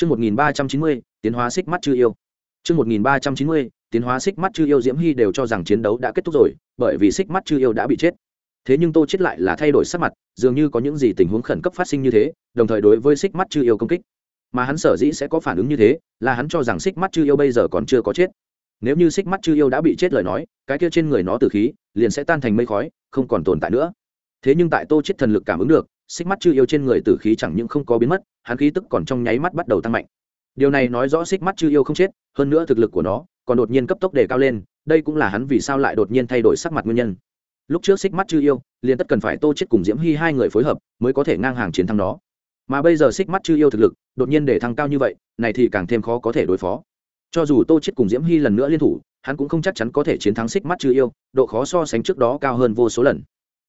Chương 1390, tiến hóa xích mắt chư yêu. Chương 1390, tiến hóa xích mắt chư yêu Diễm Hy đều cho rằng chiến đấu đã kết thúc rồi, bởi vì xích mắt chư yêu đã bị chết. Thế nhưng Tô chết lại là thay đổi sắc mặt, dường như có những gì tình huống khẩn cấp phát sinh như thế, đồng thời đối với xích mắt chư yêu công kích. Mà hắn sở dĩ sẽ có phản ứng như thế, là hắn cho rằng xích mắt chư yêu bây giờ còn chưa có chết. Nếu như xích mắt chư yêu đã bị chết lời nói, cái kia trên người nó tử khí liền sẽ tan thành mây khói, không còn tồn tại nữa. Thế nhưng tại Tô chết thần lực cảm ứng được, xích mắt chư yêu trên người tử khí chẳng những không có biến mất, hắn khí tức còn trong nháy mắt bắt đầu tăng mạnh. Điều này nói rõ xích mắt chư yêu không chết hơn nữa thực lực của nó còn đột nhiên cấp tốc đề cao lên đây cũng là hắn vì sao lại đột nhiên thay đổi sắc mặt nguyên nhân. Lúc trước xích mắt chư yêu liền tất cần phải tô chết cùng diễm hy hai người phối hợp mới có thể ngang hàng chiến thắng nó. Mà bây giờ xích mắt chư yêu thực lực đột nhiên để thăng cao như vậy này thì càng thêm khó có thể đối phó. Cho dù tô chết cùng diễm hy lần nữa liên thủ hắn cũng không chắc chắn có thể chiến thắng xích mắt chư yêu độ khó so sánh trước đó cao hơn vô số lần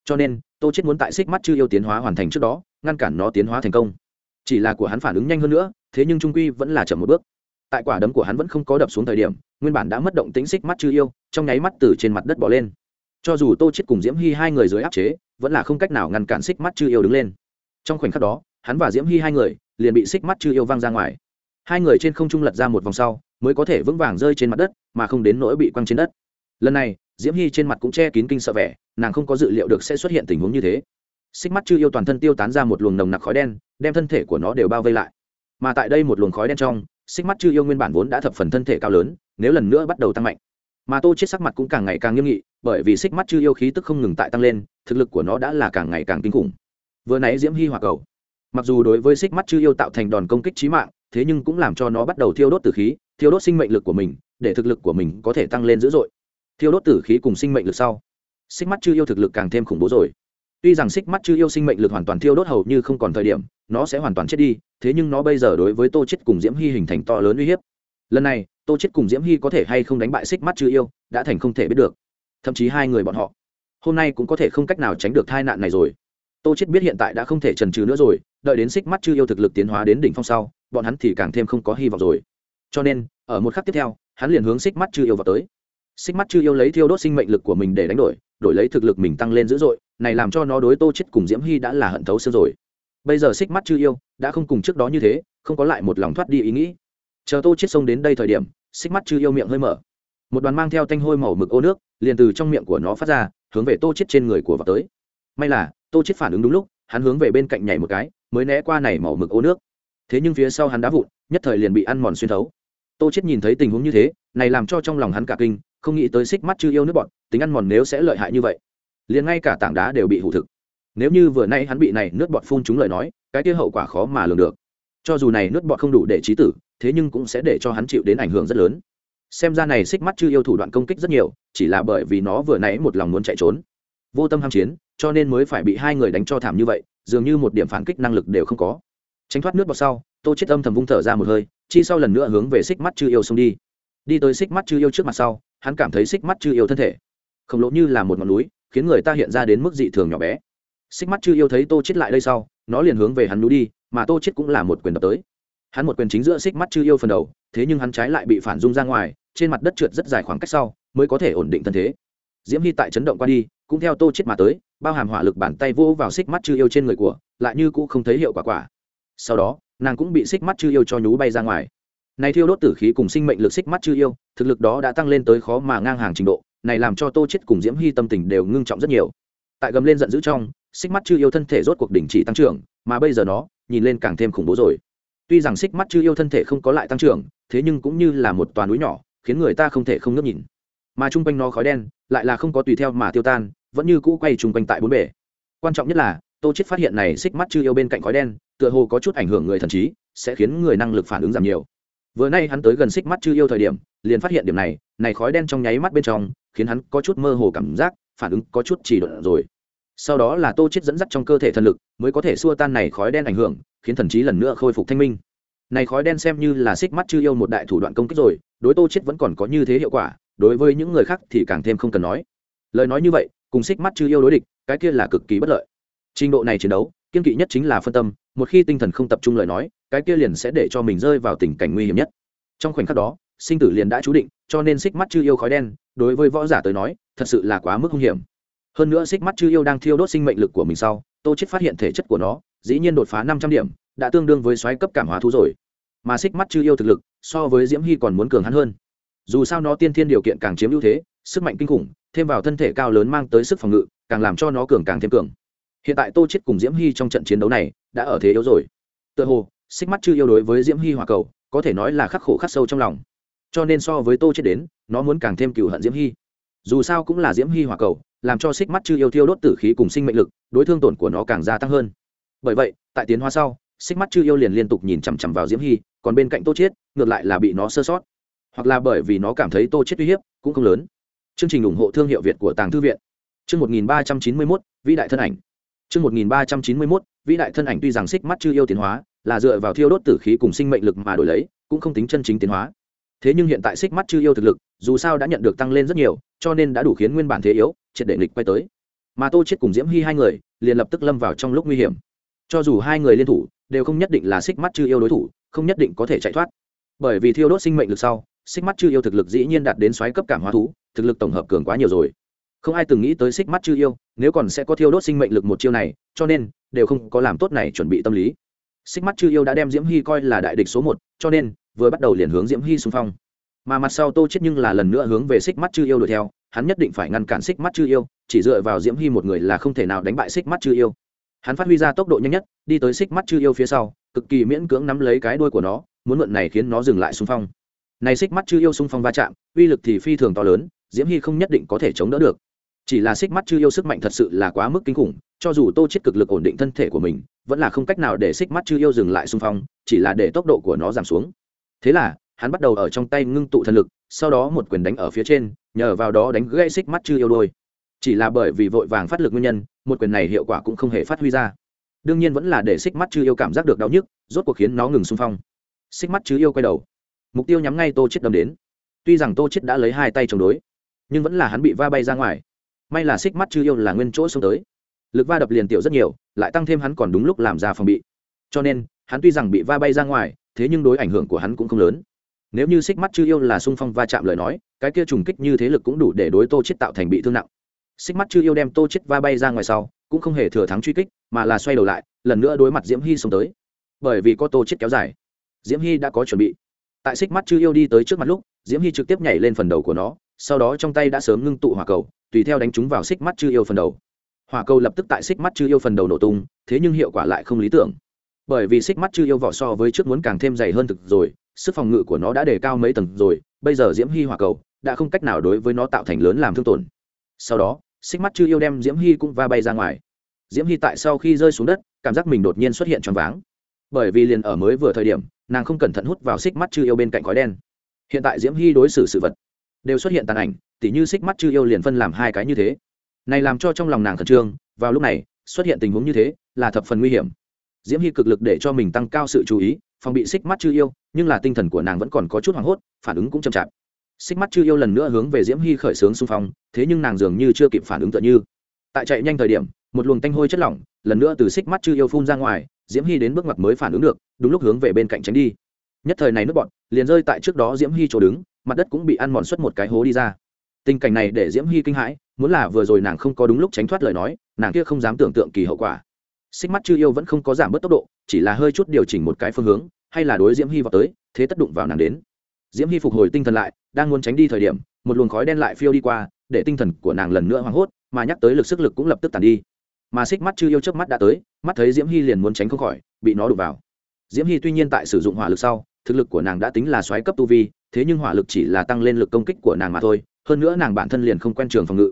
cho nên, tô chết muốn tại xích mắt chư yêu tiến hóa hoàn thành trước đó, ngăn cản nó tiến hóa thành công. Chỉ là của hắn phản ứng nhanh hơn nữa, thế nhưng trung quy vẫn là chậm một bước. Tại quả đấm của hắn vẫn không có đập xuống thời điểm, nguyên bản đã mất động tính xích mắt chư yêu, trong nháy mắt từ trên mặt đất bỏ lên. Cho dù tô chết cùng diễm hy hai người dưới áp chế, vẫn là không cách nào ngăn cản xích mắt chư yêu đứng lên. Trong khoảnh khắc đó, hắn và diễm hy hai người liền bị xích mắt chư yêu văng ra ngoài. Hai người trên không trung lật ra một vòng sau, mới có thể vững vàng rơi trên mặt đất, mà không đến nỗi bị quăng trên đất. Lần này, diễm hy trên mặt cũng che kín kinh sợ vẻ nàng không có dự liệu được sẽ xuất hiện tình huống như thế. Xích mắt chư yêu toàn thân tiêu tán ra một luồng nồng nặc khói đen, đem thân thể của nó đều bao vây lại. Mà tại đây một luồng khói đen trong, xích mắt chư yêu nguyên bản vốn đã thập phần thân thể cao lớn, nếu lần nữa bắt đầu tăng mạnh. Mà tô chết sắc mặt cũng càng ngày càng nghiêm nghị, bởi vì xích mắt chư yêu khí tức không ngừng tại tăng lên, thực lực của nó đã là càng ngày càng kinh khủng. Vừa nãy diễm hy hỏa cầu. Mặc dù đối với xích mắt chư yêu tạo thành đòn công kích trí mạng, thế nhưng cũng làm cho nó bắt đầu thiêu đốt tử khí, thiêu đốt sinh mệnh lực của mình, để thực lực của mình có thể tăng lên dữ dội. Thiêu đốt tử khí cùng sinh mệnh lực sau xích mắt chư yêu thực lực càng thêm khủng bố rồi. Tuy rằng xích mắt chư yêu sinh mệnh lực hoàn toàn thiêu đốt hầu như không còn thời điểm, nó sẽ hoàn toàn chết đi, thế nhưng nó bây giờ đối với tô chết cùng diễm hy hình thành to lớn uy hiếp. Lần này, tô chết cùng diễm hy có thể hay không đánh bại xích mắt chư yêu, đã thành không thể biết được. Thậm chí hai người bọn họ, hôm nay cũng có thể không cách nào tránh được tai nạn này rồi. Tô chết biết hiện tại đã không thể trần trừ nữa rồi, đợi đến xích mắt chư yêu thực lực tiến hóa đến đỉnh phong sau, bọn hắn thì càng thêm không có hy vọng rồi. Cho nên, ở một khắc tiếp theo, hắn liền hướng xích mắt chư yêu vào tới. Xích mắt chư yêu lấy thiêu đốt sinh mệnh lực của mình để đánh đổi đổi lấy thực lực mình tăng lên dữ dội, này làm cho nó đối tô chết cùng diễm hy đã là hận thấu xương rồi. Bây giờ xích mắt chư yêu, đã không cùng trước đó như thế, không có lại một lòng thoát đi ý nghĩ. Chờ tô chết xông đến đây thời điểm, xích mắt chư yêu miệng hơi mở. Một đoàn mang theo tanh hôi màu mực ô nước, liền từ trong miệng của nó phát ra, hướng về tô chết trên người của vào tới. May là, tô chết phản ứng đúng lúc, hắn hướng về bên cạnh nhảy một cái, mới né qua này màu mực ô nước. Thế nhưng phía sau hắn đá vụn, nhất thời liền bị ăn mòn xuyên thấu. Tô chết nhìn thấy tình huống như thế, này làm cho trong lòng hắn cả kinh không nghĩ tới xích mắt chư yêu nước bọn, tính ăn mòn nếu sẽ lợi hại như vậy. Liền ngay cả tảng đá đều bị hủ thực. Nếu như vừa nay hắn bị này nước bọt phun chúng lời nói, cái kia hậu quả khó mà lường được. Cho dù này nước bọt không đủ để trí tử, thế nhưng cũng sẽ để cho hắn chịu đến ảnh hưởng rất lớn. Xem ra này xích mắt chư yêu thủ đoạn công kích rất nhiều, chỉ là bởi vì nó vừa nãy một lòng muốn chạy trốn. Vô tâm ham chiến, cho nên mới phải bị hai người đánh cho thảm như vậy, dường như một điểm phản kích năng lực đều không có. Tránh thoát nước bọt sau, tô chết âm thầm vung thở ra một hơi, chi sau lần nữa hướng về xích mắt chư yêu xông đi. Đi tới xích mắt chư yêu trước mặt sau hắn cảm thấy xích mắt chư yêu thân thể. Khổng lồ như là một ngọn núi, khiến người ta hiện ra đến mức dị thường nhỏ bé. Xích mắt chư yêu thấy tô chết lại đây sau, nó liền hướng về hắn núi đi, mà tô chết cũng là một quyền đập tới. Hắn một quyền chính giữa xích mắt chư yêu phần đầu, thế nhưng hắn trái lại bị phản dung ra ngoài, trên mặt đất trượt rất dài khoảng cách sau, mới có thể ổn định thân thế. Diễm hy tại chấn động qua đi, cũng theo tô chết mà tới, bao hàm hỏa lực bàn tay vô vào xích mắt chư yêu trên người của, lại như cũ không thấy hiệu quả quả. Sau đó, nàng cũng bị xích mắt chư yêu cho nhú bay ra ngoài này thiêu đốt tử khí cùng sinh mệnh lực xích mắt chư yêu, thực lực đó đã tăng lên tới khó mà ngang hàng trình độ, này làm cho tô chết cùng diễm hy tâm tình đều ngưng trọng rất nhiều. Tại gầm lên giận dữ trong, xích mắt chư yêu thân thể rốt cuộc đỉnh chỉ tăng trưởng, mà bây giờ nó nhìn lên càng thêm khủng bố rồi. Tuy rằng xích mắt chư yêu thân thể không có lại tăng trưởng, thế nhưng cũng như là một toàn núi nhỏ, khiến người ta không thể không ngước nhìn. Mà chung quanh nó khói đen, lại là không có tùy theo mà tiêu tan, vẫn như cũ quay chung quanh tại bốn bể quan trọng nhất là, tô chết phát hiện này xích mắt chư yêu bên cạnh khói đen, tựa hồ có chút ảnh hưởng người thần trí, sẽ khiến người năng lực phản ứng giảm nhiều vừa nay hắn tới gần xích mắt chư yêu thời điểm, liền phát hiện điểm này này khói đen trong nháy mắt bên trong, khiến hắn có chút mơ hồ cảm giác, phản ứng có chút chỉ độn rồi. Sau đó là tô chết dẫn dắt trong cơ thể thần lực, mới có thể xua tan này khói đen ảnh hưởng, khiến thần trí lần nữa khôi phục thanh minh. Này khói đen xem như là xích mắt chư yêu một đại thủ đoạn công kích rồi, đối tô chết vẫn còn có như thế hiệu quả, đối với những người khác thì càng thêm không cần nói. Lời nói như vậy, cùng xích mắt chư yêu đối địch, cái kia là cực kỳ bất lợi. Trình độ này chiến đấu, kiên kỵ nhất chính là phân tâm một khi tinh thần không tập trung lời nói, cái kia liền sẽ để cho mình rơi vào tình cảnh nguy hiểm nhất. Trong khoảnh khắc đó, sinh tử liền đã chú định, cho nên xích mắt chư yêu khói đen, đối với võ giả tới nói, thật sự là quá mức hung hiểm. Hơn nữa xích mắt chư yêu đang thiêu đốt sinh mệnh lực của mình sau, tô chết phát hiện thể chất của nó, dĩ nhiên đột phá năm trăm điểm, đã tương đương với xoáy cấp cảm hóa thú rồi. Mà xích mắt chư yêu thực lực, so với diễm hy còn muốn cường hắn hơn. Dù sao nó tiên thiên điều kiện càng chiếm ưu thế, sức mạnh kinh khủng, thêm vào thân thể cao lớn mang tới sức phòng ngự, càng làm cho nó cường càng thêm cường hiện tại tô chết cùng diễm hy trong trận chiến đấu này đã ở thế yếu rồi. Tựa hồ xích mắt chư yêu đối với diễm hy hòa cầu có thể nói là khắc khổ khắc sâu trong lòng. Cho nên so với tô chết đến nó muốn càng thêm cựu hận diễm hy. Dù sao cũng là diễm hy hòa cầu làm cho xích mắt chư yêu thiêu đốt tử khí cùng sinh mệnh lực đối thương tổn của nó càng gia tăng hơn. Bởi vậy tại tiến hóa sau xích mắt chư yêu liền liên tục nhìn chằm chằm vào diễm hy còn bên cạnh tô chết ngược lại là bị nó sơ sót. Hoặc là bởi vì nó cảm thấy tô chết uy hiếp cũng không lớn. Chương trình ủng hộ thương hiệu việt của tàng thư viện. Chương 1391, vĩ đại thân ảnh chương 1391, vĩ đại thân ảnh tuy rằng xích mắt chư yêu tiến hóa là dựa vào thiêu đốt tử khí cùng sinh mệnh lực mà đổi lấy cũng không tính chân chính tiến hóa. Thế nhưng hiện tại xích mắt chư yêu thực lực dù sao đã nhận được tăng lên rất nhiều cho nên đã đủ khiến nguyên bản thế yếu triệt để lịch quay tới. Mà tô chết cùng diễm Hi hai người liền lập tức lâm vào trong lúc nguy hiểm. Cho dù hai người liên thủ đều không nhất định là xích mắt chư yêu đối thủ không nhất định có thể chạy thoát. Bởi vì thiêu đốt sinh mệnh lực sau xích mắt chư yêu thực lực dĩ nhiên đạt đến xoáy cấp cảm hóa thú thực lực tổng hợp cường quá nhiều rồi không ai từng nghĩ tới xích mắt chư yêu, nếu còn sẽ có thiêu đốt sinh mệnh lực một chiêu này, cho nên, đều không có làm tốt này chuẩn bị tâm lý. Xích mắt chư yêu đã đem diễm hy coi là đại địch số một, cho nên, vừa bắt đầu liền hướng diễm hy xung phong. Mà mặt sau tô chết nhưng là lần nữa hướng về xích mắt chư yêu đuổi theo, hắn nhất định phải ngăn cản xích mắt chư yêu, chỉ dựa vào diễm hy một người là không thể nào đánh bại xích mắt chư yêu. Hắn phát huy ra tốc độ nhanh nhất, đi tới xích mắt chư yêu phía sau, cực kỳ miễn cưỡng nắm lấy cái đuôi của nó, muốn mượn này khiến nó dừng lại xung phong. Này xích mắt chư yêu xung phong va chạm, uy lực thì phi thường to lớn diễm hy không nhất định có thể chống đỡ được. Chỉ là xích mắt chư yêu sức mạnh thật sự là quá mức kinh khủng, cho dù tô chết cực lực ổn định thân thể của mình, vẫn là không cách nào để xích mắt chư yêu dừng lại xung phong, chỉ là để tốc độ của nó giảm xuống. Thế là, hắn bắt đầu ở trong tay ngưng tụ thần lực, sau đó một quyền đánh ở phía trên, nhờ vào đó đánh gãy xích mắt chư yêu đôi. Chỉ là bởi vì vội vàng phát lực nguyên nhân, một quyền này hiệu quả cũng không hề phát huy ra. Đương nhiên vẫn là để xích mắt chư yêu cảm giác được đau nhức, rốt cuộc khiến nó ngừng xung phong. Xích mắt chư yêu quay đầu. Mục tiêu nhắm ngay tô chết đâm đến. Tuy rằng tô chết đã lấy hai tay chống đối nhưng vẫn là hắn bị va bay ra ngoài. May là xích mắt chư yêu là nguyên chỗ xông tới. Lực va đập liền tiểu rất nhiều, lại tăng thêm hắn còn đúng lúc làm ra phòng bị. Cho nên, hắn tuy rằng bị va bay ra ngoài, thế nhưng đối ảnh hưởng của hắn cũng không lớn. Nếu như xích mắt chư yêu là xung phong va chạm lời nói, cái kia trùng kích như thế lực cũng đủ để đối tô chết tạo thành bị thương nặng. Xích mắt chư yêu đem tô chết va bay ra ngoài sau, cũng không hề thừa thắng truy kích, mà là xoay đầu lại, lần nữa đối mặt diễm hy xông tới. Bởi vì có tô chết kéo dài, diễm hy đã có chuẩn bị. Tại xích mắt chư yêu đi tới trước mặt lúc, diễm hy trực tiếp nhảy lên phần đầu của nó sau đó trong tay đã sớm ngưng tụ hỏa cầu, tùy theo đánh chúng vào xích mắt chư yêu phần đầu. Hỏa cầu lập tức tại xích mắt chư yêu phần đầu nổ tung, thế nhưng hiệu quả lại không lý tưởng. Bởi vì xích mắt chư yêu vỏ so với trước muốn càng thêm dày hơn thực rồi, sức phòng ngự của nó đã đề cao mấy tầng rồi, bây giờ diễm hy hỏa cầu đã không cách nào đối với nó tạo thành lớn làm thương tổn. Sau đó, xích mắt chư yêu đem diễm hy cũng va bay ra ngoài. Diễm hy tại sau khi rơi xuống đất, cảm giác mình đột nhiên xuất hiện tròn váng. Bởi vì liền ở mới vừa thời điểm, nàng không cẩn thận hút vào xích mắt chư yêu bên cạnh khói đen. Hiện tại diễm hy đối xử sự vật đều xuất hiện tàn ảnh, tỉ như xích mắt chư yêu liền phân làm hai cái như thế. Này làm cho trong lòng nàng khẩn trương, vào lúc này, xuất hiện tình huống như thế, là thập phần nguy hiểm. Diễm hy cực lực để cho mình tăng cao sự chú ý, phòng bị xích mắt chư yêu, nhưng là tinh thần của nàng vẫn còn có chút hoảng hốt, phản ứng cũng chậm chạp. Xích mắt chư yêu lần nữa hướng về diễm hy khởi xướng xung phong, thế nhưng nàng dường như chưa kịp phản ứng tựa như. Tại chạy nhanh thời điểm, một luồng tanh hôi chất lỏng, lần nữa từ xích mắt chư yêu phun ra ngoài, diễm hy đến bước ngoặt mới phản ứng được, đúng lúc hướng về bên cạnh tránh đi. Nhất thời này nước bọn, liền rơi tại trước đó diễm hy chỗ đứng mặt đất cũng bị ăn mòn xuất một cái hố đi ra. Tình cảnh này để diễm hy kinh hãi, muốn là vừa rồi nàng không có đúng lúc tránh thoát lời nói, nàng kia không dám tưởng tượng kỳ hậu quả. Xích mắt chư yêu vẫn không có giảm bớt tốc độ, chỉ là hơi chút điều chỉnh một cái phương hướng, hay là đối diễm hy vào tới, thế tất đụng vào nàng đến. Diễm hy phục hồi tinh thần lại, đang muốn tránh đi thời điểm, một luồng khói đen lại phiêu đi qua, để tinh thần của nàng lần nữa hoảng hốt, mà nhắc tới lực sức lực cũng lập tức tàn đi. Mà xích mắt chư yêu trước mắt đã tới, mắt thấy diễm hy liền muốn tránh không khỏi, bị nó đụng vào. Diễm hy tuy nhiên tại sử dụng hỏa lực sau, thực lực của nàng đã tính là xoáy cấp tu vi thế nhưng hỏa lực chỉ là tăng lên lực công kích của nàng mà thôi, hơn nữa nàng bản thân liền không quen trường phòng ngự.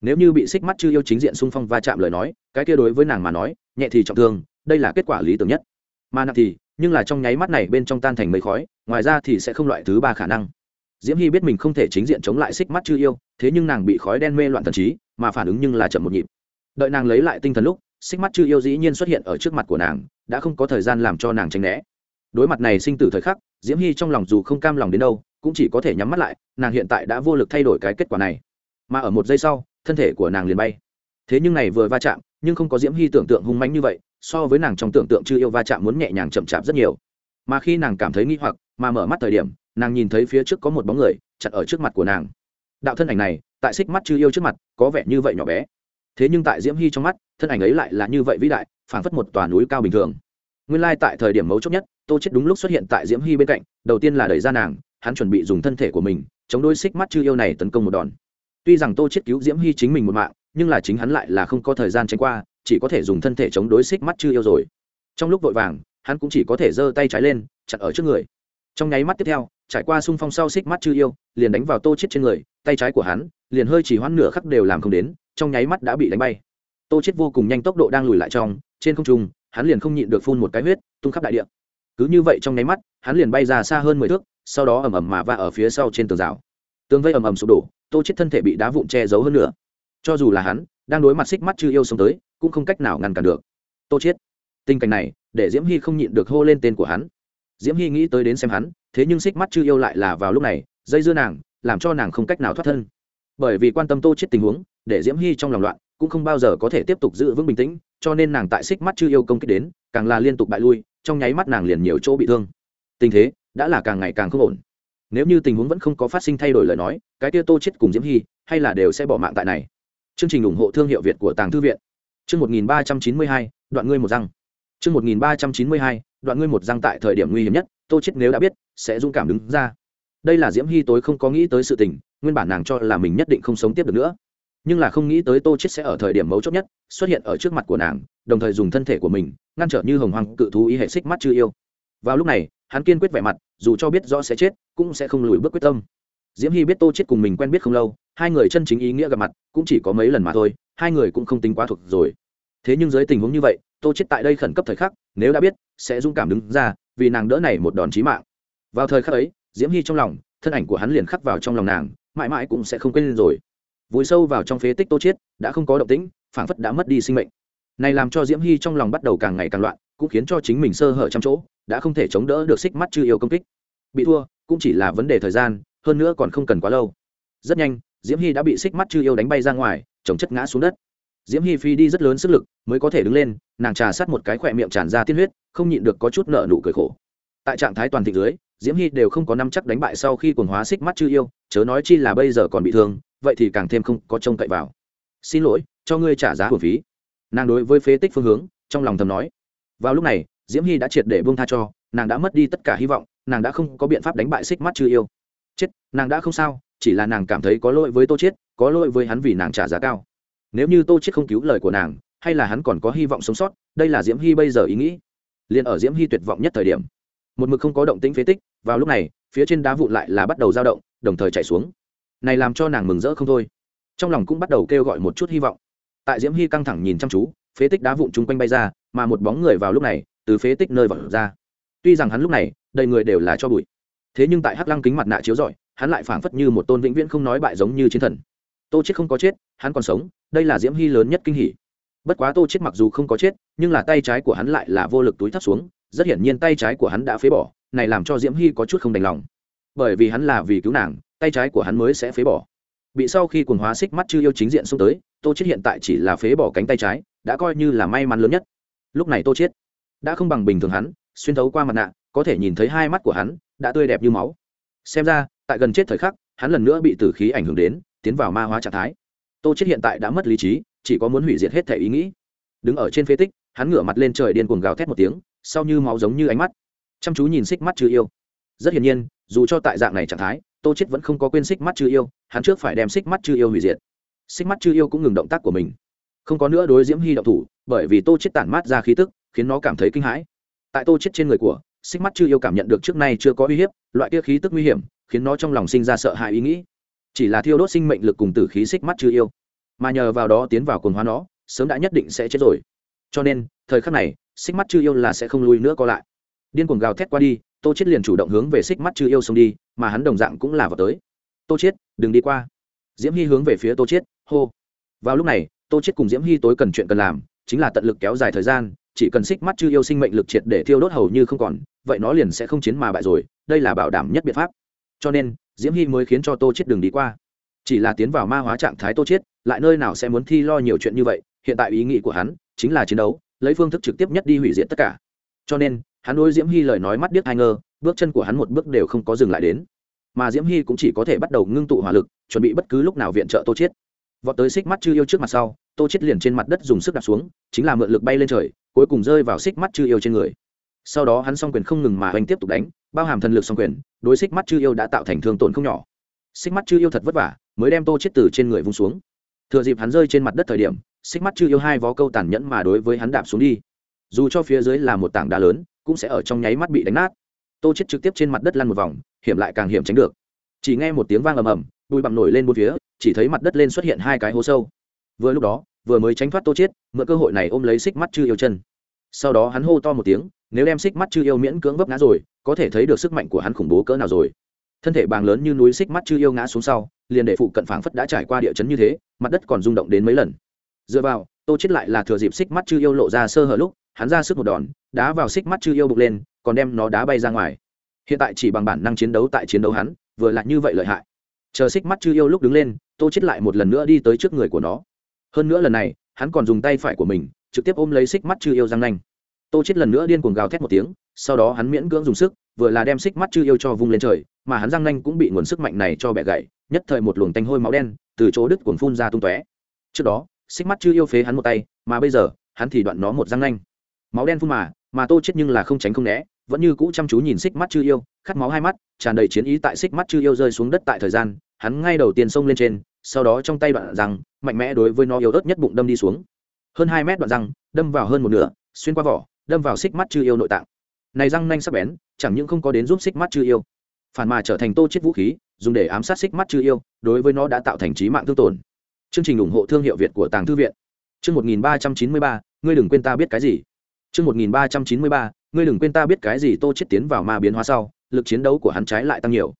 Nếu như bị xích mắt chư yêu chính diện xung phong va chạm lời nói, cái kia đối với nàng mà nói, nhẹ thì trọng thương, đây là kết quả lý tưởng nhất. Mà nặng thì, nhưng là trong nháy mắt này bên trong tan thành mây khói, ngoài ra thì sẽ không loại thứ ba khả năng. Diễm hy biết mình không thể chính diện chống lại xích mắt chư yêu, thế nhưng nàng bị khói đen mê loạn thần trí, mà phản ứng nhưng là chậm một nhịp. Đợi nàng lấy lại tinh thần lúc, xích mắt chư yêu dĩ nhiên xuất hiện ở trước mặt của nàng, đã không có thời gian làm cho nàng tránh né. Đối mặt này sinh tử thời khắc diễm hy trong lòng dù không cam lòng đến đâu, cũng chỉ có thể nhắm mắt lại, nàng hiện tại đã vô lực thay đổi cái kết quả này. Mà ở một giây sau, thân thể của nàng liền bay. Thế nhưng này vừa va chạm, nhưng không có diễm hy tưởng tượng hung manh như vậy, so với nàng trong tưởng tượng chưa yêu va chạm muốn nhẹ nhàng chậm chạp rất nhiều. Mà khi nàng cảm thấy nghi hoặc, mà mở mắt thời điểm, nàng nhìn thấy phía trước có một bóng người chặt ở trước mặt của nàng. Đạo thân ảnh này, tại xích mắt chưa yêu trước mặt, có vẻ như vậy nhỏ bé. Thế nhưng tại diễm hy trong mắt, thân ảnh ấy lại là như vậy vĩ đại, phảng phất một tòa núi cao bình thường nguyên lai tại thời điểm mấu chốt nhất, tô chết đúng lúc xuất hiện tại diễm hy bên cạnh, đầu tiên là đẩy ra nàng, hắn chuẩn bị dùng thân thể của mình, chống đôi xích mắt chư yêu này tấn công một đòn. Tuy rằng tô chết cứu diễm hy chính mình một mạng, nhưng là chính hắn lại là không có thời gian tránh qua, chỉ có thể dùng thân thể chống đối xích mắt chư yêu rồi. Trong lúc vội vàng, hắn cũng chỉ có thể giơ tay trái lên chặt ở trước người. Trong nháy mắt tiếp theo, trải qua xung phong sau xích mắt chư yêu, liền đánh vào tô chết trên người, tay trái của hắn, liền hơi chỉ hoãn nửa khắc đều làm không đến, trong nháy mắt đã bị đánh bay. Tô chết vô cùng nhanh tốc độ đang lùi lại trong, trên không trung hắn liền không nhịn được phun một cái huyết, tung khắp đại địa. Cứ như vậy trong nháy mắt, hắn liền bay ra xa hơn mười thước, sau đó ầm ầm mà va ở phía sau trên tường rào. Tường vây ầm ầm sụp đổ, tô chết thân thể bị đá vụn che giấu hơn nữa. Cho dù là hắn, đang đối mặt xích mắt chư yêu sống tới, cũng không cách nào ngăn cản được. Tô chết. Tình cảnh này, để diễm hy không nhịn được hô lên tên của hắn. Diễm hy nghĩ tới đến xem hắn, thế nhưng xích mắt chư yêu lại là vào lúc này, dây dưa nàng, làm cho nàng không cách nào thoát thân. Bởi vì quan tâm tô chết tình huống, để diễm hy trong lòng loạn, cũng không bao giờ có thể tiếp tục giữ vững bình tĩnh cho nên nàng tại xích mắt chư yêu công kích đến, càng là liên tục bại lui, trong nháy mắt nàng liền nhiều chỗ bị thương. Tình thế đã là càng ngày càng không ổn. Nếu như tình huống vẫn không có phát sinh thay đổi lời nói, cái tia tô chết cùng diễm hy hay là đều sẽ bỏ mạng tại này. Chương trình ủng hộ thương hiệu việt của tàng thư viện. Chương một nghìn ba trăm chín mươi hai, đoạn ngươi một răng. Chương một nghìn ba trăm chín mươi hai, đoạn ngươi một răng tại thời điểm nguy hiểm nhất, tô chết nếu đã biết, sẽ dũng cảm đứng ra. Đây là diễm hy tối không có nghĩ tới sự tình, nguyên bản nàng cho là mình nhất định không sống tiếp được nữa nhưng là không nghĩ tới tô chết sẽ ở thời điểm mấu chốt nhất, xuất hiện ở trước mặt của nàng, đồng thời dùng thân thể của mình, ngăn trở như hồng hoàng cự thú ý hệ xích mắt chưa yêu. Vào lúc này, hắn kiên quyết vẻ mặt, dù cho biết rõ sẽ chết, cũng sẽ không lùi bước quyết tâm. Diễm hy biết tô chết cùng mình quen biết không lâu, hai người chân chính ý nghĩa gặp mặt, cũng chỉ có mấy lần mà thôi, hai người cũng không tính quá thuộc rồi. Thế nhưng dưới tình huống như vậy, tô chết tại đây khẩn cấp thời khắc, nếu đã biết, sẽ dũng cảm đứng ra, vì nàng đỡ này một đòn chí mạng. Vào thời khắc ấy, diễm hy trong lòng, thân ảnh của hắn liền khắc vào trong lòng nàng, mãi mãi cũng sẽ không quên rồi vùi sâu vào trong phế tích tô chiết, đã không có động tĩnh, phảng phất đã mất đi sinh mệnh. Này làm cho diễm hy trong lòng bắt đầu càng ngày càng loạn, cũng khiến cho chính mình sơ hở trăm chỗ, đã không thể chống đỡ được xích mắt chư yêu công kích. Bị thua, cũng chỉ là vấn đề thời gian, hơn nữa còn không cần quá lâu. Rất nhanh, diễm hy đã bị xích mắt chư yêu đánh bay ra ngoài chồng chất ngã xuống đất. Diễm hy phi đi rất lớn sức lực, mới có thể đứng lên, nàng trà sát một cái khỏe miệng tràn ra tiên huyết, không nhịn được có chút nợ nụ cười khổ. Tại trạng thái toàn thị dưới, diễm hy đều không có năm chắc đánh bại sau khi quần hóa xích mắt chư yêu, chớ nói chi là bây giờ còn bị thương vậy thì càng thêm không có trông cậy vào. Xin lỗi, cho ngươi trả giá hồn phí. Nàng đối với phế tích phương hướng, trong lòng thầm nói. Vào lúc này, diễm hy đã triệt để buông tha cho, nàng đã mất đi tất cả hy vọng, nàng đã không có biện pháp đánh bại xích mắt chư yêu. Chết, nàng đã không sao, chỉ là nàng cảm thấy có lỗi với tô chết có lỗi với hắn vì nàng trả giá cao. Nếu như tô chết không cứu lời của nàng, hay là hắn còn có hy vọng sống sót, đây là diễm hy bây giờ ý nghĩ. Liền ở diễm hy tuyệt vọng nhất thời điểm, một mực không có động tĩnh phế tích, vào lúc này, phía trên đá vụn lại là bắt đầu dao động, đồng thời chạy xuống này làm cho nàng mừng rỡ không thôi. Trong lòng cũng bắt đầu kêu gọi một chút hy vọng. Tại diễm hy căng thẳng nhìn chăm chú, phế tích đá vụn chung quanh bay ra, mà một bóng người vào lúc này, từ phế tích nơi vào ra. Tuy rằng hắn lúc này, đầy người đều là cho bụi, thế nhưng tại hắc lăng kính mặt nạ chiếu rọi, hắn lại phảng phất như một tôn vĩnh viễn không nói bại giống như chiến thần. Tô chết không có chết, hắn còn sống, đây là diễm hy lớn nhất kinh hỉ. Bất quá tô chết mặc dù không có chết, nhưng là tay trái của hắn lại là vô lực túi thấp xuống, rất hiển nhiên tay trái của hắn đã phế bỏ, này làm cho diễm hy có chút không đành lòng. Bởi vì hắn là vì cứu nàng tay trái của hắn mới sẽ phế bỏ. Bị sau khi quần hóa xích mắt chư yêu chính diện xông tới, tô chết hiện tại chỉ là phế bỏ cánh tay trái, đã coi như là may mắn lớn nhất. Lúc này tô chết đã không bằng bình thường hắn, xuyên thấu qua mặt nạ, có thể nhìn thấy hai mắt của hắn đã tươi đẹp như máu. Xem ra, tại gần chết thời khắc, hắn lần nữa bị tử khí ảnh hưởng đến, tiến vào ma hóa trạng thái. Tô chết hiện tại đã mất lý trí, chỉ có muốn hủy diệt hết thể ý nghĩ. Đứng ở trên phế tích, hắn ngửa mặt lên trời điên cuồng gào thét một tiếng, sau như máu giống như ánh mắt. Chăm chú nhìn xích mắt chư yêu. Rất hiển nhiên, dù cho tại dạng này trạng thái tô chết vẫn không có quên xích mắt chư yêu, hắn trước phải đem xích mắt chư yêu hủy diệt. Xích mắt chư yêu cũng ngừng động tác của mình. Không có nữa đối diễm hy động thủ, bởi vì tô chết tản mát ra khí tức, khiến nó cảm thấy kinh hãi. Tại tô chết trên người của, xích mắt chư yêu cảm nhận được trước nay chưa có uy hiếp, loại kia khí tức nguy hiểm, khiến nó trong lòng sinh ra sợ hãi ý nghĩ. Chỉ là thiêu đốt sinh mệnh lực cùng tử khí xích mắt chư yêu, mà nhờ vào đó tiến vào cồn hóa nó, sớm đã nhất định sẽ chết rồi. Cho nên, thời khắc này, xích mắt chư yêu là sẽ không lùi nữa co lại. Điên cuồng gào thét qua đi tô chết liền chủ động hướng về xích mắt chư yêu xông đi, mà hắn đồng dạng cũng là vào tới. Tô chết đừng đi qua. Diễm hy hướng về phía tô chết hô. Vào lúc này, tô chết cùng diễm hy tối cần chuyện cần làm, chính là tận lực kéo dài thời gian, chỉ cần xích mắt chư yêu sinh mệnh lực triệt để thiêu đốt hầu như không còn, vậy nó liền sẽ không chiến mà bại rồi, đây là bảo đảm nhất biện pháp. Cho nên, diễm hy mới khiến cho tô chết đừng đi qua. Chỉ là tiến vào ma hóa trạng thái tô chết lại nơi nào sẽ muốn thi lo nhiều chuyện như vậy, hiện tại ý nghĩ của hắn chính là chiến đấu, lấy phương thức trực tiếp nhất đi hủy diệt tất cả. Cho nên hắn đối diễm hy lời nói mắt điếc hai ngơ bước chân của hắn một bước đều không có dừng lại đến. Mà diễm hy cũng chỉ có thể bắt đầu ngưng tụ hỏa lực, chuẩn bị bất cứ lúc nào viện trợ tô chiết. Vọt tới xích mắt chư yêu trước mặt sau, tô chiết liền trên mặt đất dùng sức đạp xuống, chính là mượn lực bay lên trời, cuối cùng rơi vào xích mắt chư yêu trên người. Sau đó hắn song quyền không ngừng mà hoành tiếp tục đánh, bao hàm thần lực song quyền, đối xích mắt chư yêu đã tạo thành thương tổn không nhỏ. Xích mắt chư yêu thật vất vả, mới đem tô chết từ trên người vung xuống. Thừa dịp hắn rơi trên mặt đất thời điểm, xích mắt chư yêu hai vó câu tàn nhẫn mà đối với hắn đạp xuống đi. Dù cho phía dưới là một tảng đá lớn cũng sẽ ở trong nháy mắt bị đánh nát. Tô chết trực tiếp trên mặt đất lăn một vòng, hiểm lại càng hiểm tránh được. Chỉ nghe một tiếng vang ầm ầm, bụi bặm nổi lên bốn phía, chỉ thấy mặt đất lên xuất hiện hai cái hố sâu. Vừa lúc đó, vừa mới tránh thoát tô chết, mượn cơ hội này ôm lấy xích mắt chư yêu chân. Sau đó hắn hô to một tiếng, nếu đem xích mắt chư yêu miễn cưỡng vấp ngã rồi, có thể thấy được sức mạnh của hắn khủng bố cỡ nào rồi. Thân thể bàng lớn như núi xích mắt chư yêu ngã xuống sau, liền để phụ cận phảng phất đã trải qua địa chấn như thế, mặt đất còn rung động đến mấy lần. Dựa vào, tô chết lại là thừa dịp xích mắt chư yêu lộ ra sơ hở lúc hắn ra sức một đòn, đá vào xích mắt chư yêu bục lên, còn đem nó đá bay ra ngoài. Hiện tại chỉ bằng bản năng chiến đấu tại chiến đấu hắn, vừa lại như vậy lợi hại. Chờ xích mắt chư yêu lúc đứng lên, tô chết lại một lần nữa đi tới trước người của nó. Hơn nữa lần này, hắn còn dùng tay phải của mình, trực tiếp ôm lấy xích mắt chư yêu răng nanh. Tô chết lần nữa điên cuồng gào thét một tiếng, sau đó hắn miễn cưỡng dùng sức, vừa là đem xích mắt chư yêu cho vung lên trời, mà hắn răng nanh cũng bị nguồn sức mạnh này cho bẻ gãy, nhất thời một luồng tanh hôi máu đen từ chỗ đứt cuồng phun ra tung tóe. Trước đó, xích mắt chư yêu phế hắn một tay, mà bây giờ, hắn thì đoạn nó một răng nanh máu đen phun mà mà tô chết nhưng là không tránh không né, vẫn như cũ chăm chú nhìn xích mắt chư yêu, khát máu hai mắt, tràn đầy chiến ý tại xích mắt chư yêu rơi xuống đất tại thời gian, hắn ngay đầu tiên xông lên trên, sau đó trong tay đoạn răng, mạnh mẽ đối với nó yếu ớt nhất bụng đâm đi xuống. Hơn hai mét đoạn răng, đâm vào hơn một nửa, xuyên qua vỏ, đâm vào xích mắt chư yêu nội tạng. Này răng nanh sắc bén, chẳng những không có đến giúp xích mắt chư yêu, phản mà trở thành tô chết vũ khí, dùng để ám sát xích mắt chư yêu, đối với nó đã tạo thành trí mạng thương tổn. Chương trình ủng hộ thương hiệu việt của tàng thư viện. Chương một nghìn ba trăm chín mươi ba, ngươi đừng quên ta biết cái gì chương một nghìn ba trăm chín mươi ba, ngươi đừng quên ta biết cái gì tô chết tiến vào ma biến hóa sau, lực chiến đấu của hắn trái lại tăng nhiều.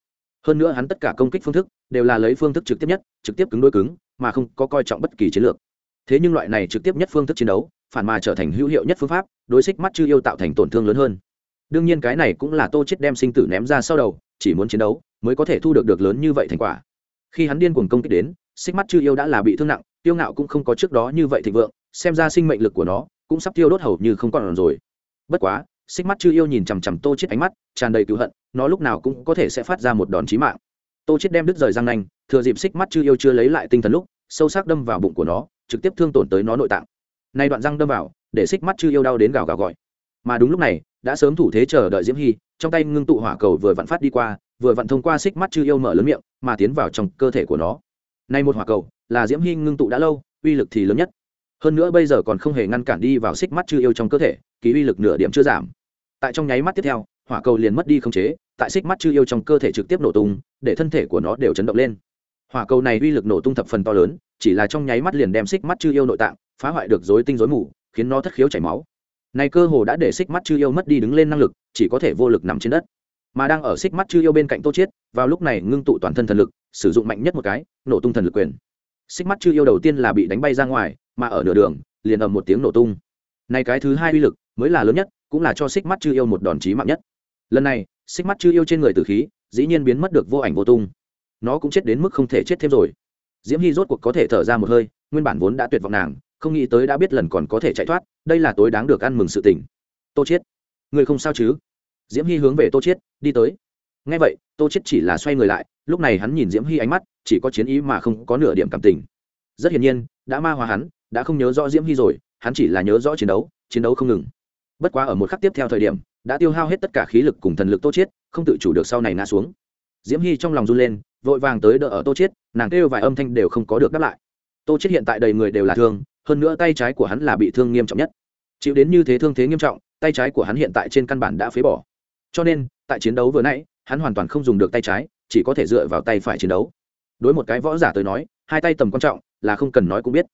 Hơn nữa hắn tất cả công kích phương thức đều là lấy phương thức trực tiếp nhất, trực tiếp cứng đối cứng, mà không có coi trọng bất kỳ chiến lược. Thế nhưng loại này trực tiếp nhất phương thức chiến đấu, phản mà trở thành hữu hiệu nhất phương pháp, đối xích mắt chư yêu tạo thành tổn thương lớn hơn. Đương nhiên cái này cũng là tô chết đem sinh tử ném ra sau đầu, chỉ muốn chiến đấu mới có thể thu được được lớn như vậy thành quả. Khi hắn điên cuồng công kích đến, xích mắt chư yêu đã là bị thương nặng tiêu ngạo cũng không có trước đó như vậy thịnh vượng, xem ra sinh mệnh lực của nó cũng sắp tiêu đốt hầu như không còn rồi. Bất quá, xích mắt chư yêu nhìn chằm chằm tô chết ánh mắt, tràn đầy cựu hận, nó lúc nào cũng có thể sẽ phát ra một đòn chí mạng. Tô chết đem đứt rời răng nanh, thừa dịp xích mắt chư yêu chưa lấy lại tinh thần lúc, sâu sắc đâm vào bụng của nó, trực tiếp thương tổn tới nó nội tạng. Nay đoạn răng đâm vào, để xích mắt chư yêu đau đến gào gào gọi. Mà đúng lúc này, đã sớm thủ thế chờ đợi diễm hy trong tay ngưng tụ hỏa cầu vừa vặn phát đi qua, vừa vặn thông qua xích mắt chư yêu mở lớn miệng, mà tiến vào trong cơ thể của nó. Nay một hỏa cầu, là diễm hy ngưng tụ đã lâu, uy lực thì lớn nhất hơn nữa bây giờ còn không hề ngăn cản đi vào xích mắt chư yêu trong cơ thể, ký uy lực nửa điểm chưa giảm. Tại trong nháy mắt tiếp theo, hỏa cầu liền mất đi không chế, tại xích mắt chư yêu trong cơ thể trực tiếp nổ tung, để thân thể của nó đều chấn động lên. Hỏa cầu này uy lực nổ tung thập phần to lớn, chỉ là trong nháy mắt liền đem xích mắt chư yêu nội tạng phá hoại được dối tinh dối mù, khiến nó thất khiếu chảy máu. Này cơ hồ đã để xích mắt chư yêu mất đi đứng lên năng lực, chỉ có thể vô lực nằm trên đất. Mà đang ở xích mắt chư yêu bên cạnh tô chiết, vào lúc này ngưng tụ toàn thân thần lực, sử dụng mạnh nhất một cái, nổ tung thần lực quyền. Xích mắt chư yêu đầu tiên là bị đánh bay ra ngoài mà ở nửa đường, liền ầm một tiếng nổ tung. Này cái thứ hai uy lực, mới là lớn nhất, cũng là cho xích mắt chư yêu một đòn chí mạng nhất. Lần này, xích mắt chư yêu trên người tử khí, dĩ nhiên biến mất được vô ảnh vô tung. Nó cũng chết đến mức không thể chết thêm rồi. Diễm hy rốt cuộc có thể thở ra một hơi, nguyên bản vốn đã tuyệt vọng nàng, không nghĩ tới đã biết lần còn có thể chạy thoát, đây là tối đáng được ăn mừng sự tình. Tô chết người không sao chứ? Diễm hy hướng về tô chết đi tới. Ngay vậy, tô chết chỉ là xoay người lại, lúc này hắn nhìn diễm hy ánh mắt, chỉ có chiến ý mà không có nửa điểm cảm tình. Rất hiển nhiên, đã ma hóa hắn đã không nhớ rõ diễm hy rồi hắn chỉ là nhớ rõ chiến đấu chiến đấu không ngừng. Bất quá ở một khắc tiếp theo thời điểm đã tiêu hao hết tất cả khí lực cùng thần lực tô Chiết, không tự chủ được sau này ngã xuống. Diễm hy trong lòng run lên vội vàng tới đỡ ở tô Chiết, nàng kêu vài âm thanh đều không có được đáp lại. Tô Chiết hiện tại đầy người đều là thương hơn nữa tay trái của hắn là bị thương nghiêm trọng nhất. Chịu đến như thế thương thế nghiêm trọng tay trái của hắn hiện tại trên căn bản đã phế bỏ. Cho nên tại chiến đấu vừa nãy hắn hoàn toàn không dùng được tay trái chỉ có thể dựa vào tay phải chiến đấu. Đối một cái võ giả tới nói hai tay tầm quan trọng là không cần nói cũng biết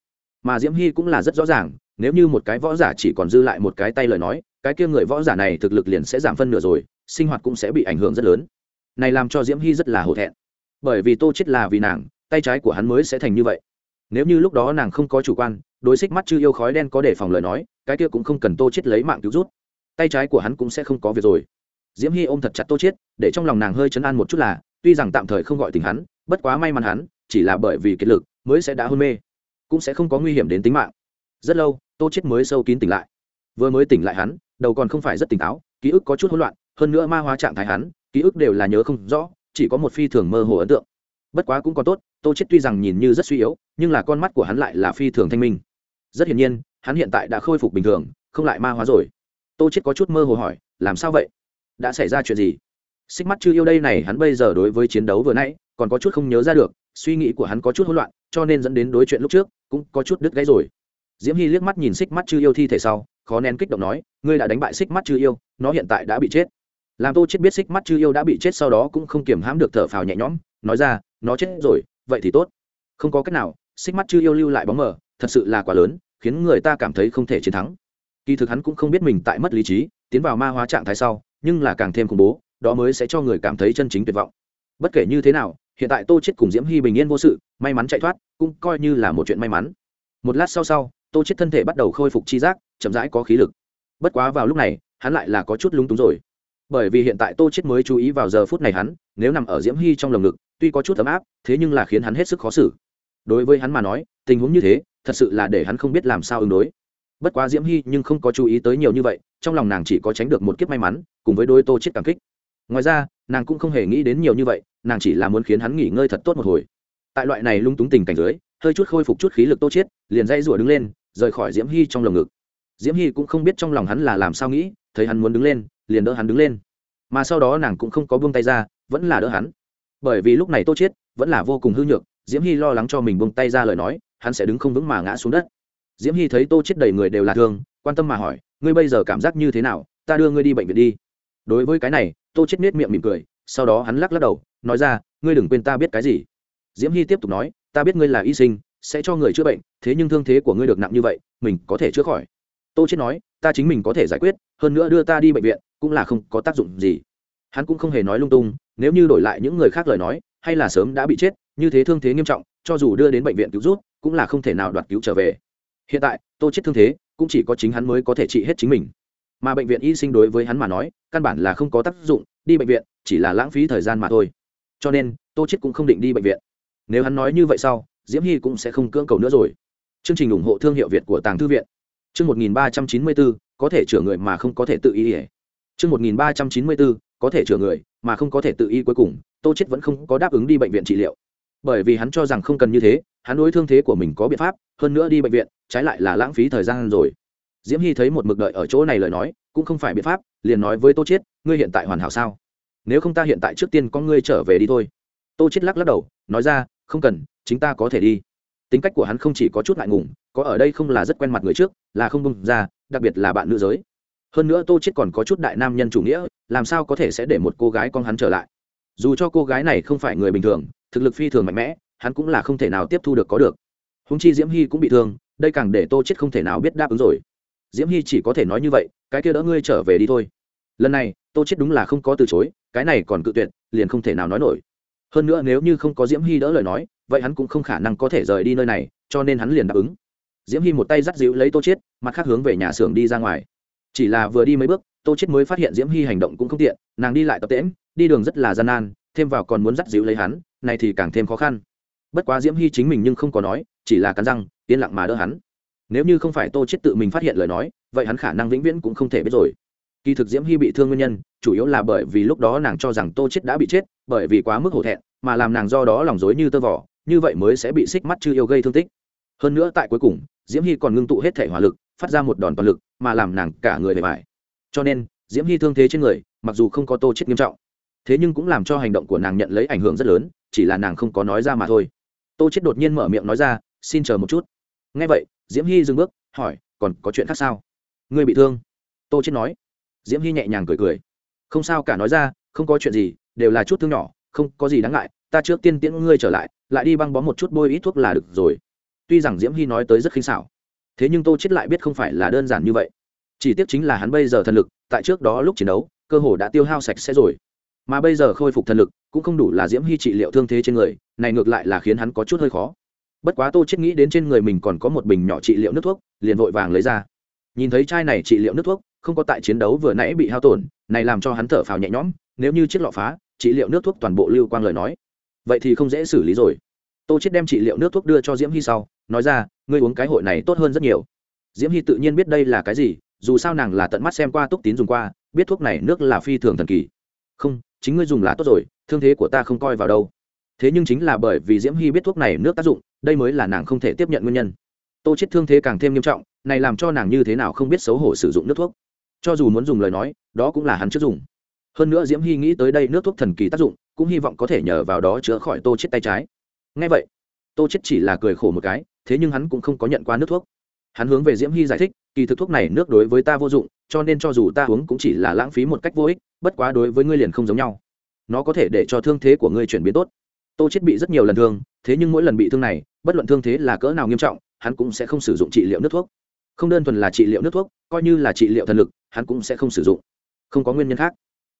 mà diễm hy cũng là rất rõ ràng nếu như một cái võ giả chỉ còn dư lại một cái tay lời nói cái kia người võ giả này thực lực liền sẽ giảm phân nửa rồi sinh hoạt cũng sẽ bị ảnh hưởng rất lớn này làm cho diễm hy rất là hổ thẹn bởi vì tô chết là vì nàng tay trái của hắn mới sẽ thành như vậy nếu như lúc đó nàng không có chủ quan đối xích mắt chư yêu khói đen có để phòng lời nói cái kia cũng không cần tô chết lấy mạng cứu rút tay trái của hắn cũng sẽ không có việc rồi diễm hy ôm thật chặt tô chết để trong lòng nàng hơi chấn an một chút là tuy rằng tạm thời không gọi tình hắn bất quá may mắn hắn chỉ là bởi vì kiệt lực mới sẽ đã hôn mê cũng sẽ không có nguy hiểm đến tính mạng. Rất lâu, tô chết mới sâu kín tỉnh lại. Vừa mới tỉnh lại hắn, đầu còn không phải rất tỉnh táo, ký ức có chút hỗn loạn, hơn nữa ma hóa trạng thái hắn, ký ức đều là nhớ không rõ, chỉ có một phi thường mơ hồ ấn tượng. Bất quá cũng còn tốt, tô chết tuy rằng nhìn như rất suy yếu, nhưng là con mắt của hắn lại là phi thường thanh minh. Rất hiển nhiên, hắn hiện tại đã khôi phục bình thường, không lại ma hóa rồi. Tô chết có chút mơ hồ hỏi, làm sao vậy? Đã xảy ra chuyện gì? Xích mắt chưa yêu đây này hắn bây giờ đối với chiến đấu vừa nãy, còn có chút không nhớ ra được, suy nghĩ của hắn có chút hỗn loạn cho nên dẫn đến đối chuyện lúc trước cũng có chút đứt gãy rồi. Diễm hy liếc mắt nhìn xích mắt chư yêu thi thể sau, khó nén kích động nói, ngươi đã đánh bại xích mắt chư yêu, nó hiện tại đã bị chết. Làm tô chết biết xích mắt chư yêu đã bị chết sau đó cũng không kiềm hãm được thở phào nhẹ nhõm, nói ra, nó chết rồi, vậy thì tốt. Không có cách nào, xích mắt chư yêu lưu lại bóng mờ, thật sự là quá lớn, khiến người ta cảm thấy không thể chiến thắng. Kỳ thực hắn cũng không biết mình tại mất lý trí, tiến vào ma hóa trạng thái sau, nhưng là càng thêm khủng bố, đó mới sẽ cho người cảm thấy chân chính tuyệt vọng. Bất kể như thế nào, hiện tại tô chết cùng diễm hy bình yên vô sự may mắn chạy thoát, cũng coi như là một chuyện may mắn. Một lát sau sau, tô chết thân thể bắt đầu khôi phục chi giác, chậm rãi có khí lực. Bất quá vào lúc này, hắn lại là có chút lúng túng rồi. Bởi vì hiện tại tô chết mới chú ý vào giờ phút này hắn, nếu nằm ở diễm hy trong lồng ngực, tuy có chút ấm áp, thế nhưng là khiến hắn hết sức khó xử. Đối với hắn mà nói, tình huống như thế, thật sự là để hắn không biết làm sao ứng đối. Bất quá diễm hy nhưng không có chú ý tới nhiều như vậy, trong lòng nàng chỉ có tránh được một kiếp may mắn, cùng với đôi tô chết cảm kích. Ngoài ra, nàng cũng không hề nghĩ đến nhiều như vậy, nàng chỉ là muốn khiến hắn nghỉ ngơi thật tốt một hồi tại loại này lung túng tình cảnh dưới, hơi chút khôi phục chút khí lực tô chiết, liền dây rủa đứng lên, rời khỏi diễm hy trong lồng ngực. Diễm hy cũng không biết trong lòng hắn là làm sao nghĩ, thấy hắn muốn đứng lên, liền đỡ hắn đứng lên. Mà sau đó nàng cũng không có buông tay ra, vẫn là đỡ hắn. Bởi vì lúc này tô chiết vẫn là vô cùng hư nhược, diễm hy lo lắng cho mình buông tay ra lời nói, hắn sẽ đứng không vững mà ngã xuống đất. Diễm hy thấy tô chết đầy người đều là thương, quan tâm mà hỏi, ngươi bây giờ cảm giác như thế nào? Ta đưa ngươi đi bệnh viện đi. Đối với cái này, tô chết nết miệng mỉm cười, sau đó hắn lắc lắc đầu, nói ra, ngươi đừng quên ta biết cái gì diễm hy tiếp tục nói, ta biết ngươi là y sinh, sẽ cho người chữa bệnh, thế nhưng thương thế của ngươi được nặng như vậy, mình có thể chữa khỏi. Tô chết nói, ta chính mình có thể giải quyết, hơn nữa đưa ta đi bệnh viện, cũng là không có tác dụng gì. Hắn cũng không hề nói lung tung, nếu như đổi lại những người khác lời nói, hay là sớm đã bị chết, như thế thương thế nghiêm trọng, cho dù đưa đến bệnh viện cứu rút cũng là không thể nào đoạt cứu trở về. Hiện tại, tô chết thương thế, cũng chỉ có chính hắn mới có thể trị hết chính mình. Mà bệnh viện y sinh đối với hắn mà nói, căn bản là không có tác dụng, đi bệnh viện, chỉ là lãng phí thời gian mà thôi. Cho nên, tô chết cũng không định đi bệnh viện nếu hắn nói như vậy sau diễm hy cũng sẽ không cưỡng cầu nữa rồi. Chương trình ủng hộ thương hiệu việt của tàng thư viện. Chương 1394, có thể chữa người mà không có thể tự ý chương 1394, có thể chữa người mà không có thể tự ý cuối cùng tô chết vẫn không có đáp ứng đi bệnh viện trị liệu. Bởi vì hắn cho rằng không cần như thế hắn đối thương thế của mình có biện pháp hơn nữa đi bệnh viện trái lại là lãng phí thời gian rồi. Diễm hy thấy một mực đợi ở chỗ này lời nói cũng không phải biện pháp liền nói với tô chiết ngươi hiện tại hoàn hảo sao? Nếu không ta hiện tại trước tiên con ngươi trở về đi thôi. Tô chiết lắc lắc đầu nói ra không cần, chính ta có thể đi. Tính cách của hắn không chỉ có chút ngại ngùng, có ở đây không là rất quen mặt người trước, là không bung ra, đặc biệt là bạn nữ giới. Hơn nữa tô chiết còn có chút đại nam nhân chủ nghĩa, làm sao có thể sẽ để một cô gái con hắn trở lại? Dù cho cô gái này không phải người bình thường, thực lực phi thường mạnh mẽ, hắn cũng là không thể nào tiếp thu được có được. Húng chi diễm hy cũng bị thương, đây càng để tô chết không thể nào biết đáp ứng rồi. Diễm hy chỉ có thể nói như vậy, cái kia đỡ ngươi trở về đi thôi. Lần này, tô chết đúng là không có từ chối, cái này còn cự tuyệt, liền không thể nào nói nổi hơn nữa nếu như không có diễm hy đỡ lời nói, vậy hắn cũng không khả năng có thể rời đi nơi này, cho nên hắn liền đáp ứng. Diễm hy một tay dắt dịu lấy tô chết mặt khác hướng về nhà xưởng đi ra ngoài. Chỉ là vừa đi mấy bước, tô chết mới phát hiện diễm hy hành động cũng không tiện, nàng đi lại tập tễm đi đường rất là gian nan, thêm vào còn muốn dắt dịu lấy hắn, này thì càng thêm khó khăn. Bất quá diễm hy chính mình nhưng không có nói, chỉ là cắn răng, yên lặng mà đỡ hắn. Nếu như không phải tô chết tự mình phát hiện lời nói, vậy hắn khả năng vĩnh viễn cũng không thể biết rồi kỳ thực diễm hy bị thương nguyên nhân, chủ yếu là bởi vì lúc đó nàng cho rằng tô chết đã bị chết, bởi vì quá mức hổ thẹn, mà làm nàng do đó lòng dối như tơ vỏ như vậy mới sẽ bị xích mắt chưa yêu gây thương tích. Hơn nữa tại cuối cùng, diễm hy còn ngưng tụ hết thể hỏa lực, phát ra một đòn toàn lực, mà làm nàng cả người bề bài cho nên, diễm hy thương thế trên người, mặc dù không có tô chết nghiêm trọng, thế nhưng cũng làm cho hành động của nàng nhận lấy ảnh hưởng rất lớn, chỉ là nàng không có nói ra mà thôi. Tô chết đột nhiên mở miệng nói ra, xin chờ một chút. Nghe vậy, diễm hy dừng bước, hỏi, còn có chuyện khác sao? Ngươi bị thương. Tô chết nói diễm hy nhẹ nhàng cười cười. Không sao cả nói ra, không có chuyện gì, đều là chút thương nhỏ, không có gì đáng ngại, ta trước tiên tiễn ngươi trở lại lại đi băng bó một chút bôi ít thuốc là được rồi. Tuy rằng diễm hy nói tới rất khinh xảo, thế nhưng tô chết lại biết không phải là đơn giản như vậy. Chỉ tiếc chính là hắn bây giờ thần lực, tại trước đó lúc chiến đấu, cơ hồ đã tiêu hao sạch sẽ rồi. Mà bây giờ khôi phục thần lực, cũng không đủ là diễm hy trị liệu thương thế trên người, này ngược lại là khiến hắn có chút hơi khó. Bất quá tô chết nghĩ đến trên người mình còn có một bình nhỏ trị liệu nước thuốc, liền vội vàng lấy ra. Nhìn thấy chai này trị liệu nước thuốc không có tại chiến đấu vừa nãy bị hao tổn, này làm cho hắn thở phào nhẹ nhõm, nếu như chiếc lọ phá, trị liệu nước thuốc toàn bộ lưu quang lời nói. Vậy thì không dễ xử lý rồi. Tô chết đem trị liệu nước thuốc đưa cho diễm hy sau, nói ra, ngươi uống cái hội này tốt hơn rất nhiều. Diễm hy tự nhiên biết đây là cái gì, dù sao nàng là tận mắt xem qua túc tín dùng qua, biết thuốc này nước là phi thường thần kỳ. Không, chính ngươi dùng là tốt rồi, thương thế của ta không coi vào đâu. Thế nhưng chính là bởi vì diễm hy biết thuốc này nước tác dụng, đây mới là nàng không thể tiếp nhận nguyên nhân. Tô chết thương thế càng thêm nghiêm trọng, này làm cho nàng như thế nào không biết xấu hổ sử dụng nước thuốc cho dù muốn dùng lời nói, đó cũng là hắn trước dùng. Hơn nữa diễm hy nghĩ tới đây nước thuốc thần kỳ tác dụng, cũng hy vọng có thể nhờ vào đó chữa khỏi tô chết tay trái. Ngay vậy, tô chết chỉ là cười khổ một cái, thế nhưng hắn cũng không có nhận qua nước thuốc. Hắn hướng về diễm hy giải thích, kỳ thực thuốc này nước đối với ta vô dụng, cho nên cho dù ta uống cũng chỉ là lãng phí một cách vô ích, bất quá đối với ngươi liền không giống nhau. Nó có thể để cho thương thế của ngươi chuyển biến tốt. Tô chết bị rất nhiều lần thương, thế nhưng mỗi lần bị thương này, bất luận thương thế là cỡ nào nghiêm trọng, hắn cũng sẽ không sử dụng trị liệu nước thuốc không đơn thuần là trị liệu nước thuốc, coi như là trị liệu thần lực, hắn cũng sẽ không sử dụng. Không có nguyên nhân khác.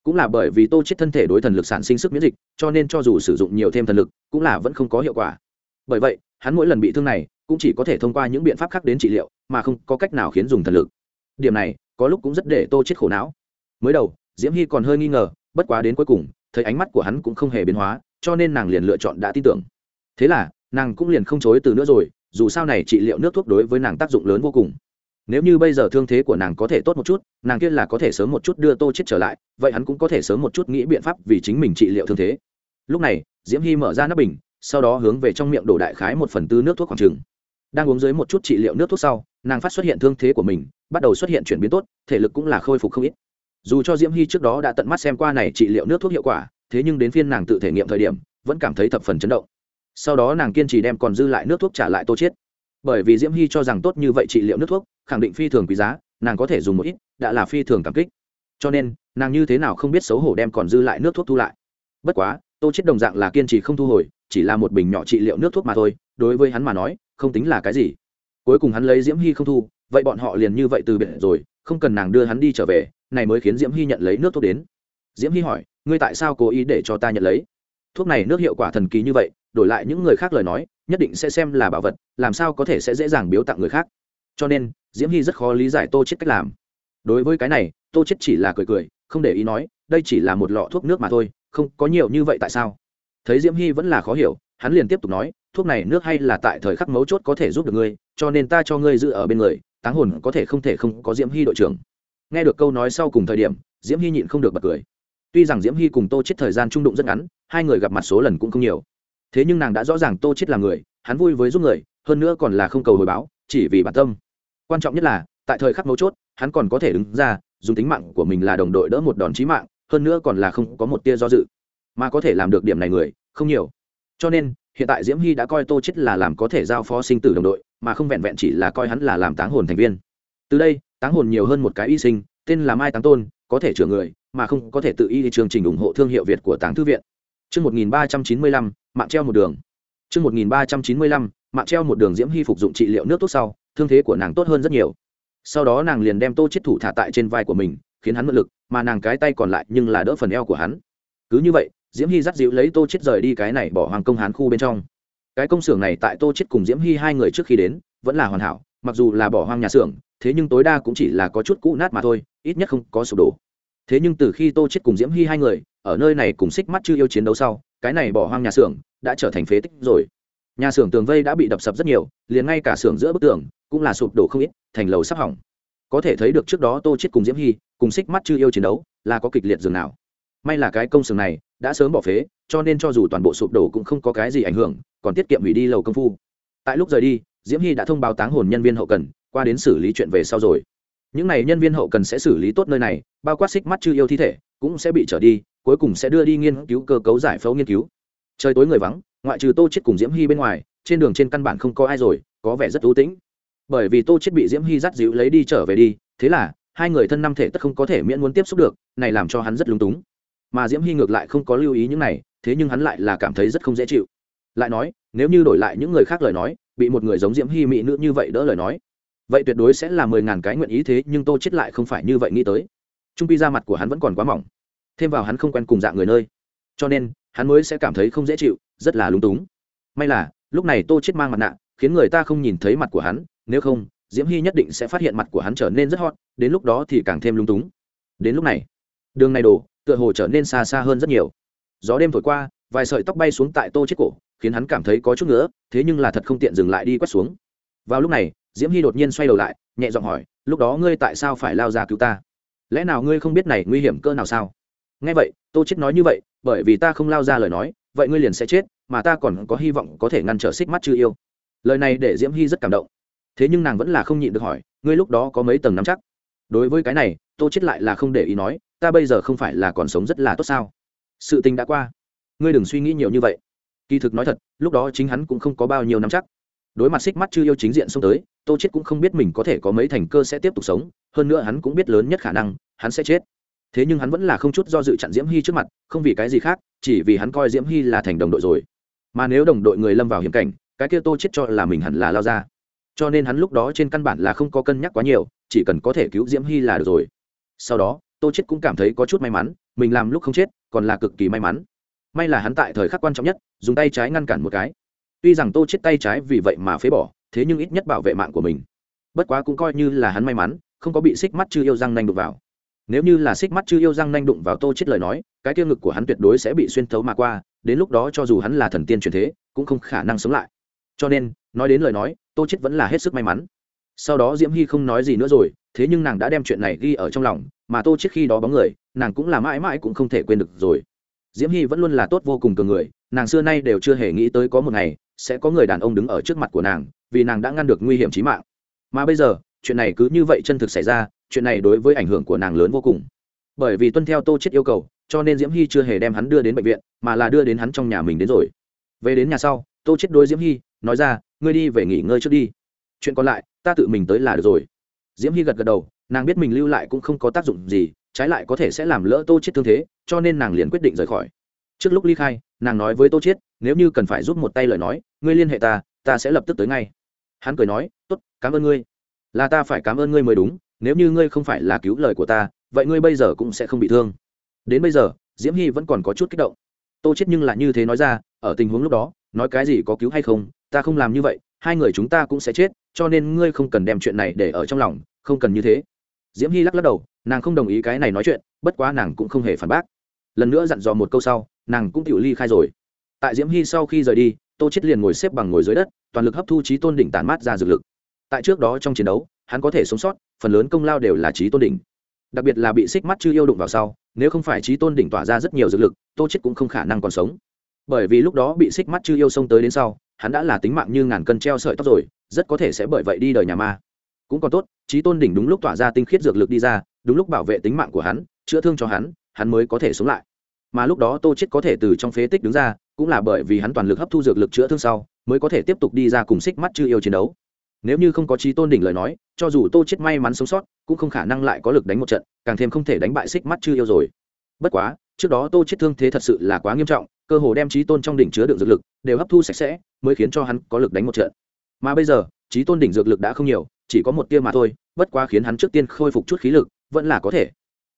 Cũng là bởi vì tô chết thân thể đối thần lực sản sinh sức miễn dịch, cho nên cho dù sử dụng nhiều thêm thần lực, cũng là vẫn không có hiệu quả. Bởi vậy, hắn mỗi lần bị thương này, cũng chỉ có thể thông qua những biện pháp khác đến trị liệu, mà không có cách nào khiến dùng thần lực. Điểm này, có lúc cũng rất để tô chết khổ não. Mới đầu, diễm hy còn hơi nghi ngờ, bất quá đến cuối cùng, thấy ánh mắt của hắn cũng không hề biến hóa, cho nên nàng liền lựa chọn đã tin tưởng. Thế là, nàng cũng liền không chối từ nữa rồi dù sao này trị liệu nước thuốc đối với nàng tác dụng lớn vô cùng. Nếu như bây giờ thương thế của nàng có thể tốt một chút, nàng kia là có thể sớm một chút đưa tô chết trở lại, vậy hắn cũng có thể sớm một chút nghĩ biện pháp vì chính mình trị liệu thương thế. Lúc này, diễm hy mở ra nắp bình, sau đó hướng về trong miệng đổ đại khái một phần tư nước thuốc khoảng trừng đang uống dưới một chút trị liệu nước thuốc sau, nàng phát xuất hiện thương thế của mình, bắt đầu xuất hiện chuyển biến tốt, thể lực cũng là khôi phục không ít. Dù cho diễm hy trước đó đã tận mắt xem qua này trị liệu nước thuốc hiệu quả, thế nhưng đến phiên nàng tự thể nghiệm thời điểm, vẫn cảm thấy thập phần chấn động sau đó nàng kiên trì đem còn dư lại nước thuốc trả lại tô chiết. Bởi vì diễm hy cho rằng tốt như vậy trị liệu nước thuốc, khẳng định phi thường quý giá, nàng có thể dùng một ít, đã là phi thường cảm kích. Cho nên, nàng như thế nào không biết xấu hổ đem còn dư lại nước thuốc thu lại. Bất quá, tô chết đồng dạng là kiên trì không thu hồi, chỉ là một bình nhỏ trị liệu nước thuốc mà thôi, đối với hắn mà nói, không tính là cái gì. Cuối cùng hắn lấy diễm hy không thu, vậy bọn họ liền như vậy từ biệt rồi, không cần nàng đưa hắn đi trở về, này mới khiến diễm hy nhận lấy nước thuốc đến. Diễm hy hỏi, ngươi tại sao cố ý để cho ta nhận lấy? Thuốc này nước hiệu quả thần kỳ như vậy đổi lại những người khác lời nói, nhất định sẽ xem là bảo vật, làm sao có thể sẽ dễ dàng biếu tặng người khác. Cho nên, diễm hy rất khó lý giải tô chết cách làm. Đối với cái này, tô chết chỉ là cười cười, không để ý nói, đây chỉ là một lọ thuốc nước mà thôi, không có nhiều như vậy tại sao? Thấy diễm hy vẫn là khó hiểu, hắn liền tiếp tục nói, thuốc này nước hay là tại thời khắc mấu chốt có thể giúp được ngươi, cho nên ta cho ngươi giữ ở bên người, táng hồn có thể không thể không có diễm hy đội trưởng. Nghe được câu nói sau cùng thời điểm, diễm hy nhịn không được bật cười. Tuy rằng diễm hy cùng tô chết thời gian trung đụng rất ngắn, hai người gặp mặt số lần cũng không nhiều thế nhưng nàng đã rõ ràng tô chết là người, hắn vui với giúp người, hơn nữa còn là không cầu hồi báo, chỉ vì bản tâm. Quan trọng nhất là, tại thời khắc mấu chốt, hắn còn có thể đứng ra, dùng tính mạng của mình là đồng đội đỡ một đòn chí mạng, hơn nữa còn là không có một tia do dự. Mà có thể làm được điểm này người, không nhiều. Cho nên, hiện tại diễm hy đã coi tô chết là làm có thể giao phó sinh tử đồng đội, mà không vẹn vẹn chỉ là coi hắn là làm táng hồn thành viên. Từ đây, táng hồn nhiều hơn một cái y sinh, tên là mai táng tôn, có thể chữa người, mà không có thể tự y chương trình ủng hộ thương hiệu việt của táng thư viện. Chương 1395, mạng treo một đường. Chương 1395, mạng treo một đường Diễm Hy phục dụng trị liệu nước tốt sau, thương thế của nàng tốt hơn rất nhiều. Sau đó nàng liền đem Tô Chiết thủ thả tại trên vai của mình, khiến hắn mượn lực, mà nàng cái tay còn lại nhưng là đỡ phần eo của hắn. Cứ như vậy, Diễm Hy dắt dịu lấy Tô Chiết rời đi cái này bỏ hoàng công hán khu bên trong. Cái công xưởng này tại Tô Chiết cùng Diễm Hy hai người trước khi đến, vẫn là hoàn hảo, mặc dù là bỏ hoang nhà xưởng, thế nhưng tối đa cũng chỉ là có chút cũ nát mà thôi, ít nhất không có sụp đổ. Thế nhưng từ khi Tô Chiết cùng Diễm Hy hai người, ở nơi này cùng xích mắt chưa yêu chiến đấu sau, cái này bỏ hoang nhà xưởng đã trở thành phế tích rồi. Nhà xưởng tường vây đã bị đập sập rất nhiều, liền ngay cả xưởng giữa bức tường cũng là sụp đổ không ít, thành lầu sắp hỏng. Có thể thấy được trước đó tô chết cùng diễm hy cùng xích mắt chưa yêu chiến đấu là có kịch liệt dường nào. May là cái công xưởng này đã sớm bỏ phế, cho nên cho dù toàn bộ sụp đổ cũng không có cái gì ảnh hưởng, còn tiết kiệm hủy đi lầu công phu. Tại lúc rời đi, diễm hy đã thông báo táng hồn nhân viên hậu cần, qua đến xử lý chuyện về sau rồi. Những n à y nhân viên hậu cần sẽ xử lý tốt nơi này, bao quát xích mắt chưa yêu thi thể, cũng sẽ bị trở đi cuối cùng sẽ đưa đi nghiên cứu cơ cấu giải phẫu nghiên cứu. Trời tối người vắng, ngoại trừ tô chết cùng diễm hy bên ngoài, trên đường trên căn bản không có ai rồi, có vẻ rất ưu tĩnh. Bởi vì tô chết bị diễm hy dắt dịu lấy đi trở về đi, thế là, hai người thân năm thể tất không có thể miễn muốn tiếp xúc được, này làm cho hắn rất lung túng. Mà diễm hy ngược lại không có lưu ý những này, thế nhưng hắn lại là cảm thấy rất không dễ chịu. Lại nói, nếu như đổi lại những người khác lời nói, bị một người giống diễm hy mỹ nữ như vậy đỡ lời nói, vậy tuyệt đối sẽ là mười ngàn cái nguyện ý, thế nhưng tô chết lại không phải như vậy nghĩ tới. Trung pi ra mặt của hắn vẫn còn quá mỏng thêm vào hắn không quen cùng dạng người nơi. Cho nên, hắn mới sẽ cảm thấy không dễ chịu, rất là lúng túng. May là, lúc này tô chết mang mặt nạ, khiến người ta không nhìn thấy mặt của hắn, nếu không, diễm hy nhất định sẽ phát hiện mặt của hắn trở nên rất hot, đến lúc đó thì càng thêm lung túng. Đến lúc này, đường này đổ, tựa hồ trở nên xa xa hơn rất nhiều. Gió đêm thổi qua, vài sợi tóc bay xuống tại tô chết cổ, khiến hắn cảm thấy có chút nữa thế nhưng là thật không tiện dừng lại đi quét xuống. Vào lúc này, diễm hy đột nhiên xoay đầu lại, nhẹ giọng hỏi, lúc đó ngươi tại sao phải lao ra cứu ta? Lẽ nào ngươi không biết này nguy hiểm cơ nào sao? Nghe vậy, tô chết nói như vậy, bởi vì ta không lao ra lời nói, vậy ngươi liền sẽ chết, mà ta còn có hy vọng có thể ngăn trở xích mắt chư yêu. Lời này để diễm hy rất cảm động. Thế nhưng nàng vẫn là không nhịn được hỏi, ngươi lúc đó có mấy tầng nắm chắc? Đối với cái này, tô chết lại là không để ý nói, ta bây giờ không phải là còn sống rất là tốt sao? Sự tình đã qua. Ngươi đừng suy nghĩ nhiều như vậy. Kỳ thực nói thật, lúc đó chính hắn cũng không có bao nhiêu nắm chắc. Đối mặt xích mắt chư yêu chính diện xông tới, tô chết cũng không biết mình có thể có mấy thành cơ sẽ tiếp tục sống, hơn nữa hắn cũng biết lớn nhất khả năng, hắn sẽ chết thế nhưng hắn vẫn là không chút do dự chặn diễm hy trước mặt, không vì cái gì khác, chỉ vì hắn coi diễm hy là thành đồng đội rồi. Mà nếu đồng đội người lâm vào hiểm cảnh, cái kia tô chết cho là mình hẳn là lao ra. Cho nên hắn lúc đó trên căn bản là không có cân nhắc quá nhiều, chỉ cần có thể cứu diễm hy là được rồi. Sau đó, tô chết cũng cảm thấy có chút may mắn, mình làm lúc không chết, còn là cực kỳ may mắn. May là hắn tại thời khắc quan trọng nhất, dùng tay trái ngăn cản một cái. Tuy rằng tô chết tay trái vì vậy mà phế bỏ, thế nhưng ít nhất bảo vệ mạng của mình. Bất quá cũng coi như là hắn may mắn, không có bị xích mắt chư yêu răng nanh đục vào nếu như là xích mắt chư yêu răng nanh đụng vào tô chết lời nói, cái tiêu ngực của hắn tuyệt đối sẽ bị xuyên thấu mà qua, đến lúc đó cho dù hắn là thần tiên truyền thế, cũng không khả năng sống lại. Cho nên, nói đến lời nói, tô chết vẫn là hết sức may mắn. Sau đó diễm hy không nói gì nữa rồi, thế nhưng nàng đã đem chuyện này ghi ở trong lòng, mà tô chết khi đó bóng người, nàng cũng là mãi mãi cũng không thể quên được rồi. Diễm hy vẫn luôn là tốt vô cùng cường người, nàng xưa nay đều chưa hề nghĩ tới có một ngày, sẽ có người đàn ông đứng ở trước mặt của nàng, vì nàng đã ngăn được nguy hiểm chí mạng. Mà bây giờ, chuyện này cứ như vậy chân thực xảy ra chuyện này đối với ảnh hưởng của nàng lớn vô cùng. Bởi vì tuân theo tô chết yêu cầu, cho nên diễm hy chưa hề đem hắn đưa đến bệnh viện, mà là đưa đến hắn trong nhà mình đến rồi. Về đến nhà sau, tô chết đối diễm hy nói ra, ngươi đi về nghỉ ngơi trước đi. Chuyện còn lại, ta tự mình tới là được rồi. Diễm hy gật gật đầu, nàng biết mình lưu lại cũng không có tác dụng gì, trái lại có thể sẽ làm lỡ tô chết thương thế, cho nên nàng liền quyết định rời khỏi. Trước lúc ly khai, nàng nói với tô chết nếu như cần phải giúp một tay lời nói, ngươi liên hệ ta ta sẽ lập tức tới ngay. Hắn cười nói, tốt, cảm ơn ngươi. Là ta phải cảm ơn ngươi mới đúng nếu như ngươi không phải là cứu lời của ta, vậy ngươi bây giờ cũng sẽ không bị thương. Đến bây giờ, diễm hy vẫn còn có chút kích động. Tô chết nhưng là như thế nói ra, ở tình huống lúc đó, nói cái gì có cứu hay không, ta không làm như vậy, hai người chúng ta cũng sẽ chết, cho nên ngươi không cần đem chuyện này để ở trong lòng, không cần như thế. Diễm hy lắc lắc đầu, nàng không đồng ý cái này nói chuyện, bất quá nàng cũng không hề phản bác. Lần nữa dặn dò một câu sau, nàng cũng tự ly khai rồi. Tại diễm hy sau khi rời đi, tô chết liền ngồi xếp bằng ngồi dưới đất, toàn lực hấp thu trí tôn đỉnh tản mát ra dược lực. Tại trước đó trong chiến đấu hắn có thể sống sót, phần lớn công lao đều là trí tôn đỉnh. Đặc biệt là bị xích mắt chư yêu đụng vào sau, nếu không phải trí tôn đỉnh tỏa ra rất nhiều dược lực, tô chết cũng không khả năng còn sống. Bởi vì lúc đó bị xích mắt chư yêu xông tới đến sau, hắn đã là tính mạng như ngàn cân treo sợi tóc rồi, rất có thể sẽ bởi vậy đi đời nhà ma. Cũng còn tốt, trí tôn đỉnh đúng lúc tỏa ra tinh khiết dược lực đi ra, đúng lúc bảo vệ tính mạng của hắn, chữa thương cho hắn hắn mới có thể sống lại. Mà lúc đó tô chết có thể từ trong phế tích đứng ra, cũng là bởi vì hắn toàn lực hấp thu dược lực chữa thương sau, mới có thể tiếp tục đi ra cùng xích mắt chư yêu chiến đấu nếu như không có trí tôn đỉnh lời nói, cho dù tô chết may mắn sống sót, cũng không khả năng lại có lực đánh một trận, càng thêm không thể đánh bại xích mắt chư yêu rồi. Bất quá, trước đó tô chết thương thế thật sự là quá nghiêm trọng, cơ hồ đem trí tôn trong đỉnh chứa đựng dược lực đều hấp thu sạch sẽ, mới khiến cho hắn có lực đánh một trận. Mà bây giờ, trí tôn đỉnh dược lực đã không nhiều, chỉ có một tia mà thôi, bất quá khiến hắn trước tiên khôi phục chút khí lực, vẫn là có thể.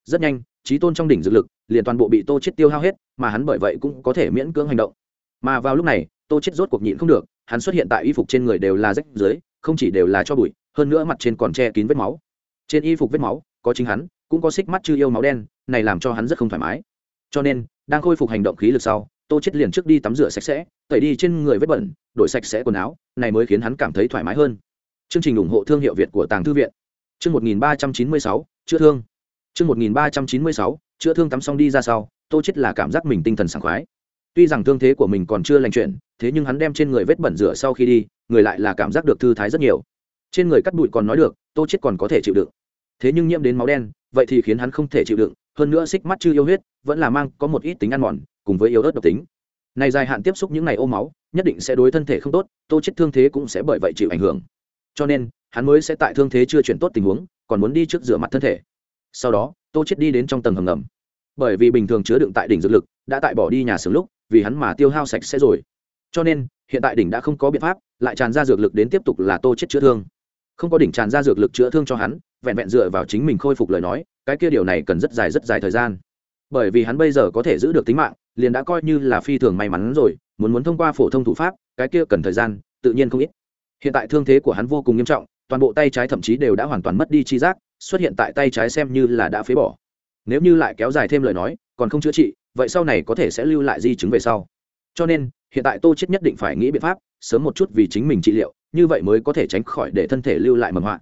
Rất nhanh, trí tôn trong đỉnh dược lực liền toàn bộ bị tô chết tiêu hao hết, mà hắn bởi vậy cũng có thể miễn cưỡng hành động. Mà vào lúc này, tô chết rốt cuộc nhịn không được, hắn xuất hiện tại y phục trên người đều là rách dưới không chỉ đều là cho bụi hơn nữa mặt trên còn che kín vết máu. Trên y phục vết máu có chính hắn cũng có xích mắt chư yêu máu đen này làm cho hắn rất không thoải mái. Cho nên đang khôi phục hành động khí lực sau tô chết liền trước đi tắm rửa sạch sẽ tẩy đi trên người vết bẩn đổi sạch sẽ quần áo này mới khiến hắn cảm thấy thoải mái hơn. Chương trình ủng hộ thương hiệu việt của tàng thư viện. Chương 1396, chữa thương. Chương 1396, chữa thương tắm xong đi ra sau tô chết là cảm giác mình tinh thần sảng khoái. Tuy rằng thương thế của mình còn chưa lành chuyển thế nhưng hắn đem trên người vết bẩn rửa sau khi đi người lại là cảm giác được thư thái rất nhiều. Trên người cắt bụi còn nói được, tô chết còn có thể chịu đựng. Thế nhưng nhiễm đến máu đen, vậy thì khiến hắn không thể chịu đựng, hơn nữa xích mắt chưa yêu huyết, vẫn là mang có một ít tính ăn mòn, cùng với yếu ớt độc tính. Này dài hạn tiếp xúc những ngày ô máu, nhất định sẽ đối thân thể không tốt, tô chết thương thế cũng sẽ bởi vậy chịu ảnh hưởng. Cho nên, hắn mới sẽ tại thương thế chưa chuyển tốt tình huống, còn muốn đi trước rửa mặt thân thể. Sau đó, tô chết đi đến trong tầng hầm ngầm. Bởi vì bình thường chứa đựng tại đỉnh dược lực, đã tại bỏ đi nhà xưởng lúc, vì hắn mà tiêu hao sạch sẽ rồi. Cho nên hiện tại đỉnh đã không có biện pháp, lại tràn ra dược lực đến tiếp tục là tô chết chữa thương. Không có đỉnh tràn ra dược lực chữa thương cho hắn, vẹn vẹn dựa vào chính mình khôi phục lời nói, cái kia điều này cần rất dài rất dài thời gian. Bởi vì hắn bây giờ có thể giữ được tính mạng, liền đã coi như là phi thường may mắn rồi, muốn muốn thông qua phổ thông thủ pháp, cái kia cần thời gian, tự nhiên không ít. Hiện tại thương thế của hắn vô cùng nghiêm trọng, toàn bộ tay trái thậm chí đều đã hoàn toàn mất đi chi giác, xuất hiện tại tay trái xem như là đã phế bỏ. Nếu như lại kéo dài thêm lời nói, còn không chữa trị, vậy sau này có thể sẽ lưu lại di chứng về sau cho nên, hiện tại tô chết nhất định phải nghĩ biện pháp, sớm một chút vì chính mình trị liệu, như vậy mới có thể tránh khỏi để thân thể lưu lại mầm họa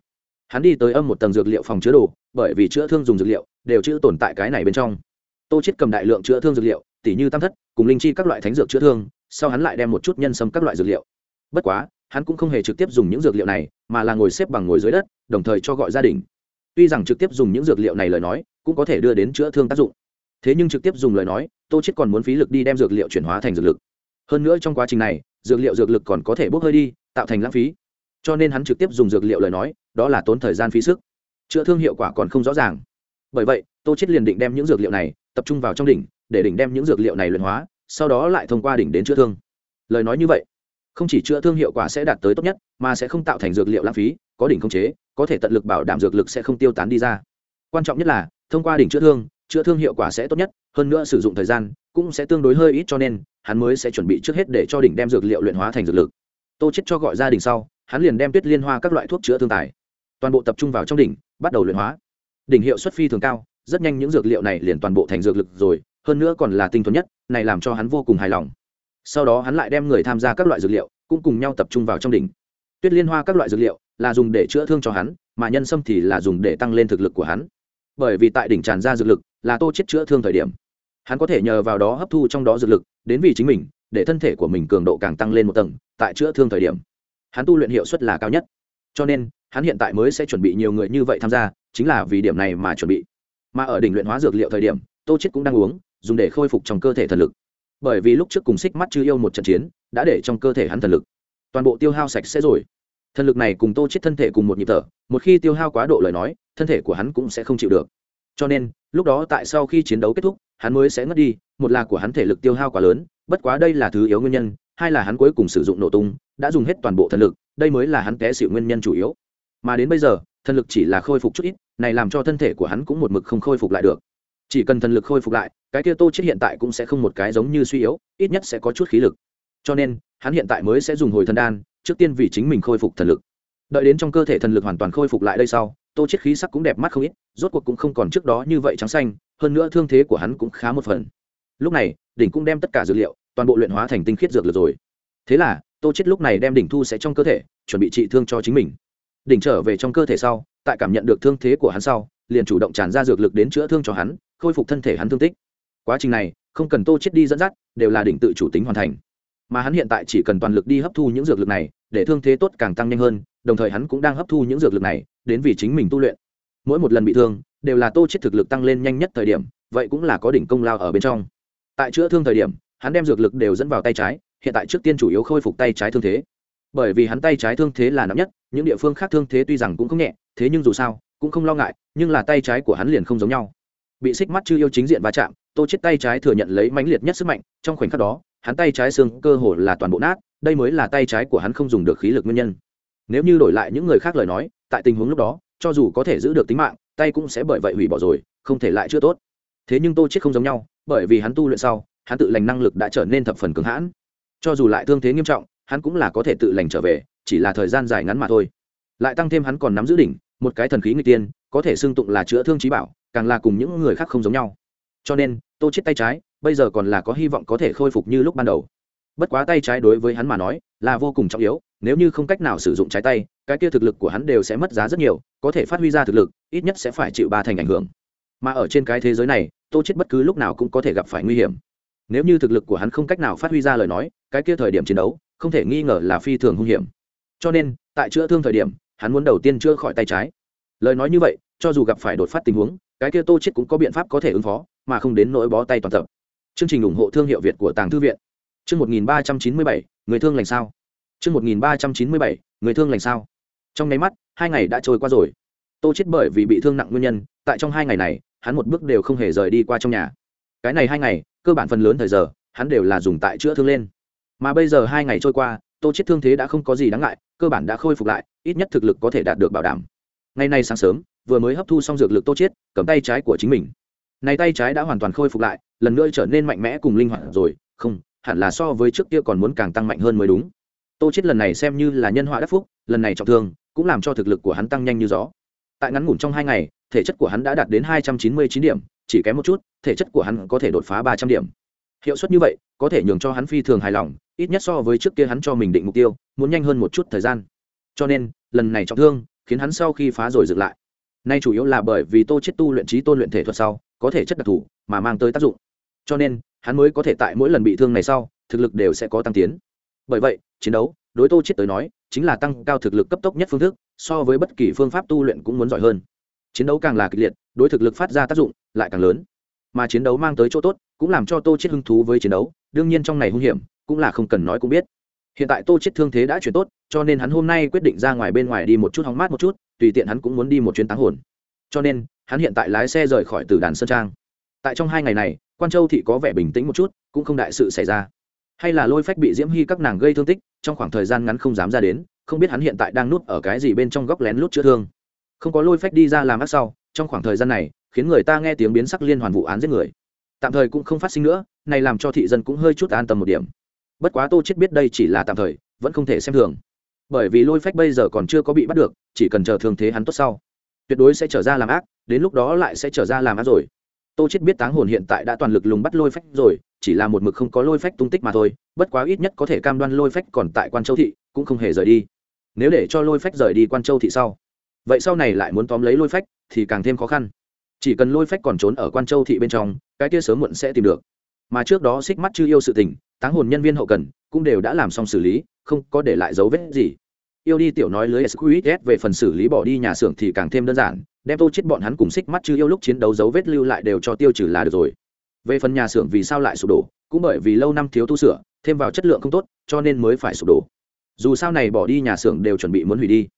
hắn đi tới âm một tầng dược liệu phòng chứa đồ, bởi vì chữa thương dùng dược liệu, đều chữ tồn tại cái này bên trong. Tô chết cầm đại lượng chữa thương dược liệu, tỉ như tam thất, cùng linh chi các loại thánh dược chữa thương, sau hắn lại đem một chút nhân sâm các loại dược liệu. Bất quá, hắn cũng không hề trực tiếp dùng những dược liệu này, mà là ngồi xếp bằng ngồi dưới đất, đồng thời cho gọi gia đình. Tuy rằng trực tiếp dùng những dược liệu này lời nói, cũng có thể đưa đến chữa thương tác dụng thế nhưng trực tiếp dùng lời nói, tô chết còn muốn phí lực đi đem dược liệu chuyển hóa thành dược lực. Hơn nữa trong quá trình này, dược liệu dược lực còn có thể bốc hơi đi, tạo thành lãng phí. Cho nên hắn trực tiếp dùng dược liệu lời nói, đó là tốn thời gian phí sức. Chữa thương hiệu quả còn không rõ ràng. Bởi vậy, tô chết liền định đem những dược liệu này tập trung vào trong đỉnh, để đỉnh đem những dược liệu này luyện hóa, sau đó lại thông qua đỉnh đến chữa thương. Lời nói như vậy, không chỉ chữa thương hiệu quả sẽ đạt tới tốt nhất, mà sẽ không tạo thành dược liệu lãng phí, có đỉnh không chế, có thể tận lực bảo đảm dược lực sẽ không tiêu tán đi ra. Quan trọng nhất là, thông qua đỉnh chữa thương chữa thương hiệu quả sẽ tốt nhất, hơn nữa sử dụng thời gian cũng sẽ tương đối hơi ít cho nên hắn mới sẽ chuẩn bị trước hết để cho đỉnh đem dược liệu luyện hóa thành dược lực. Tô chết cho gọi ra đỉnh sau, hắn liền đem tuyết liên hoa các loại thuốc chữa thương tài, toàn bộ tập trung vào trong đỉnh, bắt đầu luyện hóa. Đỉnh hiệu suất phi thường cao, rất nhanh những dược liệu này liền toàn bộ thành dược lực rồi, hơn nữa còn là tinh thuần nhất, này làm cho hắn vô cùng hài lòng. Sau đó hắn lại đem người tham gia các loại dược liệu cũng cùng nhau tập trung vào trong đỉnh. Tuyết liên hoa các loại dược liệu là dùng để chữa thương cho hắn, mà nhân sâm thì là dùng để tăng lên thực lực của hắn bởi vì tại đỉnh tràn ra dược lực là tô chết chữa thương thời điểm. Hắn có thể nhờ vào đó hấp thu trong đó dược lực, đến vì chính mình, để thân thể của mình cường độ càng tăng lên một tầng, tại chữa thương thời điểm. Hắn tu luyện hiệu suất là cao nhất. Cho nên, hắn hiện tại mới sẽ chuẩn bị nhiều người như vậy tham gia, chính là vì điểm này mà chuẩn bị. Mà ở đỉnh luyện hóa dược liệu thời điểm, tô chết cũng đang uống, dùng để khôi phục trong cơ thể thần lực. Bởi vì lúc trước cùng xích mắt chư yêu một trận chiến, đã để trong cơ thể hắn thần lực. Toàn bộ tiêu hao sạch sẽ rồi. Thần lực này cùng tô chết thân thể cùng một nhịp thở, một khi tiêu hao quá độ lời nói thân thể của hắn cũng sẽ không chịu được. Cho nên, lúc đó tại sau khi chiến đấu kết thúc, hắn mới sẽ ngất đi, một là của hắn thể lực tiêu hao quá lớn, bất quá đây là thứ yếu nguyên nhân, hai là hắn cuối cùng sử dụng nổ tung, đã dùng hết toàn bộ thần lực, đây mới là hắn té xịu nguyên nhân chủ yếu. Mà đến bây giờ, thần lực chỉ là khôi phục chút ít, này làm cho thân thể của hắn cũng một mực không khôi phục lại được. Chỉ cần thần lực khôi phục lại, cái kia tô chết hiện tại cũng sẽ không một cái giống như suy yếu, ít nhất sẽ có chút khí lực. Cho nên, hắn hiện tại mới sẽ dùng hồi thần đan, trước tiên vì chính mình khôi phục thần lực. Đợi đến trong cơ thể thần lực hoàn toàn khôi phục lại đây sau tô chết khí sắc cũng đẹp mắt không ít, rốt cuộc cũng không còn trước đó như vậy trắng xanh, hơn nữa thương thế của hắn cũng khá một phần. Lúc này, đỉnh cũng đem tất cả dược liệu, toàn bộ luyện hóa thành tinh khiết dược lực rồi. Thế là, tô chết lúc này đem đỉnh thu sẽ trong cơ thể, chuẩn bị trị thương cho chính mình. Đỉnh trở về trong cơ thể sau, tại cảm nhận được thương thế của hắn sau, liền chủ động tràn ra dược lực đến chữa thương cho hắn, khôi phục thân thể hắn thương tích. Quá trình này, không cần tô chết đi dẫn dắt, đều là đỉnh tự chủ tính hoàn thành mà hắn hiện tại chỉ cần toàn lực đi hấp thu những dược lực này, để thương thế tốt càng tăng nhanh hơn, đồng thời hắn cũng đang hấp thu những dược lực này, đến vì chính mình tu luyện. Mỗi một lần bị thương, đều là tô chết thực lực tăng lên nhanh nhất thời điểm, vậy cũng là có đỉnh công lao ở bên trong. Tại chữa thương thời điểm, hắn đem dược lực đều dẫn vào tay trái, hiện tại trước tiên chủ yếu khôi phục tay trái thương thế. Bởi vì hắn tay trái thương thế là nặng nhất, những địa phương khác thương thế tuy rằng cũng không nhẹ, thế nhưng dù sao, cũng không lo ngại, nhưng là tay trái của hắn liền không giống nhau. Bị xích mắt chư yêu chính diện va chạm, tô chết tay trái thừa nhận lấy mãnh liệt nhất sức mạnh, trong khoảnh khắc đó hắn tay trái xương cơ hồ là toàn bộ nát, đây mới là tay trái của hắn không dùng được khí lực nguyên nhân. Nếu như đổi lại những người khác lời nói, tại tình huống lúc đó, cho dù có thể giữ được tính mạng, tay cũng sẽ bởi vậy hủy bỏ rồi, không thể lại chưa tốt. Thế nhưng tô chết không giống nhau, bởi vì hắn tu luyện sau, hắn tự lành năng lực đã trở nên thập phần cứng hãn. Cho dù lại thương thế nghiêm trọng, hắn cũng là có thể tự lành trở về, chỉ là thời gian dài ngắn mà thôi. Lại tăng thêm hắn còn nắm giữ đỉnh, một cái thần khí người tiên, có thể xưng tụng là chữa thương trí bảo, càng là cùng những người khác không giống nhau. Cho nên, tô chết tay trái bây giờ còn là có hy vọng có thể khôi phục như lúc ban đầu. Bất quá tay trái đối với hắn mà nói, là vô cùng trọng yếu, nếu như không cách nào sử dụng trái tay, cái kia thực lực của hắn đều sẽ mất giá rất nhiều, có thể phát huy ra thực lực, ít nhất sẽ phải chịu ba thành ảnh hưởng. Mà ở trên cái thế giới này, tô chết bất cứ lúc nào cũng có thể gặp phải nguy hiểm. Nếu như thực lực của hắn không cách nào phát huy ra lời nói, cái kia thời điểm chiến đấu, không thể nghi ngờ là phi thường hung hiểm. Cho nên, tại chữa thương thời điểm, hắn muốn đầu tiên chữa khỏi tay trái. Lời nói như vậy, cho dù gặp phải đột phát tình huống, cái kia tô chết cũng có biện pháp có thể ứng phó, mà không đến nỗi bó tay toàn tập chương trình ủng hộ thương hiệu việt của tàng thư viện. Chương 1397, người thương lành sao? Chương 1397, người thương lành sao? Trong nháy mắt hai ngày đã trôi qua rồi. Tô chết bởi vì bị thương nặng nguyên nhân tại trong hai ngày này hắn một bước đều không hề rời đi qua trong nhà. Cái này hai ngày cơ bản phần lớn thời giờ hắn đều là dùng tại chữa thương lên. Mà bây giờ hai ngày trôi qua tô chết thương thế đã không có gì đáng ngại cơ bản đã khôi phục lại ít nhất thực lực có thể đạt được bảo đảm. Ngày nay sáng sớm vừa mới hấp thu xong dược lực tô chết cầm tay trái của chính mình này tay trái đã hoàn toàn khôi phục lại, lần nữa trở nên mạnh mẽ cùng linh hoạt rồi. Không, hẳn là so với trước kia còn muốn càng tăng mạnh hơn mới đúng. Tô chết lần này xem như là nhân họa đắc phúc, lần này trọng thương cũng làm cho thực lực của hắn tăng nhanh như gió. Tại ngắn ngủn trong hai ngày, thể chất của hắn đã đạt đến hai trăm chín mươi chín điểm, chỉ kém một chút, thể chất của hắn có thể đột phá ba trăm điểm. Hiệu suất như vậy, có thể nhường cho hắn phi thường hài lòng, ít nhất so với trước kia hắn cho mình định mục tiêu, muốn nhanh hơn một chút thời gian. Cho nên, lần này trọng thương khiến hắn sau khi phá rồi dựng lại. Nay chủ yếu là bởi vì tô chết tu luyện trí tôn luyện thể thuật sau có thể chất đặc thù, mà mang tới tác dụng. Cho nên, hắn mới có thể tại mỗi lần bị thương này sau, thực lực đều sẽ có tăng tiến. Bởi vậy, chiến đấu, đối tô chết tới nói, chính là tăng cao thực lực cấp tốc nhất phương thức, so với bất kỳ phương pháp tu luyện cũng muốn giỏi hơn. Chiến đấu càng là kịch liệt, đối thực lực phát ra tác dụng lại càng lớn. Mà chiến đấu mang tới chỗ tốt, cũng làm cho tô chết hứng thú với chiến đấu, đương nhiên trong này hung hiểm, cũng là không cần nói cũng biết. Hiện tại tô chết thương thế đã chuyển tốt, cho nên hắn hôm nay quyết định ra ngoài bên ngoài đi một chút hóng mát một chút, tùy tiện hắn cũng muốn đi một chuyến táng hồn cho nên, hắn hiện tại lái xe rời khỏi từ đàn sơn trang. Tại trong hai ngày này, quan châu thị có vẻ bình tĩnh một chút, cũng không đại sự xảy ra. Hay là lôi phách bị diễm hy các nàng gây thương tích, trong khoảng thời gian ngắn không dám ra đến, không biết hắn hiện tại đang núp ở cái gì bên trong góc lén lút chữa thương. Không có lôi phách đi ra làm ác sau, trong khoảng thời gian này, khiến người ta nghe tiếng biến sắc liên hoàn vụ án giết người. Tạm thời cũng không phát sinh nữa, này làm cho thị dân cũng hơi chút an tâm một điểm. Bất quá tô chết biết đây chỉ là tạm thời, vẫn không thể xem thường. Bởi vì lôi phách bây giờ còn chưa có bị bắt được, chỉ cần chờ thương thế hắn tốt sau tuyệt đối sẽ trở ra làm ác, đến lúc đó lại sẽ trở ra làm ác rồi. Tô chết biết táng hồn hiện tại đã toàn lực lùng bắt lôi phách rồi, chỉ là một mực không có lôi phách tung tích mà thôi, bất quá ít nhất có thể cam đoan lôi phách còn tại quan châu thị, cũng không hề rời đi. Nếu để cho lôi phách rời đi quan châu thị sau, vậy sau này lại muốn tóm lấy lôi phách thì càng thêm khó khăn. Chỉ cần lôi phách còn trốn ở quan châu thị bên trong, cái kia sớm muộn sẽ tìm được. Mà trước đó xích mắt chưa yêu sự tình, táng hồn nhân viên hậu cần cũng đều đã làm xong xử lý, không có để lại dấu vết gì yêu đi tiểu nói lưới sqs về phần xử lý bỏ đi nhà xưởng thì càng thêm đơn giản, đem tô chết bọn hắn cùng xích mắt chưa yêu lúc chiến đấu dấu vết lưu lại đều cho tiêu trừ là được rồi. Về phần nhà xưởng vì sao lại sụp đổ, cũng bởi vì lâu năm thiếu tu sửa, thêm vào chất lượng không tốt, cho nên mới phải sụp đổ. Dù sao này bỏ đi nhà xưởng đều chuẩn bị muốn hủy đi.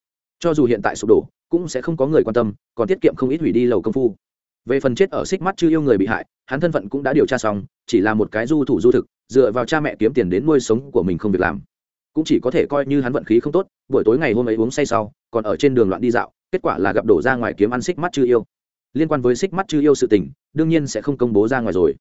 Cho dù hiện tại sụp đổ, cũng sẽ không có người quan tâm, còn tiết kiệm không ít hủy đi lầu công phu. Về phần chết ở xích mắt chưa yêu người bị hại, hắn thân phận cũng đã điều tra xong, chỉ là một cái du thủ du thực, dựa vào cha mẹ kiếm tiền đến nuôi sống của mình không việc làm cũng chỉ có thể coi như hắn vận khí không tốt, buổi tối ngày hôm ấy uống say sau, còn ở trên đường loạn đi dạo, kết quả là gặp đổ ra ngoài kiếm ăn xích mắt chư yêu. Liên quan với xích mắt chư yêu sự tình, đương nhiên sẽ không công bố ra ngoài rồi.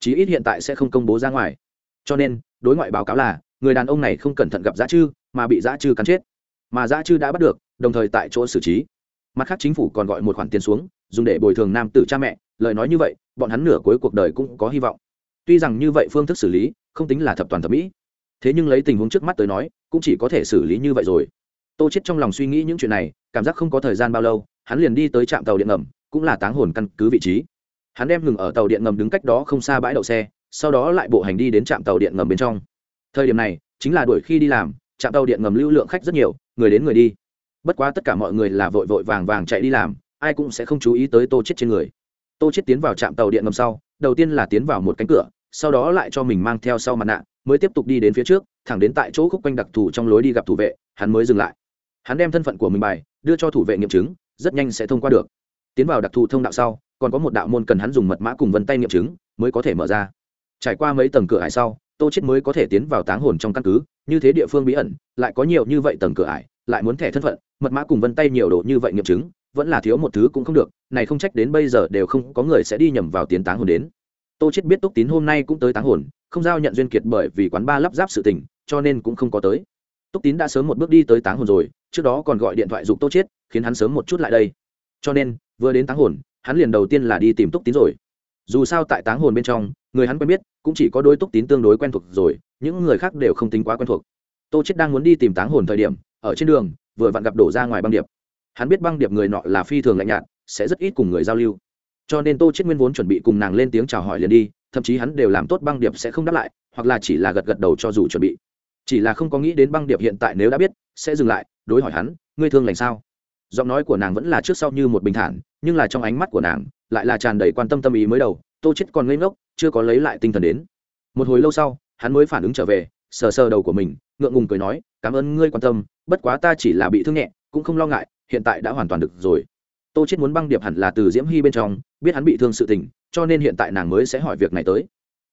Chí ít hiện tại sẽ không công bố ra ngoài. Cho nên, đối ngoại báo cáo là, người đàn ông này không cẩn thận gặp dã chư, mà bị dã chư cắn chết. Mà dã chư đã bắt được, đồng thời tại chỗ xử trí. Mặt khác chính phủ còn gọi một khoản tiền xuống, dùng để bồi thường nam tử cha mẹ. Lời nói như vậy, bọn hắn nửa cuối cuộc đời cũng có hy vọng. Tuy rằng như vậy phương thức xử lý, không tính là thập toàn thẩm mỹ thế nhưng lấy tình huống trước mắt tới nói, cũng chỉ có thể xử lý như vậy rồi. Tô chết trong lòng suy nghĩ những chuyện này, cảm giác không có thời gian bao lâu, hắn liền đi tới trạm tàu điện ngầm, cũng là táng hồn căn cứ vị trí. Hắn đem ngừng ở tàu điện ngầm đứng cách đó không xa bãi đậu xe, sau đó lại bộ hành đi đến trạm tàu điện ngầm bên trong. Thời điểm này, chính là đuổi khi đi làm, trạm tàu điện ngầm lưu lượng khách rất nhiều, người đến người đi. Bất quá tất cả mọi người là vội vội vàng vàng chạy đi làm, ai cũng sẽ không chú ý tới tô chết trên người. Tô chết tiến vào trạm tàu điện ngầm sau, đầu tiên là tiến vào một cánh cửa, sau đó lại cho mình mang theo sau mặt nạ mới tiếp tục đi đến phía trước, thẳng đến tại chỗ khúc quanh đặc thù trong lối đi gặp thủ vệ, hắn mới dừng lại. Hắn đem thân phận của mình bài, đưa cho thủ vệ nghiệm chứng, rất nhanh sẽ thông qua được. Tiến vào đặc thù thông đạo sau, còn có một đạo môn cần hắn dùng mật mã cùng vân tay nghiệm chứng, mới có thể mở ra. Trải qua mấy tầng cửa ải sau, tô chết mới có thể tiến vào táng hồn trong căn cứ, như thế địa phương bí ẩn, lại có nhiều như vậy tầng cửa ải, lại muốn thẻ thân phận, mật mã cùng vân tay nhiều đồ như vậy nghiệm chứng, vẫn là thiếu một thứ cũng không được, này không trách đến bây giờ đều không có người sẽ đi nhầm vào tiến táng hồn đến tô chết biết túc tín hôm nay cũng tới táng hồn, không giao nhận duyên kiệt bởi vì quán ba lắp ráp sự tình, cho nên cũng không có tới. Túc tín đã sớm một bước đi tới táng hồn rồi, trước đó còn gọi điện thoại giục tô chết khiến hắn sớm một chút lại đây. Cho nên, vừa đến táng hồn, hắn liền đầu tiên là đi tìm túc tín rồi. Dù sao tại táng hồn bên trong, người hắn quen biết, cũng chỉ có đôi túc tín tương đối quen thuộc rồi, những người khác đều không tính quá quen thuộc. Tô chết đang muốn đi tìm táng hồn thời điểm, ở trên đường, vừa vặn gặp đổ ra ngoài băng điệp. Hắn biết băng điệp người nọ là phi thường lạnh nhạt, sẽ rất ít cùng người giao lưu cho nên tô chết nguyên vốn chuẩn bị cùng nàng lên tiếng chào hỏi liền đi, thậm chí hắn đều làm tốt băng điệp sẽ không đáp lại, hoặc là chỉ là gật gật đầu cho dù chuẩn bị. Chỉ là không có nghĩ đến băng điệp hiện tại nếu đã biết, sẽ dừng lại, đối hỏi hắn, ngươi thương lành sao? Giọng nói của nàng vẫn là trước sau như một bình thản, nhưng là trong ánh mắt của nàng lại là tràn đầy quan tâm tâm ý mới đầu, tô chết còn ngây ngốc, chưa có lấy lại tinh thần đến. Một hồi lâu sau, hắn mới phản ứng trở về, sờ sờ đầu của mình, ngượng ngùng cười nói, cảm ơn ngươi quan tâm, bất quá ta chỉ là bị thương nhẹ, cũng không lo ngại, hiện tại đã hoàn toàn được rồi tô chết muốn băng điệp hẳn là từ diễm hy bên trong, biết hắn bị thương sự tình, cho nên hiện tại nàng mới sẽ hỏi việc này tới.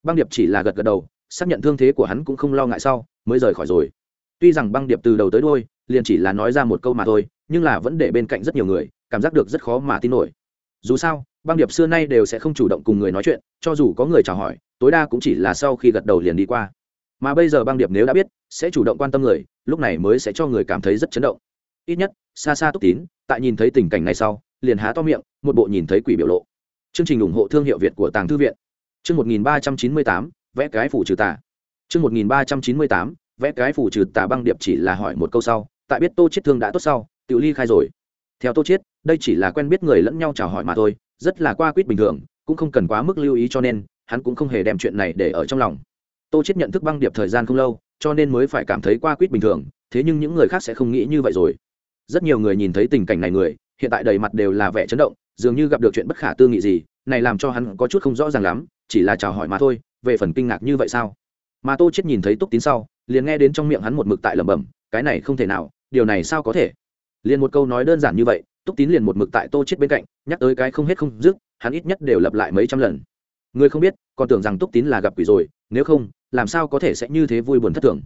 Băng điệp chỉ là gật gật đầu, xác nhận thương thế của hắn cũng không lo ngại sau, mới rời khỏi rồi. Tuy rằng băng điệp từ đầu tới đôi liền chỉ là nói ra một câu mà thôi, nhưng là vẫn để bên cạnh rất nhiều người, cảm giác được rất khó mà tin nổi. Dù sao, băng điệp xưa nay đều sẽ không chủ động cùng người nói chuyện, cho dù có người chào hỏi, tối đa cũng chỉ là sau khi gật đầu liền đi qua. Mà bây giờ băng điệp nếu đã biết, sẽ chủ động quan tâm người, lúc này mới sẽ cho người cảm thấy rất chấn động. Ít nhất, xa xa túc tín, tại nhìn thấy tình cảnh này sau liền há to miệng, một bộ nhìn thấy quỷ biểu lộ. Chương trình ủng hộ thương hiệu việt của tàng thư viện. Chương một nghìn ba trăm chín mươi tám, vẽ cái phủ trừ tà. Chương một nghìn ba trăm chín mươi tám, vẽ cái phủ trừ tà băng điệp chỉ là hỏi một câu sau, tại biết tô chết thương đã tốt sau tự ly khai rồi. Theo tô chết đây chỉ là quen biết người lẫn nhau chào hỏi mà thôi, rất là qua quýt bình thường, cũng không cần quá mức lưu ý cho nên, hắn cũng không hề đem chuyện này để ở trong lòng. Tô chết nhận thức băng điệp thời gian không lâu, cho nên mới phải cảm thấy qua quýt bình thường, thế nhưng những người khác sẽ không nghĩ như vậy rồi. Rất nhiều người nhìn thấy tình cảnh này người hiện tại đầy mặt đều là vẻ chấn động, dường như gặp được chuyện bất khả tư nghị gì, này làm cho hắn có chút không rõ ràng lắm, chỉ là chào hỏi mà thôi, về phần kinh ngạc như vậy sao? Mà tô chết nhìn thấy túc tín sau, liền nghe đến trong miệng hắn một mực tại lẩm bẩm, cái này không thể nào, điều này sao có thể? Liền một câu nói đơn giản như vậy, túc tín liền một mực tại tô chết bên cạnh, nhắc tới cái không hết không dứt, hắn ít nhất đều lặp lại mấy trăm lần. Người không biết, còn tưởng rằng túc tín là gặp quỷ rồi, nếu không, làm sao có thể sẽ như thế vui buồn thất thường?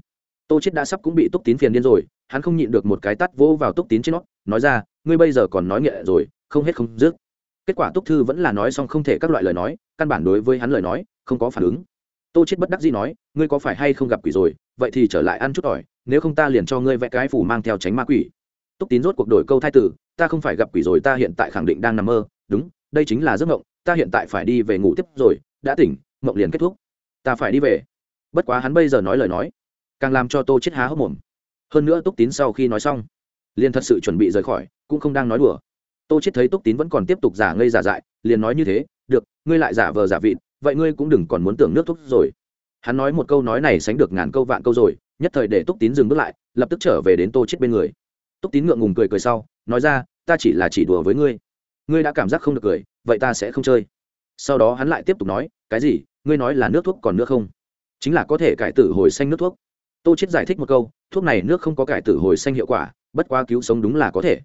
Tô chết đã sắp cũng bị túc tín phiền điên rồi hắn không nhịn được một cái tắt vỗ vào túc tín trên nó, nói ra, ngươi bây giờ còn nói nghệ rồi, không hết không dứt. Kết quả túc thư vẫn là nói xong không thể các loại lời nói, căn bản đối với hắn lời nói, không có phản ứng. Tô chết bất đắc dĩ nói, ngươi có phải hay không gặp quỷ rồi? Vậy thì trở lại ăn chút ỏi, nếu không ta liền cho ngươi vẽ cái phủ mang theo tránh ma quỷ. Túc tín rốt cuộc đổi câu thai tử, ta không phải gặp quỷ rồi, ta hiện tại khẳng định đang nằm mơ. Đúng, đây chính là giấc mộng, ta hiện tại phải đi về ngủ tiếp rồi, đã tỉnh, mộng liền kết thúc. Ta phải đi về. Bất quá hắn bây giờ nói lời nói, càng làm cho tô chết há hốc mồm hơn nữa túc tín sau khi nói xong, liền thật sự chuẩn bị rời khỏi, cũng không đang nói đùa. Tô chết thấy túc tín vẫn còn tiếp tục giả ngây giả dại, liền nói như thế, được, ngươi lại giả vờ giả vịt, vậy ngươi cũng đừng còn muốn tưởng nước thuốc rồi. Hắn nói một câu nói này sánh được ngàn câu vạn câu rồi, nhất thời để túc tín dừng bước lại, lập tức trở về đến tô chết bên người. Túc tín ngượng ngùng cười cười sau, nói ra, ta chỉ là chỉ đùa với ngươi. Ngươi đã cảm giác không được cười, vậy ta sẽ không chơi. Sau đó hắn lại tiếp tục nói, cái gì? Ngươi nói là nước thuốc còn nước không? Chính là có thể cải tử hồi xanh nước thuốc tô chết giải thích một câu, thuốc này nước không có cải tử hồi xanh hiệu quả, bất quá cứu sống đúng là có thể.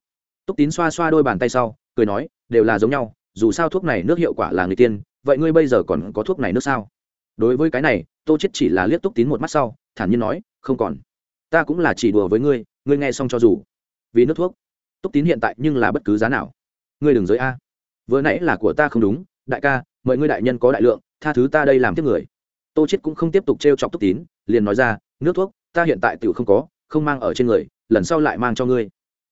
Túc tín xoa xoa đôi bàn tay sau, cười nói, đều là giống nhau, dù sao thuốc này nước hiệu quả là người tiên, vậy ngươi bây giờ còn có thuốc này nước sao? Đối với cái này, tô chết chỉ là liếc túc tín một mắt sau, thản nhiên nói, không còn. Ta cũng là chỉ đùa với ngươi ngươi nghe xong cho dù. Vì nước thuốc. Túc tín hiện tại nhưng là bất cứ giá nào. Ngươi đừng giới a. Vừa nãy là của ta không đúng, đại ca, mời ngươi đại nhân có đại lượng, tha thứ ta đây làm tiếp người. Tô chết cũng không tiếp tục treo chọc túc tín, liền nói ra nước thuốc, ta hiện tại tựu không có, không mang ở trên người, lần sau lại mang cho ngươi.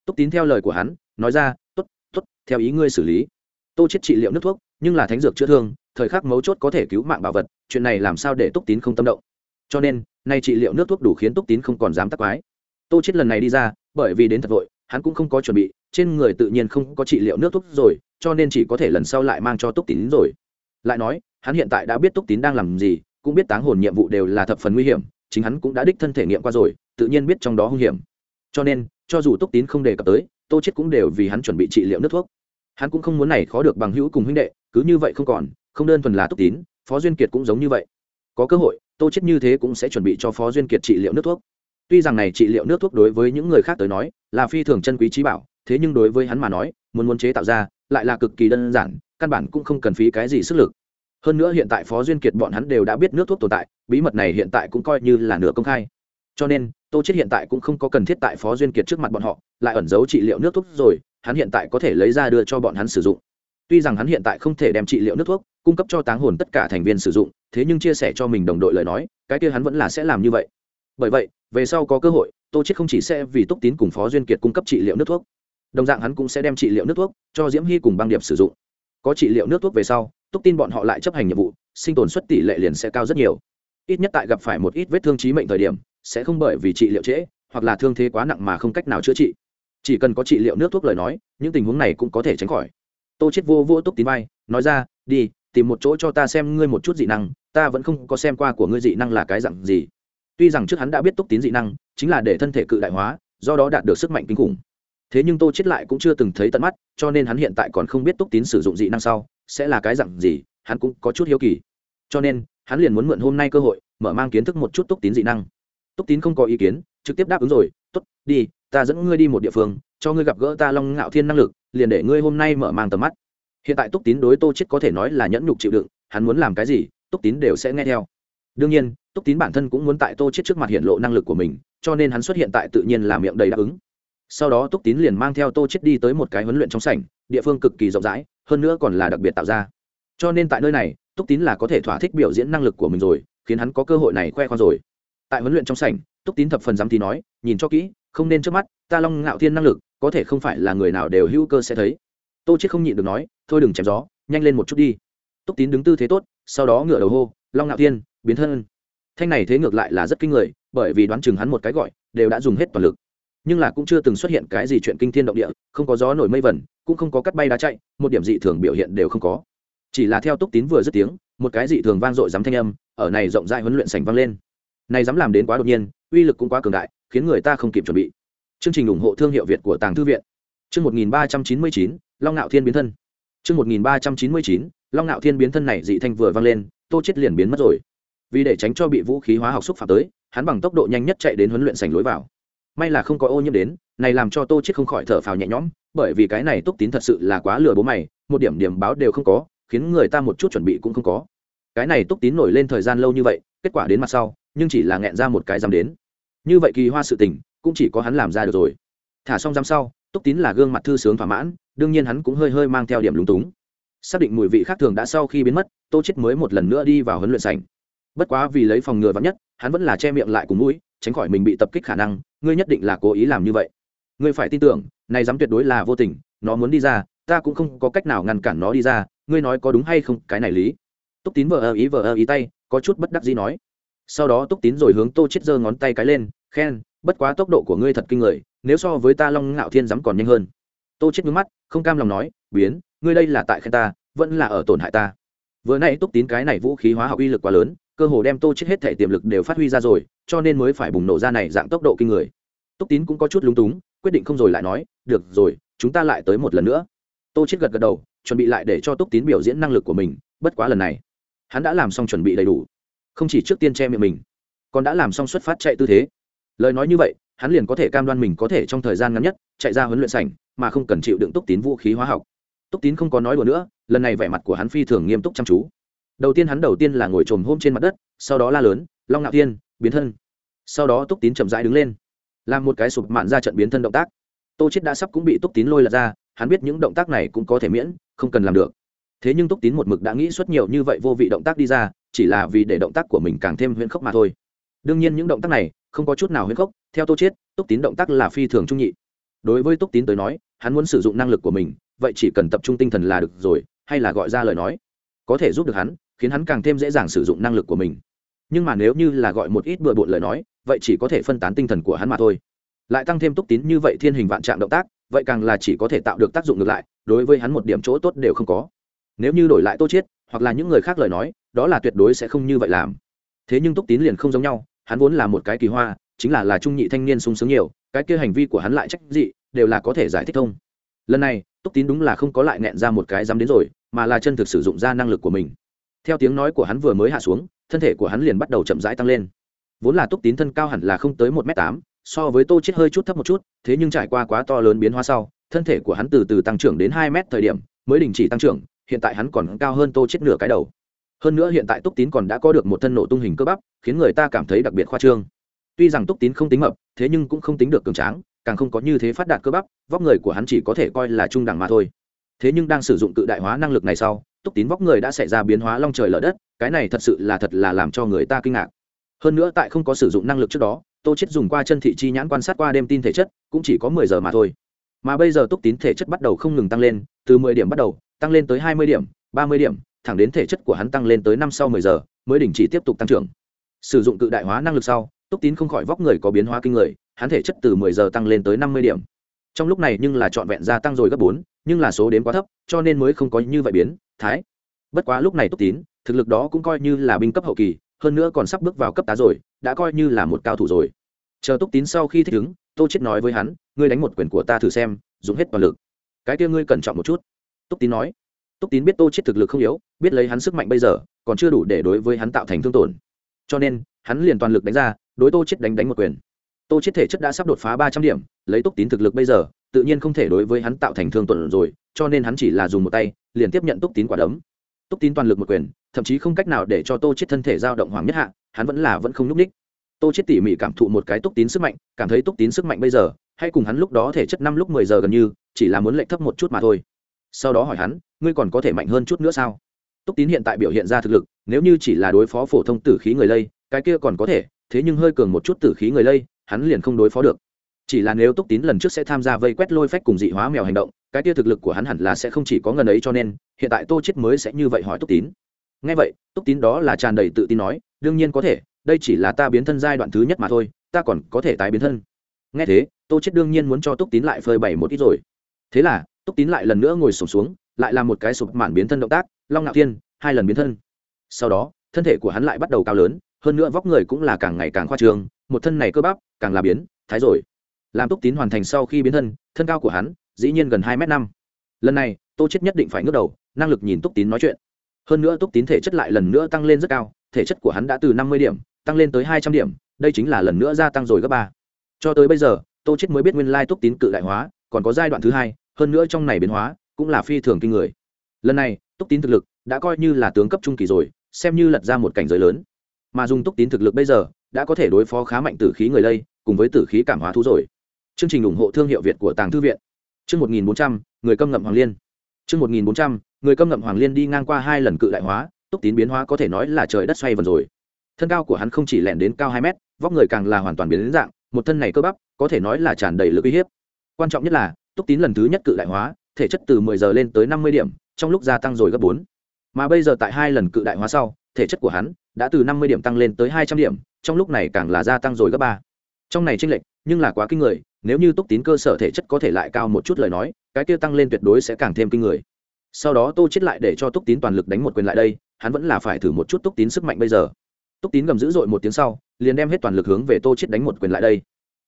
Túc tín theo lời của hắn, nói ra, tốt tốt, theo ý ngươi xử lý. Tô chết trị liệu nước thuốc, nhưng là thánh dược chữa thương, thời khắc mấu chốt có thể cứu mạng bảo vật, chuyện này làm sao để túc tín không tâm động? Cho nên, nay trị liệu nước thuốc đủ khiến túc tín không còn dám tắc quái. Tô chết lần này đi ra, bởi vì đến thật vội, hắn cũng không có chuẩn bị, trên người tự nhiên không có trị liệu nước thuốc rồi, cho nên chỉ có thể lần sau lại mang cho túc tín rồi. Lại nói, hắn hiện tại đã biết túc tín đang làm gì, cũng biết táng hồn nhiệm vụ đều là thập phần nguy hiểm chính hắn cũng đã đích thân thể nghiệm qua rồi, tự nhiên biết trong đó hung hiểm. Cho nên, cho dù túc tín không đề cập tới, tô chết cũng đều vì hắn chuẩn bị trị liệu nước thuốc. Hắn cũng không muốn này khó được bằng hữu cùng huynh đệ, cứ như vậy không còn, không đơn thuần là túc tín, phó duyên kiệt cũng giống như vậy. Có cơ hội, tô chết như thế cũng sẽ chuẩn bị cho phó duyên kiệt trị liệu nước thuốc. Tuy rằng này trị liệu nước thuốc đối với những người khác tới nói, là phi thường chân quý trí bảo, thế nhưng đối với hắn mà nói, muốn muốn chế tạo ra, lại là cực kỳ đơn giản, căn bản cũng không cần phí cái gì sức lực hơn nữa hiện tại phó duyên kiệt bọn hắn đều đã biết nước thuốc tồn tại, bí mật này hiện tại cũng coi như là nửa công khai. Cho nên, tô chết hiện tại cũng không có cần thiết tại phó duyên kiệt trước mặt bọn họ, lại ẩn giấu trị liệu nước thuốc rồi, hắn hiện tại có thể lấy ra đưa cho bọn hắn sử dụng. Tuy rằng hắn hiện tại không thể đem trị liệu nước thuốc, cung cấp cho táng hồn tất cả thành viên sử dụng, thế nhưng chia sẻ cho mình đồng đội lời nói, cái kia hắn vẫn là sẽ làm như vậy. Bởi vậy, về sau có cơ hội, tô chết không chỉ sẽ vì túc tín cùng phó duyên kiệt cung cấp trị liệu nước thuốc, đồng dạng hắn cũng sẽ đem trị liệu nước thuốc cho diễm hy cùng băng điệp sử dụng. Có trị liệu nước thuốc về sau túc tin bọn họ lại chấp hành nhiệm vụ, sinh tồn suất tỷ lệ liền sẽ cao rất nhiều. Ít nhất tại gặp phải một ít vết thương trí mệnh thời điểm, sẽ không bởi vì trị liệu trễ, hoặc là thương thế quá nặng mà không cách nào chữa trị. Chỉ cần có trị liệu nước thuốc lời nói, những tình huống này cũng có thể tránh khỏi. Tô chết vô vô túc tín bay nói ra, đi, tìm một chỗ cho ta xem ngươi một chút dị năng, ta vẫn không có xem qua của ngươi dị năng là cái dạng gì. Tuy rằng trước hắn đã biết túc tín dị năng, chính là để thân thể cự đại hóa, do đó đạt được sức mạnh kinh khủng. Thế nhưng tô chết lại cũng chưa từng thấy tận mắt, cho nên hắn hiện tại còn không biết túc tín sử dụng dị năng sau sẽ là cái dạng gì, hắn cũng có chút hiếu kỳ. Cho nên, hắn liền muốn mượn hôm nay cơ hội, mở mang kiến thức một chút túc tín dị năng. Túc tín không có ý kiến, trực tiếp đáp ứng rồi t ố t đi, ta dẫn ngươi đi một địa phương, cho ngươi gặp gỡ ta long ngạo thiên năng lực, liền để ngươi hôm nay mở mang tầm mắt. Hiện tại túc tín đối tô chết có thể nói là nhẫn nhục chịu đựng, hắn muốn làm cái gì, túc tín đều sẽ nghe theo. Đương nhiên, túc tín bản thân cũng muốn tại tô chết trước mặt hiện lộ năng lực của mình, cho nên hắn xuất hiện tại tự nhiên là miệng đầy đáp ứng. Sau đó túc tín liền mang theo tô chết đi tới một cái huấn luyện trong sảnh, địa phương cực kỳ rộng rãi hơn nữa còn là đặc biệt tạo ra. Cho nên tại nơi này, túc tín là có thể thỏa thích biểu diễn năng lực của mình rồi, khiến hắn có cơ hội này khoe khoang rồi. Tại huấn luyện trong sảnh, túc tín thập phần dám thì nói, nhìn cho kỹ, không nên trước mắt, ta long ngạo thiên năng lực, có thể không phải là người nào đều hữu cơ sẽ thấy. Tô chết không nhịn được nói, thôi đừng chém gió, nhanh lên một chút đi. Túc tín đứng tư thế tốt, sau đó ngửa đầu hô, long ngạo thiên, biến thân. Thanh này thế ngược lại là rất kinh người, bởi vì đoán chừng hắn một cái gọi, đều đã dùng hết toàn lực nhưng là cũng chưa từng xuất hiện cái gì chuyện kinh thiên động địa không có gió nổi mây vẩn cũng không có cắt bay đá chạy một điểm dị thường biểu hiện đều không có. Chỉ là theo túc tín vừa dứt tiếng một cái dị thường vang dội dám thanh âm ở này rộng rãi huấn luyện sành vang lên. Này dám làm đến quá đột nhiên uy lực cũng quá cường đại khiến người ta không kịp chuẩn bị. Chương trình ủng hộ thương hiệu việt của tàng thư viện. Chương một nghìn ba trăm chín mươi chín long ngạo thiên biến thân. Chương 1399, Long Nạo Thiên biến thân này dị thanh vừa vang lên, Tô chết liền biến mất rồi. Vì để tránh cho bị vũ khí hóa học xúc phạm tới, hắn bằng tốc độ nhanh nhất chạy đến huấn luyện sảnh lối vào. May là không có ô nhiễm đến, này làm cho Tô chết không khỏi thở phào nhẹ nhõm, bởi vì cái này Túc Tín thật sự là quá lừa bố mày, một điểm điểm báo đều không có, khiến người ta một chút chuẩn bị cũng không có. Cái này Túc Tín nổi lên thời gian lâu như vậy, kết quả đến mặt sau, nhưng chỉ là nghẹn ra một cái dám đến. Như vậy kỳ hoa sự tình, cũng chỉ có hắn làm ra được rồi. Thả xong giam sau, Túc Tín là gương mặt thư sướng thỏa mãn, đương nhiên hắn cũng hơi hơi mang theo điểm lúng túng xác định mùi vị khác thường đã sau khi biến mất tô chết mới một lần nữa đi vào huấn luyện sảnh bất quá vì lấy phòng ngừa vắng nhất hắn vẫn là che miệng lại cùng mũi tránh khỏi mình bị tập kích khả năng, ngươi nhất định là cố ý làm như vậy. Ngươi phải tin tưởng, này dám tuyệt đối là vô tình, nó muốn đi ra, ta cũng không có cách nào ngăn cản nó đi ra, ngươi nói có đúng hay không, cái này lý. Túc tín vờ ơ ý vờ ơ ý tay, có chút bất đắc dĩ nói. Sau đó túc tín rồi hướng tô chết giơ ngón tay cái lên, khen, bất quá tốc độ của ngươi thật kinh người, nếu so với ta long ngạo thiên dám còn nhanh hơn. Tô chết nhướng mắt, không cam lòng nói, biến, ngươi đây là tại khen ta, vẫn là ở tổn hại ta. Vừa nay túc tín cái này vũ khí hóa học uy lực quá lớn cơ hồ đem tô chết hết thể tiềm lực đều phát huy ra rồi, cho nên mới phải bùng nổ ra này dạng tốc độ kinh người. Túc tín cũng có chút lúng túng, quyết định không rồi lại nói, được rồi, chúng ta lại tới một lần nữa. Tô chết gật gật đầu, chuẩn bị lại để cho túc tín biểu diễn năng lực của mình, bất quá lần này, hắn đã làm xong chuẩn bị đầy đủ. Không chỉ trước tiên che miệng mình, còn đã làm xong xuất phát chạy tư thế. Lời nói như vậy, hắn liền có thể cam đoan mình có thể trong thời gian ngắn nhất chạy ra huấn luyện sảnh, mà không cần chịu đựng túc tín vũ khí hóa học. Túc tín không có nói đùa nữa, lần này vẻ mặt của hắn phi thường nghiêm túc chăm chú đầu tiên hắn đầu tiên là ngồi trồm hôm trên mặt đất sau đó la lớn long ngạo thiên, biến thân. Sau đó túc tín chậm rãi đứng lên làm một cái sụp mạn ra trận biến thân động tác. Tô chết đã sắp cũng bị túc tín lôi lật ra hắn biết những động tác này cũng có thể miễn không cần làm được. Thế nhưng túc tín một mực đã nghĩ suốt nhiều như vậy vô vị động tác đi ra chỉ là vì để động tác của mình càng thêm huyễn khốc mà thôi. Đương nhiên những động tác này không có chút nào huyễn khốc theo tô chết túc tín động tác là phi thường trung nhị. Đối với túc tín tới nói hắn muốn sử dụng năng lực của mình vậy chỉ cần tập trung tinh thần là được rồi hay là gọi ra lời nói có thể giúp được hắn khiến hắn càng thêm dễ dàng sử dụng năng lực của mình. Nhưng mà nếu như là gọi một ít bừa bộn lời nói, vậy chỉ có thể phân tán tinh thần của hắn mà thôi. Lại tăng thêm túc tín như vậy thiên hình vạn trạng động tác, vậy càng là chỉ có thể tạo được tác dụng ngược lại, đối với hắn một điểm chỗ tốt đều không có. Nếu như đổi lại tô chiết, hoặc là những người khác lời nói, đó là tuyệt đối sẽ không như vậy làm. Thế nhưng túc tín liền không giống nhau, hắn vốn là một cái kỳ hoa, chính là là trung nhị thanh niên sung sướng nhiều, cái kia hành vi của hắn lại trách dị, đều là có thể giải thích thông. Lần này, túc tín đúng là không có lại nẹn ra một cái dám đến rồi, mà là chân thực sử dụng ra năng lực của mình theo tiếng nói của hắn vừa mới hạ xuống, thân thể của hắn liền bắt đầu chậm rãi tăng lên. Vốn là túc tín thân cao hẳn là không tới một m tám, so với tô chết hơi chút thấp một chút, thế nhưng trải qua quá to lớn biến hóa sau, thân thể của hắn từ từ tăng trưởng đến hai m thời điểm, mới đình chỉ tăng trưởng, hiện tại hắn còn cao hơn tô chết nửa cái đầu. Hơn nữa hiện tại túc tín còn đã có được một thân nổ tung hình cơ bắp, khiến người ta cảm thấy đặc biệt khoa trương. Tuy rằng túc tín không tính mập, thế nhưng cũng không tính được cường tráng, càng không có như thế phát đạt cơ bắp, vóc người của hắn chỉ có thể coi là trung đẳng mà thôi thế nhưng đang sử dụng tự đại hóa năng lực này sau, túc tín vóc người đã xảy ra biến hóa long trời lở đất, cái này thật sự là thật là làm cho người ta kinh ngạc. Hơn nữa tại không có sử dụng năng lực trước đó, tô chết dùng qua chân thị chi nhãn quan sát qua đêm tin thể chất, cũng chỉ có mười giờ mà thôi. Mà bây giờ túc tín thể chất bắt đầu không ngừng tăng lên, từ mười điểm bắt đầu, tăng lên tới hai mươi điểm, ba mươi điểm, thẳng đến thể chất của hắn tăng lên tới năm sau mười giờ, mới đình chỉ tiếp tục tăng trưởng. Sử dụng cự đại hóa năng lực sau, túc tín không khỏi vóc người có biến hóa kinh người, hắn thể chất từ mười giờ tăng lên tới năm mươi điểm. Trong lúc này nhưng là trọn vẹn gia tăng rồi gấp bốn nhưng là số đến quá thấp, cho nên mới không có như vậy biến, thái. Bất quá lúc này túc tín thực lực đó cũng coi như là binh cấp hậu kỳ, hơn nữa còn sắp bước vào cấp tá rồi, đã coi như là một cao thủ rồi. Chờ túc tín sau khi thích ứng, tô chết nói với hắn, ngươi đánh một quyền của ta thử xem, dùng hết toàn lực. Cái kia ngươi cẩn trọng một chút túc tín nói. Túc tín biết tô chết thực lực không yếu, biết lấy hắn sức mạnh bây giờ, còn chưa đủ để đối với hắn tạo thành thương tổn. Cho nên, hắn liền toàn lực đánh ra, đối tô chết đánh đánh một quyền. Tô chết thể chất đã sắp đột phá ba trăm điểm, lấy túc tín thực lực bây giờ tự nhiên không thể đối với hắn tạo thành thương tổn rồi, cho nên hắn chỉ là dùng một tay, liền tiếp nhận túc tín quả đấm. Túc tín toàn lực một quyền, thậm chí không cách nào để cho tô chết thân thể dao động hoàng nhất hạ, hắn vẫn là vẫn không nhúc ních tô chết tỉ mỉ cảm thụ một cái túc tín sức mạnh, cảm thấy túc tín sức mạnh bây giờ, hay cùng hắn lúc đó thể chất năm lúc mười giờ gần như, chỉ là muốn lệnh thấp một chút mà thôi. Sau đó hỏi hắn, ngươi còn có thể mạnh hơn chút nữa sao? Túc tín hiện tại biểu hiện ra thực lực, nếu như chỉ là đối phó phổ thông tử khí người lây, cái kia còn có thể, thế nhưng hơi cường một chút tử khí người lây, hắn liền không đối phó được chỉ là nếu túc tín lần trước sẽ tham gia vây quét lôi phách cùng dị hóa mèo hành động, cái tia thực lực của hắn hẳn là sẽ không chỉ có ngần ấy cho nên, hiện tại tô chết mới sẽ như vậy hỏi túc tín. Ngay vậy, túc tín đó là tràn đầy tự tin nói, đương nhiên có thể, đây chỉ là ta biến thân giai đoạn thứ nhất mà thôi, ta còn có thể tái biến thân. Nghe thế, tô chết đương nhiên muốn cho túc tín lại phơi bày một ít rồi. Thế là, túc tín lại lần nữa ngồi sụp xuống, lại làm một cái sụp mạn biến thân động tác, long ngạo thiên, hai lần biến thân. Sau đó, thân thể của hắn lại bắt đầu cao lớn, hơn nữa vóc người cũng là càng ngày càng khoa trương, một thân này cơ bắp, càng là biến, thái rồi làm túc tín hoàn thành sau khi biến thân thân cao của hắn, dĩ nhiên gần hai m năm. Lần này, tô chết nhất định phải ngước đầu, năng lực nhìn túc tín nói chuyện. Hơn nữa túc tín thể chất lại lần nữa tăng lên rất cao, thể chất của hắn đã từ năm mươi điểm, tăng lên tới hai trăm điểm, đây chính là lần nữa gia tăng rồi gấp ba. Cho tới bây giờ, tô chết mới biết nguyên lai túc tín cự đại hóa, còn có giai đoạn thứ hai, hơn nữa trong này biến hóa, cũng là phi thường kinh người. Lần này, túc tín thực lực đã coi như là tướng cấp trung kỳ rồi, xem như lật ra một cảnh giới lớn. Mà dùng túc tín thực lực bây giờ, đã có thể đối phó khá mạnh tử khí người lây, cùng với tử khí cảm hóa thú rồi chương trình ủng hộ thương hiệu việt của tàng thư viện. Chương một nghìn bốn trăm, người câm ngậm hoàng liên. Chương một nghìn bốn trăm, người câm ngậm hoàng liên đi ngang qua hai lần cự đại hóa túc tín biến hóa có thể nói là trời đất xoay vần rồi. Thân cao của hắn không chỉ lẻn đến cao hai mét, vóc người càng là hoàn toàn biến đến dạng, một thân này cơ bắp, có thể nói là tràn đầy lực uy hiếp. Quan trọng nhất là túc tín lần thứ nhất cự đại hóa, thể chất từ mười giờ lên tới năm mươi điểm, trong lúc gia tăng rồi gấp bốn. Mà bây giờ tại hai lần cự đại hóa sau, thể chất của hắn đã từ năm mươi điểm tăng lên tới hai trăm điểm, trong lúc này càng là gia tăng rồi gấp ba. Trong này tranh lệch, nhưng là quá kinh người nếu như túc tín cơ sở thể chất có thể lại cao một chút lời nói, cái kia tăng lên tuyệt đối sẽ càng thêm kinh người. Sau đó tô chết lại để cho túc tín toàn lực đánh một quyền lại đây, hắn vẫn là phải thử một chút túc tín sức mạnh bây giờ. Túc tín gầm dữ dội một tiếng sau, liền đem hết toàn lực hướng về tô chết đánh một quyền lại đây.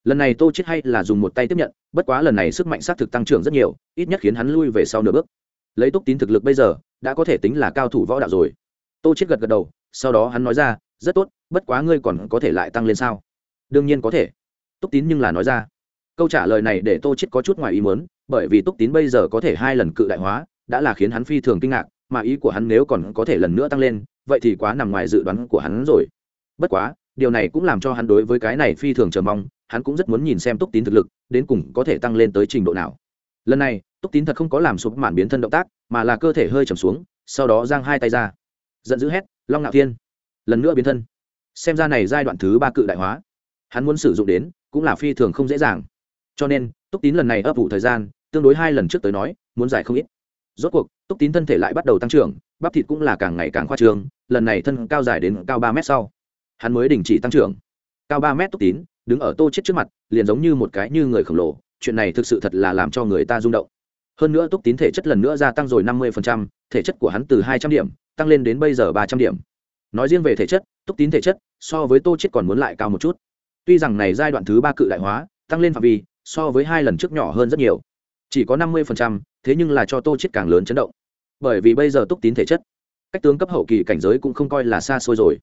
Lần này tô chết hay là dùng một tay tiếp nhận, bất quá lần này sức mạnh xác thực tăng trưởng rất nhiều, ít nhất khiến hắn lui về sau nửa bước. Lấy túc tín thực lực bây giờ, đã có thể tính là cao thủ võ đạo rồi. Tô chết gật gật đầu, sau đó hắn nói ra, rất tốt, bất quá ngươi còn có thể lại tăng lên sao? Đương nhiên có thể. Túc tín nhưng là nói ra câu trả lời này để tô chết có chút ngoài ý muốn, bởi vì túc tín bây giờ có thể hai lần cự đại hóa, đã là khiến hắn phi thường kinh ngạc, mà ý của hắn nếu còn có thể lần nữa tăng lên, vậy thì quá nằm ngoài dự đoán của hắn rồi. Bất quá, điều này cũng làm cho hắn đối với cái này phi thường chờ mong, hắn cũng rất muốn nhìn xem túc tín thực lực, đến cùng có thể tăng lên tới trình độ nào. Lần này, túc tín thật không có làm sụp màn biến thân động tác, mà là cơ thể hơi trầm xuống, sau đó giang hai tay ra. Giận dữ hét, long ngạo thiên, lần nữa biến thân. Xem ra này giai đoạn thứ ba cự đại hóa, hắn muốn sử dụng đến cũng là phi thường không dễ dàng cho nên, túc tín lần này ấp ủ thời gian, tương đối hai lần trước tới nói, muốn giải không ít. Rốt cuộc, túc tín thân thể lại bắt đầu tăng trưởng, bắp thịt cũng là càng ngày càng khoa trương, lần này thân cao dài đến cao ba mét sau. Hắn mới đình chỉ tăng trưởng. Cao ba mét túc tín, đứng ở tô chết trước mặt, liền giống như một cái như người khổng lồ, chuyện này thực sự thật là làm cho người ta rung động. Hơn nữa túc tín thể chất lần nữa gia tăng rồi năm mươi thể chất của hắn từ hai trăm điểm, tăng lên đến bây giờ ba trăm điểm. Nói riêng về thể chất, túc tín thể chất, so với tô chết còn muốn lại cao một chút. Tuy rằng này giai đoạn thứ ba cự đại hóa, tăng lên phạm vi so với hai lần trước nhỏ hơn rất nhiều. Chỉ có năm mươi thế nhưng là cho tô chết càng lớn chấn động. Bởi vì bây giờ túc tín thể chất, cách tướng cấp hậu kỳ cảnh giới cũng không coi là xa xôi rồi.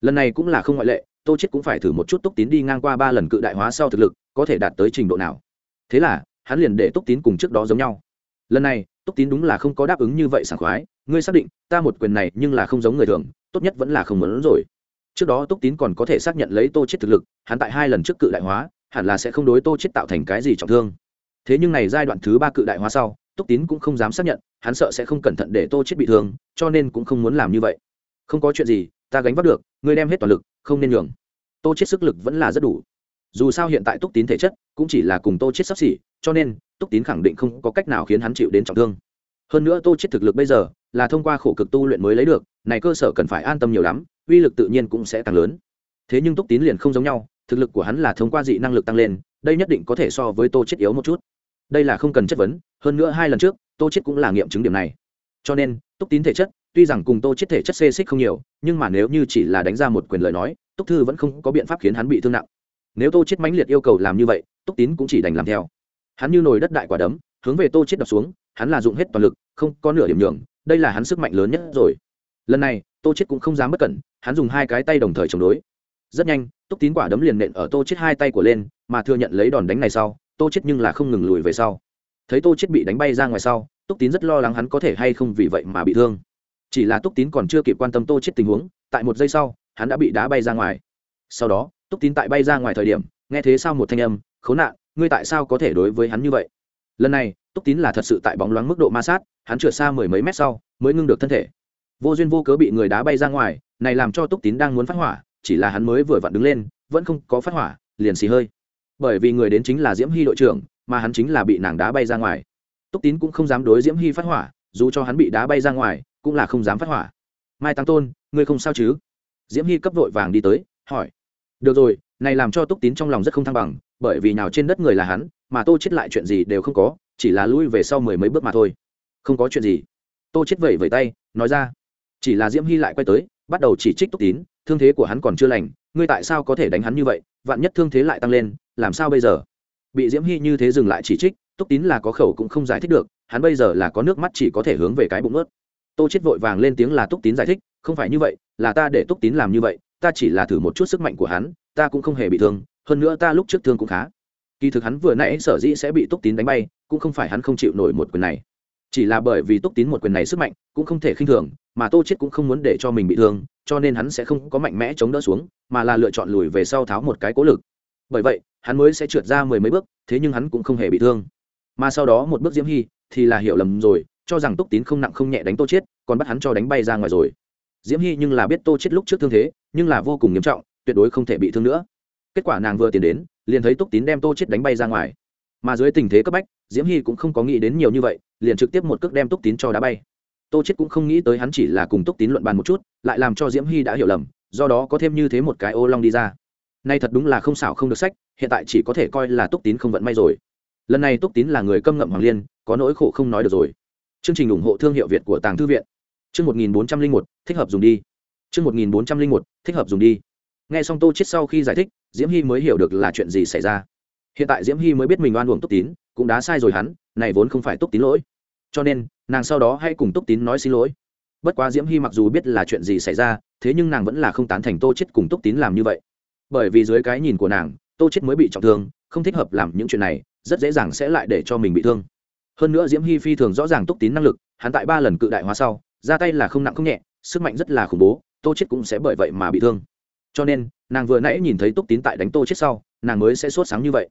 Lần này cũng là không ngoại lệ, tô chết cũng phải thử một chút túc tín đi ngang qua ba lần cự đại hóa sau thực lực, có thể đạt tới trình độ nào. Thế là, hắn liền để túc tín cùng trước đó giống nhau. Lần này, túc tín đúng là không có đáp ứng như vậy sảng khoái, ngươi xác định, ta một quyền này nhưng là không giống người thường, tốt nhất vẫn là không muốn rồi. Trước đó túc tín còn có thể xác nhận lấy tô chết thực lực, hắn tại hai lần trước cự đại hóa hẳn là sẽ không đối tô chết tạo thành cái gì trọng thương. Thế nhưng này giai đoạn thứ ba cự đại hóa sau, túc tín cũng không dám xác nhận, hắn sợ sẽ không cẩn thận để tô chết bị thương, cho nên cũng không muốn làm như vậy. Không có chuyện gì, ta gánh vác được, ngươi đem hết toàn lực, không nên nhường. Tô chết sức lực vẫn là rất đủ. Dù sao hiện tại túc tín thể chất cũng chỉ là cùng tô chết sắp xỉ, cho nên túc tín khẳng định không có cách nào khiến hắn chịu đến trọng thương. Hơn nữa tô chết thực lực bây giờ là thông qua khổ cực tu luyện mới lấy được, này cơ sở cần phải an tâm nhiều lắm, uy lực tự nhiên cũng sẽ tăng lớn. Thế nhưng túc tín liền không giống nhau thực lực của hắn là thông qua dị năng lực tăng lên, đây nhất định có thể so với tô chết yếu một chút. Đây là không cần chất vấn, hơn nữa hai lần trước, tô chết cũng là nghiệm chứng điểm này. Cho nên, túc tín thể chất, tuy rằng cùng tô chết thể chất xê xích không nhiều, nhưng mà nếu như chỉ là đánh ra một quyền lời nói, túc thư vẫn không có biện pháp khiến hắn bị thương nặng. Nếu tô chết mãnh liệt yêu cầu làm như vậy, túc tín cũng chỉ đành làm theo. Hắn như nồi đất đại quả đấm, hướng về tô chết đập xuống, hắn là dụng hết toàn lực, không có nửa điểm nhường đây là hắn sức mạnh lớn nhất rồi. Lần này, tô chết cũng không dám bất cẩn, hắn dùng hai cái tay đồng thời chống đối rất nhanh, túc tín quả đấm liền nện ở tô chết hai tay của lên, mà thừa nhận lấy đòn đánh này sau, tô chết nhưng là không ngừng lùi về sau. Thấy tô chết bị đánh bay ra ngoài sau, túc tín rất lo lắng hắn có thể hay không vì vậy mà bị thương. Chỉ là túc tín còn chưa kịp quan tâm tô chết tình huống, tại một giây sau, hắn đã bị đá bay ra ngoài. Sau đó, túc tín tại bay ra ngoài thời điểm, nghe thế sao một thanh âm, khốn nạn, ngươi tại sao có thể đối với hắn như vậy? Lần này, túc tín là thật sự tại bóng loáng mức độ ma sát, hắn trượt xa mười mấy mét sau, mới ngưng được thân thể. Vô duyên vô cớ bị người đá bay ra ngoài, này làm cho túc tín đang muốn phát hỏa chỉ là hắn mới vừa vặn đứng lên, vẫn không có phát hỏa, liền xì hơi. Bởi vì người đến chính là diễm hy đội trưởng, mà hắn chính là bị nàng đá bay ra ngoài. Túc tín cũng không dám đối diễm hy phát hỏa, dù cho hắn bị đá bay ra ngoài, cũng là không dám phát hỏa. Mai tăng tôn, ngươi không sao chứ? Diễm hy cấp vội vàng đi tới, hỏi. Được rồi, này làm cho túc tín trong lòng rất không thăng bằng, bởi vì nào trên đất người là hắn, mà tô chết lại chuyện gì đều không có, chỉ là lui về sau mười mấy bước mà thôi. Không có chuyện gì. Tô chết vẩy vẩy tay, nói ra. Chỉ là diễm hy lại quay tới, bắt đầu chỉ trích túc tín thương thế của hắn còn chưa lành, ngươi tại sao có thể đánh hắn như vậy? Vạn nhất thương thế lại tăng lên, làm sao bây giờ? Bị diễm hy như thế dừng lại chỉ trích, túc tín là có khẩu cũng không giải thích được, hắn bây giờ là có nước mắt chỉ có thể hướng về cái bụng ướt tô chết vội vàng lên tiếng là túc tín giải thích, không phải như vậy, là ta để túc tín làm như vậy, ta chỉ là thử một chút sức mạnh của hắn, ta cũng không hề bị thương, hơn nữa ta lúc trước thương cũng khá. Kỳ thực hắn vừa nãy sở dĩ sẽ bị túc tín đánh bay, cũng không phải hắn không chịu nổi một quyền này chỉ là bởi vì túc tín một quyền này sức mạnh cũng không thể khinh thường, mà tô chết cũng không muốn để cho mình bị thương, cho nên hắn sẽ không có mạnh mẽ chống đỡ xuống, mà là lựa chọn lùi về sau tháo một cái cố lực. Bởi vậy, hắn mới sẽ trượt ra mười mấy bước, thế nhưng hắn cũng không hề bị thương. Mà sau đó một bước diễm hy, thì là hiểu lầm rồi, cho rằng túc tín không nặng không nhẹ đánh tô chết còn bắt hắn cho đánh bay ra ngoài rồi. Diễm hy nhưng là biết tô chết lúc trước thương thế, nhưng là vô cùng nghiêm trọng, tuyệt đối không thể bị thương nữa. Kết quả nàng vừa tiến đến, liền thấy túc tín đem tô chết đánh bay ra ngoài. Mà dưới tình thế cấp bách diễm hy cũng không có nghĩ đến nhiều như vậy, liền trực tiếp một cước đem túc tín cho đá bay. Tô chết cũng không nghĩ tới hắn chỉ là cùng túc tín luận bàn một chút, lại làm cho diễm hy đã hiểu lầm, do đó có thêm như thế một cái ô long đi ra. Nay thật đúng là không xảo không được sách, hiện tại chỉ có thể coi là túc tín không vận may rồi. Lần này túc tín là người câm ngậm hoàng liên, có nỗi khổ không nói được rồi. Chương trình ủng hộ thương hiệu việt của tàng thư viện. Chương một nghìn bốn trăm linh một, thích hợp dùng đi. Chương một nghìn bốn trăm linh một, thích hợp dùng đi. Nghe xong tô chết sau khi giải thích, diễm hy mới hiểu được là chuyện gì xảy ra. Hiện tại diễm hy mới biết mình oan uổng túc tín cũng đã sai rồi hắn, này vốn không phải túc tín lỗi. Cho nên, nàng sau đó hãy cùng túc tín nói xin lỗi. Bất quá diễm hy mặc dù biết là chuyện gì xảy ra, thế nhưng nàng vẫn là không tán thành tô chết cùng túc tín làm như vậy. Bởi vì dưới cái nhìn của nàng, tô chết mới bị trọng thương, không thích hợp làm những chuyện này, rất dễ dàng sẽ lại để cho mình bị thương. Hơn nữa diễm hy phi thường rõ ràng túc tín năng lực, hắn tại ba lần cự đại hóa sau, ra tay là không nặng không nhẹ, sức mạnh rất là khủng bố, tô chết cũng sẽ bởi vậy mà bị thương. Cho nên, nàng vừa nãy nhìn thấy túc tín tại đánh tô chết sau, nàng mới sẽ sốt sáng như vậy.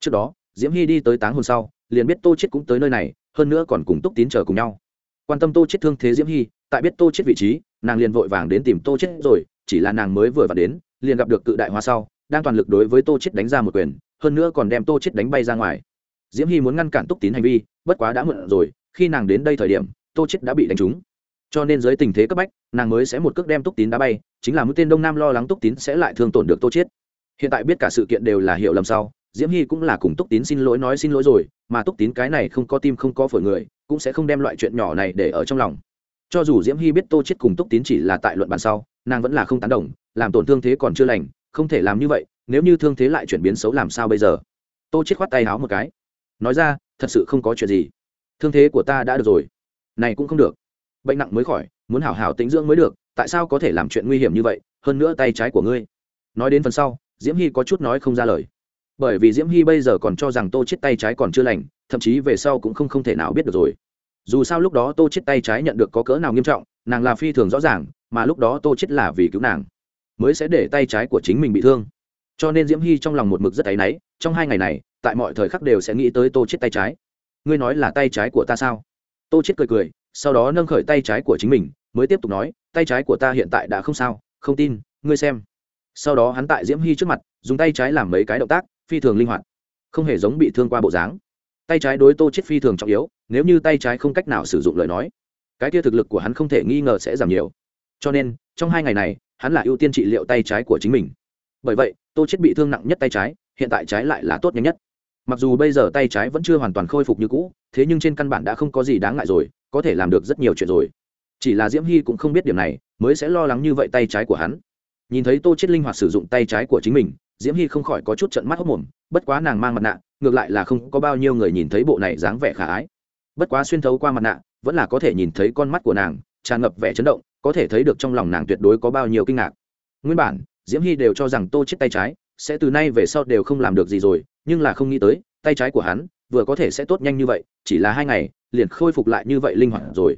Trước đó diễm hy đi tới táng hồn sau, liền biết tô chết cũng tới nơi này, hơn nữa còn cùng túc tín chờ cùng nhau. Quan tâm tô chết thương thế diễm hy tại biết tô chết vị trí, nàng liền vội vàng đến tìm tô chết rồi, chỉ là nàng mới vừa vặn đến, liền gặp được cự đại hoa sau, đang toàn lực đối với tô chết đánh ra một quyền, hơn nữa còn đem tô chết đánh bay ra ngoài. Diễm hy muốn ngăn cản túc tín hành vi, bất quá đã muộn rồi, khi nàng đến đây thời điểm, tô chết đã bị đánh trúng. Cho nên dưới tình thế cấp bách, nàng mới sẽ một cước đem túc tín đá bay, chính là mũi tên đông nam lo lắng túc tín sẽ lại thương tổn được tô chết hiện tại biết cả sự kiện đều là hiểu lầm sau diễm hy cũng là cùng túc tín xin lỗi nói xin lỗi rồi, mà túc tín cái này không có tim không có phổi người, cũng sẽ không đem loại chuyện nhỏ này để ở trong lòng. Cho dù diễm hy biết tô chết cùng túc tín chỉ là tại luận bàn sau, nàng vẫn là không tán đồng, làm tổn thương thế còn chưa lành, không thể làm như vậy, nếu như thương thế lại chuyển biến xấu làm sao bây giờ? Tô chết khoát tay háo một cái. Nói ra, thật sự không có chuyện gì. Thương thế của ta đã được rồi. Này cũng không được. Bệnh nặng mới khỏi, muốn hảo hảo tĩnh dưỡng mới được, tại sao có thể làm chuyện nguy hiểm như vậy? Hơn nữa tay trái của ngươi. Nói đến phần sau, diễm hy có chút nói không ra lời bởi vì diễm hy bây giờ còn cho rằng tô chết tay trái còn chưa lành, thậm chí về sau cũng không không thể nào biết được rồi. Dù sao lúc đó tô chết tay trái nhận được có cỡ nào nghiêm trọng, nàng là phi thường rõ ràng, mà lúc đó tô chết là vì cứu nàng, mới sẽ để tay trái của chính mình bị thương. Cho nên diễm hy trong lòng một mực rất áy náy, trong hai ngày này, tại mọi thời khắc đều sẽ nghĩ tới tô chết tay trái. Ngươi nói là tay trái của ta sao? Tô chết cười cười, sau đó nâng khởi tay trái của chính mình, mới tiếp tục nói, tay trái của ta hiện tại đã không sao, không tin, ngươi xem. Sau đó hắn tại diễm hy trước mặt, dùng tay trái làm mấy cái động tác phi thường linh hoạt, không hề giống bị thương qua bộ dáng. Tay trái đối tô chết phi thường trọng yếu, nếu như tay trái không cách nào sử dụng lời nói, cái kia thực lực của hắn không thể nghi ngờ sẽ giảm nhiều. Cho nên, trong hai ngày này, hắn là ưu tiên trị liệu tay trái của chính mình. Bởi vậy, tô chết bị thương nặng nhất tay trái, hiện tại trái lại là tốt nhanh nhất. Mặc dù bây giờ tay trái vẫn chưa hoàn toàn khôi phục như cũ, thế nhưng trên căn bản đã không có gì đáng ngại rồi, có thể làm được rất nhiều chuyện rồi. Chỉ là diễm hy cũng không biết điểm này, mới sẽ lo lắng như vậy tay trái của hắn. Nhìn thấy tô chết linh hoạt sử dụng tay trái của chính mình diễm hy không khỏi có chút trận mắt hốc mồm, bất quá nàng mang mặt nạ, ngược lại là không có bao nhiêu người nhìn thấy bộ này dáng vẻ khả ái. Bất quá xuyên thấu qua mặt nạ, vẫn là có thể nhìn thấy con mắt của nàng, tràn ngập vẻ chấn động, có thể thấy được trong lòng nàng tuyệt đối có bao nhiêu kinh ngạc. Nguyên bản, diễm hy đều cho rằng tô chết tay trái, sẽ từ nay về sau đều không làm được gì rồi, nhưng là không nghĩ tới, tay trái của hắn, vừa có thể sẽ tốt nhanh như vậy, chỉ là hai ngày, liền khôi phục lại như vậy linh hoạt rồi.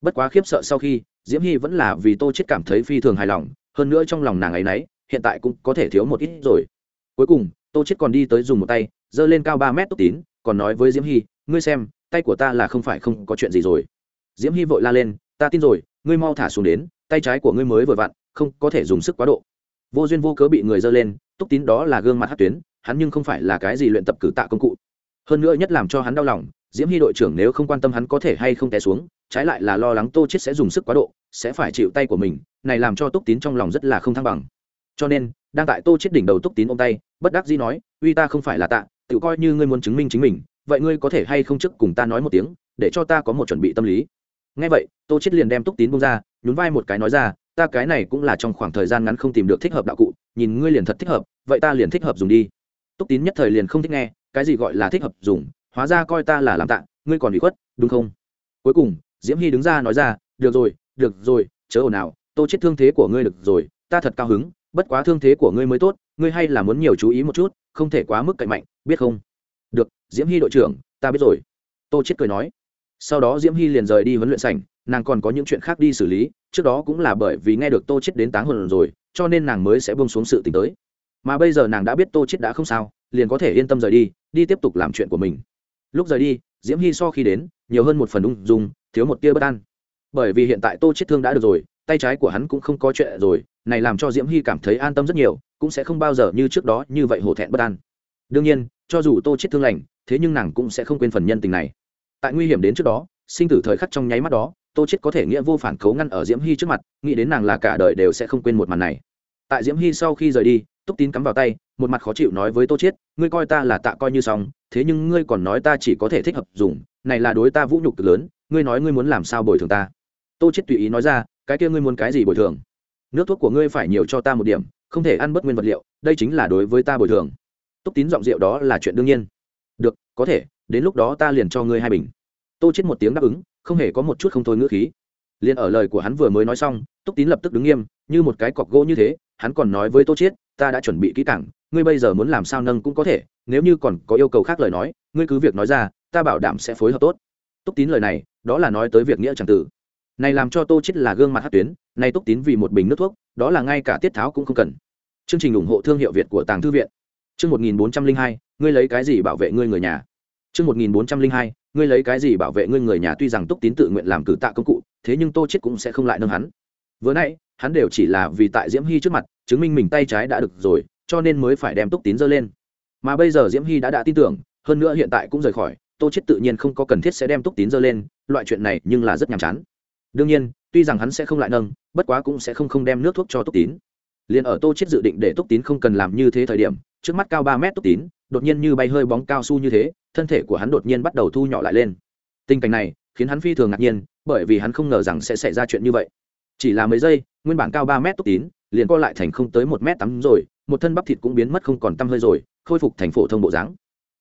Bất quá khiếp sợ sau khi, diễm hy vẫn là vì tô chết cảm thấy phi thường hài lòng, hơn nữa trong lòng nàng ấy nấy hiện tại cũng có thể thiếu một ít rồi. Cuối cùng, tô chết còn đi tới dùng một tay, giơ lên cao ba mét túc tín, còn nói với diễm hy, ngươi xem, tay của ta là không phải không có chuyện gì rồi. Diễm hy vội la lên, ta tin rồi, ngươi mau thả xuống đến, tay trái của ngươi mới vừa vặn, không có thể dùng sức quá độ. Vô duyên vô cớ bị người giơ lên túc tín đó là gương mặt hát tuyến, hắn nhưng không phải là cái gì luyện tập cử tạ công cụ. Hơn nữa nhất làm cho hắn đau lòng, diễm hy đội trưởng nếu không quan tâm hắn có thể hay không té xuống, trái lại là lo lắng tô chết sẽ dùng sức quá độ, sẽ phải chịu tay của mình, này làm cho túc tín trong lòng rất là không thăng bằng cho nên, đang tại tô chết đỉnh đầu túc tín ôm tay, bất đắc dĩ nói, uy ta không phải là tạ, tự coi như ngươi muốn chứng minh chính mình, vậy ngươi có thể hay không trước cùng ta nói một tiếng, để cho ta có một chuẩn bị tâm lý. Nghe vậy, tô chết liền đem túc tín bông ra, nhún vai một cái nói ra, ta cái này cũng là trong khoảng thời gian ngắn không tìm được thích hợp đạo cụ, nhìn ngươi liền thật thích hợp, vậy ta liền thích hợp dùng đi. Túc tín nhất thời liền không thích nghe, cái gì gọi là thích hợp dùng, hóa ra coi ta là làm tạ, ngươi còn bị khuất, đúng không? Cuối cùng, diễm hy đứng ra nói ra, được rồi được rồi, chớ ồn nào tô chết thương thế của ngươi được rồi, ta thật cao hứng bất quá thương thế của ngươi mới tốt, ngươi hay là muốn nhiều chú ý một chút, không thể quá mức cậy mạnh, biết không? Được, diễm hy đội trưởng, ta biết rồi. Tô chết cười nói. Sau đó diễm hy liền rời đi huấn luyện sảnh, nàng còn có những chuyện khác đi xử lý, trước đó cũng là bởi vì nghe được tô chết đến táng hồn rồi, cho nên nàng mới sẽ buông xuống sự tình tới. Mà bây giờ nàng đã biết tô chết đã không sao, liền có thể yên tâm rời đi đi tiếp tục làm chuyện của mình. Lúc rời đi, diễm hy so khi đến, nhiều hơn một phần ung dung, thiếu một tia bất an. Bởi vì hiện tại tô chết thương đã được rồi, tay trái của hắn cũng không có chuyện rồi này làm cho diễm hy cảm thấy an tâm rất nhiều, cũng sẽ không bao giờ như trước đó như vậy hổ thẹn bất an. Đương nhiên, cho dù tô chết thương lành, thế nhưng nàng cũng sẽ không quên phần nhân tình này. Tại nguy hiểm đến trước đó, sinh tử thời khắc trong nháy mắt đó, tô chết có thể nghĩa vô phản cấu ngăn ở diễm hy trước mặt, nghĩ đến nàng là cả đời đều sẽ không quên một màn này. Tại diễm hy sau khi rời đi, túc tín cắm vào tay, một mặt khó chịu nói với tô chết, ngươi coi ta là tạ coi như xong, thế nhưng ngươi còn nói ta chỉ có thể thích hợp dùng, này là đối ta vũ nhục cực lớn, ngươi nói ngươi muốn làm sao bồi thường ta? Tô chết tùy ý nói ra, cái kia ngươi muốn cái gì bồi thường? Nước thuốc của ngươi phải nhiều cho ta một điểm, không thể ăn bất nguyên vật liệu, đây chính là đối với ta bồi thường. Túc tín giọng rượu đó là chuyện đương nhiên. Được, có thể, đến lúc đó ta liền cho ngươi hai bình. Tô chết một tiếng đáp ứng, không hề có một chút không thôi ngữ khí. Liền ở lời của hắn vừa mới nói xong, túc tín lập tức đứng nghiêm, như một cái cọc gỗ như thế, hắn còn nói với tô chiết ta đã chuẩn bị kỹ càng, ngươi bây giờ muốn làm sao nâng cũng có thể, nếu như còn có yêu cầu khác lời nói, ngươi cứ việc nói ra, ta bảo đảm sẽ phối hợp tốt. Túc tín lời này, đó là nói tới việc nghĩa chẳng tử này làm cho tô chết là gương mặt hát tuyến này túc tín vì một bình nước thuốc, đó là ngay cả tiết tháo cũng không cần. Chương trình ủng hộ thương hiệu việt của tàng thư viện. Chương một nghìn bốn trăm linh hai, ngươi lấy cái gì bảo vệ ngươi người nhà? Chương một nghìn bốn trăm linh hai, ngươi lấy cái gì bảo vệ ngươi người nhà? Tuy rằng túc tín tự nguyện làm cử tạ công cụ, thế nhưng tô chết cũng sẽ không lại nâng hắn. Vừa nãy, hắn đều chỉ là vì tại diễm hy trước mặt, chứng minh mình tay trái đã được rồi, cho nên mới phải đem túc tín dơ lên. Mà bây giờ diễm hy đã đã tin tưởng, hơn nữa hiện tại cũng rời khỏi, tô chết tự nhiên không có cần thiết sẽ đem túc tín dơ lên, loại chuyện này nhưng là rất nhàm chán đương nhiên, tuy rằng hắn sẽ không lại nâng, bất quá cũng sẽ không không đem nước thuốc cho túc tín. Liền ở tô chết dự định để túc tín không cần làm như thế thời điểm, trước mắt cao ba mét túc tín, đột nhiên như bay hơi bóng cao su như thế, thân thể của hắn đột nhiên bắt đầu thu nhỏ lại lên. Tình cảnh này khiến hắn phi thường ngạc nhiên, bởi vì hắn không ngờ rằng sẽ xảy ra chuyện như vậy. Chỉ là mấy giây, nguyên bản cao ba mét túc tín liền co lại thành không tới một mét tắm rồi, một thân bắp thịt cũng biến mất không còn tăm hơi rồi, khôi phục thành phổ thông bộ dáng.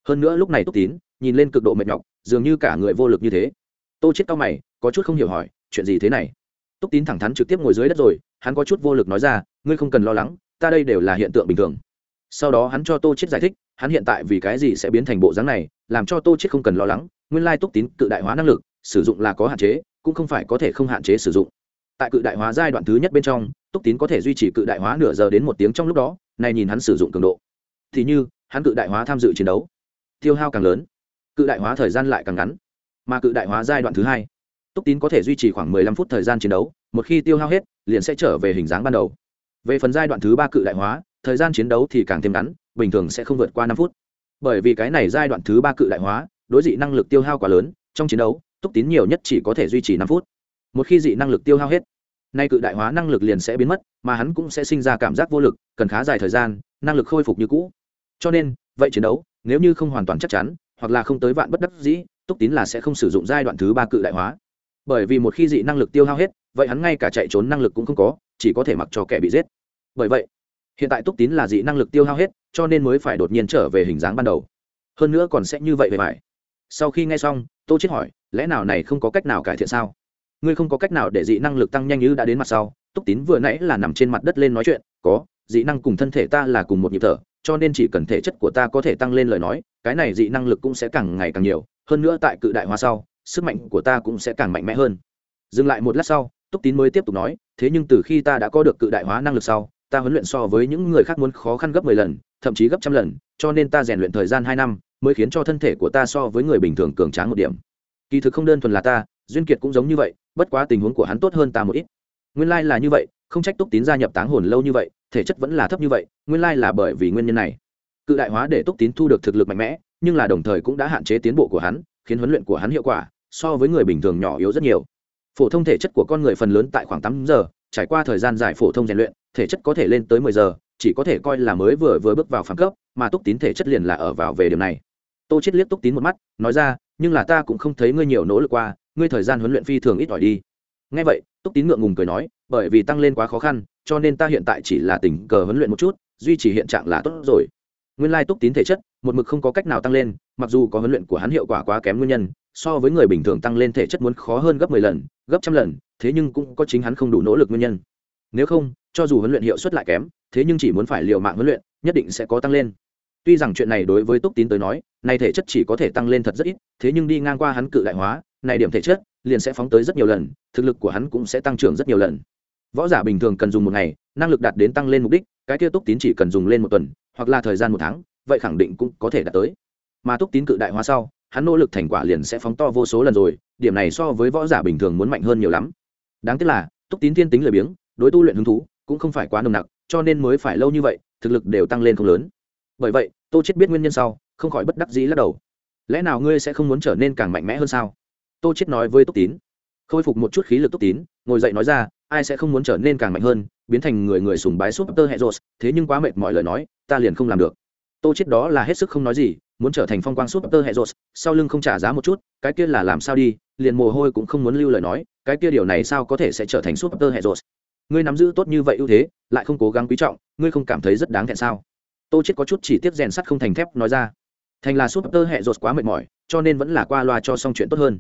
Hơn nữa lúc này túc tín nhìn lên cực độ mệt nhọc, dường như cả người vô lực như thế. Tô chết cao mày, có chút không hiểu hỏi chuyện gì thế này? Túc tín thẳng thắn trực tiếp ngồi dưới đất rồi, hắn có chút vô lực nói ra, ngươi không cần lo lắng, ta đây đều là hiện tượng bình thường. Sau đó hắn cho tô chết giải thích, hắn hiện tại vì cái gì sẽ biến thành bộ dáng này, làm cho tô chết không cần lo lắng, nguyên lai túc tín cự đại hóa năng lực, sử dụng là có hạn chế, cũng không phải có thể không hạn chế sử dụng. Tại cự đại hóa giai đoạn thứ nhất bên trong, túc tín có thể duy trì cự đại hóa nửa giờ đến một tiếng trong lúc đó, này nhìn hắn sử dụng cường độ. Thì như, hắn cự đại hóa tham dự chiến đấu, tiêu hao càng lớn, cự đại hóa thời gian lại càng ngắn. Mà cự đại hóa giai đoạn thứ hai túc tín có thể duy trì khoảng 15 phút thời gian chiến đấu, một khi tiêu hao hết, liền sẽ trở về hình dáng ban đầu. Về phần giai đoạn thứ ba cự đại hóa, thời gian chiến đấu thì càng thêm ngắn, bình thường sẽ không vượt qua năm phút. Bởi vì cái này giai đoạn thứ ba cự đại hóa, đối dị năng lực tiêu hao quá lớn, trong chiến đấu, túc tín nhiều nhất chỉ có thể duy trì năm phút. Một khi dị năng lực tiêu hao hết, nay cự đại hóa năng lực liền sẽ biến mất, mà hắn cũng sẽ sinh ra cảm giác vô lực, cần khá dài thời gian, năng lực khôi phục như cũ. Cho nên, vậy chiến đấu, nếu như không hoàn toàn chắc chắn, hoặc là không tới vạn bất đắc dĩ, túc tín là sẽ không sử dụng giai đoạn thứ ba cự đại hóa bởi vì một khi dị năng lực tiêu hao hết, vậy hắn ngay cả chạy trốn năng lực cũng không có, chỉ có thể mặc cho kẻ bị giết. Bởi vậy, hiện tại túc tín là dị năng lực tiêu hao hết, cho nên mới phải đột nhiên trở về hình dáng ban đầu. Hơn nữa còn sẽ như vậy về mãi. sau khi nghe xong, tô chết hỏi, lẽ nào này không có cách nào cải thiện sao? Ngươi không có cách nào để dị năng lực tăng nhanh như đã đến mặt sau. Túc tín vừa nãy là nằm trên mặt đất lên nói chuyện, có, dị năng cùng thân thể ta là cùng một nhịp thở, cho nên chỉ cần thể chất của ta có thể tăng lên lời nói, cái này dị năng lực cũng sẽ càng ngày càng nhiều. Hơn nữa tại cự đại hóa sau sức mạnh của ta cũng sẽ càng mạnh mẽ hơn. Dừng lại một lát sau, túc tín mới tiếp tục nói, thế nhưng từ khi ta đã có được cự đại hóa năng lực sau, ta huấn luyện so với những người khác muốn khó khăn gấp mười lần, thậm chí gấp trăm lần, cho nên ta rèn luyện thời gian hai năm mới khiến cho thân thể của ta so với người bình thường cường tráng một điểm. Kỳ thực không đơn thuần là ta, duyên kiệt cũng giống như vậy, bất quá tình huống của hắn tốt hơn ta một ít. Nguyên lai là như vậy, không trách túc tín gia nhập táng hồn lâu như vậy, thể chất vẫn là thấp như vậy, nguyên lai là bởi vì nguyên nhân này. Cự đại hóa để túc tín thu được thực lực mạnh mẽ, nhưng là đồng thời cũng đã hạn chế tiến bộ của hắn khiến huấn luyện của hắn hiệu quả, so với người bình thường nhỏ yếu rất nhiều. Phổ thông thể chất của con người phần lớn tại khoảng tám giờ, trải qua thời gian dài phổ thông rèn luyện, thể chất có thể lên tới mười giờ, chỉ có thể coi là mới vừa vừa bước vào phẳng cấp, mà túc tín thể chất liền là ở vào về điểm này. Tô chết liếc túc tín một mắt, nói ra, nhưng là ta cũng không thấy ngươi nhiều nỗ lực qua, ngươi thời gian huấn luyện phi thường ít ỏi đi. Ngay vậy, túc tín ngượng ngùng cười nói, bởi vì tăng lên quá khó khăn, cho nên ta hiện tại chỉ là tình cờ huấn luyện một chút, duy trì hiện trạng là tốt rồi. Nguyên lai túc tín thể chất một mực không có cách nào tăng lên, mặc dù có huấn luyện của hắn hiệu quả quá kém nguyên nhân, so với người bình thường tăng lên thể chất muốn khó hơn gấp mười lần, gấp trăm lần, thế nhưng cũng có chính hắn không đủ nỗ lực nguyên nhân. Nếu không, cho dù huấn luyện hiệu suất lại kém, thế nhưng chỉ muốn phải liều mạng huấn luyện, nhất định sẽ có tăng lên. Tuy rằng chuyện này đối với túc tín tới nói, này thể chất chỉ có thể tăng lên thật rất ít, thế nhưng đi ngang qua hắn cự đại hóa, này điểm thể chất liền sẽ phóng tới rất nhiều lần, thực lực của hắn cũng sẽ tăng trưởng rất nhiều lần. Võ giả bình thường cần dùng một ngày, năng lực đạt đến tăng lên mục đích, cái kia túc tín chỉ cần dùng lên một tuần, hoặc là thời gian một tháng vậy khẳng định cũng có thể đạt tới. Mà túc tín cự đại hóa sau, hắn nỗ lực thành quả liền sẽ phóng to vô số lần rồi, điểm này so với võ giả bình thường muốn mạnh hơn nhiều lắm. Đáng tiếc là, túc tín thiên tính lười biếng, đối tu luyện hứng thú cũng không phải quá nồng nặc, cho nên mới phải lâu như vậy, thực lực đều tăng lên không lớn. Bởi vậy, tô chết biết nguyên nhân sau, không khỏi bất đắc dĩ lắc đầu. Lẽ nào ngươi sẽ không muốn trở nên càng mạnh mẽ hơn sao? Tô chết nói với túc tín. Khôi phục một chút khí lực túc tín, ngồi dậy nói ra, ai sẽ không muốn trở nên càng mạnh hơn, biến thành người người sùng bái súp tơ hệ rột thế nhưng quá mệt mọi lời nói, ta liền không làm được tô chết đó là hết sức không nói gì, muốn trở thành phong quang suốt tơ hệ rột, sau lưng không trả giá một chút, cái kia là làm sao đi, liền mồ hôi cũng không muốn lưu lời nói, cái kia điều này sao có thể sẽ trở thành suốt tơ hệ rột? Ngươi nắm giữ tốt như vậy ưu thế, lại không cố gắng quý trọng, ngươi không cảm thấy rất đáng thẹn sao? Tô chết có chút chỉ tiếp rèn sắt không thành thép nói ra. Thành là suốt tơ hệ rột quá mệt mỏi, cho nên vẫn là qua loa cho xong chuyện tốt hơn.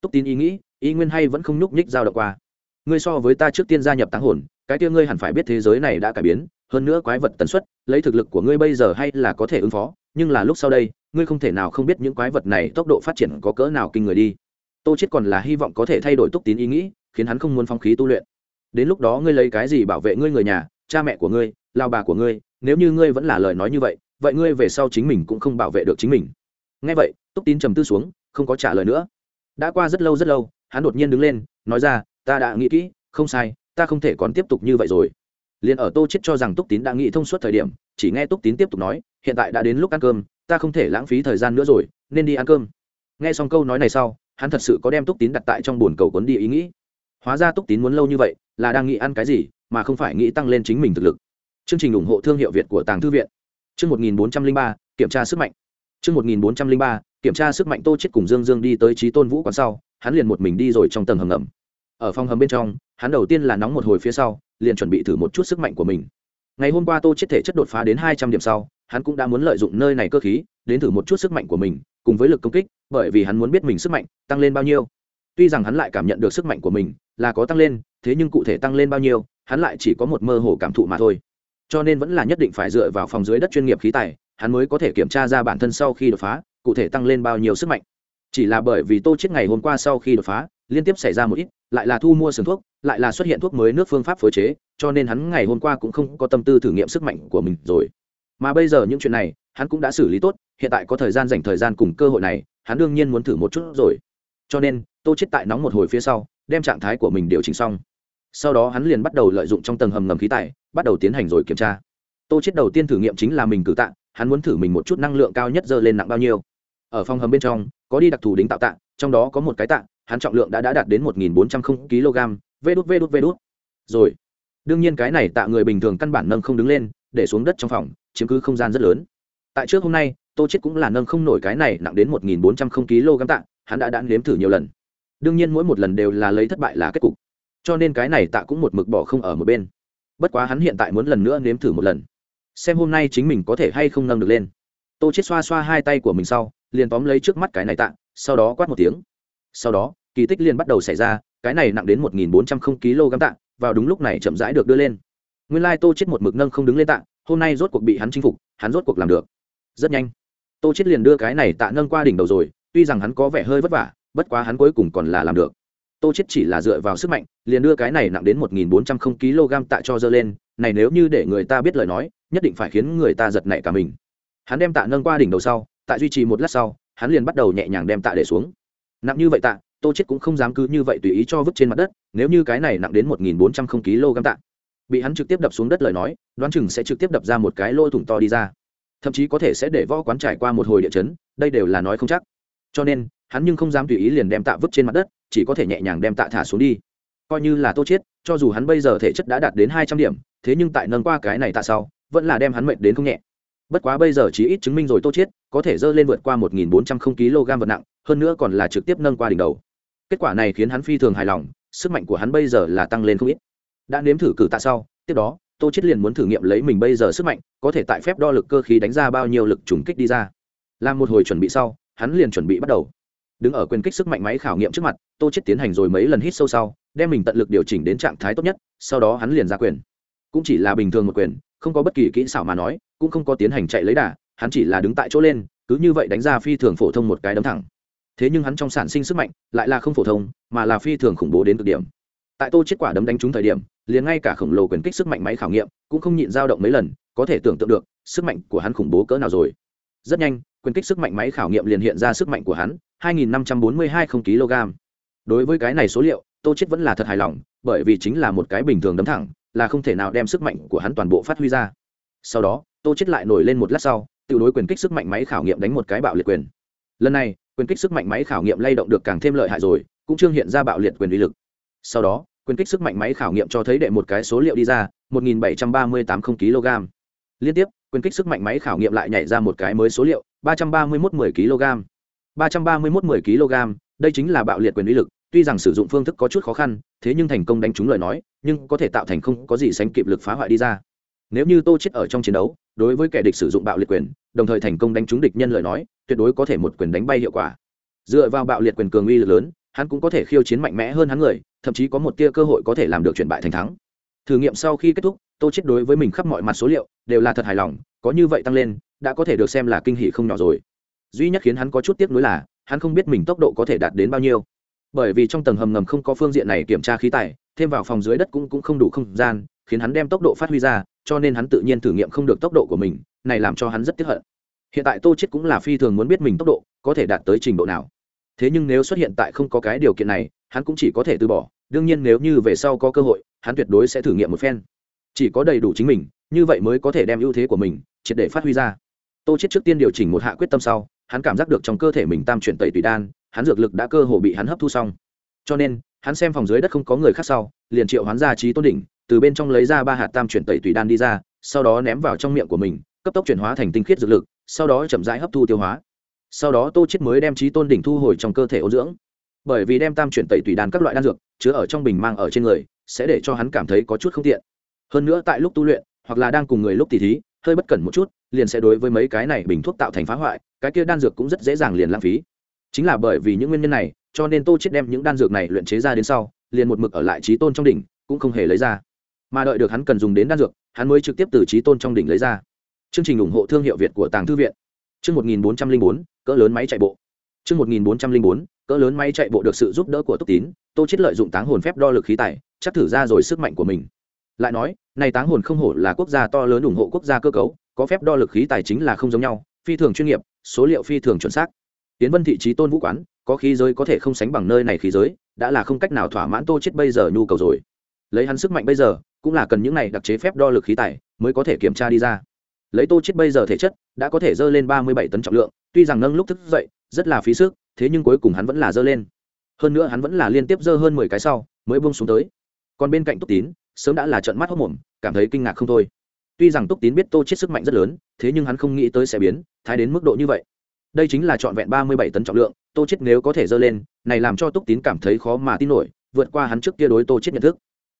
Túc tín ý nghĩ, ý nguyên hay vẫn không nhúc nhích giao động qua. Ngươi so với ta trước tiên gia nhập táng hồn, cái kia ngươi hẳn phải biết thế giới này đã cải biến hơn nữa quái vật tần suất, lấy thực lực của ngươi bây giờ hay là có thể ứng phó, nhưng là lúc sau đây, ngươi không thể nào không biết những quái vật này tốc độ phát triển có cỡ nào kinh người đi. Tô chết còn là hy vọng có thể thay đổi túc tín ý nghĩ, khiến hắn không muốn phong khí tu luyện. Đến lúc đó ngươi lấy cái gì bảo vệ ngươi người nhà, cha mẹ của ngươi, lao bà của ngươi, nếu như ngươi vẫn là lời nói như vậy vậy ngươi về sau chính mình cũng không bảo vệ được chính mình. Ngay vậy, túc tín trầm tư xuống, không có trả lời nữa. Đã qua rất lâu rất lâu, hắn đột nhiên đứng lên, nói ra, ta đã nghĩ kỹ, không sai, ta không thể còn tiếp tục như vậy rồi liền ở tô chết cho rằng túc tín đã nghĩ thông suốt thời điểm, chỉ nghe túc tín tiếp tục nói, hiện tại đã đến lúc ăn cơm, ta không thể lãng phí thời gian nữa rồi, nên đi ăn cơm. Nghe xong câu nói này sau, hắn thật sự có đem túc tín đặt tại trong bồn cầu cuốn đi ý nghĩ. Hóa ra túc tín muốn lâu như vậy, là đang nghĩ ăn cái gì, mà không phải nghĩ tăng lên chính mình thực lực. Chương trình ủng hộ thương hiệu việt của tàng thư viện. Chương một nghìn bốn trăm linh ba, kiểm tra sức mạnh. Chương một nghìn bốn trăm linh ba, kiểm tra sức mạnh tô chết cùng dương dương đi tới trí tôn vũ quán sau, hắn liền một mình đi rồi trong tầng hầm ngầm. Ở phòng hầm bên trong, hắn đầu tiên là nóng một hồi phía sau liền chuẩn bị thử một chút sức mạnh của mình. Ngày hôm qua tô chết thể chất đột phá đến hai trăm điểm sau, hắn cũng đã muốn lợi dụng nơi này cơ khí, đến thử một chút sức mạnh của mình, cùng với lực công kích, bởi vì hắn muốn biết mình sức mạnh tăng lên bao nhiêu. Tuy rằng hắn lại cảm nhận được sức mạnh của mình là có tăng lên, thế nhưng cụ thể tăng lên bao nhiêu, hắn lại chỉ có một mơ hồ cảm thụ mà thôi. Cho nên vẫn là nhất định phải dựa vào phòng dưới đất chuyên nghiệp khí tài, hắn mới có thể kiểm tra ra bản thân sau khi đột phá, cụ thể tăng lên bao nhiêu sức mạnh. Chỉ là bởi vì tô chết ngày hôm qua sau khi đột phá, liên tiếp xảy ra một ít, lại là thu mua sườn thuốc lại là xuất hiện thuốc mới nước phương pháp phối chế, cho nên hắn ngày hôm qua cũng không có tâm tư thử nghiệm sức mạnh của mình rồi. Mà bây giờ những chuyện này, hắn cũng đã xử lý tốt, hiện tại có thời gian dành thời gian cùng cơ hội này, hắn đương nhiên muốn thử một chút rồi. Cho nên, tô chết tại nóng một hồi phía sau, đem trạng thái của mình điều chỉnh xong. Sau đó hắn liền bắt đầu lợi dụng trong tầng hầm ngầm khí tài, bắt đầu tiến hành rồi kiểm tra. Tô chết đầu tiên thử nghiệm chính là mình cử tạ, hắn muốn thử mình một chút năng lượng cao nhất dơ lên nặng bao nhiêu. Ở phòng hầm bên trong, có đi đặc thù đính tạo tạ, trong đó có một cái tạ, hắn trọng lượng đã đã đạt đến một nghìn bốn trăm linh kg vê đút vê đút vê đút. Rồi. Đương nhiên cái này tạ người bình thường căn bản nâng không đứng lên, để xuống đất trong phòng, chiếm cứ không gian rất lớn. Tại trước hôm nay, tô chết cũng là nâng không nổi cái này nặng đến một nghìn bốn trăm linh kg tạ, hắn đã đã nếm thử nhiều lần. Đương nhiên mỗi một lần đều là lấy thất bại là kết cục. Cho nên cái này tạ cũng một mực bỏ không ở một bên. Bất quá hắn hiện tại muốn lần nữa nếm thử một lần. Xem hôm nay chính mình có thể hay không nâng được lên. Tô chết xoa xoa hai tay của mình sau, liền tóm lấy trước mắt cái này tạ, sau đó quát một tiếng. Sau đó kỳ tích liền bắt đầu xảy ra, cái này nặng đến một nghìn bốn trăm không kg tạ, vào đúng lúc này chậm rãi được đưa lên. Nguyên lai tô chết một mực nâng không đứng lên tạ, hôm nay rốt cuộc bị hắn chinh phục, hắn rốt cuộc làm được. Rất nhanh, tô chết liền đưa cái này tạ nâng qua đỉnh đầu rồi, tuy rằng hắn có vẻ hơi vất vả, bất quá hắn cuối cùng còn là làm được. Tô chết chỉ là dựa vào sức mạnh, liền đưa cái này nặng đến một nghìn bốn trăm không kg tạ cho dơ lên, này nếu như để người ta biết lời nói, nhất định phải khiến người ta giật nảy cả mình. Hắn đem tạ nâng qua đỉnh đầu sau, tại duy trì một lát sau, hắn liền bắt đầu nhẹ nhàng đem tạ để xuống. Nặng như vậy tạ tô chết cũng không dám cứ như vậy tùy ý cho vứt trên mặt đất, nếu như cái này nặng đến một nghìn bốn trăm không kg tạ. Bị hắn trực tiếp đập xuống đất lời nói, đoán chừng sẽ trực tiếp đập ra một cái lỗ thủng to đi ra. Thậm chí có thể sẽ để võ quán trải qua một hồi địa chấn, đây đều là nói không chắc. Cho nên, hắn nhưng không dám tùy ý liền đem tạ vứt trên mặt đất, chỉ có thể nhẹ nhàng đem tạ thả xuống đi. Coi như là tô chết, cho dù hắn bây giờ thể chất đã đạt đến hai trăm điểm, thế nhưng tại nâng qua cái này tạ sau, vẫn là đem hắn mệt đến không nhẹ. Bất quá bây giờ chỉ ít chứng minh rồi tô chết có thể dơ lên vượt qua một nghìn bốn trăm không kg vật nặng, hơn nữa còn là trực tiếp nâng qua đỉnh đầu kết quả này khiến hắn phi thường hài lòng, sức mạnh của hắn bây giờ là tăng lên không ít. Đã nếm thử cử tạ sau, tiếp đó, tô chết liền muốn thử nghiệm lấy mình bây giờ sức mạnh, có thể tại phép đo lực cơ khí đánh ra bao nhiêu lực trùng kích đi ra. Làm một hồi chuẩn bị sau, hắn liền chuẩn bị bắt đầu. Đứng ở quyền kích sức mạnh máy khảo nghiệm trước mặt, tô chết tiến hành rồi mấy lần hít sâu sau, đem mình tận lực điều chỉnh đến trạng thái tốt nhất, sau đó hắn liền ra quyền. Cũng chỉ là bình thường một quyền, không có bất kỳ kỹ xảo mà nói, cũng không có tiến hành chạy lấy đà, hắn chỉ là đứng tại chỗ lên, cứ như vậy đánh ra phi thường phổ thông một cái đấm thẳng thế nhưng hắn trong sản sinh sức mạnh lại là không phổ thông, mà là phi thường khủng bố đến cực điểm. Tại tô chết quả đấm đánh trúng thời điểm, liền ngay cả khổng lồ quyền kích sức mạnh máy khảo nghiệm cũng không nhịn dao động mấy lần, có thể tưởng tượng được, sức mạnh của hắn khủng bố cỡ nào rồi. Rất nhanh, quyền kích sức mạnh máy khảo nghiệm liền hiện ra sức mạnh của hắn 2.542 kg. Đối với cái này số liệu, tô chết vẫn là thật hài lòng, bởi vì chính là một cái bình thường đấm thẳng, là không thể nào đem sức mạnh của hắn toàn bộ phát huy ra. Sau đó, tô chết lại nổi lên một lát sau, tự đối quyền kích sức mạnh máy khảo nghiệm đánh một cái bạo liệt quyền. Lần này quyền kích sức mạnh máy khảo nghiệm lay động được càng thêm lợi hại rồi, cũng trương hiện ra bạo liệt quyền uy lực. Sau đó, quyền kích sức mạnh máy khảo nghiệm cho thấy đệ một cái số liệu đi ra 1.738 kg. Liên tiếp, quyền kích sức mạnh máy khảo nghiệm lại nhảy ra một cái mới số liệu 331 10 kg. 331 10 kg, đây chính là bạo liệt quyền uy lực, tuy rằng sử dụng phương thức có chút khó khăn, thế nhưng thành công đánh trúng lời nói, nhưng có thể tạo thành không có gì sánh kịp lực phá hoại đi ra. Nếu như tô chết ở trong chiến đấu, đối với kẻ địch sử dụng bạo liệt quyền, đồng thời thành công đánh trúng địch nhân lời nói tuyệt đối có thể một quyền đánh bay hiệu quả. Dựa vào bạo liệt quyền cường uy lực lớn, hắn cũng có thể khiêu chiến mạnh mẽ hơn hắn người, thậm chí có một tia cơ hội có thể làm được chuyển bại thành thắng. Thử nghiệm sau khi kết thúc, tô chết đối với mình khắp mọi mặt số liệu, đều là thật hài lòng, có như vậy tăng lên, đã có thể được xem là kinh hỉ không nhỏ rồi. Duy nhất khiến hắn có chút tiếc nuối là, hắn không biết mình tốc độ có thể đạt đến bao nhiêu. Bởi vì trong tầng hầm ngầm không có phương diện này kiểm tra khí tài, thêm vào phòng dưới đất cũng cũng không đủ không gian, khiến hắn đem tốc độ phát huy ra, cho nên hắn tự nhiên thử nghiệm không được tốc độ của mình, này làm cho hắn rất tiếc hận hiện tại tô chết cũng là phi thường muốn biết mình tốc độ, có thể đạt tới trình độ nào. Thế nhưng nếu xuất hiện tại không có cái điều kiện này, hắn cũng chỉ có thể từ bỏ. Đương nhiên nếu như về sau có cơ hội, hắn tuyệt đối sẽ thử nghiệm một phen. Chỉ có đầy đủ chính mình, như vậy mới có thể đem ưu thế của mình triệt để phát huy ra. Tô chết trước tiên điều chỉnh một hạ quyết tâm sau, hắn cảm giác được trong cơ thể mình tam chuyển tẩy tùy đan, hắn dược lực đã cơ hồ bị hắn hấp thu xong. Cho nên, hắn xem phòng dưới đất không có người khác sau, liền triệu hắn ra trí tôn đỉnh, từ bên trong lấy ra ba hạt tam chuyển tẩy tùy đan đi ra, sau đó ném vào trong miệng của mình, cấp tốc chuyển hóa thành tinh khiết dược lực sau đó chậm rãi hấp thu tiêu hóa. Sau đó tô chết mới đem trí tôn đỉnh thu hồi trong cơ thể ô dưỡng. Bởi vì đem tam chuyển tẩy tùy đan các loại đan dược, chứa ở trong bình mang ở trên người, sẽ để cho hắn cảm thấy có chút không tiện. Hơn nữa tại lúc tu luyện, hoặc là đang cùng người lúc tỉ thí, hơi bất cẩn một chút, liền sẽ đối với mấy cái này bình thuốc tạo thành phá hoại, cái kia đan dược cũng rất dễ dàng liền lãng phí. Chính là bởi vì những nguyên nhân này, cho nên tô chết đem những đan dược này luyện chế ra đến sau, liền một mực ở lại trí tôn trong đỉnh, cũng không hề lấy ra. Mà đợi được hắn cần dùng đến đan dược, hắn mới trực tiếp từ trí tôn trong đỉnh lấy ra chương trình ủng hộ thương hiệu việt của tàng thư viện. Chương một nghìn bốn trăm linh bốn, cỡ lớn máy chạy bộ. Chương một nghìn bốn trăm linh bốn, cỡ lớn máy chạy bộ được sự giúp đỡ của túc tín, tô chết lợi dụng táng hồn phép đo lực khí tài, chắc thử ra rồi sức mạnh của mình. Lại nói, này táng hồn không hổ là quốc gia to lớn ủng hộ quốc gia cơ cấu, có phép đo lực khí tài chính là không giống nhau, phi thường chuyên nghiệp, số liệu phi thường chuẩn xác. Tiến vân thị trí tôn vũ quán, có khí giới có thể không sánh bằng nơi này khí giới, đã là không cách nào thỏa mãn tô chết bây giờ nhu cầu rồi. Lấy hắn sức mạnh bây giờ, cũng là cần những này đặc chế phép đo lực khí tài, mới có thể kiểm tra đi ra lấy tô chết bây giờ thể chất, đã có thể dơ lên ba mươi bảy tấn trọng lượng, tuy rằng nâng lúc thức dậy, rất là phí sức, thế nhưng cuối cùng hắn vẫn là dơ lên. Hơn nữa hắn vẫn là liên tiếp dơ hơn mười cái sau, mới buông xuống tới. Còn bên cạnh túc tín, sớm đã là trận mắt hốc mồm, cảm thấy kinh ngạc không thôi. Tuy rằng túc tín biết tô chết sức mạnh rất lớn, thế nhưng hắn không nghĩ tới sẽ biến, thái đến mức độ như vậy. Đây chính là trọn vẹn ba mươi bảy tấn trọng lượng, tô chết nếu có thể dơ lên, này làm cho túc tín cảm thấy khó mà tin nổi, vượt qua hắn trước kia đối tô chết nhận thức.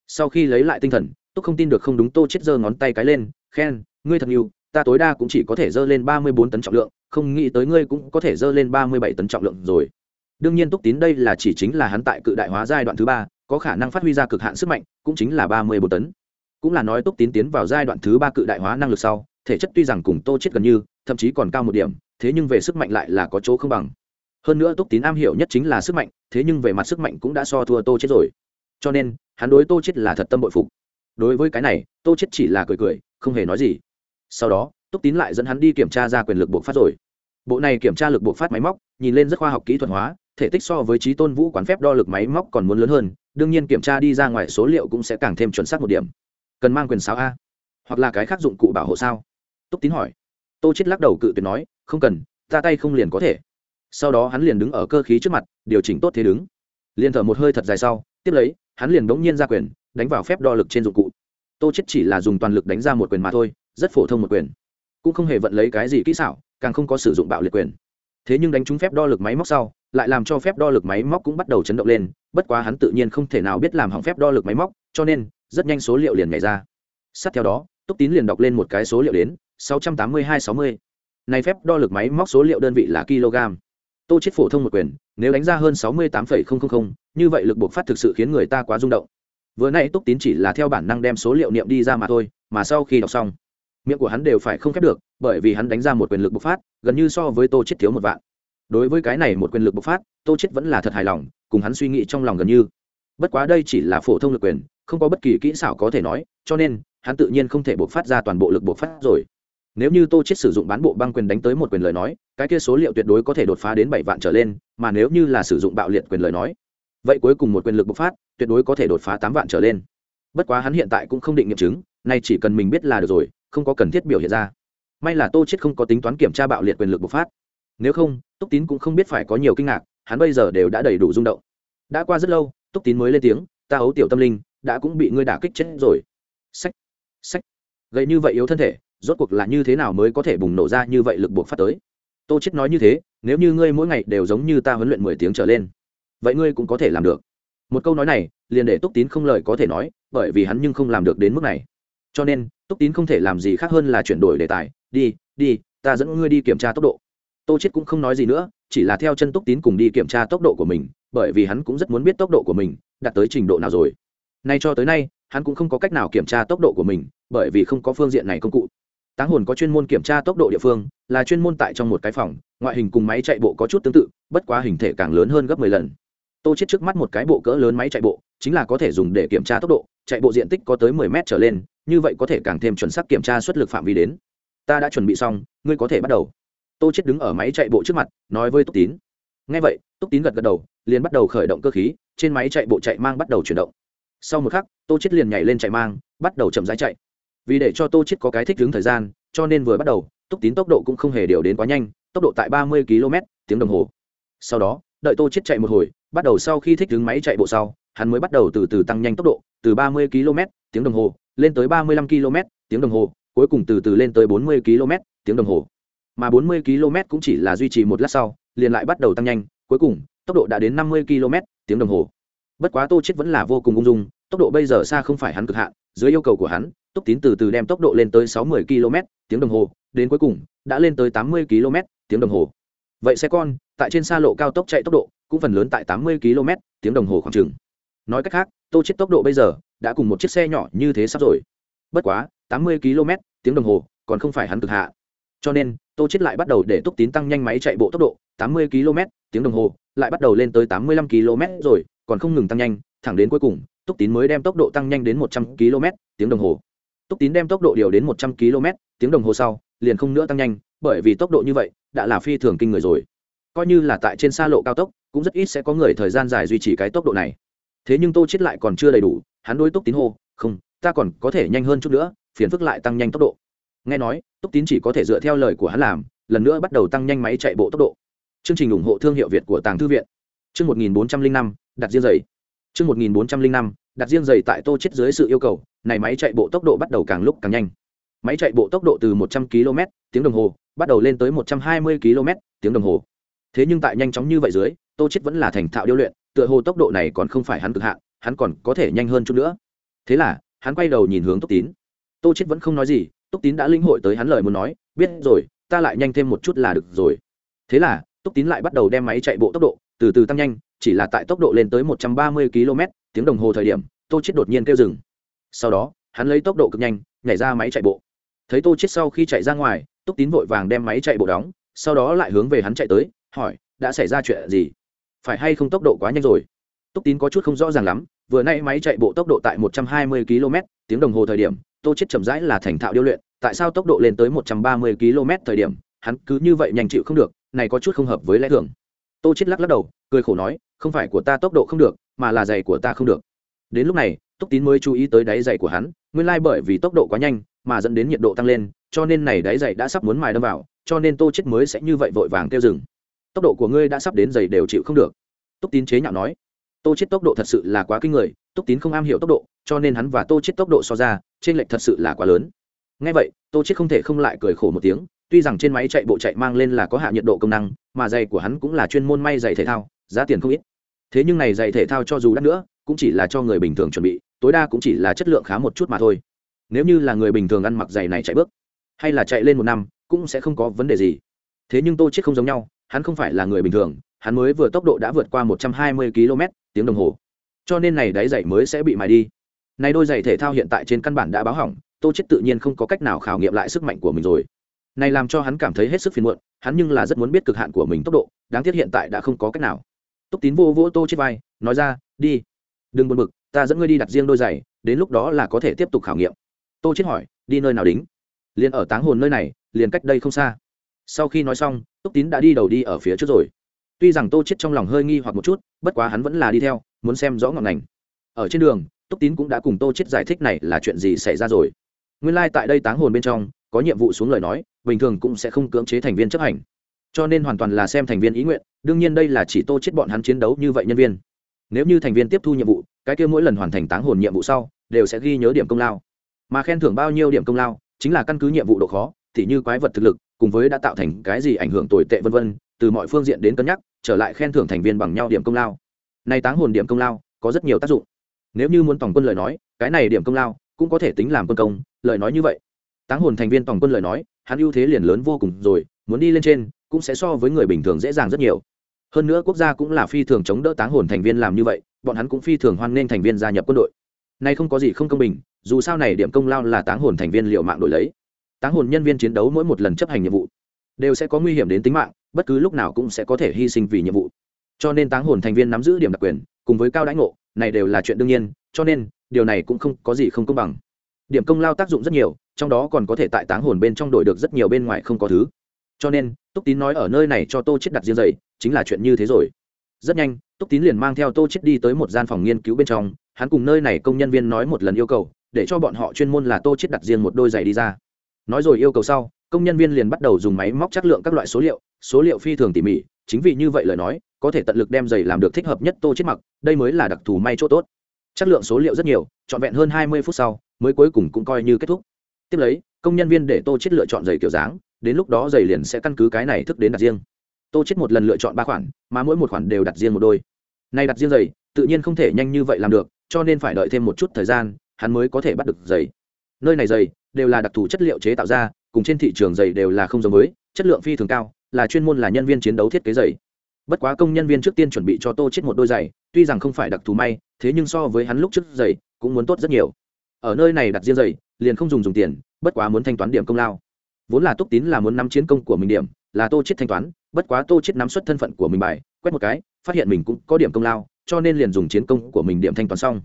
Sau khi lấy lại tinh thần, túc không tin được không đúng tô chết giơ ngón tay cái lên, khen, ngươi thật nhiều ta tối đa cũng chỉ có thể dơ lên ba mươi bốn tấn trọng lượng, không nghĩ tới ngươi cũng có thể dơ lên ba mươi bảy tấn trọng lượng rồi. Đương nhiên túc tín đây là chỉ chính là hắn tại cự đại hóa giai đoạn thứ ba, có khả năng phát huy ra cực hạn sức mạnh, cũng chính là ba mươi bốn tấn. Cũng là nói túc tín tiến vào giai đoạn thứ ba cự đại hóa năng lực sau, thể chất tuy rằng cùng tô chết gần như, thậm chí còn cao một điểm, thế nhưng về sức mạnh lại là có chỗ không bằng. Hơn nữa túc tín am hiểu nhất chính là sức mạnh, thế nhưng về mặt sức mạnh cũng đã so thua tô chết rồi. Cho nên, hắn đối tô chết là thật tâm bội phục. Đối với cái này, tô chết chỉ là cười cười, không hề nói gì sau đó, túc tín lại dẫn hắn đi kiểm tra ra quyền lực buộc phát rồi. Bộ này kiểm tra lực buộc phát máy móc, nhìn lên rất khoa học kỹ thuật hóa, thể tích so với trí tôn vũ quán phép đo lực máy móc còn muốn lớn hơn, đương nhiên kiểm tra đi ra ngoài số liệu cũng sẽ càng thêm chuẩn xác một điểm. Cần mang quyền sáo a. Hoặc là cái khác dụng cụ bảo hộ sao? Túc tín hỏi. Tô chết lắc đầu cự tuyệt nói, không cần, ta tay không liền có thể. Sau đó hắn liền đứng ở cơ khí trước mặt, điều chỉnh tốt thế đứng. Liền thở một hơi thật dài sau, tiếp lấy, hắn liền bỗng nhiên ra quyền, đánh vào phép đo lực trên dụng cụ. Tô chết chỉ là dùng toàn lực đánh ra một quyền mà thôi rất phổ thông một quyền. Cũng không hề vận lấy cái gì kỹ xảo, càng không có sử dụng bạo liệt quyền. Thế nhưng đánh trúng phép đo lực máy móc sau, lại làm cho phép đo lực máy móc cũng bắt đầu chấn động lên, bất quá hắn tự nhiên không thể nào biết làm hỏng phép đo lực máy móc, cho nên, rất nhanh số liệu liền nhảy ra. Sát theo đó, túc tín liền đọc lên một cái số liệu đến, sáu trăm tám mươi hai sáu mươi. Này phép đo lực máy móc số liệu đơn vị là kg. Tô chết phổ thông một quyền, nếu đánh ra hơn sáu mươi tám như vậy lực buộc phát thực sự khiến người ta quá rung động. Vừa nay túc tín chỉ là theo bản năng đem số liệu niệm đi ra mà thôi, mà sau khi đọc xong miệng của hắn đều phải không khép được, bởi vì hắn đánh ra một quyền lực bộc phát, gần như so với tô chết thiếu một vạn. Đối với cái này một quyền lực bộc phát, tô chết vẫn là thật hài lòng, cùng hắn suy nghĩ trong lòng gần như. Bất quá đây chỉ là phổ thông lực quyền, không có bất kỳ kỹ xảo có thể nói, cho nên, hắn tự nhiên không thể bộc phát ra toàn bộ lực bộc phát rồi. Nếu như tô chết sử dụng bán bộ băng quyền đánh tới một quyền lời nói, cái kia số liệu tuyệt đối có thể đột phá đến bảy vạn trở lên, mà nếu như là sử dụng bạo liệt quyền lời nói, vậy cuối cùng một quyền lực bộc phát, tuyệt đối có thể đột phá tám vạn trở lên. Bất quá hắn hiện tại cũng không định nghiệm chứng, nay chỉ cần mình biết là được rồi không có cần thiết biểu hiện ra. May là tô chết không có tính toán kiểm tra bạo liệt quyền lực bộc phát. Nếu không, túc tín cũng không biết phải có nhiều kinh ngạc, hắn bây giờ đều đã đầy đủ rung động. Đã qua rất lâu, túc tín mới lên tiếng, ta ấu tiểu tâm linh, đã cũng bị ngươi đả kích chết rồi. Sách sách gây như vậy yếu thân thể, rốt cuộc là như thế nào mới có thể bùng nổ ra như vậy lực buộc phát tới? Tô chết nói như thế, nếu như ngươi mỗi ngày đều giống như ta huấn luyện mười tiếng trở lên, vậy ngươi cũng có thể làm được. Một câu nói này, liền để túc tín không lời có thể nói, bởi vì hắn nhưng không làm được đến mức này cho nên, túc tín không thể làm gì khác hơn là chuyển đổi đề tài. Đi đi, ta dẫn ngươi đi kiểm tra tốc độ. Tô chết cũng không nói gì nữa, chỉ là theo chân túc tín cùng đi kiểm tra tốc độ của mình, bởi vì hắn cũng rất muốn biết tốc độ của mình, đạt tới trình độ nào rồi. Nay cho tới nay, hắn cũng không có cách nào kiểm tra tốc độ của mình, bởi vì không có phương diện này công cụ. Táng hồn có chuyên môn kiểm tra tốc độ địa phương, là chuyên môn tại trong một cái phòng, ngoại hình cùng máy chạy bộ có chút tương tự, bất quá hình thể càng lớn hơn gấp 10 lần. Tô chết trước mắt một cái bộ cỡ lớn máy chạy bộ, chính là có thể dùng để kiểm tra tốc độ, chạy bộ diện tích có tới 10 mét trở lên như vậy có thể càng thêm chuẩn xác kiểm tra xuất lực phạm vi đến. Ta đã chuẩn bị xong, ngươi có thể bắt đầu. Tô chết đứng ở máy chạy bộ trước mặt, nói với túc tín. Nghe vậy, túc tín gật gật đầu, liền bắt đầu khởi động cơ khí, trên máy chạy bộ chạy mang bắt đầu chuyển động. Sau một khắc, tô chết liền nhảy lên chạy mang, bắt đầu chậm rãi chạy. Vì để cho tô chết có cái thích ứng thời gian, cho nên vừa bắt đầu, túc tín tốc độ cũng không hề điều đến quá nhanh, tốc độ tại ba mươi km tiếng đồng hồ. Sau đó, đợi tô chết chạy một hồi, bắt đầu sau khi thích ứng máy chạy bộ sau, hắn mới bắt đầu từ từ tăng nhanh tốc độ, từ ba mươi km tiếng đồng hồ lên tới ba mươi lăm km, tiếng đồng hồ, cuối cùng từ từ lên tới bốn mươi km, tiếng đồng hồ. Mà bốn mươi km cũng chỉ là duy trì một lát sau, liền lại bắt đầu tăng nhanh, cuối cùng, tốc độ đã đến năm mươi km, tiếng đồng hồ. Bất quá tô chết vẫn là vô cùng ung dung, tốc độ bây giờ xa không phải hắn cực hạn, dưới yêu cầu của hắn túc tín từ từ đem tốc độ lên tới sáu mươi km, tiếng đồng hồ, đến cuối cùng, đã lên tới tám mươi km, tiếng đồng hồ. Vậy xe con, tại trên xa lộ cao tốc chạy tốc độ, cũng phần lớn tại tám mươi km, tiếng đồng hồ khoảng chừng. Nói cách khác, tô chết tốc độ bây giờ đã cùng một chiếc xe nhỏ như thế sắp rồi. Bất quá, tám mươi km, tiếng đồng hồ, còn không phải hắn cực hạ. Cho nên, tô chết lại bắt đầu để túc tín tăng nhanh máy chạy bộ tốc độ, tám mươi km, tiếng đồng hồ, lại bắt đầu lên tới tám mươi lăm km rồi, còn không ngừng tăng nhanh, thẳng đến cuối cùng túc tín mới đem tốc độ tăng nhanh đến một trăm km, tiếng đồng hồ. Túc tín đem tốc độ điều đến một trăm km, tiếng đồng hồ sau, liền không nữa tăng nhanh, bởi vì tốc độ như vậy, đã là phi thường kinh người rồi. Coi như là tại trên xa lộ cao tốc, cũng rất ít sẽ có người thời gian dài duy trì cái tốc độ này. Thế nhưng tô chết lại còn chưa đầy đủ hắn đối túc tín hô, không, ta còn có thể nhanh hơn chút nữa, phiền phức lại tăng nhanh tốc độ. Nghe nói, túc tín chỉ có thể dựa theo lời của hắn làm, lần nữa bắt đầu tăng nhanh máy chạy bộ tốc độ. Chương trình ủng hộ thương hiệu việt của tàng thư viện. Chương một nghìn bốn trăm linh năm đặt riêng giày. Chương một nghìn bốn trăm linh năm đặt riêng giày tại tô chết dưới sự yêu cầu, này máy chạy bộ tốc độ bắt đầu càng lúc càng nhanh. Máy chạy bộ tốc độ từ một trăm km tiếng đồng hồ, bắt đầu lên tới một trăm hai mươi km tiếng đồng hồ. Thế nhưng tại nhanh chóng như vậy dưới, tô chết vẫn là thành thạo điêu luyện, tựa hồ tốc độ này còn không phải hắn cực hạn hắn còn có thể nhanh hơn chút nữa. Thế là, hắn quay đầu nhìn hướng túc tín. Tô chết vẫn không nói gì, túc tín đã linh hội tới hắn lời muốn nói, biết rồi, ta lại nhanh thêm một chút là được rồi. Thế là, túc tín lại bắt đầu đem máy chạy bộ tốc độ từ từ tăng nhanh, chỉ là tại tốc độ lên tới một trăm ba mươi km tiếng đồng hồ thời điểm, tô chết đột nhiên kêu dừng. Sau đó, hắn lấy tốc độ cực nhanh, nhảy ra máy chạy bộ. Thấy tô chết sau khi chạy ra ngoài, túc tín vội vàng đem máy chạy bộ đóng, sau đó lại hướng về hắn chạy tới, hỏi, đã xảy ra chuyện gì? Phải hay không tốc độ quá nhanh rồi? Túc tín có chút không rõ ràng lắm, vừa nay máy chạy bộ tốc độ tại một trăm hai mươi km, tiếng đồng hồ thời điểm, tô chết chậm rãi là thành thạo điêu luyện, tại sao tốc độ lên tới một trăm ba mươi km thời điểm, hắn cứ như vậy nhanh chịu không được, này có chút không hợp với lẽ thường. Tô chết lắc lắc đầu, cười khổ nói, không phải của ta tốc độ không được, mà là giày của ta không được. Đến lúc này, túc tín mới chú ý tới đáy giày của hắn, nguyên lai bởi vì tốc độ quá nhanh, mà dẫn đến nhiệt độ tăng lên, cho nên này đáy giày đã sắp muốn mài đâm vào, cho nên tô chết mới sẽ như vậy vội vàng kêu dừng. Tốc độ của ngươi đã sắp đến giày đều chịu không được. Túc tín chế nhạo nói tô chết tốc độ thật sự là quá kinh người, túc tín không am hiểu tốc độ, cho nên hắn và tô chết tốc độ so ra, trên lệch thật sự là quá lớn. Ngay vậy, tô chết không thể không lại cười khổ một tiếng, tuy rằng trên máy chạy bộ chạy mang lên là có hạ nhiệt độ công năng, mà giày của hắn cũng là chuyên môn may giày thể thao, giá tiền không ít. Thế nhưng này giày thể thao cho dù đắt nữa, cũng chỉ là cho người bình thường chuẩn bị, tối đa cũng chỉ là chất lượng khá một chút mà thôi. Nếu như là người bình thường ăn mặc giày này chạy bước, hay là chạy lên một năm, cũng sẽ không có vấn đề gì. Thế nhưng tô chết không giống nhau, hắn không phải là người bình thường, hắn mới vừa tốc độ đã vượt qua 120 km tiếng đồng hồ. Cho nên này đáy giày mới sẽ bị mài đi. Này đôi giày thể thao hiện tại trên căn bản đã báo hỏng, tô chết tự nhiên không có cách nào khảo nghiệm lại sức mạnh của mình rồi. Này làm cho hắn cảm thấy hết sức phiền muộn, hắn nhưng là rất muốn biết cực hạn của mình tốc độ, đáng tiếc hiện tại đã không có cách nào. Túc tín vô vỗ tô chết vai, nói ra, đi. Đừng buồn bực, ta dẫn ngươi đi đặt riêng đôi giày, đến lúc đó là có thể tiếp tục khảo nghiệm. Tô chết hỏi, đi nơi nào đính? Liền ở táng hồn nơi này, liền cách đây không xa. Sau khi nói xong, túc tín đã đi đầu đi ở phía trước rồi tuy rằng tô chết trong lòng hơi nghi hoặc một chút, bất quá hắn vẫn là đi theo, muốn xem rõ ngọn ngành. Ở trên đường, túc tín cũng đã cùng tô chết giải thích này là chuyện gì xảy ra rồi. Nguyên lai like tại đây táng hồn bên trong, có nhiệm vụ xuống lời nói, bình thường cũng sẽ không cưỡng chế thành viên chấp hành. Cho nên hoàn toàn là xem thành viên ý nguyện, đương nhiên đây là chỉ tô chết bọn hắn chiến đấu như vậy nhân viên. Nếu như thành viên tiếp thu nhiệm vụ, cái kia mỗi lần hoàn thành táng hồn nhiệm vụ sau, đều sẽ ghi nhớ điểm công lao. Mà khen thưởng bao nhiêu điểm công lao, chính là căn cứ nhiệm vụ độ khó thì như quái vật thực lực, cùng với đã tạo thành cái gì ảnh hưởng tồi tệ vân vân từ mọi phương diện đến cân nhắc, trở lại khen thưởng thành viên bằng nhau điểm công lao. Này táng hồn điểm công lao có rất nhiều tác dụng. Nếu như muốn tổng quân lời nói, cái này điểm công lao cũng có thể tính làm quân công, lời nói như vậy. Táng hồn thành viên tổng quân lời nói, hắn ưu thế liền lớn vô cùng rồi, muốn đi lên trên cũng sẽ so với người bình thường dễ dàng rất nhiều. Hơn nữa quốc gia cũng là phi thường chống đỡ táng hồn thành viên làm như vậy, bọn hắn cũng phi thường hoan nghênh thành viên gia nhập quân đội. Nay không có gì không công bình, dù sao này điểm công lao là táng hồn thành viên liệu mạng đổi lấy. Táng hồn nhân viên chiến đấu mỗi một lần chấp hành nhiệm vụ đều sẽ có nguy hiểm đến tính mạng bất cứ lúc nào cũng sẽ có thể hy sinh vì nhiệm vụ. Cho nên táng hồn thành viên nắm giữ điểm đặc quyền, cùng với cao đãi ngộ, này đều là chuyện đương nhiên, cho nên, điều này cũng không có gì không công bằng. Điểm công lao tác dụng rất nhiều, trong đó còn có thể tại táng hồn bên trong đổi được rất nhiều bên ngoài không có thứ. Cho nên, túc tín nói ở nơi này cho tô chết đặt riêng dậy, chính là chuyện như thế rồi. Rất nhanh, túc tín liền mang theo tô chết đi tới một gian phòng nghiên cứu bên trong, hắn cùng nơi này công nhân viên nói một lần yêu cầu, để cho bọn họ chuyên môn là tô chết đặt riêng một đôi giày đi ra nói rồi yêu cầu sau, công nhân viên liền bắt đầu dùng máy móc chất lượng các loại số liệu số liệu phi thường tỉ mỉ, chính vì như vậy lời nói, có thể tận lực đem giày làm được thích hợp nhất tô chết mặc, đây mới là đặc thù may chỗ tốt. Chất lượng số liệu rất nhiều, trọn vẹn hơn hai mươi phút sau, mới cuối cùng cũng coi như kết thúc. Tiếp lấy, công nhân viên để tô chết lựa chọn giày kiểu dáng, đến lúc đó giày liền sẽ căn cứ cái này thức đến đặt riêng. Tô chết một lần lựa chọn ba khoản, mà mỗi một khoản đều đặt riêng một đôi. Nay đặt riêng giày, tự nhiên không thể nhanh như vậy làm được, cho nên phải đợi thêm một chút thời gian, hắn mới có thể bắt được giày. Nơi này giày đều là đặc thù chất liệu chế tạo ra, cùng trên thị trường giày đều là không giống với, chất lượng phi thường cao, là chuyên môn là nhân viên chiến đấu thiết kế giày. Bất quá công nhân viên trước tiên chuẩn bị cho tô chết một đôi giày, tuy rằng không phải đặc thù may, thế nhưng so với hắn lúc trước giày, cũng muốn tốt rất nhiều. Ở nơi này đặt riêng giày, liền không dùng dùng tiền, bất quá muốn thanh toán điểm công lao. Vốn là túc tín là muốn nắm chiến công của mình điểm, là tô chết thanh toán, bất quá tô chết nắm xuất thân phận của mình bài, quét một cái, phát hiện mình cũng có điểm công lao, cho nên liền dùng chiến công của mình điểm thanh toán xong.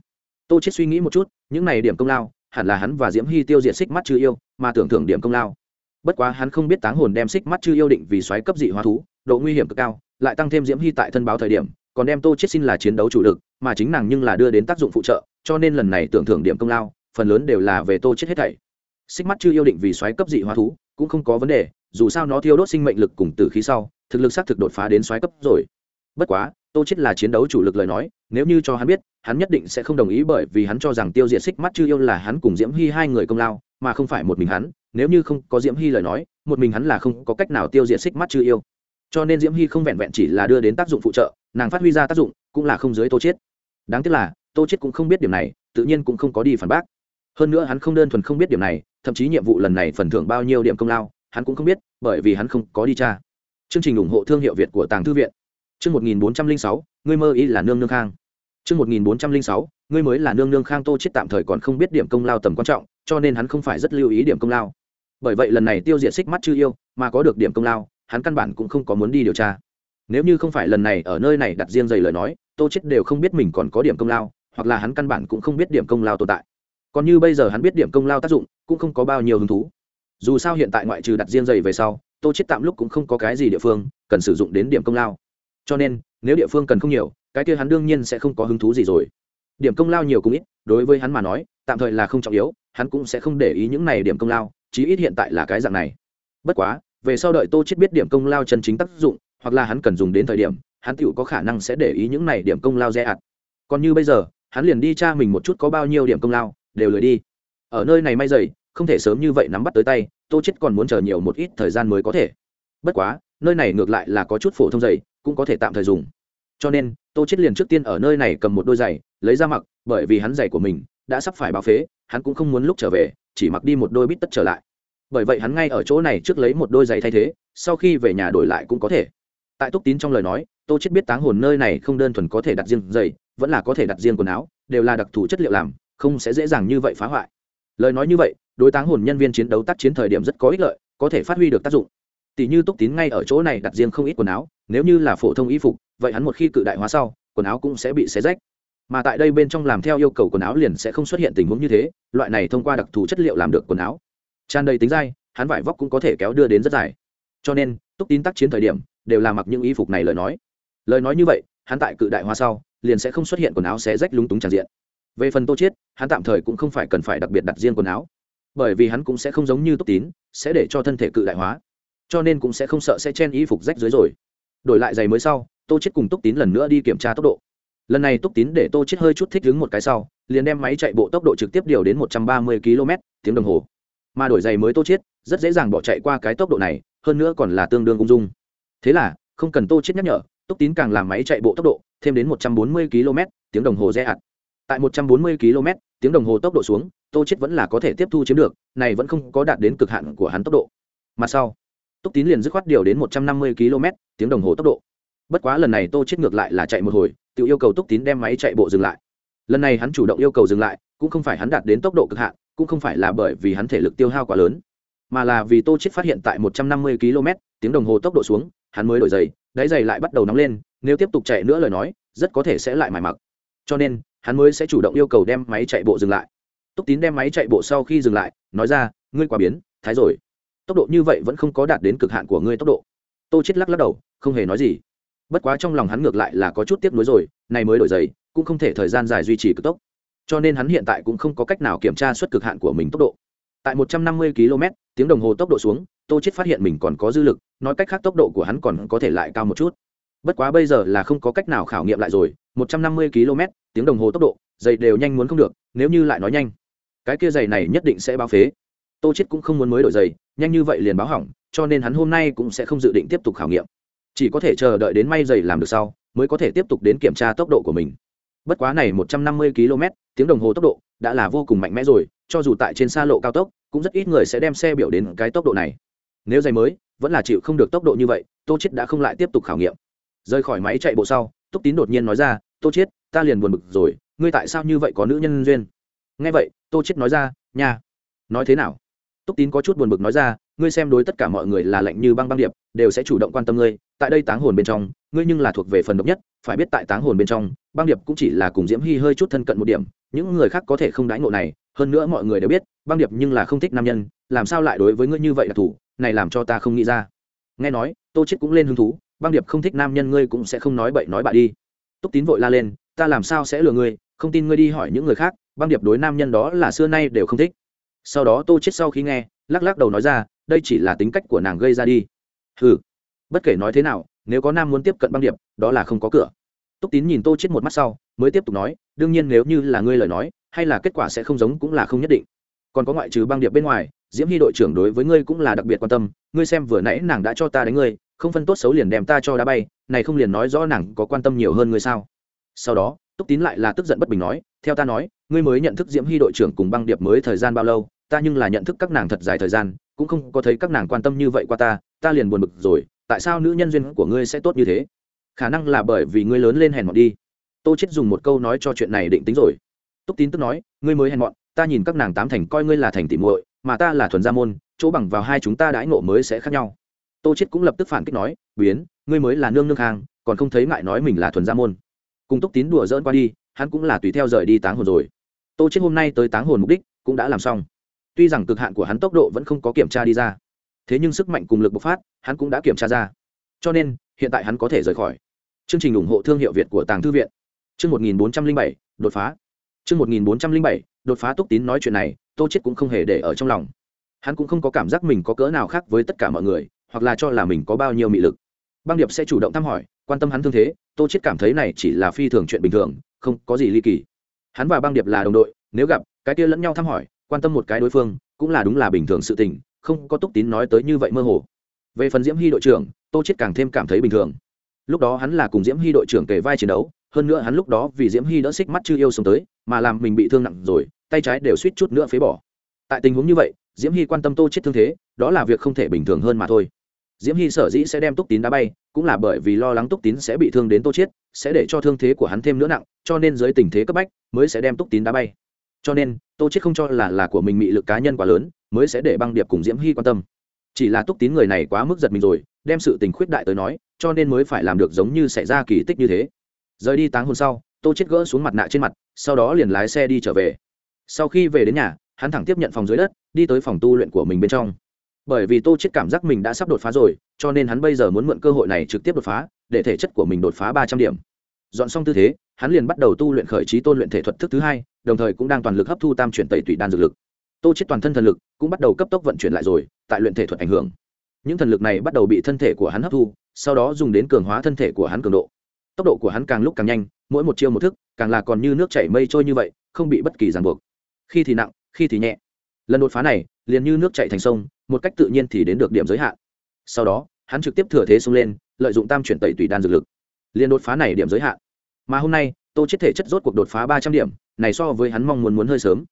Tô chết suy nghĩ một chút, những này điểm công lao hẳn là hắn và diễm hy tiêu diệt xích mắt chư yêu, mà tưởng thưởng điểm công lao. Bất quá hắn không biết táng hồn đem xích mắt chư yêu định vì xoáy cấp dị hóa thú, độ nguy hiểm cực cao, lại tăng thêm diễm hy tại thân báo thời điểm, còn đem tô chết xin là chiến đấu chủ lực, mà chính nàng nhưng là đưa đến tác dụng phụ trợ, cho nên lần này tưởng thưởng điểm công lao, phần lớn đều là về tô chết hết thảy. Xích mắt chư yêu định vì xoáy cấp dị hóa thú, cũng không có vấn đề, dù sao nó thiêu đốt sinh mệnh lực cùng tử khí sau, thực lực xác thực đột phá đến xoáy cấp rồi bất quá, tô chết là chiến đấu chủ lực lời nói, nếu như cho hắn biết, hắn nhất định sẽ không đồng ý bởi vì hắn cho rằng tiêu diệt xích mắt chư yêu là hắn cùng diễm hy hai người công lao, mà không phải một mình hắn. Nếu như không có diễm hy lời nói, một mình hắn là không có cách nào tiêu diệt xích mắt chư yêu. Cho nên diễm hy không vẹn vẹn chỉ là đưa đến tác dụng phụ trợ, nàng phát huy ra tác dụng, cũng là không dưới tô chết đáng tiếc là, tô chết cũng không biết điểm này, tự nhiên cũng không có đi phản bác. Hơn nữa hắn không đơn thuần không biết điểm này, thậm chí nhiệm vụ lần này phần thưởng bao nhiêu điểm công lao, hắn cũng không biết, bởi vì hắn không có đi tra. Chương trình ủng hộ thương hiệu việt của tàng thư viện chương một nghìn bốn trăm linh sáu, ngươi mơ ý là nương nương khang. Chương một nghìn bốn trăm linh sáu, ngươi mới là nương nương khang tô chết tạm thời còn không biết điểm công lao tầm quan trọng, cho nên hắn không phải rất lưu ý điểm công lao. Bởi vậy lần này tiêu diệt xích mắt chư yêu, mà có được điểm công lao, hắn căn bản cũng không có muốn đi điều tra. Nếu như không phải lần này ở nơi này đặt riêng giày lời nói, tô chết đều không biết mình còn có điểm công lao, hoặc là hắn căn bản cũng không biết điểm công lao tồn tại. Còn như bây giờ hắn biết điểm công lao tác dụng, cũng không có bao nhiêu hứng thú. Dù sao hiện tại ngoại trừ đặt riêng giày về sau, tô chết tạm lúc cũng không có cái gì địa phương cần sử dụng đến điểm công lao cho nên, nếu địa phương cần không nhiều, cái kia hắn đương nhiên sẽ không có hứng thú gì rồi. Điểm công lao nhiều cũng ít, đối với hắn mà nói, tạm thời là không trọng yếu, hắn cũng sẽ không để ý những này điểm công lao, chí ít hiện tại là cái dạng này. Bất quá, về sau đợi tô chết biết điểm công lao chân chính tác dụng, hoặc là hắn cần dùng đến thời điểm, hắn tựu có khả năng sẽ để ý những này điểm công lao dè ạt. Còn như bây giờ, hắn liền đi tra mình một chút có bao nhiêu điểm công lao, đều lười đi. Ở nơi này may dày không thể sớm như vậy nắm bắt tới tay, tô chết còn muốn chờ nhiều một ít thời gian mới có thể. Bất quá, nơi này ngược lại là có chút phổ thông dày cũng có thể tạm thời dùng. Cho nên, tô chết liền trước tiên ở nơi này cầm một đôi giày, lấy ra mặc, bởi vì hắn giày của mình đã sắp phải báo phế, hắn cũng không muốn lúc trở về, chỉ mặc đi một đôi bít tất trở lại. Bởi vậy hắn ngay ở chỗ này trước lấy một đôi giày thay thế, sau khi về nhà đổi lại cũng có thể. Tại túc tín trong lời nói, tô chết biết táng hồn nơi này không đơn thuần có thể đặt riêng giày, vẫn là có thể đặt riêng quần áo, đều là đặc thù chất liệu làm, không sẽ dễ dàng như vậy phá hoại. Lời nói như vậy, đối táng hồn nhân viên chiến đấu tác chiến thời điểm rất có ích lợi, có thể phát huy được tác dụng tỷ như túc tín ngay ở chỗ này đặt riêng không ít quần áo, nếu như là phổ thông y phục, vậy hắn một khi cự đại hóa sau, quần áo cũng sẽ bị xé rách. Mà tại đây bên trong làm theo yêu cầu quần áo liền sẽ không xuất hiện tình huống như thế, loại này thông qua đặc thù chất liệu làm được quần áo. Tràn đầy tính dai, hắn vải vóc cũng có thể kéo đưa đến rất dài. Cho nên, túc tín tác chiến thời điểm, đều là mặc những y phục này lời nói. Lời nói như vậy, hắn tại cự đại hóa sau, liền sẽ không xuất hiện quần áo xé rách lúng túng tràn diện. Về phần tô chiết, hắn tạm thời cũng không phải cần phải đặc biệt đặt riêng quần áo. Bởi vì hắn cũng sẽ không giống như túc tín, sẽ để cho thân thể cự đại hóa cho nên cũng sẽ không sợ sẽ chen y phục rách dưới rồi. Đổi lại giày mới sau, tô chết cùng túc tín lần nữa đi kiểm tra tốc độ. Lần này túc tín để tô chết hơi chút thích đứng một cái sau, liền đem máy chạy bộ tốc độ trực tiếp điều đến 130 km tiếng đồng hồ. Mà đổi giày mới tô chết rất dễ dàng bỏ chạy qua cái tốc độ này, hơn nữa còn là tương đương ung dung. Thế là, không cần tô chết nhắc nhở, túc tín càng làm máy chạy bộ tốc độ, thêm đến 140 km tiếng đồng hồ dễ ạt tại 140 km tiếng đồng hồ tốc độ xuống, tô chết vẫn là có thể tiếp thu chiếm được, này vẫn không có đạt đến cực hạn của hắn tốc độ. Mà sau túc tín liền dứt khoát điều đến 150 km, tiếng đồng hồ tốc độ. Bất quá lần này tô chết ngược lại là chạy một hồi, tự yêu cầu túc tín đem máy chạy bộ dừng lại. Lần này hắn chủ động yêu cầu dừng lại, cũng không phải hắn đạt đến tốc độ cực hạn, cũng không phải là bởi vì hắn thể lực tiêu hao quá lớn, mà là vì tô chết phát hiện tại 150 km, tiếng đồng hồ tốc độ xuống, hắn mới đổi giày, đáy giày lại bắt đầu nóng lên, nếu tiếp tục chạy nữa lời nói, rất có thể sẽ lại mải mặc. Cho nên, hắn mới sẽ chủ động yêu cầu đem máy chạy bộ dừng lại. Túc tín đem máy chạy bộ sau khi dừng lại, nói ra, ngươi quá biến, thái rồi tốc độ như vậy vẫn không có đạt đến cực hạn của ngươi tốc độ. Tô chết lắc lắc đầu, không hề nói gì. Bất quá trong lòng hắn ngược lại là có chút tiếc nuối rồi này mới đổi giày, cũng không thể thời gian dài duy trì cực tốc. Cho nên hắn hiện tại cũng không có cách nào kiểm tra suất cực hạn của mình tốc độ. Tại 150 km tiếng đồng hồ tốc độ xuống, tô chết phát hiện mình còn có dư lực, nói cách khác tốc độ của hắn còn có thể lại cao một chút. Bất quá bây giờ là không có cách nào khảo nghiệm lại rồi 150 km tiếng đồng hồ tốc độ, giày đều nhanh muốn không được, nếu như lại nói nhanh, cái kia giày này nhất định sẽ báo phế tô chết cũng không muốn mới đổi giày, nhanh như vậy liền báo hỏng, cho nên hắn hôm nay cũng sẽ không dự định tiếp tục khảo nghiệm. Chỉ có thể chờ đợi đến may giày làm được sau, mới có thể tiếp tục đến kiểm tra tốc độ của mình. Bất quá này 150 km, tiếng đồng hồ tốc độ đã là vô cùng mạnh mẽ rồi, cho dù tại trên xa lộ cao tốc, cũng rất ít người sẽ đem xe biểu đến cái tốc độ này. Nếu giày mới, vẫn là chịu không được tốc độ như vậy, tô chết đã không lại tiếp tục khảo nghiệm. Rời khỏi máy chạy bộ sau, túc tín đột nhiên nói ra, tô chết ta liền buồn bực rồi, ngươi tại sao như vậy có nữ nhân duyên? Nghe vậy, tô chết nói ra, nha, nói thế nào? Túc tín có chút buồn bực nói ra, ngươi xem đối tất cả mọi người là lạnh như băng băng điệp, đều sẽ chủ động quan tâm ngươi. Tại đây táng hồn bên trong, ngươi nhưng là thuộc về phần độc nhất, phải biết tại táng hồn bên trong, băng điệp cũng chỉ là cùng diễm hy hơi chút thân cận một điểm. Những người khác có thể không đãi ngộ này, hơn nữa mọi người đều biết, băng điệp nhưng là không thích nam nhân, làm sao lại đối với ngươi như vậy là thủ, này làm cho ta không nghĩ ra. Nghe nói, tô chết cũng lên hứng thú, băng điệp không thích nam nhân ngươi cũng sẽ không nói bậy nói bạ đi. Túc tín vội la lên, ta làm sao sẽ lừa ngươi? Không tin ngươi đi hỏi những người khác, băng điệp đối nam nhân đó là xưa nay đều không thích sau đó tô chết sau khi nghe, lắc lắc đầu nói ra, đây chỉ là tính cách của nàng gây ra đi. Hừ, bất kể nói thế nào, nếu có nam muốn tiếp cận băng điệp, đó là không có cửa. Túc tín nhìn tô chết một mắt sau, mới tiếp tục nói, đương nhiên nếu như là ngươi lời nói, hay là kết quả sẽ không giống cũng là không nhất định. Còn có ngoại trừ băng điệp bên ngoài, diễm hy đội trưởng đối với ngươi cũng là đặc biệt quan tâm, ngươi xem vừa nãy nàng đã cho ta đánh ngươi, không phân tốt xấu liền đem ta cho đá bay, này không liền nói rõ nàng có quan tâm nhiều hơn ngươi sao? Sau đó túc tín lại là tức giận bất bình nói, theo ta nói, ngươi mới nhận thức diễm hy đội trưởng cùng băng điệp mới thời gian bao lâu, ta nhưng là nhận thức các nàng thật dài thời gian, cũng không có thấy các nàng quan tâm như vậy qua ta ta liền buồn bực rồi, tại sao nữ nhân duyên của ngươi sẽ tốt như thế? Khả năng là bởi vì ngươi lớn lên hèn mọn đi. Tô chết dùng một câu nói cho chuyện này định tính rồi. Túc tín tức nói, ngươi mới hèn mọn, ta nhìn các nàng tám thành coi ngươi là thành tỉ muội, mà ta là thuần gia môn, chỗ bằng vào hai chúng ta đãi ngộ mới sẽ khác nhau. Tô chết cũng lập tức phản kích nói, biến, ngươi mới là nương nương hàng, còn không thấy ngại nói mình là thuần gia môn cùng túc tín đùa dỡn qua đi, hắn cũng là tùy theo rời đi táng hồn rồi. Tô chết hôm nay tới táng hồn mục đích cũng đã làm xong. Tuy rằng cực hạn của hắn tốc độ vẫn không có kiểm tra đi ra, thế nhưng sức mạnh cùng lực bộc phát, hắn cũng đã kiểm tra ra. Cho nên, hiện tại hắn có thể rời khỏi. Chương trình ủng hộ thương hiệu việt của tàng thư viện. Chương một nghìn bốn trăm linh bảy, đột phá. Chương một nghìn bốn trăm linh bảy, đột phá túc tín nói chuyện này, tô chết cũng không hề để ở trong lòng. Hắn cũng không có cảm giác mình có cỡ nào khác với tất cả mọi người, hoặc là cho là mình có bao nhiêu mị lực. Băng điệp sẽ chủ động thăm hỏi quan tâm hắn thương thế, tô chết cảm thấy này chỉ là phi thường chuyện bình thường, không có gì ly kỳ. Hắn và băng điệp là đồng đội, nếu gặp, cái kia lẫn nhau thăm hỏi, quan tâm một cái đối phương, cũng là đúng là bình thường sự tình, không có túc tín nói tới như vậy mơ hồ. Về phần diễm hy đội trưởng, tô chết càng thêm cảm thấy bình thường. Lúc đó hắn là cùng diễm hy đội trưởng kề vai chiến đấu, hơn nữa hắn lúc đó vì diễm hy đỡ xích mắt chưa yêu sống tới, mà làm mình bị thương nặng rồi, tay trái đều suýt chút nữa phế bỏ. Tại tình huống như vậy, diễm hy quan tâm tô chết thương thế, đó là việc không thể bình thường hơn mà thôi diễm hy sở dĩ sẽ đem túc tín đá bay cũng là bởi vì lo lắng túc tín sẽ bị thương đến tô Chiết, sẽ để cho thương thế của hắn thêm nữa nặng cho nên dưới tình thế cấp bách mới sẽ đem túc tín đá bay. Cho nên tô Chiết không cho là là của mình mị lực cá nhân quá lớn mới sẽ để băng điệp cùng diễm hy quan tâm. Chỉ là túc tín người này quá mức giật mình rồi đem sự tình khuyết đại tới nói cho nên mới phải làm được giống như xảy ra kỳ tích như thế. Rời đi táng hôn sau tô chết gỡ xuống mặt nạ trên mặt sau đó liền lái xe đi trở về. Sau khi về đến nhà hắn thẳng tiếp nhận phòng dưới đất đi tới phòng tu luyện của mình bên trong bởi vì tô chết cảm giác mình đã sắp đột phá rồi, cho nên hắn bây giờ muốn mượn cơ hội này trực tiếp đột phá, để thể chất của mình đột phá ba trăm điểm. Dọn xong tư thế, hắn liền bắt đầu tu luyện khởi trí tôn luyện thể thuật thức thứ hai, đồng thời cũng đang toàn lực hấp thu tam chuyển tẩy tủy đan dược lực. Tô chết toàn thân thần lực cũng bắt đầu cấp tốc vận chuyển lại rồi, tại luyện thể thuật ảnh hưởng. Những thần lực này bắt đầu bị thân thể của hắn hấp thu, sau đó dùng đến cường hóa thân thể của hắn cường độ. Tốc độ của hắn càng lúc càng nhanh, mỗi một chiêu một thức, càng là còn như nước chảy mây trôi như vậy, không bị bất kỳ ràng buộc. Khi thì nặng, khi thì nhẹ. Lần đột phá này, liền như nước chảy thành sông một cách tự nhiên thì đến được điểm giới hạn. Sau đó, hắn trực tiếp thừa thế xông lên, lợi dụng tam chuyển tẩy tùy đan dược lực, liền đột phá này điểm giới hạn. Mà hôm nay, tô chết thể chất rốt cuộc đột phá ba trăm điểm, này so với hắn mong muốn muốn hơi sớm.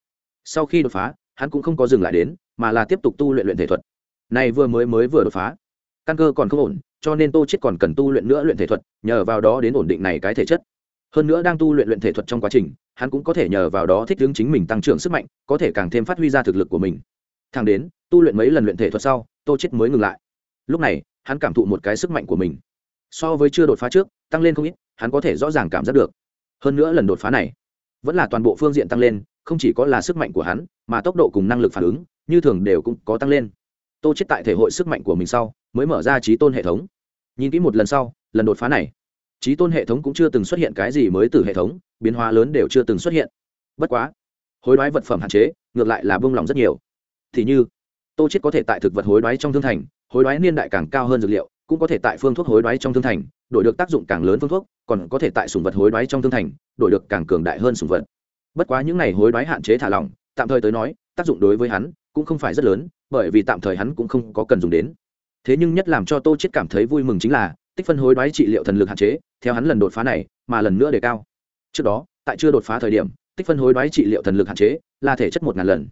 Sau khi đột phá, hắn cũng không có dừng lại đến, mà là tiếp tục tu luyện luyện thể thuật. Này vừa mới mới vừa đột phá, căn cơ còn không ổn, cho nên tô chết còn cần tu luyện nữa luyện thể thuật, nhờ vào đó đến ổn định này cái thể chất. Hơn nữa đang tu luyện luyện thể thuật trong quá trình, hắn cũng có thể nhờ vào đó thích ứng chính mình tăng trưởng sức mạnh, có thể càng thêm phát huy ra thực lực của mình thang đến, tu luyện mấy lần luyện thể thuật sau, tô chết mới ngừng lại. Lúc này, hắn cảm thụ một cái sức mạnh của mình. So với chưa đột phá trước, tăng lên không ít, hắn có thể rõ ràng cảm giác được. Hơn nữa lần đột phá này, vẫn là toàn bộ phương diện tăng lên, không chỉ có là sức mạnh của hắn, mà tốc độ cùng năng lực phản ứng, như thường đều cũng có tăng lên. Tô chết tại thể hội sức mạnh của mình sau, mới mở ra trí tôn hệ thống. Nhìn kỹ một lần sau, lần đột phá này, trí tôn hệ thống cũng chưa từng xuất hiện cái gì mới từ hệ thống, biến hóa lớn đều chưa từng xuất hiện. Bất quá, hối đoái vật phẩm hạn chế, ngược lại là buông lỏng rất nhiều thì như, tô chết có thể tại thực vật hối đoái trong thương thành, hối đoái niên đại càng cao hơn dược liệu, cũng có thể tại phương thuốc hối đoái trong thương thành, đổi được tác dụng càng lớn phương thuốc, còn có thể tại sùng vật hối đoái trong thương thành, đổi được càng cường đại hơn sùng vật. Bất quá những này hối đoái hạn chế thả lỏng, tạm thời tới nói, tác dụng đối với hắn cũng không phải rất lớn, bởi vì tạm thời hắn cũng không có cần dùng đến. Thế nhưng nhất làm cho tô chết cảm thấy vui mừng chính là, tích phân hối đoái trị liệu thần lực hạn chế, theo hắn lần đột phá này, mà lần nữa đề cao. Trước đó, tại chưa đột phá thời điểm, tích phân hối đoái trị liệu thần lực hạn chế, là thể chất một ngàn lần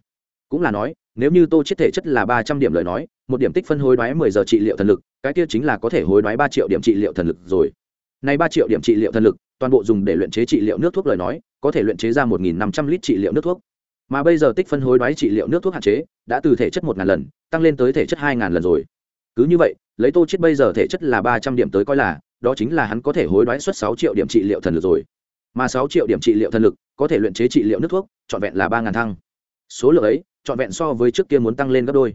cũng là nói, nếu như tô chết thể chất là ba trăm điểm lời nói, một điểm tích phân hối đoái mười giờ trị liệu thần lực, cái kia chính là có thể hối đoái ba triệu điểm trị liệu thần lực rồi. Nay ba triệu điểm trị liệu thần lực, toàn bộ dùng để luyện chế trị liệu nước thuốc lời nói, có thể luyện chế ra một nghìn năm trăm lít trị liệu nước thuốc. Mà bây giờ tích phân hối đoái trị liệu nước thuốc hạn chế, đã từ thể chất một ngàn lần, tăng lên tới thể chất hai ngàn lần rồi. Cứ như vậy, lấy tô chết bây giờ thể chất là ba trăm điểm tới coi là, đó chính là hắn có thể hối đoái suất sáu triệu điểm trị liệu thần lực rồi. Mà sáu triệu điểm trị liệu thần lực, có thể luyện chế trị liệu nước thuốc, trọn vẹn là ba ngàn thăng. Số lượng ấy trọn vẹn so với trước kia muốn tăng lên gấp đôi.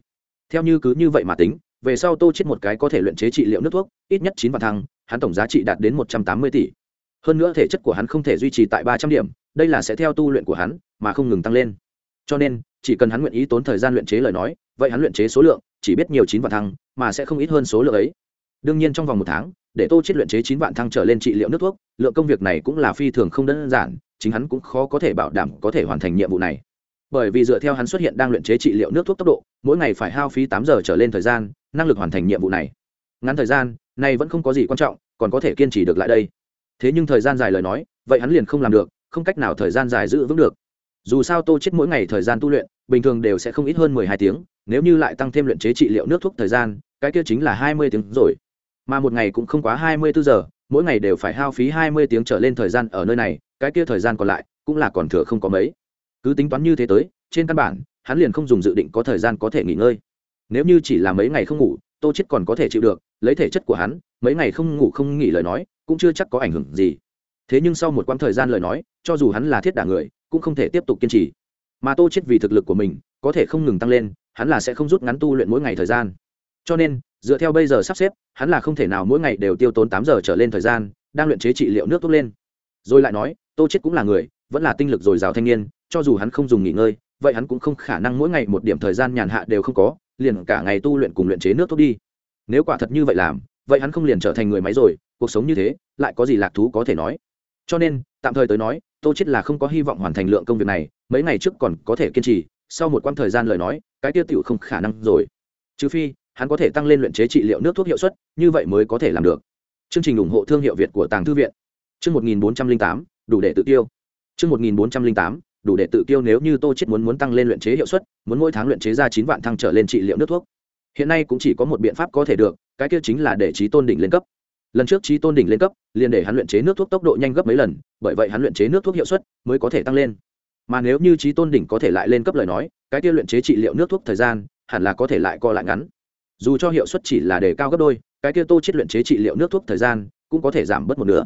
Theo như cứ như vậy mà tính, về sau tô chết một cái có thể luyện chế trị liệu nước thuốc, ít nhất chín vạn thăng, hắn tổng giá trị đạt đến một trăm tám mươi tỷ. Hơn nữa thể chất của hắn không thể duy trì tại ba trăm điểm, đây là sẽ theo tu luyện của hắn, mà không ngừng tăng lên. Cho nên, chỉ cần hắn nguyện ý tốn thời gian luyện chế lời nói, vậy hắn luyện chế số lượng, chỉ biết nhiều chín vạn thăng, mà sẽ không ít hơn số lượng ấy. Đương nhiên trong vòng một tháng, để tô chết luyện chế chín vạn thăng trở lên trị liệu nước thuốc, lượng công việc này cũng là phi thường không đơn giản, chính hắn cũng khó có thể bảo đảm có thể hoàn thành nhiệm vụ này bởi vì dựa theo hắn xuất hiện đang luyện chế trị liệu nước thuốc tốc độ, mỗi ngày phải hao phí tám giờ trở lên thời gian, năng lực hoàn thành nhiệm vụ này. Ngắn thời gian, này vẫn không có gì quan trọng, còn có thể kiên trì được lại đây. Thế nhưng thời gian dài lời nói, vậy hắn liền không làm được, không cách nào thời gian dài giữ vững được. Dù sao tô chết mỗi ngày thời gian tu luyện, bình thường đều sẽ không ít hơn mười hai tiếng, nếu như lại tăng thêm luyện chế trị liệu nước thuốc thời gian, cái kia chính là hai mươi tiếng rồi. Mà một ngày cũng không quá hai mươi bốn giờ, mỗi ngày đều phải hao phí hai mươi tiếng trở lên thời gian ở nơi này, cái kia thời gian còn lại cũng là còn thừa không có mấy cứ tính toán như thế tới, trên căn bản, hắn liền không dùng dự định có thời gian có thể nghỉ ngơi. Nếu như chỉ là mấy ngày không ngủ, tô chết còn có thể chịu được, lấy thể chất của hắn, mấy ngày không ngủ không nghỉ lời nói, cũng chưa chắc có ảnh hưởng gì. Thế nhưng sau một quãng thời gian lời nói, cho dù hắn là thiết đả người, cũng không thể tiếp tục kiên trì. Mà tô chết vì thực lực của mình, có thể không ngừng tăng lên, hắn là sẽ không rút ngắn tu luyện mỗi ngày thời gian. Cho nên, dựa theo bây giờ sắp xếp, hắn là không thể nào mỗi ngày đều tiêu tốn tám giờ trở lên thời gian, đang luyện chế trị liệu nước thuốc lên. Rồi lại nói, tô chết cũng là người, vẫn là tinh lực dồi dào thanh niên cho dù hắn không dùng nghỉ ngơi vậy hắn cũng không khả năng mỗi ngày một điểm thời gian nhàn hạ đều không có liền cả ngày tu luyện cùng luyện chế nước thuốc đi. Nếu quả thật như vậy làm vậy hắn không liền trở thành người máy rồi cuộc sống như thế lại có gì lạc thú có thể nói? Cho nên tạm thời tới nói tô chết là không có hy vọng hoàn thành lượng công việc này mấy ngày trước còn có thể kiên trì sau một quãng thời gian lời nói cái tiêu tiểu không khả năng rồi. Trừ phi hắn có thể tăng lên luyện chế trị liệu nước thuốc hiệu suất như vậy mới có thể làm được. Chương trình ủng hộ thương hiệu việt của tàng thư viện. Chương 1408, đủ để tự tiêu. Chương 1408, đủ để tự kiêu nếu như tô chết muốn muốn tăng lên luyện chế hiệu suất, muốn mỗi tháng luyện chế ra chín vạn thăng trở lên trị liệu nước thuốc. Hiện nay cũng chỉ có một biện pháp có thể được, cái kia chính là để trí tôn đỉnh lên cấp. Lần trước trí tôn đỉnh lên cấp, liền để hắn luyện chế nước thuốc tốc độ nhanh gấp mấy lần, bởi vậy hắn luyện chế nước thuốc hiệu suất mới có thể tăng lên. Mà nếu như trí tôn đỉnh có thể lại lên cấp lời nói, cái kia luyện chế trị liệu nước thuốc thời gian hẳn là có thể lại co lại ngắn. Dù cho hiệu suất chỉ là đề cao gấp đôi, cái kia tô chết luyện chế trị liệu nước thuốc thời gian cũng có thể giảm bớt một nửa.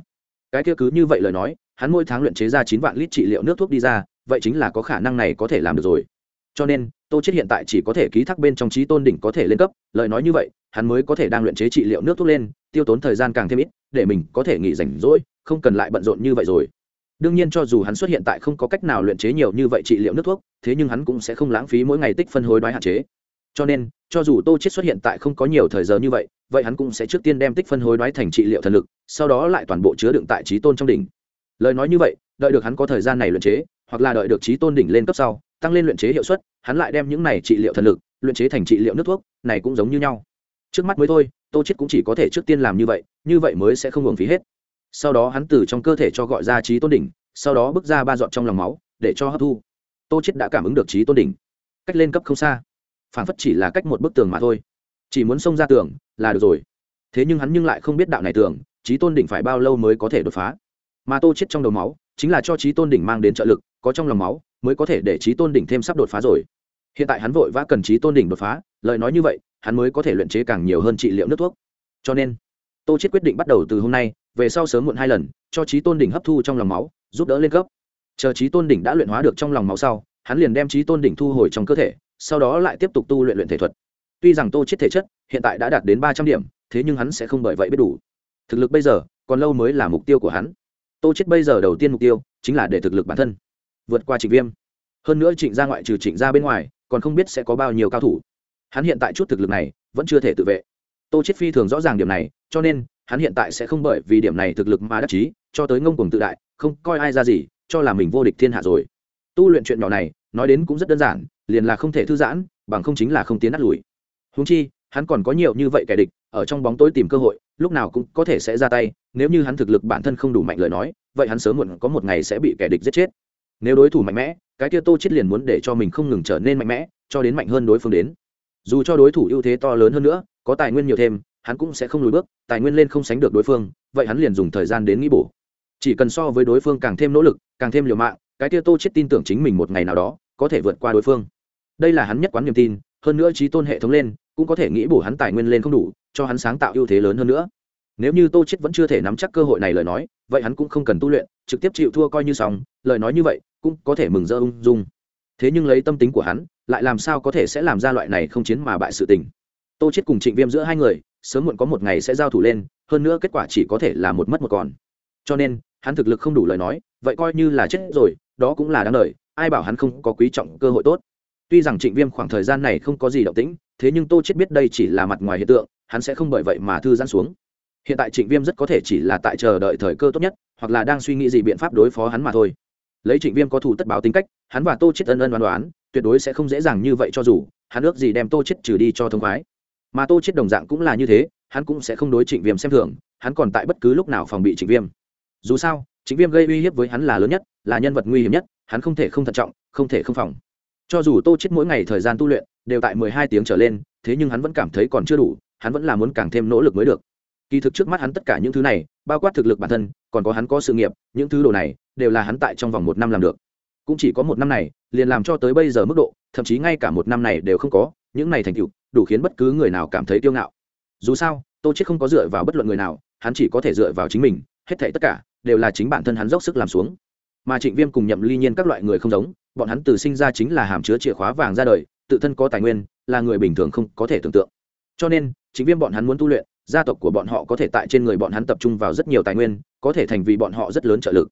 Cái kia cứ như vậy lời nói, hắn mỗi tháng luyện chế ra chín vạn lít trị liệu nước thuốc đi ra vậy chính là có khả năng này có thể làm được rồi. Cho nên, tô chết hiện tại chỉ có thể ký thác bên trong trí tôn đỉnh có thể lên cấp, lời nói như vậy, hắn mới có thể đang luyện chế trị liệu nước thuốc lên, tiêu tốn thời gian càng thêm ít, để mình có thể nghỉ rảnh rỗi, không cần lại bận rộn như vậy rồi. Đương nhiên cho dù hắn xuất hiện tại không có cách nào luyện chế nhiều như vậy trị liệu nước thuốc, thế nhưng hắn cũng sẽ không lãng phí mỗi ngày tích phân hối đoái hạn chế. Cho nên, cho dù tô chết xuất hiện tại không có nhiều thời giờ như vậy vậy hắn cũng sẽ trước tiên đem tích phân hối đoái thành trị liệu thần lực, sau đó lại toàn bộ chứa đựng tại trí tôn trong đỉnh. Lời nói như vậy, đợi được hắn có thời gian này luyện chế hoặc là đợi được trí tôn đỉnh lên cấp sau, tăng lên luyện chế hiệu suất, hắn lại đem những này trị liệu thần lực, luyện chế thành trị liệu nước thuốc, này cũng giống như nhau. Trước mắt mới thôi, tô chết cũng chỉ có thể trước tiên làm như vậy như vậy mới sẽ không uổng phí hết. Sau đó hắn từ trong cơ thể cho gọi ra trí tôn đỉnh, sau đó bước ra ba dọn trong lòng máu, để cho hấp thu. Tô chết đã cảm ứng được trí tôn đỉnh. Cách lên cấp không xa. Phản phất chỉ là cách một bức tường mà thôi. Chỉ muốn xông ra tường là được rồi. Thế nhưng hắn nhưng lại không biết đạo này tường, trí tôn đỉnh phải bao lâu mới có thể đột phá. Mà tô chết trong đầu máu, chính là cho trí tôn đỉnh mang đến trợ lực có trong lòng máu, mới có thể để trí tôn đỉnh thêm sắp đột phá rồi. Hiện tại hắn vội vã cần trí tôn đỉnh đột phá, lời nói như vậy, hắn mới có thể luyện chế càng nhiều hơn trị liệu nước thuốc. Cho nên, tô chết quyết định bắt đầu từ hôm nay, về sau sớm muộn hai lần, cho trí tôn đỉnh hấp thu trong lòng máu, giúp đỡ lên cấp. Chờ trí tôn đỉnh đã luyện hóa được trong lòng máu sau, hắn liền đem trí tôn đỉnh thu hồi trong cơ thể, sau đó lại tiếp tục tu luyện luyện thể thuật. Tuy rằng tô chết thể chất hiện tại đã đạt đến ba trăm điểm, thế nhưng hắn sẽ không bởi vậy biết đủ. Thực lực bây giờ còn lâu mới là mục tiêu của hắn. Tô chết bây giờ đầu tiên mục tiêu chính là để thực lực bản thân vượt qua trịnh viêm. Hơn nữa trịnh gia ngoại trừ trịnh gia bên ngoài, còn không biết sẽ có bao nhiêu cao thủ. Hắn hiện tại chút thực lực này, vẫn chưa thể tự vệ. Tô chết phi thường rõ ràng điểm này, cho nên, hắn hiện tại sẽ không bởi vì điểm này thực lực mà đắc chí, cho tới ngông cuồng tự đại, không coi ai ra gì, cho là mình vô địch thiên hạ rồi. Tu luyện chuyện nhỏ này, nói đến cũng rất đơn giản, liền là không thể thư giãn, bằng không chính là không tiến đắt lùi. Húng chi, hắn còn có nhiều như vậy kẻ địch, ở trong bóng tối tìm cơ hội, lúc nào cũng có thể sẽ ra tay, nếu như hắn thực lực bản thân không đủ mạnh lời nói, vậy hắn sớm muộn có một ngày sẽ bị kẻ địch giết chết nếu đối thủ mạnh mẽ, cái kia tô chết liền muốn để cho mình không ngừng trở nên mạnh mẽ, cho đến mạnh hơn đối phương đến. Dù cho đối thủ ưu thế to lớn hơn nữa, có tài nguyên nhiều thêm, hắn cũng sẽ không lùi bước, tài nguyên lên không sánh được đối phương, vậy hắn liền dùng thời gian đến nghĩ bổ. Chỉ cần so với đối phương càng thêm nỗ lực, càng thêm liều mạng, cái kia tô chết tin tưởng chính mình một ngày nào đó, có thể vượt qua đối phương. Đây là hắn nhất quán niềm tin, hơn nữa trí tôn hệ thống lên, cũng có thể nghĩ bổ hắn tài nguyên lên không đủ, cho hắn sáng tạo ưu thế lớn hơn nữa. Nếu như tô chết vẫn chưa thể nắm chắc cơ hội này lời nói, vậy hắn cũng không cần tu luyện, trực tiếp chịu thua coi như xong, lời nói như vậy cũng có thể mừng rỡ ung dung. Thế nhưng lấy tâm tính của hắn, lại làm sao có thể sẽ làm ra loại này không chiến mà bại sự tình? Tô chết cùng trịnh viêm giữa hai người, sớm muộn có một ngày sẽ giao thủ lên, hơn nữa kết quả chỉ có thể là một mất một còn. Cho nên, hắn thực lực không đủ lời nói, vậy coi như là chết rồi, đó cũng là đáng lời, ai bảo hắn không có quý trọng cơ hội tốt. Tuy rằng trịnh viêm khoảng thời gian này không có gì động tĩnh, thế nhưng tô chết biết đây chỉ là mặt ngoài hiện tượng, hắn sẽ không bởi vậy mà thư giãn xuống. Hiện tại trịnh viêm rất có thể chỉ là tại chờ đợi thời cơ tốt nhất, hoặc là đang suy nghĩ gì biện pháp đối phó hắn mà thôi lấy trịnh viêm có thủ tất báo tính cách, hắn và tô chết ân ân đoán đoán tuyệt đối sẽ không dễ dàng như vậy cho dù, hắn ước gì đem tô chết trừ đi cho thông khoái. Mà tô chết đồng dạng cũng là như thế, hắn cũng sẽ không đối trịnh viêm xem thường, hắn còn tại bất cứ lúc nào phòng bị trịnh viêm. Dù sao, trịnh viêm gây uy hiếp với hắn là lớn nhất, là nhân vật nguy hiểm nhất, hắn không thể không thận trọng, không thể không phòng. Cho dù tô chết mỗi ngày thời gian tu luyện, đều tại mười hai tiếng trở lên, thế nhưng hắn vẫn cảm thấy còn chưa đủ, hắn vẫn là muốn càng thêm nỗ lực mới được. Kỳ thực trước mắt hắn tất cả những thứ này, bao quát thực lực bản thân, còn có hắn có sự nghiệp, những thứ đồ này đều là hắn tại trong vòng một năm làm được. Cũng chỉ có một năm này, liền làm cho tới bây giờ mức độ, thậm chí ngay cả một năm này đều không có, những này thành tựu, đủ khiến bất cứ người nào cảm thấy kiêu ngạo. Dù sao, tô chết không có dựa vào bất luận người nào, hắn chỉ có thể dựa vào chính mình, hết thảy tất cả, đều là chính bản thân hắn dốc sức làm xuống. Mà trịnh viêm cùng nhậm ly nhiên các loại người không giống, bọn hắn từ sinh ra chính là hàm chứa chìa khóa vàng ra đời, tự thân có tài nguyên, là người bình thường không có thể tưởng tượng. Cho nên chính viêm bọn hắn muốn tu luyện, gia tộc của bọn họ có thể tại trên người bọn hắn tập trung vào rất nhiều tài nguyên, có thể thành vì bọn họ rất lớn trợ lực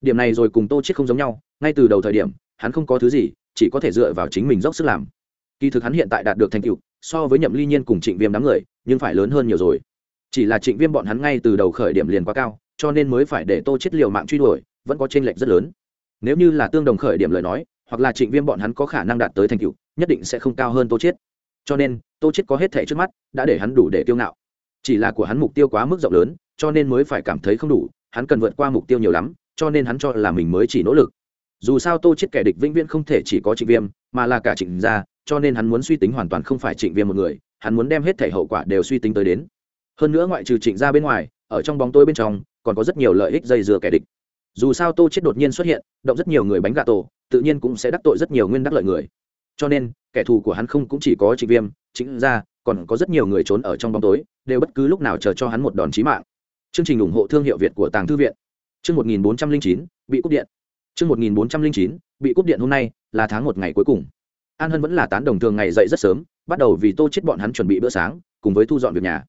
điểm này rồi cùng tô chết không giống nhau, ngay từ đầu thời điểm, hắn không có thứ gì, chỉ có thể dựa vào chính mình dốc sức làm. Kỳ thực hắn hiện tại đạt được thành tựu, so với nhậm ly nhiên cùng trịnh viêm đám người, nhưng phải lớn hơn nhiều rồi. Chỉ là trịnh viêm bọn hắn ngay từ đầu khởi điểm liền quá cao, cho nên mới phải để tô chết liều mạng truy đuổi, vẫn có chênh lệch rất lớn. Nếu như là tương đồng khởi điểm lời nói, hoặc là trịnh viêm bọn hắn có khả năng đạt tới thành tựu, nhất định sẽ không cao hơn tô chết cho nên, tô chết có hết thể trước mắt, đã để hắn đủ để tiêu ngạo. Chỉ là của hắn mục tiêu quá mức rộng lớn, cho nên mới phải cảm thấy không đủ, hắn cần vượt qua mục tiêu nhiều lắm cho nên hắn cho là mình mới chỉ nỗ lực. Dù sao tô chết kẻ địch vĩnh viễn không thể chỉ có trịnh viêm, mà là cả trịnh gia, cho nên hắn muốn suy tính hoàn toàn không phải trịnh viêm một người, hắn muốn đem hết thể hậu quả đều suy tính tới đến. Hơn nữa ngoại trừ trịnh gia bên ngoài, ở trong bóng tối bên trong, còn có rất nhiều lợi ích dây dưa kẻ địch. Dù sao tô chết đột nhiên xuất hiện, động rất nhiều người bánh gà tổ, tự nhiên cũng sẽ đắc tội rất nhiều nguyên đắc lợi người. Cho nên, kẻ thù của hắn không cũng chỉ có trịnh viêm chính ra còn có rất nhiều người trốn ở trong bóng tối, đều bất cứ lúc nào chờ cho hắn một đòn chí mạng. Chương trình ủng hộ thương hiệu việt của tàng thư viện chương một nghìn bốn trăm linh chín, bị cúp điện. Chương một nghìn bốn trăm linh chín, bị cúp điện hôm nay là tháng một ngày cuối cùng. An hân vẫn là tán đồng thường ngày dậy rất sớm, bắt đầu vì tô chết bọn hắn chuẩn bị bữa sáng, cùng với thu dọn việc nhà.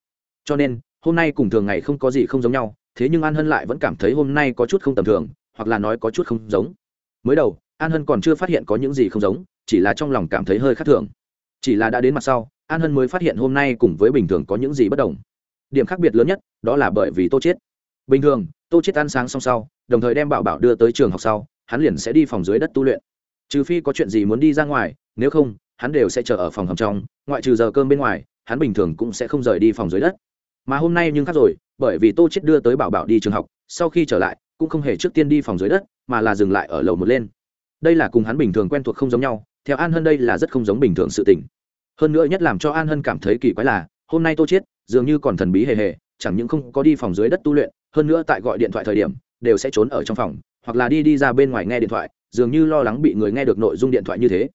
Cho nên, hôm nay cùng thường ngày không có gì không giống nhau, thế nhưng an hân lại vẫn cảm thấy hôm nay có chút không tầm thường, hoặc là nói có chút không giống. Mới đầu, an hân còn chưa phát hiện có những gì không giống, chỉ là trong lòng cảm thấy hơi khác thường. Chỉ là đã đến mặt sau, an hân mới phát hiện hôm nay cùng với bình thường có những gì bất đồng. Điểm khác biệt lớn nhất, đó là bởi vì tô chết. Bình thường tô chết ăn sáng xong sau, đồng thời đem bảo bảo đưa tới trường học sau, hắn liền sẽ đi phòng dưới đất tu luyện. Trừ phi có chuyện gì muốn đi ra ngoài, nếu không, hắn đều sẽ chờ ở phòng hầm trong, ngoại trừ giờ cơm bên ngoài, hắn bình thường cũng sẽ không rời đi phòng dưới đất. Mà hôm nay nhưng khác rồi, bởi vì tô chết đưa tới bảo bảo đi trường học, sau khi trở lại, cũng không hề trước tiên đi phòng dưới đất, mà là dừng lại ở lầu một lên. Đây là cùng hắn bình thường quen thuộc không giống nhau, theo an hân đây là rất không giống bình thường sự tình. Hơn nữa nhất làm cho an hân cảm thấy kỳ quái là, hôm nay tô chết dường như còn thần bí hề hề, chẳng những không có đi phòng dưới đất tu luyện hơn nữa tại gọi điện thoại thời điểm, đều sẽ trốn ở trong phòng, hoặc là đi đi ra bên ngoài nghe điện thoại, dường như lo lắng bị người nghe được nội dung điện thoại như thế.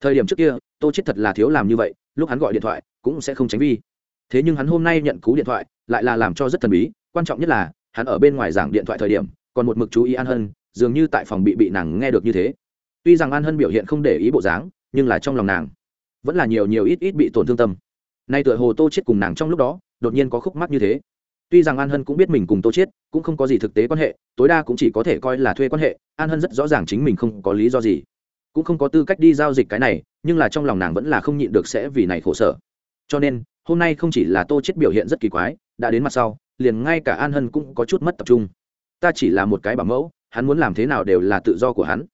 Thời điểm trước kia, tô chết thật là thiếu làm như vậy, lúc hắn gọi điện thoại, cũng sẽ không tránh vi. Thế nhưng hắn hôm nay nhận cú điện thoại, lại là làm cho rất thần bí, quan trọng nhất là, hắn ở bên ngoài giảng điện thoại thời điểm, còn một mực chú ý an hân, dường như tại phòng bị bị nàng nghe được như thế. Tuy rằng an hân biểu hiện không để ý bộ dáng, nhưng là trong lòng nàng, vẫn là nhiều nhiều ít ít bị tổn thương tâm. Nay tựa hồ tô chết cùng nàng trong lúc đó, đột nhiên có khúc mắc như thế tuy rằng an hân cũng biết mình cùng tô Chiết cũng không có gì thực tế quan hệ, tối đa cũng chỉ có thể coi là thuê quan hệ, an hân rất rõ ràng chính mình không có lý do gì. Cũng không có tư cách đi giao dịch cái này, nhưng là trong lòng nàng vẫn là không nhịn được sẽ vì này khổ sở. Cho nên, hôm nay không chỉ là tô chết biểu hiện rất kỳ quái, đã đến mặt sau, liền ngay cả an hân cũng có chút mất tập trung. Ta chỉ là một cái bảo mẫu, hắn muốn làm thế nào đều là tự do của hắn.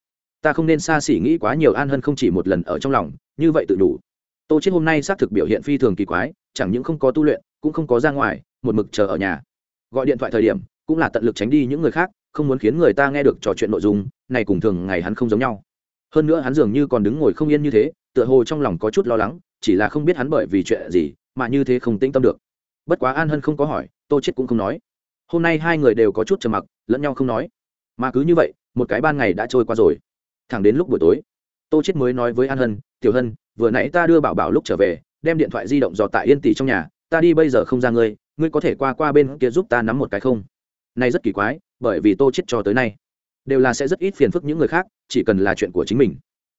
Ta không nên xa xỉ nghĩ quá nhiều an hân không chỉ một lần ở trong lòng, như vậy tự đủ. Tô chết hôm nay xác thực biểu hiện phi thường kỳ quái, chẳng những không có tu luyện, cũng không có ra ngoài một mực chờ ở nhà. Gọi điện thoại thời điểm, cũng là tận lực tránh đi những người khác, không muốn khiến người ta nghe được trò chuyện nội dung, này cùng thường ngày hắn không giống nhau. Hơn nữa hắn dường như còn đứng ngồi không yên như thế, tựa hồ trong lòng có chút lo lắng, chỉ là không biết hắn bởi vì chuyện gì mà như thế không tĩnh tâm được. Bất quá an hân không có hỏi, tô chết cũng không nói. Hôm nay hai người đều có chút trầm mặc, lẫn nhau không nói. Mà cứ như vậy, một cái ban ngày đã trôi qua rồi. Thẳng đến lúc buổi tối, tô chết mới nói với an hân, tiểu hân, vừa nãy ta đưa bảo bảo lúc trở về, đem điện thoại di động dò tại yên tỷ trong nhà, ta đi bây giờ không ra ngươi ngươi có thể qua qua bên kia giúp ta nắm một cái không? Này rất kỳ quái, bởi vì tô chết cho tới nay, đều là sẽ rất ít phiền phức những người khác, chỉ cần là chuyện của chính mình.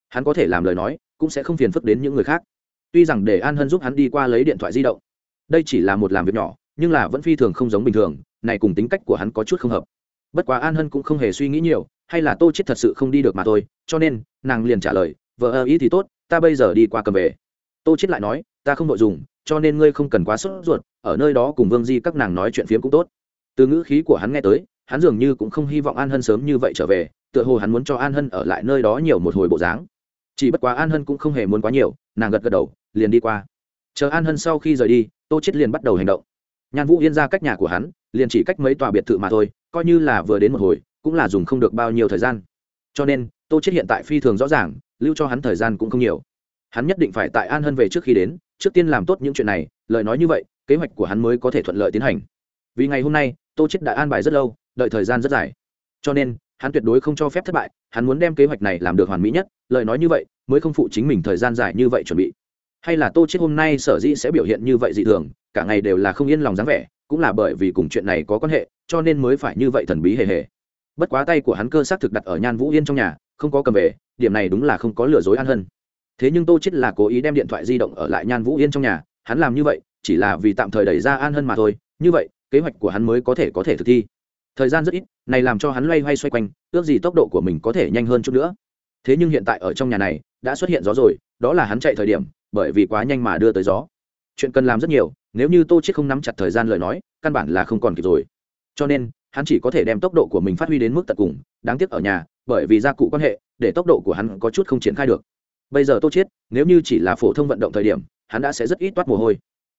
Hắn có thể làm lời nói, cũng sẽ không phiền phức đến những người khác. Tuy rằng để an hân giúp hắn đi qua lấy điện thoại di động, đây chỉ là một làm việc nhỏ, nhưng là vẫn phi thường không giống bình thường, này cùng tính cách của hắn có chút không hợp. Bất quá an hân cũng không hề suy nghĩ nhiều, hay là tô chết thật sự không đi được mà thôi, cho nên, nàng liền trả lời, vợ ơ ý thì tốt, ta bây giờ đi qua cầm về. Tô chết lại nói, ta không nội dùng cho nên ngươi không cần quá sốt ruột, ở nơi đó cùng vương di các nàng nói chuyện phiếm cũng tốt. Từ ngữ khí của hắn nghe tới, hắn dường như cũng không hy vọng an hân sớm như vậy trở về, tựa hồ hắn muốn cho an hân ở lại nơi đó nhiều một hồi bộ dáng. Chỉ bất quá an hân cũng không hề muốn quá nhiều, nàng gật gật đầu, liền đi qua. Chờ an hân sau khi rời đi, tô chết liền bắt đầu hành động. Nhan vũ yên ra cách nhà của hắn, liền chỉ cách mấy tòa biệt thự mà thôi, coi như là vừa đến một hồi, cũng là dùng không được bao nhiêu thời gian. Cho nên, tô chết hiện tại phi thường rõ ràng, lưu cho hắn thời gian cũng không nhiều hắn nhất định phải tại an hân về trước khi đến, trước tiên làm tốt những chuyện này, lời nói như vậy, kế hoạch của hắn mới có thể thuận lợi tiến hành. Vì ngày hôm nay, tô chết đã an bài rất lâu, đợi thời gian rất dài. Cho nên, hắn tuyệt đối không cho phép thất bại, hắn muốn đem kế hoạch này làm được hoàn mỹ nhất, lời nói như vậy, mới không phụ chính mình thời gian dài như vậy chuẩn bị. Hay là tô chết hôm nay sở dĩ sẽ biểu hiện như vậy dị thường, cả ngày đều là không yên lòng dáng vẻ, cũng là bởi vì cùng chuyện này có quan hệ, cho nên mới phải như vậy thần bí hề hề. Bất quá tay của hắn cơ xác thực đặt ở nhan vũ yên trong nhà, không có cầm về, điểm này đúng là không có lừa dối an hân thế nhưng tô chết là cố ý đem điện thoại di động ở lại nhan vũ yên trong nhà, hắn làm như vậy chỉ là vì tạm thời đẩy ra an hân mà thôi, như vậy, kế hoạch của hắn mới có thể có thể thực thi. Thời gian rất ít, này làm cho hắn loay hoay xoay quanh, ước gì tốc độ của mình có thể nhanh hơn chút nữa. Thế nhưng hiện tại ở trong nhà này, đã xuất hiện gió rồi, đó là hắn chạy thời điểm, bởi vì quá nhanh mà đưa tới gió. Chuyện cần làm rất nhiều, nếu như tô chết không nắm chặt thời gian lời nói, căn bản là không còn kịp rồi. Cho nên, hắn chỉ có thể đem tốc độ của mình phát huy đến mức tận cùng, đáng tiếc ở nhà, bởi vì gia cụ quan hệ, để tốc độ của hắn có chút không triển khai được bây giờ tô chết nếu như chỉ là phổ thông vận động thời điểm, hắn đã sẽ rất ít toát mồ hôi.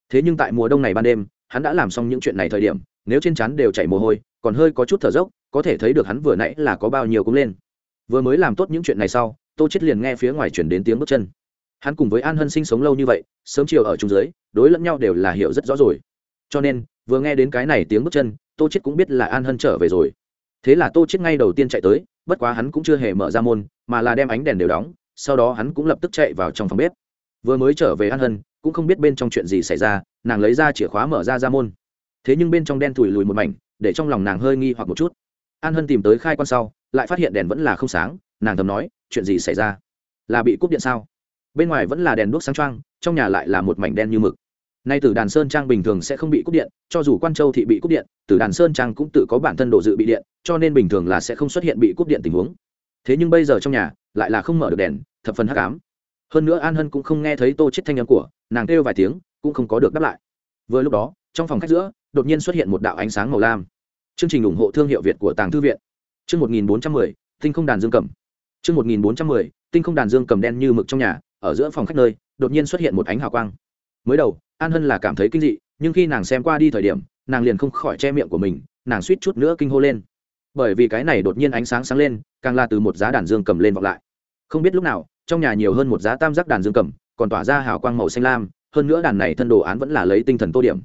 Thế nhưng tại mùa đông này ban đêm, hắn đã làm xong những chuyện này thời điểm, nếu trên chắn đều chảy mồ hôi, còn hơi có chút thở dốc, có thể thấy được hắn vừa nãy là có bao nhiêu cũng lên. Vừa mới làm tốt những chuyện này sau, tô chết liền nghe phía ngoài chuyển đến tiếng bước chân. Hắn cùng với an hân sinh sống lâu như vậy, sớm chiều ở chung dưới, đối lẫn nhau đều là hiểu rất rõ rồi. Cho nên, vừa nghe đến cái này tiếng bước chân, tô chết cũng biết là an hân trở về rồi. Thế là tô chết ngay đầu tiên chạy tới, bất quá hắn cũng chưa hề mở ra môn, mà là đem ánh đèn đều đóng sau đó hắn cũng lập tức chạy vào trong phòng bếp. Vừa mới trở về an hân, cũng không biết bên trong chuyện gì xảy ra, nàng lấy ra chìa khóa mở ra ra môn. Thế nhưng bên trong đen thùi lùi một mảnh, để trong lòng nàng hơi nghi hoặc một chút. An hân tìm tới khai quan sau, lại phát hiện đèn vẫn là không sáng, nàng thầm nói, chuyện gì xảy ra? Là bị cúp điện sao? Bên ngoài vẫn là đèn đuốc sáng trăng trong nhà lại là một mảnh đen như mực. Nay từ đàn sơn trang bình thường sẽ không bị cúp điện, cho dù quan châu thị bị cúp điện, từ đàn sơn trang cũng tự có bản thân độ dự bị điện, cho nên bình thường là sẽ không xuất hiện bị cúp điện tình huống. Thế nhưng bây giờ trong nhà, lại là không mở được đèn thập phần hắc ám. Hơn nữa an hân cũng không nghe thấy tô chết thanh âm của, nàng kêu vài tiếng, cũng không có được đáp lại. Vừa lúc đó, trong phòng khách giữa, đột nhiên xuất hiện một đạo ánh sáng màu lam. Chương trình ủng hộ thương hiệu việt của tàng thư viện. Chương một nghìn bốn trăm mười, tinh không đàn dương cầm. Chương một nghìn bốn trăm mười, tinh không đàn dương cầm đen như mực trong nhà, ở giữa phòng khách nơi, đột nhiên xuất hiện một ánh hào quang. Mới đầu, an hân là cảm thấy kinh dị, nhưng khi nàng xem qua đi thời điểm, nàng liền không khỏi che miệng của mình, nàng suýt chút nữa kinh hô lên. Bởi vì cái này đột nhiên ánh sáng sáng lên, càng là từ một giá đàn dương cầm lên vọng lại không biết lúc nào, trong nhà nhiều hơn một giá tam giác đàn dương cầm, còn tỏa ra hào quang màu xanh lam, hơn nữa đàn này thân đồ án vẫn là lấy tinh thần tô điểm.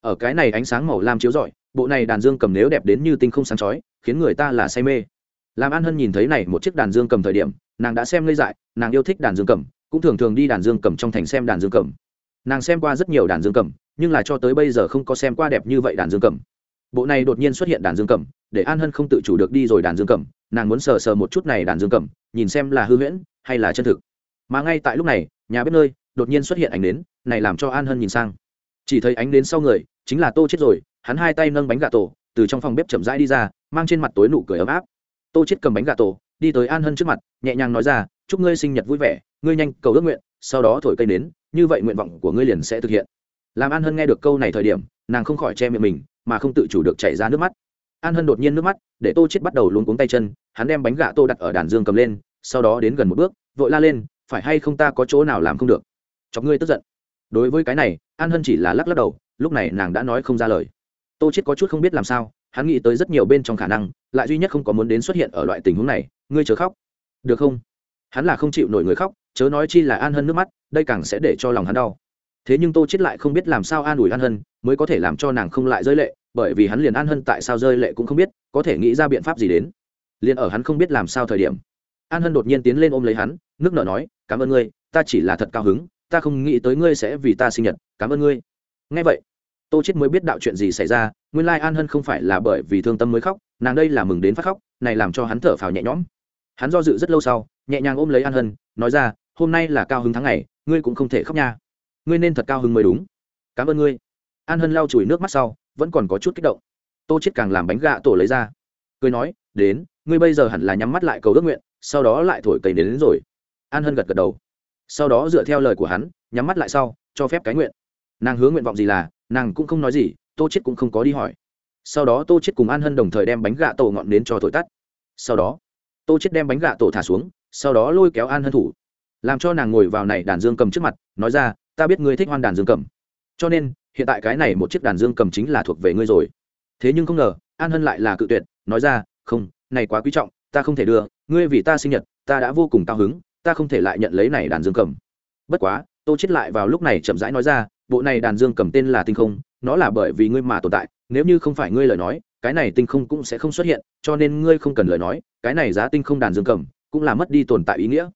Ở cái này ánh sáng màu lam chiếu rọi, bộ này đàn dương cầm nếu đẹp đến như tinh không sáng chói, khiến người ta là say mê. Làm an hân nhìn thấy này một chiếc đàn dương cầm thời điểm, nàng đã xem ngây dại, nàng yêu thích đàn dương cầm, cũng thường thường đi đàn dương cầm trong thành xem đàn dương cầm. Nàng xem qua rất nhiều đàn dương cầm, nhưng là cho tới bây giờ không có xem qua đẹp như vậy đàn dương cầm. Bộ này đột nhiên xuất hiện đàn dương cầm để an hân không tự chủ được đi rồi đàn dương cầm, nàng muốn sờ sờ một chút này đàn dương cầm, nhìn xem là hư huyễn hay là chân thực. Mà ngay tại lúc này, nhà bếp nơi, đột nhiên xuất hiện ánh nến, này làm cho an hân nhìn sang. Chỉ thấy ánh đến sau người, chính là tô chết rồi, hắn hai tay nâng bánh gà tổ, từ trong phòng bếp chậm rãi đi ra, mang trên mặt tối nụ cười ấm áp. Tô chết cầm bánh gà tổ, đi tới an hân trước mặt, nhẹ nhàng nói ra, chúc ngươi sinh nhật vui vẻ, ngươi nhanh cầu ước nguyện, sau đó thổi cây nến, như vậy nguyện vọng của ngươi liền sẽ thực hiện. Làm an hân nghe được câu này thời điểm, nàng không khỏi che miệng mình, mà không tự chủ được chảy ra nước mắt an hân đột nhiên nước mắt, để tô chết bắt đầu luống cuống tay chân, hắn đem bánh gà tô đặt ở đàn dương cầm lên, sau đó đến gần một bước, vội la lên, phải hay không ta có chỗ nào làm không được? Chọc ngươi tức giận. Đối với cái này, an hân chỉ là lắc lắc đầu, lúc này nàng đã nói không ra lời. Tô chết có chút không biết làm sao, hắn nghĩ tới rất nhiều bên trong khả năng, lại duy nhất không có muốn đến xuất hiện ở loại tình huống này, ngươi chớ khóc. Được không? Hắn là không chịu nổi người khóc, chớ nói chi là an hân nước mắt, đây càng sẽ để cho lòng hắn đau. Thế nhưng tô chết lại không biết làm sao an ủi an hân, mới có thể làm cho nàng không lại rơi lệ bởi vì hắn liền an hân tại sao rơi lệ cũng không biết, có thể nghĩ ra biện pháp gì đến. Liền ở hắn không biết làm sao thời điểm, an hân đột nhiên tiến lên ôm lấy hắn, nước nở nói, cảm ơn ngươi, ta chỉ là thật cao hứng, ta không nghĩ tới ngươi sẽ vì ta sinh nhật, cảm ơn ngươi. Ngay vậy, tô chết mới biết đạo chuyện gì xảy ra, nguyên lai an hân không phải là bởi vì thương tâm mới khóc, nàng đây là mừng đến phát khóc, này làm cho hắn thở phào nhẹ nhõm. Hắn do dự rất lâu sau, nhẹ nhàng ôm lấy an hân, nói ra, hôm nay là cao hứng tháng ngày, ngươi cũng không thể khóc nha. Ngươi nên thật cao hứng mới đúng. Cảm ơn ngươi. An hân lau chùi nước mắt sau vẫn còn có chút kích động. Tô chết càng làm bánh gạ tổ lấy ra. Cười nói đến ngươi bây giờ hẳn là nhắm mắt lại cầu ước nguyện sau đó lại thổi cầy đến, đến rồi. An hân gật gật đầu. Sau đó dựa theo lời của hắn nhắm mắt lại sau cho phép cái nguyện. Nàng hướng nguyện vọng gì là nàng cũng không nói gì tô chết cũng không có đi hỏi. Sau đó tô chết cùng an hân đồng thời đem bánh gạ tổ ngọn đến cho thổi tắt. Sau đó tô chết đem bánh gạ tổ thả xuống sau đó lôi kéo an hân thủ. Làm cho nàng ngồi vào này đàn dương cầm trước mặt nói ra ta biết ngươi thích hoan đàn dương cầm. Cho nên hiện tại cái này một chiếc đàn dương cầm chính là thuộc về ngươi rồi. Thế nhưng không ngờ, an hân lại là cự tuyệt, nói ra, không, này quá quý trọng, ta không thể đưa, ngươi vì ta sinh nhật, ta đã vô cùng cao hứng, ta không thể lại nhận lấy này đàn dương cầm. Bất quá, tô chết lại vào lúc này chậm rãi nói ra, bộ này đàn dương cầm tên là tinh không, nó là bởi vì ngươi mà tồn tại, nếu như không phải ngươi lời nói, cái này tinh không cũng sẽ không xuất hiện, cho nên ngươi không cần lời nói, cái này giá tinh không đàn dương cầm cũng là mất đi tồn tại ý nghĩa.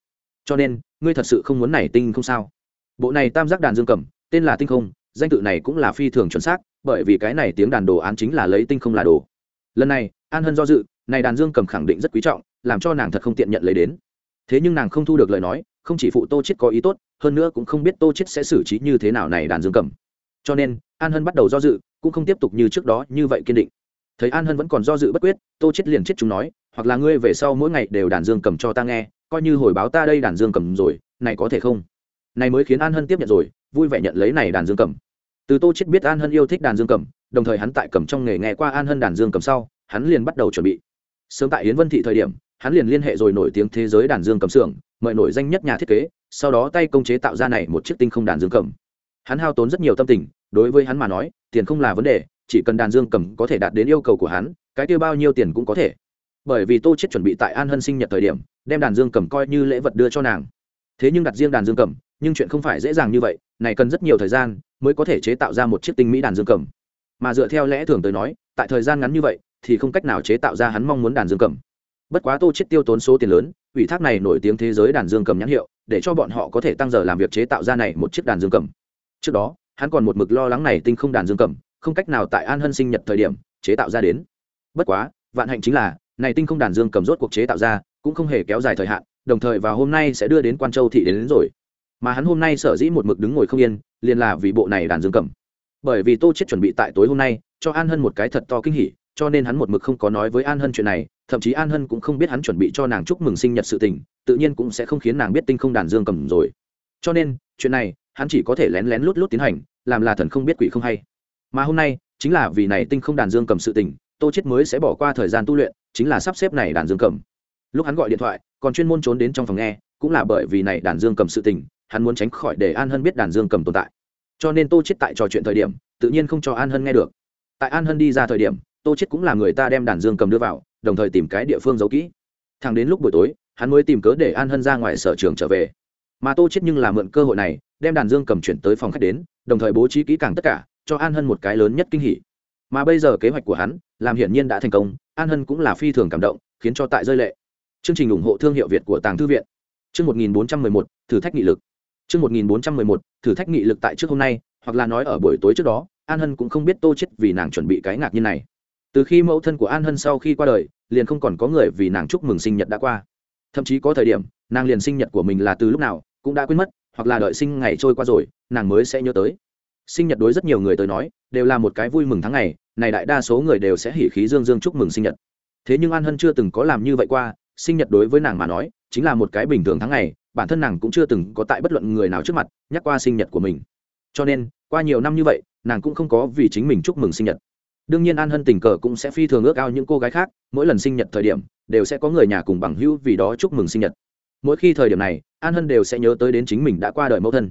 Cho nên, ngươi thật sự không muốn này tinh không sao? Bộ này tam giác đàn dương cầm, tên là tinh không danh tự này cũng là phi thường chuẩn xác, bởi vì cái này tiếng đàn đồ án chính là lấy tinh không là đồ. Lần này, an hân do dự, này đàn dương cầm khẳng định rất quý trọng, làm cho nàng thật không tiện nhận lấy đến. Thế nhưng nàng không thu được lời nói, không chỉ phụ tô chết có ý tốt, hơn nữa cũng không biết tô chết sẽ xử trí như thế nào này đàn dương cầm. Cho nên, an hân bắt đầu do dự, cũng không tiếp tục như trước đó như vậy kiên định. Thấy an hân vẫn còn do dự bất quyết, tô chết liền chết chúng nói, hoặc là ngươi về sau mỗi ngày đều đàn dương cầm cho ta nghe, coi như hồi báo ta đây đàn dương cầm rồi, này có thể không? Này mới khiến an hân tiếp nhận rồi vui vẻ nhận lấy này đàn dương cầm. Từ tô chết biết an hân yêu thích đàn dương cầm, đồng thời hắn tại cầm trong nghề nghe qua an hân đàn dương cầm sau, hắn liền bắt đầu chuẩn bị. Sớm tại hiến vân thị thời điểm, hắn liền liên hệ rồi nổi tiếng thế giới đàn dương cầm xưởng, mời nổi danh nhất nhà thiết kế, sau đó tay công chế tạo ra này một chiếc tinh không đàn dương cầm. Hắn hao tốn rất nhiều tâm tình, đối với hắn mà nói, tiền không là vấn đề, chỉ cần đàn dương cầm có thể đạt đến yêu cầu của hắn, cái kia bao nhiêu tiền cũng có thể. Bởi vì tô chết chuẩn bị tại an hân sinh nhật thời điểm, đem đàn dương cầm coi như lễ vật đưa cho nàng. Thế nhưng đặt riêng đàn dương cầm nhưng chuyện không phải dễ dàng như vậy này cần rất nhiều thời gian mới có thể chế tạo ra một chiếc tinh mỹ đàn dương cầm. Mà dựa theo lẽ thường tới nói tại thời gian ngắn như vậy thì không cách nào chế tạo ra hắn mong muốn đàn dương cầm. Bất quá tô chết tiêu tốn số tiền lớn ủy thác này nổi tiếng thế giới đàn dương cầm nhãn hiệu để cho bọn họ có thể tăng giờ làm việc chế tạo ra này một chiếc đàn dương cầm. Trước đó hắn còn một mực lo lắng này tinh không đàn dương cầm không cách nào tại an hân sinh nhật thời điểm chế tạo ra đến. Bất quá vạn hạnh chính là này tinh không đàn dương cầm rốt cuộc chế tạo ra cũng không hề kéo dài thời hạn đồng thời vào hôm nay sẽ đưa đến quan châu thị đến, đến rồi mà hắn hôm nay sở dĩ một mực đứng ngồi không yên, liền là vì bộ này đàn dương cầm. Bởi vì tô chết chuẩn bị tại tối hôm nay, cho an hân một cái thật to kinh hỉ, cho nên hắn một mực không có nói với an hân chuyện này, thậm chí an hân cũng không biết hắn chuẩn bị cho nàng chúc mừng sinh nhật sự tình, tự nhiên cũng sẽ không khiến nàng biết tinh không đàn dương cầm rồi. Cho nên, chuyện này, hắn chỉ có thể lén lén lút lút tiến hành, làm là thần không biết quỷ không hay. Mà hôm nay, chính là vì này tinh không đàn dương cầm sự tình, tô chết mới sẽ bỏ qua thời gian tu luyện, chính là sắp xếp này đàn dương cầm. Lúc hắn gọi điện thoại, còn chuyên môn trốn đến trong phòng nghe, cũng là bởi vì này đàn dương cầm sự tình hắn muốn tránh khỏi để an hân biết đàn dương cầm tồn tại. Cho nên tô chết tại trò chuyện thời điểm tự nhiên không cho an hân nghe được. Tại an hân đi ra thời điểm tô chết cũng là người ta đem đàn dương cầm đưa vào đồng thời tìm cái địa phương giấu kỹ. Thẳng đến lúc buổi tối hắn mới tìm cớ để an hân ra ngoài sở trường trở về. Mà tô chết nhưng là mượn cơ hội này đem đàn dương cầm chuyển tới phòng khách đến đồng thời bố trí kỹ càng tất cả cho an hân một cái lớn nhất kinh hỉ. Mà bây giờ kế hoạch của hắn làm hiển nhiên đã thành công an hân cũng là phi thường cảm động khiến cho tại rơi lệ. Chương trình ủng hộ thương hiệu việt của tàng thư viện. Chương 1411, thử thách nghị lực chương 1411, thử thách nghị lực tại trước hôm nay hoặc là nói ở buổi tối trước đó an hân cũng không biết tô chết vì nàng chuẩn bị cái ngạc nhiên này. Từ khi mẫu thân của an hân sau khi qua đời liền không còn có người vì nàng chúc mừng sinh nhật đã qua. Thậm chí có thời điểm nàng liền sinh nhật của mình là từ lúc nào cũng đã quên mất hoặc là đợi sinh ngày trôi qua rồi nàng mới sẽ nhớ tới. Sinh nhật đối rất nhiều người tới nói đều là một cái vui mừng tháng ngày này đại đa số người đều sẽ hỉ khí dương dương chúc mừng sinh nhật. Thế nhưng an hân chưa từng có làm như vậy qua sinh nhật đối với nàng mà nói chính là một cái bình thường tháng ngày bản thân nàng cũng chưa từng có tại bất luận người nào trước mặt nhắc qua sinh nhật của mình. Cho nên, qua nhiều năm như vậy, nàng cũng không có vì chính mình chúc mừng sinh nhật. Đương nhiên an hân tình cờ cũng sẽ phi thường ước ao những cô gái khác, mỗi lần sinh nhật thời điểm, đều sẽ có người nhà cùng bằng hữu vì đó chúc mừng sinh nhật. Mỗi khi thời điểm này, an hân đều sẽ nhớ tới đến chính mình đã qua đời mẫu thân.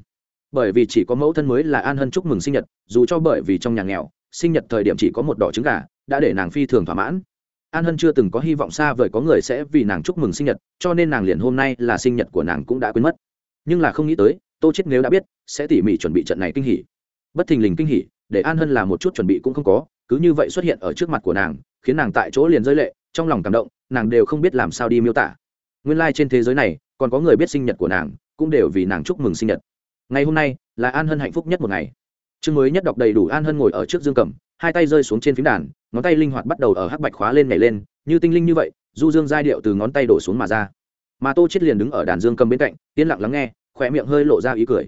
Bởi vì chỉ có mẫu thân mới là an hân chúc mừng sinh nhật, dù cho bởi vì trong nhà nghèo, sinh nhật thời điểm chỉ có một đỏ trứng gà, đã để nàng phi thường thỏa mãn an hân chưa từng có hy vọng xa vời có người sẽ vì nàng chúc mừng sinh nhật, cho nên nàng liền hôm nay là sinh nhật của nàng cũng đã quên mất. Nhưng là không nghĩ tới, tô chết nếu đã biết, sẽ tỉ mỉ chuẩn bị trận này kinh hỉ. Bất thình lình kinh hỉ, để an hân là một chút chuẩn bị cũng không có, cứ như vậy xuất hiện ở trước mặt của nàng, khiến nàng tại chỗ liền rơi lệ, trong lòng cảm động, nàng đều không biết làm sao đi miêu tả. Nguyên lai、like、trên thế giới này, còn có người biết sinh nhật của nàng, cũng đều vì nàng chúc mừng sinh nhật. Ngày hôm nay, là an hân hạnh phúc nhất một ngày. Chương mới nhất đọc đầy đủ an hân ngồi ở trước dương cầm, hai tay rơi xuống trên phím đàn ngón tay linh hoạt bắt đầu ở hắc bạch khóa lên nhảy lên, như tinh linh như vậy, du dương giai điệu từ ngón tay đổ xuống mà ra. Mà tô chết liền đứng ở đàn dương cầm bên cạnh, yên lặng lắng nghe khỏe miệng hơi lộ ra ý cười.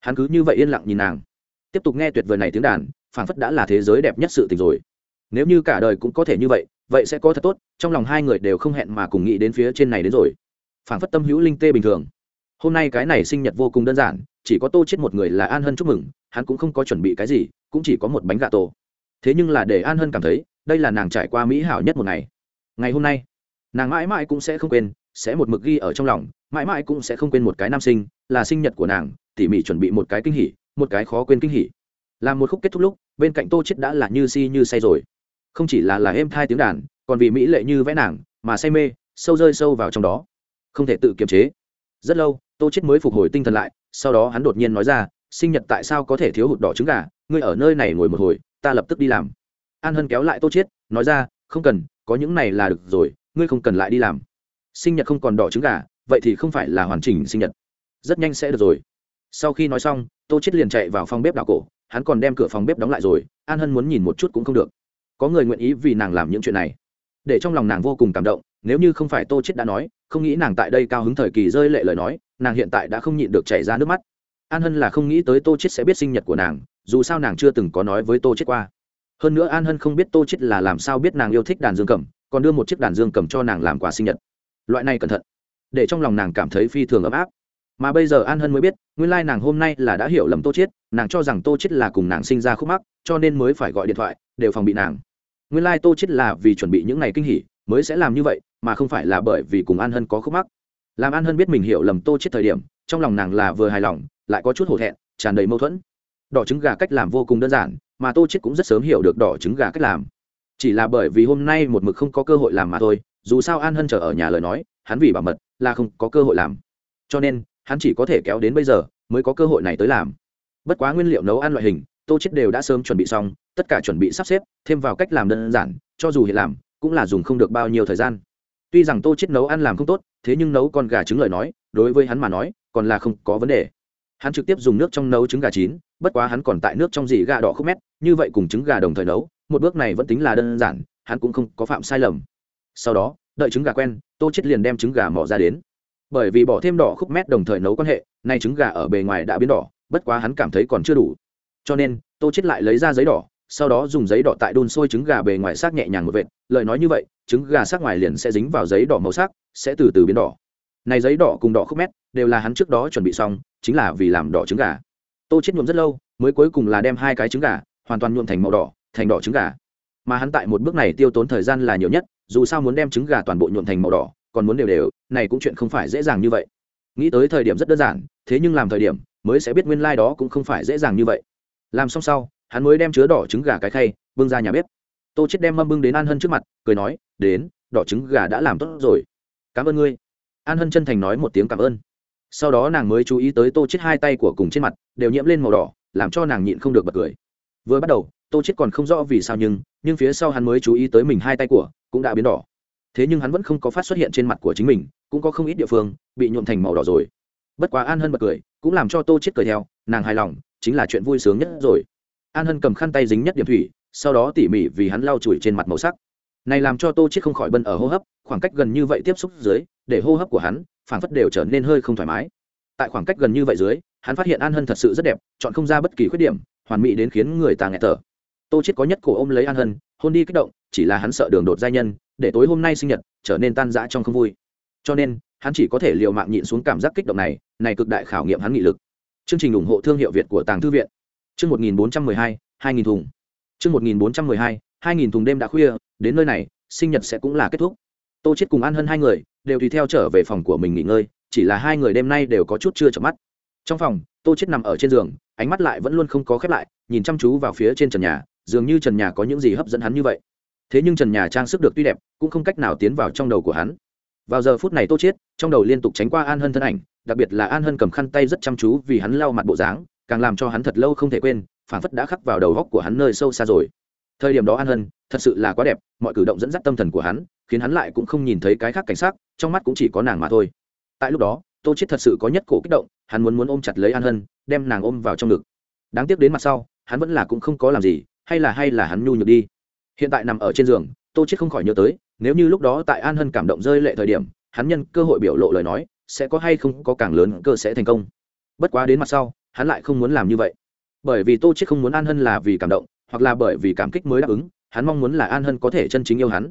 Hắn cứ như vậy yên lặng nhìn nàng. Tiếp tục nghe tuyệt vời này tiếng đàn, phảng phất đã là thế giới đẹp nhất sự tình rồi. Nếu như cả đời cũng có thể như vậy vậy sẽ có thật tốt, trong lòng hai người đều không hẹn mà cùng nghĩ đến phía trên này đến rồi. Phảng phất tâm hữu linh tê bình thường. Hôm nay cái này sinh nhật vô cùng đơn giản, chỉ có tô chết một người là an hân chúc mừng, hắn cũng không có chuẩn bị cái gì, cũng chỉ có một bánh gà tổ thế nhưng là để an hân cảm thấy, đây là nàng trải qua mỹ hảo nhất một ngày. Ngày hôm nay, nàng mãi mãi cũng sẽ không quên, sẽ một mực ghi ở trong lòng, mãi mãi cũng sẽ không quên một cái nam sinh, là sinh nhật của nàng, tỉ mỉ chuẩn bị một cái kinh hỉ, một cái khó quên kinh hỉ. Làm một khúc kết thúc lúc, bên cạnh tô chết đã là như si như say rồi. Không chỉ là là êm thai tiếng đàn, còn vì mỹ lệ như vẽ nàng, mà say mê, sâu rơi sâu vào trong đó. Không thể tự kiềm chế. Rất lâu, tô chết mới phục hồi tinh thần lại, sau đó hắn đột nhiên nói ra, sinh nhật tại sao có thể thiếu hụt đỏ trứng gà? Ngươi ở nơi này ngồi một hồi ta lập tức đi làm. An hân kéo lại tô chiết, nói ra không cần có những này là được rồi ngươi không cần lại đi làm. Sinh nhật không còn đỏ trứng gà vậy thì không phải là hoàn chỉnh sinh nhật. Rất nhanh sẽ được rồi. Sau khi nói xong tô chết liền chạy vào phòng bếp đảo cổ hắn còn đem cửa phòng bếp đóng lại rồi an hân muốn nhìn một chút cũng không được. Có người nguyện ý vì nàng làm những chuyện này. Để trong lòng nàng vô cùng cảm động nếu như không phải tô chết đã nói không nghĩ nàng tại đây cao hứng thời kỳ rơi lệ lời nói nàng hiện tại đã không nhịn được chảy ra nước mắt. An hân là không nghĩ tới tô chết sẽ biết sinh nhật của nàng dù sao nàng chưa từng có nói với tô chết qua. Hơn nữa an hân không biết tô chết là làm sao biết nàng yêu thích đàn dương cầm, còn đưa một chiếc đàn dương cầm cho nàng làm quà sinh nhật. Loại này cẩn thận, để trong lòng nàng cảm thấy phi thường ấm áp. Mà bây giờ an hân mới biết, nguyên lai nàng hôm nay là đã hiểu lầm tô chết, nàng cho rằng tô chết là cùng nàng sinh ra khúc mắc, cho nên mới phải gọi điện thoại, đều phòng bị nàng. Nguyên lai tô chết là vì chuẩn bị những ngày kinh hỉ, mới sẽ làm như vậy, mà không phải là bởi vì cùng an hân có khúc mắc. Làm an hân biết mình hiểu lầm tô chết thời điểm, trong lòng nàng là vừa hài lòng, lại có chút hổ thẹn, tràn đầy mâu thuẫn đỏ trứng gà cách làm vô cùng đơn giản, mà tô chết cũng rất sớm hiểu được đỏ trứng gà cách làm. Chỉ là bởi vì hôm nay một mực không có cơ hội làm mà thôi, dù sao an hân chờ ở nhà lời nói, hắn vì bảo mật là không có cơ hội làm. Cho nên, hắn chỉ có thể kéo đến bây giờ mới có cơ hội này tới làm. Bất quá nguyên liệu nấu ăn loại hình, tô chết đều đã sớm chuẩn bị xong, tất cả chuẩn bị sắp xếp, thêm vào cách làm đơn giản, cho dù hiện làm, cũng là dùng không được bao nhiêu thời gian. Tuy rằng tô chết nấu ăn làm không tốt, thế nhưng nấu con gà trứng lời nói, đối với hắn mà nói, còn là không có vấn đề. Hắn trực tiếp dùng nước trong nấu trứng gà chín bất quá hắn còn tại nước trong dì gà đỏ khúc mét, như vậy cùng trứng gà đồng thời nấu, một bước này vẫn tính là đơn giản, hắn cũng không có phạm sai lầm. Sau đó, đợi trứng gà quen, tô chết liền đem trứng gà mỏ ra đến. Bởi vì bỏ thêm đỏ khúc mét đồng thời nấu quan hệ, nay trứng gà ở bề ngoài đã biến đỏ, bất quá hắn cảm thấy còn chưa đủ. Cho nên, tô chết lại lấy ra giấy đỏ, sau đó dùng giấy đỏ tại đun sôi trứng gà bề ngoài sắc nhẹ nhàng một vệt, lời nói như vậy, trứng gà sắc ngoài liền sẽ dính vào giấy đỏ màu sắc, sẽ từ từ biến đỏ. Này giấy đỏ cùng đỏ khúc mét, đều là hắn trước đó chuẩn bị xong, chính là vì làm đỏ trứng gà tô chết nhuộm rất lâu, mới cuối cùng là đem hai cái trứng gà, hoàn toàn nhuộm thành màu đỏ, thành đỏ trứng gà. Mà hắn tại một bước này tiêu tốn thời gian là nhiều nhất, dù sao muốn đem trứng gà toàn bộ nhuộm thành màu đỏ, còn muốn đều đều, này cũng chuyện không phải dễ dàng như vậy. Nghĩ tới thời điểm rất đơn giản, thế nhưng làm thời điểm, mới sẽ biết nguyên lai đó cũng không phải dễ dàng như vậy. Làm xong sau, hắn mới đem chứa đỏ trứng gà cái khay, bưng ra nhà bếp. Tô chết đem mâm bưng đến an hân trước mặt, cười nói, đến, đỏ trứng gà đã làm tốt rồi. Cảm ơn ngươi. An hân chân thành nói một tiếng cảm ơn sau đó nàng mới chú ý tới tô chết hai tay của cùng trên mặt, đều nhiễm lên màu đỏ, làm cho nàng nhịn không được bật cười. Vừa bắt đầu, tô chết còn không rõ vì sao nhưng nhưng phía sau hắn mới chú ý tới mình hai tay của, cũng đã biến đỏ. Thế nhưng hắn vẫn không có phát xuất hiện trên mặt của chính mình, cũng có không ít địa phương, bị nhuộm thành màu đỏ rồi. Bất quá an hân bật cười, cũng làm cho tô chết cười theo, nàng hài lòng, chính là chuyện vui sướng nhất rồi. An hân cầm khăn tay dính nhất điểm thủy, sau đó tỉ mỉ vì hắn lau chùi trên mặt màu sắc. Này làm cho tô chết không khỏi bân ở hô hấp, khoảng cách gần như vậy tiếp xúc dưới, để hô hấp của hắn phảng phất đều trở nên hơi không thoải mái. Tại khoảng cách gần như vậy dưới, hắn phát hiện an hân thật sự rất đẹp, chọn không ra bất kỳ khuyết điểm, hoàn mỹ đến khiến người ta nghẹt thở. Tô chết có nhất cổ ôm lấy an hân, hôn đi kích động, chỉ là hắn sợ đường đột giai nhân, để tối hôm nay sinh nhật, trở nên tan rã trong không vui. Cho nên, hắn chỉ có thể liều mạng nhịn xuống cảm giác kích động này này cực đại khảo nghiệm hắn nghị lực. Chương trình ủng hộ thương hiệu việt của tàng thư viện. Chương một nghìn bốn trăm mười hai hai nghìn thùng. Chương một nghìn bốn trăm mười hai hai nghìn thùng đêm đã khuya, đến nơi này, sinh nhật sẽ cũng là kết thúc tô chết cùng an hân hai người đều tùy theo trở về phòng của mình nghỉ ngơi, chỉ là hai người đêm nay đều có chút chưa chợp mắt. Trong phòng, tô chết nằm ở trên giường, ánh mắt lại vẫn luôn không có khép lại, nhìn chăm chú vào phía trên trần nhà, dường như trần nhà có những gì hấp dẫn hắn như vậy. Thế nhưng trần nhà trang sức được tuy đẹp, cũng không cách nào tiến vào trong đầu của hắn. Vào giờ phút này tô chết trong đầu liên tục tránh qua an hân thân ảnh, đặc biệt là an hân cầm khăn tay rất chăm chú vì hắn lau mặt bộ dáng, càng làm cho hắn thật lâu không thể quên phản phất đã khắc vào đầu góc của hắn nơi sâu xa rồi thời điểm đó an hân, thật sự là quá đẹp, mọi cử động dẫn dắt tâm thần của hắn, khiến hắn lại cũng không nhìn thấy cái khác cảnh sát trong mắt cũng chỉ có nàng mà thôi. Tại lúc đó, tô chết thật sự có nhất cổ kích động, hắn muốn muốn ôm chặt lấy an hân, đem nàng ôm vào trong ngực. Đáng tiếc đến mặt sau, hắn vẫn là cũng không có làm gì, hay là hay là hắn nhu nhược đi. Hiện tại nằm ở trên giường, tô chết không khỏi nhớ tới, nếu như lúc đó tại an hân cảm động rơi lệ thời điểm, hắn nhân cơ hội biểu lộ lời nói, sẽ có hay không có càng lớn cơ sẽ thành công. Bất quá đến mặt sau, hắn lại không muốn làm như vậy. Bởi vì tô chết không muốn an hân là vì cảm động hoặc là bởi vì cảm kích mới đáp ứng, hắn mong muốn là an hân có thể chân chính yêu hắn.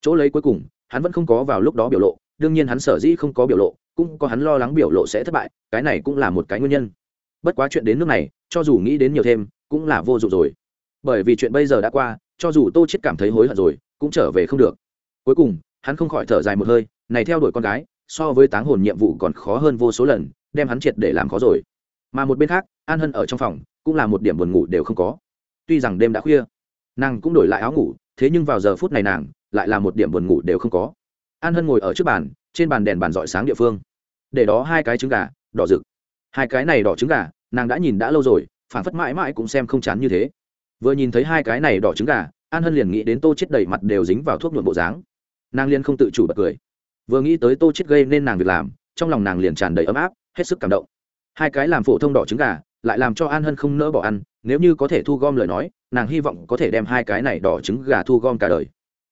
Chỗ lấy cuối cùng, hắn vẫn không có vào lúc đó biểu lộ, đương nhiên hắn sở dĩ không có biểu lộ, cũng có hắn lo lắng biểu lộ sẽ thất bại, cái này cũng là một cái nguyên nhân. Bất quá chuyện đến nước này, cho dù nghĩ đến nhiều thêm, cũng là vô dụng rồi. Bởi vì chuyện bây giờ đã qua, cho dù tô chết cảm thấy hối hận rồi, cũng trở về không được. Cuối cùng, hắn không khỏi thở dài một hơi, này theo đuổi con gái, so với táng hồn nhiệm vụ còn khó hơn vô số lần, đem hắn triệt để làm khó rồi. Mà một bên khác, an hân ở trong phòng, cũng là một điểm buồn ngủ đều không có tuy rằng đêm đã khuya, nàng cũng đổi lại áo ngủ, thế nhưng vào giờ phút này nàng lại là một điểm buồn ngủ đều không có. An hân ngồi ở trước bàn, trên bàn đèn bàn dọi sáng địa phương. Để đó hai cái trứng gà, đỏ rực. Hai cái này đỏ trứng gà, nàng đã nhìn đã lâu rồi phản phất mãi mãi cũng xem không chán như thế. Vừa nhìn thấy hai cái này đỏ trứng gà, an hân liền nghĩ đến tô chết đầy mặt đều dính vào thuốc nhuộm bộ dáng. Nàng liền không tự chủ bật cười. Vừa nghĩ tới tô chết gây nên nàng việc làm, trong lòng nàng liền tràn đầy ấm áp, hết sức cảm động. Hai cái làm phổ thông đỏ trứng gà, lại làm cho an hân không nỡ bỏ ăn nếu như có thể thu gom lời nói, nàng hy vọng có thể đem hai cái này đỏ trứng gà thu gom cả đời.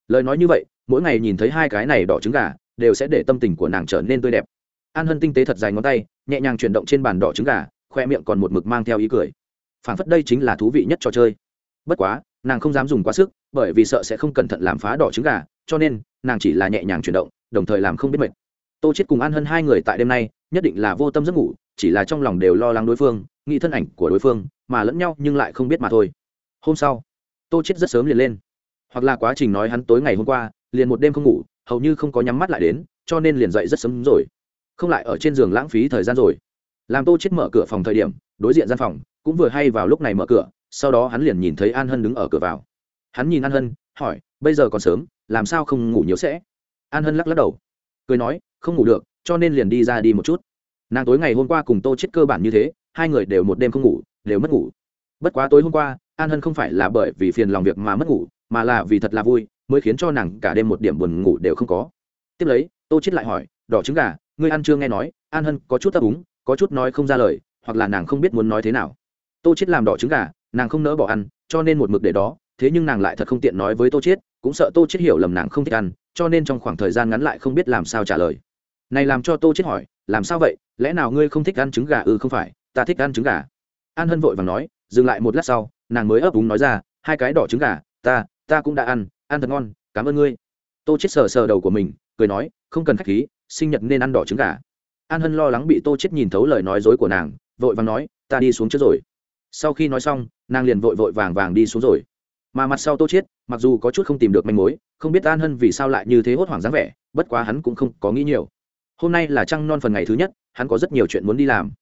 Lời nói như vậy, mỗi ngày nhìn thấy hai cái này đỏ trứng gà, đều sẽ để tâm tình của nàng trở nên tươi đẹp. An hân tinh tế thật dài ngón tay, nhẹ nhàng chuyển động trên bàn đỏ trứng gà, khoe miệng còn một mực mang theo ý cười. Phản phất đây chính là thú vị nhất trò chơi. Bất quá, nàng không dám dùng quá sức, bởi vì sợ sẽ không cẩn thận làm phá đỏ trứng gà, cho nên, nàng chỉ là nhẹ nhàng chuyển động, đồng thời làm không biết mệt. Tô chết cùng an hân hai người tại đêm nay, nhất định là vô tâm giấc ngủ, chỉ là trong lòng đều lo lắng đối phương, nghĩ thân ảnh của đối phương mà lẫn nhau nhưng lại không biết mà thôi. Hôm sau, tô chết rất sớm liền lên. Hoặc là quá trình nói hắn tối ngày hôm qua, liền một đêm không ngủ, hầu như không có nhắm mắt lại đến, cho nên liền dậy rất sớm rồi. Không lại ở trên giường lãng phí thời gian rồi. Làm tô chết mở cửa phòng thời điểm, đối diện gian phòng, cũng vừa hay vào lúc này mở cửa, sau đó hắn liền nhìn thấy an hân đứng ở cửa vào. Hắn nhìn an hân, hỏi, bây giờ còn sớm, làm sao không ngủ nhiều sẽ? An hân lắc lắc đầu, cười nói, không ngủ được, cho nên liền đi ra đi một chút. Nàng tối ngày hôm qua cùng tô chết cơ bản như thế hai người đều một đêm không ngủ, đều mất ngủ. Bất quá tối hôm qua, an hân không phải là bởi vì phiền lòng việc mà mất ngủ, mà là vì thật là vui, mới khiến cho nàng cả đêm một điểm buồn ngủ đều không có. Tiếp lấy, tô chết lại hỏi, đỏ trứng gà, ngươi ăn chưa nghe nói? An hân có chút ấp úng, có chút nói không ra lời, hoặc là nàng không biết muốn nói thế nào. Tô chết làm đỏ trứng gà, nàng không nỡ bỏ ăn, cho nên một mực để đó, thế nhưng nàng lại thật không tiện nói với tô chết cũng sợ tô chết hiểu lầm nàng không thích ăn, cho nên trong khoảng thời gian ngắn lại không biết làm sao trả lời. Này làm cho tô chết hỏi, làm sao vậy? Lẽ nào ngươi không thích ăn trứng gà? Ừ không phải ta thích ăn trứng gà. An hân vội vàng nói, dừng lại một lát sau, nàng mới ấp úng nói ra, hai cái đỏ trứng gà, ta ta cũng đã ăn ăn thật ngon, cảm ơn ngươi. Tô chết sờ sờ đầu của mình, cười nói, không cần khách khí, sinh nhật nên ăn đỏ trứng gà. An hân lo lắng bị tô chết nhìn thấu lời nói dối của nàng, vội vàng nói, ta đi xuống trước rồi. Sau khi nói xong, nàng liền vội vội vàng vàng đi xuống rồi. Mà mặt sau tô chết, mặc dù có chút không tìm được manh mối, không biết an hân vì sao lại như thế hốt hoảng dáng vẻ, bất quá hắn cũng không có nghĩ nhiều. Hôm nay là trăng non phần ngày thứ nhất, hắn có rất nhiều chuyện muốn đi làm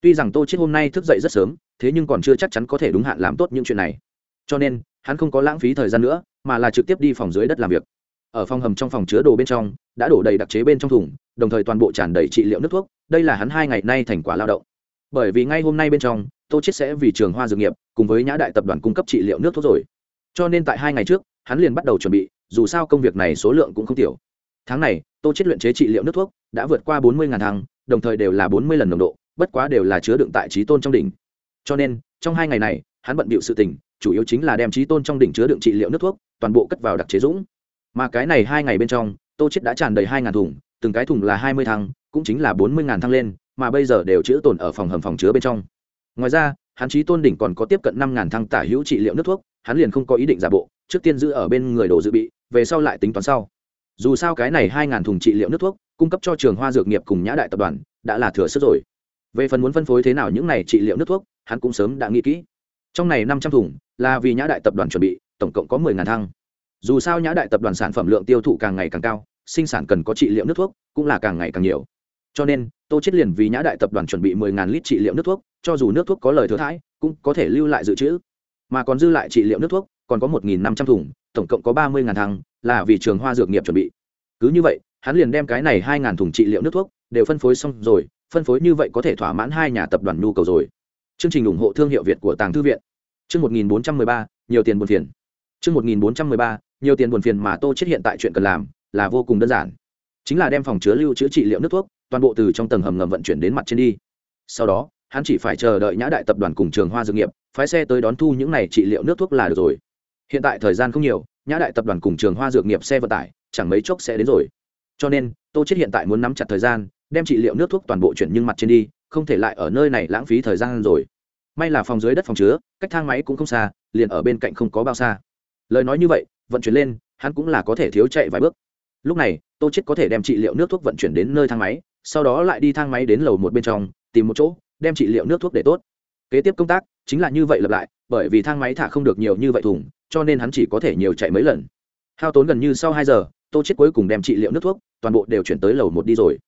tuy rằng tô chết hôm nay thức dậy rất sớm, thế nhưng còn chưa chắc chắn có thể đúng hạn làm tốt những chuyện này. Cho nên, hắn không có lãng phí thời gian nữa, mà là trực tiếp đi phòng dưới đất làm việc. Ở phòng hầm trong phòng chứa đồ bên trong, đã đổ đầy đặc chế bên trong thùng, đồng thời toàn bộ tràn đầy trị liệu nước thuốc, đây là hắn hai ngày nay thành quả lao động. Bởi vì ngay hôm nay bên trong, tô chết sẽ vì trường hoa dược nghiệp, cùng với nhã đại tập đoàn cung cấp trị liệu nước thuốc rồi. Cho nên tại hai ngày trước, hắn liền bắt đầu chuẩn bị, dù sao công việc này số lượng cũng không tiểu. Tháng này, tô chết luyện chế trị liệu nước thuốc, đã vượt qua bốn mươi thang đồng thời đều là bốn mươi lần nồng độ bất quá đều là chứa đựng tại trí tôn trong đỉnh. Cho nên, trong hai ngày này, hắn bận bịu sự tình, chủ yếu chính là đem trí tôn trong đỉnh chứa đựng trị liệu nước thuốc, toàn bộ cất vào đặc chế dũng. Mà cái này hai ngày bên trong, tô chết đã tràn đầy hai ngàn thùng, từng cái thùng là hai mươi thăng cũng chính là bốn mươi ngàn thăng lên, mà bây giờ đều chữ tồn ở phòng hầm phòng chứa bên trong. Ngoài ra, hắn trí tôn đỉnh còn có tiếp cận năm ngàn thăng tả hữu trị liệu nước thuốc, hắn liền không có ý định giả bộ, trước tiên giữ ở bên người đồ dự bị, về sau lại tính toán sau. Dù sao cái này hai ngàn thùng trị liệu nước thuốc, cung cấp cho trường hoa dược nghiệp cùng nhã đại tập đoàn, đã là thừa sức rồi về phần muốn phân phối thế nào những này trị liệu nước thuốc, hắn cũng sớm đã nghĩ kỹ. Trong này năm trăm thùng, là vì nhã đại tập đoàn chuẩn bị, tổng cộng có mười ngàn thăng. Dù sao nhã đại tập đoàn sản phẩm lượng tiêu thụ càng ngày càng cao, sinh sản cần có trị liệu nước thuốc cũng là càng ngày càng nhiều. Cho nên, tô chết liền vì nhã đại tập đoàn chuẩn bị mười ngàn lít trị liệu nước thuốc, cho dù nước thuốc có lời thừa thãi, cũng có thể lưu lại dự trữ. Mà còn dư lại trị liệu nước thuốc, còn có một nghìn năm trăm thùng, tổng cộng có ba mươi ngàn thăng, là vì trường hoa dược nghiệp chuẩn bị. Cứ như vậy, hắn liền đem cái này hai ngàn thùng trị liệu nước thuốc đều phân phối xong rồi phân phối như vậy có thể thỏa mãn hai nhà tập đoàn nhu cầu rồi. Chương trình ủng hộ thương hiệu việt của tàng thư viện. Chương một nghìn bốn trăm mười ba, nhiều tiền buồn phiền. Chương một nghìn bốn trăm mười ba, nhiều tiền buồn phiền mà tô chết hiện tại chuyện cần làm là vô cùng đơn giản. Chính là đem phòng chứa lưu chữa trị liệu nước thuốc, toàn bộ từ trong tầng hầm ngầm vận chuyển đến mặt trên đi. Sau đó, hắn chỉ phải chờ đợi nhã đại tập đoàn cùng trường hoa dược nghiệp, phái xe tới đón thu những này trị liệu nước thuốc là được rồi. Hiện tại thời gian không nhiều, nhã đại tập đoàn cùng trường hoa dược nghiệp xe vận tải, chẳng mấy chốc sẽ đến rồi. Cho nên, tô chết hiện tại muốn nắm chặt thời gian đem trị liệu nước thuốc toàn bộ chuyển nhưng mặt trên đi, không thể lại ở nơi này lãng phí thời gian rồi. May là phòng dưới đất phòng chứa, cách thang máy cũng không xa, liền ở bên cạnh không có bao xa. Lời nói như vậy, vận chuyển lên, hắn cũng là có thể thiếu chạy vài bước. Lúc này, tô chết có thể đem trị liệu nước thuốc vận chuyển đến nơi thang máy, sau đó lại đi thang máy đến lầu một bên trong, tìm một chỗ, đem trị liệu nước thuốc để tốt. Kế tiếp công tác, chính là như vậy lặp lại, bởi vì thang máy thả không được nhiều như vậy thùng, cho nên hắn chỉ có thể nhiều chạy mấy lần. Hao tốn gần như sau hai giờ, tô chết cuối cùng đem trị liệu nước thuốc, toàn bộ đều chuyển tới lầu một đi rồi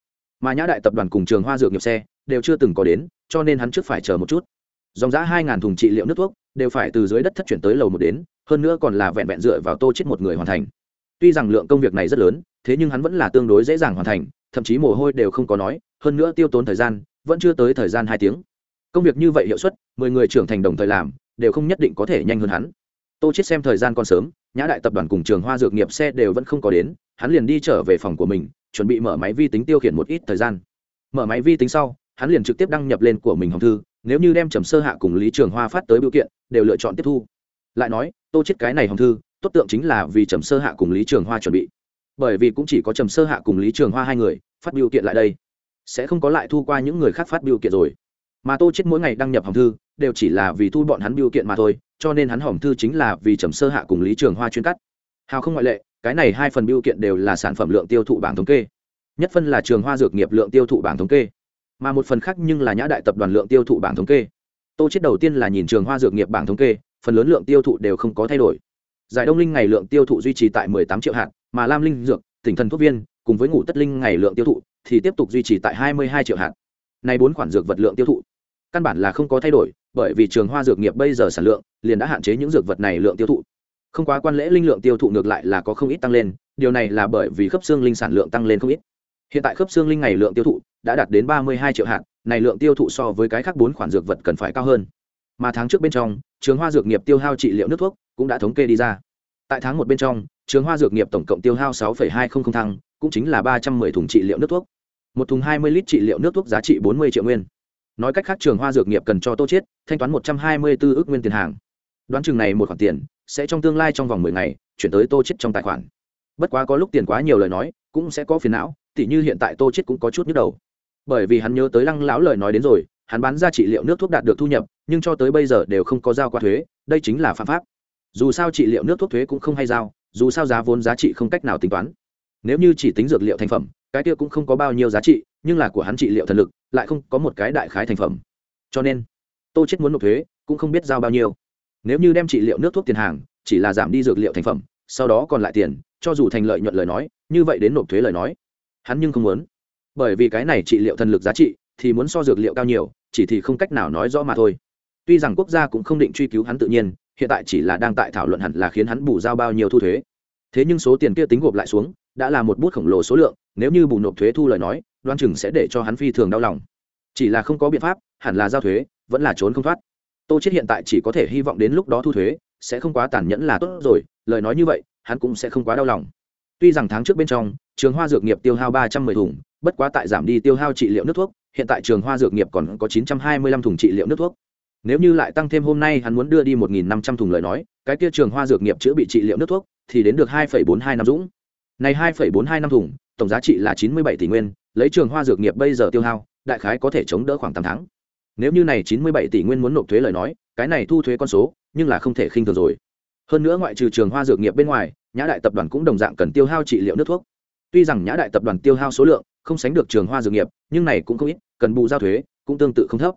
mà nhã đại tập đoàn cùng trường hoa dược nghiệp xe đều chưa từng có đến, cho nên hắn trước phải chờ một chút. Dòng giã hai ngàn thùng trị liệu nước thuốc đều phải từ dưới đất thất chuyển tới lầu một đến, hơn nữa còn là vẹn vẹn dựa vào tô chết một người hoàn thành. Tuy rằng lượng công việc này rất lớn, thế nhưng hắn vẫn là tương đối dễ dàng hoàn thành, thậm chí mồ hôi đều không có nói, hơn nữa tiêu tốn thời gian vẫn chưa tới thời gian hai tiếng. Công việc như vậy hiệu suất, mười người trưởng thành đồng thời làm, đều không nhất định có thể nhanh hơn hắn tô chết xem thời gian còn sớm, nhã đại tập đoàn cùng trường hoa dược nghiệp xe đều vẫn không có đến, hắn liền đi trở về phòng của mình, chuẩn bị mở máy vi tính tiêu khiển một ít thời gian. Mở máy vi tính sau, hắn liền trực tiếp đăng nhập lên của mình hồng thư, nếu như đem trầm sơ hạ cùng lý trường hoa phát tới biểu kiện, đều lựa chọn tiếp thu. Lại nói, tô chết cái này hồng thư, tốt tượng chính là vì trầm sơ hạ cùng lý trường hoa chuẩn bị. Bởi vì cũng chỉ có trầm sơ hạ cùng lý trường hoa hai người, phát biểu kiện lại đây, sẽ không có lại thu qua những người khác phát biểu kiện rồi mà tô chết mỗi ngày đăng nhập hòm thư, đều chỉ là vì thu bọn hắn biểu kiện mà thôi, cho nên hắn hòm thư chính là vì trầm sơ hạ cùng lý trường hoa chuyên cắt. Hào không ngoại lệ, cái này hai phần biểu kiện đều là sản phẩm lượng tiêu thụ bảng thống kê. Nhất phân là trường hoa dược nghiệp lượng tiêu thụ bảng thống kê, mà một phần khác nhưng là nhã đại tập đoàn lượng tiêu thụ bảng thống kê. Tô chết đầu tiên là nhìn trường hoa dược nghiệp bảng thống kê, phần lớn lượng tiêu thụ đều không có thay đổi. Giải đông linh ngày lượng tiêu thụ duy trì tại 18 triệu hạt, mà lam linh dược, tỉnh thần thuốc viên, cùng với ngủ tất linh ngày lượng tiêu thụ thì tiếp tục duy trì tại 22 triệu hạt này bốn khoản dược vật lượng tiêu thụ. Căn bản là không có thay đổi, bởi vì trường hoa dược nghiệp bây giờ sản lượng liền đã hạn chế những dược vật này lượng tiêu thụ. Không quá quan lễ linh lượng tiêu thụ ngược lại là có không ít tăng lên, điều này là bởi vì khớp xương linh sản lượng tăng lên không ít. Hiện tại khớp xương linh ngày lượng tiêu thụ đã đạt đến ba mươi hai triệu hạt, này lượng tiêu thụ so với cái khác bốn khoản dược vật cần phải cao hơn. Mà tháng trước bên trong, trường hoa dược nghiệp tiêu hao trị liệu nước thuốc cũng đã thống kê đi ra. Tại tháng một bên trong, trường hoa dược nghiệp tổng cộng tiêu hao sáu hai trăm linh thăng, cũng chính là ba trăm m ư ơ i thùng trị liệu nước thuốc một thùng hai mươi lít trị liệu nước thuốc giá trị bốn mươi triệu nguyên. Nói cách khác, trường hoa dược nghiệp cần cho tô chiết thanh toán một trăm hai mươi bốn ước nguyên tiền hàng. Đoán chừng này một khoản tiền sẽ trong tương lai trong vòng mười ngày chuyển tới tô chiết trong tài khoản. Bất quá có lúc tiền quá nhiều lời nói, cũng sẽ có phiền não, tỉ như hiện tại tô chiết cũng có chút nhức đầu. Bởi vì hắn nhớ tới lăng lão lời nói đến rồi, hắn bán ra trị liệu nước thuốc đạt được thu nhập, nhưng cho tới bây giờ đều không có giao qua thuế, đây chính là phạm pháp. Dù sao trị liệu nước thuốc thuế cũng không hay giao, dù sao giá vốn giá trị không cách nào tính toán. Nếu như chỉ tính dược liệu thành phẩm cái kia cũng không có bao nhiêu giá trị, nhưng là của hắn trị liệu thần lực, lại không có một cái đại khái thành phẩm. Cho nên, tô chết muốn nộp thuế, cũng không biết giao bao nhiêu. Nếu như đem trị liệu nước thuốc tiền hàng, chỉ là giảm đi dược liệu thành phẩm, sau đó còn lại tiền, cho dù thành lợi nhuận lời nói, như vậy đến nộp thuế lời nói, hắn nhưng không muốn. Bởi vì cái này trị liệu thần lực giá trị, thì muốn so dược liệu cao nhiều, chỉ thì không cách nào nói rõ mà thôi. Tuy rằng quốc gia cũng không định truy cứu hắn tự nhiên, hiện tại chỉ là đang tại thảo luận hẳn là khiến hắn bù giao bao nhiêu thu thuế. Thế nhưng số tiền kia tính gộp lại xuống, đã là một bút khổng lồ số lượng nếu như bù nộp thuế thu lời nói, đoan chừng sẽ để cho hắn phi thường đau lòng. Chỉ là không có biện pháp, hẳn là giao thuế, vẫn là trốn không thoát. Tô chết hiện tại chỉ có thể hy vọng đến lúc đó thu thuế, sẽ không quá tàn nhẫn là tốt rồi, lời nói như vậy, hắn cũng sẽ không quá đau lòng. Tuy rằng tháng trước bên trong, trường hoa dược nghiệp tiêu hao ba trăm mười thùng, bất quá tại giảm đi tiêu hao trị liệu nước thuốc, hiện tại trường hoa dược nghiệp còn có chín trăm hai mươi lăm thùng trị liệu nước thuốc. Nếu như lại tăng thêm hôm nay hắn muốn đưa đi một nghìn năm trăm thùng lời nói, cái kia trường hoa dược nghiệp chữa bị trị liệu nước thuốc, thì đến được hai phẩy bốn hai năm dũng này hai phẩy bốn hai năm thùng, tổng giá trị là chín mươi bảy tỷ nguyên, lấy trường hoa dược nghiệp bây giờ tiêu hao, đại khái có thể chống đỡ khoảng tám tháng. Nếu như này chín mươi bảy tỷ nguyên muốn nộp thuế lời nói, cái này thu thuế con số, nhưng là không thể khinh thường rồi. Hơn nữa ngoại trừ trường hoa dược nghiệp bên ngoài, nhã đại tập đoàn cũng đồng dạng cần tiêu hao trị liệu nước thuốc. Tuy rằng nhã đại tập đoàn tiêu hao số lượng không sánh được trường hoa dược nghiệp, nhưng này cũng không ít, cần bù giao thuế cũng tương tự không thấp.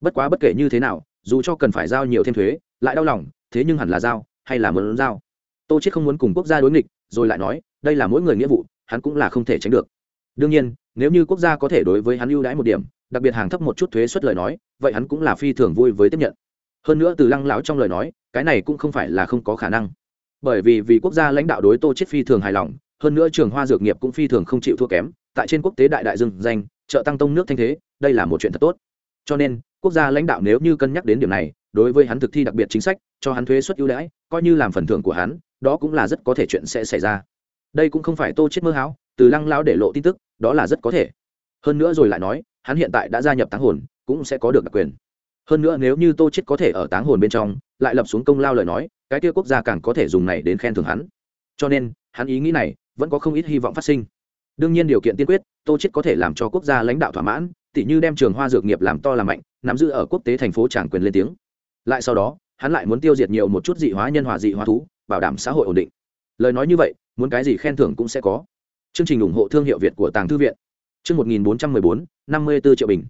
Bất quá bất kể như thế nào, dù cho cần phải giao nhiều thêm thuế, lại đau lòng, thế nhưng hẳn là giao hay là muốn giao tô chết không muốn cùng quốc gia đối nghịch, rồi lại nói, đây là mỗi người nghĩa vụ, hắn cũng là không thể tránh được. Đương nhiên, nếu như quốc gia có thể đối với hắn ưu đãi một điểm, đặc biệt hàng thấp một chút thuế suất lời nói, vậy hắn cũng là phi thường vui với tiếp nhận. Hơn nữa từ lăng lão trong lời nói, cái này cũng không phải là không có khả năng. Bởi vì vì quốc gia lãnh đạo đối tô chết phi thường hài lòng, hơn nữa trường hoa dược nghiệp cũng phi thường không chịu thua kém, tại trên quốc tế đại đại dương danh, trợ tăng tông nước thanh thế, đây là một chuyện thật tốt. Cho nên, quốc gia lãnh đạo nếu như cân nhắc đến điểm này, đối với hắn thực thi đặc biệt chính sách, cho hắn thuế suất ưu đãi, coi như làm phần thưởng của hắn đó cũng là rất có thể chuyện sẽ xảy ra. Đây cũng không phải tô chết mơ hão, từ lăng lão để lộ tin tức, đó là rất có thể. Hơn nữa rồi lại nói, hắn hiện tại đã gia nhập táng hồn, cũng sẽ có được đặc quyền. Hơn nữa nếu như tô chết có thể ở táng hồn bên trong, lại lập xuống công lao lời nói, cái kia quốc gia càng có thể dùng này đến khen thưởng hắn. Cho nên, hắn ý nghĩ này vẫn có không ít hy vọng phát sinh. Đương nhiên điều kiện tiên quyết, tô chết có thể làm cho quốc gia lãnh đạo thỏa mãn, tỉ như đem trường hoa dược nghiệp làm to làm mạnh, nắm giữ ở quốc tế thành phố tràng quyền lên tiếng. Lại sau đó, hắn lại muốn tiêu diệt nhiều một chút dị hóa nhân hòa dị hóa thú bảo đảm xã hội ổn định. Lời nói như vậy, muốn cái gì khen thưởng cũng sẽ có. Chương trình ủng hộ thương hiệu việt của tàng thư viện. Chương một nghìn bốn trăm mười bốn, năm mươi b ố triệu bình.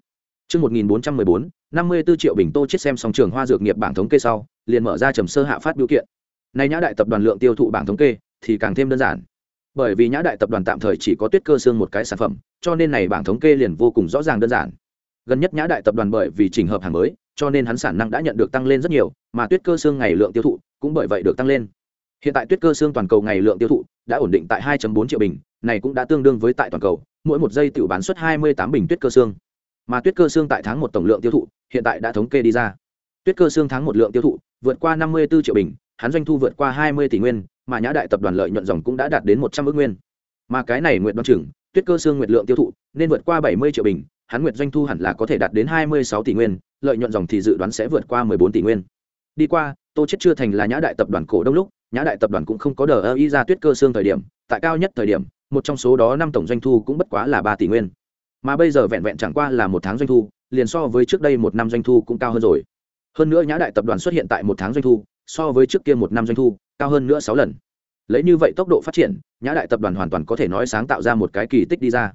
Chương một nghìn bốn trăm mười bốn, năm mươi b ố triệu bình tô chết xem xong trường hoa dược nghiệp bảng thống kê sau, liền mở ra trầm sơ hạ phát biểu kiện. Nay nhã đại tập đoàn lượng tiêu thụ bảng thống kê thì càng thêm đơn giản. Bởi vì nhã đại tập đoàn tạm thời chỉ có tuyết cơ xương một cái sản phẩm, cho nên này bảng thống kê liền vô cùng rõ ràng đơn giản. Gần nhất nhã đại tập đoàn bởi vì chỉnh hợp hàng mới, cho nên hắn sản năng đã nhận được tăng lên rất nhiều, mà tuyết cơ xương ngày lượng tiêu thụ cũng bởi vậy được tăng lên hiện tại tuyết cơ xương toàn cầu ngày lượng tiêu thụ đã ổn định tại 2.4 triệu bình, này cũng đã tương đương với tại toàn cầu, mỗi một giây tự bán suất 28 bình tuyết cơ xương mà tuyết cơ xương tại tháng một tổng lượng tiêu thụ hiện tại đã thống kê đi ra. Tuyết cơ xương tháng một lượng tiêu thụ vượt qua 54 triệu bình, hắn doanh thu vượt qua 20 tỷ nguyên, mà nhã đại tập đoàn lợi nhuận dòng cũng đã đạt đến 100 ước nguyên. Mà cái này nguyện đoán chừng tuyết cơ xương nguyệt lượng tiêu thụ nên vượt qua 70 triệu bình, hắn nguyệt doanh thu hẳn là có thể đạt đến 26 tỷ nguyên, lợi nhuận dòng thì dự đoán sẽ vượt qua 14 tỷ nguyên. Đi qua, tô chết chưa thành là nhã đại tập đoàn cổ đông lúc nhã đại tập đoàn cũng không có đờ ơ y ra tuyết cơ xương thời điểm, tại cao nhất thời điểm, một trong số đó năm tổng doanh thu cũng bất quá là ba tỷ nguyên. Mà bây giờ vẹn vẹn chẳng qua là một tháng doanh thu, liền so với trước đây một năm doanh thu cũng cao hơn rồi. Hơn nữa nhã đại tập đoàn xuất hiện tại một tháng doanh thu, so với trước kia một năm doanh thu, cao hơn nữa sáu lần. Lấy như vậy tốc độ phát triển, nhã đại tập đoàn hoàn toàn có thể nói sáng tạo ra một cái kỳ tích đi ra.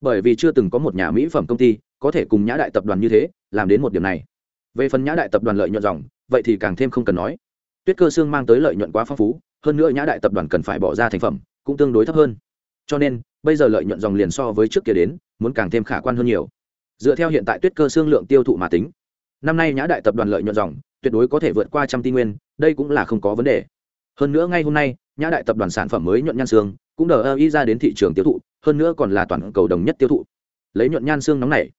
Bởi vì chưa từng có một nhà mỹ phẩm công ty có thể cùng nhã đại tập đoàn như thế, làm đến một điểm này. Về phần nhã đại tập đoàn lợi nhuận dòng, vậy thì càng thêm không cần nói tuyết cơ xương mang tới lợi nhuận quá phong phú, hơn nữa nhã đại tập đoàn cần phải bỏ ra thành phẩm, cũng tương đối thấp hơn. Cho nên, bây giờ lợi nhuận dòng liền so với trước kia đến, muốn càng thêm khả quan hơn nhiều. Dựa theo hiện tại tuyết cơ xương lượng tiêu thụ mà tính, năm nay nhã đại tập đoàn lợi nhuận dòng tuyệt đối có thể vượt qua trăm tỷ nguyên, đây cũng là không có vấn đề. Hơn nữa ngay hôm nay, nhã đại tập đoàn sản phẩm mới nhuận nhan xương cũng đờ ơ ý ra đến thị trường tiêu thụ, hơn nữa còn là toàn cầu đồng nhất tiêu thụ. Lấy nhuận nhan xương nóng này,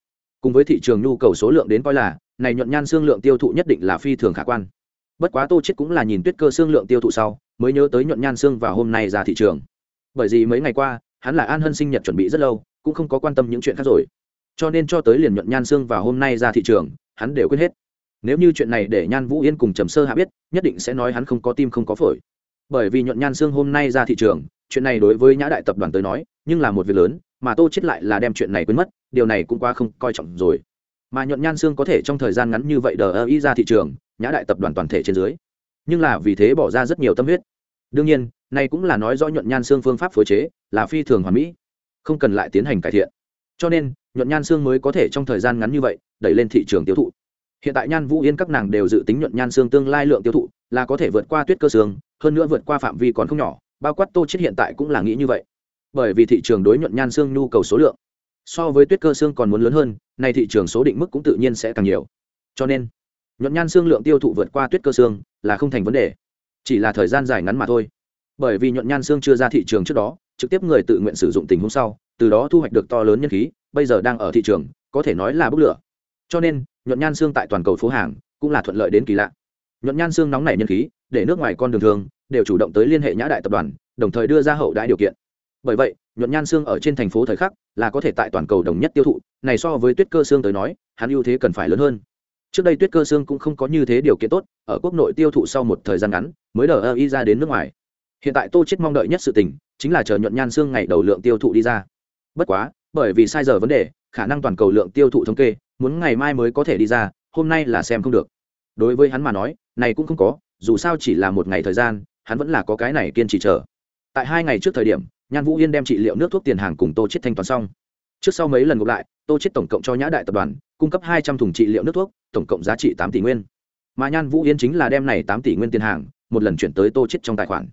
cùng với thị trường nhu cầu số lượng đến coi là, này nhuận nhan xương lượng tiêu thụ nhất định là phi thường khả quan bất quá tô chết cũng là nhìn tuyết cơ xương lượng tiêu thụ sau, mới nhớ tới nhuận nhan xương vào hôm nay ra thị trường. Bởi vì mấy ngày qua, hắn là an hân sinh nhật chuẩn bị rất lâu, cũng không có quan tâm những chuyện khác rồi. Cho nên cho tới liền nhuận nhan xương vào hôm nay ra thị trường, hắn đều quên hết. Nếu như chuyện này để nhan vũ yên cùng trầm sơ hạ biết, nhất định sẽ nói hắn không có tim không có phổi. Bởi vì nhuận nhan xương hôm nay ra thị trường, chuyện này đối với nhã đại tập đoàn tới nói, nhưng là một việc lớn, mà tô chết lại là đem chuyện này quên mất, điều này cũng quá không coi trọng rồi mà nhuận nhan xương có thể trong thời gian ngắn như vậy đờ ơ ý ra thị trường, nhã đại tập đoàn toàn thể trên dưới. Nhưng là vì thế bỏ ra rất nhiều tâm huyết. Đương nhiên, này cũng là nói rõ nhuận nhan xương phương pháp phối chế là phi thường hoàn mỹ, không cần lại tiến hành cải thiện. Cho nên, nhuận nhan xương mới có thể trong thời gian ngắn như vậy đẩy lên thị trường tiêu thụ. Hiện tại nhan vũ yên các nàng đều dự tính nhuận nhan xương tương lai lượng tiêu thụ là có thể vượt qua tuyết cơ xương, hơn nữa vượt qua phạm vi còn không nhỏ, bao quát tô chết hiện tại cũng là nghĩ như vậy. Bởi vì thị trường đối nhuận nhan xương nhu cầu số lượng so với tuyết cơ xương còn muốn lớn hơn nay thị trường số định mức cũng tự nhiên sẽ càng nhiều. Cho nên, nhuận nhan xương lượng tiêu thụ vượt qua tuyết cơ xương là không thành vấn đề. Chỉ là thời gian dài ngắn mà thôi. Bởi vì nhuận nhan xương chưa ra thị trường trước đó, trực tiếp người tự nguyện sử dụng tình huống sau, từ đó thu hoạch được to lớn nhân khí, bây giờ đang ở thị trường, có thể nói là bốc lửa. Cho nên, nhuận nhan xương tại toàn cầu phố hàng cũng là thuận lợi đến kỳ lạ. Nhuận nhan xương nóng nảy nhân khí, để nước ngoài con đường thường đều chủ động tới liên hệ nhã đại tập đoàn, đồng thời đưa ra hậu đại điều kiện bởi vậy, nhuận nhan xương ở trên thành phố thời khắc là có thể tại toàn cầu đồng nhất tiêu thụ, này so với tuyết cơ xương tới nói, hắn ưu thế cần phải lớn hơn. Trước đây tuyết cơ xương cũng không có như thế điều kiện tốt, ở quốc nội tiêu thụ sau một thời gian ngắn mới đờ ơ y ra đến nước ngoài. Hiện tại tô chết mong đợi nhất sự tình chính là chờ nhuận nhan xương ngày đầu lượng tiêu thụ đi ra. Bất quá, bởi vì sai giờ vấn đề, khả năng toàn cầu lượng tiêu thụ thống kê muốn ngày mai mới có thể đi ra, hôm nay là xem không được. Đối với hắn mà nói, này cũng không có, dù sao chỉ là một ngày thời gian, hắn vẫn là có cái này kiên trì chờ. Tại hai ngày trước thời điểm nhan vũ yên đem trị liệu nước thuốc tiền hàng cùng tô chết thanh toán xong. trước sau mấy lần gộp lại, tô chết tổng cộng cho nhã đại tập đoàn cung cấp hai trăm thùng trị liệu nước thuốc, tổng cộng giá trị tám tỷ nguyên. mà nhan vũ yên chính là đem này tám tỷ nguyên tiền hàng một lần chuyển tới tô chết trong tài khoản.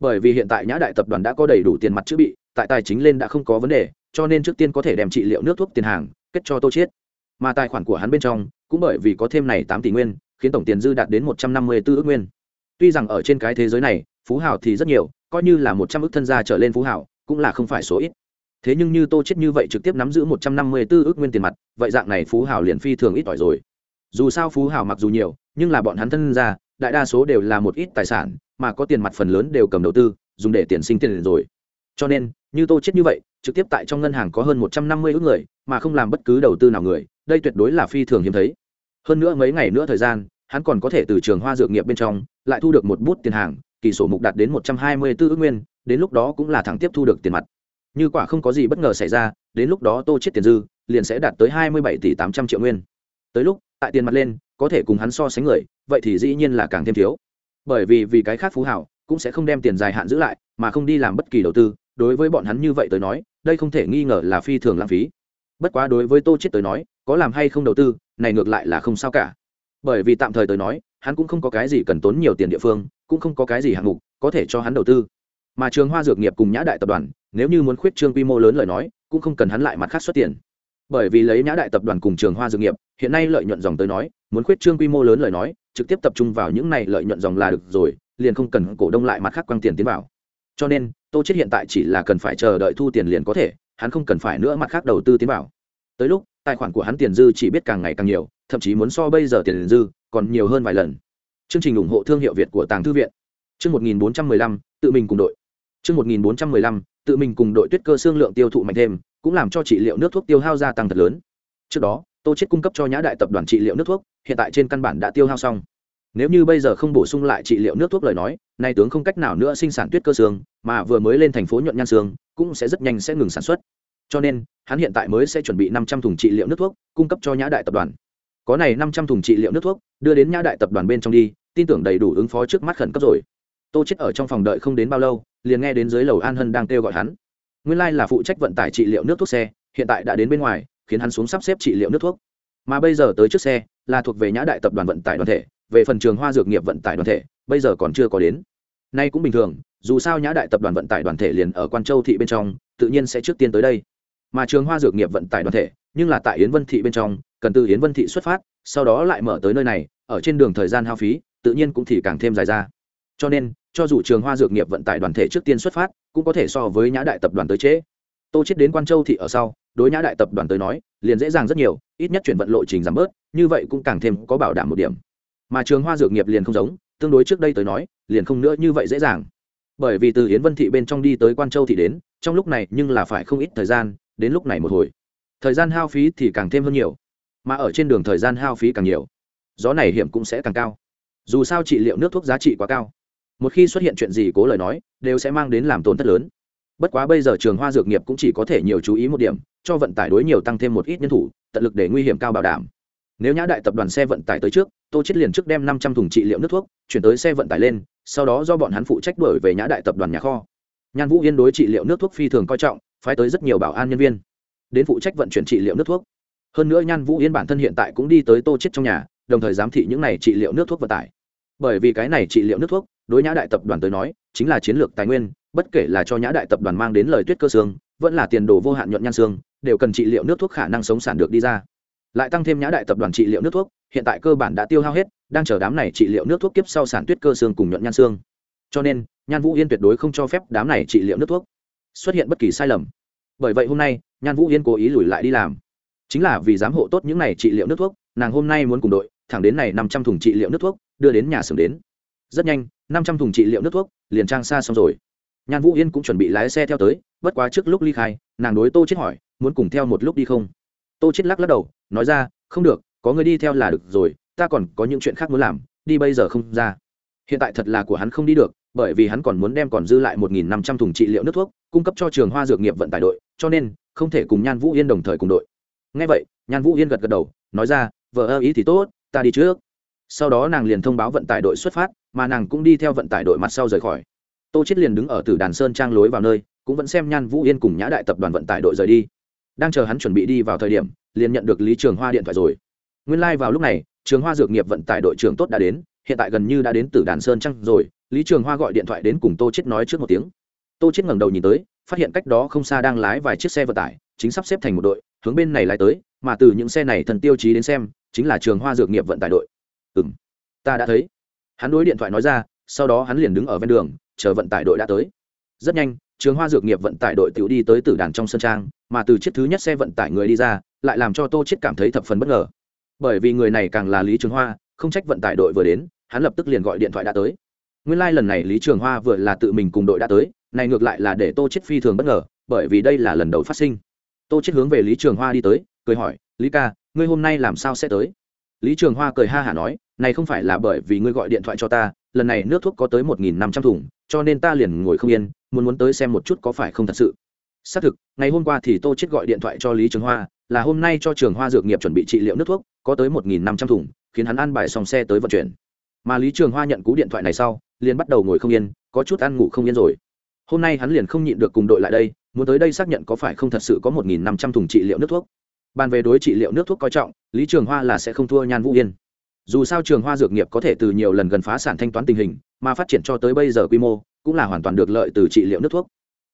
bởi vì hiện tại nhã đại tập đoàn đã có đầy đủ tiền mặt chữ bị, tại tài chính lên đã không có vấn đề, cho nên trước tiên có thể đem trị liệu nước thuốc tiền hàng kết cho tô chết. mà tài khoản của hắn bên trong cũng bởi vì có thêm này tám tỷ nguyên, khiến tổng tiền dư đạt đến một trăm năm mươi 154 ước nguyên. tuy rằng ở trên cái thế giới này, phú hào thì rất nhiều coi như là một trăm ước thân gia trở lên phú hào cũng là không phải số ít. Thế nhưng như tô chết như vậy trực tiếp nắm giữ một trăm năm mươi 154 ước nguyên tiền mặt, vậy dạng này phú hào liền phi thường ít ỏi rồi. Dù sao phú hào mặc dù nhiều, nhưng là bọn hắn thân gia, đại đa số đều là một ít tài sản, mà có tiền mặt phần lớn đều cầm đầu tư, dùng để tiền sinh tiền rồi. Cho nên, như tô chết như vậy, trực tiếp tại trong ngân hàng có hơn một trăm năm mươi ước người, mà không làm bất cứ đầu tư nào người, đây tuyệt đối là phi thường hiếm thấy. Hơn nữa mấy ngày nữa thời gian, hắn còn có thể từ trường hoa dược nghiệp bên trong, lại thu được một bút tiền hàng kỳ sổ mục đạt đến một trăm hai mươi 124 ước nguyên, đến lúc đó cũng là thẳng tiếp thu được tiền mặt. Như quả không có gì bất ngờ xảy ra, đến lúc đó tô chết tiền dư, liền sẽ đạt tới hai mươi bảy tỷ tám trăm triệu nguyên. Tới lúc, tại tiền mặt lên, có thể cùng hắn so sánh người, vậy thì dĩ nhiên là càng thêm thiếu. Bởi vì vì cái khác phú hảo, cũng sẽ không đem tiền dài hạn giữ lại, mà không đi làm bất kỳ đầu tư, đối với bọn hắn như vậy tới nói, đây không thể nghi ngờ là phi thường lãng phí. Bất quá đối với tô chết tới nói, có làm hay không đầu tư, này ngược lại là không sao cả. Bởi vì tạm thời tới nói, hắn cũng không có cái gì cần tốn nhiều tiền địa phương cũng không có cái gì hạng mục, có thể cho hắn đầu tư. Mà trường hoa dược nghiệp cùng nhã đại tập đoàn, nếu như muốn khuyết trương quy mô lớn lời nói, cũng không cần hắn lại mặt khác xuất tiền. Bởi vì lấy nhã đại tập đoàn cùng trường hoa dược nghiệp, hiện nay lợi nhuận dòng tới nói, muốn khuyết trương quy mô lớn lời nói, trực tiếp tập trung vào những này lợi nhuận dòng là được rồi, liền không cần cổ đông lại mặt khác quăng tiền tiến vào. Cho nên, tô chết hiện tại chỉ là cần phải chờ đợi thu tiền liền có thể, hắn không cần phải nữa mặt khác đầu tư tiến vào. Tới lúc, tài khoản của hắn tiền dư chỉ biết càng ngày càng nhiều, thậm chí muốn so bây giờ tiền dư còn nhiều hơn vài lần chương trình ủng hộ thương hiệu việt của tàng thư viện. Chương 1415, tự mình cùng đội. Chương 1415, tự mình cùng đội tuyết cơ xương lượng tiêu thụ mạnh thêm cũng làm cho trị liệu nước thuốc tiêu hao gia tăng thật lớn. Trước đó tô chết cung cấp cho nhã đại tập đoàn trị liệu nước thuốc hiện tại trên căn bản đã tiêu hao xong. Nếu như bây giờ không bổ sung lại trị liệu nước thuốc lời nói nay tướng không cách nào nữa sinh sản tuyết cơ xương mà vừa mới lên thành phố nhuận nhan xương cũng sẽ rất nhanh sẽ ngừng sản xuất. Cho nên hắn hiện tại mới sẽ chuẩn bị năm trăm thùng trị liệu nước thuốc cung cấp cho nhã đại tập đoàn có này năm trăm thùng trị liệu nước thuốc, đưa đến nhã đại tập đoàn bên trong đi, tin tưởng đầy đủ ứng phó trước mắt khẩn cấp rồi. Tô chết ở trong phòng đợi không đến bao lâu, liền nghe đến dưới lầu an hân đang kêu gọi hắn. Nguyên lai là phụ trách vận tải trị liệu nước thuốc xe, hiện tại đã đến bên ngoài, khiến hắn xuống sắp xếp trị liệu nước thuốc. Mà bây giờ tới trước xe, là thuộc về nhã đại tập đoàn vận tải đoàn thể, về phần trường hoa dược nghiệp vận tải đoàn thể, bây giờ còn chưa có đến. Nay cũng bình thường, dù sao nhã đại tập đoàn vận tải đoàn thể liền ở quan châu thị bên trong, tự nhiên sẽ trước tiên tới đây. Mà trường hoa dược nghiệp vận tải đoàn thể, nhưng là tại yến vân thị bên trong cần từ yến vân thị xuất phát, sau đó lại mở tới nơi này, ở trên đường thời gian hao phí, tự nhiên cũng thì càng thêm dài ra. Cho nên, cho dù trường hoa dược nghiệp vận tải đoàn thể trước tiên xuất phát, cũng có thể so với nhã đại tập đoàn tới trễ. Tô chết đến quan châu thị ở sau, đối nhã đại tập đoàn tới nói, liền dễ dàng rất nhiều, ít nhất chuyển vận lộ trình giảm bớt, như vậy cũng càng thêm có bảo đảm một điểm. Mà trường hoa dược nghiệp liền không giống, tương đối trước đây tới nói, liền không nữa như vậy dễ dàng. Bởi vì từ yến vân thị bên trong đi tới quan châu thị đến, trong lúc này nhưng là phải không ít thời gian, đến lúc này một hồi. Thời gian hao phí thì càng thêm hơn nhiều mà ở trên đường thời gian hao phí càng nhiều, gió này hiểm cũng sẽ càng cao. Dù sao trị liệu nước thuốc giá trị quá cao, một khi xuất hiện chuyện gì cố lời nói, đều sẽ mang đến làm tổn thất lớn. Bất quá bây giờ trường hoa dược nghiệp cũng chỉ có thể nhiều chú ý một điểm, cho vận tải đối nhiều tăng thêm một ít nhân thủ, tận lực để nguy hiểm cao bảo đảm. Nếu nhã đại tập đoàn xe vận tải tới trước, tô chết liền trước đem năm trăm thùng trị liệu nước thuốc, chuyển tới xe vận tải lên, sau đó do bọn hắn phụ trách đuổi về nhã đại tập đoàn nhà kho. Nhan vũ yên đối trị liệu nước thuốc phi thường coi trọng, phái tới rất nhiều bảo an nhân viên, đến phụ trách vận chuyển trị liệu nước thuốc hơn nữa nhan vũ yên bản thân hiện tại cũng đi tới tô chết trong nhà, đồng thời giám thị những này trị liệu nước thuốc vận tải. Bởi vì cái này trị liệu nước thuốc, đối nhã đại tập đoàn tới nói, chính là chiến lược tài nguyên, bất kể là cho nhã đại tập đoàn mang đến lời tuyết cơ xương, vẫn là tiền đồ vô hạn nhuận nhan xương, đều cần trị liệu nước thuốc khả năng sống sản được đi ra. Lại tăng thêm nhã đại tập đoàn trị liệu nước thuốc, hiện tại cơ bản đã tiêu hao hết, đang chờ đám này trị liệu nước thuốc kiếp sau sản tuyết cơ xương cùng nhuận nhan xương. Cho nên, nhan vũ yên tuyệt đối không cho phép đám này trị liệu nước thuốc xuất hiện bất kỳ sai lầm. Bởi vậy hôm nay, nhan vũ yên cố ý lùi lại đi làm chính là vì giám hộ tốt những này trị liệu nước thuốc, nàng hôm nay muốn cùng đội, thẳng đến này năm trăm thùng trị liệu nước thuốc, đưa đến nhà xưởng đến. Rất nhanh, năm trăm thùng trị liệu nước thuốc, liền trang xa xong rồi. Nhan vũ yên cũng chuẩn bị lái xe theo tới, bất quá trước lúc ly khai, nàng đối tô chết hỏi, muốn cùng theo một lúc đi không? Tô chết lắc lắc đầu, nói ra, không được, có người đi theo là được rồi, ta còn có những chuyện khác muốn làm, đi bây giờ không ra. Hiện tại thật là của hắn không đi được, bởi vì hắn còn muốn đem còn dư lại một nghìn năm trăm thùng trị liệu nước thuốc, cung cấp cho trường hoa dược nghiệp vận tải đội, cho nên không thể cùng nhan vũ yên đồng thời cùng đội ngay vậy, nhan vũ yên gật gật đầu, nói ra, vợ ơ, ý thì tốt, ta đi trước. Sau đó nàng liền thông báo vận tải đội xuất phát, mà nàng cũng đi theo vận tải đội mặt sau rời khỏi. Tô chết liền đứng ở tử đàn sơn trang lối vào nơi, cũng vẫn xem nhan vũ yên cùng nhã đại tập đoàn vận tải đội rời đi. Đang chờ hắn chuẩn bị đi vào thời điểm, liền nhận được lý trường hoa điện thoại rồi. Nguyên lai、like、vào lúc này, trường hoa dược nghiệp vận tải đội trưởng tốt đã đến, hiện tại gần như đã đến từ đàn sơn trăng rồi, lý trường hoa gọi điện thoại đến cùng tô chết nói trước một tiếng. Tô chết ngẩng đầu nhìn tới, phát hiện cách đó không xa đang lái vài chiếc xe vận tải, chính sắp xếp thành một đội hướng bên này lái tới, mà từ những xe này thần tiêu chí đến xem, chính là trường hoa dược nghiệp vận tải đội. Ừ m ta đã thấy. Hắn đối điện thoại nói ra, sau đó hắn liền đứng ở ven đường, chờ vận tải đội đã tới. Rất nhanh, trường hoa dược nghiệp vận tải đội tự đi tới tử đàn trong sân trang, mà từ chiếc thứ nhất xe vận tải người đi ra, lại làm cho tô chết cảm thấy thập phần bất ngờ. Bởi vì người này càng là lý trường hoa, không trách vận tải đội vừa đến, hắn lập tức liền gọi điện thoại đã tới. Nguyên lai、like、lần này lý trường hoa vừa là tự mình cùng đội đã tới, này ngược lại là để tô chết phi thường bất ngờ, bởi vì đây là lần đầu phát sinh tô chết hướng về lý trường hoa đi tới, cười hỏi, lý ca, ngươi hôm nay làm sao sẽ tới? Lý trường hoa cười ha hả nói, này không phải là bởi vì ngươi gọi điện thoại cho ta, lần này nước thuốc có tới một nghìn năm trăm thùng, cho nên ta liền ngồi không yên, muốn muốn tới xem một chút có phải không thật sự. Xác thực, ngày hôm qua thì tô chết gọi điện thoại cho lý trường hoa, là hôm nay cho trường hoa dược nghiệp chuẩn bị trị liệu nước thuốc, có tới một nghìn năm trăm thùng, khiến hắn ăn bài xong xe tới vận chuyển. Mà lý trường hoa nhận cú điện thoại này sau, liền bắt đầu ngồi không yên, có chút ăn ngủ không yên rồi. Hôm nay hắn liền không nhịn được cùng đội lại đây muốn tới đây xác nhận có phải không thật sự có một nghìn năm trăm thùng trị liệu nước thuốc. Bàn về đối trị liệu nước thuốc coi trọng, lý trường hoa là sẽ không thua nhan vũ yên. Dù sao trường hoa dược nghiệp có thể từ nhiều lần gần phá sản thanh toán tình hình, mà phát triển cho tới bây giờ quy mô, cũng là hoàn toàn được lợi từ trị liệu nước thuốc.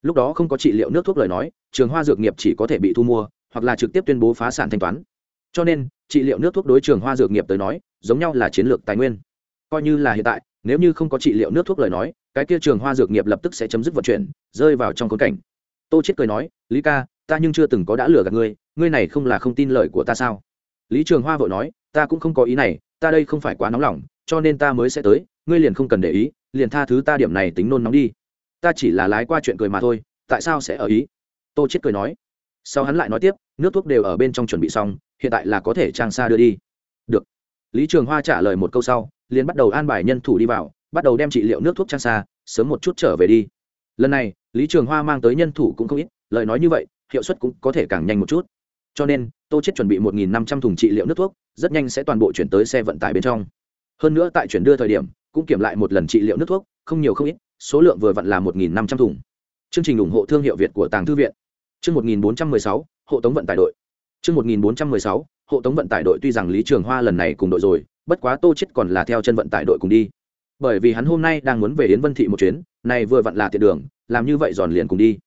Lúc đó không có trị liệu nước thuốc lời nói, trường hoa dược nghiệp chỉ có thể bị thu mua, hoặc là trực tiếp tuyên bố phá sản thanh toán. Cho nên, trị liệu nước thuốc đối trường hoa dược nghiệp tới nói, giống nhau là chiến lược tài nguyên. Coi như là hiện tại, nếu như không có trị liệu nước thuốc lời nói, cái kia trường hoa dược nghiệp lập tức sẽ chấm dứt vận chuyển, rơi vào trong khốn cảnh tô chết cười nói, lý ca, ta nhưng chưa từng có đã lừa gạt ngươi ngươi này không là không tin lời của ta sao? Lý trường hoa vội nói, ta cũng không có ý này, ta đây không phải quá nóng lòng, cho nên ta mới sẽ tới, ngươi liền không cần để ý, liền tha thứ ta điểm này tính nôn nóng đi. Ta chỉ là lái qua chuyện cười mà thôi, tại sao sẽ ở ý? Tô chết cười nói. Sau hắn lại nói tiếp, nước thuốc đều ở bên trong chuẩn bị xong, hiện tại là có thể trang xa đưa đi. Được. Lý trường hoa trả lời một câu sau, liền bắt đầu an bài nhân thủ đi vào, bắt đầu đem trị liệu nước thuốc trang xa sớm một chút trở về đi. Lần này lý trường hoa mang tới nhân thủ cũng không ít, lời nói như vậy, hiệu suất cũng có thể càng nhanh một chút. Cho nên, tô chết chuẩn bị một năm trăm thùng trị liệu nước thuốc, rất nhanh sẽ toàn bộ chuyển tới xe vận tải bên trong. Hơn nữa tại chuyển đưa thời điểm, cũng kiểm lại một lần trị liệu nước thuốc, không nhiều không ít, số lượng vừa vặn là một năm trăm thùng. Chương trình ủng hộ thương hiệu việt của tàng thư viện. Chương một nghìn bốn trăm mười sáu, hộ tống vận tải đội. Chương một nghìn bốn trăm mười sáu, hộ tống vận tải đội tuy rằng lý trường hoa lần này cùng đội rồi, bất quá tô chết còn là theo chân vận tải đội cùng đi bởi vì hắn hôm nay đang muốn về yến vân thị một chuyến, này vừa vặn là tiện đường, làm như vậy giòn liền cùng đi.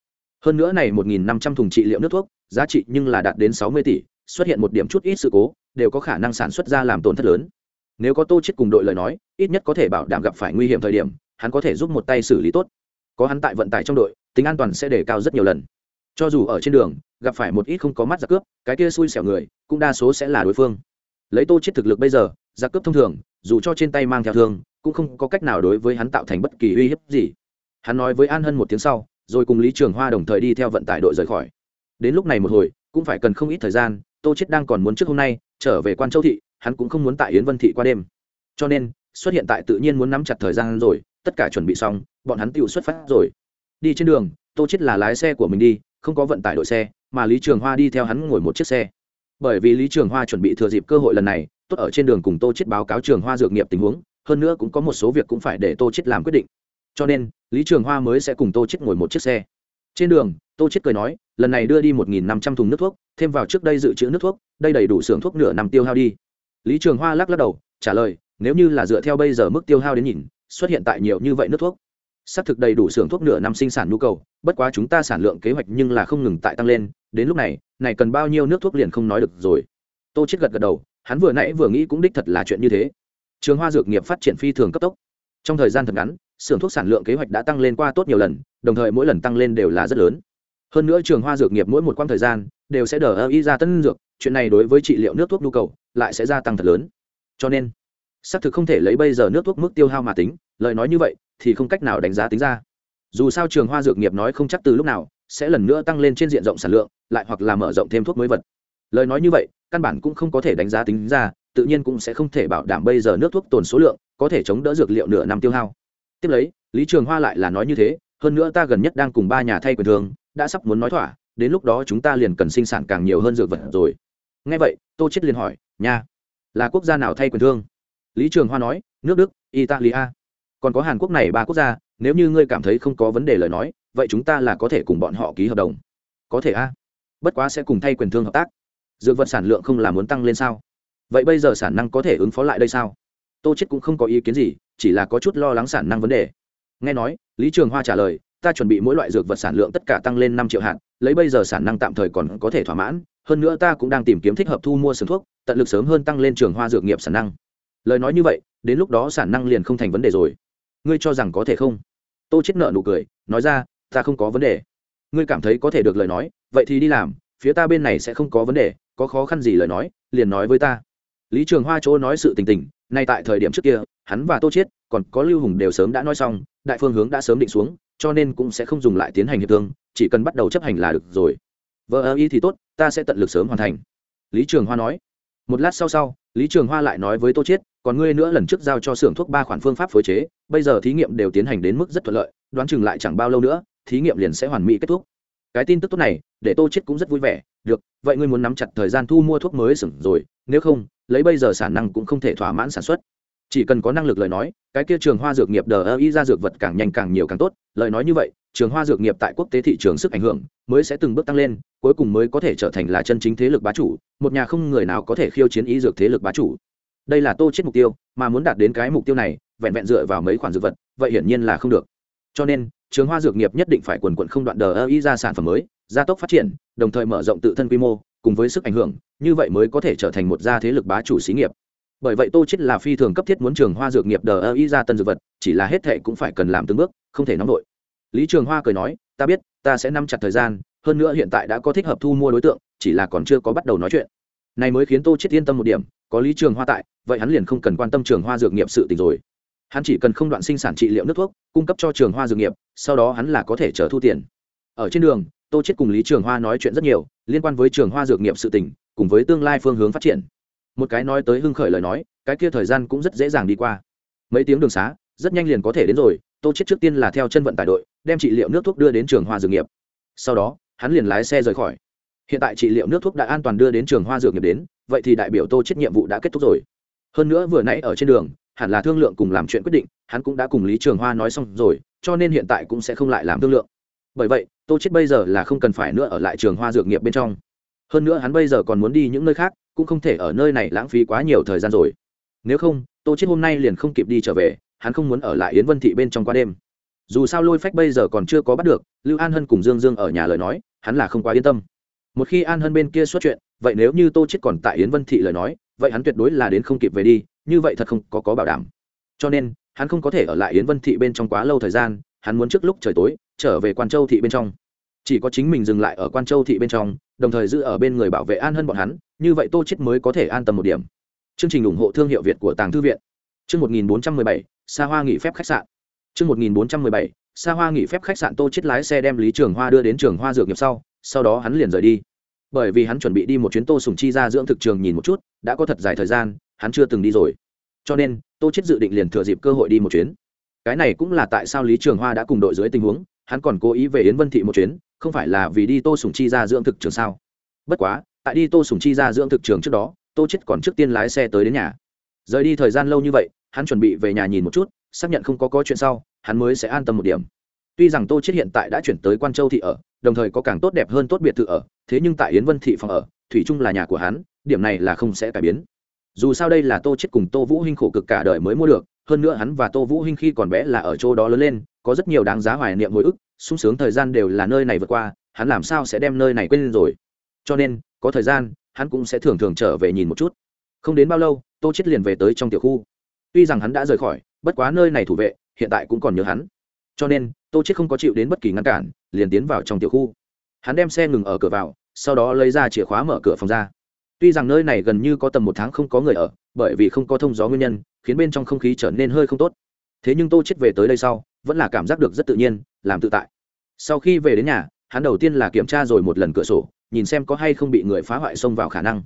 Hơn nữa này một nghìn năm trăm thùng trị liệu nước thuốc, giá trị nhưng là đạt đến sáu mươi tỷ, xuất hiện một điểm chút ít sự cố, đều có khả năng sản xuất ra làm tổn thất lớn. Nếu có tô chết cùng đội lời nói, ít nhất có thể bảo đảm gặp phải nguy hiểm thời điểm, hắn có thể giúp một tay xử lý tốt. Có hắn tại vận tải trong đội, tính an toàn sẽ đề cao rất nhiều lần. Cho dù ở trên đường, gặp phải một ít không có mắt giặc cướp, cái kia xui xẻo người, cũng đa số sẽ là đối phương. Lấy tô chết thực lực bây giờ, giặc cướp thông thường, dù cho trên tay mang theo thương cũng không có cách nào đối với hắn tạo thành bất kỳ uy hiếp gì. Hắn nói với an hân một tiếng sau, rồi cùng lý trường hoa đồng thời đi theo vận tải đội rời khỏi. Đến lúc này một hồi, cũng phải cần không ít thời gian, tô chết đang còn muốn trước hôm nay trở về quan châu thị, hắn cũng không muốn tại yến vân thị qua đêm. Cho nên, xuất hiện tại tự nhiên muốn nắm chặt thời gian rồi, tất cả chuẩn bị xong, bọn hắn tự xuất phát rồi. Đi trên đường, tô chết là lái xe của mình đi, không có vận tải đội xe, mà lý trường hoa đi theo hắn ngồi một chiếc xe. Bởi vì lý trường hoa chuẩn bị thừa dịp cơ hội lần này, tốt ở trên đường cùng tô chết báo cáo trường hoa dược nghiệp tình huống hơn nữa cũng có một số việc cũng phải để tô chết làm quyết định. Cho nên, lý trường hoa mới sẽ cùng tô chết ngồi một chiếc xe. Trên đường, tô chết cười nói, lần này đưa đi một nghìn năm trăm thùng nước thuốc, thêm vào trước đây dự trữ nước thuốc, đây đầy đủ xưởng thuốc nửa năm tiêu hao đi. Lý trường hoa lắc lắc đầu, trả lời, nếu như là dựa theo bây giờ mức tiêu hao đến nhìn, xuất hiện tại nhiều như vậy nước thuốc. Xác thực đầy đủ xưởng thuốc nửa năm sinh sản nhu cầu, bất quá chúng ta sản lượng kế hoạch nhưng là không ngừng tại tăng lên, đến lúc này này cần bao nhiêu nước thuốc liền không nói được rồi. Tô chết gật gật đầu, hắn vừa nãy vừa nghĩ cũng đích thật là chuyện như thế trường hoa dược nghiệp phát triển phi thường cấp tốc. Trong thời gian thật ngắn, xưởng thuốc sản lượng kế hoạch đã tăng lên qua tốt nhiều lần, đồng thời mỗi lần tăng lên đều là rất lớn. Hơn nữa trường hoa dược nghiệp mỗi một quãng thời gian đều sẽ đờ ơ y ra tân dược, chuyện này đối với trị liệu nước thuốc nhu cầu lại sẽ gia tăng thật lớn. Cho nên, xác thực không thể lấy bây giờ nước thuốc mức tiêu hao mà tính, lời nói như vậy thì không cách nào đánh giá tính ra. Dù sao trường hoa dược nghiệp nói không chắc từ lúc nào sẽ lần nữa tăng lên trên diện rộng sản lượng, lại hoặc là mở rộng thêm thuốc mới vật. Lời nói như vậy, căn bản cũng không có thể đánh giá tính ra tự nhiên cũng sẽ không thể bảo đảm bây giờ nước thuốc tồn số lượng có thể chống đỡ dược liệu nửa năm tiêu hao. Tiếp lấy, lý trường hoa lại là nói như thế, hơn nữa ta gần nhất đang cùng ba nhà thay quyền thường, đã sắp muốn nói thỏa, đến lúc đó chúng ta liền cần sinh sản càng nhiều hơn dược vật rồi. Ngay vậy, tô chết liền hỏi, nha, là quốc gia nào thay quyền thương? Lý trường hoa nói, nước đức, italia. Còn có hàn quốc này ba quốc gia, nếu như ngươi cảm thấy không có vấn đề lời nói, vậy chúng ta là có thể cùng bọn họ ký hợp đồng. Có thể a. Bất quá sẽ cùng thay quyền thương hợp tác. Dược vật sản lượng không là muốn tăng lên sao? Vậy bây giờ sản năng có thể ứng phó lại đây sao? Tô chết cũng không có ý kiến gì, chỉ là có chút lo lắng sản năng vấn đề. Nghe nói, lý trường hoa trả lời, ta chuẩn bị mỗi loại dược vật sản lượng tất cả tăng lên năm triệu hạn lấy bây giờ sản năng tạm thời còn có thể thỏa mãn, hơn nữa ta cũng đang tìm kiếm thích hợp thu mua sừng thuốc, tận lực sớm hơn tăng lên trường hoa dược nghiệp sản năng. Lời nói như vậy, đến lúc đó sản năng liền không thành vấn đề rồi. Ngươi cho rằng có thể không? Tô chết nợ nụ cười, nói ra, ta không có vấn đề. Ngươi cảm thấy có thể được lời nói, vậy thì đi làm, phía ta bên này sẽ không có vấn đề, có khó khăn gì lời nói, liền nói với ta lý trường hoa chỗ nói sự tình tình, nay tại thời điểm trước kia, hắn và tô chiết, còn có lưu hùng đều sớm đã nói xong, đại phương hướng đã sớm định xuống, cho nên cũng sẽ không dùng lại tiến hành hiệp thương, chỉ cần bắt đầu chấp hành là được rồi. Vợ ơ y thì tốt, ta sẽ tận lực sớm hoàn thành. Lý trường hoa nói. Một lát sau sau, lý trường hoa lại nói với tô chiết, còn ngươi nữa lần trước giao cho xưởng thuốc ba khoản phương pháp phối chế, bây giờ thí nghiệm đều tiến hành đến mức rất thuận lợi, đoán chừng lại chẳng bao lâu nữa, thí nghiệm liền sẽ hoàn mỹ kết thúc cái tin tức tốt này, để tô chết cũng rất vui vẻ, được, vậy ngươi muốn nắm chặt thời gian thu mua thuốc mới sửng rồi, nếu không, lấy bây giờ sản năng cũng không thể thỏa mãn sản xuất. Chỉ cần có năng lực lời nói, cái kia trường hoa dược nghiệp đờ ơ y ra dược vật càng nhanh càng nhiều càng tốt, lời nói như vậy, trường hoa dược nghiệp tại quốc tế thị trường sức ảnh hưởng mới sẽ từng bước tăng lên, cuối cùng mới có thể trở thành là chân chính thế lực bá chủ, một nhà không người nào có thể khiêu chiến y dược thế lực bá chủ. Đây là tô chết mục tiêu, mà muốn đạt đến cái mục tiêu này, vẹn vẹn dựa vào mấy khoản dược vật, vậy hiển nhiên là không được cho nên, trường hoa dược nghiệp nhất định phải quần quận không đoạn đờ ơ y ra sản phẩm mới, gia tốc phát triển, đồng thời mở rộng tự thân quy mô, cùng với sức ảnh hưởng, như vậy mới có thể trở thành một gia thế lực bá chủ xí nghiệp. Bởi vậy tô chết là phi thường cấp thiết muốn trường hoa dược nghiệp đờ ơ y ra tân dược vật, chỉ là hết thệ cũng phải cần làm từng bước, không thể nóng nổi lý trường hoa cười nói, ta biết, ta sẽ nắm chặt thời gian, hơn nữa hiện tại đã có thích hợp thu mua đối tượng, chỉ là còn chưa có bắt đầu nói chuyện. Này mới khiến tô chết yên tâm một điểm, có lý trường hoa tại, vậy hắn liền không cần quan tâm trường hoa dược nghiệp sự tình rồi hắn chỉ cần không đoạn sinh sản trị liệu nước thuốc, cung cấp cho trường hoa dược nghiệp, sau đó hắn là có thể chờ thu tiền. Ở trên đường, tô chết cùng lý trường hoa nói chuyện rất nhiều, liên quan với trường hoa dược nghiệp sự tình, cùng với tương lai phương hướng phát triển. Một cái nói tới hưng khởi lời nói, cái kia thời gian cũng rất dễ dàng đi qua. Mấy tiếng đường xá, rất nhanh liền có thể đến rồi, tô chết trước tiên là theo chân vận tải đội, đem trị liệu nước thuốc đưa đến trường hoa dược nghiệp. Sau đó, hắn liền lái xe rời khỏi. Hiện tại trị liệu nước thuốc đã an toàn đưa đến trường hoa dược nghiệp đến, vậy thì đại biểu tô chết nhiệm vụ đã kết thúc rồi. Hơn nữa vừa nãy ở trên đường hẳn là thương lượng cùng làm chuyện quyết định, hắn cũng đã cùng lý trường hoa nói xong rồi, cho nên hiện tại cũng sẽ không lại làm thương lượng. Bởi vậy, tô chết bây giờ là không cần phải nữa ở lại trường hoa dược nghiệp bên trong. Hơn nữa hắn bây giờ còn muốn đi những nơi khác, cũng không thể ở nơi này lãng phí quá nhiều thời gian rồi. Nếu không, tô chết hôm nay liền không kịp đi trở về, hắn không muốn ở lại yến vân thị bên trong qua đêm. Dù sao lôi phách bây giờ còn chưa có bắt được, lưu an hân cùng dương dương ở nhà lời nói, hắn là không quá yên tâm. Một khi an hân bên kia xuất chuyện, vậy nếu như tô chết còn tại yến vân thị lời nói vậy hắn tuyệt đối là đến không kịp về đi như vậy thật không có có bảo đảm. Cho nên hắn không có thể ở lại yến vân thị bên trong quá lâu thời gian hắn muốn trước lúc trời tối trở về quan châu thị bên trong. Chỉ có chính mình dừng lại ở quan châu thị bên trong đồng thời giữ ở bên người bảo vệ an hơn bọn hắn như vậy tô chết mới có thể an tâm một điểm. Chương trình ủng hộ thương hiệu việt của tàng thư viện. Chương 1417, xa hoa nghỉ phép khách sạn. Chương 1417, xa hoa nghỉ phép khách sạn tô chết lái xe đem lý trường hoa đưa đến trường hoa dược nghiệp sau sau đó hắn liền rời đi bởi vì hắn chuẩn bị đi một chuyến tô sùng chi ra dưỡng thực trường nhìn một chút, đã có thật dài thời gian, hắn chưa từng đi rồi. Cho nên, tô chết dự định liền thừa dịp cơ hội đi một chuyến. Cái này cũng là tại sao lý trường hoa đã cùng đội dưới tình huống, hắn còn cố ý về yến vân thị một chuyến, không phải là vì đi tô sùng chi ra dưỡng thực trường sao? Bất quá, tại đi tô sùng chi ra dưỡng thực trường trước đó, tô chết còn trước tiên lái xe tới đến nhà. Rời đi thời gian lâu như vậy, hắn chuẩn bị về nhà nhìn một chút, xác nhận không có có chuyện sau, hắn mới sẽ an tâm một điểm. Tuy rằng tô chết hiện tại đã chuyển tới quan châu thị ở đồng thời có càng tốt đẹp hơn tốt biệt thự ở, thế nhưng tại yến vân thị phòng ở, thủy chung là nhà của hắn, điểm này là không sẽ cải biến. Dù sao đây là tô chết cùng tô vũ hinh khổ cực cả đời mới mua được, hơn nữa hắn và tô vũ hinh khi còn bé là ở chỗ đó lớn lên, có rất nhiều đáng giá hoài niệm hồi ức, sung sướng thời gian đều là nơi này vượt qua, hắn làm sao sẽ đem nơi này quên rồi? Cho nên, có thời gian, hắn cũng sẽ thường thường trở về nhìn một chút. Không đến bao lâu, tô chết liền về tới trong tiểu khu. Tuy rằng hắn đã rời khỏi, bất quá nơi này thủ vệ, hiện tại cũng còn nhớ hắn cho nên, tô chết không có chịu đến bất kỳ ngăn cản, liền tiến vào trong tiểu khu. Hắn đem xe ngừng ở cửa vào, sau đó lấy ra chìa khóa mở cửa phòng ra. Tuy rằng nơi này gần như có tầm một tháng không có người ở, bởi vì không có thông gió nguyên nhân, khiến bên trong không khí trở nên hơi không tốt. Thế nhưng tô chết về tới đây sau, vẫn là cảm giác được rất tự nhiên, làm tự tại. Sau khi về đến nhà, hắn đầu tiên là kiểm tra rồi một lần cửa sổ, nhìn xem có hay không bị người phá hoại xông vào khả năng.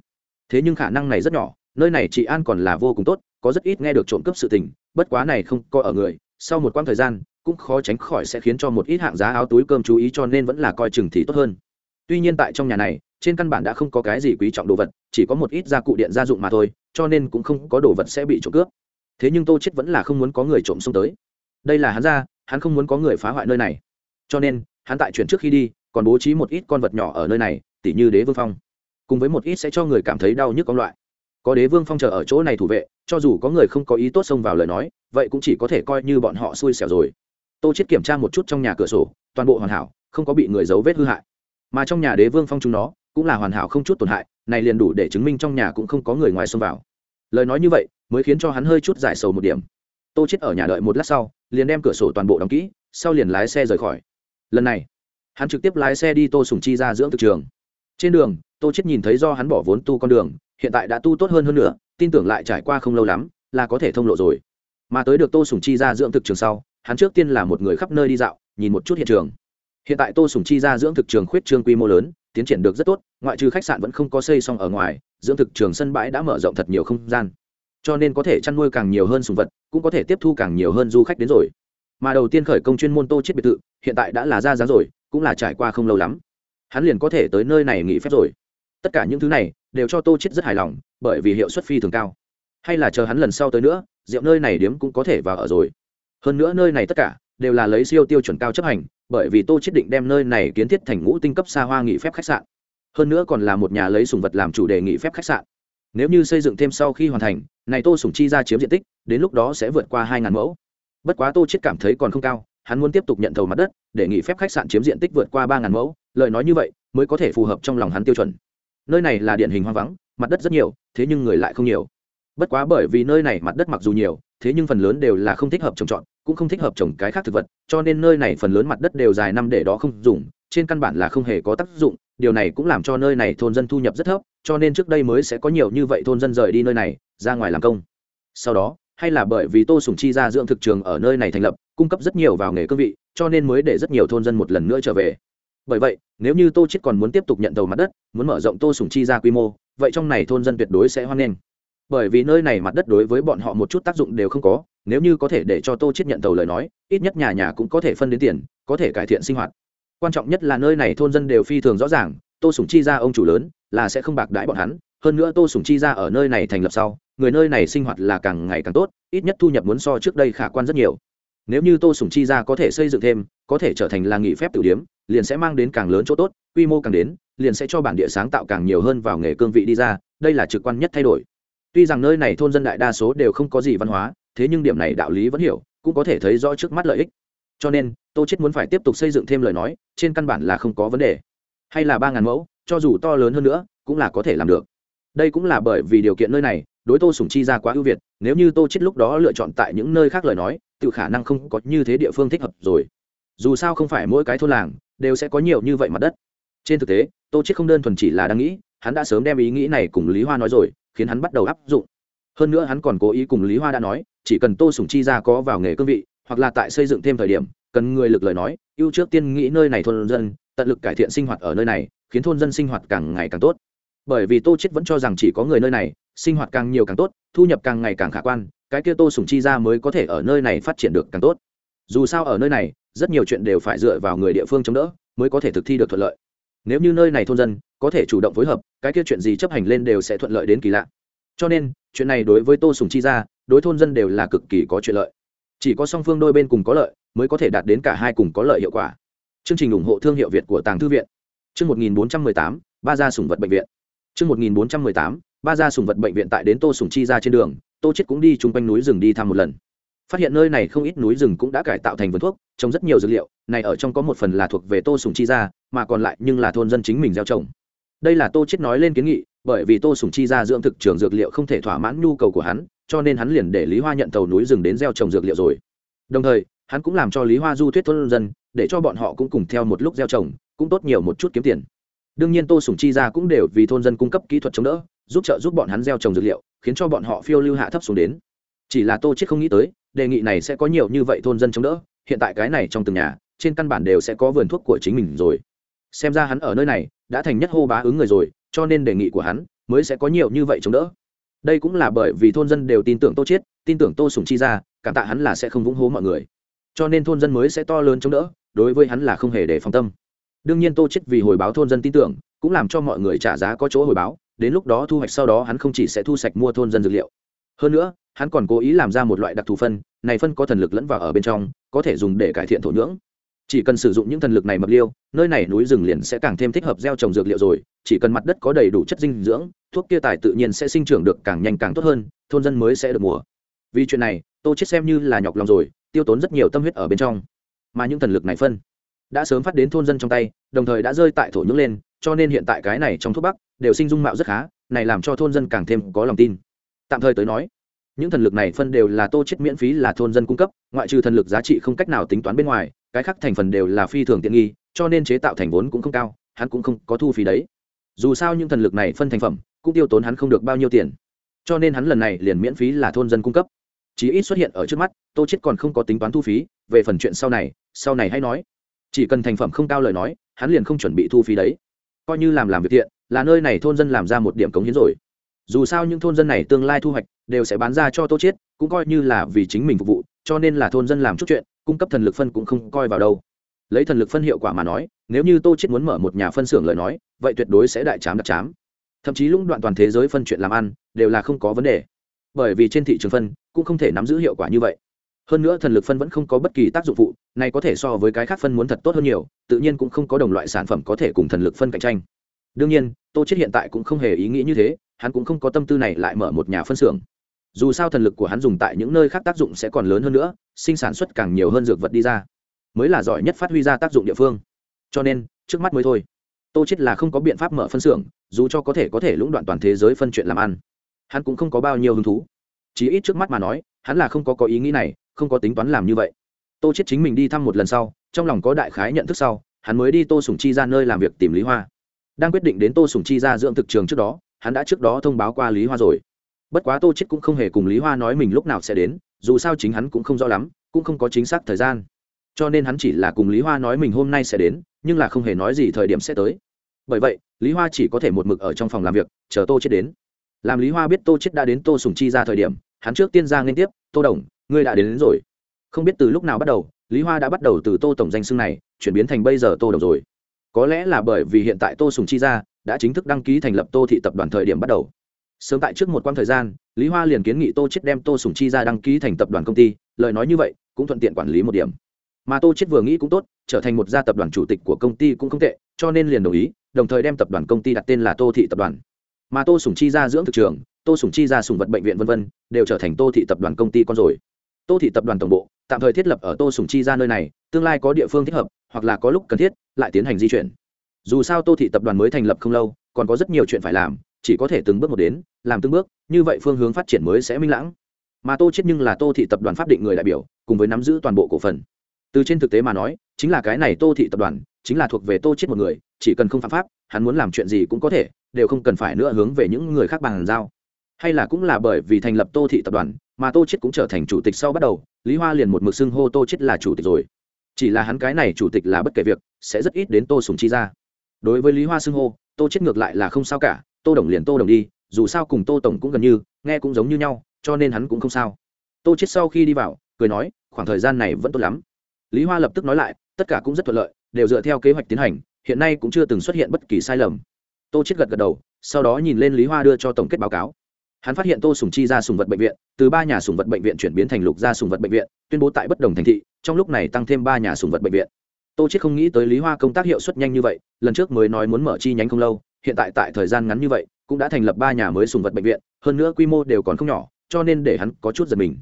Thế nhưng khả năng này rất nhỏ, nơi này chị an còn là vô cùng tốt, có rất ít nghe được trộm cắp sự tình, bất quá này không có ở người. Sau một quãng thời gian cũng khó tránh khỏi sẽ khiến cho một ít hạng giá áo túi cơm chú ý cho nên vẫn là coi chừng thì tốt hơn. Tuy nhiên tại trong nhà này, trên căn bản đã không có cái gì quý trọng đồ vật, chỉ có một ít gia cụ điện gia dụng mà thôi, cho nên cũng không có đồ vật sẽ bị trộm cướp. Thế nhưng tô chết vẫn là không muốn có người trộm xông tới. Đây là hắn ra, hắn không muốn có người phá hoại nơi này. Cho nên, hắn tại chuyển trước khi đi, còn bố trí một ít con vật nhỏ ở nơi này, tỉ như đế vương phong. Cùng với một ít sẽ cho người cảm thấy đau nhức con loại. Có đế vương phong chờ ở chỗ này thủ vệ, cho dù có người không có ý tốt xông vào lời nói, vậy cũng chỉ có thể coi như bọn họ xui xẻo rồi tô chết kiểm tra một chút trong nhà cửa sổ, toàn bộ hoàn hảo, không có bị người giấu vết hư hại. Mà trong nhà đế vương phong chúng nó, cũng là hoàn hảo không chút tổn hại, này liền đủ để chứng minh trong nhà cũng không có người ngoài xông vào. Lời nói như vậy, mới khiến cho hắn hơi chút giải sầu một điểm. Tô chết ở nhà đợi một lát sau, liền đem cửa sổ toàn bộ đóng kỹ, sau liền lái xe rời khỏi. Lần này, hắn trực tiếp lái xe đi tô sùng chi ra dưỡng thực trường. Trên đường, tô chết nhìn thấy do hắn bỏ vốn tu con đường, hiện tại đã tu tốt hơn hơn nữa, tin tưởng lại trải qua không lâu lắm, là có thể thông lộ rồi. Mà tới được tô sùng chi ra dưỡng thực trường sau hắn trước tiên là một người khắp nơi đi dạo, nhìn một chút hiện trường. Hiện tại tô sùng chi ra dưỡng thực trường khuyết trương quy mô lớn, tiến triển được rất tốt, ngoại trừ khách sạn vẫn không có xây xong ở ngoài, dưỡng thực trường sân bãi đã mở rộng thật nhiều không gian. Cho nên có thể chăn nuôi càng nhiều hơn sùng vật, cũng có thể tiếp thu càng nhiều hơn du khách đến rồi. Mà đầu tiên khởi công chuyên môn tô chết biệt thự, hiện tại đã là ra dáng rồi, cũng là trải qua không lâu lắm. Hắn liền có thể tới nơi này nghỉ phép rồi. Tất cả những thứ này, đều cho tô chết rất hài lòng, bởi vì hiệu suất phi thường cao. Hay là chờ hắn lần sau tới nữa, rượu nơi này điếm cũng có thể vào ở rồi hơn nữa nơi này tất cả đều là lấy siêu tiêu chuẩn cao chấp hành, bởi vì tô chết định đem nơi này kiến thiết thành ngũ tinh cấp xa hoa nghỉ phép khách sạn. Hơn nữa còn là một nhà lấy sùng vật làm chủ đề nghỉ phép khách sạn. Nếu như xây dựng thêm sau khi hoàn thành, này tô sùng chi ra chiếm diện tích, đến lúc đó sẽ vượt qua hai ngàn mẫu. Bất quá tô chết cảm thấy còn không cao, hắn muốn tiếp tục nhận thầu mặt đất, để nghỉ phép khách sạn chiếm diện tích vượt qua ba ngàn mẫu, lời nói như vậy mới có thể phù hợp trong lòng hắn tiêu chuẩn. Nơi này là điển hình hoang vắng, mặt đất rất nhiều, thế nhưng người lại không nhiều. Bất quá bởi vì nơi này mặt đất mặc dù nhiều thế nhưng phần lớn đều là không thích hợp trồng trọt, cũng không thích hợp trồng cái khác thực vật, cho nên nơi này phần lớn mặt đất đều dài năm để đó không dùng, trên căn bản là không hề có tác dụng, điều này cũng làm cho nơi này thôn dân thu nhập rất thấp, cho nên trước đây mới sẽ có nhiều như vậy thôn dân rời đi nơi này, ra ngoài làm công. Sau đó, hay là bởi vì tô sùng chi ra dưỡng thực trường ở nơi này thành lập, cung cấp rất nhiều vào nghề cương vị, cho nên mới để rất nhiều thôn dân một lần nữa trở về. Bởi vậy, nếu như tô chết còn muốn tiếp tục nhận đầu mặt đất, muốn mở rộng tô sùng chi ra quy mô, vậy trong này thôn dân tuyệt đối sẽ hoan nghênh bởi vì nơi này mặt đất đối với bọn họ một chút tác dụng đều không có, nếu như có thể để cho tô chết nhận tàu lời nói, ít nhất nhà nhà cũng có thể phân đến tiền, có thể cải thiện sinh hoạt. Quan trọng nhất là nơi này thôn dân đều phi thường rõ ràng, tô sùng chi ra ông chủ lớn, là sẽ không bạc đãi bọn hắn. Hơn nữa tô sùng chi ra ở nơi này thành lập sau, người nơi này sinh hoạt là càng ngày càng tốt, ít nhất thu nhập muốn so trước đây khả quan rất nhiều. Nếu như tô sùng chi ra có thể xây dựng thêm, có thể trở thành là nghỉ phép tử điếm, liền sẽ mang đến càng lớn chỗ tốt, quy mô càng đến, liền sẽ cho bản địa sáng tạo càng nhiều hơn vào nghề cương vị đi ra, đây là trực quan nhất thay đổi tuy rằng nơi này thôn dân đại đa số đều không có gì văn hóa, thế nhưng điểm này đạo lý vẫn hiểu, cũng có thể thấy rõ trước mắt lợi ích. Cho nên, tô chết muốn phải tiếp tục xây dựng thêm lời nói, trên căn bản là không có vấn đề. Hay là ba ngàn mẫu, cho dù to lớn hơn nữa, cũng là có thể làm được. Đây cũng là bởi vì điều kiện nơi này, đối tô sủng chi ra quá ưu việt, nếu như tô chết lúc đó lựa chọn tại những nơi khác lời nói, tự khả năng không có như thế địa phương thích hợp rồi. Dù sao không phải mỗi cái thôn làng, đều sẽ có nhiều như vậy mặt đất. Trên thực tế, tô chết không đơn thuần chỉ là đang nghĩ, hắn đã sớm đem ý nghĩ này cùng lý hoa nói rồi khiến hắn bắt đầu áp dụng. Hơn nữa hắn còn cố ý cùng lý hoa đã nói, chỉ cần tô sùng chi ra có vào nghề cương vị, hoặc là tại xây dựng thêm thời điểm, cần người lực lời nói, ưu trước tiên nghĩ nơi này thôn dân, tận lực cải thiện sinh hoạt ở nơi này, khiến thôn dân sinh hoạt càng ngày càng tốt. Bởi vì tô chết vẫn cho rằng chỉ có người nơi này, sinh hoạt càng nhiều càng tốt, thu nhập càng ngày càng khả quan, cái kia tô sùng chi ra mới có thể ở nơi này phát triển được càng tốt. Dù sao ở nơi này, rất nhiều chuyện đều phải dựa vào người địa phương chống đỡ, mới có thể thực thi được thuận lợi nếu như nơi này thôn dân có thể chủ động phối hợp, cái kia chuyện gì chấp hành lên đều sẽ thuận lợi đến kỳ lạ. Cho nên, chuyện này đối với tô sùng chi ra, đối thôn dân đều là cực kỳ có chuyện lợi. Chỉ có song phương đôi bên cùng có lợi, mới có thể đạt đến cả hai cùng có lợi hiệu quả. Chương trình ủng hộ thương hiệu việt của tàng thư viện. Chương một nghìn bốn trăm mười tám, ba gia sùng vật bệnh viện. Chương một nghìn bốn trăm mười tám, ba gia sùng vật bệnh viện tại đến tô sùng chi ra trên đường, tô chết cũng đi chung quanh núi rừng đi thăm một lần phát hiện nơi này không ít núi rừng cũng đã cải tạo thành vườn thuốc, trồng rất nhiều dược liệu, này ở trong có một phần là thuộc về tô sùng chi ra mà còn lại nhưng là thôn dân chính mình gieo trồng. Đây là tô chết nói lên kiến nghị, bởi vì tô sùng chi ra dưỡng thực trường dược liệu không thể thỏa mãn nhu cầu của hắn, cho nên hắn liền để lý hoa nhận tàu núi rừng đến gieo trồng dược liệu rồi. Đồng thời, hắn cũng làm cho lý hoa du thuyết thôn dân, để cho bọn họ cũng cùng theo một lúc gieo trồng, cũng tốt nhiều một chút kiếm tiền. Đương nhiên tô sùng chi ra cũng đều vì thôn dân cung cấp kỹ thuật chống đỡ, giúp trợ giúp bọn hắn gieo trồng dược liệu, khiến cho bọn họ phiêu lưu hạ thấp xuống đến. Chỉ là tô chết không nghĩ tới đề nghị này sẽ có nhiều như vậy thôn dân chống đỡ, hiện tại cái này trong từng nhà, trên căn bản đều sẽ có vườn thuốc của chính mình rồi. Xem ra hắn ở nơi này, đã thành nhất hô bá ứng người rồi, cho nên đề nghị của hắn mới sẽ có nhiều như vậy chống đỡ. Đây cũng là bởi vì thôn dân đều tin tưởng tô chiết, tin tưởng tô sùng chi ra, cảm tạ hắn là sẽ không vũng hố mọi người. Cho nên thôn dân mới sẽ to lớn chống đỡ, đối với hắn là không hề để phòng tâm. Đương nhiên tô chiết vì hồi báo thôn dân tin tưởng, cũng làm cho mọi người trả giá có chỗ hồi báo, đến lúc đó thu hoạch sau đó hắn không chỉ sẽ thu sạch mua thôn dân dược liệu. Hơn nữa hắn còn cố ý làm ra một loại đặc thù phân, này phân có thần lực lẫn vào ở bên trong, có thể dùng để cải thiện thổ nhưỡng. Chỉ cần sử dụng những thần lực này mập liêu, nơi này núi rừng liền sẽ càng thêm thích hợp gieo trồng dược liệu rồi, chỉ cần mặt đất có đầy đủ chất dinh dưỡng, thuốc kia tài tự nhiên sẽ sinh trưởng được càng nhanh càng tốt hơn, thôn dân mới sẽ được mùa. Vì chuyện này, tô chết xem như là nhọc lòng rồi, tiêu tốn rất nhiều tâm huyết ở bên trong. Mà những thần lực này phân, đã sớm phát đến thôn dân trong tay, đồng thời đã rơi tại thổ nhưỡng lên, cho nên hiện tại cái này trong thuốc bắc, đều sinh dung mạo rất khá, này làm cho thôn dân càng thêm có lòng tin. Tạm thời tới nói những thần lực này phân đều là tô chết miễn phí là thôn dân cung cấp, ngoại trừ thần lực giá trị không cách nào tính toán bên ngoài, cái khác thành phần đều là phi thường tiện nghi, cho nên chế tạo thành vốn cũng không cao, hắn cũng không có thu phí đấy. Dù sao những thần lực này phân thành phẩm, cũng tiêu tốn hắn không được bao nhiêu tiền. Cho nên hắn lần này liền miễn phí là thôn dân cung cấp. Chí ít xuất hiện ở trước mắt, tô chết còn không có tính toán thu phí, về phần chuyện sau này sau này hãy nói. Chỉ cần thành phẩm không cao lời nói, hắn liền không chuẩn bị thu phí đấy. Coi như làm làm việc thiện, là nơi này thôn dân làm ra một điểm cống hiến rồi dù sao những thôn dân này tương lai thu hoạch đều sẽ bán ra cho tô chiết, cũng coi như là vì chính mình phục vụ, cho nên là thôn dân làm chút chuyện, cung cấp thần lực phân cũng không coi vào đâu. Lấy thần lực phân hiệu quả mà nói, nếu như tô chiết muốn mở một nhà phân xưởng lời nói, vậy tuyệt đối sẽ đại chám đặc chám. Thậm chí lũng đoạn toàn thế giới phân chuyện làm ăn, đều là không có vấn đề. Bởi vì trên thị trường phân, cũng không thể nắm giữ hiệu quả như vậy. Hơn nữa thần lực phân vẫn không có bất kỳ tác dụng phụ, này có thể so với cái khác phân muốn thật tốt hơn nhiều, tự nhiên cũng không có đồng loại sản phẩm có thể cùng thần lực phân cạnh tranh đương nhiên, tô chết hiện tại cũng không hề ý nghĩ như thế, hắn cũng không có tâm tư này lại mở một nhà phân xưởng. Dù sao thần lực của hắn dùng tại những nơi khác tác dụng sẽ còn lớn hơn nữa, sinh sản xuất càng nhiều hơn dược vật đi ra, mới là giỏi nhất phát huy ra tác dụng địa phương. Cho nên, trước mắt mới thôi. Tô chết là không có biện pháp mở phân xưởng, dù cho có thể có thể lũng đoạn toàn thế giới phân chuyện làm ăn. Hắn cũng không có bao nhiêu hứng thú. Chí ít trước mắt mà nói, hắn là không có có ý nghĩ này, không có tính toán làm như vậy. Tô chết chính mình đi thăm một lần sau, trong lòng có đại khái nhận thức sau, hắn mới đi tô sùng chi ra nơi làm việc tìm lý hoa đang quyết định đến tô sùng chi ra dưỡng thực trường trước đó hắn đã trước đó thông báo qua lý hoa rồi. Bất quá tô chết cũng không hề cùng lý hoa nói mình lúc nào sẽ đến dù sao chính hắn cũng không rõ lắm cũng không có chính xác thời gian. Cho nên hắn chỉ là cùng lý hoa nói mình hôm nay sẽ đến nhưng là không hề nói gì thời điểm sẽ tới. Bởi vậy lý hoa chỉ có thể một mực ở trong phòng làm việc chờ tô chết đến. Làm lý hoa biết tô chết đã đến tô sùng chi ra thời điểm hắn trước tiên ra liên tiếp tô đồng ngươi đã đến, đến rồi. Không biết từ lúc nào bắt đầu lý hoa đã bắt đầu từ tô tổng danh xưng này chuyển biến thành bây giờ tô đồng rồi có lẽ là bởi vì hiện tại tô sùng chi ra đã chính thức đăng ký thành lập tô thị tập đoàn thời điểm bắt đầu. Sớm tại trước một quãng thời gian, lý hoa liền kiến nghị tô chết đem tô sùng chi ra đăng ký thành tập đoàn công ty, lời nói như vậy cũng thuận tiện quản lý một điểm. Mà tô chết vừa nghĩ cũng tốt, trở thành một gia tập đoàn chủ tịch của công ty cũng không tệ, cho nên liền đồng ý, đồng thời đem tập đoàn công ty đặt tên là tô thị tập đoàn. Mà tô sùng chi ra dưỡng thực trường, tô sùng chi ra sùng vật bệnh viện v v đều trở thành tô thị tập đoàn công ty con rồi. Tô thị tập đoàn tổng bộ tạm thời thiết lập ở tô sùng chi ra nơi này, tương lai có địa phương thích hợp, hoặc là có lúc cần thiết, lại tiến hành di chuyển. Dù sao tô thị tập đoàn mới thành lập không lâu, còn có rất nhiều chuyện phải làm, chỉ có thể từng bước một đến, làm từng bước, như vậy phương hướng phát triển mới sẽ minh lãng. Mà tô chết nhưng là tô thị tập đoàn pháp định người đại biểu, cùng với nắm giữ toàn bộ cổ phần. Từ trên thực tế mà nói, chính là cái này tô thị tập đoàn, chính là thuộc về tô chết một người, chỉ cần không phạm pháp, hắn muốn làm chuyện gì cũng có thể, đều không cần phải nữa hướng về những người khác bàn giao. Hay là cũng là bởi vì thành lập tô thị tập đoàn mà tô chết cũng trở thành chủ tịch sau bắt đầu, lý hoa liền một mực xưng hô tô chết là chủ tịch rồi. Chỉ là hắn cái này chủ tịch là bất kể việc, sẽ rất ít đến tô sùng chi ra. Đối với lý hoa xưng hô, tô chết ngược lại là không sao cả, tô đồng liền tô đồng đi, dù sao cùng tô tổng cũng gần như, nghe cũng giống như nhau, cho nên hắn cũng không sao. Tô chết sau khi đi vào, cười nói, khoảng thời gian này vẫn tốt lắm. Lý hoa lập tức nói lại, tất cả cũng rất thuận lợi, đều dựa theo kế hoạch tiến hành, hiện nay cũng chưa từng xuất hiện bất kỳ sai lầm. Tô chết gật gật đầu, sau đó nhìn lên lý hoa đưa cho tổng kết báo cáo hắn phát hiện tô sùng chi ra sùng vật bệnh viện, từ ba nhà sùng vật bệnh viện chuyển biến thành lục gia sùng vật bệnh viện, tuyên bố tại bất đồng thành thị, trong lúc này tăng thêm ba nhà sùng vật bệnh viện. Tô chết không nghĩ tới lý hoa công tác hiệu suất nhanh như vậy, lần trước mới nói muốn mở chi nhánh không lâu, hiện tại tại thời gian ngắn như vậy, cũng đã thành lập ba nhà mới sùng vật bệnh viện, hơn nữa quy mô đều còn không nhỏ, cho nên để hắn có chút giật mình.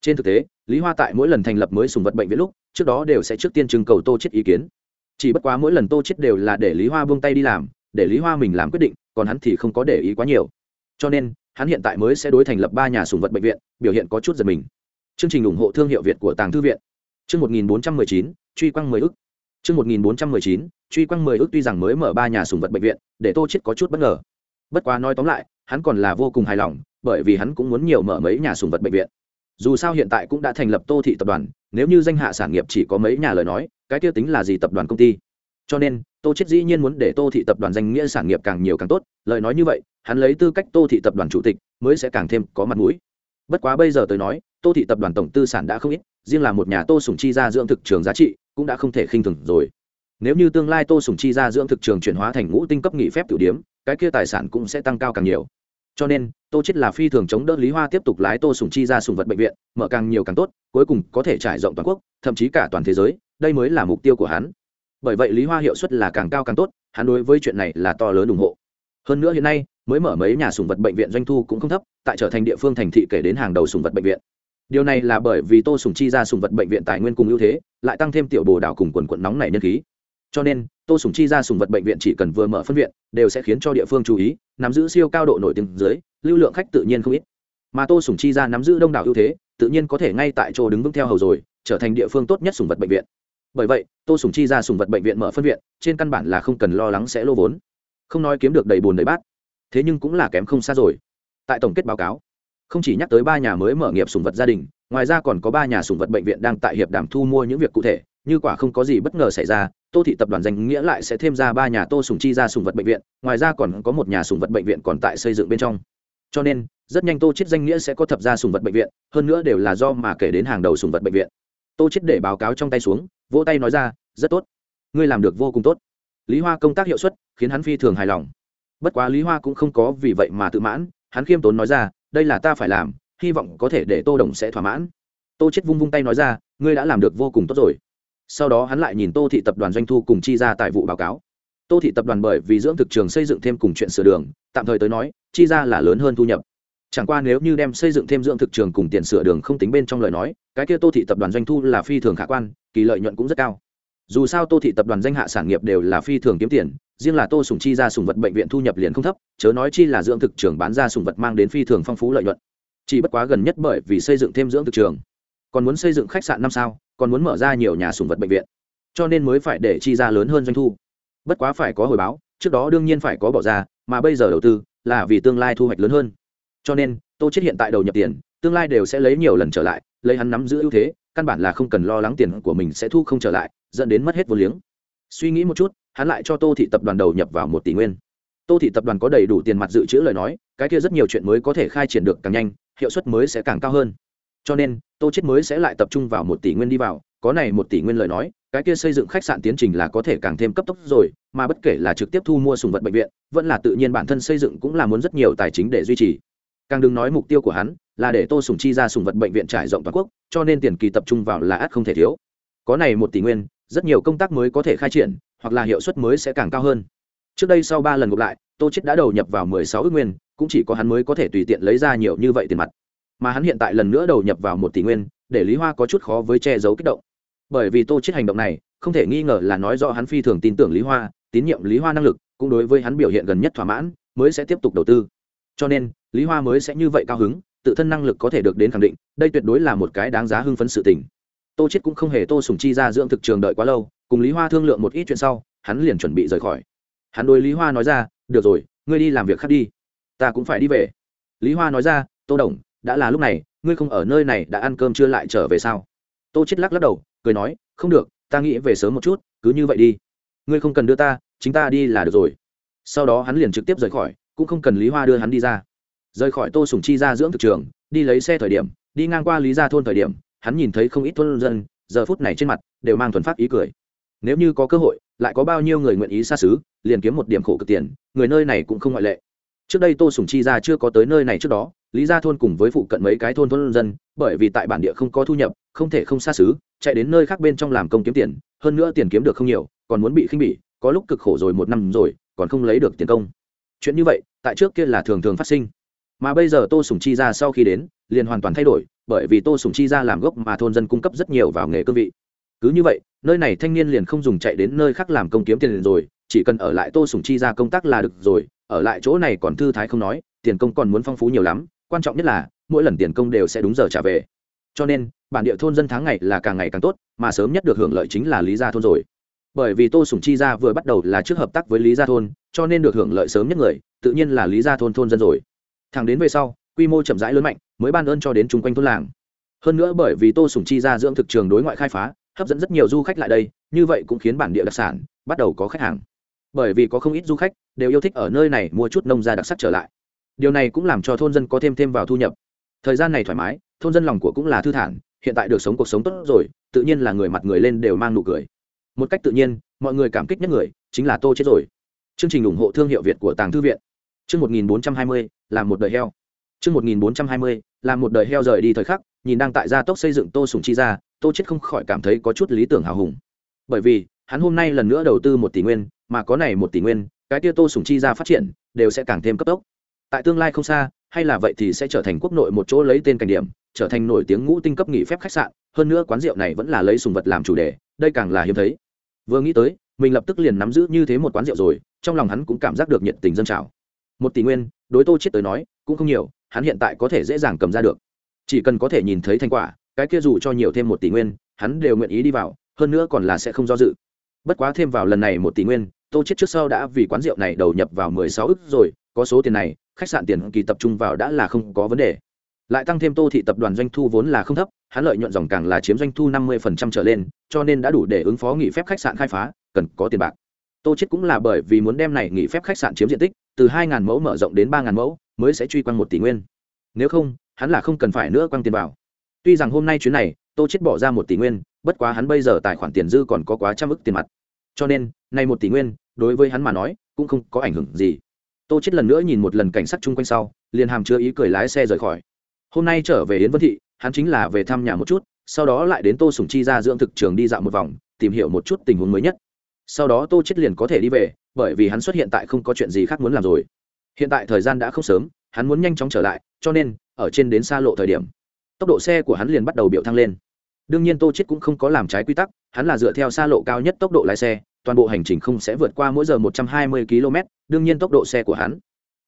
Trên thực tế, lý hoa tại mỗi lần thành lập mới sùng vật bệnh viện lúc, trước đó đều sẽ trước tiên trưng cầu tô chết ý kiến. Chỉ bất quá mỗi lần tô chết đều là để lý hoa buông tay đi làm, để lý hoa mình làm quyết định, còn hắn thì không có để ý quá nhiều. Cho nên hắn hiện tại mới sẽ đối thành lập ba nhà sùng vật bệnh viện, biểu hiện có chút giật mình. Chương trình ủng hộ thương hiệu việt của tàng thư viện. Chương một nghìn bốn trăm mười chín, truy quăng mười ức. Chương một nghìn bốn trăm mười chín, truy quăng mười ức tuy rằng mới mở ba nhà sùng vật bệnh viện, để tô chết có chút bất ngờ. Bất quá nói tóm lại, hắn còn là vô cùng hài lòng, bởi vì hắn cũng muốn nhiều mở mấy nhà sùng vật bệnh viện. Dù sao hiện tại cũng đã thành lập tô thị tập đoàn, nếu như danh hạ sản nghiệp chỉ có mấy nhà lời nói, cái tiêu tính là gì tập đoàn công ty? Cho nên, tô chết dĩ nhiên muốn để tô thị tập đoàn danh nghĩa sản nghiệp càng nhiều càng tốt, lời nói như vậy, hắn lấy tư cách tô thị tập đoàn chủ tịch mới sẽ càng thêm có mặt mũi. Bất quá bây giờ tôi nói, tô thị tập đoàn tổng tư sản đã không ít, riêng là một nhà tô sùng chi ra dưỡng thực trường giá trị cũng đã không thể khinh thường rồi. Nếu như tương lai tô sùng chi ra dưỡng thực trường chuyển hóa thành ngũ tinh cấp nghị phép tiểu điếm, cái kia tài sản cũng sẽ tăng cao càng nhiều. Cho nên, tô chết là phi thường chống đỡ lý hoa tiếp tục lái tô sùng chi ra sùng vật bệnh viện, mở càng nhiều càng tốt, cuối cùng có thể trải rộng toàn quốc, thậm chí cả toàn thế giới, đây mới là mục tiêu của hắn bởi vậy lý hoa hiệu suất là càng cao càng tốt, hắn đối với chuyện này là to lớn ủng hộ. Hơn nữa hiện nay, mới mở mấy nhà sùng vật bệnh viện doanh thu cũng không thấp, tại trở thành địa phương thành thị kể đến hàng đầu sùng vật bệnh viện. Điều này là bởi vì tô sùng chi ra sùng vật bệnh viện tài nguyên cùng ưu thế, lại tăng thêm tiểu bồ đảo cùng quần quận nóng này nhân khí. Cho nên, tô sùng chi ra sùng vật bệnh viện chỉ cần vừa mở phân viện, đều sẽ khiến cho địa phương chú ý, nắm giữ siêu cao độ nổi tiếng dưới, lưu lượng khách tự nhiên không ít. Mà tô sùng chi ra nắm giữ đông đảo ưu thế, tự nhiên có thể ngay tại chỗ đứng vững theo hầu rồi, trở thành địa phương tốt nhất sùng vật bệnh viện bởi vậy, tô sùng chi ra sùng vật bệnh viện mở phân viện, trên căn bản là không cần lo lắng sẽ lô vốn. Không nói kiếm được đầy bùn đầy bát, thế nhưng cũng là kém không xa rồi. Tại tổng kết báo cáo, không chỉ nhắc tới ba nhà mới mở nghiệp sùng vật gia đình, ngoài ra còn có ba nhà sùng vật bệnh viện đang tại hiệp đàm thu mua những việc cụ thể, như quả không có gì bất ngờ xảy ra, tô thị tập đoàn danh nghĩa lại sẽ thêm ra ba nhà tô sùng chi ra sùng vật bệnh viện, ngoài ra còn có một nhà sùng vật bệnh viện còn tại xây dựng bên trong. Cho nên, rất nhanh tô chết danh nghĩa sẽ có thập ra sùng vật bệnh viện, hơn nữa đều là do mà kể đến hàng đầu sùng vật bệnh viện. Tô chết để báo cáo trong tay xuống vỗ tay nói ra, rất tốt. Ngươi làm được vô cùng tốt. Lý hoa công tác hiệu suất khiến hắn phi thường hài lòng. Bất quá lý hoa cũng không có vì vậy mà tự mãn, hắn khiêm tốn nói ra, đây là ta phải làm, hy vọng có thể để tô đồng sẽ thỏa mãn. Tô chết vung vung tay nói ra, ngươi đã làm được vô cùng tốt rồi. Sau đó hắn lại nhìn tô thị tập đoàn doanh thu cùng chi ra tại vụ báo cáo. Tô thị tập đoàn bởi vì dưỡng thực trường xây dựng thêm cùng chuyện sửa đường, tạm thời tới nói, chi ra là lớn hơn thu nhập chẳng qua nếu như đem xây dựng thêm dưỡng thực trường cùng tiền sửa đường không tính bên trong lời nói, cái kia tô thị tập đoàn doanh thu là phi thường khả quan, kỳ lợi nhuận cũng rất cao. Dù sao tô thị tập đoàn danh hạ sản nghiệp đều là phi thường kiếm tiền, riêng là tô sùng chi ra sùng vật bệnh viện thu nhập liền không thấp, chớ nói chi là dưỡng thực trường bán ra sùng vật mang đến phi thường phong phú lợi nhuận. Chỉ bất quá gần nhất bởi vì xây dựng thêm dưỡng thực trường, còn muốn xây dựng khách sạn năm sao, còn muốn mở ra nhiều nhà sùng vật bệnh viện, cho nên mới phải để chi ra lớn hơn doanh thu. Bất quá phải có hồi báo, trước đó đương nhiên phải có bỏ ra, mà bây giờ đầu tư là vì tương lai thu hoạch lớn hơn cho nên, tô chết hiện tại đầu nhập tiền, tương lai đều sẽ lấy nhiều lần trở lại, lấy hắn nắm giữ ưu thế, căn bản là không cần lo lắng tiền của mình sẽ thu không trở lại, dẫn đến mất hết vô liếng. Suy nghĩ một chút, hắn lại cho tô thị tập đoàn đầu nhập vào một tỷ nguyên. Tô thị tập đoàn có đầy đủ tiền mặt dự trữ lời nói, cái kia rất nhiều chuyện mới có thể khai triển được càng nhanh, hiệu suất mới sẽ càng cao hơn. Cho nên, tô chết mới sẽ lại tập trung vào một tỷ nguyên đi vào, có này một tỷ nguyên lời nói, cái kia xây dựng khách sạn tiến trình là có thể càng thêm cấp tốc rồi, mà bất kể là trực tiếp thu mua sùng vật bệnh viện, vẫn là tự nhiên bản thân xây dựng cũng là muốn rất nhiều tài chính để duy trì càng đừng nói mục tiêu của hắn, là để tô sùng chi ra sùng vật bệnh viện trải rộng toàn quốc, cho nên tiền kỳ tập trung vào là ắt không thể thiếu. Có này một tỷ nguyên, rất nhiều công tác mới có thể khai triển, hoặc là hiệu suất mới sẽ càng cao hơn. Trước đây sau ba lần gộp lại, tô chết đã đầu nhập vào mười sáu ước nguyên, cũng chỉ có hắn mới có thể tùy tiện lấy ra nhiều như vậy tiền mặt. Mà hắn hiện tại lần nữa đầu nhập vào một tỷ nguyên, để lý hoa có chút khó với che giấu kích động. Bởi vì tô chết hành động này, không thể nghi ngờ là nói rõ hắn phi thường tin tưởng lý hoa, tín nhiệm lý hoa năng lực, cũng đối với hắn biểu hiện gần nhất thỏa mãn, mới sẽ tiếp tục đầu tư. Cho nên lý hoa mới sẽ như vậy cao hứng, tự thân năng lực có thể được đến khẳng định, đây tuyệt đối là một cái đáng giá hưng phấn sự tình. Tô chết cũng không hề tô sùng chi ra dưỡng thực trường đợi quá lâu, cùng lý hoa thương lượng một ít chuyện sau, hắn liền chuẩn bị rời khỏi. Hắn đối lý hoa nói ra, được rồi, ngươi đi làm việc khác đi. Ta cũng phải đi về. Lý hoa nói ra, tô đồng, đã là lúc này, ngươi không ở nơi này đã ăn cơm chưa lại trở về sao? Tô chết lắc lắc đầu, cười nói, không được, ta nghĩ về sớm một chút, cứ như vậy đi. Ngươi không cần đưa ta, chính ta đi là được rồi. Sau đó hắn liền trực tiếp rời khỏi, cũng không cần lý hoa đưa hắn đi ra rời khỏi tô sùng chi ra dưỡng thực trường, đi lấy xe thời điểm, đi ngang qua lý gia thôn thời điểm, hắn nhìn thấy không ít thôn dân, giờ phút này trên mặt, đều mang thuần phát ý cười. Nếu như có cơ hội, lại có bao nhiêu người nguyện ý xa xứ, liền kiếm một điểm khổ cực tiền, người nơi này cũng không ngoại lệ. Trước đây tô sùng chi ra chưa có tới nơi này trước đó, lý gia thôn cùng với phụ cận mấy cái thôn thôn dân, bởi vì tại bản địa không có thu nhập, không thể không xa xứ, chạy đến nơi khác bên trong làm công kiếm tiền, hơn nữa tiền kiếm được không nhiều, còn muốn bị khinh bỉ, có lúc cực khổ rồi một năm rồi, còn không lấy được tiền công. Chuyện như vậy, tại trước kia là thường thường phát sinh mà bây giờ tô sùng chi ra sau khi đến, liền hoàn toàn thay đổi, bởi vì tô sùng chi ra làm gốc mà thôn dân cung cấp rất nhiều vào nghề cương vị. Cứ như vậy, nơi này thanh niên liền không dùng chạy đến nơi khác làm công kiếm tiền rồi, chỉ cần ở lại tô sùng chi ra công tác là được rồi, ở lại chỗ này còn thư thái không nói, tiền công còn muốn phong phú nhiều lắm, quan trọng nhất là, mỗi lần tiền công đều sẽ đúng giờ trả về. Cho nên, bản địa thôn dân tháng ngày là càng ngày càng tốt, mà sớm nhất được hưởng lợi chính là lý gia thôn rồi. Bởi vì tô sùng chi gia vừa bắt đầu là trước hợp tác với lý gia thôn, cho nên được hưởng lợi sớm nhất người, tự nhiên là lý gia thôn thôn dân rồi thẳng đến về sau, quy mô chậm rãi lớn mạnh, mới ban ơn cho đến chung quanh thôn làng. Hơn nữa bởi vì tô sùng chi ra dưỡng thực trường đối ngoại khai phá, hấp dẫn rất nhiều du khách lại đây, như vậy cũng khiến bản địa đặc sản bắt đầu có khách hàng. Bởi vì có không ít du khách đều yêu thích ở nơi này mua chút nông gia đặc sắc trở lại. Điều này cũng làm cho thôn dân có thêm thêm vào thu nhập. Thời gian này thoải mái, thôn dân lòng của cũng là thư thản, hiện tại được sống cuộc sống tốt rồi, tự nhiên là người mặt người lên đều mang nụ cười. Một cách tự nhiên, mọi người cảm kích nhất người, chính là tô chết rồi. Chương trình ủng hộ thương hiệu việt của tàng thư viện chương 1420, làm một đời heo. Chương 1420, làm một đời heo rời đi thời khắc nhìn đang tại gia tốc xây dựng tô sủng chi ra tô chết không khỏi cảm thấy có chút lý tưởng hào hùng. Bởi vì hắn hôm nay lần nữa đầu tư một tỷ nguyên mà có này một tỷ nguyên cái kia tô sủng chi ra phát triển đều sẽ càng thêm cấp tốc. Tại tương lai không xa hay là vậy thì sẽ trở thành quốc nội một chỗ lấy tên cảnh điểm trở thành nổi tiếng ngũ tinh cấp nghỉ phép khách sạn hơn nữa quán rượu này vẫn là lấy sùng vật làm chủ đề đây càng là hiếm thấy. Vừa nghĩ tới mình lập tức liền nắm giữ như thế một quán rượu rồi trong lòng hắn cũng cảm giác được nhiệt tình dân trào một tỷ nguyên, đối tô chết tới nói, cũng không nhiều, hắn hiện tại có thể dễ dàng cầm ra được. Chỉ cần có thể nhìn thấy thành quả, cái kia dù cho nhiều thêm một tỷ nguyên, hắn đều nguyện ý đi vào, hơn nữa còn là sẽ không do dự. Bất quá thêm vào lần này một tỷ nguyên, tô chết trước sau đã vì quán rượu này đầu nhập vào mười sáu ức rồi, có số tiền này, khách sạn tiền kỳ tập trung vào đã là không có vấn đề. Lại tăng thêm tô thị tập đoàn doanh thu vốn là không thấp, hắn lợi nhuận dòng càng là chiếm doanh thu năm mươi trở lên, cho nên đã đủ để ứng phó nghỉ phép khách sạn khai phá, cần có tiền bạc. Tô chết cũng là bởi vì muốn đem này nghỉ phép khách sạn chiếm diện tích từ hai mẫu mở rộng đến ba mẫu, mới sẽ truy quăng một tỷ nguyên. Nếu không, hắn là không cần phải nữa quăng tiền vào. Tuy rằng hôm nay chuyến này, tô chết bỏ ra một tỷ nguyên, bất quá hắn bây giờ tài khoản tiền dư còn có quá trăm ức tiền mặt. Cho nên nay một tỷ nguyên, đối với hắn mà nói, cũng không có ảnh hưởng gì. Tô chết lần nữa nhìn một lần cảnh sát chung quanh sau, liền hàm chứa ý cười lái xe rời khỏi. Hôm nay trở về yến vân thị, hắn chính là về thăm nhà một chút, sau đó lại đến tô sùng chi ra dưỡng thực trường đi dạo một vòng, tìm hiểu một chút tình huống mới nhất sau đó tô chết liền có thể đi về, bởi vì hắn xuất hiện tại không có chuyện gì khác muốn làm rồi. Hiện tại thời gian đã không sớm, hắn muốn nhanh chóng trở lại, cho nên, ở trên đến xa lộ thời điểm, tốc độ xe của hắn liền bắt đầu biểu thăng lên. Đương nhiên tô chết cũng không có làm trái quy tắc, hắn là dựa theo xa lộ cao nhất tốc độ lái xe, toàn bộ hành trình không sẽ vượt qua mỗi giờ 120 km đương nhiên tốc độ xe của hắn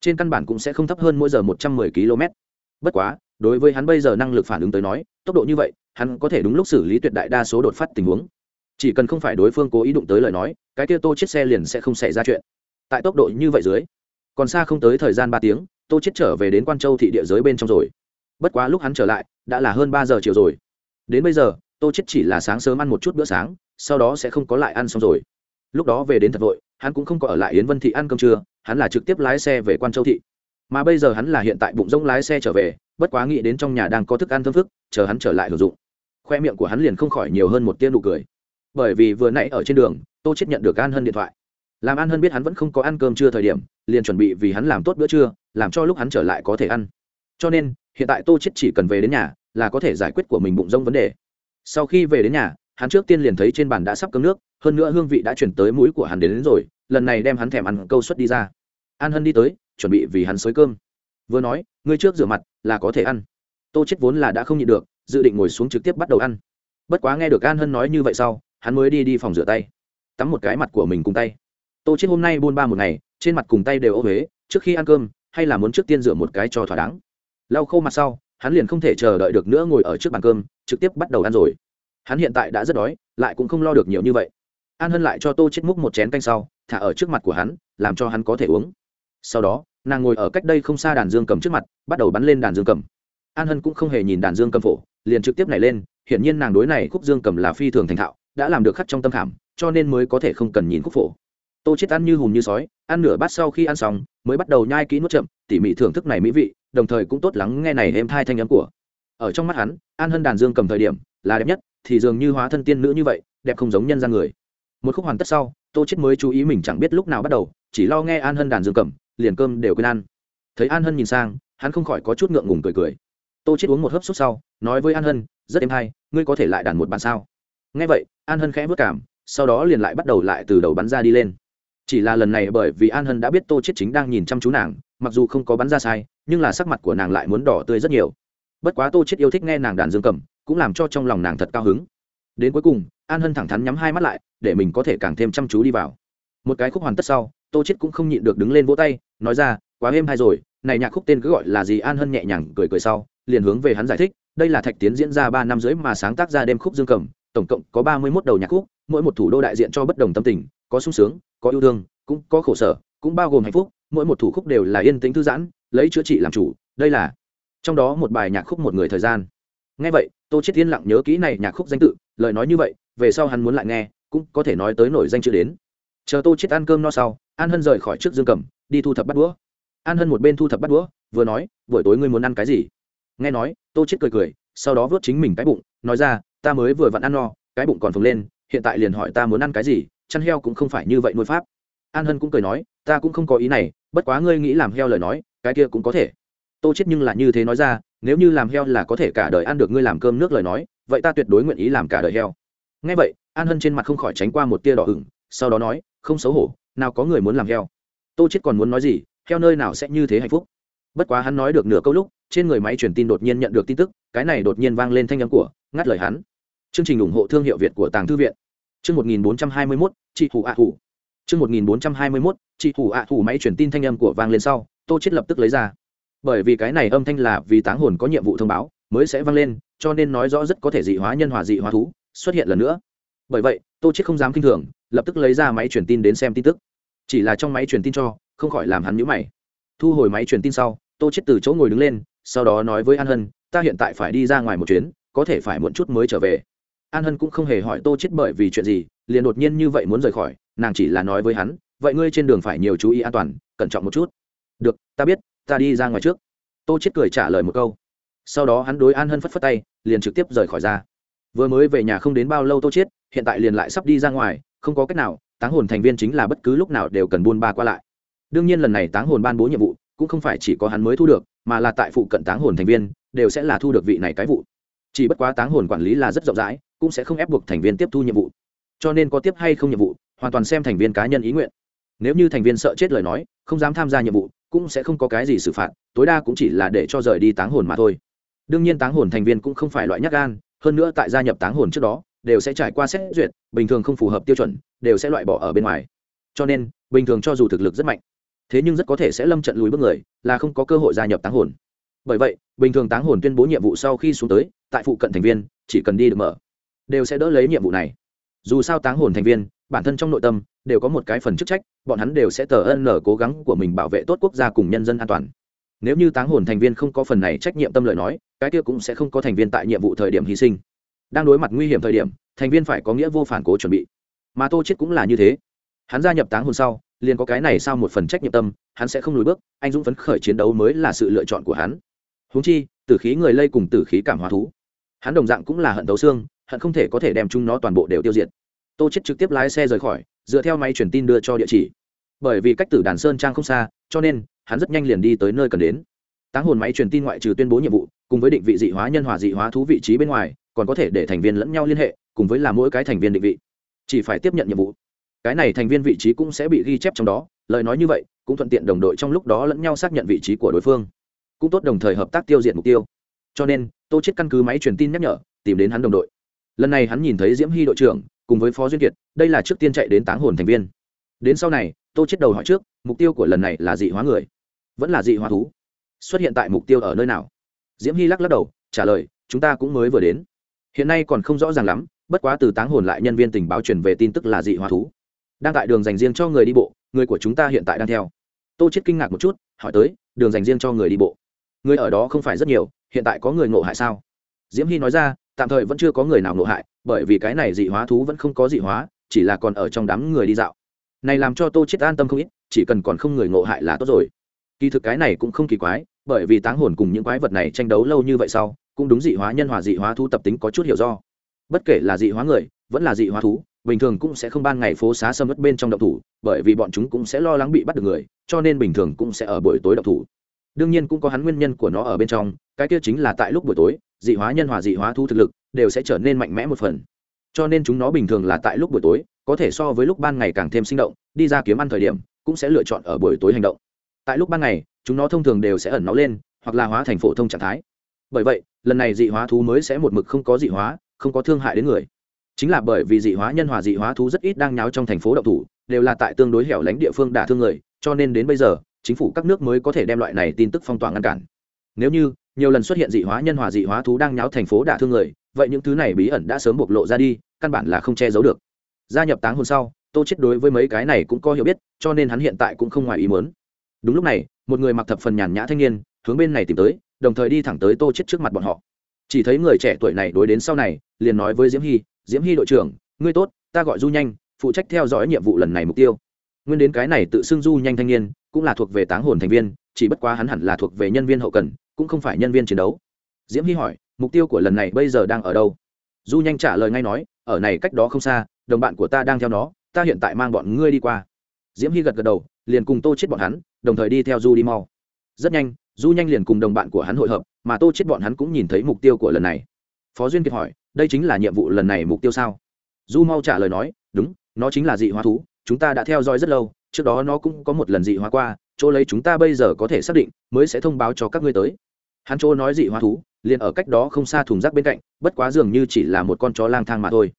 trên căn bản cũng sẽ không thấp hơn mỗi giờ 110 km bất quá, đối với hắn bây giờ năng lực phản ứng tới nói, tốc độ như vậy, hắn có thể đúng lúc xử lý tuyệt đại đa số đột phát tình huống chỉ cần không phải đối phương cố ý đụng tới lời nói, cái kia tô chiếc xe liền sẽ không xảy ra chuyện. Tại tốc độ như vậy dưới, còn xa không tới thời gian ba tiếng, tô chết trở về đến quan châu thị địa giới bên trong rồi. Bất quá lúc hắn trở lại, đã là hơn ba giờ chiều rồi. Đến bây giờ, tô chết chỉ là sáng sớm ăn một chút bữa sáng, sau đó sẽ không có lại ăn xong rồi. Lúc đó về đến thật vội, hắn cũng không có ở lại yến vân thị ăn cơm trưa, hắn là trực tiếp lái xe về quan châu thị. Mà bây giờ hắn là hiện tại bụng rông lái xe trở về, bất quá nghĩ đến trong nhà đang có thức ăn thơm phức, chờ hắn trở lại hưởng dụng. Khoe miệng của hắn liền không khỏi nhiều hơn một tia nụ cười bởi vì vừa nãy ở trên đường tô chết nhận được an hân điện thoại. Làm an hân biết hắn vẫn không có ăn cơm trưa thời điểm liền chuẩn bị vì hắn làm tốt bữa trưa làm cho lúc hắn trở lại có thể ăn. Cho nên hiện tại tô chết chỉ cần về đến nhà là có thể giải quyết của mình bụng rông vấn đề. Sau khi về đến nhà hắn trước tiên liền thấy trên bàn đã sắp cơm nước hơn nữa hương vị đã chuyển tới mũi của hắn đến, đến rồi lần này đem hắn thèm ăn câu suất đi ra. An hân đi tới chuẩn bị vì hắn xới cơm. Vừa nói ngươi trước rửa mặt là có thể ăn. Tô chết vốn là đã không nhịn được dự định ngồi xuống trực tiếp bắt đầu ăn. Bất quá nghe được an hân nói như vậy sau hắn mới đi đi phòng rửa tay, tắm một cái mặt của mình cùng tay. Tô chết hôm nay buôn ba một ngày, trên mặt cùng tay đều ô huế, trước khi ăn cơm, hay là muốn trước tiên rửa một cái cho thỏa đáng. Lau khô mặt sau, hắn liền không thể chờ đợi được nữa ngồi ở trước bàn cơm, trực tiếp bắt đầu ăn rồi. Hắn hiện tại đã rất đói, lại cũng không lo được nhiều như vậy. An hân lại cho tô chết múc một chén canh sau, thả ở trước mặt của hắn, làm cho hắn có thể uống. Sau đó, nàng ngồi ở cách đây không xa đàn dương cầm trước mặt, bắt đầu bắn lên đàn dương cầm. An hân cũng không hề nhìn đàn dương cầm phổ, liền trực tiếp nảy lên, hiển nhiên nàng đối này khúc dương cầm là phi thường thành thạo đã làm được khắc trong tâm khảm, cho nên mới có thể không cần nhìn khúc phổ. Tô chết ăn như hùm như sói, ăn nửa bát sau khi ăn xong, mới bắt đầu nhai kỹ nuốt chậm, tỉ mỉ thưởng thức này mỹ vị, đồng thời cũng tốt lắng nghe này êm thai thanh âm của. Ở trong mắt hắn, an hân đàn dương cầm thời điểm, là đẹp nhất, thì dường như hóa thân tiên nữ như vậy, đẹp không giống nhân gian người. Một khúc hoàn tất sau, tô chết mới chú ý mình chẳng biết lúc nào bắt đầu, chỉ lo nghe an hân đàn dương cầm, liền cơm đều quên ăn. Thấy an hân nhìn sang, hắn không khỏi có chút ngượng ngùng cười cười. Tô chết uống một hớp xúc sau, nói với an hân, rất êm hay ngươi có thể lại đàn một bàn sao? Nghe vậy, an hân khẽ vất cảm, sau đó liền lại bắt đầu lại từ đầu bắn ra đi lên. Chỉ là lần này bởi vì an hân đã biết tô chết chính đang nhìn chăm chú nàng, mặc dù không có bắn ra sai, nhưng là sắc mặt của nàng lại muốn đỏ tươi rất nhiều. Bất quá tô chết yêu thích nghe nàng đàn dương cầm, cũng làm cho trong lòng nàng thật cao hứng. Đến cuối cùng, an hân thẳng thắn nhắm hai mắt lại, để mình có thể càng thêm chăm chú đi vào. Một cái khúc hoàn tất sau, tô chết cũng không nhịn được đứng lên vỗ tay, nói ra, quá êm hay rồi, này nhạc khúc tên cứ gọi là gì? An hân nhẹ nhàng cười cười sau, liền hướng về hắn giải thích, đây là thạch tiến diễn ra ba năm rưỡi mà sáng tác ra đêm khúc dương cầm tổng cộng có ba mươi 31 đầu nhạc khúc, mỗi một thủ đô đại diện cho bất đồng tâm tình, có sung sướng, có yêu thương, cũng có khổ sở, cũng bao gồm hạnh phúc, mỗi một thủ khúc đều là yên tĩnh thư giãn, lấy chữa trị làm chủ, đây là trong đó một bài nhạc khúc một người thời gian. Nghe vậy, tô chiết thiên lặng nhớ kỹ này nhạc khúc danh tự, lời nói như vậy, về sau hắn muốn lại nghe, cũng có thể nói tới nổi danh chưa đến. Chờ tô chiết ăn cơm no sau, an hân rời khỏi trước dương cầm, đi thu thập bắt đũa. An hân một bên thu thập bắt đũa, vừa nói, buổi tối ngươi muốn ăn cái gì? Nghe nói, tô chiết cười cười, sau đó vớt chính mình cái bụng, nói ra ta mới vừa vặn ăn no, cái bụng còn phồng lên, hiện tại liền hỏi ta muốn ăn cái gì, chăn heo cũng không phải như vậy nuôi pháp. An hân cũng cười nói, ta cũng không có ý này, bất quá ngươi nghĩ làm heo lời nói, cái kia cũng có thể. Tô chết nhưng là như thế nói ra, nếu như làm heo là có thể cả đời ăn được ngươi làm cơm nước lời nói, vậy ta tuyệt đối nguyện ý làm cả đời heo. Ngay vậy, an hân trên mặt không khỏi tránh qua một tia đỏ ửng, sau đó nói, không xấu hổ, nào có người muốn làm heo. Tô chết còn muốn nói gì, heo nơi nào sẽ như thế hạnh phúc. Bất quá hắn nói được nửa câu lúc, trên người máy truyền tin đột nhiên nhận được tin tức, cái này đột nhiên vang lên thanh âm của, ngắt lời hắn chương trình ủng hộ thương hiệu việt của tàng thư viện. Chương 1421, chị hủ ạ hủ chương 1421, chị hủ ạ hủ máy truyền tin thanh âm của vang lên sau tô chết lập tức lấy ra. Bởi vì cái này âm thanh là vì táng hồn có nhiệm vụ thông báo mới sẽ vang lên cho nên nói rõ rất có thể dị hóa nhân hòa dị hóa thú xuất hiện lần nữa. Bởi vậy tô chết không dám kinh thường lập tức lấy ra máy truyền tin đến xem tin tức. Chỉ là trong máy truyền tin cho không khỏi làm hắn nhíu mày. Thu hồi máy truyền tin sau tô chết từ chỗ ngồi đứng lên sau đó nói với an hân ta hiện tại phải đi ra ngoài một chuyến có thể phải muộn chút mới trở về an hân cũng không hề hỏi tô chết bởi vì chuyện gì, liền đột nhiên như vậy muốn rời khỏi, nàng chỉ là nói với hắn, vậy ngươi trên đường phải nhiều chú ý an toàn, cẩn trọng một chút. Được, ta biết, ta đi ra ngoài trước. Tô chết cười trả lời một câu. Sau đó hắn đối an hân phất phất tay, liền trực tiếp rời khỏi ra. Vừa mới về nhà không đến bao lâu tô chết hiện tại liền lại sắp đi ra ngoài, không có cách nào, táng hồn thành viên chính là bất cứ lúc nào đều cần buôn ba qua lại. Đương nhiên lần này táng hồn ban bố nhiệm vụ, cũng không phải chỉ có hắn mới thu được, mà là tại phụ cận táng hồn thành viên, đều sẽ là thu được vị này cái vụ. Chỉ bất quá táng hồn quản lý là rất rộng rãi cũng sẽ không ép buộc thành viên tiếp thu nhiệm vụ. Cho nên có tiếp hay không nhiệm vụ, hoàn toàn xem thành viên cá nhân ý nguyện. Nếu như thành viên sợ chết lời nói, không dám tham gia nhiệm vụ, cũng sẽ không có cái gì xử phạt, tối đa cũng chỉ là để cho rời đi táng hồn mà thôi. Đương nhiên táng hồn thành viên cũng không phải loại nhắc gan, hơn nữa tại gia nhập táng hồn trước đó, đều sẽ trải qua xét duyệt, bình thường không phù hợp tiêu chuẩn, đều sẽ loại bỏ ở bên ngoài. Cho nên, bình thường cho dù thực lực rất mạnh, thế nhưng rất có thể sẽ lâm trận lùi bước người, là không có cơ hội gia nhập táng hồn. Bởi vậy, bình thường táng hồn tuyên bố nhiệm vụ sau khi xuống tới, tại phụ cận thành viên, chỉ cần đi được mở đều sẽ đỡ lấy nhiệm vụ này. Dù sao táng hồn thành viên, bản thân trong nội tâm, đều có một cái phần chức trách, bọn hắn đều sẽ tờ ân nở cố gắng của mình bảo vệ tốt quốc gia cùng nhân dân an toàn. Nếu như táng hồn thành viên không có phần này trách nhiệm tâm lợi nói, cái kia cũng sẽ không có thành viên tại nhiệm vụ thời điểm hy sinh. Đang đối mặt nguy hiểm thời điểm, thành viên phải có nghĩa vô phản cố chuẩn bị. Mà tô chết cũng là như thế. Hắn gia nhập táng hồn sau, liền có cái này sao một phần trách nhiệm tâm, hắn sẽ không lùi bước, anh dũng phấn khởi chiến đấu mới là sự lựa chọn của hắn. Húng chi, tử khí người lây cùng tử khí cảm hóa thú. Hắn đồng dạng cũng là hận đấu xương hận không thể có thể đem chúng nó toàn bộ đều tiêu diệt. Tô chết trực tiếp lái xe rời khỏi, dựa theo máy truyền tin đưa cho địa chỉ. Bởi vì cách tử đàn sơn trang không xa, cho nên, hắn rất nhanh liền đi tới nơi cần đến. Táng hồn máy truyền tin ngoại trừ tuyên bố nhiệm vụ, cùng với định vị dị hóa nhân hòa dị hóa thú vị trí bên ngoài, còn có thể để thành viên lẫn nhau liên hệ, cùng với là mỗi cái thành viên định vị. Chỉ phải tiếp nhận nhiệm vụ. Cái này thành viên vị trí cũng sẽ bị ghi chép trong đó, lời nói như vậy, cũng thuận tiện đồng đội trong lúc đó lẫn nhau xác nhận vị trí của đối phương. Cũng tốt đồng thời hợp tác tiêu diệt mục tiêu. Cho nên, tô chết căn cứ máy truyền tin nhắc nhở, tìm đến hắn đồng đội lần này hắn nhìn thấy diễm hy đội trưởng, cùng với phó duyên kiệt, đây là trước tiên chạy đến táng hồn thành viên. Đến sau này, tô chết đầu hỏi trước, mục tiêu của lần này là dị hóa người. Vẫn là dị hóa thú. Xuất hiện tại mục tiêu ở nơi nào? Diễm hy lắc lắc đầu, trả lời, chúng ta cũng mới vừa đến. Hiện nay còn không rõ ràng lắm, bất quá từ táng hồn lại nhân viên tình báo truyền về tin tức là dị hóa thú. Đang tại đường dành riêng cho người đi bộ, người của chúng ta hiện tại đang theo. Tô chết kinh ngạc một chút, hỏi tới, đường dành riêng cho người đi bộ. Người ở đó không phải rất nhiều, hiện tại có người ngộ hại sao? Diễm hy nói ra tạm thời vẫn chưa có người nào ngộ hại, bởi vì cái này dị hóa thú vẫn không có dị hóa, chỉ là còn ở trong đám người đi dạo. Này làm cho tô chết an tâm không ít, chỉ cần còn không người ngộ hại là tốt rồi. Kỳ thực cái này cũng không kỳ quái, bởi vì táng hồn cùng những quái vật này tranh đấu lâu như vậy sau, cũng đúng dị hóa nhân hòa dị hóa thú tập tính có chút hiểu do. Bất kể là dị hóa người, vẫn là dị hóa thú, bình thường cũng sẽ không ban ngày phố xá sâm mất bên trong động thủ, bởi vì bọn chúng cũng sẽ lo lắng bị bắt được người, cho nên bình thường cũng sẽ ở buổi tối động thủ. Đương nhiên cũng có hắn nguyên nhân của nó ở bên trong, cái kia chính là tại lúc buổi tối dị hóa nhân hòa dị hóa thú thực lực, đều sẽ trở nên mạnh mẽ một phần. Cho nên chúng nó bình thường là tại lúc buổi tối, có thể so với lúc ban ngày càng thêm sinh động, đi ra kiếm ăn thời điểm, cũng sẽ lựa chọn ở buổi tối hành động. Tại lúc ban ngày, chúng nó thông thường đều sẽ ẩn nó lên, hoặc là hóa thành phổ thông trạng thái. Bởi vậy, lần này dị hóa thú mới sẽ một mực không có dị hóa, không có thương hại đến người. Chính là bởi vì dị hóa nhân hòa dị hóa thú rất ít đang nháo trong thành phố đậu thủ, đều là tại tương đối hẻo lánh địa phương đả thương người, cho nên đến bây giờ, chính phủ các nước mới có thể đem loại này tin tức phong tỏa ngăn cản. Nếu như nhiều lần xuất hiện dị hóa nhân hòa dị hóa thú đang nháo thành phố đả thương người, vậy những thứ này bí ẩn đã sớm bộc lộ ra đi, căn bản là không che giấu được. Gia nhập táng hồn sau, tô chết đối với mấy cái này cũng có hiểu biết, cho nên hắn hiện tại cũng không ngoài ý muốn. Đúng lúc này, một người mặc thập phần nhàn nhã thanh niên, hướng bên này tìm tới, đồng thời đi thẳng tới tô chết trước mặt bọn họ. Chỉ thấy người trẻ tuổi này đối đến sau này, liền nói với diễm hy diễm hy đội trưởng, ngươi tốt, ta gọi du nhanh, phụ trách theo dõi nhiệm vụ lần này mục tiêu. Nguyên đến cái này tự xưng du nhanh thanh niên, cũng là thuộc về táng hồn thành viên, chỉ bất quá hắn hẳn là thuộc về nhân viên hậu cần cũng không phải nhân viên chiến đấu. Diễm hy hỏi, mục tiêu của lần này bây giờ đang ở đâu? Du nhanh trả lời ngay nói, ở này cách đó không xa, đồng bạn của ta đang theo nó, ta hiện tại mang bọn ngươi đi qua. Diễm hy gật gật đầu, liền cùng tô chết bọn hắn, đồng thời đi theo du đi mau. Rất nhanh, du nhanh liền cùng đồng bạn của hắn hội hợp, mà tô chết bọn hắn cũng nhìn thấy mục tiêu của lần này. Phó duyên kiệt hỏi, đây chính là nhiệm vụ lần này mục tiêu sao? Du mau trả lời nói, đúng, nó chính là dị hóa thú, chúng ta đã theo dõi rất lâu, trước đó nó cũng có một lần dị hóa qua, chỗ lấy chúng ta bây giờ có thể xác định, mới sẽ thông báo cho các ngươi tới hắn chỗ nói dị hóa thú, liền ở cách đó không xa thùng rác bên cạnh, bất quá dường như chỉ là một con chó lang thang mà thôi.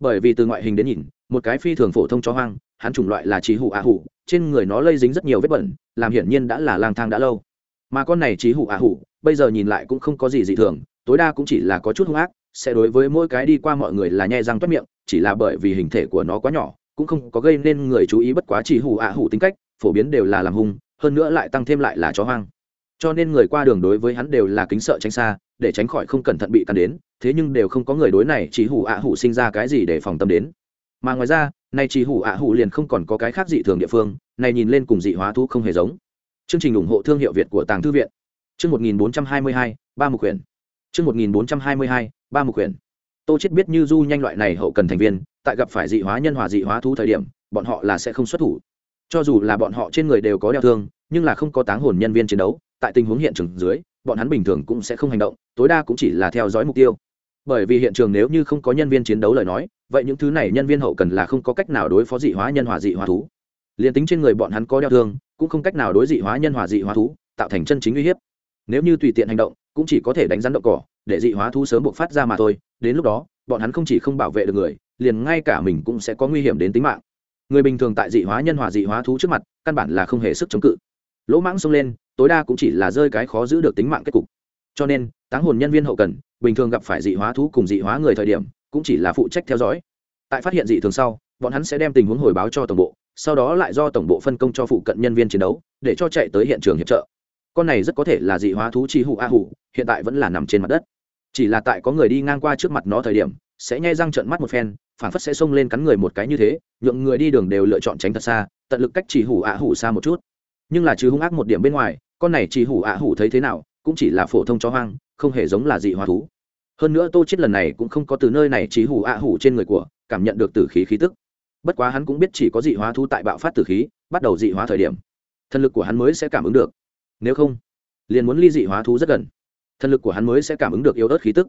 Bởi vì từ ngoại hình đến nhìn, một cái phi thường phổ thông chó hoang, hắn chủng loại là trí hủ ạ hủ, trên người nó lây dính rất nhiều vết bẩn, làm hiển nhiên đã là lang thang đã lâu. Mà con này trí hủ ạ hủ, bây giờ nhìn lại cũng không có gì dị thường, tối đa cũng chỉ là có chút hung ác, sẽ đối với mỗi cái đi qua mọi người là nhẹ răng toét miệng, chỉ là bởi vì hình thể của nó quá nhỏ, cũng không có gây nên người chú ý bất quá chỉ hủ ạ hủ tính cách, phổ biến đều là làm hung, hơn nữa lại tăng thêm lại là chó hoang cho nên người qua đường đối với hắn đều là kính sợ tránh xa, để tránh khỏi không cẩn thận bị tàn đến, thế nhưng đều không có người đối này, chỉ hủ ạ hủ sinh ra cái gì để phòng tâm đến. Mà ngoài ra nay chỉ hủ ạ hủ liền không còn có cái khác dị thường địa phương, này nhìn lên cùng dị hóa thú không hề giống. Chương trình ủng hộ thương hiệu việt của tàng thư viện. Chương một nghìn bốn trăm hai mươi hai, ba mục quyển. Chương một nghìn bốn trăm hai mươi hai, ba mục quyển. Tô chết biết như du nhanh loại này hậu cần thành viên, tại gặp phải dị hóa nhân hòa dị hóa thú thời điểm, bọn họ là sẽ không xuất thủ. Cho dù là bọn họ trên người đều có đeo thương, nhưng là không có táng hồn nhân viên chiến đấu tại tình huống hiện trường dưới, bọn hắn bình thường cũng sẽ không hành động, tối đa cũng chỉ là theo dõi mục tiêu. Bởi vì hiện trường nếu như không có nhân viên chiến đấu lời nói, vậy những thứ này nhân viên hậu cần là không có cách nào đối phó dị hóa nhân hòa dị hóa thú. Liền tính trên người bọn hắn có đeo thương, cũng không cách nào đối dị hóa nhân hòa dị hóa thú tạo thành chân chính uy hiếp. Nếu như tùy tiện hành động, cũng chỉ có thể đánh rắn động cỏ, để dị hóa thú sớm buộc phát ra mà thôi, đến lúc đó, bọn hắn không chỉ không bảo vệ được người, liền ngay cả mình cũng sẽ có nguy hiểm đến tính mạng. Người bình thường tại dị hóa nhân hòa dị hóa thú trước mặt, căn bản là không hề sức chống cự. Lỗ mãng xông lên tối đa cũng chỉ là rơi cái khó giữ được tính mạng kết cục. Cho nên, táng hồn nhân viên hậu cần, bình thường gặp phải dị hóa thú cùng dị hóa người thời điểm, cũng chỉ là phụ trách theo dõi. Tại phát hiện dị thường sau, bọn hắn sẽ đem tình huống hồi báo cho tổng bộ, sau đó lại do tổng bộ phân công cho phụ cận nhân viên chiến đấu, để cho chạy tới hiện trường hiệp trợ. Con này rất có thể là dị hóa thú chi hụ a hủ hiện tại vẫn là nằm trên mặt đất. Chỉ là tại có người đi ngang qua trước mặt nó thời điểm, sẽ nhai răng trợn mắt một phen phản phất sẽ xông lên cắn người một cái như thế, nhượng người đi đường đều lựa chọn tránh thật xa, tận lực cách chỉ hủ ạ hủ xa một chút. Nhưng là trừ hung ác một điểm bên ngoài con này chỉ hủ ạ hủ thấy thế nào, cũng chỉ là phổ thông chó hoang, không hề giống là dị hóa thú. Hơn nữa tô chết lần này cũng không có từ nơi này chỉ hủ ạ hủ trên người của, cảm nhận được tử khí khí tức. Bất quá hắn cũng biết chỉ có dị hóa thú tại bạo phát tử khí, bắt đầu dị hóa thời điểm. Thần lực của hắn mới sẽ cảm ứng được. Nếu không, liền muốn ly dị hóa thú rất gần. Thần lực của hắn mới sẽ cảm ứng được yếu ớt khí tức.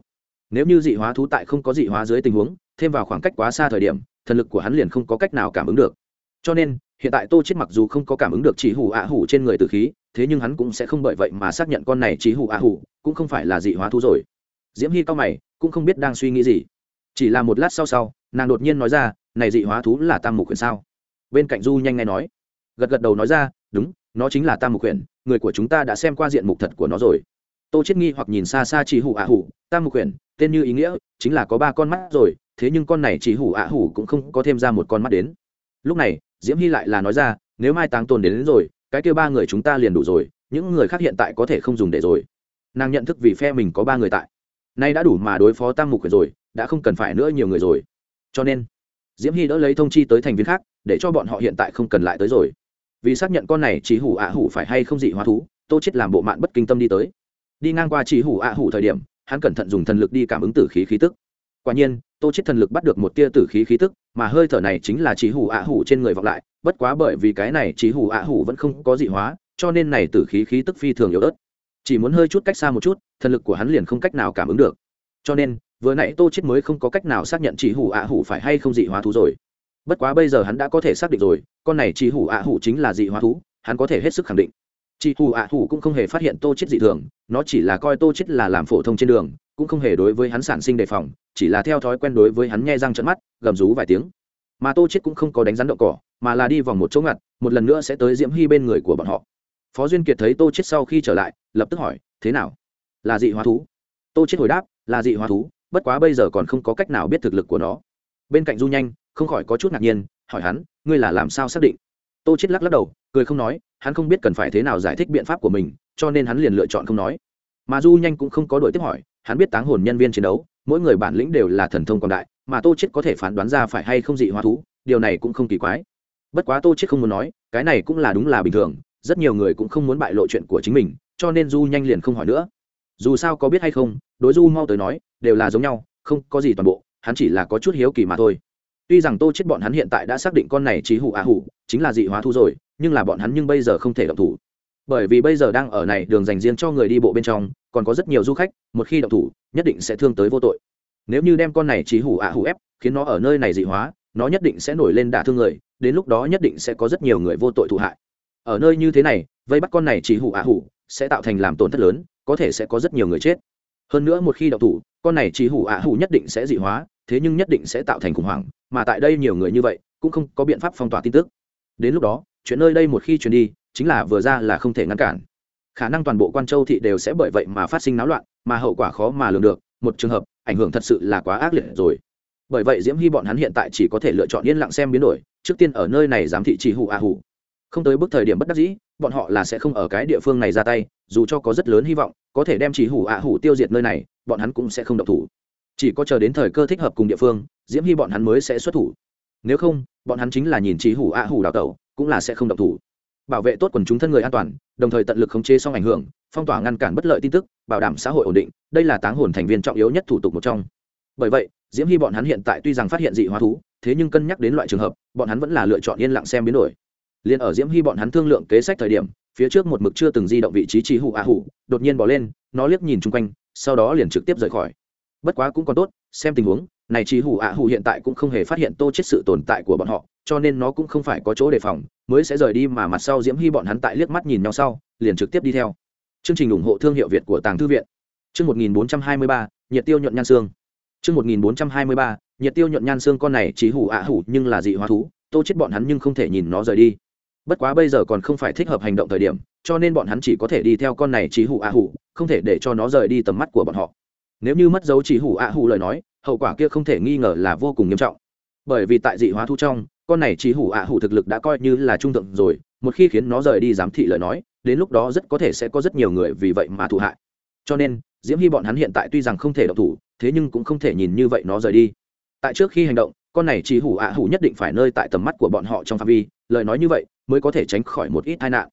Nếu như dị hóa thú tại không có dị hóa dưới tình huống, thêm vào khoảng cách quá xa thời điểm, thần lực của hắn liền không có cách nào cảm ứng được. Cho nên, hiện tại tô chết mặc dù không có cảm ứng được chỉ hủ ạ hủ trên người tử khí thế nhưng hắn cũng sẽ không bởi vậy mà xác nhận con này chỉ hủ à hủ cũng không phải là dị hóa thú rồi. Diễm hy cao mày cũng không biết đang suy nghĩ gì. Chỉ là một lát sau sau nàng đột nhiên nói ra này dị hóa thú là tam mục quyền sao? Bên cạnh du nhanh nghe nói gật gật đầu nói ra đúng nó chính là tam mục quyển người của chúng ta đã xem qua diện mục thật của nó rồi. Tô chết nghi hoặc nhìn xa xa chỉ hủ ạ hủ tam mục quyển tên như ý nghĩa chính là có ba con mắt rồi thế nhưng con này chỉ hủ ạ hủ cũng không có thêm ra một con mắt đến. Lúc này diễm hy lại là nói ra nếu mai táng tồn đến, đến rồi cái kia ba người chúng ta liền đủ rồi, những người khác hiện tại có thể không dùng để rồi. Nàng nhận thức vì phe mình có ba người tại. Nay đã đủ mà đối phó tam mục rồi, đã không cần phải nữa nhiều người rồi. Cho nên, diễm hy đỡ lấy thông chi tới thành viên khác, để cho bọn họ hiện tại không cần lại tới rồi. Vì xác nhận con này chỉ hủ ạ hủ phải hay không dị hóa thú, tô chết làm bộ mạn bất kinh tâm đi tới. Đi ngang qua chỉ hủ ạ hủ thời điểm, hắn cẩn thận dùng thần lực đi cảm ứng tử khí khí tức quả nhiên, tô chết thần lực bắt được một tia tử khí khí tức, mà hơi thở này chính là chỉ hủ ạ hủ trên người vọng lại, bất quá bởi vì cái này chỉ hủ ạ hủ vẫn không có dị hóa, cho nên này tử khí khí tức phi thường yếu ớt. Chỉ muốn hơi chút cách xa một chút, thần lực của hắn liền không cách nào cảm ứng được. Cho nên, vừa nãy tô chết mới không có cách nào xác nhận chỉ hủ ạ hủ phải hay không dị hóa thú rồi. Bất quá bây giờ hắn đã có thể xác định rồi, con này chỉ hủ ạ hủ chính là dị hóa thú, hắn có thể hết sức khẳng định. Chị hủ ạ hủ cũng không hề phát hiện tô chết dị thường, nó chỉ là coi tô chết là làm phổ thông trên đường, cũng không hề đối với hắn sản sinh đề phòng chỉ là theo thói quen đối với hắn nghe răng trận mắt, gầm rú vài tiếng. Mà tô chết cũng không có đánh rắn động cỏ, mà là đi vòng một chỗ ngặt, một lần nữa sẽ tới diễm hy bên người của bọn họ. Phó duyên kiệt thấy tô chết sau khi trở lại, lập tức hỏi, thế nào? Là dị hóa thú? Tô chết hồi đáp, là dị hóa thú, bất quá bây giờ còn không có cách nào biết thực lực của nó. Bên cạnh du nhanh, không khỏi có chút ngạc nhiên, hỏi hắn, ngươi là làm sao xác định? Tô chết lắc lắc đầu, cười không nói, hắn không biết cần phải thế nào giải thích biện pháp của mình, cho nên hắn liền lựa chọn không nói. Mà du nhanh cũng không có đổi tiếp hỏi, hắn biết táng hồn nhân viên chiến đấu mỗi người bản lĩnh đều là thần thông quảng đại, mà tô chết có thể phán đoán ra phải hay không dị hóa thú, điều này cũng không kỳ quái. Bất quá tô chết không muốn nói, cái này cũng là đúng là bình thường, rất nhiều người cũng không muốn bại lộ chuyện của chính mình, cho nên du nhanh liền không hỏi nữa. Dù sao có biết hay không, đối du mau tới nói, đều là giống nhau, không có gì toàn bộ, hắn chỉ là có chút hiếu kỳ mà thôi. Tuy rằng tô chết bọn hắn hiện tại đã xác định con này trí hủ ạ hủ, chính là dị hóa thu rồi, nhưng là bọn hắn nhưng bây giờ không thể động thủ bởi vì bây giờ đang ở này, đường dành riêng cho người đi bộ bên trong, còn có rất nhiều du khách, một khi động thủ, nhất định sẽ thương tới vô tội. Nếu như đem con này chỉ hủ ạ hủ ép, khiến nó ở nơi này dị hóa, nó nhất định sẽ nổi lên đả thương người, đến lúc đó nhất định sẽ có rất nhiều người vô tội thụ hại. Ở nơi như thế này, vây bắt con này chỉ hủ ạ hủ sẽ tạo thành làm tổn thất lớn, có thể sẽ có rất nhiều người chết. Hơn nữa một khi động thủ, con này chỉ hủ ạ hủ nhất định sẽ dị hóa, thế nhưng nhất định sẽ tạo thành khủng hoảng, mà tại đây nhiều người như vậy cũng không có biện pháp phong tỏa tin tức. Đến lúc đó chuyện nơi đây một khi truyền đi, chính là vừa ra là không thể ngăn cản. Khả năng toàn bộ quan châu thị đều sẽ bởi vậy mà phát sinh náo loạn, mà hậu quả khó mà lường được, một trường hợp, ảnh hưởng thật sự là quá ác liệt rồi. Bởi vậy diễm hy bọn hắn hiện tại chỉ có thể lựa chọn yên lặng xem biến đổi, trước tiên ở nơi này giám thị chỉ hủ a hủ. Không tới bước thời điểm bất đắc dĩ, bọn họ là sẽ không ở cái địa phương này ra tay, dù cho có rất lớn hy vọng, có thể đem chỉ hủ a hủ tiêu diệt nơi này, bọn hắn cũng sẽ không động thủ. Chỉ có chờ đến thời cơ thích hợp cùng địa phương, diễm hy bọn hắn mới sẽ xuất thủ. Nếu không, bọn hắn chính là nhìn chỉ hủ a hủ đào tẩu cũng là sẽ không động thủ. Bảo vệ tốt quần chúng thân người an toàn, đồng thời tận lực khống chế xong ảnh hưởng, phong tỏa ngăn cản bất lợi tin tức, bảo đảm xã hội ổn định, đây là táng hồn thành viên trọng yếu nhất thủ tục một trong. Bởi vậy, diễm hy bọn hắn hiện tại tuy rằng phát hiện dị hóa thú, thế nhưng cân nhắc đến loại trường hợp, bọn hắn vẫn là lựa chọn yên lặng xem biến đổi. Liền ở diễm hy bọn hắn thương lượng kế sách thời điểm, phía trước một mực chưa từng di động vị trí trí hủ a hủ đột nhiên bỏ lên, nó liếc nhìn chung quanh, sau đó liền trực tiếp rời khỏi. Bất quá cũng còn tốt, xem tình huống này trí hủ ạ hủ hiện tại cũng không hề phát hiện tô chết sự tồn tại của bọn họ cho nên nó cũng không phải có chỗ đề phòng mới sẽ rời đi mà mặt sau diễm hy bọn hắn tại liếc mắt nhìn nhau sau liền trực tiếp đi theo. Chương trình ủng hộ thương hiệu việt của tàng thư viện. Chương 1423, nhiệt tiêu nhuận nhan xương chương 1423, nhiệt tiêu nhuận nhan xương con này trí hủ ạ hủ nhưng là dị hóa thú tô chết bọn hắn nhưng không thể nhìn nó rời đi. Bất quá bây giờ còn không phải thích hợp hành động thời điểm cho nên bọn hắn chỉ có thể đi theo con này trí hủ ạ hủ không thể để cho nó rời đi tầm mắt của bọn họ. Nếu như mất dấu chỉ hủ ạ hủ lời nói hậu quả kia không thể nghi ngờ là vô cùng nghiêm trọng. Bởi vì tại dị hóa thu trong, con này chỉ hủ ạ hủ thực lực đã coi như là trung thượng rồi, một khi khiến nó rời đi giám thị lời nói, đến lúc đó rất có thể sẽ có rất nhiều người vì vậy mà thụ hại. Cho nên, diễm hy bọn hắn hiện tại tuy rằng không thể động thủ, thế nhưng cũng không thể nhìn như vậy nó rời đi. Tại trước khi hành động, con này chỉ hủ ạ hủ nhất định phải nơi tại tầm mắt của bọn họ trong phạm vi, lời nói như vậy mới có thể tránh khỏi một ít tai nạn.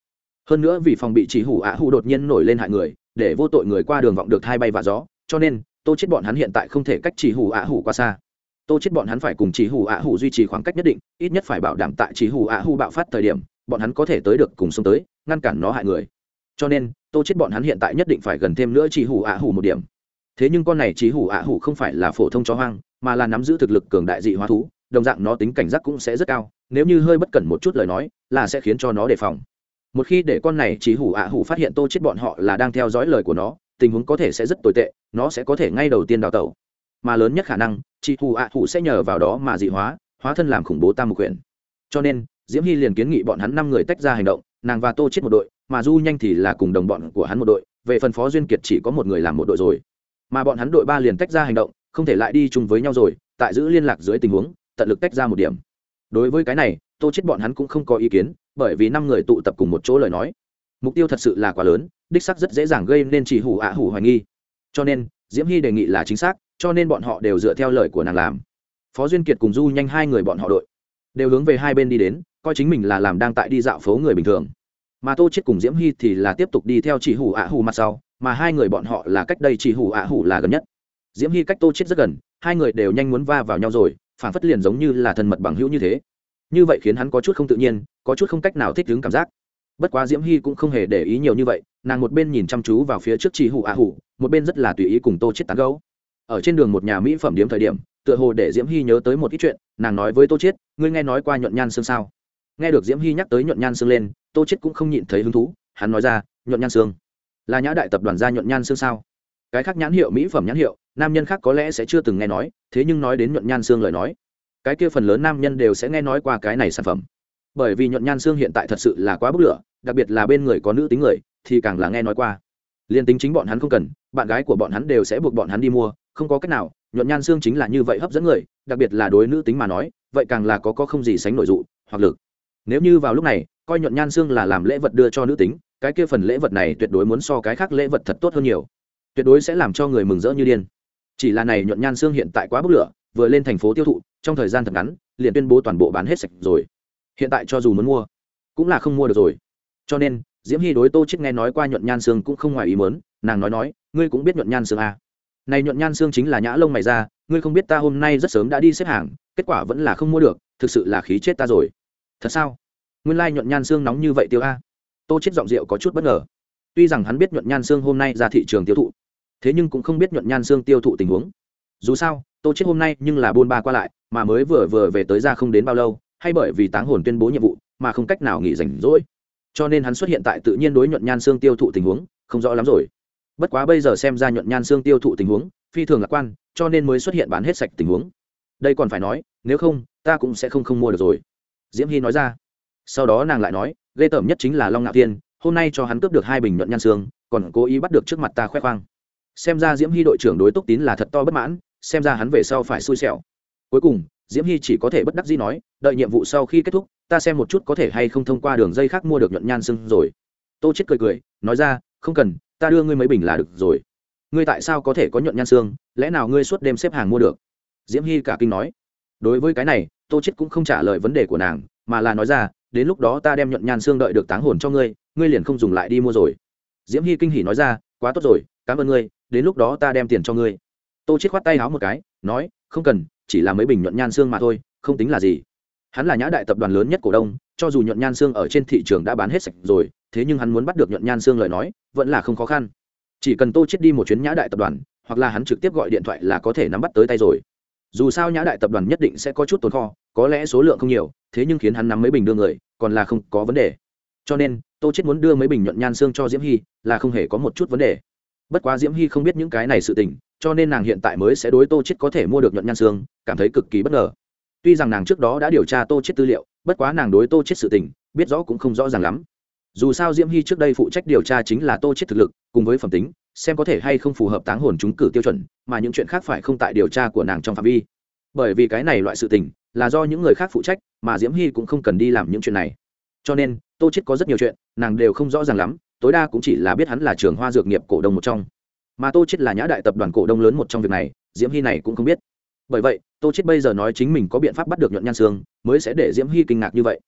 Hơn nữa vì phòng bị chỉ hủ ạ hủ đột nhiên nổi lên hại người, để vô tội người qua đường vọng được thay bay và gió, cho nên tô chết bọn hắn hiện tại không thể cách chỉ hủ ạ hủ qua xa. Tô chết bọn hắn phải cùng chỉ hủ ạ hủ duy trì khoảng cách nhất định, ít nhất phải bảo đảm tại chỉ hủ ạ hủ bạo phát thời điểm, bọn hắn có thể tới được cùng xuống tới, ngăn cản nó hại người. Cho nên, tô chết bọn hắn hiện tại nhất định phải gần thêm nữa chỉ hủ ạ hủ một điểm. Thế nhưng con này chỉ hủ ạ hủ không phải là phổ thông chó hoang, mà là nắm giữ thực lực cường đại dị hóa thú, đồng dạng nó tính cảnh giác cũng sẽ rất cao, nếu như hơi bất cẩn một chút lời nói, là sẽ khiến cho nó đề phòng. Một khi để con này chỉ hủ ạ hủ phát hiện tô chết bọn họ là đang theo dõi lời của nó, tình huống có thể sẽ rất tồi tệ nó sẽ có thể ngay đầu tiên đào tẩu. Mà lớn nhất khả năng, chị thù ạ à sẽ nhờ vào đó mà dị hóa hóa thân làm khủng bố tam mục quyền. Cho nên, diễm hy liền kiến nghị bọn hắn năm người tách ra hành động, nàng và tô chết một đội, mà du nhanh thì là cùng đồng bọn của hắn một đội, về phần phó duyên kiệt chỉ có một người làm một đội rồi. Mà bọn hắn đội ba liền tách ra hành động, không thể lại đi chung với nhau rồi, tại giữ liên lạc dưới tình huống, tận lực tách ra một điểm. Đối với cái này, tô chết bọn hắn cũng không có ý kiến, bởi vì năm người tụ tập cùng một chỗ lời nói. Mục tiêu thật sự là quá lớn, đích sắc rất dễ dàng gây nên chỉ hủ ạ hủ hoài nghi cho nên, diễm hy đề nghị là chính xác, cho nên bọn họ đều dựa theo lời của nàng làm. Phó duyên kiệt cùng du nhanh hai người bọn họ đội đều hướng về hai bên đi đến, coi chính mình là làm đang tại đi dạo phố người bình thường. Mà tô chết cùng diễm hy thì là tiếp tục đi theo chỉ hủ ạ hủ mặt sau, mà hai người bọn họ là cách đây chỉ hủ ạ hủ là gần nhất. Diễm hy cách tô chết rất gần, hai người đều nhanh muốn va vào nhau rồi, phản phất liền giống như là thân mật bằng hữu như thế. Như vậy khiến hắn có chút không tự nhiên, có chút không cách nào thích ứng cảm giác. Bất quá diễm hy cũng không hề để ý nhiều như vậy, nàng một bên nhìn chăm chú vào phía trước chỉ hủ ạ hủ một bên rất là tùy ý cùng tô chết tán gẫu. Ở trên đường một nhà mỹ phẩm điếm thời điểm, tựa hồ để diễm hy nhớ tới một ít chuyện, nàng nói với tô chết, ngươi nghe nói qua nhuận nhan xương sao? Nghe được diễm hy nhắc tới nhuận nhan xương lên, tô chết cũng không nhịn thấy hứng thú, hắn nói ra, nhuận nhan xương? Là nhã đại tập đoàn gia nhuận nhan xương sao? Cái khác nhãn hiệu, mỹ phẩm nhãn hiệu, nam nhân khác có lẽ sẽ chưa từng nghe nói, thế nhưng nói đến nhuận nhan xương lời nói, cái kia phần lớn nam nhân đều sẽ nghe nói qua cái này sản phẩm. Bởi vì nhuận nhan xương hiện tại thật sự là quá bức lửa, đặc biệt là bên người có nữ tính người, thì càng là nghe nói qua liên tính chính bọn hắn không cần, bạn gái của bọn hắn đều sẽ buộc bọn hắn đi mua, không có cách nào, nhuận nhan xương chính là như vậy hấp dẫn người, đặc biệt là đối nữ tính mà nói, vậy càng là có có không gì sánh nội dụ, hoặc lực. Nếu như vào lúc này, coi nhuận nhan xương là làm lễ vật đưa cho nữ tính, cái kia phần lễ vật này tuyệt đối muốn so cái khác lễ vật thật tốt hơn nhiều. Tuyệt đối sẽ làm cho người mừng rỡ như điên. Chỉ là này nhuận nhan xương hiện tại quá bức lửa, vừa lên thành phố tiêu thụ, trong thời gian thật ngắn, liền tuyên bố toàn bộ bán hết sạch rồi. Hiện tại cho dù muốn mua, cũng là không mua được rồi. Cho nên diễm hy đối tô chết nghe nói qua nhuận nhan xương cũng không ngoài ý mớn nàng nói nói, ngươi cũng biết nhuận nhan xương à. này nhuận nhan xương chính là nhã lông mày ra, ngươi không biết ta hôm nay rất sớm đã đi xếp hàng, kết quả vẫn là không mua được, thực sự là khí chết ta rồi. Thật sao? Nguyên lai nhuận nhan xương nóng như vậy tiêu a. Tô chết giọng rượu có chút bất ngờ. Tuy rằng hắn biết nhuận nhan xương hôm nay ra thị trường tiêu thụ, thế nhưng cũng không biết nhuận nhan xương tiêu thụ tình huống. Dù sao, tô chết hôm nay nhưng là buôn ba qua lại, mà mới vừa vừa về tới ra không đến bao lâu, hay bởi vì táng hồn tuyên bố nhiệm vụ, mà không cách nào nghỉ rảnh rỗi cho nên hắn xuất hiện tại tự nhiên đối nhuận nhan xương tiêu thụ tình huống, không rõ lắm rồi. Bất quá bây giờ xem ra nhuận nhan xương tiêu thụ tình huống, phi thường lạc quan, cho nên mới xuất hiện bán hết sạch tình huống. Đây còn phải nói, nếu không, ta cũng sẽ không không mua được rồi. Diễm hy nói ra. Sau đó nàng lại nói, ghê tởm nhất chính là long ngạo thiên, hôm nay cho hắn cướp được hai bình nhuận nhan xương, còn cố ý bắt được trước mặt ta khoe khoang. Xem ra diễm hy đội trưởng đối túc tín là thật to bất mãn, xem ra hắn về sau phải xui xẻo. Cuối cùng, diễm hy chỉ có thể bất đắc dĩ nói, đợi nhiệm vụ sau khi kết thúc ta xem một chút có thể hay không thông qua đường dây khác mua được nhuận nhan xương rồi. Tô chết cười cười, nói ra, không cần, ta đưa ngươi mấy bình là được rồi. Ngươi tại sao có thể có nhuận nhan xương? Lẽ nào ngươi suốt đêm xếp hàng mua được? Diễm hy cả kinh nói. Đối với cái này, tô chết cũng không trả lời vấn đề của nàng, mà là nói ra, đến lúc đó ta đem nhuận nhan xương đợi được táng hồn cho ngươi ngươi liền không dùng lại đi mua rồi. Diễm hy kinh hỉ nói ra, quá tốt rồi, cảm ơn ngươi, đến lúc đó ta đem tiền cho ngươi. Tô chết khoát tay háo một cái, nói, không cần, chỉ là mấy bình nhuận nhan xương mà thôi, không tính là gì hắn là nhã đại tập đoàn lớn nhất cổ đông, cho dù nhuận nhan xương ở trên thị trường đã bán hết sạch rồi, thế nhưng hắn muốn bắt được nhuận nhan xương lời nói, vẫn là không khó khăn. Chỉ cần tô chết đi một chuyến nhã đại tập đoàn, hoặc là hắn trực tiếp gọi điện thoại là có thể nắm bắt tới tay rồi. Dù sao nhã đại tập đoàn nhất định sẽ có chút tồn kho, có lẽ số lượng không nhiều, thế nhưng khiến hắn nắm mấy bình đưa người, còn là không có vấn đề. Cho nên, tô chết muốn đưa mấy bình nhuận nhan xương cho diễm hy, là không hề có một chút vấn đề. Bất quá diễm hy không biết những cái này sự tình, cho nên nàng hiện tại mới sẽ đối tô chết có thể mua được nhuận nhan xương, cảm thấy cực kỳ bất ngờ tuy rằng nàng trước đó đã điều tra tô chết tư liệu, bất quá nàng đối tô chết sự tình, biết rõ cũng không rõ ràng lắm. Dù sao diễm hy trước đây phụ trách điều tra chính là tô chết thực lực, cùng với phẩm tính, xem có thể hay không phù hợp táng hồn chúng cử tiêu chuẩn, mà những chuyện khác phải không tại điều tra của nàng trong phạm vi. Bởi vì cái này loại sự tình, là do những người khác phụ trách, mà diễm hy cũng không cần đi làm những chuyện này. Cho nên, tô chết có rất nhiều chuyện, nàng đều không rõ ràng lắm, tối đa cũng chỉ là biết hắn là trường hoa dược nghiệp cổ đông một trong. Mà tô chết là nhã đại tập đoàn cổ đông lớn một trong việc này, diễm hy này cũng không biết bởi vậy tô chết bây giờ nói chính mình có biện pháp bắt được nhuận nhan xương mới sẽ để diễm hy kinh ngạc như vậy.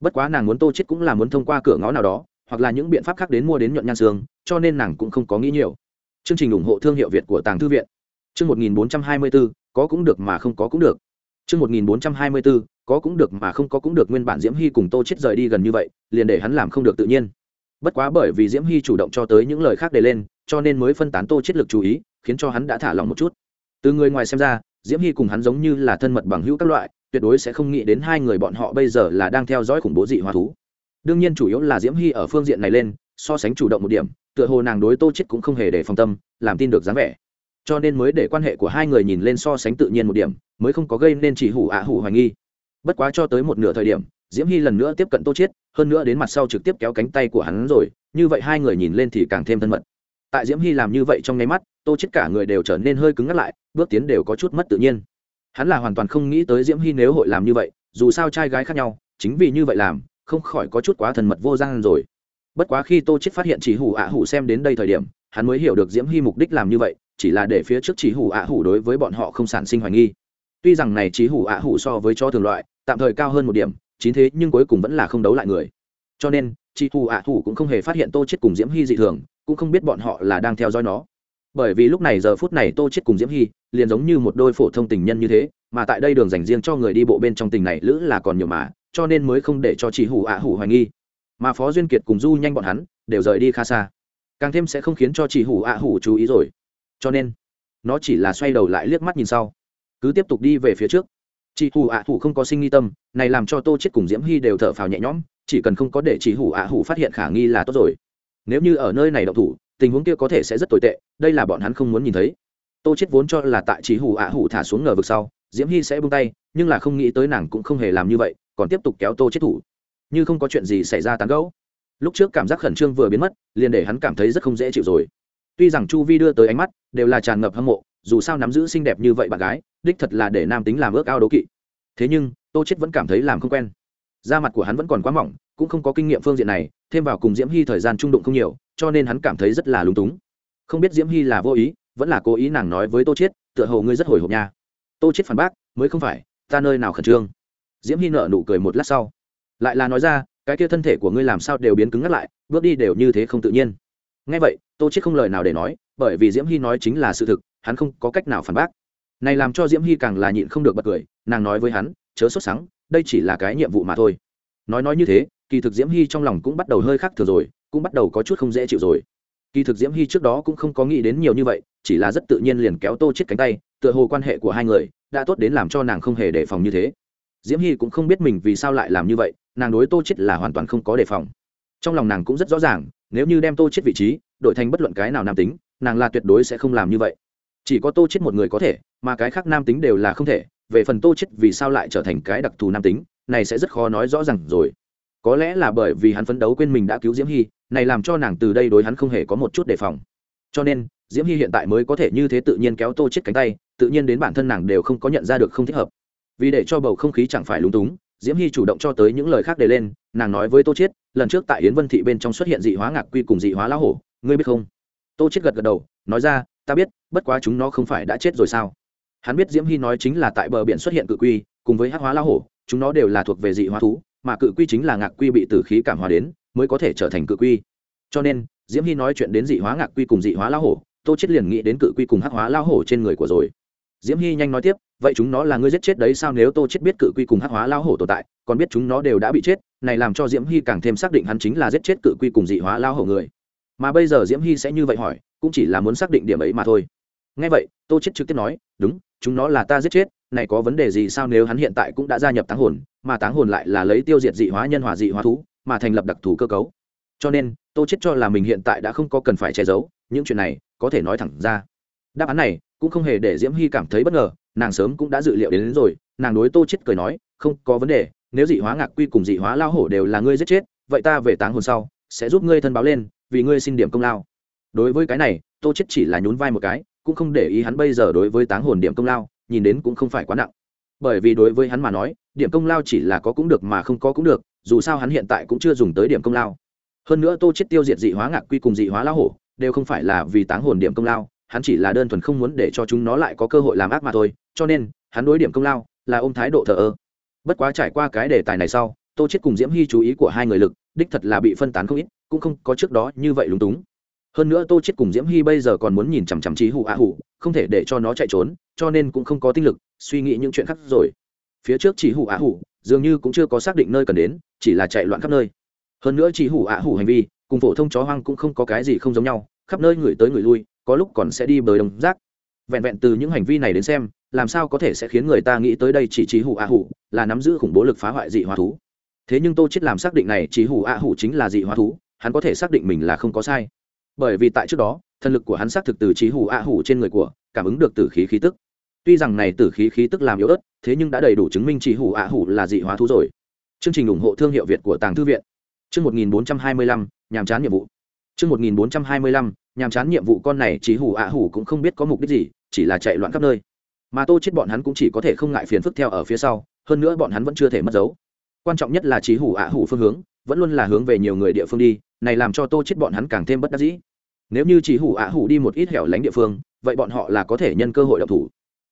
Bất quá nàng muốn tô chết cũng là muốn thông qua cửa ngõ nào đó hoặc là những biện pháp khác đến mua đến nhuận nhan xương cho nên nàng cũng không có nghĩ nhiều. Chương trình ủng hộ thương hiệu việt của tàng thư viện. Chương 1424, có cũng được mà không có cũng được. Chương 1424, có cũng được mà không có cũng được nguyên bản diễm hy cùng tô chết rời đi gần như vậy liền để hắn làm không được tự nhiên. Bất quá bởi vì diễm hy chủ động cho tới những lời khác để lên cho nên mới phân tán tô chết lực chú ý khiến cho hắn đã thả lòng một chút. Từ người ngoài xem ra diễm hy cùng hắn giống như là thân mật bằng hữu các loại, tuyệt đối sẽ không nghĩ đến hai người bọn họ bây giờ là đang theo dõi khủng bố dị hóa thú. Đương nhiên chủ yếu là diễm hy ở phương diện này lên, so sánh chủ động một điểm, tựa hồ nàng đối tô chết cũng không hề để phòng tâm, làm tin được dáng vẻ. Cho nên mới để quan hệ của hai người nhìn lên so sánh tự nhiên một điểm, mới không có gây nên chỉ hủ ạ hủ hoài nghi. Bất quá cho tới một nửa thời điểm, diễm hy lần nữa tiếp cận tô chiết, hơn nữa đến mặt sau trực tiếp kéo cánh tay của hắn rồi, như vậy hai người nhìn lên thì càng thêm thân mật tại diễm hy làm như vậy trong nháy mắt, tô chiết cả người đều trở nên hơi cứng ngắt lại, bước tiến đều có chút mất tự nhiên. Hắn là hoàn toàn không nghĩ tới diễm hy nếu hội làm như vậy, dù sao trai gái khác nhau, chính vì như vậy làm, không khỏi có chút quá thần mật vô gian rồi. Bất quá khi tô chết phát hiện chỉ hủ ạ hủ xem đến đây thời điểm, hắn mới hiểu được diễm hy mục đích làm như vậy, chỉ là để phía trước chỉ hủ ạ hủ đối với bọn họ không sản sinh hoài nghi. Tuy rằng này chỉ hủ ạ hủ so với cho thường loại, tạm thời cao hơn một điểm chính thế nhưng cuối cùng vẫn là không đấu lại người cho nên chỉ hủ ạ hủ cũng không hề phát hiện tô chết cùng diễm hy dị thường, cũng không biết bọn họ là đang theo dõi nó. Bởi vì lúc này giờ phút này tô chết cùng diễm hy liền giống như một đôi phổ thông tình nhân như thế, mà tại đây đường dành riêng cho người đi bộ bên trong tình này lữ là còn nhiều mà, cho nên mới không để cho chỉ hủ ạ hủ hoài nghi. Mà phó duyên kiệt cùng du nhanh bọn hắn đều rời đi khá xa. Càng thêm sẽ không khiến cho chỉ hủ ạ hủ chú ý rồi. Cho nên, nó chỉ là xoay đầu lại liếc mắt nhìn sau. Cứ tiếp tục đi về phía trước. Chị hủ ạ hủ không có sinh nghi tâm, này làm cho tô chết cùng diễm hy đều thở phào nhẹ nhõm chỉ cần không có để chị hủ ạ hủ phát hiện khả nghi là tốt rồi. Nếu như ở nơi này đậu thủ, tình huống kia có thể sẽ rất tồi tệ, đây là bọn hắn không muốn nhìn thấy. Tô chết vốn cho là tại chị hủ ạ hủ thả xuống ngờ vực sau, diễm hy sẽ buông tay, nhưng là không nghĩ tới nàng cũng không hề làm như vậy, còn tiếp tục kéo tô chết thủ. Như không có chuyện gì xảy ra tán gẫu. Lúc trước cảm giác khẩn trương vừa biến mất, liền để hắn cảm thấy rất không dễ chịu rồi. Tuy rằng chu vi đưa tới ánh mắt, đều là tràn ngập hâm mộ, dù sao nắm giữ xinh đẹp như vậy bạn gái, đích thật là để nam tính làm ước ao đố kỵ. Thế nhưng, tô chết vẫn cảm thấy làm không quen da mặt của hắn vẫn còn quá mỏng, cũng không có kinh nghiệm phương diện này, thêm vào cùng diễm hy thời gian trung đụng không nhiều, cho nên hắn cảm thấy rất là lúng túng. Không biết diễm hy là vô ý, vẫn là cố ý nàng nói với tô chết tựa hồ ngươi rất hồi hộp nha. Tô chết phản bác, mới không phải, ta nơi nào khẩn trương. Diễm hy nở nụ cười một lát sau. Lại là nói ra, cái kia thân thể của ngươi làm sao đều biến cứng ngắt lại, bước đi đều như thế không tự nhiên. Ngay vậy, tô chết không lời nào để nói, bởi vì diễm hy nói chính là sự thực, hắn không có cách nào phản bác. Này làm cho diễm hy càng là nhịn không được bật cười, nàng nói với hắn chớ sốt sắng, đây chỉ là cái nhiệm vụ mà thôi. Nói nói như thế, kỳ thực diễm hy trong lòng cũng bắt đầu hơi khác thừa rồi, cũng bắt đầu có chút không dễ chịu rồi. Kỳ thực diễm hy trước đó cũng không có nghĩ đến nhiều như vậy, chỉ là rất tự nhiên liền kéo tô chết cánh tay, tựa hồ quan hệ của hai người đã tốt đến làm cho nàng không hề đề phòng như thế. Diễm hy cũng không biết mình vì sao lại làm như vậy, nàng đối tô chết là hoàn toàn không có đề phòng. Trong lòng nàng cũng rất rõ ràng, nếu như đem tô chết vị trí đổi thành bất luận cái nào nam tính, nàng là tuyệt đối sẽ không làm như vậy. Chỉ có tô chết một người có thể, mà cái khác nam tính đều là không thể về phần tô chết vì sao lại trở thành cái đặc thù nam tính, này sẽ rất khó nói rõ ràng rồi. Có lẽ là bởi vì hắn phấn đấu quên mình đã cứu diễm hy, này làm cho nàng từ đây đối hắn không hề có một chút đề phòng. Cho nên, diễm hy hiện tại mới có thể như thế tự nhiên kéo tô chết cánh tay, tự nhiên đến bản thân nàng đều không có nhận ra được không thích hợp. Vì để cho bầu không khí chẳng phải lúng túng, diễm hy chủ động cho tới những lời khác để lên, nàng nói với tô chết, lần trước tại yến vân thị bên trong xuất hiện dị hóa ngạc quy cùng dị hóa lão hổ, ngươi biết không? Tô chết gật gật đầu, nói ra, ta biết, bất quá chúng nó không phải đã chết rồi sao? Hắn biết diễm hy nói chính là tại bờ biển xuất hiện cự quy, cùng với hắc hóa lão hổ, chúng nó đều là thuộc về dị hóa thú, mà cự quy chính là ngạc quy bị tử khí cảm hóa đến, mới có thể trở thành cự quy. Cho nên, diễm hy nói chuyện đến dị hóa ngạc quy cùng dị hóa lão hổ, tô chết liền nghĩ đến cự quy cùng hắc hóa lão hổ trên người của rồi. Diễm hy nhanh nói tiếp, vậy chúng nó là ngươi giết chết đấy sao nếu tô chết biết cự quy cùng hắc hóa lao hổ tồn tại, còn biết chúng nó đều đã bị chết, này làm cho diễm hy càng thêm xác định hắn chính là giết chết cự quy cùng dị hóa lao hổ người. Mà bây giờ diễm hy sẽ như vậy hỏi, cũng chỉ là muốn xác định điểm ấy mà thôi. Ngay vậy, tô chết trực tiếp nói, đúng chúng nó là ta giết chết này có vấn đề gì sao nếu hắn hiện tại cũng đã gia nhập táng hồn mà táng hồn lại là lấy tiêu diệt dị hóa nhân hòa dị hóa thú mà thành lập đặc thù cơ cấu. Cho nên tô chết cho là mình hiện tại đã không có cần phải che giấu những chuyện này có thể nói thẳng ra. Đáp án này cũng không hề để diễm hy cảm thấy bất ngờ nàng sớm cũng đã dự liệu đến, đến rồi nàng đối tô chết cười nói không có vấn đề nếu dị hóa ngạc quy cùng dị hóa lao hổ đều là ngươi giết chết vậy ta về táng hồn sau sẽ giúp ngươi thân báo lên vì ngươi xin điểm công lao. Đối với cái này tô chết chỉ là nhún vai một cái cũng không để ý hắn bây giờ đối với táng hồn điểm công lao, nhìn đến cũng không phải quá nặng. Bởi vì đối với hắn mà nói, điểm công lao chỉ là có cũng được mà không có cũng được, dù sao hắn hiện tại cũng chưa dùng tới điểm công lao. Hơn nữa tô chết tiêu diệt dị hóa ngạc quy cùng dị hóa lao hổ, đều không phải là vì táng hồn điểm công lao, hắn chỉ là đơn thuần không muốn để cho chúng nó lại có cơ hội làm ác mà thôi, cho nên, hắn đối điểm công lao là ôm thái độ thờ ơ. Bất quá trải qua cái đề tài này sau, tô chết cùng diễm hy chú ý của hai người lực, đích thật là bị phân tán không ít, cũng không có trước đó như vậy lúng túng hơn nữa tô chết cùng diễm hy bây giờ còn muốn nhìn chằm chằm trí hụ ạ hụ, không thể để cho nó chạy trốn, cho nên cũng không có tinh lực, suy nghĩ những chuyện khác rồi. Phía trước chỉ hụ ạ hụ, dường như cũng chưa có xác định nơi cần đến, chỉ là chạy loạn khắp nơi. Hơn nữa chỉ hụ ạ hụ hành vi, cùng phổ thông chó hoang cũng không có cái gì không giống nhau, khắp nơi người tới người lui, có lúc còn sẽ đi bời đồng rác. Vẹn vẹn từ những hành vi này đến xem, làm sao có thể sẽ khiến người ta nghĩ tới đây chỉ trí hủ a hủ là nắm giữ khủng bố lực phá hoại dị hóa thú. Thế nhưng tô chết làm xác định này trí hủ a hủ chính là dị hóa thú, hắn có thể xác định mình là không có sai bởi vì tại trước đó thần lực của hắn xác thực từ trí hủ ạ hủ trên người của, cảm ứng được tử khí khí tức. Tuy rằng này tử khí khí tức làm yếu ớt, thế nhưng đã đầy đủ chứng minh trí hủ ạ hủ là dị hóa thú rồi. Chương trình ủng hộ thương hiệu việt của tàng thư viện. Chương một nghìn bốn trăm hai mươi lăm, nhàm chán nhiệm vụ. Chương một nghìn bốn trăm hai mươi lăm, nhàm chán nhiệm vụ con này trí hủ ạ hủ cũng không biết có mục đích gì, chỉ là chạy loạn khắp nơi. Mà tô chết bọn hắn cũng chỉ có thể không ngại phiền phức theo ở phía sau, hơn nữa bọn hắn vẫn chưa thể mất dấu. Quan trọng nhất là trí hủ ạ hủ phương hướng, vẫn luôn là hướng về nhiều người địa phương đi, này làm cho tô chết bọn hắn càng thêm bất đắc dĩ nếu như chỉ hủ ạ hủ đi một ít hẻo lánh địa phương, vậy bọn họ là có thể nhân cơ hội độc thủ.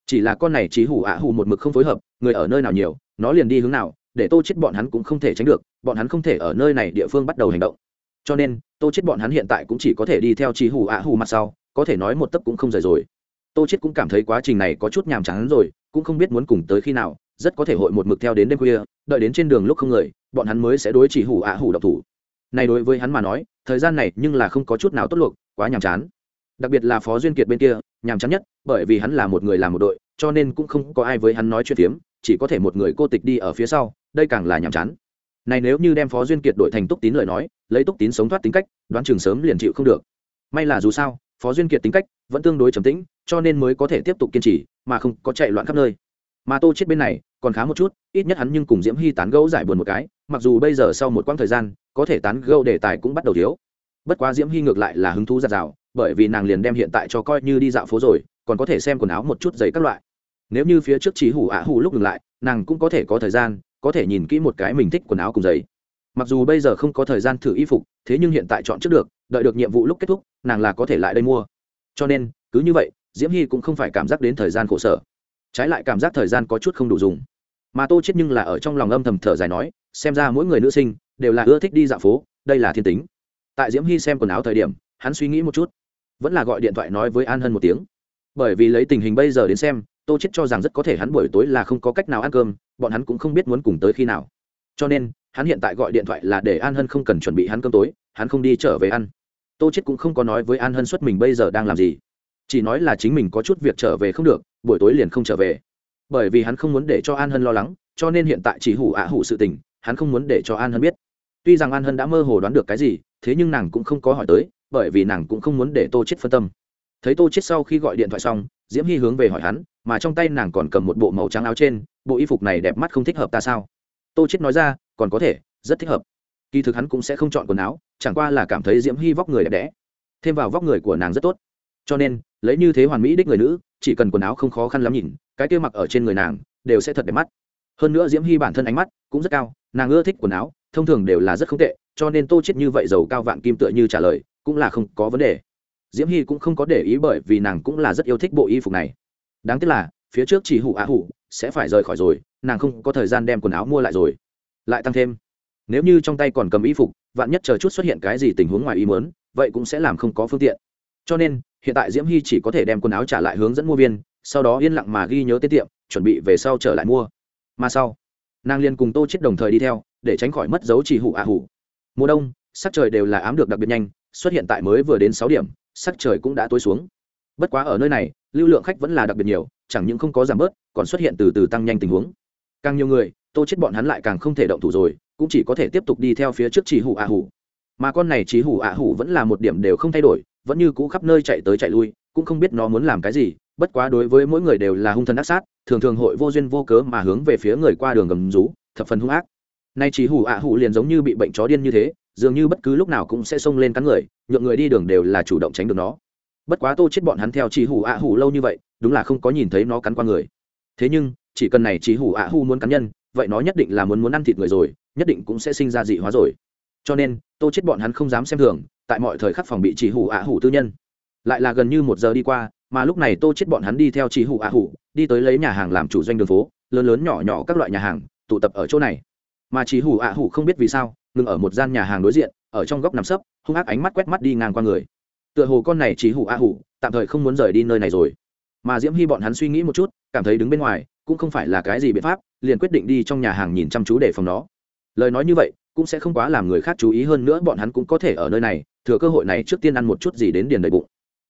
Chỉ là con này chỉ hủ ạ hủ một mực không phối hợp, người ở nơi nào nhiều, nó liền đi hướng nào, để tô chết bọn hắn cũng không thể tránh được, bọn hắn không thể ở nơi này địa phương bắt đầu hành động. Cho nên, tô chết bọn hắn hiện tại cũng chỉ có thể đi theo chỉ hủ ạ hủ mặt sau, có thể nói một tấc cũng không rời rồi. Tô chết cũng cảm thấy quá trình này có chút nhàm chán rồi, cũng không biết muốn cùng tới khi nào, rất có thể hội một mực theo đến đêm khuya, đợi đến trên đường lúc không người, bọn hắn mới sẽ đối chỉ hủ ạ hủ độc thủ. Này đối với hắn mà nói, thời gian này nhưng là không có chút nào tốt luộc quá nhàm chán. Đặc biệt là phó duyên kiệt bên kia, nhàm chán nhất, bởi vì hắn là một người làm một đội, cho nên cũng không có ai với hắn nói chuyện phiếm, chỉ có thể một người cô tịch đi ở phía sau, đây càng là nhàm chán. Này nếu như đem phó duyên kiệt đổi thành túc tín lời nói, lấy túc tín sống thoát tính cách, đoán chừng sớm liền chịu không được. May là dù sao, phó duyên kiệt tính cách vẫn tương đối trầm tĩnh, cho nên mới có thể tiếp tục kiên trì, mà không có chạy loạn khắp nơi. Mà tô chết bên này, còn khá một chút, ít nhất hắn nhưng cùng diễm hy tán gẫu giải buồn một cái, mặc dù bây giờ sau một quãng thời gian, có thể tán gẫu đề tài cũng bắt đầu thiếu bất quá diễm hy ngược lại là hứng thú giặt rào, bởi vì nàng liền đem hiện tại cho coi như đi dạo phố rồi, còn có thể xem quần áo một chút giày các loại. Nếu như phía trước chỉ hủ ạ hủ lúc ngừng lại, nàng cũng có thể có thời gian, có thể nhìn kỹ một cái mình thích quần áo cùng giày. Mặc dù bây giờ không có thời gian thử y phục, thế nhưng hiện tại chọn trước được, đợi được nhiệm vụ lúc kết thúc, nàng là có thể lại đây mua. Cho nên, cứ như vậy, diễm hy cũng không phải cảm giác đến thời gian khổ sở. Trái lại cảm giác thời gian có chút không đủ dùng. Mà tô chết nhưng là ở trong lòng âm thầm thở dài nói, xem ra mỗi người nữ sinh đều là ưa thích đi dạo phố, đây là thiên tính tại diễm hy xem quần áo thời điểm, hắn suy nghĩ một chút, vẫn là gọi điện thoại nói với an hân một tiếng. Bởi vì lấy tình hình bây giờ đến xem, tô chết cho rằng rất có thể hắn buổi tối là không có cách nào ăn cơm, bọn hắn cũng không biết muốn cùng tới khi nào. Cho nên, hắn hiện tại gọi điện thoại là để an hân không cần chuẩn bị hắn cơm tối, hắn không đi trở về ăn. Tô chết cũng không có nói với an hân xuất mình bây giờ đang làm gì. Chỉ nói là chính mình có chút việc trở về không được, buổi tối liền không trở về. Bởi vì hắn không muốn để cho an hân lo lắng, cho nên hiện tại chỉ hủ ạ hủ sự tình, hắn không muốn để cho an hân biết. Tuy rằng an hân đã mơ hồ đoán được cái gì thế nhưng nàng cũng không có hỏi tới, bởi vì nàng cũng không muốn để tô chết phân tâm. Thấy tô chết sau khi gọi điện thoại xong, diễm hy hướng về hỏi hắn, mà trong tay nàng còn cầm một bộ màu trắng áo trên, bộ y phục này đẹp mắt không thích hợp ta sao? Tô chết nói ra, còn có thể, rất thích hợp. Kỳ thực hắn cũng sẽ không chọn quần áo, chẳng qua là cảm thấy diễm hy vóc người đẹp đẽ. Thêm vào vóc người của nàng rất tốt. Cho nên, lấy như thế hoàn mỹ đích người nữ, chỉ cần quần áo không khó khăn lắm nhìn, cái kia mặc ở trên người nàng, đều sẽ thật đẹp mắt. Hơn nữa diễm hy bản thân ánh mắt cũng rất cao, nàng ưa thích quần áo, thông thường đều là rất không tệ cho nên tô chết như vậy giàu cao vạn kim tựa như trả lời, cũng là không có vấn đề. Diễm hy cũng không có để ý bởi vì nàng cũng là rất yêu thích bộ y phục này. Đáng tiếc là, phía trước chỉ hủ á hủ, sẽ phải rời khỏi rồi, nàng không có thời gian đem quần áo mua lại rồi. Lại tăng thêm, nếu như trong tay còn cầm y phục, vạn nhất chờ chút xuất hiện cái gì tình huống ngoài ý muốn, vậy cũng sẽ làm không có phương tiện. Cho nên, hiện tại diễm hy chỉ có thể đem quần áo trả lại hướng dẫn mua viên, sau đó yên lặng mà ghi nhớ tiết tiệm chuẩn bị về sau trở lại mua. Mà sau, nàng liền cùng tô chết đồng thời đi theo, để tránh khỏi mất dấu chỉ hủ ạ hủ mùa đông, sắc trời đều là ám được đặc biệt nhanh, xuất hiện tại mới vừa đến sáu điểm, sắc trời cũng đã tối xuống. Bất quá ở nơi này, lưu lượng khách vẫn là đặc biệt nhiều, chẳng những không có giảm bớt, còn xuất hiện từ từ tăng nhanh tình huống. Càng nhiều người, tô chết bọn hắn lại càng không thể động thủ rồi, cũng chỉ có thể tiếp tục đi theo phía trước chỉ hủ ạ hủ. Mà con này chỉ hủ ạ hủ vẫn là một điểm đều không thay đổi, vẫn như cũ khắp nơi chạy tới chạy lui, cũng không biết nó muốn làm cái gì, bất quá đối với mỗi người đều là hung thần ác sát, thường thường hội vô duyên vô cớ mà hướng về phía người qua đường gầm rú, thập phần hung ác nay chỉ hủ ạ hủ liền giống như bị bệnh chó điên như thế, dường như bất cứ lúc nào cũng sẽ xông lên cắn người, nhượng người đi đường đều là chủ động tránh được nó. Bất quá tô chết bọn hắn theo chỉ hủ ạ hủ lâu như vậy, đúng là không có nhìn thấy nó cắn qua người. Thế nhưng, chỉ cần này chỉ hủ ạ hủ muốn cắn nhân, vậy nó nhất định là muốn muốn ăn thịt người rồi, nhất định cũng sẽ sinh ra dị hóa rồi. Cho nên, tô chết bọn hắn không dám xem thường, tại mọi thời khắc phòng bị chỉ hủ ạ hủ tư nhân. Lại là gần như một giờ đi qua, mà lúc này tô chết bọn hắn đi theo chỉ hủ ạ hủ đi tới lấy nhà hàng làm chủ doanh đường phố, lớn lớn nhỏ nhỏ các loại nhà hàng, tụ tập ở chỗ này mà chỉ hủ ạ hủ không biết vì sao, ngừng ở một gian nhà hàng đối diện, ở trong góc nằm sấp, hung ác ánh mắt quét mắt đi ngang qua người. Tựa hồ con này chỉ hủ ạ hủ, tạm thời không muốn rời đi nơi này rồi. Mà diễm hy bọn hắn suy nghĩ một chút, cảm thấy đứng bên ngoài, cũng không phải là cái gì biện pháp, liền quyết định đi trong nhà hàng nhìn chăm chú để phòng nó. Lời nói như vậy, cũng sẽ không quá làm người khác chú ý hơn nữa bọn hắn cũng có thể ở nơi này, thừa cơ hội này trước tiên ăn một chút gì đến điền đầy bụng.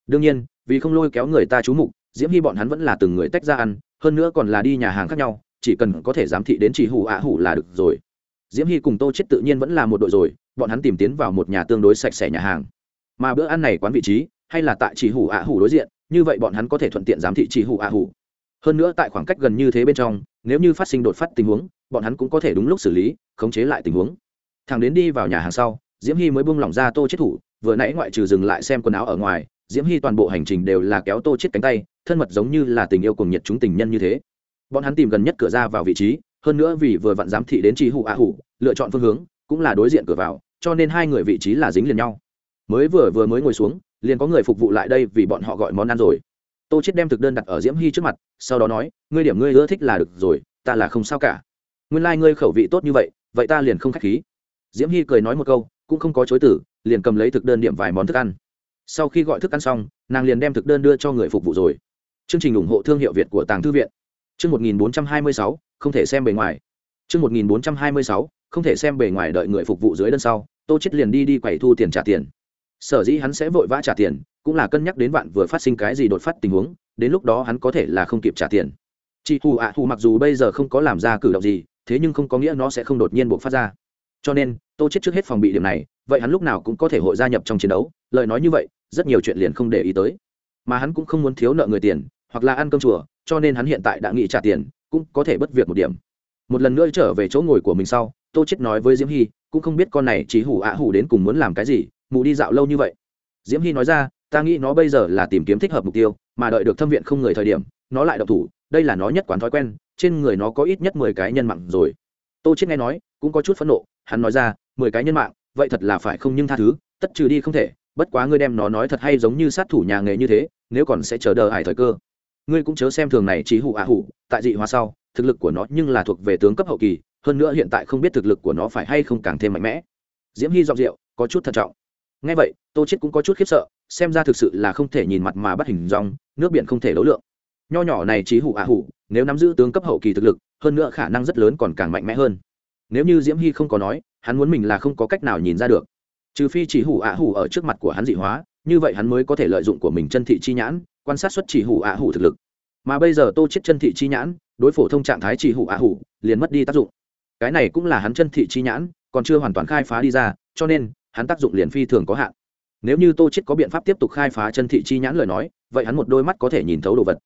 Đương nhiên, vì không lôi kéo người ta chú mục, diễm hy bọn hắn vẫn là từng người tách ra ăn, hơn nữa còn là đi nhà hàng khác nhau, chỉ cần có thể giám thị đến chỉ hủ ạ hủ là được rồi diễm hy cùng tô chết tự nhiên vẫn là một đội rồi, bọn hắn tìm tiến vào một nhà tương đối sạch sẽ nhà hàng. Mà bữa ăn này quán vị trí, hay là tại chỉ hủ ạ hủ đối diện, như vậy bọn hắn có thể thuận tiện giám thị chỉ hủ ạ hủ. Hơn nữa tại khoảng cách gần như thế bên trong, nếu như phát sinh đột phát tình huống, bọn hắn cũng có thể đúng lúc xử lý, khống chế lại tình huống. Thằng đến đi vào nhà hàng sau, diễm hy mới buông lỏng ra tô chết thủ, vừa nãy ngoại trừ dừng lại xem quần áo ở ngoài, diễm hy toàn bộ hành trình đều là kéo tô chết cánh tay, thân mật giống như là tình yêu cùng nhiệt chúng tình nhân như thế. Bọn hắn tìm gần nhất cửa ra vào vị trí hơn nữa vì vừa vặn giám thị đến trì hủ ạ hủ lựa chọn phương hướng cũng là đối diện cửa vào, cho nên hai người vị trí là dính liền nhau. Mới vừa vừa mới ngồi xuống, liền có người phục vụ lại đây vì bọn họ gọi món ăn rồi. Tô chết đem thực đơn đặt ở diễm hy trước mặt, sau đó nói, ngươi điểm ngươi ưa thích là được rồi, ta là không sao cả. Nguyên lai、like、ngươi khẩu vị tốt như vậy vậy ta liền không k h á c h khí. Diễm hy cười nói một câu, cũng không có chối tử liền cầm lấy thực đơn điểm vài món thức ăn. Sau khi gọi thức ăn xong, nàng liền đem thực đơn đưa cho người phục vụ rồi. Chương trình ủng hộ thương hiệu việt của tàng thư viện. Chương một nghìn bốn trăm hai mươi sáu không thể xem bề ngoài. Chương một nghìn bốn trăm hai mươi sáu, không thể xem bề ngoài đợi người phục vụ dưới đơn sau, tô chết liền đi đi quầy thu tiền trả tiền. Sở dĩ hắn sẽ vội vã trả tiền, cũng là cân nhắc đến vạn vừa phát sinh cái gì đột phát tình huống, đến lúc đó hắn có thể là không kịp trả tiền. Chị hù ạ à hù mặc dù bây giờ không có làm ra cử động gì, thế nhưng không có nghĩa nó sẽ không đột nhiên bộc phát ra. Cho nên, tô chết trước hết phòng bị điểm này, vậy hắn lúc nào cũng có thể hội gia nhập trong chiến đấu, lời nói như vậy, rất nhiều chuyện liền không để ý tới. Mà hắn cũng không muốn thiếu nợ người tiền, hoặc là ăn cơm chùa, cho nên hắn hiện tại đã nghĩ trả tiền cũng có thể bất việc một điểm. Một lần nữa trở về chỗ ngồi của mình sau, tô chết nói với diễm hy cũng không biết con này chỉ hủ ạ hủ đến cùng muốn làm cái gì mù đi dạo lâu như vậy. Diễm hy nói ra, ta nghĩ nó bây giờ là tìm kiếm thích hợp mục tiêu, mà đợi được thâm viện không người thời điểm, nó lại độc thủ, đây là nó nhất quán thói quen, trên người nó có ít nhất mười cái nhân mạng rồi. Tô chết nghe nói, cũng có chút phẫn nộ, hắn nói ra, mười cái nhân mạng, vậy thật là phải không nhưng tha thứ, tất trừ đi không thể, bất quá ngươi đem nó nói thật hay giống như sát thủ nhà nghề như thế, nếu còn sẽ chờ đợi hải thời cơ ngươi cũng chớ xem thường này chỉ hủ ạ hủ tại dị hóa sau, thực lực của nó nhưng là thuộc về tướng cấp hậu kỳ, hơn nữa hiện tại không biết thực lực của nó phải hay không càng thêm mạnh mẽ. Diễm hy dọc rượu có chút thận trọng. Ngay vậy, tô chết cũng có chút khiếp sợ, xem ra thực sự là không thể nhìn mặt mà bắt hình dong, nước biển không thể đấu lượng. Nho nhỏ này trí hủ ạ à hủ nếu nắm giữ tướng cấp hậu kỳ thực lực, hơn nữa khả năng rất lớn còn càng mạnh mẽ hơn. Nếu như diễm hy không có nói, hắn muốn mình là không có cách nào nhìn ra được. Trừ phi chỉ hủ ạ hủ ở trước mặt của hắn dị hóa, như vậy hắn mới có thể lợi dụng của mình chân thị chi nhãn quan sát xuất chỉ hủ ạ hủ thực lực. Mà bây giờ tô chết chân thị chi nhãn, đối phổ thông trạng thái chỉ hủ ạ hủ, liền mất đi tác dụng. Cái này cũng là hắn chân thị chi nhãn, còn chưa hoàn toàn khai phá đi ra, cho nên, hắn tác dụng liền phi thường có hạn. Nếu như tô chết có biện pháp tiếp tục khai phá chân thị chi nhãn lời nói, vậy hắn một đôi mắt có thể nhìn thấu đồ vật.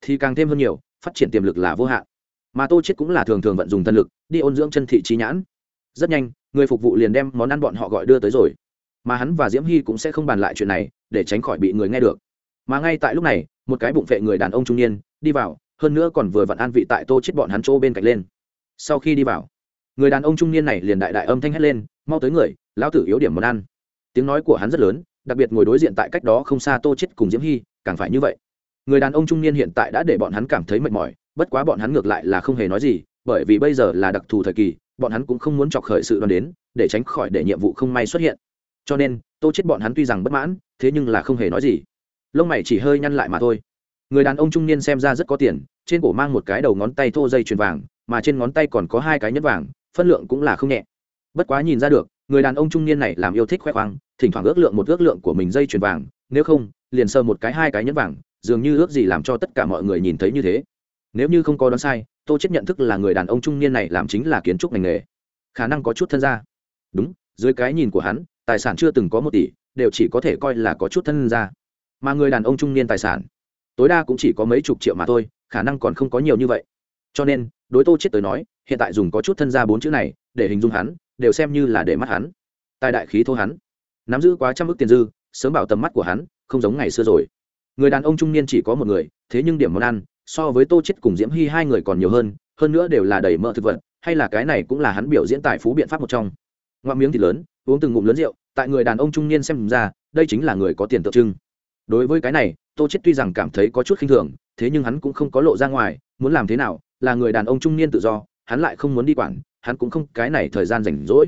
Thì càng thêm hơn nhiều, phát triển tiềm lực là vô hạn. Mà tô chết cũng là thường thường vận dụng thân lực, đi ôn dưỡng chân thị chi nhãn. Rất nhanh, người phục vụ liền đem món ăn bọn họ gọi đưa tới rồi. Mà hắn và diễm hy cũng sẽ không bàn lại chuyện này, để tránh khỏi bị người nghe được mà ngay tại lúc này, một cái bụng vệ người đàn ông trung niên đi vào, hơn nữa còn vừa vặn an vị tại tô chết bọn hắn chỗ bên cạnh lên. Sau khi đi vào, người đàn ông trung niên này liền đại đại âm thanh hét lên, mau tới người, lão tử yếu điểm món ăn. Tiếng nói của hắn rất lớn, đặc biệt ngồi đối diện tại cách đó không xa tô chết cùng diễm hy, càng phải như vậy. Người đàn ông trung niên hiện tại đã để bọn hắn cảm thấy mệt mỏi, bất quá bọn hắn ngược lại là không hề nói gì, bởi vì bây giờ là đặc thù thời kỳ, bọn hắn cũng không muốn chọc khởi sự đoàn đến, để tránh khỏi để nhiệm vụ không may xuất hiện. Cho nên, tô chết bọn hắn tuy rằng bất mãn, thế nhưng là không hề nói gì lông mày chỉ hơi nhăn lại mà thôi. Người đàn ông trung niên xem ra rất có tiền, trên cổ mang một cái đầu ngón tay thô dây chuyền vàng, mà trên ngón tay còn có hai cái nhẫn vàng, phân lượng cũng là không nhẹ. Bất quá nhìn ra được, người đàn ông trung niên này làm yêu thích khoe khoang, thỉnh thoảng ước lượng một ước lượng của mình dây chuyền vàng, nếu không, liền sờ một cái hai cái nhẫn vàng, dường như ước gì làm cho tất cả mọi người nhìn thấy như thế. Nếu như không có đoán sai tôi chết nhận thức là người đàn ông trung niên này làm chính là kiến trúc ngành nghề. Khả năng có chút thân gia. Đúng, dưới cái nhìn của hắn, tài sản chưa từng có một tỷ, đều chỉ có thể coi là có chút thân gia mà người đàn ông trung niên tài sản. Tối đa cũng chỉ có mấy chục triệu mà thôi, khả năng còn không có nhiều như vậy. Cho nên, đối tô chết tới nói, hiện tại dùng có chút thân gia bốn chữ này, để hình dung hắn, đều xem như là để mắt hắn. Tài đại khí thô hắn. Nắm giữ quá trăm ước tiền dư, sớm bảo tầm mắt của hắn, không giống ngày xưa rồi. Người đàn ông trung niên chỉ có một người, thế nhưng điểm món ăn, so với tô chết cùng diễm hy hai người còn nhiều hơn hơn nữa đều là đầy mỡ thực vật, hay là cái này cũng là hắn biểu diễn tài phú biện pháp một trong. Ngoạm miếng thịt lớn, uống từng ngụm lớn rượu, tại người đàn ông trung niên xem ra, đây chính là người có tiền tượng trưng đối với cái này, tô chết tuy rằng cảm thấy có chút khinh thường, thế nhưng hắn cũng không có lộ ra ngoài, muốn làm thế nào, là người đàn ông trung niên tự do, hắn lại không muốn đi quản, hắn cũng không, cái này thời gian rảnh rỗi.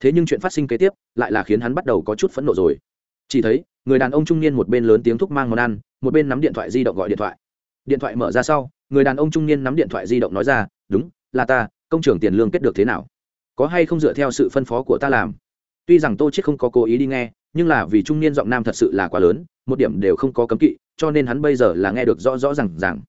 Thế nhưng chuyện phát sinh kế tiếp, lại là khiến hắn bắt đầu có chút phẫn nộ rồi. Chỉ thấy, người đàn ông trung niên một bên lớn tiếng thúc mang món ăn, một bên nắm điện thoại di động gọi điện thoại. Điện thoại mở ra sau, người đàn ông trung niên nắm điện thoại di động nói ra, đúng, là ta, công trưởng tiền lương kết được thế nào? Có hay không dựa theo sự phân phó của ta làm? Tuy rằng tô chết không có cố ý đi nghe nhưng là vì trung niên giọng nam thật sự là quá lớn, một điểm đều không có cấm kỵ, cho nên hắn bây giờ là nghe được rõ rõ rằng rằng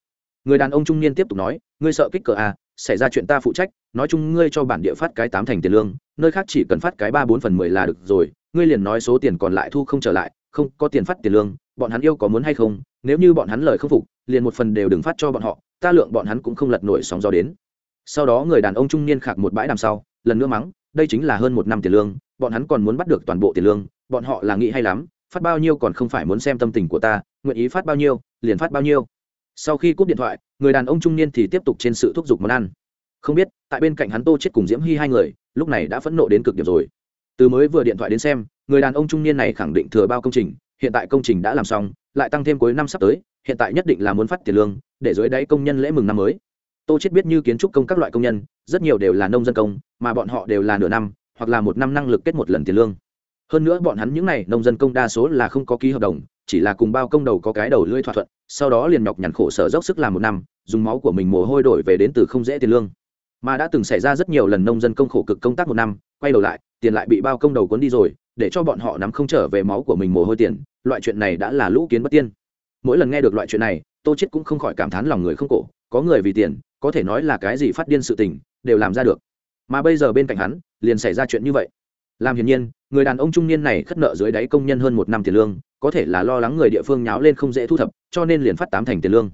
người đàn ông trung niên tiếp tục nói, ngươi sợ kích cỡ à xảy ra chuyện ta phụ trách, nói chung ngươi cho bản địa phát cái tám thành tiền lương, nơi khác chỉ cần phát cái ba bốn phần mười là được rồi, ngươi liền nói số tiền còn lại thu không trở lại, không có tiền phát tiền lương, bọn hắn yêu có muốn hay không, nếu như bọn hắn lời không phục, liền một phần đều đừng phát cho bọn họ, ta lượng bọn hắn cũng không lật nổi sóng gió đến. Sau đó người đàn ông trung niên khạc một bãi đằng sau, lần nữa mắng, đây chính là hơn một năm tiền lương bọn hắn còn muốn bắt được toàn bộ tiền lương, bọn họ là nghĩ hay lắm, phát bao nhiêu còn không phải muốn xem tâm tình của ta, nguyện ý phát bao nhiêu, liền phát bao nhiêu. Sau khi cúp điện thoại, người đàn ông trung niên thì tiếp tục trên sự thúc giục món ăn. Không biết, tại bên cạnh hắn tô chết cùng diễm hy hai người, lúc này đã phẫn nộ đến cực điểm rồi. Từ mới vừa điện thoại đến xem, người đàn ông trung niên này khẳng định thừa bao công trình, hiện tại công trình đã làm xong, lại tăng thêm cuối năm sắp tới, hiện tại nhất định là muốn phát tiền lương, để dưới đáy công nhân lễ mừng năm mới. Tô chết biết như kiến trúc công các loại công nhân, rất nhiều đều là nông dân công, mà bọn họ đều là nửa năm hoặc là một năm năng lực kết một lần tiền lương. Hơn nữa bọn hắn những n à y nông dân công đa số là không có ký hợp đồng, chỉ là cùng bao công đầu có cái đầu lưỡi thỏa thuận, sau đó liền nhọc nhằn khổ sở dốc sức làm một năm, dùng máu của mình mồ hôi đổi về đến từ không dễ tiền lương. Mà đã từng xảy ra rất nhiều lần nông dân công khổ cực công tác một năm, quay đầu lại, tiền lại bị bao công đầu cuốn đi rồi, để cho bọn họ nắm không trở về máu của mình mồ hôi tiền, loại chuyện này đã là lũ kiến bất tiên. Mỗi lần nghe được loại chuyện này, tô chết cũng không khỏi cảm thán lòng người không cổ, có người vì tiền, có thể nói là cái gì phát điên sự tình, đều làm ra được. Mà bây giờ bên cạnh hắn liền xảy ra chuyện như vậy. Làm hiển nhiên, người đàn ông trung niên này khất nợ dưới đáy công nhân hơn một năm tiền lương, có thể là lo lắng người địa phương nháo lên không dễ thu thập, cho nên liền phát tám thành tiền lương.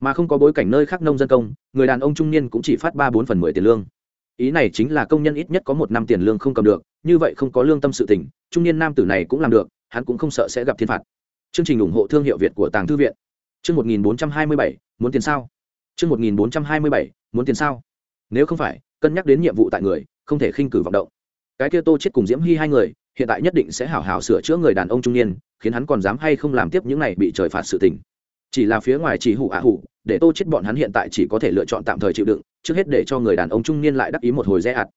Mà không có bối cảnh nơi khác nông dân công, người đàn ông trung niên cũng chỉ phát ba bốn phần mười tiền lương. Ý này chính là công nhân ít nhất có một năm tiền lương không cầm được, như vậy không có lương tâm sự tỉnh trung niên nam tử này cũng làm được, hắn cũng không sợ sẽ gặp thiên phạt. Chương trình ủng hộ thương hiệu việt của tàng thư viện. Chương một nghìn bốn trăm hai mươi bảy, muốn tiền sao? Chương một nghìn bốn trăm hai mươi bảy, muốn tiền sao? Nếu không phải, cân nhắc đến nhiệm vụ tại người không thể khinh cử vọng động. Cái kia tô chết cùng diễm hy hai người, hiện tại nhất định sẽ hảo hảo sửa chữa người đàn ông trung niên, khiến hắn còn dám hay không làm tiếp những này bị trời phạt sự tình. Chỉ là phía ngoài chỉ hủ ạ hủ, để tô chết bọn hắn hiện tại chỉ có thể lựa chọn tạm thời chịu đựng, trước hết để cho người đàn ông trung niên lại đắc ý một hồi dễ ạt.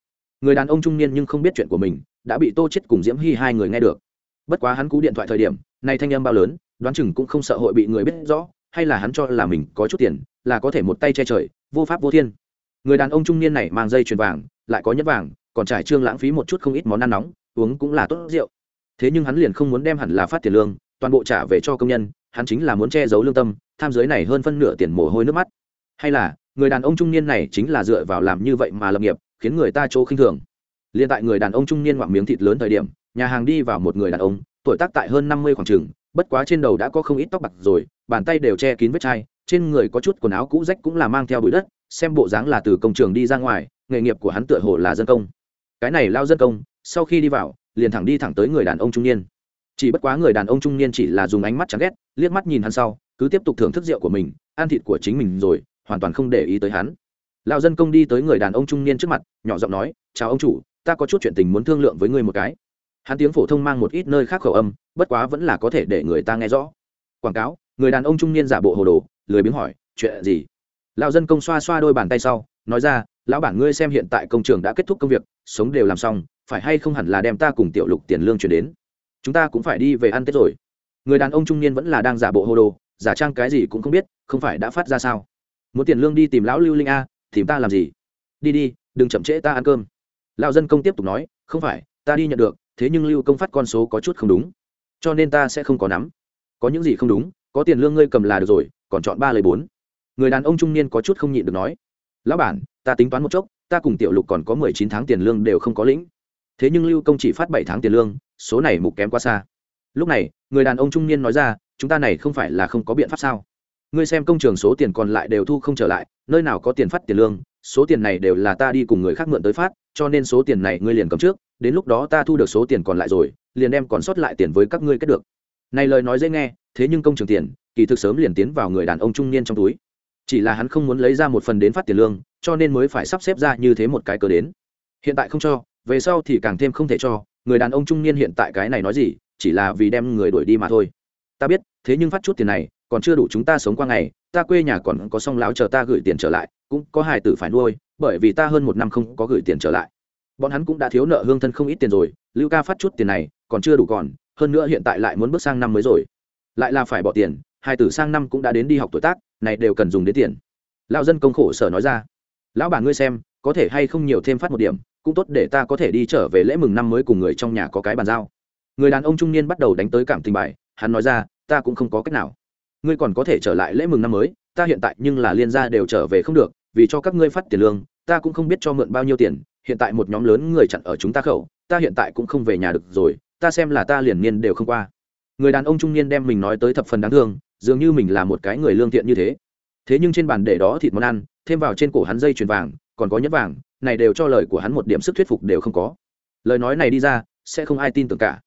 Người đàn ông trung niên nhưng không biết chuyện của mình, đã bị tô chết cùng diễm hy hai người nghe được. Bất quá hắn cú điện thoại thời điểm, này thanh âm bao lớn, đoán chừng cũng không sợ hội bị người biết rõ, hay là hắn cho là mình có chút tiền, là có thể một tay che trời, vô pháp vô thiên. Người đàn ông trung niên này mang dây chuyền vàng lại có nhẫn vàng, còn trải trương lãng phí một chút không ít món ăn nóng, uống cũng là tốt rượu. Thế nhưng hắn liền không muốn đem hẳn là phát tiền lương, toàn bộ trả về cho công nhân, hắn chính là muốn che giấu lương tâm, tham giới này hơn phân nửa tiền mồ hôi nước mắt. Hay là, người đàn ông trung niên này chính là dựa vào làm như vậy mà lập nghiệp, khiến người ta chỗ khinh thường. Liên tại người đàn ông trung niên ngoạm miếng thịt lớn thời điểm, nhà hàng đi vào một người đàn ông, tuổi tác tại hơn năm mươi khoảng trường bất quá trên đầu đã có không ít tóc bạc rồi, bàn tay đều che kín vết chai, trên người có chút quần áo cũ rách cũng là mang theo bụi đất, xem bộ dáng là từ công trường đi ra ngoài nghề nghiệp của hắn tựa hồ là dân công. Cái này lao dân công, sau khi đi vào, liền thẳng đi thẳng tới người đàn ông trung niên. Chỉ bất quá người đàn ông trung niên chỉ là dùng ánh mắt chán ghét, liếc mắt nhìn hắn sau, cứ tiếp tục thưởng thức rượu của mình, ăn thịt của chính mình rồi, hoàn toàn không để ý tới hắn. Lão dân công đi tới người đàn ông trung niên trước mặt, nhỏ giọng nói, chào ông chủ, ta có chút chuyện tình muốn thương lượng với ngươi một cái. Hắn tiếng phổ thông mang một ít nơi khác khẩu âm, bất quá vẫn là có thể để người ta nghe rõ. Quảng cáo, người đàn ông trung niên giả bộ hồ đồ, lười biếng hỏi, chuyện gì? Lão dân công xoa xoa đôi bàn tay sau, nói ra lão bản ngươi xem hiện tại công trường đã kết thúc công việc, sống đều làm xong, phải hay không hẳn là đem ta cùng tiểu lục tiền lương chuyển đến? Chúng ta cũng phải đi về ăn tết rồi. Người đàn ông trung niên vẫn là đang giả bộ hồ đồ, giả trang cái gì cũng không biết, không phải đã phát ra sao? Muốn tiền lương đi tìm lão lưu linh a, tìm ta làm gì? Đi đi, đừng chậm trễ ta ăn cơm. Lão dân công tiếp tục nói, không phải, ta đi nhận được, thế nhưng lưu công phát con số có chút không đúng. Cho nên ta sẽ không có nắm. Có những gì không đúng, có tiền lương ngươi cầm là được rồi, còn chọn ba lời bốn. Người đàn ông trung niên có chút không nhịn được nói lão bản, ta tính toán một chốc, ta cùng tiểu lục còn có mười chín tháng tiền lương đều không có lĩnh. Thế nhưng lưu công chỉ phát bảy tháng tiền lương, số này mục kém quá xa. Lúc này, người đàn ông trung niên nói ra, chúng ta này không phải là không có biện pháp sao? Ngươi xem công trường số tiền còn lại đều thu không trở lại, nơi nào có tiền phát tiền lương, số tiền này đều là ta đi cùng người khác mượn tới phát, cho nên số tiền này ngươi liền cầm trước, đến lúc đó ta thu được số tiền còn lại rồi, liền đem còn sót lại tiền với các ngươi kết được. Này lời nói dễ nghe, thế nhưng công trường tiền, kỳ thực sớm liền tiến vào người đàn ông trung niên trong túi chỉ là hắn không muốn lấy ra một phần đến phát tiền lương, cho nên mới phải sắp xếp ra như thế một cái cờ đến. Hiện tại không cho, về sau thì càng thêm không thể cho, người đàn ông trung niên hiện tại cái này nói gì, chỉ là vì đem người đuổi đi mà thôi. Ta biết, thế nhưng phát chút tiền này, còn chưa đủ chúng ta sống qua ngày, ta quê nhà còn có song láo chờ ta gửi tiền trở lại, cũng có hài tử phải nuôi, bởi vì ta hơn một năm không có gửi tiền trở lại. Bọn hắn cũng đã thiếu nợ hương thân không ít tiền rồi, lưu ca phát chút tiền này, còn chưa đủ còn, hơn nữa hiện tại lại muốn bước sang năm mới rồi. Lại là phải bỏ tiền hai tử sang năm cũng đã đến đi học tuổi tác này đều cần dùng đến tiền. Lão dân công khổ sở nói ra. Lão bà ngươi xem, có thể hay không nhiều thêm phát một điểm, cũng tốt để ta có thể đi trở về lễ mừng năm mới cùng người trong nhà có cái bàn giao. Người đàn ông trung niên bắt đầu đánh tới cảm tình bài, hắn nói ra, ta cũng không có cách nào. Ngươi còn có thể trở lại lễ mừng năm mới, ta hiện tại nhưng là liên gia đều trở về không được, vì cho các ngươi phát tiền lương, ta cũng không biết cho mượn bao nhiêu tiền, hiện tại một nhóm lớn người chặn ở chúng ta khẩu, ta hiện tại cũng không về nhà được rồi, ta xem là ta liền niên đều không qua. Người đàn ông trung niên đem mình nói tới thập phần đáng thương dường như mình là một cái người lương thiện như thế. Thế nhưng trên bàn để đó thịt món ăn, thêm vào trên cổ hắn dây chuyền vàng, còn có nhẫn vàng, này đều cho lời của hắn một điểm sức thuyết phục đều không có. Lời nói này đi ra, sẽ không ai tin tưởng cả.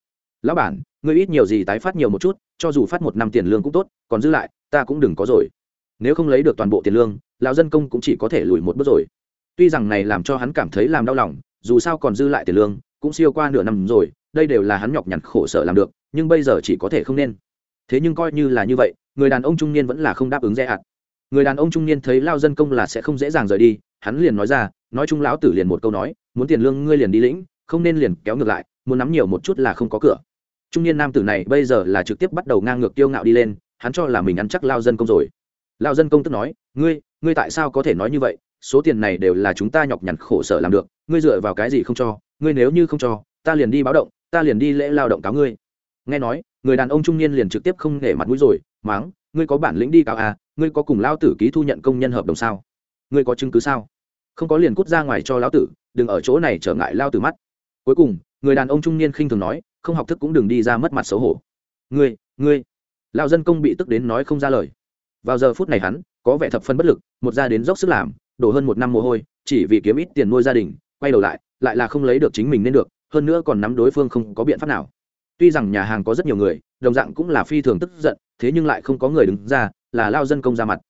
Lão bản, ngươi ít nhiều gì tái phát nhiều một chút, cho dù phát một năm tiền lương cũng tốt, còn giữ lại, ta cũng đừng có rồi. Nếu không lấy được toàn bộ tiền lương, lão dân công cũng chỉ có thể lùi một bước rồi. Tuy rằng này làm cho hắn cảm thấy làm đau lòng, dù sao còn dư lại tiền lương, cũng siêu qua nửa năm rồi, đây đều là hắn nhọc nhằn khổ sở làm được, nhưng bây giờ chỉ có thể không nên. Thế nhưng coi như là như vậy người đàn ông trung niên vẫn là không đáp ứng dễ ạt. Người đàn ông trung niên thấy lao dân công là sẽ không dễ dàng rời đi, hắn liền nói ra, nói chung lão tử liền một câu nói, muốn tiền lương ngươi liền đi lĩnh, không nên liền kéo ngược lại, muốn nắm nhiều một chút là không có cửa. Trung niên nam tử này bây giờ là trực tiếp bắt đầu ngang ngược tiêu ngạo đi lên, hắn cho là mình ăn chắc lao dân công rồi. Lao dân công tức nói, ngươi ngươi tại sao có thể nói như vậy? Số tiền này đều là chúng ta nhọc nhằn khổ sở làm được, ngươi dựa vào cái gì không cho? Ngươi nếu như không cho, ta liền đi báo động, ta liền đi lễ lao động cáo ngươi. Nghe nói người đàn ông trung niên liền trực tiếp không nể mặt mũi rồi, máng, ngươi có bản lĩnh đi cáo à ngươi có cùng lao tử ký thu nhận công nhân hợp đồng sao? Ngươi có chứng cứ sao? Không có liền cút ra ngoài cho lao tử, đừng ở chỗ này trở ngại lao tử mắt. Cuối cùng, người đàn ông trung niên khinh thường nói, không học thức cũng đừng đi ra mất mặt xấu hổ. Ngươi ngươi. Lao dân công bị tức đến nói không ra lời. Vào giờ phút này hắn, có vẻ thập phân bất lực, một gia đến dốc sức làm, đổ hơn một năm mồ hôi, chỉ vì kiếm ít tiền nuôi gia đình, quay đầu lại lại là không lấy được chính mình nên được, hơn nữa còn nắm đối phương không có biện pháp nào tuy rằng nhà hàng có rất nhiều người, đồng dạng cũng là phi thường tức giận, thế nhưng lại không có người đứng ra, là lao dân công ra mặt.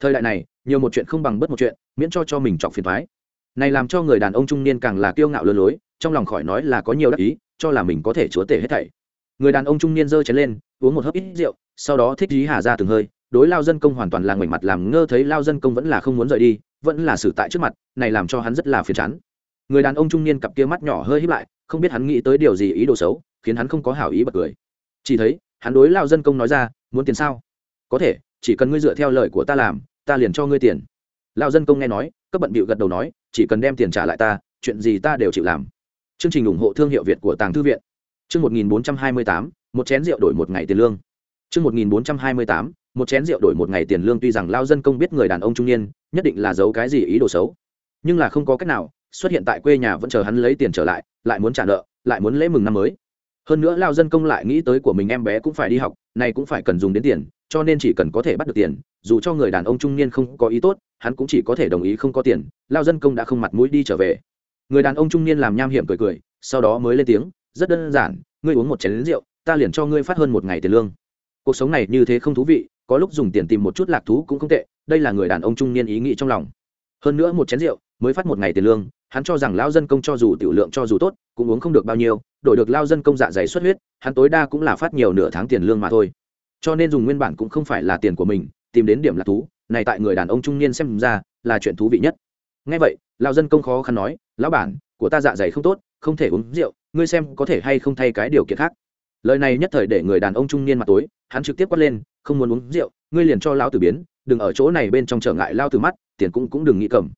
Thời đại này, nhiều một chuyện không bằng bất một chuyện, miễn cho cho mình chọc phiền thoái này làm cho người đàn ông trung niên càng là kiêu ngạo lơ lối, trong lòng khỏi nói là có nhiều đắc ý, cho là mình có thể chúa tể hết thảy. Người đàn ông trung niên giơ chén lên, uống một hớp ít rượu, sau đó thích dí hà ra từng hơi, đối lao dân công hoàn toàn là ngoảnh mặt làm ngơ thấy lao dân công vẫn là không muốn rời đi, vẫn là xử tại trước mặt, này làm cho hắn rất là phiền chán. Người đàn ông trung niên cặp kia mắt nhỏ hơi híp lại không biết hắn nghĩ tới điều gì ý đồ xấu, khiến hắn không có hảo ý bật cười. Chỉ thấy, hắn đối lao dân công nói ra, muốn tiền sao? Có thể, chỉ cần ngươi dựa theo lời của ta làm, ta liền cho ngươi tiền. Lao dân công nghe nói các bận bịu gật đầu nói, chỉ cần đem tiền trả lại ta, chuyện gì ta đều chịu làm. Chương trình ủng hộ thương hiệu việt của tàng thư viện. Chương một nghìn bốn trăm hai mươi tám, một chén rượu đổi một ngày tiền lương. Chương một nghìn bốn trăm hai mươi tám, một chén rượu đổi một ngày tiền lương tuy rằng lao dân công biết người đàn ông trung niên, nhất định là giấu cái gì ý đồ xấu. Nhưng là không có cách nào xuất hiện tại quê nhà vẫn chờ hắn lấy tiền trở lại lại muốn trả nợ, lại muốn lễ mừng năm mới. Hơn nữa lao dân công lại nghĩ tới của mình em bé cũng phải đi học này cũng phải cần dùng đến tiền, cho nên chỉ cần có thể bắt được tiền, dù cho người đàn ông trung niên không có ý tốt, hắn cũng chỉ có thể đồng ý không có tiền, lao dân công đã không mặt mũi đi trở về. Người đàn ông trung niên làm nham hiểm cười cười, sau đó mới lên tiếng, rất đơn giản, ngươi uống một chén lính rượu, ta liền cho ngươi phát hơn một ngày tiền lương. Cuộc sống này như thế không thú vị, có lúc dùng tiền tìm một chút lạc thú cũng không tệ, đây là người đàn ông trung niên ý nghĩ trong lòng. Hơn nữa một chén rượu mới phát một ngày tiền lương, hắn cho rằng lao dân công cho dù tiểu lượng cho dù tốt, cũng uống không được bao nhiêu, đổi được lao dân công dạ dày xuất huyết, hắn tối đa cũng là phát nhiều nửa tháng tiền lương mà thôi. Cho nên dùng nguyên bản cũng không phải là tiền của mình, tìm đến điểm lạc thú, này tại người đàn ông trung niên xem ra là chuyện thú vị nhất. Ngay vậy lao dân công khó khăn nói, lão bản, của ta dạ dày không tốt, không thể uống rượu, ngươi xem có thể hay không thay cái điều kiện khác. Lời này nhất thời để người đàn ông trung niên mặt tối, hắn trực tiếp quát lên, không muốn uống rượu, ngươi liền cho lão tử biến, đừng ở chỗ này bên trong trở ngại lao từ mắt, tiền cũng cũng đừng nghĩ cầm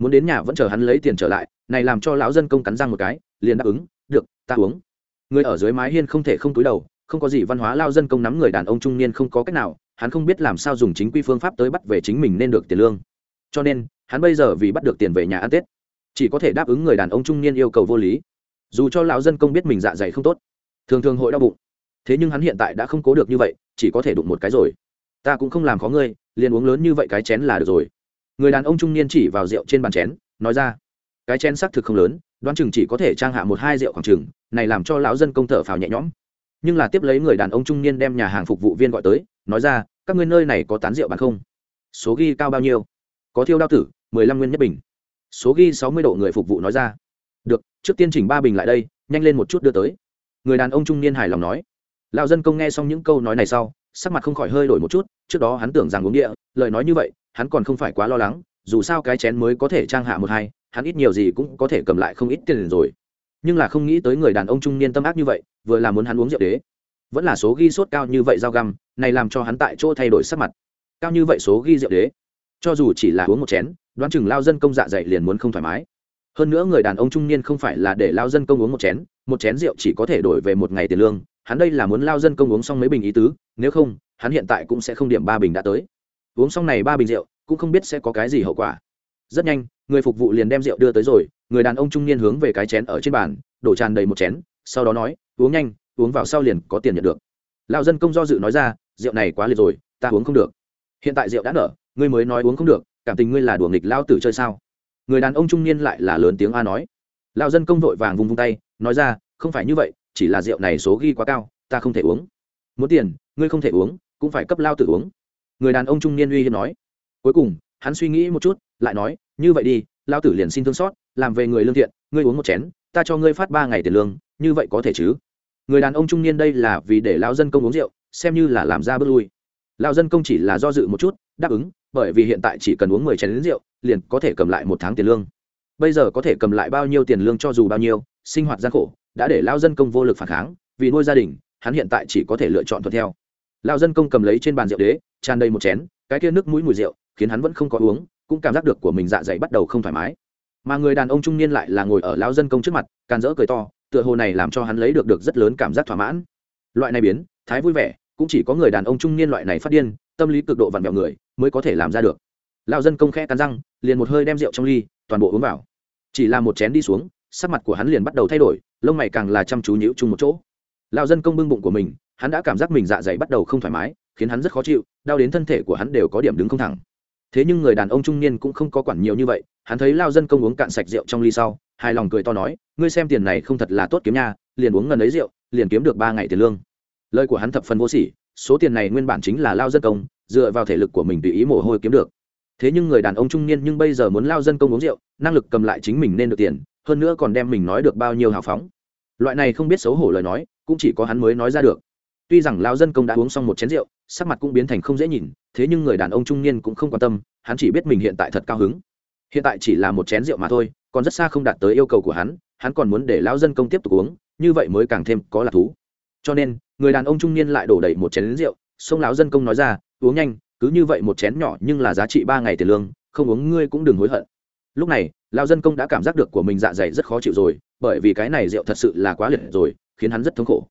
muốn đến nhà vẫn chờ hắn lấy tiền trở lại, này làm cho lão dân công cắn răng một cái, liền đáp ứng, được, ta uống. Người ở dưới mái hiên không thể không túi đầu, không có gì văn hóa lao dân công nắm người đàn ông trung niên không có cách nào, hắn không biết làm sao dùng chính quy phương pháp tới bắt về chính mình nên được tiền lương. Cho nên, hắn bây giờ vì bắt được tiền về nhà ăn tết, chỉ có thể đáp ứng người đàn ông trung niên yêu cầu vô lý. Dù cho lão dân công biết mình dạ dày không tốt, thường thường hội đau bụng. Thế nhưng hắn hiện tại đã không cố được như vậy, chỉ có thể đụng một cái rồi. Ta cũng không làm khó ngươi, liền uống lớn như vậy cái chén là được rồi người đàn ông trung niên chỉ vào rượu trên bàn chén, nói ra, cái chén xác thực không lớn, đoán chừng chỉ có thể trang hạ một hai rượu khoảng chừng, này làm cho lão dân công thở phào nhẹ nhõm. Nhưng là tiếp lấy người đàn ông trung niên đem nhà hàng phục vụ viên gọi tới, nói ra, các ngươi nơi này có tán rượu bán không? Số ghi cao bao nhiêu? Có thiêu đao tử, mười lăm nguyên nhất bình. Số ghi sáu mươi độ người phục vụ nói ra, được, trước tiên chỉnh ba bình lại đây, nhanh lên một chút đưa tới. Người đàn ông trung niên hài lòng nói. Lão dân công nghe xong những câu nói này sau, sắc mặt không khỏi hơi đổi một chút, trước đó hắn tưởng rằng uống địa, lời nói như vậy hắn còn không phải quá lo lắng, dù sao cái chén mới có thể trang hạ một hai, hắn ít nhiều gì cũng có thể cầm lại không ít tiền rồi. Nhưng là không nghĩ tới người đàn ông trung niên tâm ác như vậy, vừa là muốn hắn uống rượu đế. Vẫn là số ghi sốt cao như vậy dao găm, này làm cho hắn tại chỗ thay đổi sắc mặt. Cao như vậy số ghi rượu đế. Cho dù chỉ là uống một chén, đoán chừng lao dân công dạ dày liền muốn không thoải mái. Hơn nữa người đàn ông trung niên không phải là để lao dân công uống một chén một chén rượu chỉ có thể đổi về một ngày tiền lương, hắn đây là muốn lao dân công uống xong mấy bình ý tứ, nếu không, hắn hiện tại cũng sẽ không điểm ba bình đã tới uống xong này ba bình rượu, cũng không biết sẽ có cái gì hậu quả. Rất nhanh, người phục vụ liền đem rượu đưa tới rồi, người đàn ông trung niên hướng về cái chén ở trên bàn, đổ tràn đầy một chén, sau đó nói, uống nhanh, uống vào sau liền có tiền nhận được. Lão dân công do dự nói ra, rượu này quá liệt rồi, ta uống không được. Hiện tại rượu đã nở, ngươi mới nói uống không được, cảm tình ngươi là đùa nghịch lao tử chơi sao? Người đàn ông trung niên lại là lớn tiếng a nói. Lão dân công vội vàng vung vung tay, nói ra, không phải như vậy, chỉ là rượu này số ghi quá cao, ta không thể uống. Muốn tiền, ngươi không thể uống, cũng phải cấp lao tử uống người đàn ông trung niên uy hiếp nói. Cuối cùng, hắn suy nghĩ một chút, lại nói, như vậy đi lao tử liền xin thương xót, làm về người lương thiện, ngươi uống một chén, ta cho ngươi phát ba ngày tiền lương, như vậy có thể chứ? Người đàn ông trung niên đây là vì để lao dân công uống rượu, xem như là làm ra bước lui. Lao dân công chỉ là do dự một chút, đáp ứng, bởi vì hiện tại chỉ cần uống mười chén đến rượu, liền có thể cầm lại một tháng tiền lương. Bây giờ có thể cầm lại bao nhiêu tiền lương cho dù bao nhiêu, sinh hoạt gian khổ, đã để lao dân công vô lực phản kháng, vì nuôi gia đình, hắn hiện tại chỉ có thể lựa chọn thuận theo. Lão dân công cầm lấy trên bàn rượu đế, tràn đầy một chén, cái kia nước mũi mùi rượu, khiến hắn vẫn không có uống, cũng cảm giác được của mình dạ dày bắt đầu không thoải mái. Mà người đàn ông trung niên lại là ngồi ở lão dân công trước mặt, càn rỡ cười to, tựa hồ này làm cho hắn lấy được được rất lớn cảm giác thỏa mãn. Loại này biến, thái vui vẻ, cũng chỉ có người đàn ông trung niên loại này phát điên, tâm lý cực độ vặn vẹo người, mới có thể làm ra được. Lão dân công khẽ cắn răng, liền một hơi đem rượu trong ly, toàn bộ uống vào. Chỉ là một chén đi xuống, sắc mặt của hắn liền bắt đầu thay đổi, lông mày càng là chăm chú nhíu chung một chỗ. Lão dân công bưng bụng của mình hắn đã cảm giác mình dạ dày bắt đầu không thoải mái, khiến hắn rất khó chịu, đau đến thân thể của hắn đều có điểm đứng không thẳng. Thế nhưng người đàn ông trung niên cũng không có quản nhiều như vậy, hắn thấy lao dân công uống cạn sạch rượu trong ly sau, hài lòng cười to nói, ngươi xem tiền này không thật là tốt kiếm nha, liền uống ngần ấy rượu, liền kiếm được ba ngày tiền lương. Lời của hắn thập phần vô sỉ, số tiền này nguyên bản chính là lao dân công, dựa vào thể lực của mình tùy ý mồ hôi kiếm được. Thế nhưng người đàn ông trung niên nhưng bây giờ muốn lao dân công uống rượu, năng lực cầm lại chính mình nên được tiền, hơn nữa còn đem mình nói được bao nhiêu hào phóng. Loại này không biết xấu hổ lời nói, cũng chỉ có hắn mới nói ra được tuy rằng lao dân công đã uống xong một chén rượu, sắc mặt cũng biến thành không dễ nhìn, thế nhưng người đàn ông trung niên cũng không quan tâm, hắn chỉ biết mình hiện tại thật cao hứng. Hiện tại chỉ là một chén rượu mà thôi, còn rất xa không đạt tới yêu cầu của hắn hắn còn muốn để lão dân công tiếp tục uống, như vậy mới càng thêm có lạc thú. Cho nên, người đàn ông trung niên lại đổ đầy một chén rượu, xông lão dân công nói ra, uống nhanh, cứ như vậy một chén nhỏ nhưng là giá trị ba ngày tiền lương, không uống ngươi cũng đừng hối hận. Lúc này, lão dân công đã cảm giác được của mình dạ dày rất khó chịu rồi, bởi vì cái này rượu thật sự là quá liệt rồi, khiến hắn rất thống khổ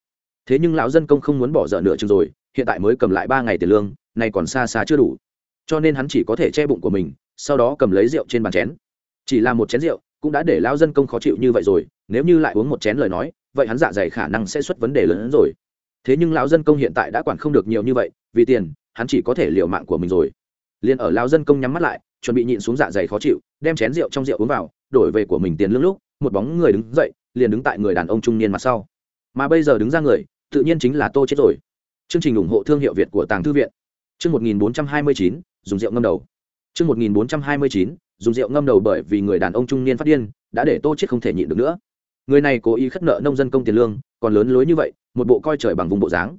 thế nhưng lão dân công không muốn bỏ dở nửa chừng rồi, hiện tại mới cầm lại ba ngày tiền lương này còn xa xa chưa đủ. Cho nên hắn chỉ có thể che bụng của mình, sau đó cầm lấy rượu trên bàn chén. Chỉ là một chén rượu, cũng đã để lão dân công khó chịu như vậy rồi, nếu như lại uống một chén lời nói, vậy hắn dạ dày khả năng sẽ xuất vấn đề lớn hơn rồi. Thế nhưng lão dân công hiện tại đã quản không được nhiều như vậy, vì tiền, hắn chỉ có thể liều mạng của mình rồi. Liền ở lão dân công nhắm mắt lại, chuẩn bị nhịn xuống dạ dày khó chịu, đem chén rượu trong rượu uống vào, đổi về của mình tiền lương lúc, một bóng người đứng dậy, liền đứng tại người đàn ông trung niên mặt sau. Mà bây giờ đứng ra người tự nhiên chính là tô chết rồi. Chương trình ủng hộ thương hiệu việt của tàng thư viện. Chương 1429, dùng rượu ngâm đầu. Chương 1429, dùng rượu ngâm đầu bởi vì người đàn ông trung niên phát điên đã để tô chết không thể nhịn được nữa. Người này cố ý khất nợ nông dân công tiền lương còn lớn lối như vậy một bộ coi trời bằng vùng bộ dáng.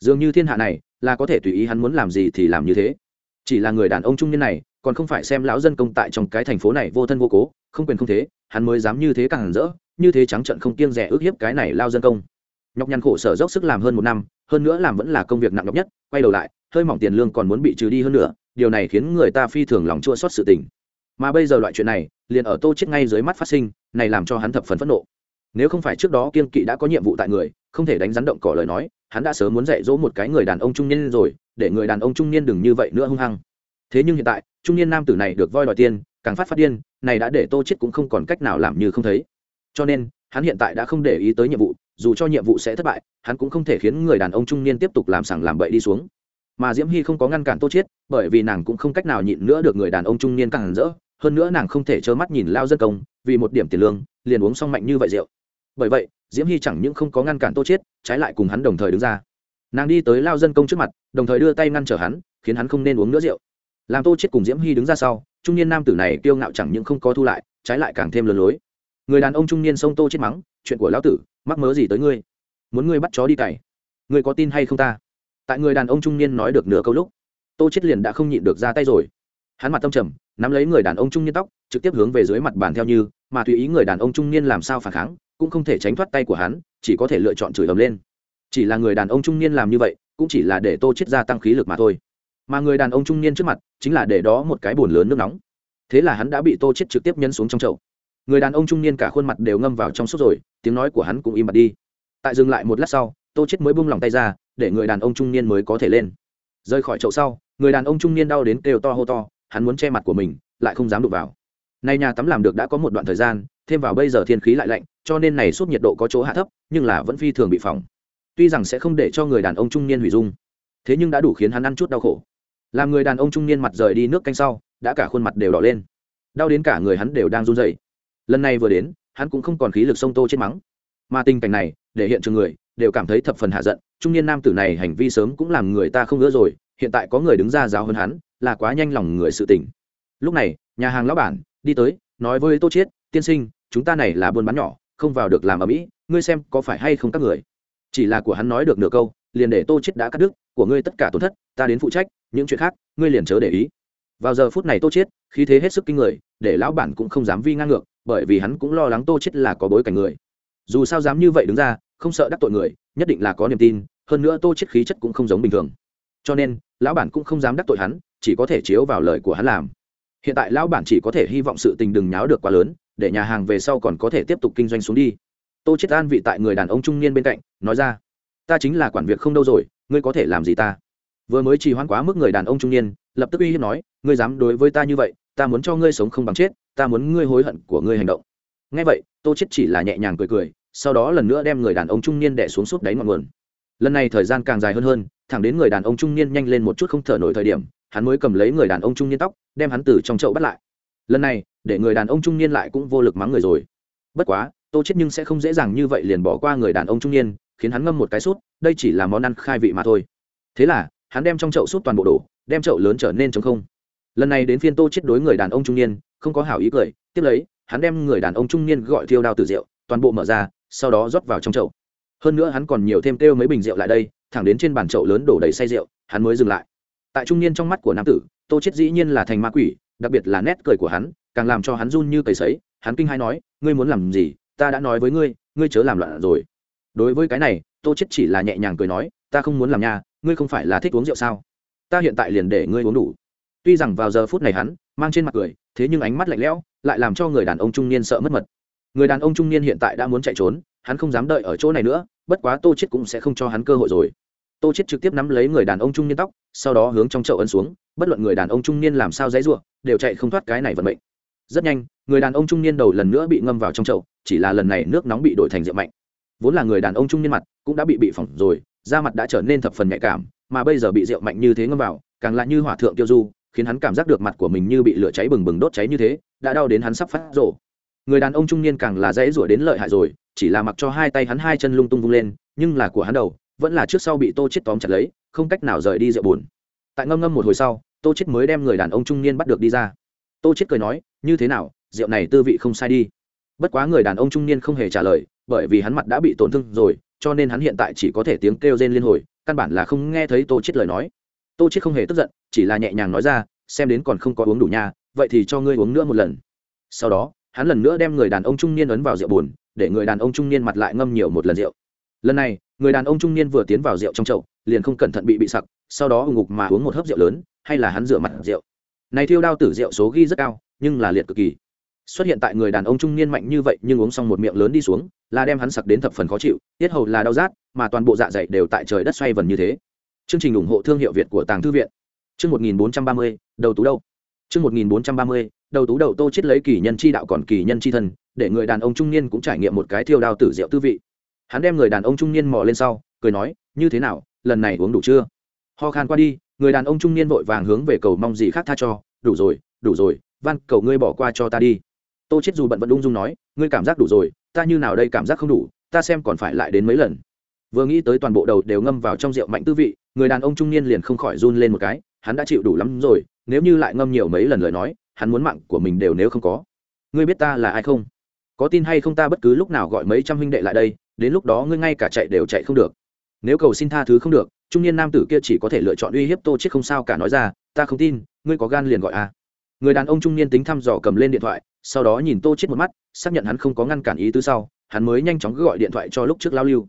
Dường như thiên hạ này là có thể tùy ý hắn muốn làm gì thì làm như thế. Chỉ là người đàn ông trung niên này còn không phải xem lão dân công tại trong cái thành phố này vô thân vô cố không quyền không thế hắn mới dám như thế càng rỡ như thế trắng trận không kiêng rẻ ước hiếp cái này lao dân công nhọc nhằn khổ sở dốc sức làm hơn một năm, hơn nữa làm vẫn là công việc nặng nhọc nhất, quay đầu lại, hơi mỏng tiền lương còn muốn bị trừ đi hơn nữa, điều này khiến người ta phi thường lòng chua xót sự tình. Mà bây giờ loại chuyện này, liền ở tô chết ngay dưới mắt phát sinh, này làm cho hắn thập phần phẫn nộ. Nếu không phải trước đó kiên kỵ đã có nhiệm vụ tại người, không thể đánh rắn động cỏ lời nói, hắn đã sớm muốn dạy dỗ một cái người đàn ông trung niên rồi, để người đàn ông trung niên đừng như vậy nữa hung hăng. Thế nhưng hiện tại, trung niên nam tử này được voi đòi tiền, càng phát phát điên, này đã để tô chết cũng không còn cách nào làm như không thấy. Cho nên, hắn hiện tại đã không để ý tới nhiệm vụ dù cho nhiệm vụ sẽ thất bại hắn cũng không thể khiến người đàn ông trung niên tiếp tục làm sảng làm bậy đi xuống. Mà diễm hy không có ngăn cản tô Chiết, bởi vì nàng cũng không cách nào nhịn nữa được người đàn ông trung niên càng rỡ. Hơn nữa nàng không thể trơ mắt nhìn lao dân công vì một điểm tiền lương liền uống xong mạnh như vậy rượu. Bởi vậy diễm hy chẳng những không có ngăn cản tô Chiết, trái lại cùng hắn đồng thời đứng ra. Nàng đi tới lao dân công trước mặt đồng thời đưa tay ngăn trở hắn khiến hắn không nên uống nữa rượu. Làm tô Chiết cùng diễm hy đứng ra sau trung niên nam tử này kiêu ngạo chẳng những không có thu lại trái lại càng thêm lừa lối người đàn ông trung niên xông tô chết mắng, chuyện của lão tử, mắc mớ gì tới ngươi? Muốn ngươi bắt chó đi cày. Ngươi có tin hay không ta? Tại người đàn ông trung niên nói được nửa câu lúc, tô chết liền đã không nhịn được ra tay rồi. Hắn mặt tâm trầm, nắm lấy người đàn ông trung niên tóc, trực tiếp hướng về dưới mặt bàn theo như, mà tùy ý người đàn ông trung niên làm sao phản kháng, cũng không thể tránh thoát tay của hắn, chỉ có thể lựa chọn chửi ầm lên. Chỉ là người đàn ông trung niên làm như vậy, cũng chỉ là để tô chết gia tăng khí lực mà thôi. Mà người đàn ông trung niên trước mặt, chính là để đó một cái bồn lớn nước nóng. Thế là hắn đã bị tô chết trực tiếp nhân xuống trong chậu người đàn ông trung niên cả khuôn mặt đều ngâm vào trong suốt rồi, tiếng nói của hắn cũng im bặt đi. Tại dừng lại một lát sau, tô chết mới buông lòng tay ra, để người đàn ông trung niên mới có thể lên. Rơi khỏi chậu sau, người đàn ông trung niên đau đến kêu to hô to, hắn muốn che mặt của mình, lại không dám đụng vào. Nay nhà tắm làm được đã có một đoạn thời gian, thêm vào bây giờ thiên khí lại lạnh, cho nên này suốt nhiệt độ có chỗ hạ thấp, nhưng là vẫn phi thường bị phỏng. Tuy rằng sẽ không để cho người đàn ông trung niên hủy dung, thế nhưng đã đủ khiến hắn ăn chút đau khổ. Làm người đàn ông trung niên mặt rời đi nước canh sau, đã cả khuôn mặt đều đỏ lên. Đau đến cả người hắn đều đang run rẩy lần này vừa đến, hắn cũng không còn khí lực sông tô chết mắng. Mà tình cảnh này, để hiện trường người đều cảm thấy thập phần hạ giận. Trung niên nam tử này hành vi sớm cũng làm người ta không ngỡ rồi, hiện tại có người đứng ra giáo hơn hắn, là quá nhanh lòng người sự tình. lúc này, nhà hàng lão bản đi tới, nói với tô chiết, tiên sinh, chúng ta này là buôn bán nhỏ, không vào được làm ở mỹ, ngươi xem có phải hay không các người? Chỉ là của hắn nói được nửa câu, liền để tô chiết đã cắt đứt, của ngươi tất cả tổn thất, ta đến phụ trách, những chuyện khác, ngươi liền chớ để ý vào giờ phút này tô chết khí thế hết sức kinh người, để lão bản cũng không dám vi ngang ngược, bởi vì hắn cũng lo lắng tô chết là có bối cảnh người. Dù sao dám như vậy đứng ra, không sợ đắc tội người, nhất định là có niềm tin, hơn nữa tô chết khí chất cũng không giống bình thường. Cho nên, lão bản cũng không dám đắc tội hắn, chỉ có thể chiếu vào lời của hắn làm. Hiện tại lão bản chỉ có thể hy vọng sự tình đừng nháo được quá lớn, để nhà hàng về sau còn có thể tiếp tục kinh doanh xuống đi. Tô chết an vị tại người đàn ông trung niên bên cạnh, nói ra, ta chính là quản việc không đâu rồi, ngươi có thể làm gì ta? Vừa mới trì hoãn quá mức người đàn ông trung niên, lập tức uy hiếp nói, ngươi dám đối với ta như vậy, ta muốn cho ngươi sống không bằng chết, ta muốn ngươi hối hận của ngươi hành động. Ngay vậy, tô chết chỉ là nhẹ nhàng cười cười, sau đó lần nữa đem người đàn ông trung niên đè xuống suốt đáy ngọn nguồn. Lần này thời gian càng dài hơn hơn, thẳng đến người đàn ông trung niên nhanh lên một chút không thở nổi thời điểm, hắn mới cầm lấy người đàn ông trung niên tóc, đem hắn từ trong chậu bắt lại. Lần này, để người đàn ông trung niên lại cũng vô lực mắng người rồi. Bất quá, tô chết nhưng sẽ không dễ dàng như vậy liền bỏ qua người đàn ông trung niên, khiến hắn ngâm một cái sút, đây chỉ là món ăn khai vị mà thôi. Thế là hắn đem trong chậu sút toàn bộ đổ, đem chậu lớn trở nên trống không. Lần này đến phiên tô chết đối người đàn ông trung niên, không có hảo ý cười, tiếp lấy, hắn đem người đàn ông trung niên gọi thiêu đao từ rượu, toàn bộ mở ra, sau đó rót vào trong chậu. Hơn nữa hắn còn nhiều thêm kêu mấy bình rượu lại đây, thẳng đến trên bàn chậu lớn đổ đầy say rượu, hắn mới dừng lại. Tại trung niên trong mắt của nam tử, tô chết dĩ nhiên là thành ma quỷ, đặc biệt là nét cười của hắn, càng làm cho hắn run như cầy sấy, hắn kinh hai nói, ngươi muốn làm gì? Ta đã nói với ngươi ngươi chớ làm loạn rồi. Đối với cái này, tô chết chỉ là nhẹ nhàng cười nói, ta không muốn làm nhà ngươi không phải là thích uống rượu sao? Ta hiện tại liền để ngươi uống đủ. Tuy rằng vào giờ phút này hắn mang trên mặt cười, thế nhưng ánh mắt lạnh lẽo lại làm cho người đàn ông trung niên sợ mất mật. Người đàn ông trung niên hiện tại đã muốn chạy trốn, hắn không dám đợi ở chỗ này nữa, bất quá tô chết cũng sẽ không cho hắn cơ hội rồi. Tô chết trực tiếp nắm lấy người đàn ông trung niên tóc, sau đó hướng trong chậu ấn xuống, bất luận người đàn ông trung niên làm sao dãy ruộng đều chạy không thoát cái này vận mệnh. Rất nhanh, người đàn ông trung niên đầu lần nữa bị ngâm vào trong chậu, chỉ là lần này nước nóng bị đổi thành rượu mạnh. Vốn là người đàn ông trung niên mặt cũng đã bị bị phỏng rồi da mặt đã trở nên thập phần nhạy cảm, mà bây giờ bị rượu mạnh như thế ngâm vào, càng lại như hỏa thượng tiêu du, khiến hắn cảm giác được mặt của mình như bị lửa cháy bừng bừng đốt cháy như thế, đã đau đến hắn sắp phát rổ. Người đàn ông trung niên càng là dễ rủa đến lợi hại rồi, chỉ là mặc cho hai tay hắn hai chân lung tung vung lên, nhưng là của hắn đầu vẫn là trước sau bị tô chết tóm chặt lấy, không cách nào rời đi rượu buồn. Tại ngâm ngâm một hồi sau, tô chết mới đem người đàn ông trung niên bắt được đi ra. Tô chết cười nói, như thế nào, rượu này tư vị không sai đi. Bất quá người đàn ông trung niên không hề trả lời, bởi vì hắn mặt đã bị tổn thương rồi cho nên hắn hiện tại chỉ có thể tiếng kêu rên liên hồi, căn bản là không nghe thấy tô chết lời nói. Tô chết không hề tức giận, chỉ là nhẹ nhàng nói ra, xem đến còn không có uống đủ nha, vậy thì cho ngươi uống nữa một lần. Sau đó, hắn lần nữa đem người đàn ông trung niên ấn vào rượu buồn, để người đàn ông trung niên mặt lại ngâm nhiều một lần rượu. Lần này, người đàn ông trung niên vừa tiến vào rượu trong chậu, liền không cẩn thận bị bị sặc, sau đó hùng ngục mà uống một hớp rượu lớn, hay là hắn rửa mặt rượu. Này thiêu đao tử rượu số ghi rất cao, nhưng là liệt cực kỳ xuất hiện tại người đàn ông trung niên mạnh như vậy nhưng uống xong một miệng lớn đi xuống, là đem hắn sặc đến thập phần khó chịu, tiết hầu là đau rát, mà toàn bộ dạ dày đều tại trời đất xoay vần như thế. Chương trình ủng hộ thương hiệu việt của tàng thư viện. Chương một nghìn bốn trăm ba mươi, đầu tú đâu chương một nghìn bốn trăm ba mươi, đầu tú đầu tô chết lấy kỳ nhân chi đạo còn kỳ nhân chi thân, để người đàn ông trung niên cũng trải nghiệm một cái thiêu đao tử rượu tư vị. Hắn đem người đàn ông trung niên mò lên sau, cười nói, như thế nào, lần này uống đủ chưa? Ho khan qua đi, người đàn ông trung niên vội vàng hướng về cầu mong gì khác tha cho, đủ rồi đủ rồi, van, cầu ngươi bỏ qua cho ta đi tô chết dù bận vẫn ung dung nói, ngươi cảm giác đủ rồi, ta như nào đây cảm giác không đủ, ta xem còn phải lại đến mấy lần. Vừa nghĩ tới toàn bộ đầu đều ngâm vào trong rượu mạnh tư vị, người đàn ông trung niên liền không khỏi run lên một cái, hắn đã chịu đủ lắm rồi, nếu như lại ngâm nhiều mấy lần lời nói, hắn muốn mạng của mình đều nếu không có. Ngươi biết ta là ai không? Có tin hay không ta bất cứ lúc nào gọi mấy trăm huynh đệ lại đây, đến lúc đó ngươi ngay cả chạy đều chạy không được. Nếu cầu xin tha thứ không được, trung niên nam tử kia chỉ có thể lựa chọn uy hiếp tô chết không sao cả nói ra, ta không tin, ngươi có gan liền gọi a người đàn ông trung niên tính thăm dò cầm lên điện thoại, sau đó nhìn tô chết một mắt, xác nhận hắn không có ngăn cản ý tứ sau, hắn mới nhanh chóng gọi điện thoại cho lúc trước lao lưu.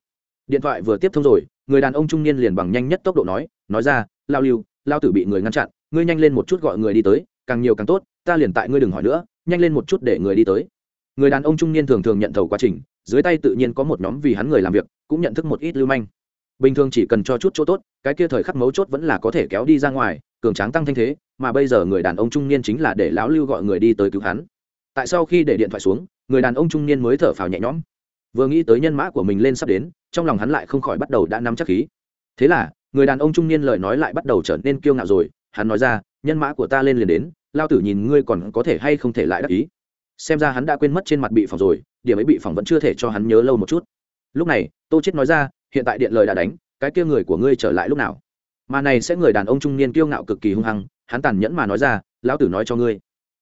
Điện thoại vừa tiếp thông rồi, người đàn ông trung niên liền bằng nhanh nhất tốc độ nói nói ra, lao lưu, lao tử bị người ngăn chặn, ngươi nhanh lên một chút gọi người đi tới, càng nhiều càng tốt, ta liền tại ngươi đừng hỏi nữa, nhanh lên một chút để người đi tới. Người đàn ông trung niên thường thường nhận thầu quá trình, dưới tay tự nhiên có một nhóm vì hắn người làm việc, cũng nhận thức một ít lưu manh. Bình thường chỉ cần cho chút chỗ tốt, cái kia thời khắc mấu chốt vẫn là có thể kéo đi ra ngoài cường tráng tăng thanh thế, mà bây giờ người đàn ông trung niên chính là để lão lưu gọi người đi tới cứu hắn. Tại sau khi để điện thoại xuống, người đàn ông trung niên mới thở phào nhẹ nhõm. Vừa nghĩ tới nhân mã của mình lên sắp đến, trong lòng hắn lại không khỏi bắt đầu đã nắm chắc khí. Thế là, người đàn ông trung niên lời nói lại bắt đầu trở nên kiêu ngạo rồi, hắn nói ra, nhân mã của ta lên liền đến lao tử nhìn ngươi còn có thể hay không thể lại đắc ý. Xem ra hắn đã quên mất trên mặt bị phỏng rồi, điểm ấy bị phỏng vẫn chưa thể cho hắn nhớ lâu một chút. Lúc này, tô chết nói ra, hiện tại điện lời đã đánh, cái kia người của ngươi trở lại lúc nào? Mà này sẽ người đàn ông trung niên kiêu ngạo cực kỳ hung hăng, hắn tàn nhẫn mà nói ra, lão tử nói cho ngươi,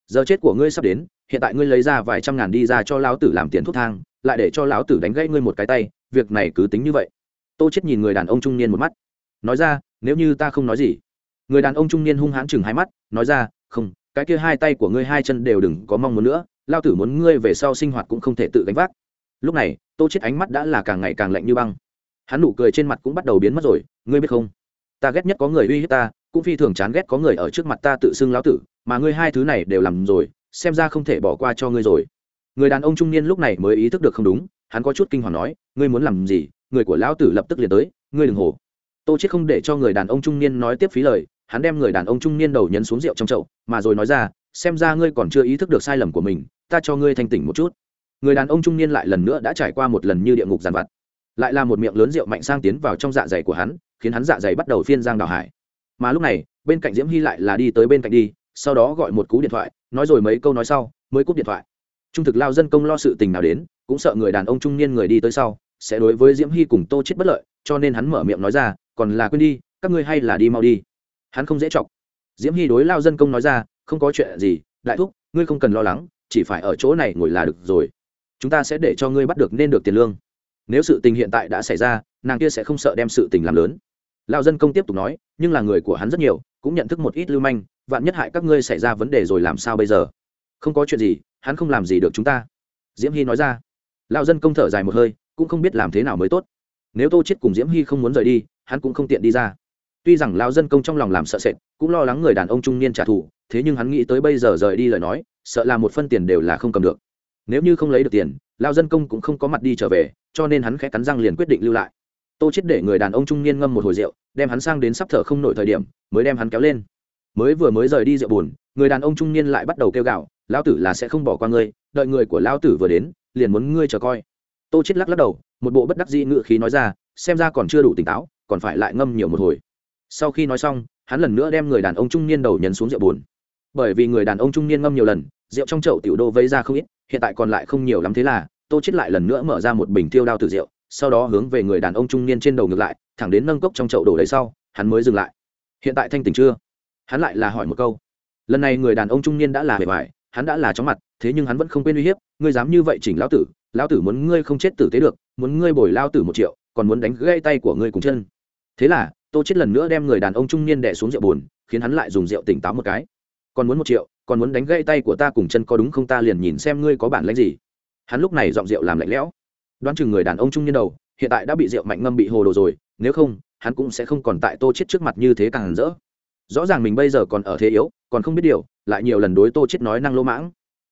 giờ chết của ngươi sắp đến, hiện tại ngươi lấy ra vài trăm ngàn đi ra cho lão tử làm tiền thuốc thang, lại để cho lão tử đánh gãy ngươi một cái tay, việc này cứ tính như vậy. Tô chết nhìn người đàn ông trung niên một mắt, nói ra, nếu như ta không nói gì. Người đàn ông trung niên hung hãn chừng hai mắt, nói ra, không, cái kia hai tay của ngươi hai chân đều đừng có mong muốn nữa lao tử muốn ngươi về sau sinh hoạt cũng không thể tự gánh vác. Lúc này, tô chết ánh mắt đã là càng ngày càng lạnh như băng. Hắn nụ cười trên mặt cũng bắt đầu biến mất rồi, ngươi biết không? Ta ghét nhất có người uy hiếp ta, cũng phi thường chán ghét có người ở trước mặt ta tự xưng lão tử, mà ngươi hai thứ này đều làm rồi, xem ra không thể bỏ qua cho ngươi rồi. Người đàn ông trung niên lúc này mới ý thức được không đúng, hắn có chút kinh hoàng nói, ngươi muốn làm gì? Người của lão tử lập tức liền tới, ngươi đừng hồ tô chết không để cho người đàn ông trung niên nói tiếp phí lời, hắn đem người đàn ông trung niên đầu nhấn xuống rượu trong chậu, mà rồi nói ra, xem ra ngươi còn chưa ý thức được sai lầm của mình, ta cho ngươi thanh tỉnh một chút. Người đàn ông trung niên lại lần nữa đã trải qua một lần như địa ngục giàn vặt. Lại là một miệng lớn rượu mạnh sang tiến vào trong dạ dày của hắn khiến hắn dạ dày bắt đầu phiên giang đào hải. Mà lúc này, bên cạnh diễm hy lại là đi tới bên cạnh đi, sau đó gọi một cú điện thoại, nói rồi mấy câu nói sau, mới cúp điện thoại. Trung thực lao dân công lo sự tình nào đến, cũng sợ người đàn ông trung niên người đi tới sau, sẽ đối với diễm hy cùng tô chết bất lợi, cho nên hắn mở miệng nói ra, còn là quên đi, các ngươi hay là đi mau đi. Hắn không dễ chọc. Diễm hy đối lao dân công nói ra, không có chuyện gì, đại thúc, ngươi không cần lo lắng, chỉ phải ở chỗ này ngồi là được rồi. Chúng ta sẽ để cho ngươi bắt được nên được tiền lương. Nếu sự tình hiện tại đã xảy ra, nàng kia sẽ không sợ đem sự tình làm lớn lao dân công tiếp tục nói, nhưng là người của hắn rất nhiều, cũng nhận thức một ít lưu manh, vạn nhất hại các ngươi xảy ra vấn đề rồi làm sao bây giờ? Không có chuyện gì, hắn không làm gì được chúng ta. Diễm hy nói ra. Lao dân công thở dài một hơi, cũng không biết làm thế nào mới tốt. Nếu tô chết cùng diễm hy không muốn rời đi, hắn cũng không tiện đi ra. Tuy rằng lao dân công trong lòng làm sợ sệt, cũng lo lắng người đàn ông trung niên trả thù, thế nhưng hắn nghĩ tới bây giờ rời đi lời nói, sợ là một phân tiền đều là không cầm được. Nếu như không lấy được tiền, lao dân công cũng không có mặt đi trở về, cho nên hắn khẽ cắn răng liền quyết định lưu lại tô chết để người đàn ông trung niên ngâm một hồi rượu, đem hắn sang đến sắp thở không nổi thời điểm, mới đem hắn kéo lên. Mới vừa mới rời đi rượu buồn, người đàn ông trung niên lại bắt đầu kêu gạo lão tử là sẽ không bỏ qua ngươi, đợi người của lão tử vừa đến, liền muốn ngươi chờ coi. Tô chết lắc lắc đầu, một bộ bất đắc dĩ ngựa khí nói ra, xem ra còn chưa đủ tỉnh táo, còn phải lại ngâm nhiều một hồi. Sau khi nói xong, hắn lần nữa đem người đàn ông trung niên đầu nhấn xuống rượu buồn. Bởi vì người đàn ông trung niên ngâm nhiều lần, rượu trong chậu tiểu đô vây ra không ít, hiện tại còn lại không nhiều lắm thế là, tô chết lại lần nữa mở ra một bình tiêu đao từ rượu sau đó hướng về người đàn ông trung niên trên đầu ngược lại, thẳng đến nâng cốc trong chậu đổ đầy sau, hắn mới dừng lại. Hiện tại thanh tỉnh chưa? Hắn lại là hỏi một câu. Lần này người đàn ông trung niên đã là bề bài hắn đã là chóng mặt, thế nhưng hắn vẫn không quên uy hiếp, ngươi dám như vậy chỉnh lão tử lão tử muốn ngươi không chết tử tế được, muốn ngươi bồi lao tử một triệu, còn muốn đánh gãy tay của ngươi cùng chân. Thế là, tô chết lần nữa đem người đàn ông trung niên đè xuống rượu buồn, khiến hắn lại dùng rượu tỉnh táo một cái. Còn muốn một triệu, còn muốn đánh gãy tay của ta cùng chân có đúng không ta liền nhìn xem ngươi có bản lãnh gì. Hắn lúc này giọng rượu làm lạnh lẽo đoán chừng người đàn ông trung niên đầu, hiện tại đã bị rượu mạnh ngâm bị hồ đồ rồi, nếu không, hắn cũng sẽ không còn tại tô chết trước mặt như thế càng rỡ. Rõ ràng mình bây giờ còn ở thế yếu, còn không biết điều, lại nhiều lần đối tô chết nói năng lỗ mãng.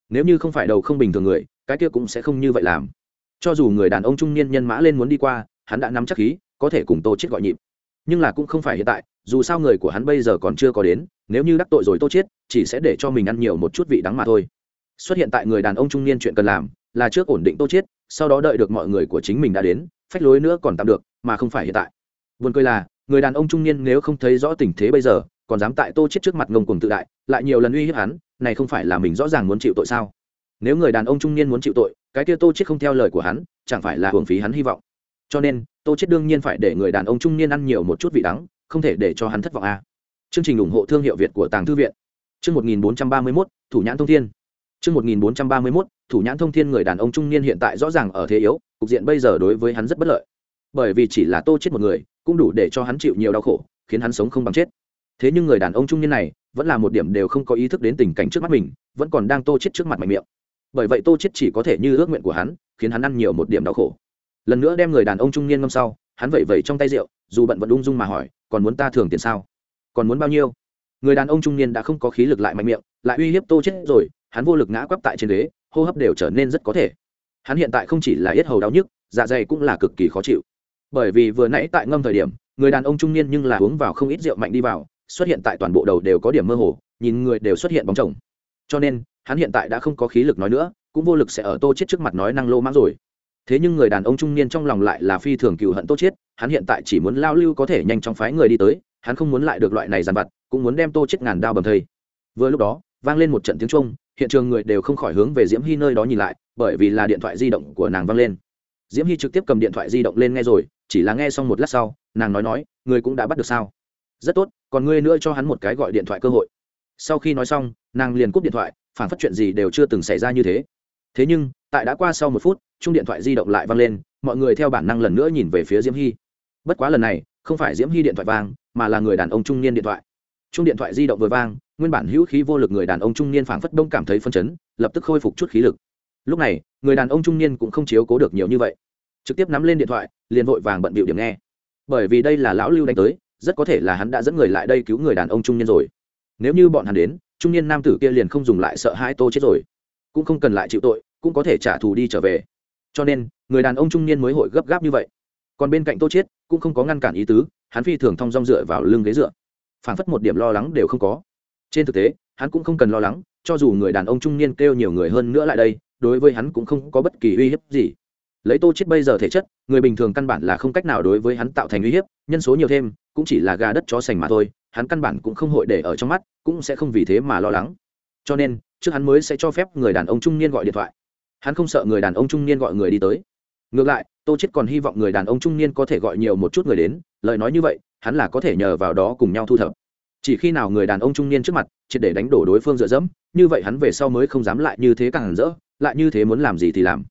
Nếu như không phải đầu không bình thường người, cái kia cũng sẽ không như vậy làm. Cho dù người đàn ông trung niên nhân mã lên muốn đi qua, hắn đã nắm chắc khí, có thể cùng tô chết gọi nhịp. Nhưng là cũng không phải hiện tại, dù sao người của hắn bây giờ còn chưa có đến, nếu như đắc tội rồi tô chết chỉ sẽ để cho mình ăn nhiều một chút vị đắng mà thôi. Xuất hiện tại người đàn ông trung niên chuyện cần làm, là trước ổn định tô chết sau đó đợi được mọi người của chính mình đã đến phách lối nữa còn tạm được mà không phải hiện tại. Buồn cười là người đàn ông trung niên nếu không thấy rõ tình thế bây giờ còn dám tại tô chết trước mặt ngông cuồng tự đại lại nhiều lần uy hiếp hắn này không phải là mình rõ ràng muốn chịu tội sao? Nếu người đàn ông trung niên muốn chịu tội cái kia tô chết không theo lời của hắn chẳng phải là hưởng phí hắn hy vọng. Cho nên tô chết đương nhiên phải để người đàn ông trung niên ăn nhiều một chút vị đắng không thể để cho hắn thất vọng a. À. chương trình ủng hộ thương hiệu việt của tàng thư viện. Chương 1431, thủ nhãn thông thiên. Chương 1431, thủ nhãn thông thiên người đàn ông trung niên hiện tại rõ ràng ở thế yếu, cục diện bây giờ đối với hắn rất bất lợi. Bởi vì chỉ là tô chết một người, cũng đủ để cho hắn chịu nhiều đau khổ, khiến hắn sống không bằng chết. Thế nhưng người đàn ông trung niên này, vẫn là một điểm đều không có ý thức đến tình cảnh trước mắt mình, vẫn còn đang tô chết trước mặt mạnh miệng. Bởi vậy tô chết chỉ có thể như ước nguyện của hắn, khiến hắn ăn nhiều một điểm đau khổ. Lần nữa đem người đàn ông trung niên ngâm sau, hắn vẩy vẩy trong tay rượu, dù bận vẫn ung dung mà hỏi, còn muốn ta thưởng tiền sao? Còn muốn bao nhiêu? Người đàn ông trung niên đã không có khí lực lại mạnh miệng, lại uy hiếp tô chết rồi, hắn vô lực ngã quắp tại trên ghế hô hấp đều trở nên rất có thể. Hắn hiện tại không chỉ là yết hầu đau nhức dạ dày cũng là cực kỳ khó chịu. Bởi vì vừa nãy tại ngâm thời điểm, người đàn ông trung niên nhưng là uống vào không ít rượu mạnh đi vào, xuất hiện tại toàn bộ đầu đều có điểm mơ hồ, nhìn người đều xuất hiện bóng chồng. Cho nên, hắn hiện tại đã không có khí lực nói nữa, cũng vô lực sẽ ở tô chết trước mặt nói năng lô mãng rồi. Thế nhưng người đàn ông trung niên trong lòng lại là phi thường cựu hận tô chết hắn hiện tại chỉ muốn lao lưu có thể nhanh chóng phái người đi tới, hắn không muốn lại được loại này dàn vặt, cũng muốn đem tô chết ngàn đao bầm thây. Vừa lúc đó, vang lên một trận tiếng trung hiện trường người đều không khỏi hướng về diễm hy nơi đó nhìn lại, bởi vì là điện thoại di động của nàng vang lên. Diễm hy trực tiếp cầm điện thoại di động lên nghe rồi, chỉ là nghe xong một lát sau, nàng nói nói, người cũng đã bắt được sao? Rất tốt, còn ngươi nữa cho hắn một cái gọi điện thoại cơ hội. Sau khi nói xong, nàng liền cúp điện thoại, phản phát chuyện gì đều chưa từng xảy ra như thế. Thế nhưng, tại đã qua sau một phút, chung điện thoại di động lại vang lên, mọi người theo bản năng lần nữa nhìn về phía diễm hy bất quá lần này, không phải diễm hy điện thoại vang, mà là người đàn ông trung niên điện thoại. Chung điện thoại di động vừa vang nguyên bản hữu khí vô lực người đàn ông trung niên phảng phất đông cảm thấy phân chấn, lập tức khôi phục chút khí lực. Lúc này, người đàn ông trung niên cũng không chiếu cố được nhiều như vậy. Trực tiếp nắm lên điện thoại, liền vội vàng bận bịu điểm nghe. Bởi vì đây là lão lưu đánh tới, rất có thể là hắn đã dẫn người lại đây cứu người đàn ông trung niên rồi. Nếu như bọn hắn đến, trung niên nam tử kia liền không dùng lại sợ hai tô chết rồi. Cũng không cần lại chịu tội, cũng có thể trả thù đi trở về. Cho nên, người đàn ông trung niên mới hội gấp gáp như vậy. Còn bên cạnh tô chết, cũng không có ngăn cản ý tứ, hắn phi thường thong dong dựa vào lưng ghế dựa. Phản phất một điểm lo lắng đều không có trên thực tế, hắn cũng không cần lo lắng, cho dù người đàn ông trung niên kêu nhiều người hơn nữa lại đây, đối với hắn cũng không có bất kỳ uy hiếp gì. Lấy tô chết bây giờ thể chất, người bình thường căn bản là không cách nào đối với hắn tạo thành uy hiếp, nhân số nhiều thêm, cũng chỉ là gà đất chó sành mà thôi, hắn căn bản cũng không hội để ở trong mắt, cũng sẽ không vì thế mà lo lắng. Cho nên, trước hắn mới sẽ cho phép người đàn ông trung niên gọi điện thoại. Hắn không sợ người đàn ông trung niên gọi người đi tới. Ngược lại, tô chết còn hy vọng người đàn ông trung niên có thể gọi nhiều một chút người đến, lời nói như vậy, hắn là có thể nhờ vào đó cùng nhau thu thập chỉ khi nào người đàn ông trung niên trước mặt, triệt để đánh đổ đối phương dựa dẫm, như vậy hắn về sau mới không dám lại như thế càng hẳn rỡ, lại như thế muốn làm gì thì làm.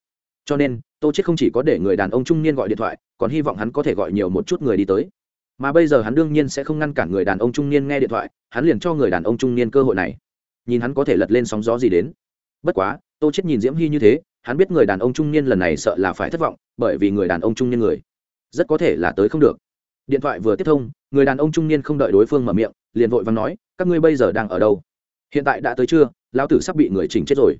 Cho nên, tô chết không chỉ có để người đàn ông trung niên gọi điện thoại, còn hy vọng hắn có thể gọi nhiều một chút người đi tới. Mà bây giờ hắn đương nhiên sẽ không ngăn cản người đàn ông trung niên nghe điện thoại, hắn liền cho người đàn ông trung niên cơ hội này. Nhìn hắn có thể lật lên sóng gió gì đến. Bất quá, tô chết nhìn diễm hy như thế, hắn biết người đàn ông trung niên lần này sợ là phải thất vọng, bởi vì người đàn ông trung niên người rất có thể là tới không được. Điện thoại vừa tiếp thông, người đàn ông trung niên không đợi đối phương mở miệng liền vội vàng nói, các ngươi bây giờ đang ở đâu? Hiện tại đã tới chưa lão tử sắp bị người chỉnh chết rồi.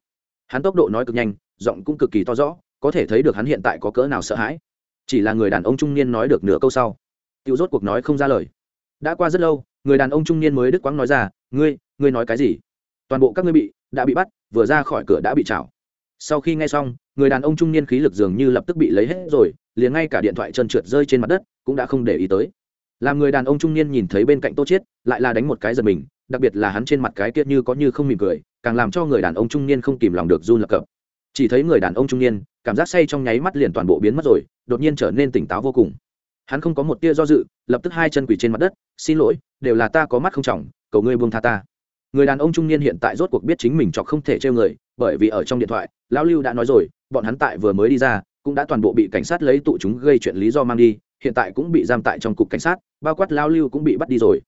Hắn tốc độ nói cực nhanh, giọng cũng cực kỳ to rõ, có thể thấy được hắn hiện tại có cỡ nào sợ hãi. Chỉ là người đàn ông trung niên nói được nửa câu sau. Tiêu rốt cuộc nói không ra lời. Đã qua rất lâu, người đàn ông trung niên mới đứt quãng nói ra, ngươi ngươi nói cái gì? Toàn bộ các ngươi bị, đã bị bắt, vừa ra khỏi cửa đã bị chảo sau khi nghe xong, người đàn ông trung niên khí lực dường như lập tức bị lấy hết rồi, liền ngay cả điện thoại chân trượt rơi trên mặt đất cũng đã không để ý tới làm người đàn ông trung niên nhìn thấy bên cạnh tô chiết, lại là đánh một cái giật mình, đặc biệt là hắn trên mặt cái tiết như có như không mỉm cười, càng làm cho người đàn ông trung niên không kìm lòng được run lập cập. Chỉ thấy người đàn ông trung niên, cảm giác say trong nháy mắt liền toàn bộ biến mất rồi, đột nhiên trở nên tỉnh táo vô cùng. Hắn không có một tia do dự, lập tức hai chân quỳ trên mặt đất, xin lỗi, đều là ta có mắt không trọng, cầu ngươi buông tha ta. Người đàn ông trung niên hiện tại rốt cuộc biết chính mình chọc không thể trêu người, bởi vì ở trong điện thoại, lão lưu đã nói rồi, bọn hắn tại vừa mới đi ra, cũng đã toàn bộ bị cảnh sát lấy tụ chúng gây chuyện lý do mang đi hiện tại cũng bị giam tại trong cục cảnh sát bao quát lão lưu cũng bị bắt đi rồi.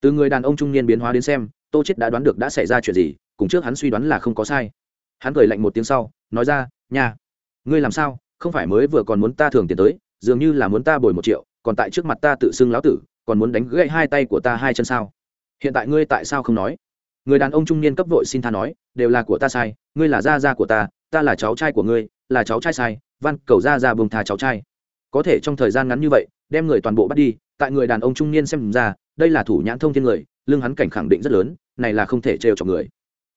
Từ người đàn ông trung niên biến hóa đến xem tô chết đã đoán được đã xảy ra chuyện gì cùng trước hắn suy đoán là không có sai. Hắn cười lạnh một tiếng sau nói ra nhà, ngươi làm sao? Không phải mới vừa còn muốn ta thường tiền tới dường như là muốn ta bồi một triệu còn tại trước mặt ta tự xưng lão tử còn muốn đánh gãy hai tay của ta hai chân sao? Hiện tại ngươi tại sao không nói? Người đàn ông trung niên cấp vội xin tha nói đều là của ta sai ngươi là gia gia của ta ta là cháu trai của ngươi là cháu trai sai văn cầu gia gia bùng tha cháu trai có thể trong thời gian ngắn như vậy, đem người toàn bộ bắt đi, tại người đàn ông trung niên xem ra, đây là thủ nhãn thông thiên người lương hắn cảnh khẳng định rất lớn, này là không thể trêu cho người.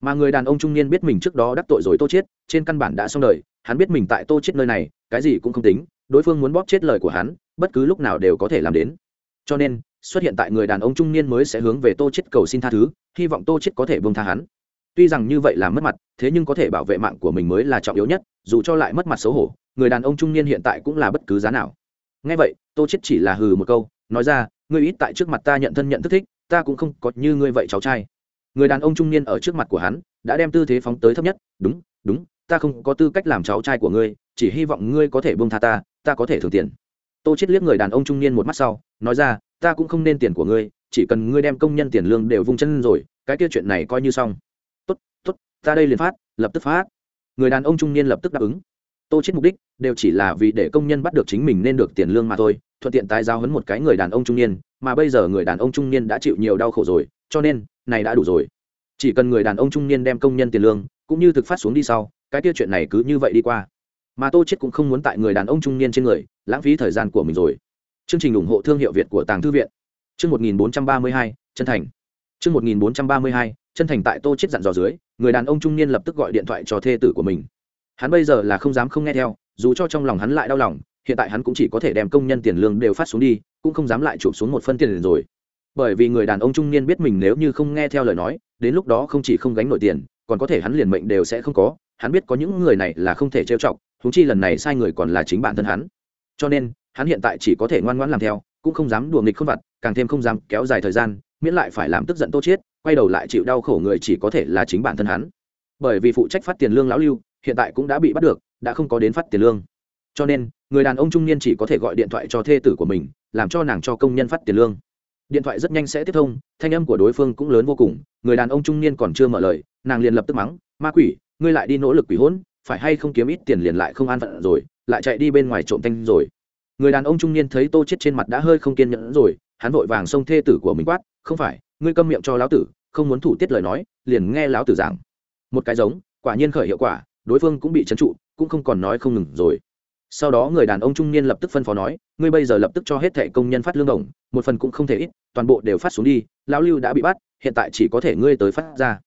Mà người đàn ông trung niên biết mình trước đó đắc tội rồi tô chết trên căn bản đã xong đời, hắn biết mình tại tô chết nơi này, cái gì cũng không tính, đối phương muốn bóp chết lời của hắn, bất cứ lúc nào đều có thể làm đến. Cho nên, xuất hiện tại người đàn ông trung niên mới sẽ hướng về tô chết cầu xin tha thứ, hy vọng tô chết có thể buông tha hắn tuy rằng như vậy là mất mặt, thế nhưng có thể bảo vệ mạng của mình mới là trọng yếu nhất, dù cho lại mất mặt xấu hổ, người đàn ông trung niên hiện tại cũng là bất cứ giá nào. Ngay vậy, tô chết chỉ là hừ một câu, nói ra, ngươi ít tại trước mặt ta nhận thân nhận thức thích, ta cũng không có như ngươi vậy cháu trai. Người đàn ông trung niên ở trước mặt của hắn, đã đem tư thế phóng tới thấp nhất, đúng đúng, ta không có tư cách làm cháu trai của ngươi, chỉ hy vọng ngươi có thể buông tha ta ta có thể thưởng tiền. Tô chết liếc người đàn ông trung niên một mắt sau, nói ra, ta cũng không nên tiền của ngươi, chỉ cần ngươi đem công nhân tiền lương đều vung chân rồi, cái kia chuyện này coi như xong ta đây liền phát lập tức phát. Người đàn ông trung niên lập tức đáp ứng. Tô chết mục đích đều chỉ là vì để công nhân bắt được chính mình nên được tiền lương mà thôi thuận tiện tái giao hấn một cái người đàn ông trung niên mà bây giờ người đàn ông trung niên đã chịu nhiều đau khổ rồi cho nên này đã đủ rồi. Chỉ cần người đàn ông trung niên đem công nhân tiền lương cũng như thực phát xuống đi sau cái kia chuyện này cứ như vậy đi qua. Mà tô chết cũng không muốn tại người đàn ông trung niên trên người lãng phí thời gian của mình rồi. Chương trình ủng hộ thương hiệu việt của tàng thư viện. Chương 1432, chân thành. Chương 1432, chân thành tại tô chết dặn dò dưới, người đàn ông trung niên lập tức gọi điện thoại cho thê tử của mình. Hắn bây giờ là không dám không nghe theo, dù cho trong lòng hắn lại đau lòng, hiện tại hắn cũng chỉ có thể đem công nhân tiền lương đều phát xuống đi, cũng không dám lại chụp xuống một phân tiền rồi. Bởi vì người đàn ông trung niên biết mình nếu như không nghe theo lời nói, đến lúc đó không chỉ không gánh nổi tiền, còn có thể hắn liền mệnh đều sẽ không có. Hắn biết có những người này là không thể trêu chọc thúng chi lần này sai người còn là chính bản thân hắn. Cho nên, hắn hiện tại chỉ có thể ngoan ngoãn làm theo, cũng không dám đùa nghịch không vặt càng thêm không dám kéo dài thời gian, miễn lại phải làm tức giận tô chiết quay đầu lại chịu đau khổ người chỉ có thể là chính bản thân hắn. Bởi vì phụ trách phát tiền lương lão lưu, hiện tại cũng đã bị bắt được, đã không có đến phát tiền lương. Cho nên, người đàn ông trung niên chỉ có thể gọi điện thoại cho thê tử của mình, làm cho nàng cho công nhân phát tiền lương. Điện thoại rất nhanh sẽ tiếp thông, thanh âm của đối phương cũng lớn vô cùng, người đàn ông trung niên còn chưa mở lời, nàng liền lập tức mắng, ma quỷ, ngươi lại đi nỗ lực quỷ hỗn, phải hay không kiếm ít tiền liền lại không an phận rồi, lại chạy đi bên ngoài trộm thanh rồi. Người đàn ông trung niên thấy tô chết trên mặt đã hơi không kiên nhẫn rồi, hắn vội vàng xông thê tử của mình quát, không phải ngươi câm miệng cho lão tử, không muốn thủ tiết lời nói, liền nghe lão tử giảng. Một cái giống, quả nhiên khởi hiệu quả, đối phương cũng bị trấn trụ, cũng không còn nói không ngừng rồi. Sau đó người đàn ông trung niên lập tức phân phó nói, ngươi bây giờ lập tức cho hết thẻ công nhân phát lương đồng, một phần cũng không thể ít, toàn bộ đều phát xuống đi, lão lưu đã bị bắt, hiện tại chỉ có thể ngươi tới phát ra.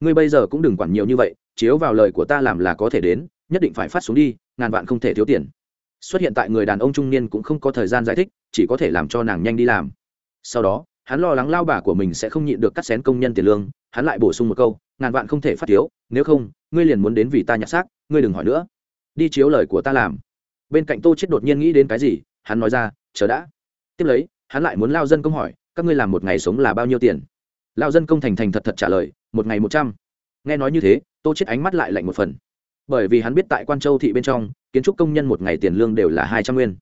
Ngươi bây giờ cũng đừng quản nhiều như vậy, chiếu vào lời của ta làm là có thể đến, nhất định phải phát xuống đi, ngàn vạn không thể thiếu tiền. Xuất hiện tại người đàn ông trung niên cũng không có thời gian giải thích, chỉ có thể làm cho nàng nhanh đi làm. Sau đó hắn lo lắng lao bà của mình sẽ không nhịn được cắt xén công nhân tiền lương, hắn lại bổ sung một câu, ngàn vạn không thể phát thiếu, nếu không, ngươi liền muốn đến vì ta nhặt xác, ngươi đừng hỏi nữa. Đi chiếu lời của ta làm. Bên cạnh tô chết đột nhiên nghĩ đến cái gì, hắn nói ra, chờ đã. Tiếp lấy, hắn lại muốn lao dân công hỏi, các ngươi làm một ngày sống là bao nhiêu tiền? Lao dân công thành thành thật thật trả lời, một ngày một trăm. Nghe nói như thế, tô chết ánh mắt lại lạnh một phần. Bởi vì hắn biết tại quan châu thị bên trong, kiến trúc công nhân một ngày tiền lương đều là hai trăm nguyên.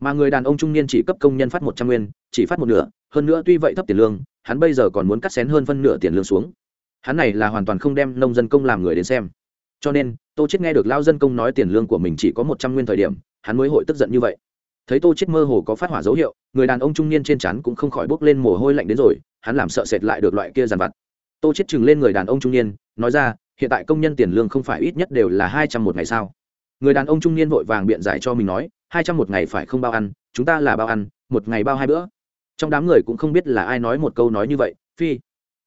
Mà người đàn ông trung niên chỉ cấp công nhân phát một trăm nguyên, chỉ phát một nửa hơn nữa tuy vậy thấp tiền lương, hắn bây giờ còn muốn cắt xén hơn phân nửa tiền lương xuống. Hắn này là hoàn toàn không đem nông dân công làm người đến xem. Cho nên, tô chết nghe được lao dân công nói tiền lương của mình chỉ có một trăm nguyên thời điểm, hắn mới hội tức giận như vậy. Thấy tô chết mơ hồ có phát hỏa dấu hiệu, người đàn ông trung niên trên chắn cũng không khỏi bốc lên mồ hôi lạnh đến rồi, hắn làm sợ sệt lại được loại kia dàn vặt. Tô chết chừng lên người đàn ông trung niên, nói ra, hiện tại công nhân tiền lương không phải ít nhất đều là hai trăm một ngày sao? Người đàn ông trung niên vội vàng biện giải cho mình nói, hai trăm một ngày phải không bao ăn, chúng ta là bao ăn, một ngày bao hai bữa trong đám người cũng không biết là ai nói một câu nói như vậy, phi.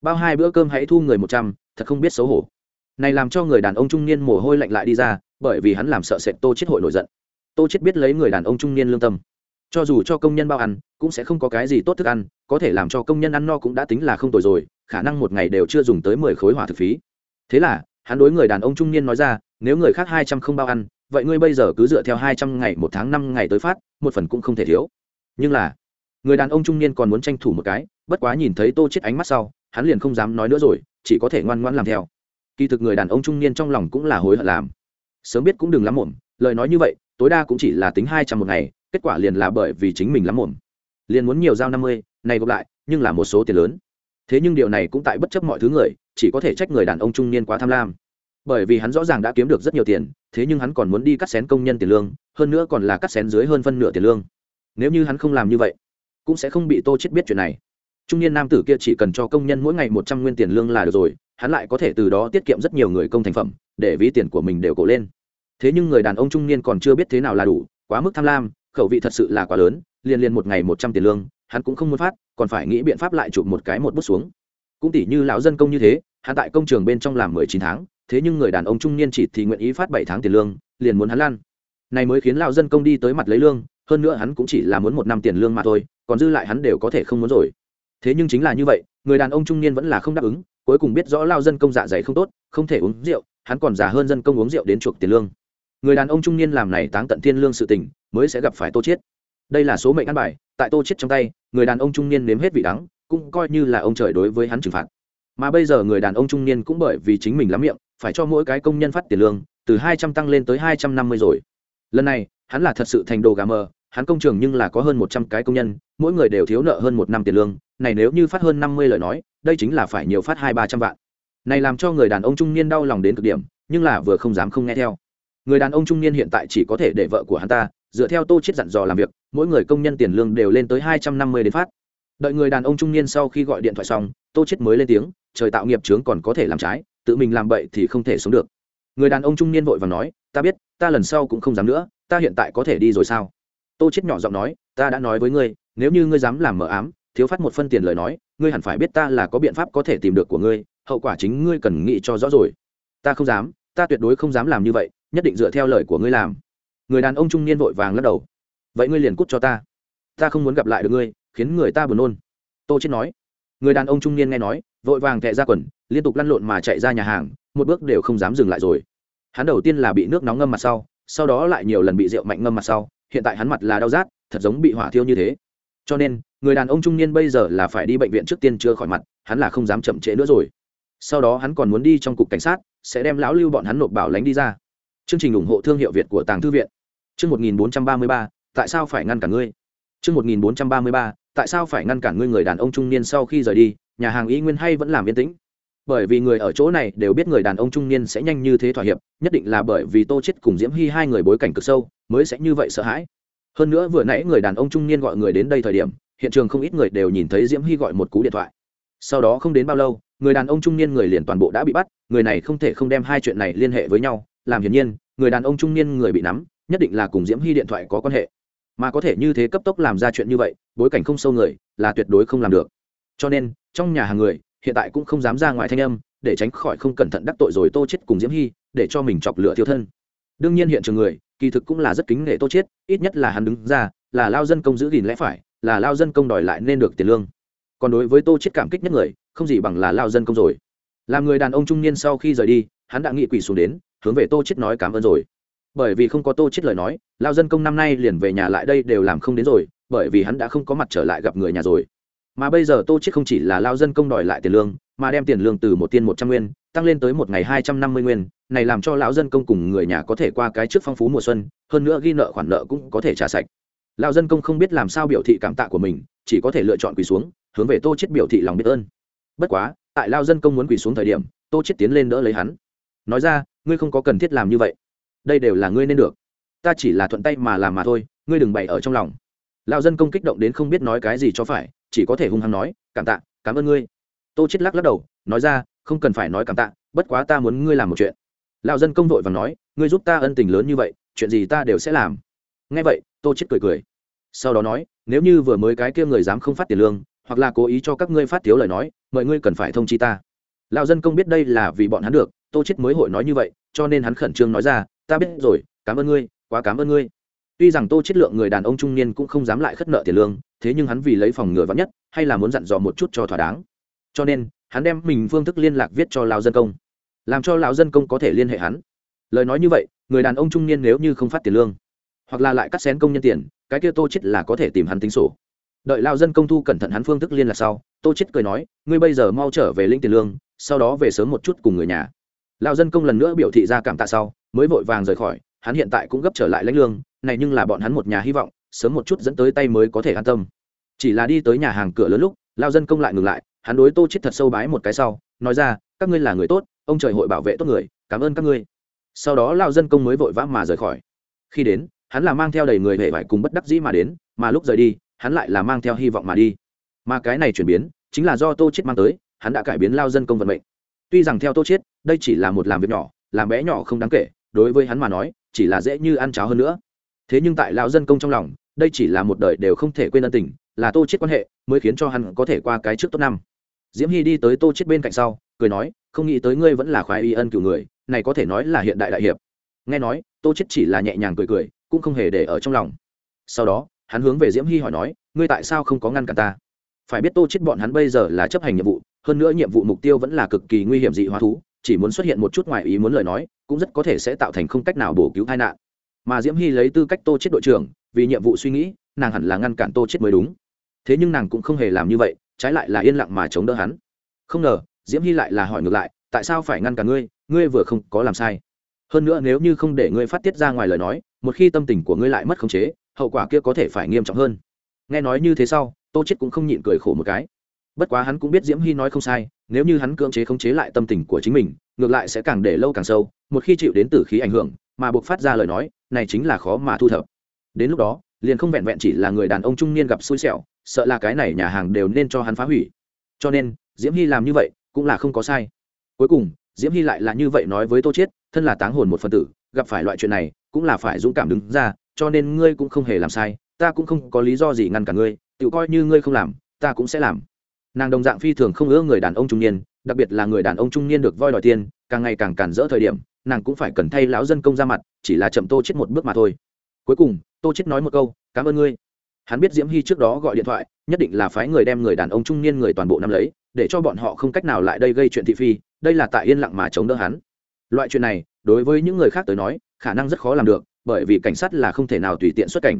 Bao hai bữa cơm hãy thu người một trăm, thật không biết xấu hổ. Này làm cho người đàn ông trung niên mồ hôi lạnh lại đi ra, bởi vì hắn làm sợ sệt tô chết hội nổi giận. Tô chết biết lấy người đàn ông trung niên lương tâm. Cho dù cho công nhân bao ăn, cũng sẽ không có cái gì tốt thức ăn, có thể làm cho công nhân ăn no cũng đã tính là không tồi rồi, khả năng một ngày đều chưa dùng tới mười khối hỏa thực phí. Thế là, hắn đối người đàn ông trung niên nói ra, nếu người khác hai trăm không bao ăn, vậy ngươi bây giờ cứ dựa theo hai trăm ngày, một tháng năm ngày tới phát, một phần cũng không thể thiếu. Nhưng là người đàn ông trung niên còn muốn tranh thủ một cái, bất quá nhìn thấy tô chết ánh mắt sau, hắn liền không dám nói nữa rồi, chỉ có thể ngoan ngoãn làm theo. Kỳ thực người đàn ông trung niên trong lòng cũng là hối hận làm. Sớm biết cũng đừng lắm muộn, lời nói như vậy, tối đa cũng chỉ là tính hai trăm một ngày, kết quả liền là bởi vì chính mình lắm muộn. Liền muốn nhiều giao năm mươi, này gộp lại, nhưng là một số tiền lớn. Thế nhưng điều này cũng tại bất chấp mọi thứ người, chỉ có thể trách người đàn ông trung niên quá tham lam. Bởi vì hắn rõ ràng đã kiếm được rất nhiều tiền, thế nhưng hắn còn muốn đi cắt xén công nhân tiền lương, hơn nữa còn là cắt xén dưới hơn phân nửa tiền lương. Nếu như hắn không làm như vậy cũng sẽ không bị tô chết biết chuyện này. Trung niên nam tử kia chỉ cần cho công nhân mỗi ngày một trăm nguyên tiền lương là được rồi, hắn lại có thể từ đó tiết kiệm rất nhiều người công thành phẩm, để ví tiền của mình đều cổ lên. Thế nhưng người đàn ông trung niên còn chưa biết thế nào là đủ, quá mức tham lam, khẩu vị thật sự là quá lớn, liền liền một ngày một trăm tiền lương, hắn cũng không muốn phát, còn phải nghĩ biện pháp lại chụp một cái một bút xuống. Cũng tỷ như lão dân công như thế, hắn tại công trường bên trong làm mười chín tháng, thế nhưng người đàn ông trung niên chỉ thì nguyện ý phát bảy tháng tiền lương, liền muốn hắn lan này mới khiến lão dân công đi tới mặt lấy lương, hơn nữa hắn cũng chỉ là muốn một năm tiền lương mà thôi còn dư lại hắn đều có thể không muốn rồi. Thế nhưng chính là như vậy, người đàn ông trung niên vẫn là không đáp ứng, cuối cùng biết rõ lao dân công dạ dày không tốt, không thể uống rượu, hắn còn già hơn dân công uống rượu đến chuộc tiền lương. Người đàn ông trung niên làm này táng tận thiên lương sự tình, mới sẽ gặp phải tô chết. Đây là số mệnh ăn bài, tại tô chết trong tay, người đàn ông trung niên nếm hết vị đắng, cũng coi như là ông trời đối với hắn trừng phạt. Mà bây giờ người đàn ông trung niên cũng bởi vì chính mình lắm miệng, phải cho mỗi cái công nhân phát tiền lương, từ hai trăm tăng lên tới hai trăm năm mươi rồi. Lần này, hắn là thật sự thành đồ gà mờ hắn công trường nhưng là có hơn một trăm cái công nhân, mỗi người đều thiếu nợ hơn một năm tiền lương. Này nếu như phát hơn năm mươi lời nói, đây chính là phải nhiều phát hai ba trăm vạn. Này làm cho người đàn ông trung niên đau lòng đến cực điểm, nhưng là vừa không dám không nghe theo. Người đàn ông trung niên hiện tại chỉ có thể để vợ của hắn ta, dựa theo tô chết dặn dò làm việc, mỗi người công nhân tiền lương đều lên tới hai trăm năm mươi đến phát. Đợi người đàn ông trung niên sau khi gọi điện thoại xong, tô chết mới lên tiếng, trời tạo nghiệp chướng còn có thể làm trái, tự mình làm bậy thì không thể sống được. Người đàn ông trung niên vội vàng nói, ta biết, ta lần sau cũng không dám nữa, ta hiện tại có thể đi rồi sao? Tô chết nhỏ giọng nói, ta đã nói với ngươi, nếu như ngươi dám làm mờ ám, thiếu phát một phân tiền lời nói, ngươi hẳn phải biết ta là có biện pháp có thể tìm được của ngươi, hậu quả chính ngươi cần nghĩ cho rõ rồi. Ta không dám, ta tuyệt đối không dám làm như vậy, nhất định dựa theo lời của ngươi làm. Người đàn ông trung niên vội vàng lắc đầu. Vậy ngươi liền cút cho ta. Ta không muốn gặp lại được ngươi, khiến người ta buồn nôn. Tô chết nói. Người đàn ông trung niên nghe nói, vội vàng thẹ ra quần, liên tục lăn lộn mà chạy ra nhà hàng, một bước đều không dám dừng lại rồi. Hắn đầu tiên là bị nước nóng ngâm mặt sau sau đó lại nhiều lần bị rượu mạnh ngâm mặt sau hiện tại hắn mặt là đau rát, thật giống bị hỏa thiêu như thế. Cho nên, người đàn ông trung niên bây giờ là phải đi bệnh viện trước tiên chưa khỏi mặt, hắn là không dám chậm trễ nữa rồi. Sau đó hắn còn muốn đi trong cục cảnh sát, sẽ đem lão lưu bọn hắn nộp bảo lánh đi ra. Chương trình ủng hộ thương hiệu việt của tàng thư viện. Chương một nghìn bốn trăm ba mươi ba, tại sao phải ngăn cản ngươi? Chương một nghìn bốn trăm ba mươi ba, tại sao phải ngăn cản ngươi người đàn ông trung niên sau khi rời đi, nhà hàng y nguyên hay vẫn làm yên tĩnh? Bởi vì người ở chỗ này đều biết người đàn ông trung niên sẽ nhanh như thế thỏa hiệp, nhất định là bởi vì tô chết cùng diễm hy hai người bối cảnh cực sâu, mới sẽ như vậy sợ hãi. Hơn nữa vừa nãy người đàn ông trung niên gọi người đến đây thời điểm, hiện trường không ít người đều nhìn thấy diễm hy gọi một cú điện thoại. Sau đó không đến bao lâu, người đàn ông trung niên người liền toàn bộ đã bị bắt, người này không thể không đem hai chuyện này liên hệ với nhau. Làm hiển nhiên, người đàn ông trung niên người bị nắm, nhất định là cùng diễm hy điện thoại có quan hệ. Mà có thể như thế cấp tốc làm ra chuyện như vậy, bối cảnh không sâu người là tuyệt đối không làm được. Cho nên, trong nhà hàng người hiện tại cũng không dám ra ngoài thanh âm, để tránh khỏi không cẩn thận đắc tội rồi tô chết cùng diễm hy để cho mình chọc lửa thiêu thân. Đương nhiên hiện trường người, kỳ thực cũng là rất kính nể tô chết ít nhất là hắn đứng ra, là lao dân công giữ gìn lẽ phải, là lao dân công đòi lại nên được tiền lương. Còn đối với tô chết cảm kích nhất người, không gì bằng là lao dân công rồi. Làm người đàn ông trung niên sau khi rời đi, hắn đã nghị quỷ xuống đến, hướng về tô chết nói cảm ơn rồi. Bởi vì không có tô chết lời nói, lao dân công năm nay liền về nhà lại đây đều làm không đến rồi, bởi vì hắn đã không có mặt trở lại gặp người nhà rồi mà bây giờ tô chết không chỉ là lao dân công đòi lại tiền lương, mà đem tiền lương từ một tiên một trăm nguyên, tăng lên tới một ngày hai trăm năm mươi nguyên, này làm cho lão dân công cùng người nhà có thể qua cái trước phong phú mùa xuân, hơn nữa ghi nợ khoản nợ cũng có thể trả sạch. Lão dân công không biết làm sao biểu thị cảm tạ của mình, chỉ có thể lựa chọn quỳ xuống, hướng về tô chết biểu thị lòng biết ơn. Bất quá, tại lao dân công muốn quỳ xuống thời điểm, tô chết tiến lên đỡ lấy hắn. Nói ra, ngươi không có cần thiết làm như vậy. Đây đều là ngươi nên được. Ta chỉ là thuận tay mà làm mà thôi, ngươi đừng bày ở trong lòng. Lao dân công kích động đến không biết nói cái gì cho phải chỉ có thể hung hăng nói, cảm tạ, cảm ơn ngươi. Tô chết lắc lắc đầu, nói ra, không cần phải nói cảm tạ, bất quá ta muốn ngươi làm một chuyện. Lão dân công vội và nói, ngươi giúp ta ân tình lớn như vậy, chuyện gì ta đều sẽ làm. Nghe vậy, tô chết cười cười. Sau đó nói, nếu như vừa mới cái kia người dám không phát tiền lương, hoặc là cố ý cho các ngươi phát thiếu lời nói, mọi ngươi cần phải thông chi ta. Lão dân công biết đây là vì bọn hắn được, tô chết mới hội nói như vậy, cho nên hắn khẩn trương nói ra, ta biết rồi, cảm ơn ngươi, quá cảm ơn ngươi tuy rằng tô chất lượng người đàn ông trung niên cũng không dám lại khất nợ tiền lương, thế nhưng hắn vì lấy phòng ngừa vắng nhất, hay là muốn dặn dò một chút cho thỏa đáng. Cho nên, hắn đem mình phương thức liên lạc viết cho lão dân công, làm cho lão dân công có thể liên hệ hắn. Lời nói như vậy, người đàn ông trung niên nếu như không phát tiền lương, hoặc là lại cắt xén công nhân tiền, cái kia tô chết là có thể tìm hắn tính sổ. Đợi lão dân công thu cẩn thận hắn phương thức liên lạc sau, tô chết cười nói, ngươi bây giờ mau trở về lĩnh tiền lương, sau đó về sớm một chút cùng người nhà. Lão dân công lần nữa biểu thị ra cảm tạ sau, mới vội vàng rời khỏi, hắn hiện tại cũng gấp trở lại lãnh lương này nhưng là bọn hắn một nhà hy vọng, sớm một chút dẫn tới tay mới có thể an tâm. Chỉ là đi tới nhà hàng cửa lớn lúc, lao dân công lại ngừng lại, hắn đối tô chết thật sâu bái một cái sau, nói ra, các ngươi là người tốt, ông trời hội bảo vệ tốt người, cảm ơn các ngươi. Sau đó lao dân công mới vội vã mà rời khỏi. Khi đến, hắn là mang theo đầy người hệ vải cùng bất đắc dĩ mà đến, mà lúc rời đi, hắn lại là mang theo hy vọng mà đi. Mà cái này chuyển biến, chính là do tô chết mang tới, hắn đã cải biến lao dân công vận mệnh. Tuy rằng theo tô chết đây chỉ là một làm việc nhỏ, làm bé nhỏ không đáng kể, đối với hắn mà nói, chỉ là dễ như ăn cháo hơn nữa thế nhưng tại lão dân công trong lòng, đây chỉ là một đời đều không thể quên ân tình, là tô chết quan hệ, mới khiến cho hắn có thể qua cái trước tốt năm. Diễm hy đi tới tô chết bên cạnh sau, cười nói, không nghĩ tới ngươi vẫn là khoái y ân cửu người, này có thể nói là hiện đại đại hiệp. Nghe nói, tô chết chỉ là nhẹ nhàng cười cười, cũng không hề để ở trong lòng. Sau đó, hắn hướng về diễm hy hỏi nói, ngươi tại sao không có ngăn cản ta? Phải biết tô chết bọn hắn bây giờ là chấp hành nhiệm vụ, hơn nữa nhiệm vụ mục tiêu vẫn là cực kỳ nguy hiểm dị hóa thú, chỉ muốn xuất hiện một chút ngoài ý muốn lời nói, cũng rất có thể sẽ tạo thành không cách nào bổ cứu tai nạn mà diễm hy lấy tư cách tô chết đội trưởng, vì nhiệm vụ suy nghĩ, nàng hẳn là ngăn cản tô chết mới đúng. Thế nhưng nàng cũng không hề làm như vậy, trái lại là yên lặng mà chống đỡ hắn. Không ngờ, diễm hy lại là hỏi ngược lại, tại sao phải ngăn cản ngươi ngươi vừa không có làm sai. Hơn nữa nếu như không để ngươi phát tiết ra ngoài lời nói, một khi tâm tình của ngươi lại mất khống chế, hậu quả kia có thể phải nghiêm trọng hơn. Nghe nói như thế sau, tô chết cũng không nhịn cười khổ một cái. Bất quá hắn cũng biết diễm hy nói không sai, nếu như hắn cưỡng chế khống chế lại tâm tình của chính mình, ngược lại sẽ càng để lâu càng sâu, một khi chịu đến tử khí ảnh hưởng mà buộc phát ra lời nói, này chính là khó mà thu thập. Đến lúc đó, liền không vẹn vẹn chỉ là người đàn ông trung niên gặp xui xẻo, sợ là cái này nhà hàng đều nên cho hắn phá hủy. Cho nên, diễm hy làm như vậy cũng là không có sai. Cuối cùng, diễm hy lại là như vậy nói với tô chiết, thân là táng hồn một phần tử, gặp phải loại chuyện này cũng là phải dũng cảm đứng ra, cho nên ngươi cũng không hề làm sai, ta cũng không có lý do gì ngăn cả ngươi, tự coi như ngươi không làm, ta cũng sẽ làm nàng đồng dạng phi thường không ưa người đàn ông trung niên, đặc biệt là người đàn ông trung niên được voi đòi tiền, càng ngày càng cản rỡ thời điểm, nàng cũng phải cần thay lão dân công ra mặt, chỉ là chậm tô chết một bước mà thôi. Cuối cùng, tô chết nói một câu, cảm ơn ngươi. Hắn biết diễm hy trước đó gọi điện thoại, nhất định là phái người đem người đàn ông trung niên người toàn bộ nắm lấy, để cho bọn họ không cách nào lại đây gây chuyện thị phi, đây là tại yên lặng mà chống đỡ hắn. Loại chuyện này, đối với những người khác tới nói, khả năng rất khó làm được, bởi vì cảnh sát là không thể nào tùy tiện xuất cảnh.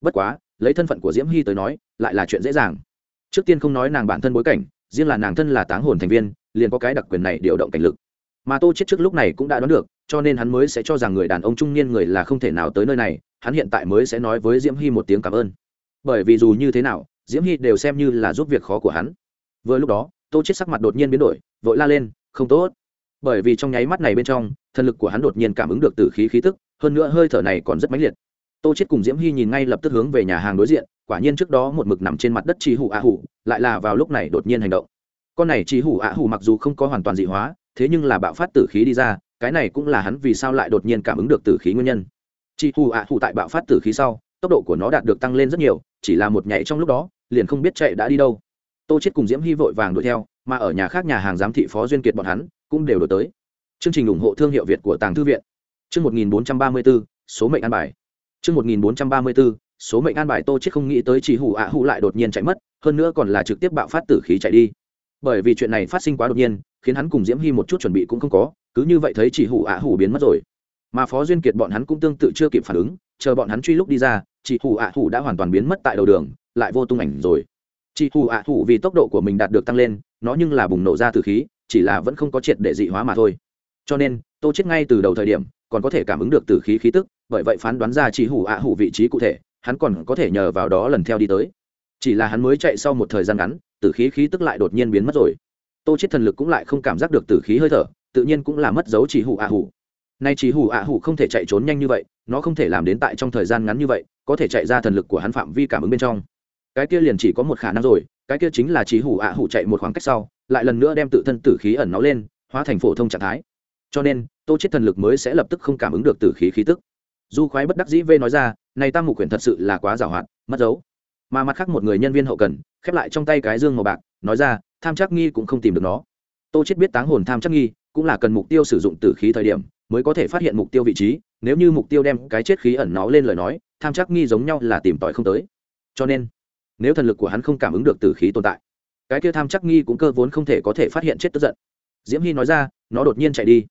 Bất quá, lấy thân phận của diễm hy tới nói, lại là chuyện dễ dàng trước tiên không nói nàng bản thân bối cảnh, riêng là nàng thân là táng hồn thành viên, liền có cái đặc quyền này điều động cảnh lực. Mà tô chết trước lúc này cũng đã đoán được, cho nên hắn mới sẽ cho rằng người đàn ông trung niên người là không thể nào tới nơi này, hắn hiện tại mới sẽ nói với diễm hy một tiếng cảm ơn. Bởi vì dù như thế nào, diễm hy đều xem như là giúp việc khó của hắn. Vừa lúc đó, tô chết sắc mặt đột nhiên biến đổi, vội la lên, không tốt. Bởi vì trong nháy mắt này bên trong thần lực của hắn đột nhiên cảm ứng được từ khí khí tức, hơn nữa hơi thở này còn rất mãnh liệt. Tô chết cùng diễm hy nhìn ngay lập tức hướng về nhà hàng đối diện quả nhiên trước đó một mực nằm trên mặt đất chi hủ ạ hủ lại là vào lúc này đột nhiên hành động. Con này chi hủ ạ hủ mặc dù không có hoàn toàn dị hóa thế nhưng là bạo phát tử khí đi ra cái này cũng là hắn vì sao lại đột nhiên cảm ứng được tử khí nguyên nhân. Chi hủ ạ hủ tại bạo phát tử khí sau tốc độ của nó đạt được tăng lên rất nhiều chỉ là một nhảy trong lúc đó liền không biết chạy đã đi đâu. Tô chết cùng diễm hy vội vàng đuổi theo mà ở nhà khác nhà hàng giám thị phó duyên kiệt bọn hắn cũng đều đổi tới. Chương trình ủng hộ thương hiệu việt của tàng thư viện. Chương 1434, số mệnh ăn bài. Chương 1434, số mệnh an bài tô chết không nghĩ tới chỉ hủ ạ hủ lại đột nhiên chạy mất, hơn nữa còn là trực tiếp bạo phát tử khí chạy đi. Bởi vì chuyện này phát sinh quá đột nhiên, khiến hắn cùng diễm hy một chút chuẩn bị cũng không có, cứ như vậy thấy chỉ hủ ạ hủ biến mất rồi. Mà phó duyên kiệt bọn hắn cũng tương tự chưa kịp phản ứng, chờ bọn hắn truy lúc đi ra, chỉ hủ ạ hủ đã hoàn toàn biến mất tại đầu đường, lại vô tung ảnh rồi. Chị hủ ạ hủ vì tốc độ của mình đạt được tăng lên, nó nhưng là bùng nổ ra từ khí, chỉ là vẫn không có triệt để dị hóa mà thôi. Cho nên, tô chết ngay từ đầu thời điểm, còn có thể cảm ứng được từ khí khí tức, bởi vậy phán đoán ra chị hủ ạ hủ vị trí cụ thể hắn còn có thể nhờ vào đó lần theo đi tới. Chỉ là hắn mới chạy sau một thời gian ngắn, tử khí khí tức lại đột nhiên biến mất rồi. Tô chết thần lực cũng lại không cảm giác được tử khí hơi thở, tự nhiên cũng là mất dấu chỉ hủ ạ hủ. Nay chỉ hủ ạ hủ không thể chạy trốn nhanh như vậy, nó không thể làm đến tại trong thời gian ngắn như vậy, có thể chạy ra thần lực của hắn phạm vi cảm ứng bên trong. Cái kia liền chỉ có một khả năng rồi, cái kia chính là chỉ hủ ạ hủ chạy một khoảng cách sau, lại lần nữa đem tự thân tử khí ẩn nó lên, hóa thành phổ thông trạng thái. Cho nên, tô chết thần lực mới sẽ lập tức không cảm ứng được tử khí khí tức du khoái bất đắc dĩ vê nói ra, này tam mục quyển thật sự là quá giảo hoạt, mất dấu. Mà mặt khác một người nhân viên hậu cần, khép lại trong tay cái dương màu bạc, nói ra, tham chắc nghi cũng không tìm được nó. Tô chết biết táng hồn tham chắc nghi cũng là cần mục tiêu sử dụng tử khí thời điểm mới có thể phát hiện mục tiêu vị trí, nếu như mục tiêu đem cái chết khí ẩn nó lên lời nói, tham chắc nghi giống nhau là tìm tòi không tới. Cho nên, nếu thần lực của hắn không cảm ứng được tử khí tồn tại, cái kia tham chắc nghi cũng cơ vốn không thể có thể phát hiện chết tức giận. Diễm hy nói ra, nó đột nhiên chạy đi.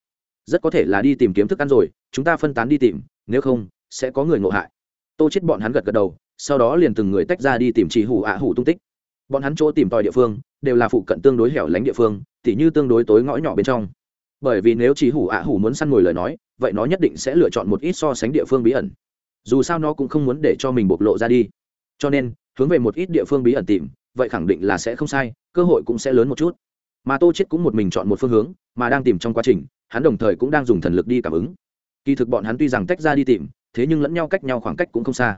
Rất có thể là đi tìm kiếm thức ăn rồi, chúng ta phân tán đi tìm nếu không, sẽ có người ngộ hại. Tô chết bọn hắn gật gật đầu, sau đó liền từng người tách ra đi tìm chỉ hủ ạ hủ tung tích. Bọn hắn chỗ tìm tòi địa phương, đều là phụ cận tương đối hẻo lánh địa phương, tỉ như tương đối tối ngõ nhỏ bên trong. Bởi vì nếu chỉ hủ ạ hủ muốn săn ngồi lời nói, vậy nó nhất định sẽ lựa chọn một ít so sánh địa phương bí ẩn. Dù sao nó cũng không muốn để cho mình bộc lộ ra đi. Cho nên, hướng về một ít địa phương bí ẩn tìm, vậy khẳng định là sẽ không sai, cơ hội cũng sẽ lớn một chút. Mà tô chết cũng một mình chọn một phương hướng, mà đang tìm trong quá trình, hắn đồng thời cũng đang dùng thần lực đi cảm ứng kỳ thực bọn hắn tuy rằng tách ra đi tìm, thế nhưng lẫn nhau cách nhau khoảng cách cũng không xa.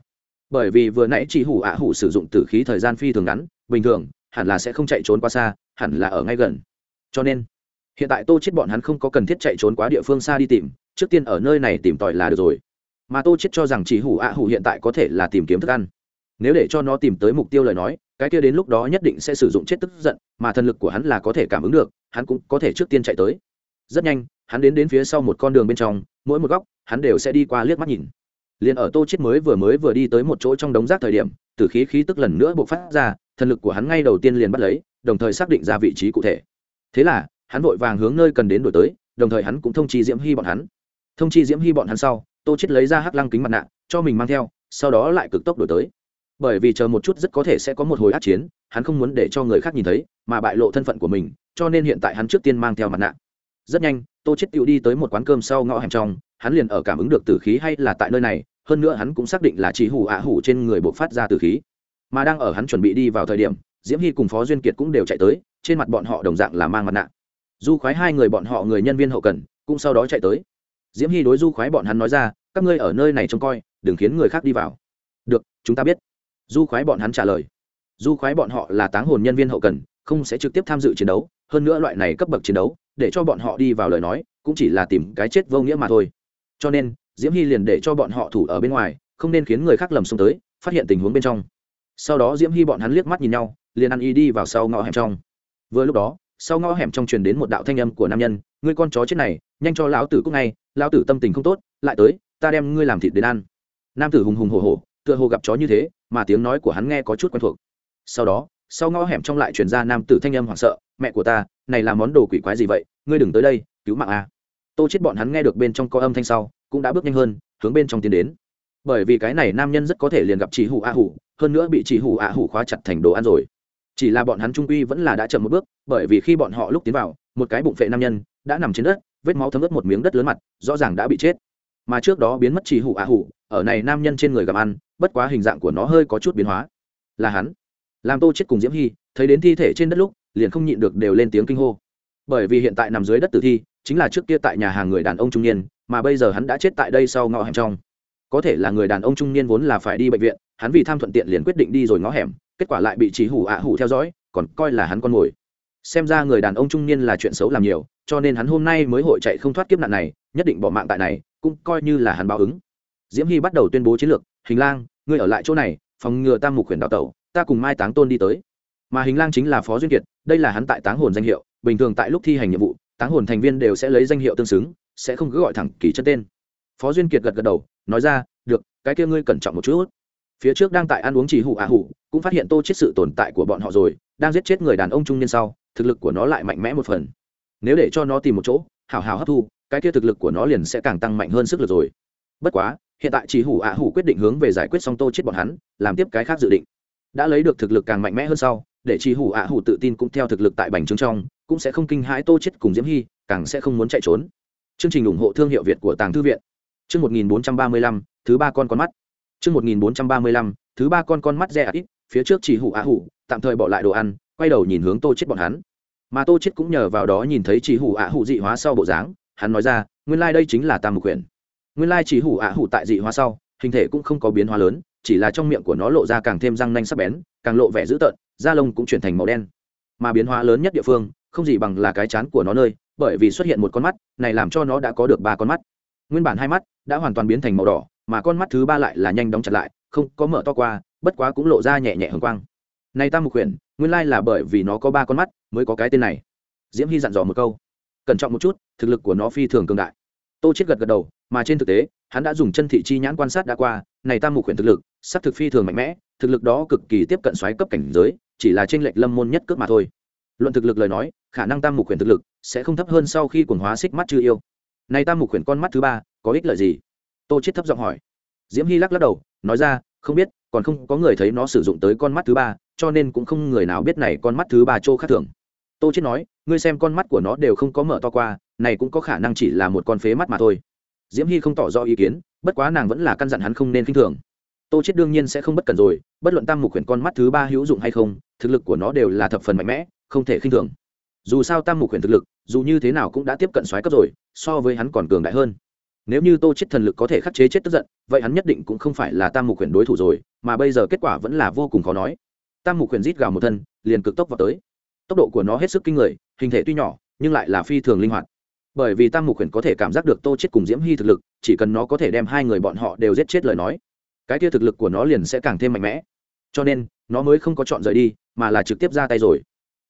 Bởi vì vừa nãy chỉ hủ ạ hủ sử dụng tử khí thời gian phi thường ngắn, bình thường, hẳn là sẽ không chạy trốn quá xa, hẳn là ở ngay gần. Cho nên, hiện tại tô chết bọn hắn không có cần thiết chạy trốn quá địa phương xa đi tìm, trước tiên ở nơi này tìm tòi là được rồi. Mà tô chết cho rằng chỉ hủ ạ hủ hiện tại có thể là tìm kiếm thức ăn. Nếu để cho nó tìm tới mục tiêu lời nói, cái kia đến lúc đó nhất định sẽ sử dụng chết tức giận, mà thần lực của hắn là có thể cảm ứng được, hắn cũng có thể trước tiên chạy tới. Rất nhanh hắn đến đến phía sau một con đường bên trong, mỗi một góc, hắn đều sẽ đi qua liếc mắt nhìn. Liền ở tô chết mới vừa mới vừa đi tới một chỗ trong đống rác thời điểm, từ khí khí tức lần nữa bộc phát ra, thần lực của hắn ngay đầu tiên liền bắt lấy, đồng thời xác định ra vị trí cụ thể. Thế là, hắn vội vàng hướng nơi cần đến đổi tới, đồng thời hắn cũng thông chi diễm hy bọn hắn. Thông chi diễm hy bọn hắn sau, tô chết lấy ra hắc lăng kính mặt nạ, cho mình mang theo, sau đó lại cực tốc đổi tới. Bởi vì chờ một chút rất có thể sẽ có một hồi át chiến, hắn không muốn để cho người khác nhìn thấy, mà bại lộ thân phận của mình, cho nên hiện tại hắn trước tiên mang theo mặt nạ rất nhanh, tô chết tựu đi tới một quán cơm sau ngõ hẻm trong, hắn liền ở cảm ứng được tử khí hay là tại nơi này, hơn nữa hắn cũng xác định là chỉ hủ ạ hủ trên người buộc phát ra tử khí. Mà đang ở hắn chuẩn bị đi vào thời điểm, diễm hy cùng phó duyên kiệt cũng đều chạy tới, trên mặt bọn họ đồng dạng là mang mặt nạ. Du khoái hai người bọn họ người nhân viên hậu cần, cũng sau đó chạy tới. Diễm hy đối du khoái bọn hắn nói ra, các ngươi ở nơi này trông coi, đừng khiến người khác đi vào. Được, chúng ta biết. Du khoái bọn hắn trả lời. Du khoái bọn họ là táng hồn nhân viên hậu cần, không sẽ trực tiếp tham dự chiến đấu, hơn nữa loại này cấp bậc chiến đấu để cho bọn họ đi vào lời nói, cũng chỉ là tìm cái chết vô nghĩa mà thôi. Cho nên, diễm hy liền để cho bọn họ thủ ở bên ngoài, không nên khiến người khác lầm xông tới, phát hiện tình huống bên trong. Sau đó diễm hy bọn hắn liếc mắt nhìn nhau, liền ăn y đi vào sau ngõ hẻm trong. Vừa lúc đó, sau ngõ hẻm trong truyền đến một đạo thanh âm của nam nhân, ngươi con chó chết này, nhanh cho lão tử cúc ngay, lão tử tâm tình không tốt, lại tới, ta đem ngươi làm thịt đến ăn. Nam tử hùng hùng hổ hổ, tựa hồ gặp chó như thế, mà tiếng nói của hắn nghe có chút quen thuộc. Sau đó, sau ngõ hẻm trong lại truyền ra nam tử thanh âm hoảng sợ mẹ của ta, này là món đồ quỷ quái gì vậy? Ngươi đừng tới đây, cứu mạng a. Tô chết bọn hắn nghe được bên trong có âm thanh sau, cũng đã bước nhanh hơn, hướng bên trong tiến đến. Bởi vì cái này nam nhân rất có thể liền gặp chỉ hủ a hủ, hơn nữa bị chỉ hủ a hủ khóa chặt thành đồ ăn rồi. Chỉ là bọn hắn trung quy vẫn là đã chậm một bước, bởi vì khi bọn họ lúc tiến vào, một cái bụng phệ nam nhân đã nằm trên đất, vết máu thấm ướt một miếng đất lớn mặt, rõ ràng đã bị chết. Mà trước đó biến mất chỉ hủ a hủ, ở này nam nhân trên người gặm ăn, bất quá hình dạng của nó hơi có chút biến hóa. Là hắn. Làm tô chết cùng diễm hy, thấy đến thi thể trên đất lúc liền không nhịn được đều lên tiếng kinh hô. Bởi vì hiện tại nằm dưới đất tử thi, chính là trước kia tại nhà hàng người đàn ông trung niên, mà bây giờ hắn đã chết tại đây sau ngõ hẻm trong. Có thể là người đàn ông trung niên vốn là phải đi bệnh viện, hắn vì tham thuận tiện liền quyết định đi rồi ngõ hẻm, kết quả lại bị chỉ hủ ạ hủ theo dõi, còn coi là hắn con mồi. Xem ra người đàn ông trung niên là chuyện xấu làm nhiều, cho nên hắn hôm nay mới hội chạy không thoát kiếp nạn này, nhất định bỏ mạng tại này, cũng coi như là hắn báo ứng. Diễm hy bắt đầu tuyên bố chiến lược, hình lang, ngươi ở lại chỗ này, phòng ngừa tam mục khuyển đào tẩu, ta cùng mai táng tôn đi tới mà hình lang chính là phó duyên kiệt, đây là hắn tại táng hồn danh hiệu, bình thường tại lúc thi hành nhiệm vụ, táng hồn thành viên đều sẽ lấy danh hiệu tương xứng, sẽ không cứ gọi thẳng kỳ chân tên. Phó duyên kiệt gật gật đầu, nói ra, được, cái kia ngươi cẩn trọng một chút. Phía trước đang tại ăn uống chỉ hủ ạ hủ, cũng phát hiện tô chết sự tồn tại của bọn họ rồi, đang giết chết người đàn ông trung niên sau, thực lực của nó lại mạnh mẽ một phần. Nếu để cho nó tìm một chỗ hào hào hấp thu, cái kia thực lực của nó liền sẽ càng tăng mạnh hơn sức lực rồi. Bất quá, hiện tại chỉ hủ ạ hủ quyết định hướng về giải quyết xong tô chết bọn hắn, làm tiếp cái khác dự định đã lấy được thực lực càng mạnh mẽ hơn sau để chi hủ ạ hủ tự tin cũng theo thực lực tại bành trướng trong cũng sẽ không kinh hãi tô chết cùng diễm hy càng sẽ không muốn chạy trốn. Chương trình ủng hộ thương hiệu việt của tàng thư viện. Chương 1435, thứ ba con con mắt. Chương 1435, thứ ba con con mắt rẻ ít phía trước chỉ hủ ạ hủ tạm thời bỏ lại đồ ăn quay đầu nhìn hướng tô chết bọn hắn. Mà tô chết cũng nhờ vào đó nhìn thấy chỉ hủ ạ hủ dị hóa sau bộ dáng hắn nói ra nguyên lai like đây chính là tam mục quyền nguyên lai chỉ hủ ạ hủ tại dị hóa sau hình thể cũng không có biến hóa lớn chỉ là trong miệng của nó lộ ra càng thêm răng nanh sắc bén, càng lộ vẻ dữ tợn, da lông cũng chuyển thành màu đen. Mà biến hóa lớn nhất địa phương, không gì bằng là cái chán của nó nơi, bởi vì xuất hiện một con mắt, này làm cho nó đã có được ba con mắt. Nguyên bản hai mắt đã hoàn toàn biến thành màu đỏ, mà con mắt thứ ba lại là nhanh đóng chặt lại, không có mở to qua, bất quá cũng lộ ra nhẹ nhẹ hồng quang. Này ta mục huyền, nguyên lai là bởi vì nó có ba con mắt mới có cái tên này. Diễm hy dặn dò một câu. Cẩn trọng một chút, thực lực của nó phi thường cường đại. Tô chết gật gật đầu mà trên thực tế, hắn đã dùng chân thị chi nhãn quan sát đã qua, này tam mục huyền thực lực, sắc thực phi thường mạnh mẽ, thực lực đó cực kỳ tiếp cận xoáy cấp cảnh giới, chỉ là trên lệch lâm môn nhất cước mà thôi. Luận thực lực lời nói, khả năng tam mục huyền thực lực sẽ không thấp hơn sau khi quần hóa xích mắt chưa yêu. Này tam mục huyền con mắt thứ ba, có ích lợi gì? Tô chết thấp giọng hỏi. Diễm hy lắc lắc đầu, nói ra, không biết, còn không có người thấy nó sử dụng tới con mắt thứ ba, cho nên cũng không người nào biết này con mắt thứ ba chỗ khác thường. Tô chết nói, ngươi xem con mắt của nó đều không có mở to qua, này cũng có khả năng chỉ là một con phế mắt mà thôi diễm hy không tỏ rõ ý kiến bất quá nàng vẫn là căn dặn hắn không nên kinh thường tô chết đương nhiên sẽ không bất cần rồi bất luận tam mục huyền con mắt thứ ba hữu dụng hay không thực lực của nó đều là thập phần mạnh mẽ không thể khinh thường dù sao tam mục huyền thực lực dù như thế nào cũng đã tiếp cận xoáy cấp rồi so với hắn còn cường đại hơn nếu như tô chết thần lực có thể khắc chế chết tức giận vậy hắn nhất định cũng không phải là tam mục huyền đối thủ rồi mà bây giờ kết quả vẫn là vô cùng khó nói tam mục huyền rít gào một thân liền cực tốc vào tới tốc độ của nó hết sức kinh người hình thể tuy nhỏ nhưng lại là phi thường linh hoạt bởi vì tam mục huyền có thể cảm giác được tô chết cùng diễm hy thực lực, chỉ cần nó có thể đem hai người bọn họ đều giết chết lời nói, cái kia thực lực của nó liền sẽ càng thêm mạnh mẽ. Cho nên, nó mới không có chọn rời đi, mà là trực tiếp ra tay rồi.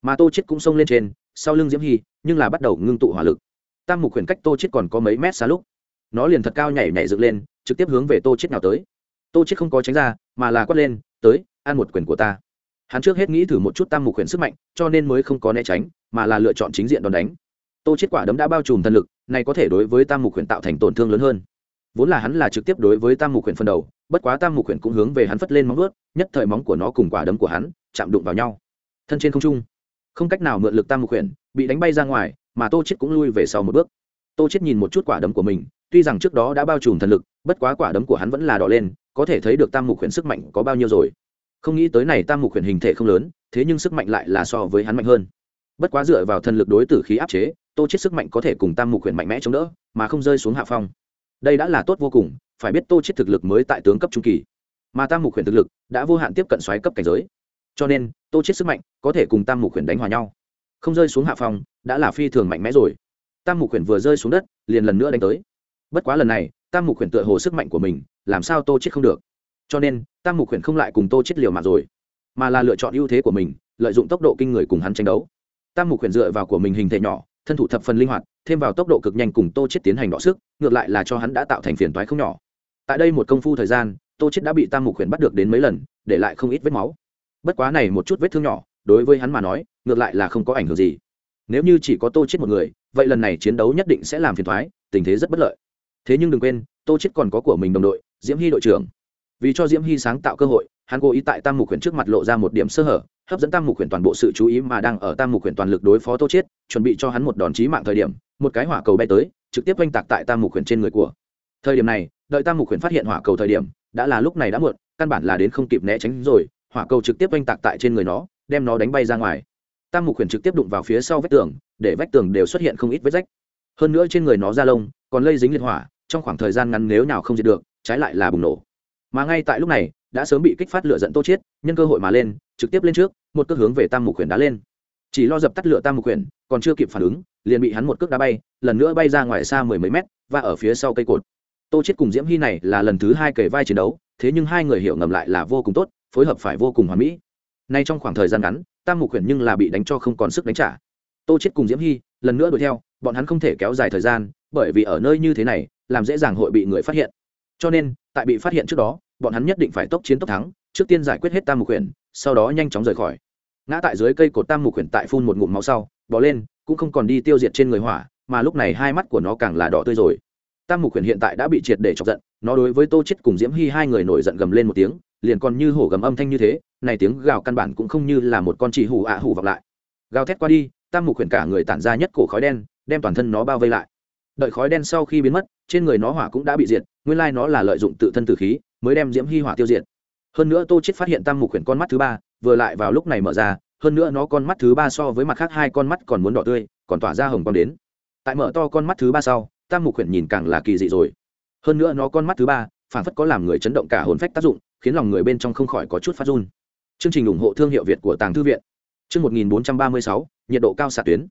Mà tô chết cũng xông lên trên, sau lưng diễm hy, nhưng là bắt đầu ngưng tụ hỏa lực. Tam mục huyền cách tô chết còn có mấy mét xa lúc, nó liền thật cao nhảy nhảy dựng lên, trực tiếp hướng về tô chết nào tới. Tô chết không có tránh ra, mà là quát lên, tới, ăn một quyền của ta. Hắn trước hết nghĩ thử một chút tam mục huyền sức mạnh, cho nên mới không có né tránh, mà là lựa chọn chính diện đòn đánh tô chết quả đấm đã bao trùm thần lực, này có thể đối với tam mục huyền tạo thành tổn thương lớn hơn. Vốn là hắn là trực tiếp đối với tam mục huyền phân đầu, bất quá tam mục huyền cũng hướng về hắn phất lên móng vuốt, nhất thời móng của nó cùng quả đấm của hắn chạm đụng vào nhau. Thân trên không trung, không cách nào mượn lực tam mục huyền, bị đánh bay ra ngoài, mà tô chết cũng lui về sau một bước. Tô chết nhìn một chút quả đấm của mình, tuy rằng trước đó đã bao trùm thần lực, bất quá quả đấm của hắn vẫn là đỏ lên, có thể thấy được tam mục huyền sức mạnh có bao nhiêu rồi. Không nghĩ tới này tam mục huyền hình thể không lớn, thế nhưng sức mạnh lại là so với hắn mạnh hơn. Bất quá dựa vào thần lực đối tử khí áp chế tô chết sức mạnh có thể cùng tam mục huyền mạnh mẽ chống đỡ, mà không rơi xuống hạ phong. Đây đã là tốt vô cùng, phải biết tô chết thực lực mới tại tướng cấp trung kỳ. Mà tam mục huyền thực lực đã vô hạn tiếp cận xoáy cấp cảnh giới. Cho nên, tô chết sức mạnh có thể cùng tam mục huyền đánh hòa nhau. Không rơi xuống hạ phong đã là phi thường mạnh mẽ rồi. Tam mục huyền vừa rơi xuống đất, liền lần nữa đánh tới. Bất quá lần này, tam mục huyền tựa hồ sức mạnh của mình, làm sao tô chết không được. Cho nên, tam mục huyền không lại cùng tô chết liều mạng rồi, mà là lựa chọn ưu thế của mình, lợi dụng tốc độ kinh người cùng hắn tranh đấu. Tam mục huyền dựa vào của mình hình thể nhỏ thân thủ thập phần linh hoạt thêm vào tốc độ cực nhanh cùng tô chết tiến hành đọ sức ngược lại là cho hắn đã tạo thành phiền toái không nhỏ. Tại đây một công phu thời gian tô chết đã bị tam mục huyền bắt được đến mấy lần để lại không ít vết máu. Bất quá này một chút vết thương nhỏ đối với hắn mà nói ngược lại là không có ảnh hưởng gì. Nếu như chỉ có tô chết một người vậy lần này chiến đấu nhất định sẽ làm phiền toái, tình thế rất bất lợi. Thế nhưng đừng quên tô chết còn có của mình đồng đội diễm hy đội trưởng. Vì cho diễm hy sáng tạo cơ hội hắn cố ý tại tam mục huyền trước mặt lộ ra một điểm sơ hở hấp dẫn tam mục huyền toàn bộ sự chú ý mà đang ở tam mục huyền toàn lực đối phó tô chết chuẩn bị cho hắn một đòn chí mạng thời điểm, một cái hỏa cầu bay tới, trực tiếp oanh tạc tại tam mục huyền trên người của. Thời điểm này, đợi tam mục huyền phát hiện hỏa cầu thời điểm, đã là lúc này đã muộn, căn bản là đến không kịp né tránh rồi, hỏa cầu trực tiếp oanh tạc tại trên người nó, đem nó đánh bay ra ngoài. Tam mục huyền trực tiếp đụng vào phía sau vách tường, để vách tường đều xuất hiện không ít vết rách. Hơn nữa trên người nó da lông, còn lây dính liệt hỏa, trong khoảng thời gian ngắn nếu nào không diệt được, trái lại là bùng nổ. Mà ngay tại lúc này, đã sớm bị kích phát lửa dẫn tô chiết, nhân cơ hội mà lên trực tiếp lên trước, một cước hướng về tam mục quyển đá lên. Chỉ lo dập tắt lửa tam mục quyển còn chưa kịp phản ứng, liền bị hắn một cước đá bay, lần nữa bay ra ngoài xa mười mấy mét và ở phía sau cây cột. Tô chiết cùng diễm hy này là lần thứ hai kể vai chiến đấu, thế nhưng hai người hiểu ngầm lại là vô cùng tốt, phối hợp phải vô cùng hoàn mỹ. Nay trong khoảng thời gian ngắn, tam mục quyển nhưng là bị đánh cho không còn sức đánh trả. Tô chiết cùng diễm hy lần nữa đuổi theo, bọn hắn không thể kéo dài thời gian, bởi vì ở nơi như thế này, làm dễ dàng hội bị người phát hiện. Cho nên, tại bị phát hiện trước đó, bọn hắn nhất định phải tốc chiến tốc thắng trước tiên giải quyết hết tam mục quyển sau đó nhanh chóng rời khỏi. Ngã tại dưới cây cột tam mục quyển tại phun một ngụm máu sau bỏ lên, cũng không còn đi tiêu diệt trên người hỏa, mà lúc này hai mắt của nó càng là đỏ tươi rồi. Tam mục quyển hiện tại đã bị triệt để chọc giận, nó đối với tô chết cùng diễm hy hai người nổi giận gầm lên một tiếng, liền còn như hổ gầm âm thanh như thế, này tiếng gào căn bản cũng không như là một con chỉ hủ ạ hủ vọng lại. Gào thét qua đi, tam mục quyển cả người tản ra nhất cổ khói đen, đem toàn thân nó bao vây lại. Đợi khói đen sau khi biến mất, trên người nó hỏa cũng đã bị diệt, nguyên lai nó là lợi dụng tự thân tử khí, mới đem diễm hy hỏa tiêu diệt hơn nữa tô chết phát hiện tam mục quyển con mắt thứ ba vừa lại vào lúc này mở ra hơn nữa nó con mắt thứ ba so với mặt khác hai con mắt còn muốn đỏ tươi còn tỏa ra hồng quang đến. Tại mở to con mắt thứ ba sau tam mục quyển nhìn càng là kỳ dị rồi. Hơn nữa nó con mắt thứ ba phản phất có làm người chấn động cả hồn phách tác dụng khiến lòng người bên trong không khỏi có chút phát run. Chương trình ủng hộ thương hiệu việt của tàng thư viện. Chương 1436, nhiệt độ cao xạ tuyến.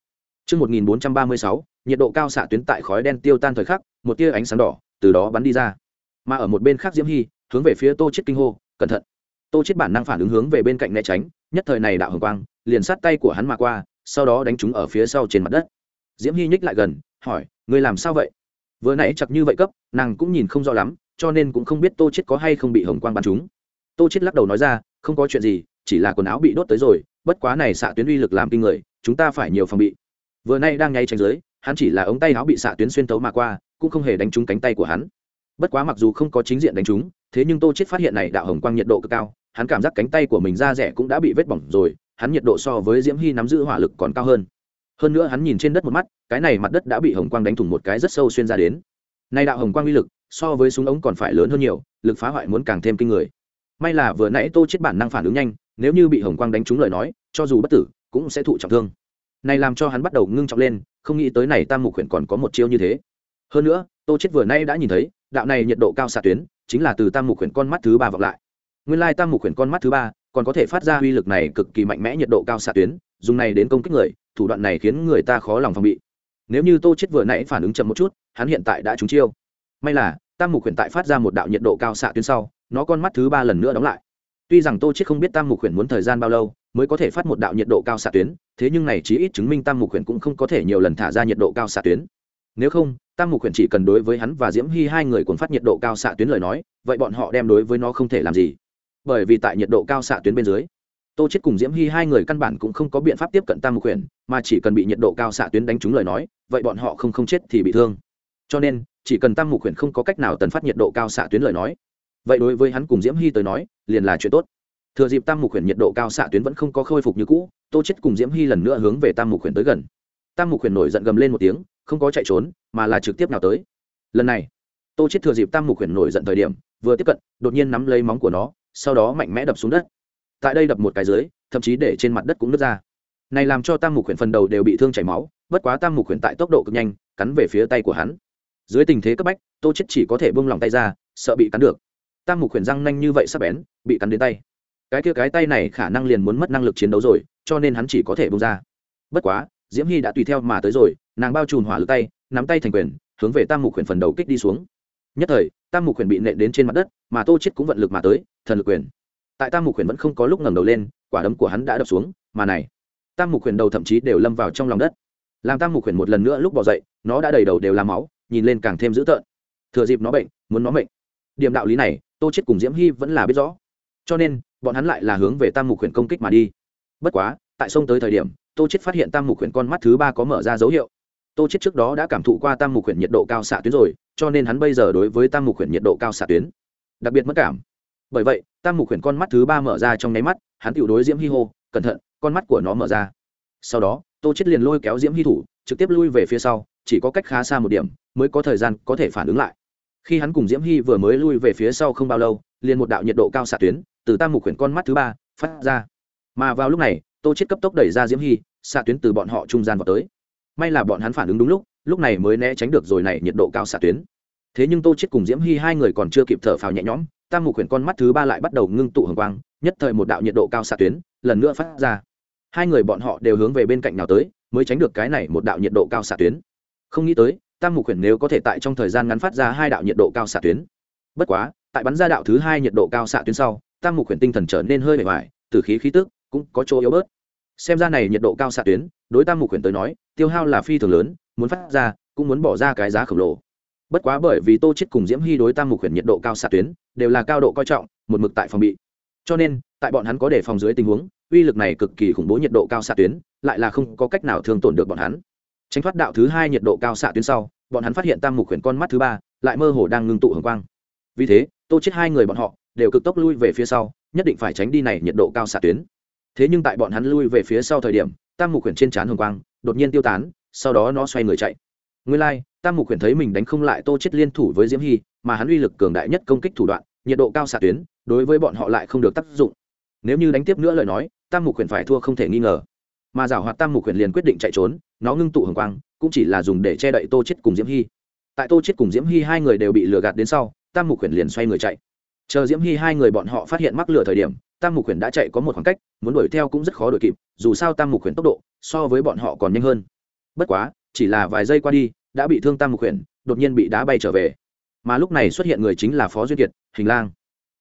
Chương 1436, nhiệt độ cao xạ tuyến tại khói đen tiêu tan thời khắc một tia ánh sáng đỏ từ đó bắn đi ra. Mà ở một bên khác diễm hy hướng về phía tô chết kinh hô cẩn thận. Tô chết bản năng phản ứng hướng về bên cạnh né tránh, nhất thời này đạo hồng quang, liền sát tay của hắn mà qua, sau đó đánh chúng ở phía sau trên mặt đất. Diễm hy nhích lại gần, hỏi người làm sao vậy? Vừa nãy chặt như vậy cấp, nàng cũng nhìn không rõ lắm, cho nên cũng không biết tô chết có hay không bị hồng quang bắn chúng tô chết lắc đầu nói ra, không có chuyện gì, chỉ là quần áo bị đốt tới rồi, bất quá này xạ tuyến uy lực làm kinh người, chúng ta phải nhiều phòng bị. Vừa nay đang nháy tránh dưới, hắn chỉ là ống tay áo bị xạ tuyến xuyên tấu mà qua, cũng không hề đánh trúng cánh tay của hắn bất quá mặc dù không có chính diện đánh trúng, thế nhưng tô chết phát hiện này đạo hồng quang nhiệt độ cực cao, hắn cảm giác cánh tay của mình da rẻ cũng đã bị vết bỏng rồi, hắn nhiệt độ so với diễm hy nắm giữ hỏa lực còn cao hơn. Hơn nữa hắn nhìn trên đất một mắt, cái này mặt đất đã bị hồng quang đánh thủng một cái rất sâu xuyên ra đến. Nay đạo hồng quang uy lực, so với súng ống còn phải lớn hơn nhiều, lực phá hoại muốn càng thêm kinh người. May là vừa nãy tô chết bản năng phản ứng nhanh, nếu như bị hồng quang đánh trúng lời nói, cho dù bất tử, cũng sẽ thụ trọng thương. Này làm cho hắn bắt đầu ngưng trọng lên, không nghĩ tới này tam mục huyện còn có một chiêu như thế. Hơn nữa, tô chết vừa nay đã nhìn thấy đạo này nhiệt độ cao xạ tuyến chính là từ tam mục huyện con mắt thứ ba vọng lại. Nguyên lai tam mục huyện con mắt thứ ba còn có thể phát ra uy lực này cực kỳ mạnh mẽ nhiệt độ cao xạ tuyến, dùng này đến công kích người, thủ đoạn này khiến người ta khó lòng phòng bị. Nếu như tô chết vừa nãy phản ứng chậm một chút, hắn hiện tại đã trúng chiêu. May là, tam mục huyện tại phát ra một đạo nhiệt độ cao xạ tuyến sau, nó con mắt thứ ba lần nữa đóng lại. Tuy rằng tô chết không biết tam mục huyện muốn thời gian bao lâu mới có thể phát một đạo nhiệt độ cao xạ tuyến, thế nhưng này chí ít chứng minh tam mục huyện cũng không có thể nhiều lần thả ra nhiệt độ cao xạ tuyến. Nếu không tam mục huyện chỉ cần đối với hắn và diễm hy hai người cuốn phát nhiệt độ cao xạ tuyến lời nói, vậy bọn họ đem đối với nó không thể làm gì. Bởi vì tại nhiệt độ cao xạ tuyến bên dưới, tô chết cùng diễm hy hai người căn bản cũng không có biện pháp tiếp cận tam mục huyện mà chỉ cần bị nhiệt độ cao xạ tuyến đánh trúng lời nói, vậy bọn họ không không chết thì bị thương. Cho nên, chỉ cần tam mục huyện không có cách nào tần phát nhiệt độ cao xạ tuyến lời nói, vậy đối với hắn cùng diễm hy tới nói, liền là chuyện tốt. Thừa dịp tam mục huyện nhiệt độ cao xạ tuyến vẫn không có khôi phục như cũ, tô chết cùng diễm hy lần nữa hướng về tam mục huyện tới gần. Tam mục huyện nổi giận gầm lên một tiếng không có chạy trốn, mà là trực tiếp nào tới. Lần này, tô chết thừa dịp tam mục huyện nổi giận thời điểm, vừa tiếp cận, đột nhiên nắm lấy móng của nó, sau đó mạnh mẽ đập xuống đất. Tại đây đập một cái dưới, thậm chí để trên mặt đất cũng nứt ra. Này làm cho tam mục huyện phần đầu đều bị thương chảy máu, bất quá tam mục huyện tại tốc độ cực nhanh, cắn về phía tay của hắn. Dưới tình thế cấp bách, tô chết chỉ có thể buông lòng tay ra, sợ bị cắn được. Tam mục huyện răng nhanh như vậy sắp bén, bị cắn đến tay. Cái kia cái tay này khả năng liền muốn mất năng lực chiến đấu rồi, cho nên hắn chỉ có thể buông ra. Bất quá, diễm hy đã tùy theo mà tới rồi nàng bao trùm hỏa lực tay, nắm tay thành quyền, hướng về tam mục quyền phần đầu kích đi xuống. Nhất thời, tam mục quyền bị nện đến trên mặt đất, mà tô chết cũng vận lực mà tới, thần lực quyền. Tại tam mục quyền vẫn không có lúc ngẩng đầu lên, quả đấm của hắn đã đập xuống, mà này, tam mục quyền đầu thậm chí đều lâm vào trong lòng đất. Làm tam mục quyền một lần nữa lúc bỏ dậy, nó đã đầy đầu đều là máu, nhìn lên càng thêm dữ tợn. Thừa dịp nó bệnh, muốn nó mệnh. Điểm đạo lý này, tô chết cùng diễm hy vẫn là biết rõ. Cho nên, bọn hắn lại là hướng về tam mục quyền công kích mà đi. Bất quá, tại sông tới thời điểm, tô chết phát hiện tam mục quyền con mắt thứ ba có mở ra dấu hiệu tô chết trước đó đã cảm thụ qua tam mục huyện nhiệt độ cao xạ tuyến rồi, cho nên hắn bây giờ đối với tam mục huyện nhiệt độ cao xạ tuyến đặc biệt mất cảm. Bởi vậy, tam mục huyện con mắt thứ ba mở ra trong nháy mắt, hắn tự đối diễm hi hô, cẩn thận, con mắt của nó mở ra. Sau đó, tô chết liền lôi kéo diễm hi thủ, trực tiếp lui về phía sau, chỉ có cách khá xa một điểm mới có thời gian có thể phản ứng lại. Khi hắn cùng diễm hy vừa mới lui về phía sau không bao lâu, liền một đạo nhiệt độ cao xạ tuyến từ tam mục huyện con mắt thứ ba phát ra. Mà vào lúc này, tô chết cấp tốc đẩy ra diễm hy xạ tuyến từ bọn họ trung gian vào tới may là bọn hắn phản ứng đúng lúc lúc này mới né tránh được rồi này nhiệt độ cao xạ tuyến. Thế nhưng tô chết cùng diễm hy hai người còn chưa kịp thở phào nhẹ nhõm, tam mục quyển con mắt thứ ba lại bắt đầu ngưng tụ hồng quang, nhất thời một đạo nhiệt độ cao xạ tuyến lần nữa phát ra. Hai người bọn họ đều hướng về bên cạnh nào tới, mới tránh được cái này một đạo nhiệt độ cao xạ tuyến. Không nghĩ tới, tam mục quyển nếu có thể tại trong thời gian ngắn phát ra hai đạo nhiệt độ cao xạ tuyến. Bất quá, tại bắn ra đạo thứ hai nhiệt độ cao xạ tuyến sau, tam mục quyển tinh thần trở nên hơi bề ngoài từ khí khí tức cũng có chỗ yếu bớt xem ra này nhiệt độ cao xạ tuyến, đối tam mục quyển tới nói, tiêu hao là phi thường lớn, muốn phát ra, cũng muốn bỏ ra cái giá khổng lồ. Bất quá bởi vì tô chết cùng diễm hy đối tam mục quyển nhiệt độ cao xạ tuyến, đều là cao độ coi trọng, một mực tại phòng bị. Cho nên, tại bọn hắn có đề phòng dưới tình huống, uy lực này cực kỳ khủng bố nhiệt độ cao xạ tuyến, lại là không có cách nào thương tổn được bọn hắn. Tránh thoát đạo thứ hai nhiệt độ cao xạ tuyến sau, bọn hắn phát hiện tam mục khuyển con mắt thứ ba, lại mơ hồ đang ngưng tụ hồng quang. Vì thế, tô chết hai người bọn họ, đều cực tốc lui về phía sau, nhất định phải tránh đi này nhiệt độ cao xạ tuyến thế nhưng tại bọn hắn lui về phía sau thời điểm tam mục khuyển trên trán hồng quang đột nhiên tiêu tán sau đó nó xoay người chạy. Nguyên lai、like, tam mục khuyển thấy mình đánh không lại tô chết liên thủ với diễm hy mà hắn uy lực cường đại nhất công kích thủ đoạn nhiệt độ cao xạ tuyến đối với bọn họ lại không được tác dụng. Nếu như đánh tiếp nữa lời nói tam mục khuyển phải thua không thể nghi ngờ. Mà giảo hoạt tam mục huyền liền quyết định chạy trốn nó ngưng tụ hồng quang cũng chỉ là dùng để che đậy tô chết cùng diễm hy. Tại tô chết cùng diễm hy hai người đều bị lừa gạt đến sau tam mục huyền liền xoay người chạy chờ diễm hy hai người bọn họ phát hiện mắc lừa thời điểm, tam mục huyền đã chạy có một khoảng cách, muốn đuổi theo cũng rất khó đuổi kịp, dù sao tam mục huyền tốc độ so với bọn họ còn nhanh hơn. Bất quá, chỉ là vài giây qua đi, đã bị thương tam mục huyền, đột nhiên bị đá bay trở về. Mà lúc này xuất hiện người chính là phó duyên kiệt, hình lang.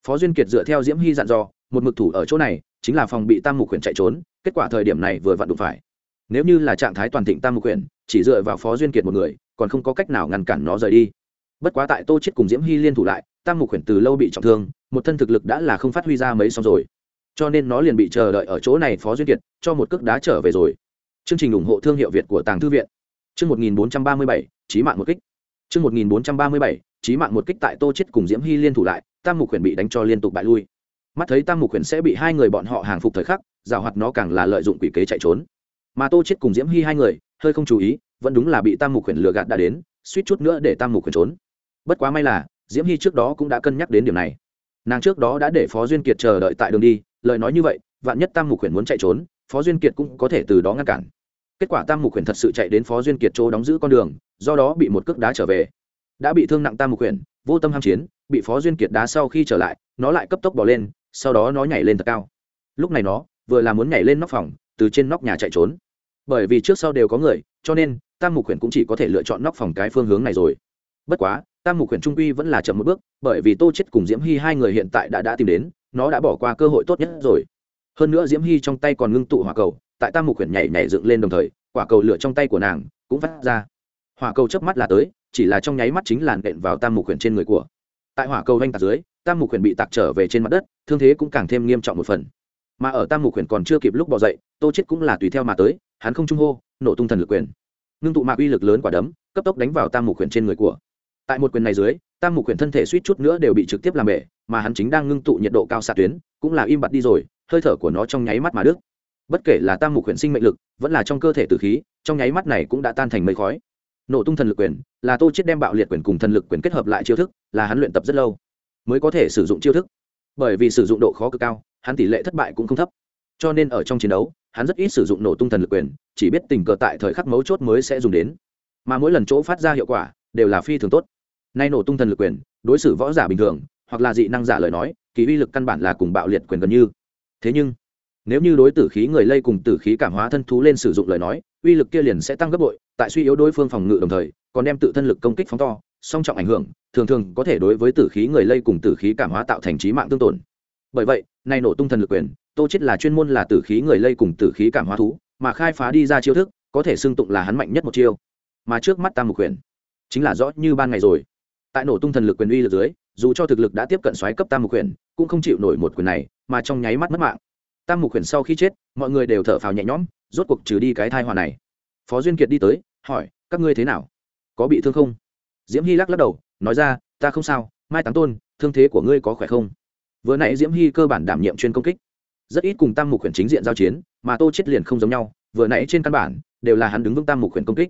Phó duyên kiệt dựa theo diễm hy dặn dò, một mực thủ ở chỗ này, chính là phòng bị tam mục huyền chạy trốn, kết quả thời điểm này vừa vặn đụng phải. Nếu như là trạng thái toàn thịnh tam mục quyền chỉ dựa vào phó duyên kiệt một người, còn không có cách nào ngăn cản nó rời đi. Bất quá tại tô chết cùng diễm hy liên thủ lại tam mục quyền từ lâu bị trọng thương một thân thực lực đã là không phát huy ra mấy xong rồi. Cho nên nó liền bị chờ đợi ở chỗ này phó duyên kiệt cho một cước đá trở về rồi. Chương trình ủng hộ thương hiệu việt của tàng thư viện. Chương 1437, trí mạng một kích. Chương 1437, trí mạng một kích tại tô chết cùng diễm hy liên thủ lại tam mục quyền bị đánh cho liên tục bại lui. Mắt thấy tam mục quyền sẽ bị hai người bọn họ hàng phục thời khắc rào hoạt nó càng là lợi dụng quỷ kế chạy trốn. Mà tô chết cùng diễm hy hai người hơi không chú ý vẫn đúng là bị tam mục khuyển lừa gạt đã đến suýt chút nữa để tam mục khuyển trốn. Bất quá may là diễm hy trước đó cũng đã cân nhắc đến điểm này. Nàng trước đó đã để phó duyên kiệt chờ đợi tại đường đi, lời nói như vậy, vạn nhất tam mục khuyển muốn chạy trốn, phó duyên kiệt cũng có thể từ đó ngăn cản. Kết quả tam mục khuyển thật sự chạy đến phó duyên kiệt chỗ đóng giữ con đường, do đó bị một cước đá trở về. Đã bị thương nặng tam mục khuyển, vô tâm ham chiến, bị phó duyên kiệt đá sau khi trở lại, nó lại cấp tốc bỏ lên, sau đó nó nhảy lên thật cao. Lúc này nó, vừa là muốn nhảy lên nóc phòng, từ trên nóc nhà chạy trốn. Bởi vì trước sau đều có người, cho nên tam mục huyện cũng chỉ có thể lựa chọn nóc phòng cái phương hướng này rồi. Bất quá tam mục huyện trung quy vẫn là chậm một bước, bởi vì tô chết cùng diễm hy hai người hiện tại đã đã tìm đến, nó đã bỏ qua cơ hội tốt nhất rồi. Hơn nữa diễm hy trong tay còn ngưng tụ hỏa cầu, tại tam mục huyện nhảy nhảy dựng lên đồng thời, quả cầu lửa trong tay của nàng cũng phát ra. Hỏa cầu chớp mắt là tới, chỉ là trong nháy mắt chính làn đện vào tam mục huyện trên người của. Tại hỏa cầu vanh tạc dưới, tam mục huyện bị tạc trở về trên mặt đất, thương thế cũng càng thêm nghiêm trọng một phần. Mà ở tam mục quyền còn chưa kịp lúc bỏ dậy, tô chết cũng là tùy theo mà tới, hắn không trung hô, nổ tung thần lực quyền. Ngưng tụ mạc uy lực lớn quả đấm, cấp tốc đánh vào tam mục quyền trên người của tại một quyền này dưới, tam mục quyền thân thể suýt chút nữa đều bị trực tiếp làm bể, mà hắn chính đang ngưng tụ nhiệt độ cao xạ tuyến, cũng là im bặt đi rồi, hơi thở của nó trong nháy mắt mà đứt. Bất kể là tam mục quyền sinh mệnh lực, vẫn là trong cơ thể tử khí, trong nháy mắt này cũng đã tan thành mây khói. Nổ tung thần lực quyền, là tô chết đem bạo liệt quyền cùng thần lực quyền kết hợp lại chiêu thức, là hắn luyện tập rất lâu, mới có thể sử dụng chiêu thức. Bởi vì sử dụng độ khó cực cao, hắn tỷ lệ thất bại cũng không thấp. Cho nên ở trong chiến đấu, hắn rất ít sử dụng nổ tung thần lực quyền, chỉ biết tình cờ tại thời khắc mấu chốt mới sẽ dùng đến. Mà mỗi lần chỗ phát ra hiệu quả, đều là phi thường tốt nay nổ tung thần lực quyền, đối xử võ giả bình thường, hoặc là dị năng giả lời nói, kỳ uy lực căn bản là cùng bạo liệt quyền gần như. Thế nhưng, nếu như đối tử khí người lây cùng tử khí cảm hóa thân thú lên sử dụng lời nói, uy lực kia liền sẽ tăng gấp bội, tại suy yếu đối phương phòng ngự đồng thời, còn đem tự thân lực công kích phóng to, song trọng ảnh hưởng, thường thường có thể đối với tử khí người lây cùng tử khí cảm hóa tạo thành trí mạng tương tổn. Bởi vậy, nay nổ tung thần lực quyền, tô chết là chuyên môn là tử khí người lây cùng tử khí cảm hóa thú, mà khai phá đi ra chiêu thức, có thể xưng tụng là hắn mạnh nhất một chiêu. Mà trước mắt tam mục quyền, chính là rõ như ban ngày rồi tại nổ tung thần lực quyền uy lực dưới, dù cho thực lực đã tiếp cận xoáy cấp tam mục quyền cũng không chịu nổi một quyền này, mà trong nháy mắt mất mạng. Tam mục quyền sau khi chết, mọi người đều thở phào nhẹ nhõm, rốt cuộc trừ đi cái thai hòa này. Phó duyên kiệt đi tới, hỏi, các ngươi thế nào? Có bị thương không? Diễm hy lắc lắc đầu, nói ra, ta không sao, mai táng tôn, thương thế của ngươi có khỏe không? Vừa nãy diễm hy cơ bản đảm nhiệm chuyên công kích. Rất ít cùng tam mục quyền chính diện giao chiến, mà tô chết liền không giống nhau, vừa nãy trên căn bản đều là hắn đứng vững tam mục quyền công kích.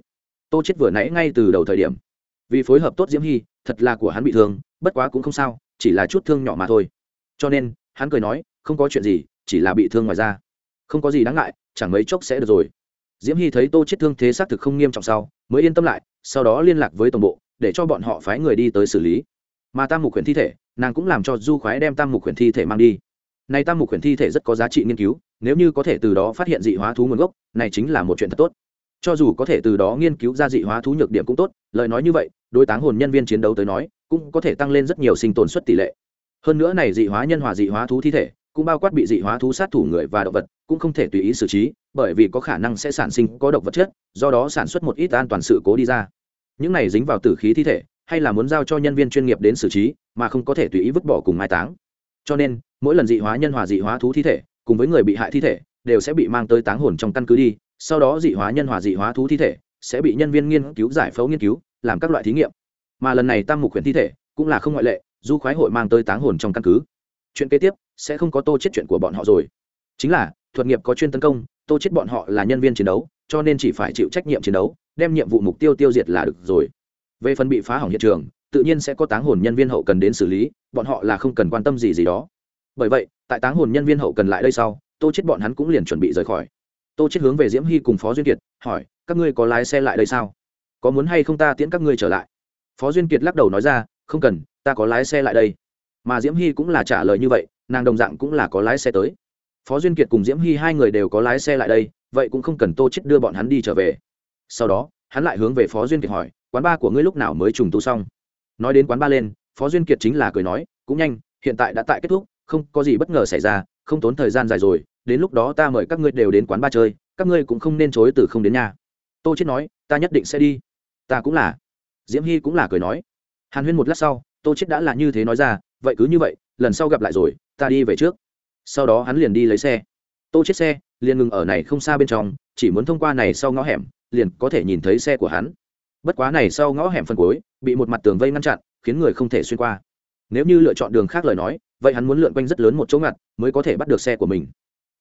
Tô chết vừa nãy ngay từ đầu thời điểm, vì phối hợp tốt diễm hy thật là của hắn bị thương, bất quá cũng không sao, chỉ là chút thương nhỏ mà thôi. Cho nên, hắn cười nói, không có chuyện gì, chỉ là bị thương ngoài ra không có gì đáng ngại, chẳng mấy chốc sẽ được rồi. Diễm hy thấy tô chết thương thế xác thực không nghiêm trọng sau, mới yên tâm lại, sau đó liên lạc với tổng bộ, để cho bọn họ phái người đi tới xử lý. Mà tam mục quyền thi thể, nàng cũng làm cho du khoái đem tam mục quyền thi thể mang đi. Nay tam mục quyền thi thể rất có giá trị nghiên cứu, nếu như có thể từ đó phát hiện dị hóa thú nguồn gốc, này chính là một chuyện thật tốt. Cho dù có thể từ đó nghiên cứu ra dị hóa thú nhược điểm cũng tốt, lời nói như vậy đối táng hồn nhân viên chiến đấu tới nói, cũng có thể tăng lên rất nhiều sinh tồn suất tỷ lệ. Hơn nữa này dị hóa nhân hòa dị hóa thú thi thể, cũng bao quát bị dị hóa thú sát thủ người và động vật, cũng không thể tùy ý xử trí, bởi vì có khả năng sẽ sản sinh có độc vật chất, do đó sản xuất một ít an toàn sự cố đi ra. Những này dính vào tử khí thi thể, hay là muốn giao cho nhân viên chuyên nghiệp đến xử trí, mà không có thể tùy ý vứt bỏ cùng mai táng. Cho nên, mỗi lần dị hóa nhân hòa dị hóa thú thi thể, cùng với người bị hại thi thể, đều sẽ bị mang tới táng hồn trong căn cứ đi, sau đó dị hóa nhân hòa dị hóa thú thi thể sẽ bị nhân viên nghiên cứu giải phẫu nghiên cứu làm các loại thí nghiệm. Mà lần này tam mục huyện thi thể cũng là không ngoại lệ, du khoái hội mang tới táng hồn trong căn cứ. Chuyện kế tiếp sẽ không có tô chết chuyện của bọn họ rồi. Chính là, thuật nghiệp có chuyên tấn công, tô chết bọn họ là nhân viên chiến đấu, cho nên chỉ phải chịu trách nhiệm chiến đấu, đem nhiệm vụ mục tiêu tiêu diệt là được rồi. Về phần bị phá hỏng hiện trường, tự nhiên sẽ có táng hồn nhân viên hậu cần đến xử lý, bọn họ là không cần quan tâm gì gì đó. Bởi vậy, tại táng hồn nhân viên hậu cần lại đây sau, tô chết bọn hắn cũng liền chuẩn bị rời khỏi. Tô chết hướng về diễm hy cùng phó duyên kiệt, hỏi, các ngươi có lái xe lại đây sao? Có muốn hay không ta tiễn các ngươi trở lại? Phó duyên kiệt lắc đầu nói ra, không cần, ta có lái xe lại đây. Mà diễm hy cũng là trả lời như vậy, nàng đồng dạng cũng là có lái xe tới. Phó duyên kiệt cùng diễm hy hai người đều có lái xe lại đây, vậy cũng không cần tô chết đưa bọn hắn đi trở về. Sau đó, hắn lại hướng về phó duyên kiệt hỏi, quán ba của ngươi lúc nào mới trùng tu xong? Nói đến quán ba lên, phó duyên kiệt chính là cười nói, cũng nhanh, hiện tại đã tại kết thúc, không có gì bất ngờ xảy ra, không tốn thời gian dài rồi, đến lúc đó ta mời các ngươi đều đến quán ba chơi, các ngươi cũng không nên chối từ không đến nhà. Tô chết nói, ta nhất định sẽ đi ta cũng là. Diễm hy cũng là cười nói. Hàn huyên một lát sau, tô chết đã là như thế nói ra, vậy cứ như vậy, lần sau gặp lại rồi, ta đi về trước. Sau đó hắn liền đi lấy xe. Tô chết xe, liền ngừng ở này không xa bên trong, chỉ muốn thông qua này sau ngõ hẻm, liền có thể nhìn thấy xe của hắn. Bất quá này sau ngõ hẻm phân cuối, bị một mặt tường vây ngăn chặn, khiến người không thể xuyên qua. Nếu như lựa chọn đường khác lời nói, vậy hắn muốn lượn quanh rất lớn một chỗ ngặt, mới có thể bắt được xe của mình.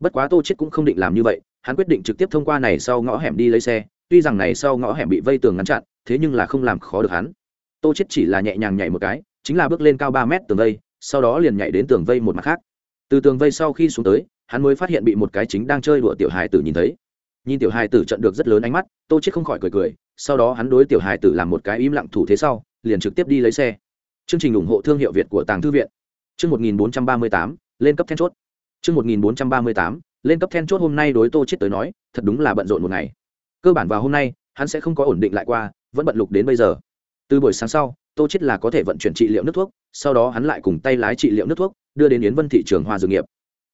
Bất quá tô chết cũng không định làm như vậy, hắn quyết định trực tiếp thông qua này sau ngõ hẻm đi lấy xe tuy rằng này sau ngõ hẻm bị vây tường ngăn chặn thế nhưng là không làm khó được hắn. Tô chết chỉ là nhẹ nhàng nhảy một cái chính là bước lên cao ba mét tường vây sau đó liền nhảy đến tường vây một mặt khác. Từ tường vây sau khi xuống tới hắn mới phát hiện bị một cái chính đang chơi đùa tiểu hài tử nhìn thấy. Nhìn tiểu hài tử trận được rất lớn ánh mắt tô chết không khỏi cười cười sau đó hắn đối tiểu hài tử làm một cái im lặng thủ thế sau liền trực tiếp đi lấy xe. Chương trình ủng hộ thương hiệu việt của tàng thư viện. Chương 1438, lên cấp then chốt. Chương 1438, lên cấp then chốt hôm nay đối tô chết tới nói thật đúng là bận rộn một ngày cơ bản vào hôm nay, hắn sẽ không có ổn định lại qua, vẫn bận lục đến bây giờ. Từ buổi sáng sau, tô chết là có thể vận chuyển trị liệu nước thuốc, sau đó hắn lại cùng tay lái trị liệu nước thuốc, đưa đến yến vân thị trường hoa dược nghiệp.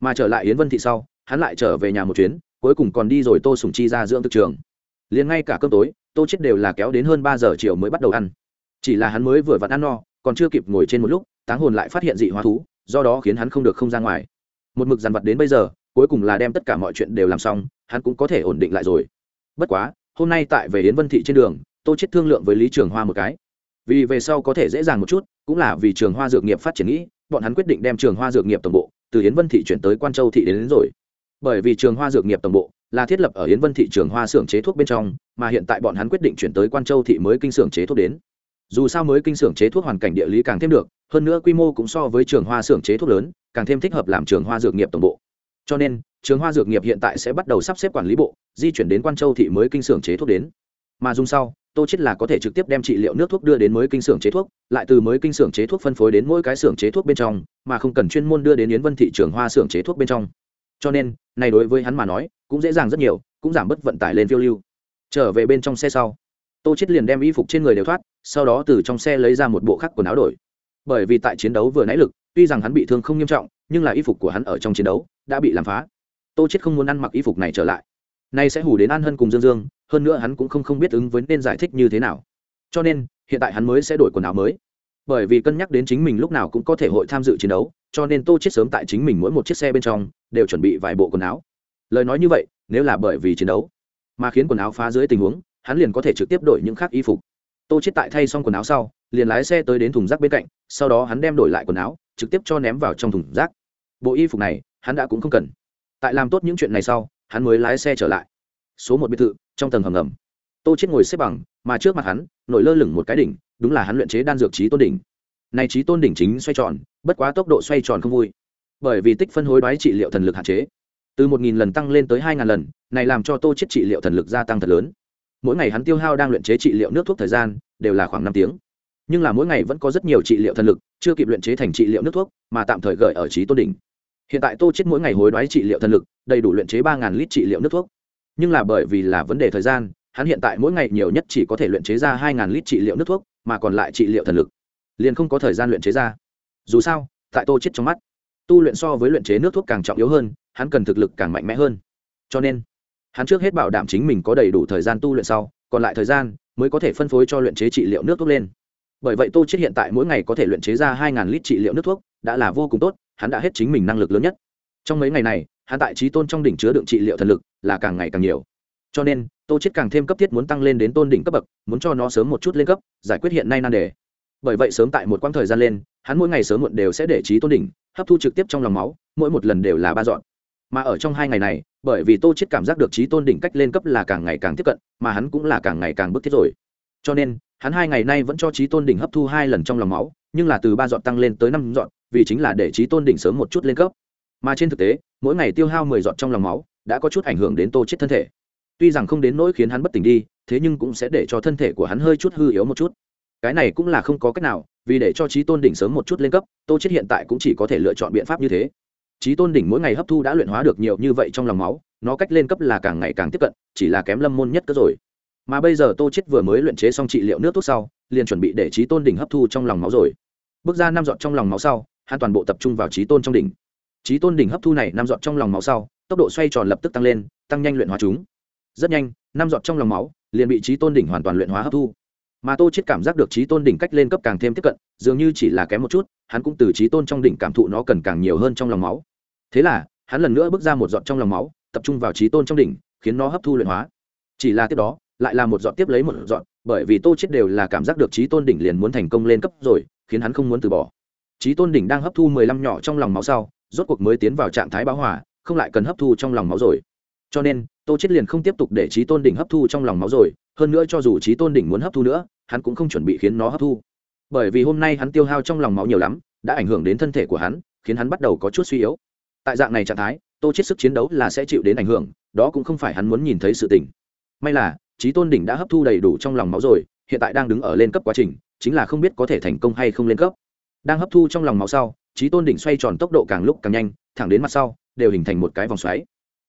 Mà trở lại yến vân thị sau, hắn lại trở về nhà một chuyến, cuối cùng còn đi rồi tô sùng chi ra dưỡng thực trường. Liền ngay cả cơm tối, tô chết đều là kéo đến hơn ba giờ chiều mới bắt đầu ăn. Chỉ là hắn mới vừa vặn ăn no, còn chưa kịp ngồi trên một lúc, táng hồn lại phát hiện dị hóa thú, do đó khiến hắn không được không ra ngoài. Một mực dằn vặt đến bây giờ, cuối cùng là đem tất cả mọi chuyện đều làm xong, hắn cũng có thể ổn định lại rồi bất quá hôm nay tại về yến vân thị trên đường tô chết thương lượng với lý trường hoa một cái. Vì về sau có thể dễ dàng một chút cũng là vì trường hoa dược nghiệp phát triển nghĩ bọn hắn quyết định đem trường hoa dược nghiệp tổng bộ từ yến vân thị chuyển tới quan châu thị đến, đến rồi. Bởi vì trường hoa dược nghiệp tổng bộ là thiết lập ở yến vân thị trường hoa xưởng chế thuốc bên trong mà hiện tại bọn hắn quyết định chuyển tới quan châu thị mới kinh xưởng chế thuốc đến. Dù sao mới kinh xưởng chế thuốc hoàn cảnh địa lý càng thêm được hơn nữa quy mô cũng so với trường hoa xưởng chế thuốc lớn càng thêm thích hợp làm trường hoa dược nghiệp tổng bộ. Cho nên trường hoa dược nghiệp hiện tại sẽ bắt đầu sắp xếp quản lý bộ di chuyển đến quan châu thị mới kinh xưởng chế thuốc đến. Mà dùng sau, tô chết là có thể trực tiếp đem trị liệu nước thuốc đưa đến mới kinh xưởng chế thuốc, lại từ mới kinh xưởng chế thuốc phân phối đến mỗi cái xưởng chế thuốc bên trong, mà không cần chuyên môn đưa đến yến vân thị trường hoa xưởng chế thuốc bên trong. Cho nên, này đối với hắn mà nói, cũng dễ dàng rất nhiều, cũng giảm bớt vận tải lên phiêu lưu. Trở về bên trong xe sau, tô chết liền đem y phục trên người đều thoát, sau đó từ trong xe lấy ra một bộ khác quần áo đổi. Bởi vì tại chiến đấu vừa nãy lực, tuy rằng hắn bị thương không nghiêm trọng, nhưng là y phục của hắn ở trong chiến đấu, đã bị làm phá. Tô chết không muốn ăn mặc y phục này trở lại nay sẽ hủ đến an hân cùng dương dương, hơn nữa hắn cũng không không biết ứng với nên giải thích như thế nào. Cho nên, hiện tại hắn mới sẽ đổi quần áo mới. Bởi vì cân nhắc đến chính mình lúc nào cũng có thể hội tham dự chiến đấu, cho nên tô chết sớm tại chính mình mỗi một chiếc xe bên trong, đều chuẩn bị vài bộ quần áo. Lời nói như vậy, nếu là bởi vì chiến đấu mà khiến quần áo phá dưới tình huống, hắn liền có thể trực tiếp đổi những khác y phục. Tô chết tại thay xong quần áo sau, liền lái xe tới đến thùng rác bên cạnh, sau đó hắn đem đổi lại quần áo, trực tiếp cho ném vào trong thùng rác. Bộ y phục này, hắn đã cũng không cần. Tại làm tốt những chuyện này sau hắn mới lái xe trở lại. Số một biệt thự, trong tầng hầm ngầm. Tô chết ngồi xếp bằng, mà trước mặt hắn, nổi lơ lửng một cái đỉnh, đúng là hắn luyện chế đan dược trí tôn đỉnh. Này trí tôn đỉnh chính xoay tròn, bất quá tốc độ xoay tròn không vui. Bởi vì tích phân hối đoái trị liệu thần lực hạn chế. Từ một nghìn lần tăng lên tới hai ngàn lần, này làm cho tô chết trị liệu thần lực gia tăng thật lớn. Mỗi ngày hắn tiêu hao đang luyện chế trị liệu nước thuốc thời gian, đều là khoảng năm tiếng. Nhưng là mỗi ngày vẫn có rất nhiều trị liệu thần lực, chưa kịp luyện chế thành trị liệu nước thuốc, mà tạm thời gợi ở trí tôn đỉnh hiện tại tô chết mỗi ngày hối đoái trị liệu thần lực, đầy đủ luyện chế ba ngàn lít trị liệu nước thuốc. Nhưng là bởi vì là vấn đề thời gian, hắn hiện tại mỗi ngày nhiều nhất chỉ có thể luyện chế ra hai ngàn lít trị liệu nước thuốc, mà còn lại trị liệu thần lực. Liền không có thời gian luyện chế ra. Dù sao, tại tô chết trong mắt, tu luyện so với luyện chế nước thuốc càng trọng yếu hơn, hắn cần thực lực càng mạnh mẽ hơn. Cho nên, hắn trước hết bảo đảm chính mình có đầy đủ thời gian tu luyện sau, còn lại thời gian mới có thể phân phối cho luyện chế trị liệu nước thuốc lên. Bởi vậy tô chết hiện tại mỗi ngày có thể luyện chế ra hai lít trị liệu nước thuốc, đã là vô cùng tốt hắn đã hết chính mình năng lực lớn nhất. Trong mấy ngày này, hắn tại trí tôn trong đỉnh chứa đựng trị liệu thần lực là càng ngày càng nhiều. Cho nên, tô chết càng thêm cấp thiết muốn tăng lên đến tôn đỉnh cấp bậc, muốn cho nó sớm một chút lên cấp, giải quyết hiện nay nan đề. Bởi vậy sớm tại một quãng thời gian lên, hắn mỗi ngày sớm muộn đều sẽ để trí tôn đỉnh hấp thu trực tiếp trong lòng máu, mỗi một lần đều là ba dọn. Mà ở trong hai ngày này, bởi vì tô chết cảm giác được trí tôn đỉnh cách lên cấp là càng ngày càng tiếp cận, mà hắn cũng là càng ngày càng bức thiết rồi. Cho nên, hắn hai ngày nay vẫn cho trí tôn đỉnh hấp thu hai lần trong lòng máu, nhưng là từ ba dọn tăng lên tới năm dọn vì chính là để trí tôn đỉnh sớm một chút lên cấp. Mà trên thực tế, mỗi ngày tiêu hao mười giọt trong lòng máu đã có chút ảnh hưởng đến tô chết thân thể. Tuy rằng không đến nỗi khiến hắn bất tỉnh đi, thế nhưng cũng sẽ để cho thân thể của hắn hơi chút hư yếu một chút. Cái này cũng là không có cách nào, vì để cho trí tôn đỉnh sớm một chút lên cấp, tô chết hiện tại cũng chỉ có thể lựa chọn biện pháp như thế. Trí tôn đỉnh mỗi ngày hấp thu đã luyện hóa được nhiều như vậy trong lòng máu, nó cách lên cấp là càng ngày càng tiếp cận, chỉ là kém lâm môn nhất cơ rồi. Mà bây giờ tô chết vừa mới luyện chế xong trị liệu nước thuốc sau, liền chuẩn bị để trí tôn đỉnh hấp thu trong lòng máu rồi. Bước ra năm giọt trong lòng máu sau hắn toàn bộ tập trung vào trí tôn trong đỉnh. Trí tôn đỉnh hấp thu này năm giọt trong lòng máu sau, tốc độ xoay tròn lập tức tăng lên, tăng nhanh luyện hóa chúng. Rất nhanh, năm giọt trong lòng máu liền bị trí tôn đỉnh hoàn toàn luyện hóa hấp thu. Mà tô chết cảm giác được trí tôn đỉnh cách lên cấp càng thêm tiếp cận, dường như chỉ là kém một chút, hắn cũng từ trí tôn trong đỉnh cảm thụ nó cần càng nhiều hơn trong lòng máu. Thế là, hắn lần nữa bước ra một giọt trong lòng máu, tập trung vào trí tôn trong đỉnh, khiến nó hấp thu luyện hóa. Chỉ là tiếp đó, lại là một giọt tiếp lấy một giọt, bởi vì tô chết đều là cảm giác được trí tôn đỉnh liền muốn thành công lên cấp rồi, khiến hắn không muốn từ bỏ trí tôn đỉnh đang hấp thu mười lăm nhỏ trong lòng máu sau, rốt cuộc mới tiến vào trạng thái báo hỏa không lại cần hấp thu trong lòng máu rồi. Cho nên, tô chết liền không tiếp tục để trí tôn đỉnh hấp thu trong lòng máu rồi, hơn nữa cho dù trí tôn đỉnh muốn hấp thu nữa, hắn cũng không chuẩn bị khiến nó hấp thu. Bởi vì hôm nay hắn tiêu hao trong lòng máu nhiều lắm, đã ảnh hưởng đến thân thể của hắn, khiến hắn bắt đầu có chút suy yếu. Tại dạng này trạng thái, tô chết sức chiến đấu là sẽ chịu đến ảnh hưởng, đó cũng không phải hắn muốn nhìn thấy sự tình. May là trí tôn đỉnh đã hấp thu đầy đủ trong lòng máu rồi, hiện tại đang đứng ở lên cấp quá trình, chính là không biết có thể thành công hay không lên cấp đang hấp thu trong lòng máu sau, trí tôn đỉnh xoay tròn tốc độ càng lúc càng nhanh, thẳng đến mặt sau, đều hình thành một cái vòng xoáy.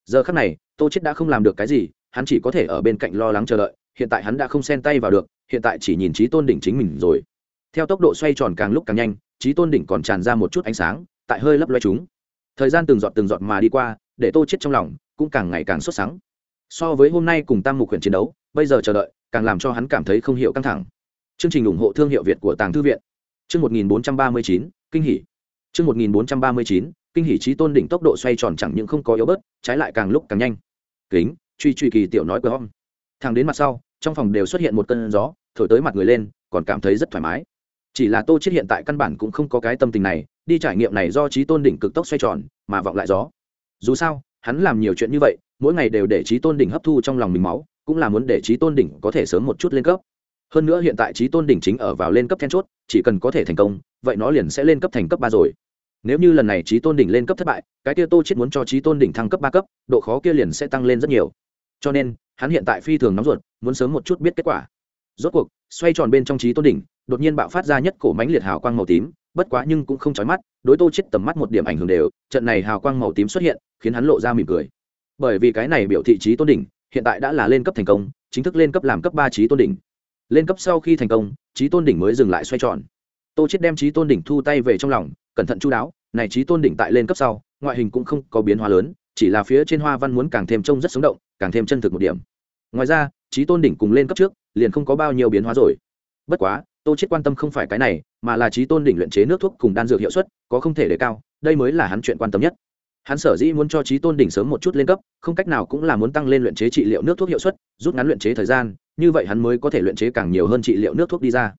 Giờ khắc này, tô chết đã không làm được cái gì, hắn chỉ có thể ở bên cạnh lo lắng chờ đợi, hiện tại hắn đã không xen tay vào được, hiện tại chỉ nhìn trí tôn đỉnh chính mình rồi. Theo tốc độ xoay tròn càng lúc càng nhanh, trí tôn đỉnh còn tràn ra một chút ánh sáng, tại hơi lấp loe chúng. Thời gian từng giọt từng giọt mà đi qua, để tô chết trong lòng cũng càng ngày càng xuất sáng so với hôm nay cùng tam mục huyện chiến đấu, bây giờ chờ đợi, càng làm cho hắn cảm thấy không hiểu căng thẳng. Chương trình ủng hộ thương hiệu việt của tàng thư viện chương 1439, kinh hỉ. Chương 1439, kinh hỉ trí tôn đỉnh tốc độ xoay tròn chẳng những không có yếu bớt trái lại càng lúc càng nhanh. Kính truy truy kỳ tiểu nói của ông thằng đến mặt sau trong phòng đều xuất hiện một cơn gió thổi tới mặt người lên còn cảm thấy rất thoải mái. Chỉ là tô chết hiện tại căn bản cũng không có cái tâm tình này đi trải nghiệm này do trí tôn đỉnh cực tốc xoay tròn mà vọng lại gió. Dù sao hắn làm nhiều chuyện như vậy mỗi ngày đều để trí tôn đỉnh hấp thu trong lòng mình máu cũng là muốn để trí tôn đỉnh có thể sớm một chút lên cấp hơn nữa hiện tại trí tôn đỉnh chính ở vào lên cấp then chốt, chỉ cần có thể thành công, vậy nó liền sẽ lên cấp thành cấp ba rồi. Nếu như lần này trí tôn đỉnh lên cấp thất bại, cái kia tô chết muốn cho trí tôn đỉnh thăng cấp ba cấp, độ khó kia liền sẽ tăng lên rất nhiều. Cho nên, hắn hiện tại phi thường nóng ruột, muốn sớm một chút biết kết quả. Rốt cuộc, xoay tròn bên trong trí tôn đỉnh, đột nhiên bạo phát ra nhất cổ mánh liệt hào quang màu tím, bất quá nhưng cũng không chói mắt, đối tô chết tầm mắt một điểm ảnh hưởng đều, trận này hào quang màu tím xuất hiện, khiến hắn lộ ra mỉm cười. Bởi vì cái này biểu thị trí tôn đỉnh, hiện tại đã là lên cấp thành công, chính thức lên cấp làm cấp ba trí tôn đỉnh lên cấp sau khi thành công trí tôn đỉnh mới dừng lại xoay tròn. Tô chết đem trí tôn đỉnh thu tay về trong lòng, cẩn thận chú đáo, này trí tôn đỉnh tại lên cấp sau, ngoại hình cũng không có biến hóa lớn, chỉ là phía trên hoa văn muốn càng thêm trông rất sống động, càng thêm chân thực một điểm. Ngoài ra trí tôn đỉnh cùng lên cấp trước, liền không có bao nhiêu biến hóa rồi. Bất quá, tô chết quan tâm không phải cái này, mà là trí tôn đỉnh luyện chế nước thuốc cùng đan dược hiệu suất, có không thể đề cao, đây mới là hắn chuyện quan tâm nhất hắn sở dĩ muốn cho trí tôn đỉnh sớm một chút lên cấp, không cách nào cũng là muốn tăng lên luyện chế trị liệu nước thuốc hiệu suất, rút ngắn luyện chế thời gian, như vậy hắn mới có thể luyện chế càng nhiều hơn trị liệu nước thuốc đi ra.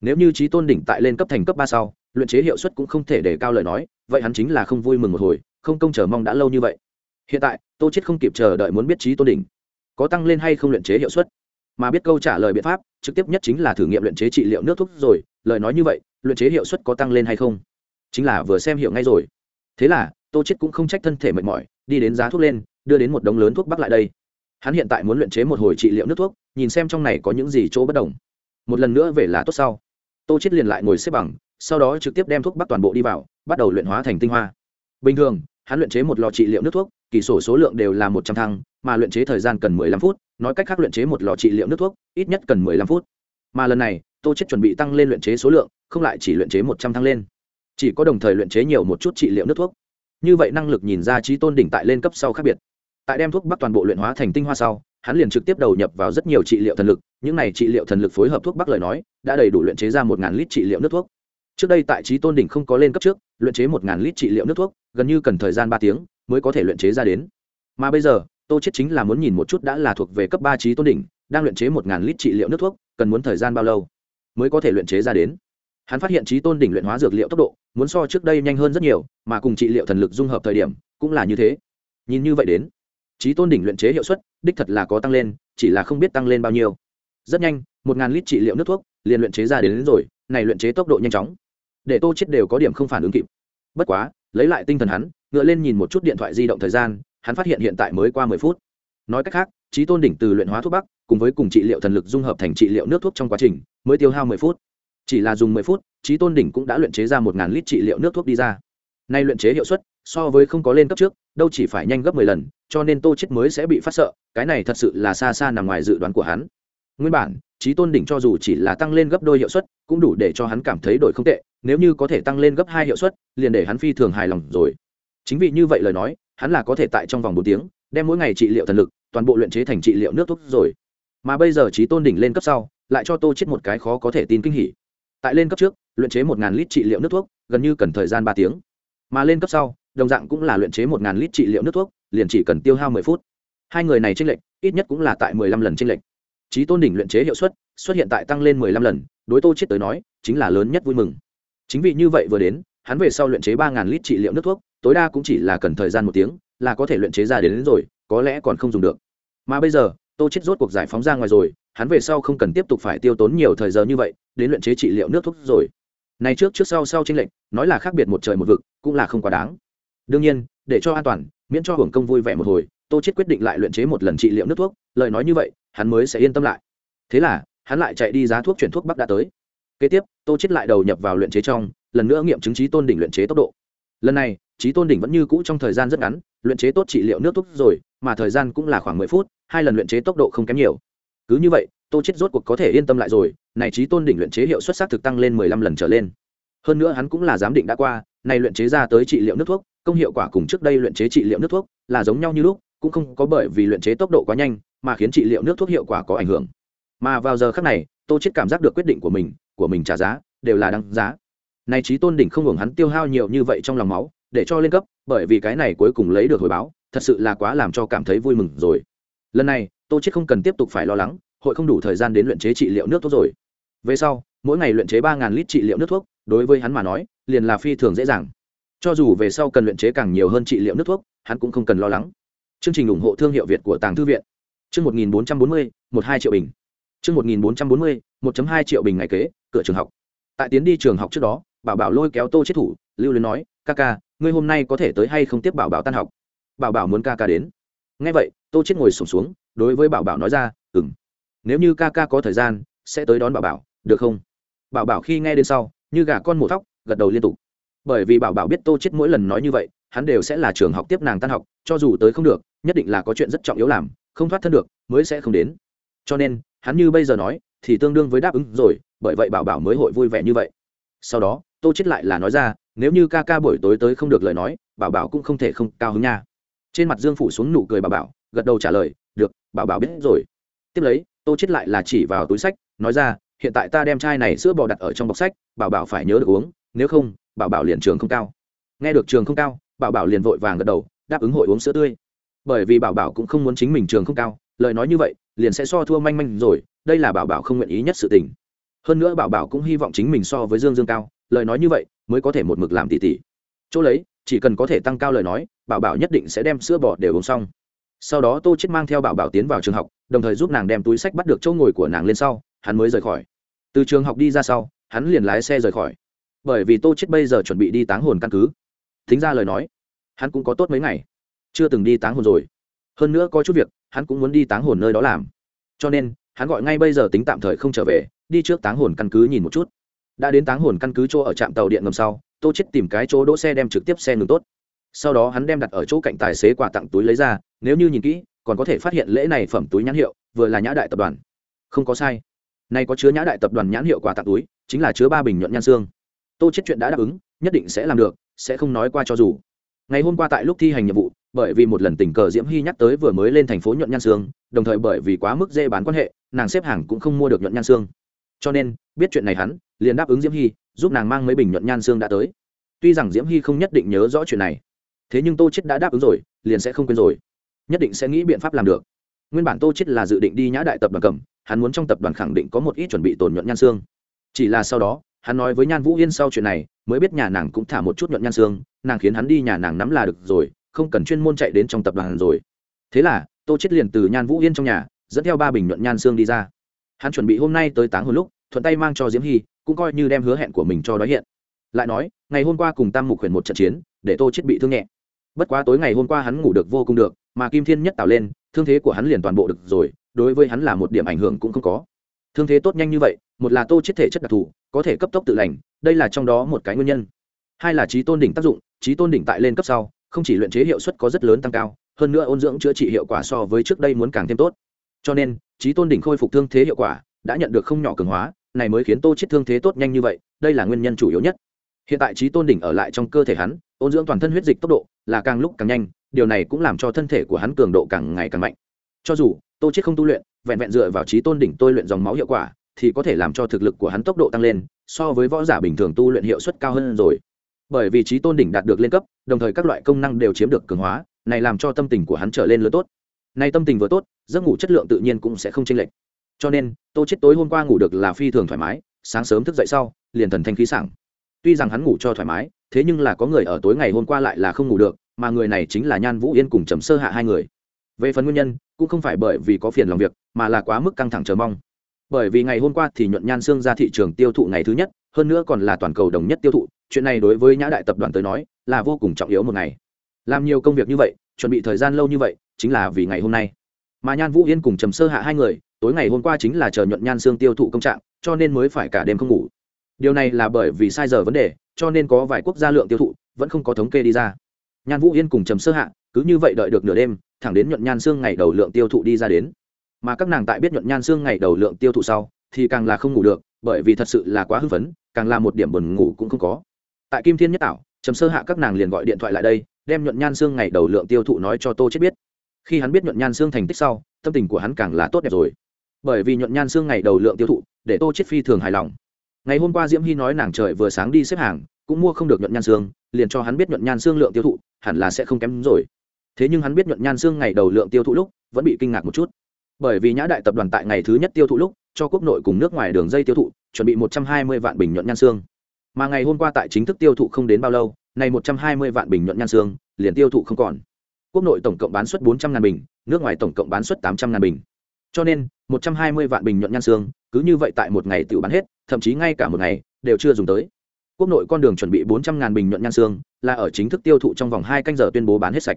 Nếu như trí tôn đỉnh tại lên cấp thành cấp ba sau, luyện chế hiệu suất cũng không thể để cao lời nói, vậy hắn chính là không vui mừng một hồi, không công chờ mong đã lâu như vậy. Hiện tại, tô chết không kịp chờ đợi muốn biết trí tôn đỉnh, có tăng lên hay không luyện chế hiệu suất. Mà biết câu trả lời biện pháp, trực tiếp nhất chính là thử nghiệm luyện chế trị liệu nước thuốc rồi, lời nói như vậy, luyện chế hiệu suất có tăng lên hay không? Chính là vừa xem hiểu ngay rồi. Thế là tô chết cũng không trách thân thể mệt mỏi, đi đến giá thuốc lên, đưa đến một đống lớn thuốc bắc lại đây. Hắn hiện tại muốn luyện chế một hồi trị liệu nước thuốc, nhìn xem trong này có những gì chỗ bất đồng. Một lần nữa về là tốt sau. Tô chết liền lại ngồi xếp bằng, sau đó trực tiếp đem thuốc bắc toàn bộ đi vào, bắt đầu luyện hóa thành tinh hoa. Bình thường, hắn luyện chế một lò trị liệu nước thuốc, kỳ sổ số lượng đều là một trăm thăng, mà luyện chế thời gian cần mười lăm phút, nói cách khác luyện chế một lò trị liệu nước thuốc, ít nhất cần mười lăm phút. Mà lần này, tô chết chuẩn bị tăng lên luyện chế số lượng, không lại chỉ luyện chế một trăm thăng lên. Chỉ có đồng thời luyện chế nhiều một chút trị liệu nước thuốc như vậy năng lực nhìn ra trí tôn đỉnh tại lên cấp sau khác biệt. Tại đem thuốc bắc toàn bộ luyện hóa thành tinh hoa sau, hắn liền trực tiếp đầu nhập vào rất nhiều trị liệu thần lực, những này trị liệu thần lực phối hợp thuốc bắc lời nói, đã đầy đủ luyện chế ra một ngàn lít trị liệu nước thuốc. Trước đây tại trí tôn đỉnh không có lên cấp trước, luyện chế một ngàn lít trị liệu nước thuốc, gần như cần thời gian ba tiếng mới có thể luyện chế ra đến. Mà bây giờ, tô chết chính là muốn nhìn một chút đã là thuộc về cấp ba trí tôn đỉnh, đang luyện chế một ngàn lít trị liệu nước thuốc, cần muốn thời gian bao lâu mới có thể luyện chế ra đến hắn phát hiện trí tôn đỉnh luyện hóa dược liệu tốc độ muốn so trước đây nhanh hơn rất nhiều mà cùng trị liệu thần lực dung hợp thời điểm cũng là như thế. Nhìn như vậy đến trí tôn đỉnh luyện chế hiệu suất đích thật là có tăng lên chỉ là không biết tăng lên bao nhiêu. Rất nhanh một ngàn lít trị liệu nước thuốc liền luyện chế ra đến, đến rồi này luyện chế tốc độ nhanh chóng. Để tô chết đều có điểm không phản ứng kịp. Bất quá lấy lại tinh thần hắn ngựa lên nhìn một chút điện thoại di động thời gian hắn phát hiện hiện tại mới qua mười phút. Nói cách khác trí tôn đỉnh từ luyện hóa thuốc bắc cùng với cùng trị liệu thần lực dung hợp thành trị liệu nước thuốc trong quá trình mới tiêu hao mười phút chỉ là dùng mười phút trí tôn đỉnh cũng đã luyện chế ra một ngàn lít trị liệu nước thuốc đi ra. Nay luyện chế hiệu suất, so với không có lên cấp trước, đâu chỉ phải nhanh gấp mười lần, cho nên tô chết mới sẽ bị phát sợ, cái này thật sự là xa xa nằm ngoài dự đoán của hắn. Nguyên bản trí tôn đỉnh cho dù chỉ là tăng lên gấp đôi hiệu suất, cũng đủ để cho hắn cảm thấy đổi không tệ, nếu như có thể tăng lên gấp hai hiệu suất, liền để hắn phi thường hài lòng rồi. Chính vì như vậy lời nói, hắn là có thể tại trong vòng bốn tiếng, đem mỗi ngày trị liệu thần lực, toàn bộ luyện chế thành trị liệu nước thuốc rồi. Mà bây giờ trí tôn đỉnh lên cấp sau, lại cho tô chết một cái khó có thể tin kinh hỉ tại lên cấp trước luyện chế một lít trị liệu nước thuốc gần như cần thời gian ba tiếng. Mà lên cấp sau đồng dạng cũng là luyện chế một lít trị liệu nước thuốc liền chỉ cần tiêu hao mười phút. Hai người này tranh lệch ít nhất cũng là tại mười lăm lần tranh lệch. Trí tôn đỉnh luyện chế hiệu suất xuất hiện tại tăng lên mười lăm lần đối tô chết tới nói chính là lớn nhất vui mừng. Chính vì như vậy vừa đến hắn về sau luyện chế ba lít trị liệu nước thuốc tối đa cũng chỉ là cần thời gian một tiếng là có thể luyện chế ra đến, đến rồi có lẽ còn không dùng được. Mà bây giờ tô chết rốt cuộc giải phóng ra ngoài rồi, hắn về sau không cần tiếp tục phải tiêu tốn nhiều thời giờ như vậy, đến luyện chế trị liệu nước thuốc rồi. Này trước trước sau sau tranh lệnh nói là khác biệt một trời một vực, cũng là không quá đáng. Đương nhiên, để cho an toàn, miễn cho hưởng công vui vẻ một hồi, tô chết quyết định lại luyện chế một lần trị liệu nước thuốc, lời nói như vậy, hắn mới sẽ yên tâm lại. Thế là, hắn lại chạy đi giá thuốc chuyển thuốc bắc đã tới. Kế tiếp, tô chết lại đầu nhập vào luyện chế trong, lần nữa nghiệm chứng trí tôn đỉnh luyện chế tốc độ. Lần này, trí tôn đỉnh vẫn như cũ trong thời gian rất ngắn luyện chế tốt trị liệu nước thuốc rồi, mà thời gian cũng là khoảng mười phút, hai lần luyện chế tốc độ không kém nhiều. Cứ như vậy, tô chết rốt cuộc có thể yên tâm lại rồi, này trí tôn đỉnh luyện chế hiệu suất sắc thực tăng lên mười lăm lần trở lên. Hơn nữa hắn cũng là giám định đã qua, này luyện chế ra tới trị liệu nước thuốc, công hiệu quả cùng trước đây luyện chế trị liệu nước thuốc là giống nhau như lúc, cũng không có bởi vì luyện chế tốc độ quá nhanh mà khiến trị liệu nước thuốc hiệu quả có ảnh hưởng. Mà vào giờ khắc này, tô chết cảm giác được quyết định của mình của mình trả giá, đều là đáng giá. Này trí tôn đỉnh không hưởng hắn tiêu hao nhiều như vậy trong lòng máu để cho lên cấp, bởi vì cái này cuối cùng lấy được hồi báo, thật sự là quá làm cho cảm thấy vui mừng rồi. Lần này, tô chết không cần tiếp tục phải lo lắng, hội không đủ thời gian đến luyện chế trị liệu nước thuốc rồi. Về sau, mỗi ngày luyện chế ba lít trị liệu nước thuốc, đối với hắn mà nói, liền là phi thường dễ dàng. Cho dù về sau cần luyện chế càng nhiều hơn trị liệu nước thuốc, hắn cũng không cần lo lắng. Chương trình ủng hộ thương hiệu việt của tàng thư viện. Chương một nghìn bốn trăm bốn mươi, một hai triệu bình. Chương một nghìn bốn trăm bốn mươi, một hai triệu bình ngày kế, cửa trường học. Tại tiến đi trường học trước đó bảo bảo lôi kéo tô chết thủ, lưu luyến nói, ca ca ngươi hôm nay có thể tới hay không tiếp bảo bảo tan học? Bảo bảo muốn ca ca đến. Ngay vậy tô chết ngồi sổm xuống, xuống đối với bảo bảo nói ra ừng nếu như ca ca có thời gian sẽ tới đón bảo bảo được không? Bảo bảo khi nghe đến sau như gà con mổ thóc gật đầu liên tục. Bởi vì bảo bảo biết tô chết mỗi lần nói như vậy hắn đều sẽ là trường học tiếp nàng tan học cho dù tới không được nhất định là có chuyện rất trọng yếu làm không thoát thân được mới sẽ không đến. Cho nên hắn như bây giờ nói thì tương đương với đáp ứng rồi bởi vậy bảo bảo mới hội vui vẻ như vậy. Sau đó tô chết lại là nói ra nếu như ca ca buổi tối tới không được lời nói, bảo bảo cũng không thể không cao hứng nha. Trên mặt dương phủ xuống nụ cười bảo bảo, gật đầu trả lời, được, bảo bảo biết rồi. Tiếp lấy, tô chết lại là chỉ vào túi sách, nói ra, hiện tại ta đem chai này sữa bò đặt ở trong bọc sách, bảo bảo phải nhớ được uống, nếu không, bảo bảo liền trường không cao. Nghe được trường không cao, bảo bảo liền vội vàng gật đầu, đáp ứng hội uống sữa tươi. Bởi vì bảo bảo cũng không muốn chính mình trường không cao, lời nói như vậy, liền sẽ so thua manh manh rồi, đây là bảo bảo không nguyện ý nhất sự tình. Hơn nữa bảo bảo cũng hy vọng chính mình so với dương dương cao, lời nói như vậy mới có thể một mực làm tỉ tỉ. Chỗ lấy, chỉ cần có thể tăng cao lời nói, bảo bảo nhất định sẽ đem sữa bò đều uống xong. Sau đó tô chết mang theo bảo bảo tiến vào trường học, đồng thời giúp nàng đem túi sách bắt được chỗ ngồi của nàng lên sau, hắn mới rời khỏi. Từ trường học đi ra sau, hắn liền lái xe rời khỏi. Bởi vì tô chết bây giờ chuẩn bị đi táng hồn căn cứ. Thính ra lời nói, hắn cũng có tốt mấy ngày. Chưa từng đi táng hồn rồi. Hơn nữa có chút việc, hắn cũng muốn đi táng hồn nơi đó làm. Cho nên, hắn gọi ngay bây giờ tính tạm thời không trở về, đi trước táng hồn căn cứ nhìn một chút đã đến táng hồn căn cứ chỗ ở trạm tàu điện ngầm sau, tô chết tìm cái chỗ đỗ xe đem trực tiếp xe ngừng tốt. Sau đó hắn đem đặt ở chỗ cạnh tài xế quà tặng túi lấy ra, nếu như nhìn kỹ, còn có thể phát hiện lễ này phẩm túi nhãn hiệu, vừa là nhã đại tập đoàn. Không có sai. Nay có chứa nhã đại tập đoàn nhãn hiệu quà tặng túi, chính là chứa ba bình nhuận nhan xương. Tô chết chuyện đã đáp ứng, nhất định sẽ làm được, sẽ không nói qua cho dù. Ngày hôm qua tại lúc thi hành nhiệm vụ, bởi vì một lần tình cờ diễm hy nhắc tới vừa mới lên thành phố nhuận nhan xương, đồng thời bởi vì quá mức dễ bán quan hệ, nàng xếp hàng cũng không mua được nhuận nhan xương cho nên, biết chuyện này hắn, liền đáp ứng diễm hy, giúp nàng mang mấy bình nhuận nhan xương đã tới. Tuy rằng diễm hy không nhất định nhớ rõ chuyện này, thế nhưng tô chết đã đáp ứng rồi, liền sẽ không quên rồi. Nhất định sẽ nghĩ biện pháp làm được. Nguyên bản tô chết là dự định đi nhã đại tập đoàn cầm, hắn muốn trong tập đoàn khẳng định có một ít chuẩn bị tổn nhuận nhan xương. Chỉ là sau đó, hắn nói với nhan vũ yên sau chuyện này, mới biết nhà nàng cũng thả một chút nhuận nhan xương, nàng khiến hắn đi nhà nàng nắm là được rồi, không cần chuyên môn chạy đến trong tập đoàn rồi. Thế là, tô chết liền từ nhan vũ yên trong nhà, dẫn theo ba bình nhuận nhan xương đi ra hắn chuẩn bị hôm nay tới táng hồn lúc, thuận tay mang cho diễm hy, cũng coi như đem hứa hẹn của mình cho đói hiện. Lại nói, ngày hôm qua cùng tam mục huyền một trận chiến, để tô chết bị thương nhẹ. Bất quá tối ngày hôm qua hắn ngủ được vô cùng được, mà kim thiên nhất tạo lên, thương thế của hắn liền toàn bộ được rồi, đối với hắn là một điểm ảnh hưởng cũng không có. Thương thế tốt nhanh như vậy, một là tô chết thể chất đặc thù, có thể cấp tốc tự lành, đây là trong đó một cái nguyên nhân. Hai là trí tôn đỉnh tác dụng, trí tôn đỉnh tại lên cấp sau, không chỉ luyện chế hiệu suất có rất lớn tăng cao, hơn nữa ôn dưỡng chữa trị hiệu quả so với trước đây muốn càng thêm tốt cho nên, trí tôn đỉnh khôi phục thương thế hiệu quả, đã nhận được không nhỏ cường hóa, này mới khiến tô chết thương thế tốt nhanh như vậy, đây là nguyên nhân chủ yếu nhất. Hiện tại trí tôn đỉnh ở lại trong cơ thể hắn, ôn dưỡng toàn thân huyết dịch tốc độ là càng lúc càng nhanh, điều này cũng làm cho thân thể của hắn cường độ càng ngày càng mạnh. Cho dù, tô chết không tu luyện, vẹn vẹn dựa vào trí tôn đỉnh tôi luyện dòng máu hiệu quả, thì có thể làm cho thực lực của hắn tốc độ tăng lên, so với võ giả bình thường tu luyện hiệu suất cao hơn rồi. Bởi vì trí tôn đỉnh đạt được lên cấp, đồng thời các loại công năng đều chiếm được cường hóa, này làm cho tâm tình của hắn trở lên lớn tốt nay tâm tình vừa tốt, giấc ngủ chất lượng tự nhiên cũng sẽ không chênh lệch. Cho nên, tô chết tối hôm qua ngủ được là phi thường thoải mái, sáng sớm thức dậy sau, liền thần thanh khí sảng. Tuy rằng hắn ngủ cho thoải mái, thế nhưng là có người ở tối ngày hôm qua lại là không ngủ được, mà người này chính là nhan vũ yên cùng trầm sơ hạ hai người. Về phần nguyên nhân, cũng không phải bởi vì có phiền lòng việc, mà là quá mức căng thẳng chờ mong. Bởi vì ngày hôm qua thì nhuận nhan xương ra thị trường tiêu thụ ngày thứ nhất, hơn nữa còn là toàn cầu đồng nhất tiêu thụ, chuyện này đối với nhã đại tập đoàn tới nói, là vô cùng trọng yếu một ngày. Làm nhiều công việc như vậy, chuẩn bị thời gian lâu như vậy chính là vì ngày hôm nay. Mà nhan vũ yên cùng trầm sơ hạ hai người, tối ngày hôm qua chính là chờ nhuận nhan xương tiêu thụ công trạng, cho nên mới phải cả đêm không ngủ. Điều này là bởi vì sai giờ vấn đề, cho nên có vài quốc gia lượng tiêu thụ, vẫn không có thống kê đi ra. Nhan vũ yên cùng trầm sơ hạ, cứ như vậy đợi được nửa đêm, thẳng đến nhuận nhan xương ngày đầu lượng tiêu thụ đi ra đến. Mà các nàng tại biết nhuận nhan xương ngày đầu lượng tiêu thụ sau, thì càng là không ngủ được, bởi vì thật sự là quá hưng phấn, càng là một điểm buồn ngủ cũng không có. Tại kim thiên nhất tảo, trầm sơ hạ các nàng liền gọi điện thoại lại đây, đem nhuận nhan xương ngày đầu lượng tiêu thụ nói cho tô chết biết khi hắn biết nhuận nhan xương thành tích sau, tâm tình của hắn càng là tốt đẹp rồi. Bởi vì nhuận nhan xương ngày đầu lượng tiêu thụ, để tô chết phi thường hài lòng. Ngày hôm qua diễm hy nói nàng trời vừa sáng đi xếp hàng, cũng mua không được nhuận nhan xương, liền cho hắn biết nhuận nhan xương lượng tiêu thụ, hẳn là sẽ không kém rồi. Thế nhưng hắn biết nhuận nhan xương ngày đầu lượng tiêu thụ lúc, vẫn bị kinh ngạc một chút. Bởi vì nhã đại tập đoàn tại ngày thứ nhất tiêu thụ lúc, cho quốc nội cùng nước ngoài đường dây tiêu thụ, chuẩn bị một trăm hai mươi vạn bình nhuận nhan xương. Mà ngày hôm qua tại chính thức tiêu thụ không đến bao lâu này một trăm hai mươi vạn bình nhuận nhan xương, liền tiêu thụ không còn quốc nội tổng cộng bán suất bốn trăm ngàn bình, nước ngoài tổng cộng bán suất tám trăm ngàn bình. Cho nên, một trăm hai mươi vạn bình nhuận nhan xương, cứ như vậy tại một ngày tự bán hết, thậm chí ngay cả một ngày, đều chưa dùng tới. Quốc nội con đường chuẩn bị bốn trăm ngàn bình nhuận nhan xương, là ở chính thức tiêu thụ trong vòng hai canh giờ tuyên bố bán hết sạch.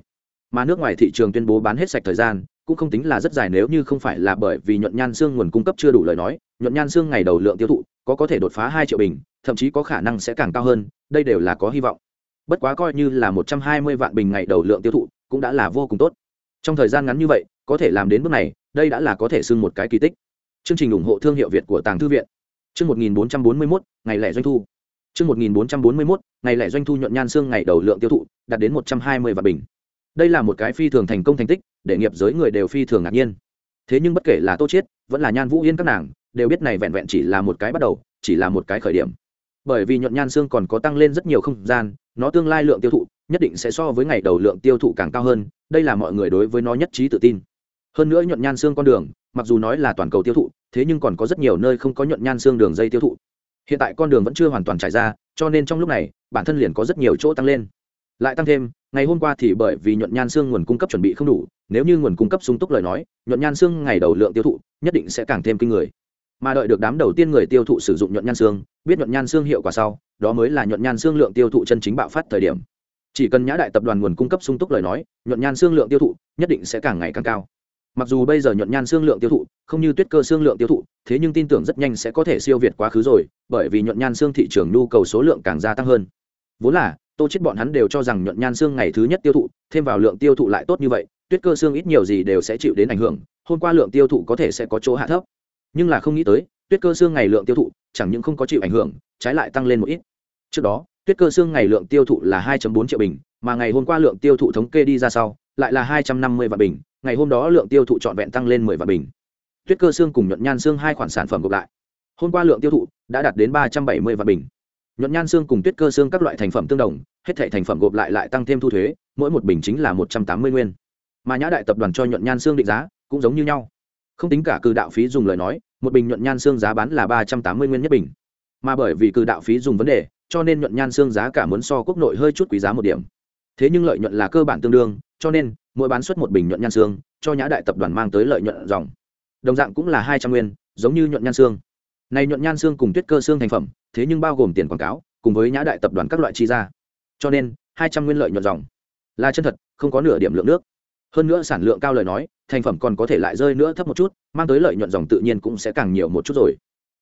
Mà nước ngoài thị trường tuyên bố bán hết sạch thời gian, cũng không tính là rất dài nếu như không phải là bởi vì nhuận nhan xương nguồn cung cấp chưa đủ lời nói, nhuận nhan xương ngày đầu lượng tiêu thụ, có có thể đột phá hai triệu bình, thậm chí có khả năng sẽ càng cao hơn, đây đều là có hy vọng. Bất quá coi như là một trăm hai mươi vạn bình ngày đầu lượng tiêu thụ cũng đã là vô cùng tốt. Trong thời gian ngắn như vậy, có thể làm đến bước này, đây đã là có thể xưng một cái kỳ tích. Chương trình ủng hộ thương hiệu việt của tàng thư viện. Chương một nghìn bốn trăm bốn mươi mốt, ngày lẻ doanh thu. Chương một nghìn bốn trăm bốn mươi mốt, ngày lẻ doanh thu nhuận nhan xương ngày đầu lượng tiêu thụ, đạt đến một trăm hai mươi vạn bình. Đây là một cái phi thường thành công thành tích, để nghiệp giới người đều phi thường ngạc nhiên. Thế nhưng bất kể là tô chiết, vẫn là nhan vũ yên các nàng, đều biết này vẹn vẹn chỉ là một cái bắt đầu, chỉ là một cái khởi điểm. Bởi vì nhuận nhan xương còn có tăng lên rất nhiều không gian, nó tương lai lượng tiêu thụ nhất định sẽ so với ngày đầu lượng tiêu thụ càng cao hơn, đây là mọi người đối với nó nhất trí tự tin. Hơn nữa nhuận nhan xương con đường, mặc dù nói là toàn cầu tiêu thụ, thế nhưng còn có rất nhiều nơi không có nhuận nhan xương đường dây tiêu thụ. Hiện tại con đường vẫn chưa hoàn toàn trải ra, cho nên trong lúc này, bản thân liền có rất nhiều chỗ tăng lên. Lại tăng thêm, ngày hôm qua thì bởi vì nhuận nhan xương nguồn cung cấp chuẩn bị không đủ, nếu như nguồn cung cấp sung túc lời nói, nhuận nhan xương ngày đầu lượng tiêu thụ nhất định sẽ càng thêm kinh người. Mà đợi được đám đầu tiên người tiêu thụ sử dụng nhuận nhan xương, biết nhuận nhan xương hiệu quả sau, đó mới là nhuận nhan xương lượng tiêu thụ chân chính bạo phát thời điểm chỉ cần nhã đại tập đoàn nguồn cung cấp sung túc lời nói, nhuận nhan xương lượng tiêu thụ nhất định sẽ càng ngày càng cao. Mặc dù bây giờ nhuận nhan xương lượng tiêu thụ, không như tuyết cơ xương lượng tiêu thụ, thế nhưng tin tưởng rất nhanh sẽ có thể siêu việt quá khứ rồi, bởi vì nhuận nhan xương thị trường nhu cầu số lượng càng gia tăng hơn. Vốn là, tô chết bọn hắn đều cho rằng nhuận nhan xương ngày thứ nhất tiêu thụ, thêm vào lượng tiêu thụ lại tốt như vậy, tuyết cơ xương ít nhiều gì đều sẽ chịu đến ảnh hưởng, hôm qua lượng tiêu thụ có thể sẽ có chỗ hạ thấp. Nhưng là không nghĩ tới, tuyết cơ xương ngày lượng tiêu thụ, chẳng những không có chịu ảnh hưởng, trái lại tăng lên một ít. Trước đó tuyết cơ xương ngày lượng tiêu thụ là 2.4 triệu bình, mà ngày hôm qua lượng tiêu thụ thống kê đi ra sau, lại là 250 vạn bình, ngày hôm đó lượng tiêu thụ trọn vẹn tăng lên 10 vạn bình. Tuyết cơ xương cùng nhuận nhan xương hai khoản sản phẩm gộp lại. Hôm qua lượng tiêu thụ đã đạt đến 370 vạn bình. Nhuận nhan xương cùng tuyết cơ xương các loại thành phẩm tương đồng, hết thảy thành phẩm gộp lại lại tăng thêm thu thuế, mỗi một bình chính là 180 nguyên. Mà nhã đại tập đoàn cho nhuận nhan xương định giá cũng giống như nhau. Không tính cả cư đạo phí dùng lời nói, một bình nhuận nhan xương giá bán là 380 nguyên nhất bình. Mà bởi vì cư đạo phí dùng vấn đề cho nên nhuận nhan xương giá cả muốn so quốc nội hơi chút quý giá một điểm. Thế nhưng lợi nhuận là cơ bản tương đương, cho nên, mỗi bán suất một bình nhuận nhan xương, cho nhã đại tập đoàn mang tới lợi nhuận dòng. Đồng dạng cũng là hai trăm nguyên, giống như nhuận nhan xương. Này nhuận nhan xương cùng tuyết cơ xương thành phẩm, thế nhưng bao gồm tiền quảng cáo, cùng với nhã đại tập đoàn các loại chi ra. Cho nên, hai trăm nguyên lợi nhuận dòng. Là chân thật, không có nửa điểm lượng nước. Hơn nữa sản lượng cao lời nói, thành phẩm còn có thể lại rơi nữa thấp một chút, mang tới lợi nhuận dòng tự nhiên cũng sẽ càng nhiều một chút rồi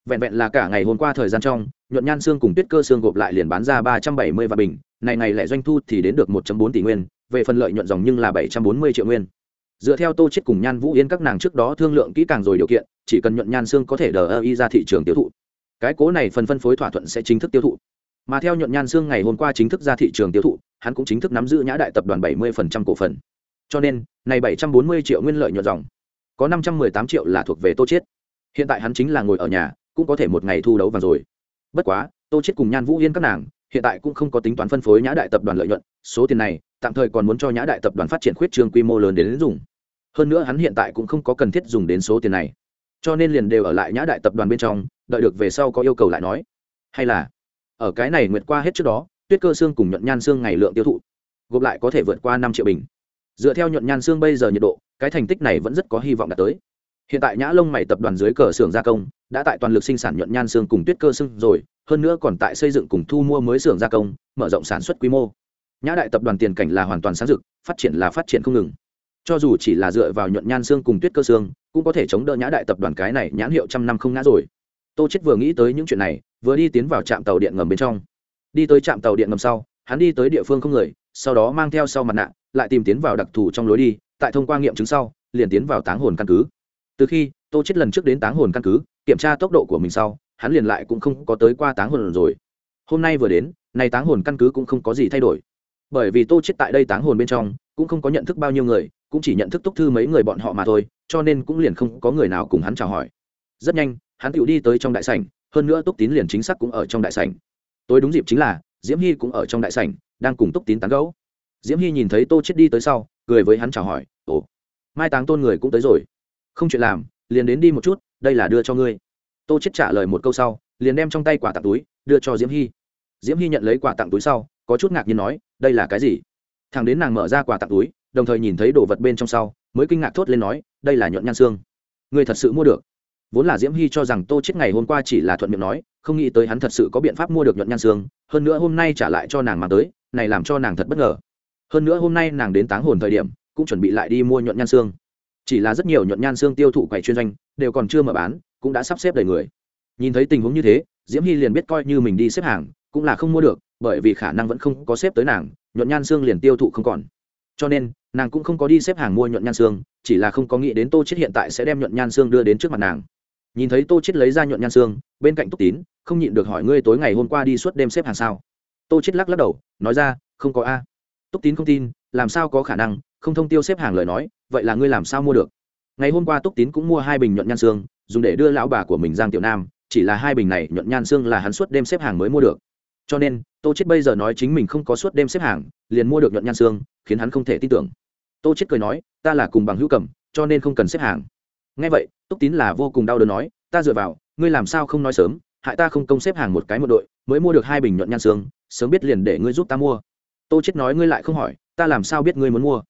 vẹn vẹn là cả ngày hôm qua thời gian trong, nhuận nhan xương cùng tuyết cơ xương gộp lại liền bán ra ba trăm bảy mươi vạn bình, này ngày lẻ doanh thu thì đến được một bốn tỷ nguyên, về phần lợi nhuận dòng nhưng là bảy trăm bốn mươi triệu nguyên. Dựa theo tô chết cùng nhan vũ yên các nàng trước đó thương lượng kỹ càng rồi điều kiện, chỉ cần nhuận nhan xương có thể đờ ơ y ra thị trường tiêu thụ. Cái cố này phần phân phối thỏa thuận sẽ chính thức tiêu thụ. Mà theo nhuận nhan xương ngày hôm qua chính thức ra thị trường tiêu thụ, hắn cũng chính thức nắm giữ nhã đại tập đoàn bảy mươi cổ phần. Cho nên, này bảy trăm bốn mươi triệu nguyên lợi nhuận dòng, có năm trăm tám triệu là thuộc về tô chết hiện tại hắn chính là ngồi ở nhà cũng có thể một ngày thu đấu vàng rồi. Bất quá tô chết cùng nhan vũ yên các nàng hiện tại cũng không có tính toán phân phối nhã đại tập đoàn lợi nhuận số tiền này tạm thời còn muốn cho nhã đại tập đoàn phát triển khuyết trương quy mô lớn đến, đến dùng. Hơn nữa hắn hiện tại cũng không có cần thiết dùng đến số tiền này. Cho nên liền đều ở lại nhã đại tập đoàn bên trong đợi được về sau có yêu cầu lại nói. Hay là ở cái này nguyệt qua hết trước đó tuyết cơ xương cùng nhuận nhan xương ngày lượng tiêu thụ gộp lại có thể vượt qua năm triệu bình. Dựa theo nhuận nhan xương bây giờ nhiệt độ cái thành tích này vẫn rất có hy vọng đạt tới hiện tại nhã lông mày tập đoàn dưới cờ xưởng gia công, đã tại toàn lực sinh sản nhuận nhan xương cùng tuyết cơ xương rồi, hơn nữa còn tại xây dựng cùng thu mua mới xưởng gia công, mở rộng sản xuất quy mô. Nhã đại tập đoàn tiền cảnh là hoàn toàn sáng dực phát triển là phát triển không ngừng. Cho dù chỉ là dựa vào nhuận nhan xương cùng tuyết cơ xương, cũng có thể chống đỡ nhã đại tập đoàn cái này nhãn hiệu trăm năm không ngã rồi. Tô chết vừa nghĩ tới những chuyện này, vừa đi tiến vào trạm tàu điện ngầm bên trong. Đi tới trạm tàu điện ngầm sau, hắn đi tới địa phương không người, sau đó mang theo sau mặt nạ, lại tìm tiến vào đặc thù trong lối đi, tại thông qua nghiệm chứng sau, liền tiến vào táng hồn căn cứ từ khi tô chết lần trước đến táng hồn căn cứ, kiểm tra tốc độ của mình sau, hắn liền lại cũng không có tới qua táng hồn rồi. Hôm nay vừa đến nay táng hồn căn cứ cũng không có gì thay đổi. Bởi vì tô chết tại đây táng hồn bên trong, cũng không có nhận thức bao nhiêu người, cũng chỉ nhận thức túc thư mấy người bọn họ mà thôi, cho nên cũng liền không có người nào cùng hắn chào hỏi. Rất nhanh, hắn tự đi tới trong đại sảnh, hơn nữa túc tín liền chính xác cũng ở trong đại sảnh. Tối đúng dịp chính là, diễm hy cũng ở trong đại sảnh, đang cùng túc tín tán gẫu. Diễm hy nhìn thấy tô chết đi tới sau, cười với hắn chào hỏi, ồ, mai táng tôn người cũng tới rồi không chuyện làm, liền đến đi một chút, đây là đưa cho ngươi. Tô chết trả lời một câu sau, liền đem trong tay quả tặng túi, đưa cho diễm hy. Diễm hy nhận lấy quả tặng túi sau, có chút ngạc nhiên nói, đây là cái gì? Thằng đến nàng mở ra quả tặng túi, đồng thời nhìn thấy đồ vật bên trong sau, mới kinh ngạc thốt lên nói, đây là nhuận nhan xương. Ngươi thật sự mua được. Vốn là diễm hy cho rằng tô chết ngày hôm qua chỉ là thuận miệng nói, không nghĩ tới hắn thật sự có biện pháp mua được nhuận nhan xương, hơn nữa hôm nay trả lại cho nàng mang tới, này làm cho nàng thật bất ngờ. Hơn nữa hôm nay nàng đến táng hồn thời điểm, cũng chuẩn bị lại đi mua nhuận nhan xương chỉ là rất nhiều nhuận nhan xương tiêu thụ quầy chuyên doanh, đều còn chưa mở bán, cũng đã sắp xếp đầy người. Nhìn thấy tình huống như thế, diễm hy liền biết coi như mình đi xếp hàng, cũng là không mua được, bởi vì khả năng vẫn không có xếp tới nàng, nhuận nhan xương liền tiêu thụ không còn. Cho nên, nàng cũng không có đi xếp hàng mua nhuận nhan xương, chỉ là không có nghĩ đến tô chết hiện tại sẽ đem nhuận nhan xương đưa đến trước mặt nàng. Nhìn thấy tô chết lấy ra nhuận nhan xương, bên cạnh túc tín, không nhịn được hỏi ngươi tối ngày hôm qua đi suốt đêm xếp hàng sao? Tô chết lắc lắc đầu, nói ra, không có a. Túc tín không tin, làm sao có khả năng không thông tiêu xếp hàng lời nói, vậy là ngươi làm sao mua được? Ngày hôm qua túc tín cũng mua hai bình nhuận nhan xương, dùng để đưa lão bà của mình giang tiểu nam, chỉ là hai bình này nhuận nhan xương là hắn suốt đêm xếp hàng mới mua được. Cho nên, tô chết bây giờ nói chính mình không có suốt đêm xếp hàng, liền mua được nhuận nhan xương, khiến hắn không thể tin tưởng. Tô chết cười nói, ta là cùng bằng hữu cầm, cho nên không cần xếp hàng. Nghe vậy, túc tín là vô cùng đau đớn nói, ta dựa vào, ngươi làm sao không nói sớm, hại ta không công xếp hàng một cái một đội, mới mua được hai bình nhuận nhan xương, sớm biết liền để ngươi giúp ta mua. Tô chết nói, ngươi lại không hỏi, ta làm sao biết ngươi muốn mua?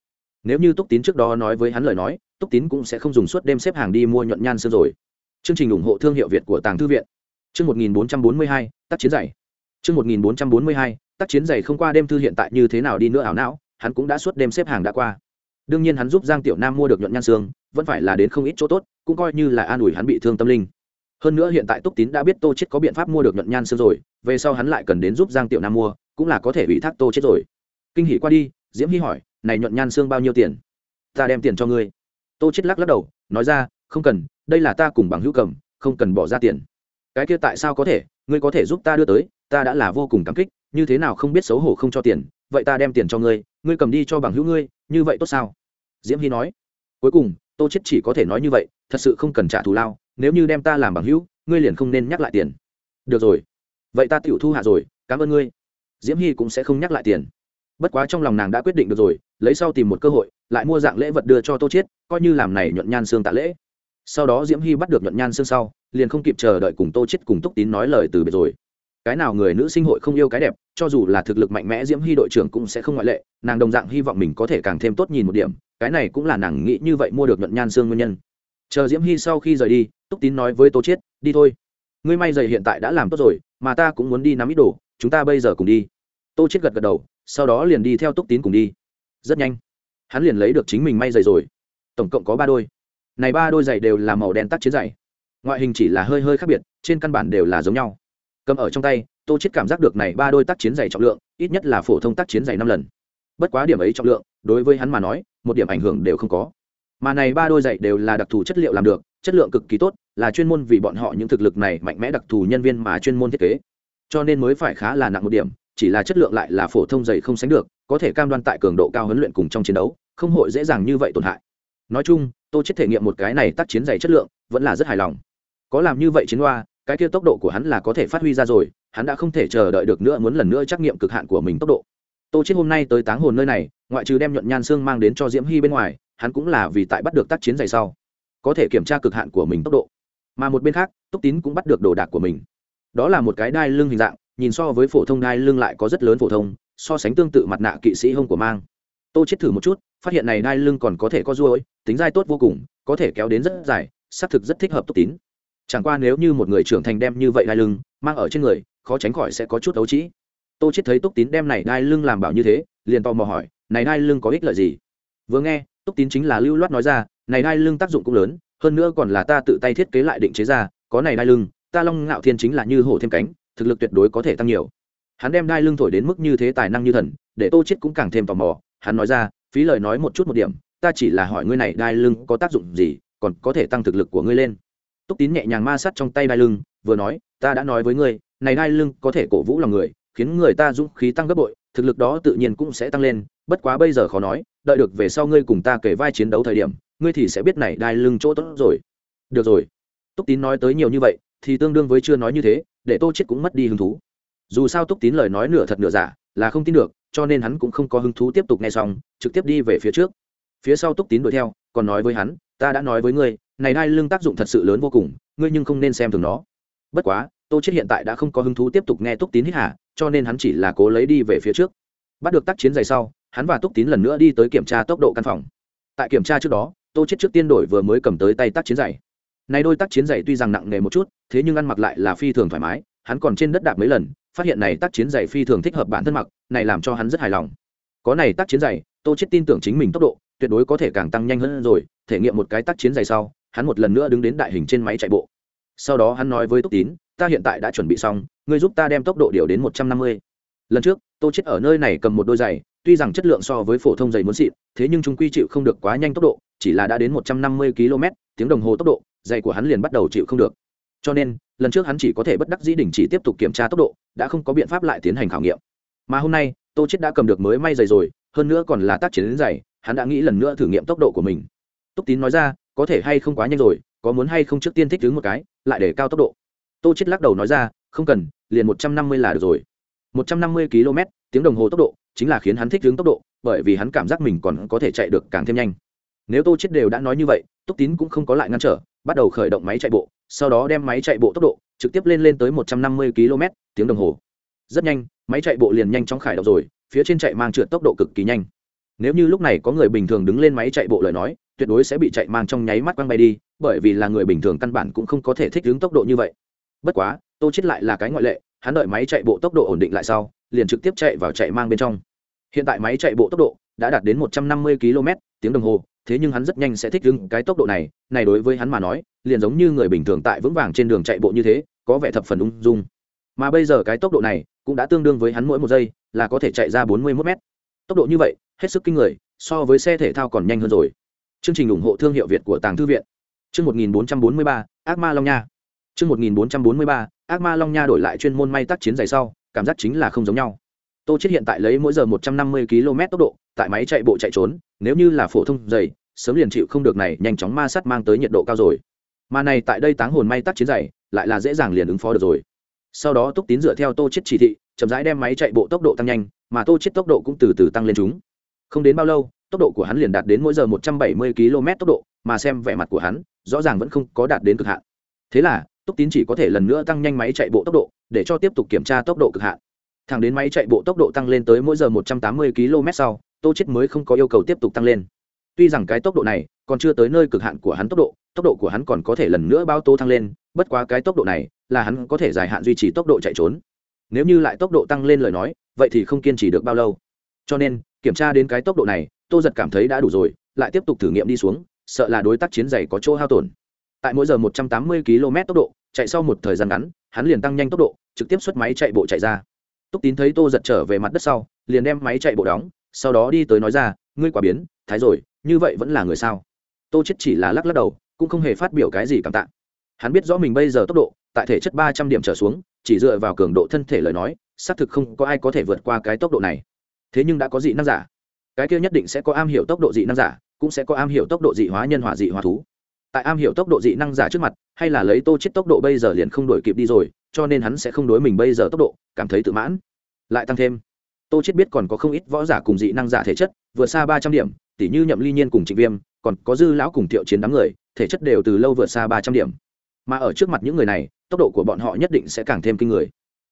Nếu như túc tín trước đó nói với hắn lời nói, túc tín cũng sẽ không dùng suốt đêm xếp hàng đi mua nhuận nhan xương rồi. Chương trình ủng hộ thương hiệu việt của tàng thư viện. Chương một nghìn bốn trăm bốn mươi hai, tác chiến giày. Chương một nghìn bốn trăm bốn mươi hai, tác chiến giày không qua đêm thư hiện tại như thế nào đi nữa ảo não, hắn cũng đã suốt đêm xếp hàng đã qua. Đương nhiên hắn giúp giang tiểu nam mua được nhuận nhan xương, vẫn phải là đến không ít chỗ tốt, cũng coi như là an ủi hắn bị thương tâm linh. Hơn nữa hiện tại túc tín đã biết tô chết có biện pháp mua được nhuận nhan xương rồi, về sau hắn lại cần đến giúp giang tiểu nam mua, cũng là có thể bị thác tô chết rồi. Kinh hỉ qua đi, diễm hy hỏi này nhuận nhan xương bao nhiêu tiền? Ta đem tiền cho ngươi. Tô chết lắc lắc đầu, nói ra, không cần, đây là ta cùng bằng hữu cầm, không cần bỏ ra tiền. Cái kia tại sao có thể? Ngươi có thể giúp ta đưa tới, ta đã là vô cùng cảm kích, như thế nào không biết xấu hổ không cho tiền, vậy ta đem tiền cho ngươi ngươi cầm đi cho bằng hữu ngươi, như vậy tốt sao? Diễm hy nói. Cuối cùng, tô chết chỉ có thể nói như vậy, thật sự không cần trả thù lao, nếu như đem ta làm bằng hữu, ngươi liền không nên nhắc lại tiền. Được rồi, vậy ta tiểu thu hạ rồi, cảm ơn ngươi. Diễm hy cũng sẽ không nhắc lại tiền bất quá trong lòng nàng đã quyết định được rồi, lấy sau tìm một cơ hội, lại mua dạng lễ vật đưa cho tô chiết, coi như làm này nhuận nhan xương tạ lễ. Sau đó diễm hy bắt được nhuận nhan xương sau, liền không kịp chờ đợi cùng tô chiết cùng túc tín nói lời từ biệt rồi. Cái nào người nữ sinh hội không yêu cái đẹp, cho dù là thực lực mạnh mẽ diễm hy đội trưởng cũng sẽ không ngoại lệ, nàng đồng dạng hy vọng mình có thể càng thêm tốt nhìn một điểm, cái này cũng là nàng nghĩ như vậy mua được nhuận nhan xương nguyên nhân. Chờ diễm hy sau khi rời đi, túc tín nói với tô chiết, đi thôi. Ngươi may giày hiện tại đã làm tốt rồi, mà ta cũng muốn đi nắm ít đồ, chúng ta bây giờ cùng đi. Tô chiết gật gật đầu sau đó liền đi theo túc tín cùng đi. Rất nhanh, hắn liền lấy được chính mình may giày rồi. Tổng cộng có ba đôi. Này ba đôi giày đều là màu đen tắc chiến giày. Ngoại hình chỉ là hơi hơi khác biệt, trên căn bản đều là giống nhau. Cầm ở trong tay, tô chết cảm giác được này ba đôi tác chiến giày trọng lượng, ít nhất là phổ thông tác chiến giày năm lần. Bất quá điểm ấy trọng lượng, đối với hắn mà nói, một điểm ảnh hưởng đều không có. Mà này ba đôi giày đều là đặc thù chất liệu làm được, chất lượng cực kỳ tốt, là chuyên môn vì bọn họ những thực lực này mạnh mẽ đặc thù nhân viên mà chuyên môn thiết kế. Cho nên mới phải khá là nặng một điểm chỉ là chất lượng lại là phổ thông dày không sánh được, có thể cam đoan tại cường độ cao huấn luyện cùng trong chiến đấu, không hội dễ dàng như vậy tổn hại. Nói chung tôi chết thể nghiệm một cái này tác chiến dày chất lượng, vẫn là rất hài lòng. Có làm như vậy chiến hoa cái kia tốc độ của hắn là có thể phát huy ra rồi, hắn đã không thể chờ đợi được nữa muốn lần nữa trắc nghiệm cực hạn của mình tốc độ. Tô chết hôm nay tới táng hồn nơi này, ngoại trừ đem nhuận nhan xương mang đến cho diễm hy bên ngoài, hắn cũng là vì tại bắt được tác chiến dày sau, có thể kiểm tra cực hạn của mình tốc độ. Mà một bên khác, túc tín cũng bắt được đồ đạc của mình. Đó là một cái đai lưng hình dạng nhìn so với phổ thông đai lưng lại có rất lớn phổ thông, so sánh tương tự mặt nạ kỵ sĩ hông của mang. Tô chết thử một chút, phát hiện này đai lưng còn có thể có ruỗi tính dai tốt vô cùng, có thể kéo đến rất dài, xác thực rất thích hợp túc tín. Chẳng qua nếu như một người trưởng thành đem như vậy đai lưng, mang ở trên người, khó tránh khỏi sẽ có chút đấu trĩ. Tô chết thấy túc tín đem này đai lưng làm bảo như thế, liền tò mò hỏi, này đai lưng có ích lợi gì? Vừa nghe túc tín chính là lưu loát nói ra, này đai lưng tác dụng cũng lớn, hơn nữa còn là ta tự tay thiết kế lại định chế ra, có này đai lưng, ta long ngạo thiên chính là như hổ thêm cánh thực lực tuyệt đối có thể tăng nhiều. Hắn đem đai lưng thổi đến mức như thế tài năng như thần, để tô chết cũng càng thêm tò mò. Hắn nói ra, phí lời nói một chút một điểm, ta chỉ là hỏi ngươi này đai lưng có tác dụng gì, còn có thể tăng thực lực của ngươi lên. Túc tín nhẹ nhàng ma sát trong tay đai lưng, vừa nói, ta đã nói với ngươi, này đai lưng có thể cổ vũ lòng người, khiến người ta dũng khí tăng gấp bội, thực lực đó tự nhiên cũng sẽ tăng lên. Bất quá bây giờ khó nói, đợi được về sau ngươi cùng ta kể vai chiến đấu thời điểm, ngươi thì sẽ biết này đai lưng chỗ tốt rồi. Được rồi. Túc tín nói tới nhiều như vậy thì tương đương với chưa nói như thế, để tô chết cũng mất đi hứng thú. Dù sao túc tín lời nói nửa thật nửa giả, là không tin được, cho nên hắn cũng không có hứng thú tiếp tục nghe xong, trực tiếp đi về phía trước. Phía sau túc tín đuổi theo, còn nói với hắn, ta đã nói với ngươi, này đai lưng tác dụng thật sự lớn vô cùng, ngươi nhưng không nên xem thường nó. Bất quá, tô chết hiện tại đã không có hứng thú tiếp tục nghe túc tín hít hà, cho nên hắn chỉ là cố lấy đi về phía trước. Bắt được tác chiến giày sau, hắn và túc tín lần nữa đi tới kiểm tra tốc độ căn phòng. Tại kiểm tra trước đó, tô chết trước tiên đổi vừa mới cầm tới tay tác chiến giày này đôi tác chiến giày tuy rằng nặng nề một chút, thế nhưng ăn mặc lại là phi thường thoải mái, hắn còn trên đất đạp mấy lần, phát hiện này tác chiến giày phi thường thích hợp bản thân mặc, này làm cho hắn rất hài lòng. Có này tác chiến giày, tô chết tin tưởng chính mình tốc độ, tuyệt đối có thể càng tăng nhanh hơn rồi, thể nghiệm một cái tác chiến giày sau, hắn một lần nữa đứng đến đại hình trên máy chạy bộ. Sau đó hắn nói với túc tín, ta hiện tại đã chuẩn bị xong, ngươi giúp ta đem tốc độ điều đến một trăm năm mươi. Lần trước, tô chết ở nơi này cầm một đôi giày tuy rằng chất lượng so với phổ thông giày muốn xịn, thế nhưng chúng quy chịu không được quá nhanh tốc độ, chỉ là đã đến một trăm năm mươi km tiếng đồng hồ tốc độ, giày của hắn liền bắt đầu chịu không được. Cho nên, lần trước hắn chỉ có thể bất đắc dĩ đình chỉ tiếp tục kiểm tra tốc độ, đã không có biện pháp lại tiến hành khảo nghiệm. Mà hôm nay, tô chết đã cầm được mới may giày rồi, hơn nữa còn là tác chiến đến giày, hắn đã nghĩ lần nữa thử nghiệm tốc độ của mình. Túc tín nói ra, có thể hay không quá nhanh rồi, có muốn hay không trước tiên thích đứng một cái, lại để cao tốc độ. Tô chết lắc đầu nói ra, không cần, liền một trăm năm mươi là được rồi. Một trăm năm mươi km tiếng đồng hồ tốc độ chính là khiến hắn thích đứng tốc độ, bởi vì hắn cảm giác mình còn có thể chạy được càng thêm nhanh. Nếu tô chết đều đã nói như vậy, túc tín cũng không có lại ngăn trở, bắt đầu khởi động máy chạy bộ, sau đó đem máy chạy bộ tốc độ trực tiếp lên lên tới một trăm năm mươi km tiếng đồng hồ. Rất nhanh, máy chạy bộ liền nhanh chóng khởi động rồi, phía trên chạy mang trượt tốc độ cực kỳ nhanh. Nếu như lúc này có người bình thường đứng lên máy chạy bộ lời nói, tuyệt đối sẽ bị chạy mang trong nháy mắt quăng bay đi, bởi vì là người bình thường căn bản cũng không có thể thích ứng tốc độ như vậy. Bất quá, tô chết lại là cái ngoại lệ, hắn đợi máy chạy bộ tốc độ ổn định lại sau liền trực tiếp chạy vào chạy mang bên trong. Hiện tại máy chạy bộ tốc độ đã đạt đến 150 km tiếng đồng hồ thế nhưng hắn rất nhanh sẽ thích ứng cái tốc độ này. Này đối với hắn mà nói liền giống như người bình thường tại vững vàng trên đường chạy bộ như thế có vẻ thập phần ung dung. Mà bây giờ cái tốc độ này cũng đã tương đương với hắn mỗi một giây là có thể chạy ra 41 mét. Tốc độ như vậy hết sức kinh người so với xe thể thao còn nhanh hơn rồi. Chương trình ủng hộ thương hiệu việt của tàng thư viện. Chương 1443, ác ma long nha. Chương 1443, ác ma long nha đổi lại chuyên môn may tác chiến giày sau cảm giác chính là không giống nhau. Tô chết hiện tại lấy mỗi giờ 150 km tốc độ tại máy chạy bộ chạy trốn nếu như là phổ thông dày, sớm liền chịu không được này nhanh chóng ma sát mang tới nhiệt độ cao rồi. Mà này tại đây táng hồn may tắt chiến dày, lại là dễ dàng liền ứng phó được rồi. Sau đó túc tín dựa theo tô chết chỉ thị chậm rãi đem máy chạy bộ tốc độ tăng nhanh mà tô chết tốc độ cũng từ từ tăng lên chúng. Không đến bao lâu tốc độ của hắn liền đạt đến mỗi giờ 170 km tốc độ mà xem vẻ mặt của hắn rõ ràng vẫn không có đạt đến cực hạn. Thế là túc tín chỉ có thể lần nữa tăng nhanh máy chạy bộ tốc độ, để cho tiếp tục kiểm tra tốc độ cực hạn. Thẳng đến máy chạy bộ tốc độ tăng lên tới mỗi giờ 180 km sau, tô chết mới không có yêu cầu tiếp tục tăng lên. Tuy rằng cái tốc độ này còn chưa tới nơi cực hạn của hắn tốc độ tốc độ của hắn còn có thể lần nữa bao tô tăng lên, bất quá cái tốc độ này là hắn có thể dài hạn duy trì tốc độ chạy trốn. Nếu như lại tốc độ tăng lên lời nói, vậy thì không kiên trì được bao lâu. Cho nên, kiểm tra đến cái tốc độ này, tô giật cảm thấy đã đủ rồi, lại tiếp tục thử nghiệm đi xuống, sợ là đối tác chiến giày có chỗ hao tổn tại mỗi giờ 180 km tốc độ, chạy sau một thời gian ngắn, hắn liền tăng nhanh tốc độ, trực tiếp xuất máy chạy bộ chạy ra. Túc tín thấy tô giật trở về mặt đất sau, liền đem máy chạy bộ đóng, sau đó đi tới nói ra, ngươi quả biến, thái rồi, như vậy vẫn là người sao? Tô chết chỉ là lắc lắc đầu, cũng không hề phát biểu cái gì cảm tạ. Hắn biết rõ mình bây giờ tốc độ, tại thể chất ba trăm điểm trở xuống, chỉ dựa vào cường độ thân thể lời nói, xác thực không có ai có thể vượt qua cái tốc độ này. Thế nhưng đã có dị năng giả. Cái kia nhất định sẽ có am hiểu tốc độ dị năng giả, cũng sẽ có am hiểu tốc độ dị hóa nhân hỏa dị hóa thú tại am hiểu tốc độ dị năng giả trước mặt, hay là lấy tô chết tốc độ bây giờ liền không đổi kịp đi rồi, cho nên hắn sẽ không đối mình bây giờ tốc độ cảm thấy tự mãn. Lại tăng thêm, tô chết biết còn có không ít võ giả cùng dị năng giả thể chất, vượt xa ba trăm điểm tỷ như nhậm ly nhiên cùng trịnh viêm, còn có dư lão cùng thiệu chiến đám người, thể chất đều từ lâu vượt xa ba trăm điểm. Mà ở trước mặt những người này, tốc độ của bọn họ nhất định sẽ càng thêm kinh người.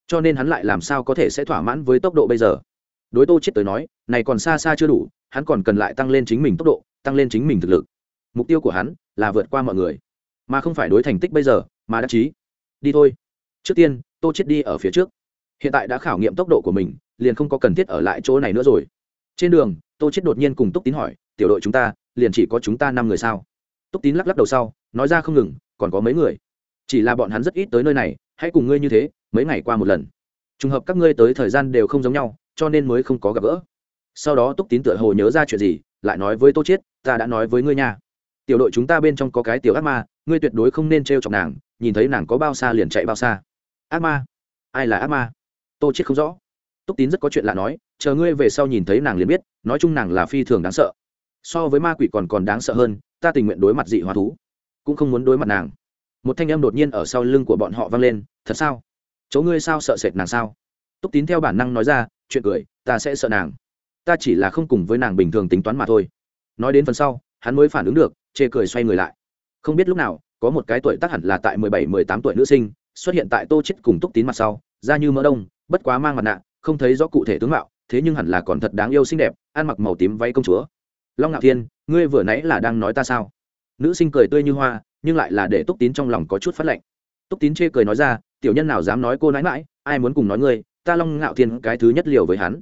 Cho nên hắn lại làm sao có thể sẽ thỏa mãn với tốc độ bây giờ? Đối tô chết tới nói, này còn xa xa chưa đủ, hắn còn cần lại tăng lên chính mình tốc độ, tăng lên chính mình thực lực. Mục tiêu của hắn là vượt qua mọi người. Mà không phải đối thành tích bây giờ mà đắc chí đi thôi. Trước tiên tô chết đi ở phía trước. Hiện tại đã khảo nghiệm tốc độ của mình liền không có cần thiết ở lại chỗ này nữa rồi. Trên đường tô chết đột nhiên cùng túc tín hỏi tiểu đội chúng ta liền chỉ có chúng ta năm người sao? Túc tín lắc lắc đầu sau nói ra không ngừng còn có mấy người? Chỉ là bọn hắn rất ít tới nơi này hãy cùng ngươi như thế mấy ngày qua một lần. Trùng hợp các ngươi tới thời gian đều không giống nhau cho nên mới không có gặp gỡ. Sau đó túc tín tựa hồ nhớ ra chuyện gì lại nói với tô chết, ta đã nói với ngươi nha tiểu đội chúng ta bên trong có cái tiểu ác ma, ngươi tuyệt đối không nên trêu chọc nàng, nhìn thấy nàng có bao xa liền chạy bao xa. Ác ma? Ai là ác ma? Tô chiết không rõ. Túc tín rất có chuyện lạ nói, chờ ngươi về sau nhìn thấy nàng liền biết, nói chung nàng là phi thường đáng sợ. So với ma quỷ còn còn đáng sợ hơn, ta tình nguyện đối mặt dị hóa thú, cũng không muốn đối mặt nàng. Một thanh âm đột nhiên ở sau lưng của bọn họ vang lên, thật sao? Chỗ ngươi sao sợ sệt nàng sao? Túc tín theo bản năng nói ra, chuyện cười, ta sẽ sợ nàng. Ta chỉ là không cùng với nàng bình thường tính toán mà thôi. Nói đến phần sau, hắn mới phản ứng được chê cười xoay người lại. Không biết lúc nào, có một cái tuổi tác hẳn là tại mười bảy, mười tám tuổi nữ sinh, xuất hiện tại tô chết cùng túc tín mặt sau, da như mỡ đông, bất quá mang mặt nạ, không thấy rõ cụ thể tướng mạo, thế nhưng hẳn là còn thật đáng yêu xinh đẹp, ăn mặc màu tím váy công chúa. Long ngạo thiên, ngươi vừa nãy là đang nói ta sao? Nữ sinh cười tươi như hoa, nhưng lại là để túc tín trong lòng có chút phát lạnh. Túc tín chê cười nói ra, tiểu nhân nào dám nói cô nãi mãi, ai muốn cùng nói ngươi, ta long ngạo thiên cái thứ nhất liều với hắn.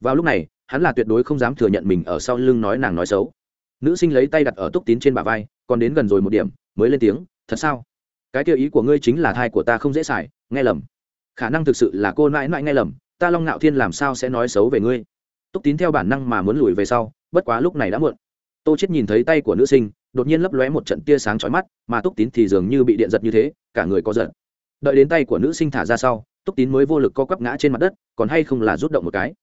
Vào lúc này, hắn là tuyệt đối không dám thừa nhận mình ở sau lưng nói nàng nói xấu nữ sinh lấy tay đặt ở túc tín trên bả vai, còn đến gần rồi một điểm, mới lên tiếng, thật sao? Cái tiêu ý của ngươi chính là thai của ta không dễ xài, nghe lầm. Khả năng thực sự là cô nãi nãi nghe lầm, ta long ngạo thiên làm sao sẽ nói xấu về ngươi? Túc tín theo bản năng mà muốn lùi về sau, bất quá lúc này đã muộn. Tô chết nhìn thấy tay của nữ sinh, đột nhiên lấp lóe một trận tia sáng chói mắt, mà túc tín thì dường như bị điện giật như thế, cả người có giận đợi đến tay của nữ sinh thả ra sau, túc tín mới vô lực co quắp ngã trên mặt đất, còn hay không là rút động một cái.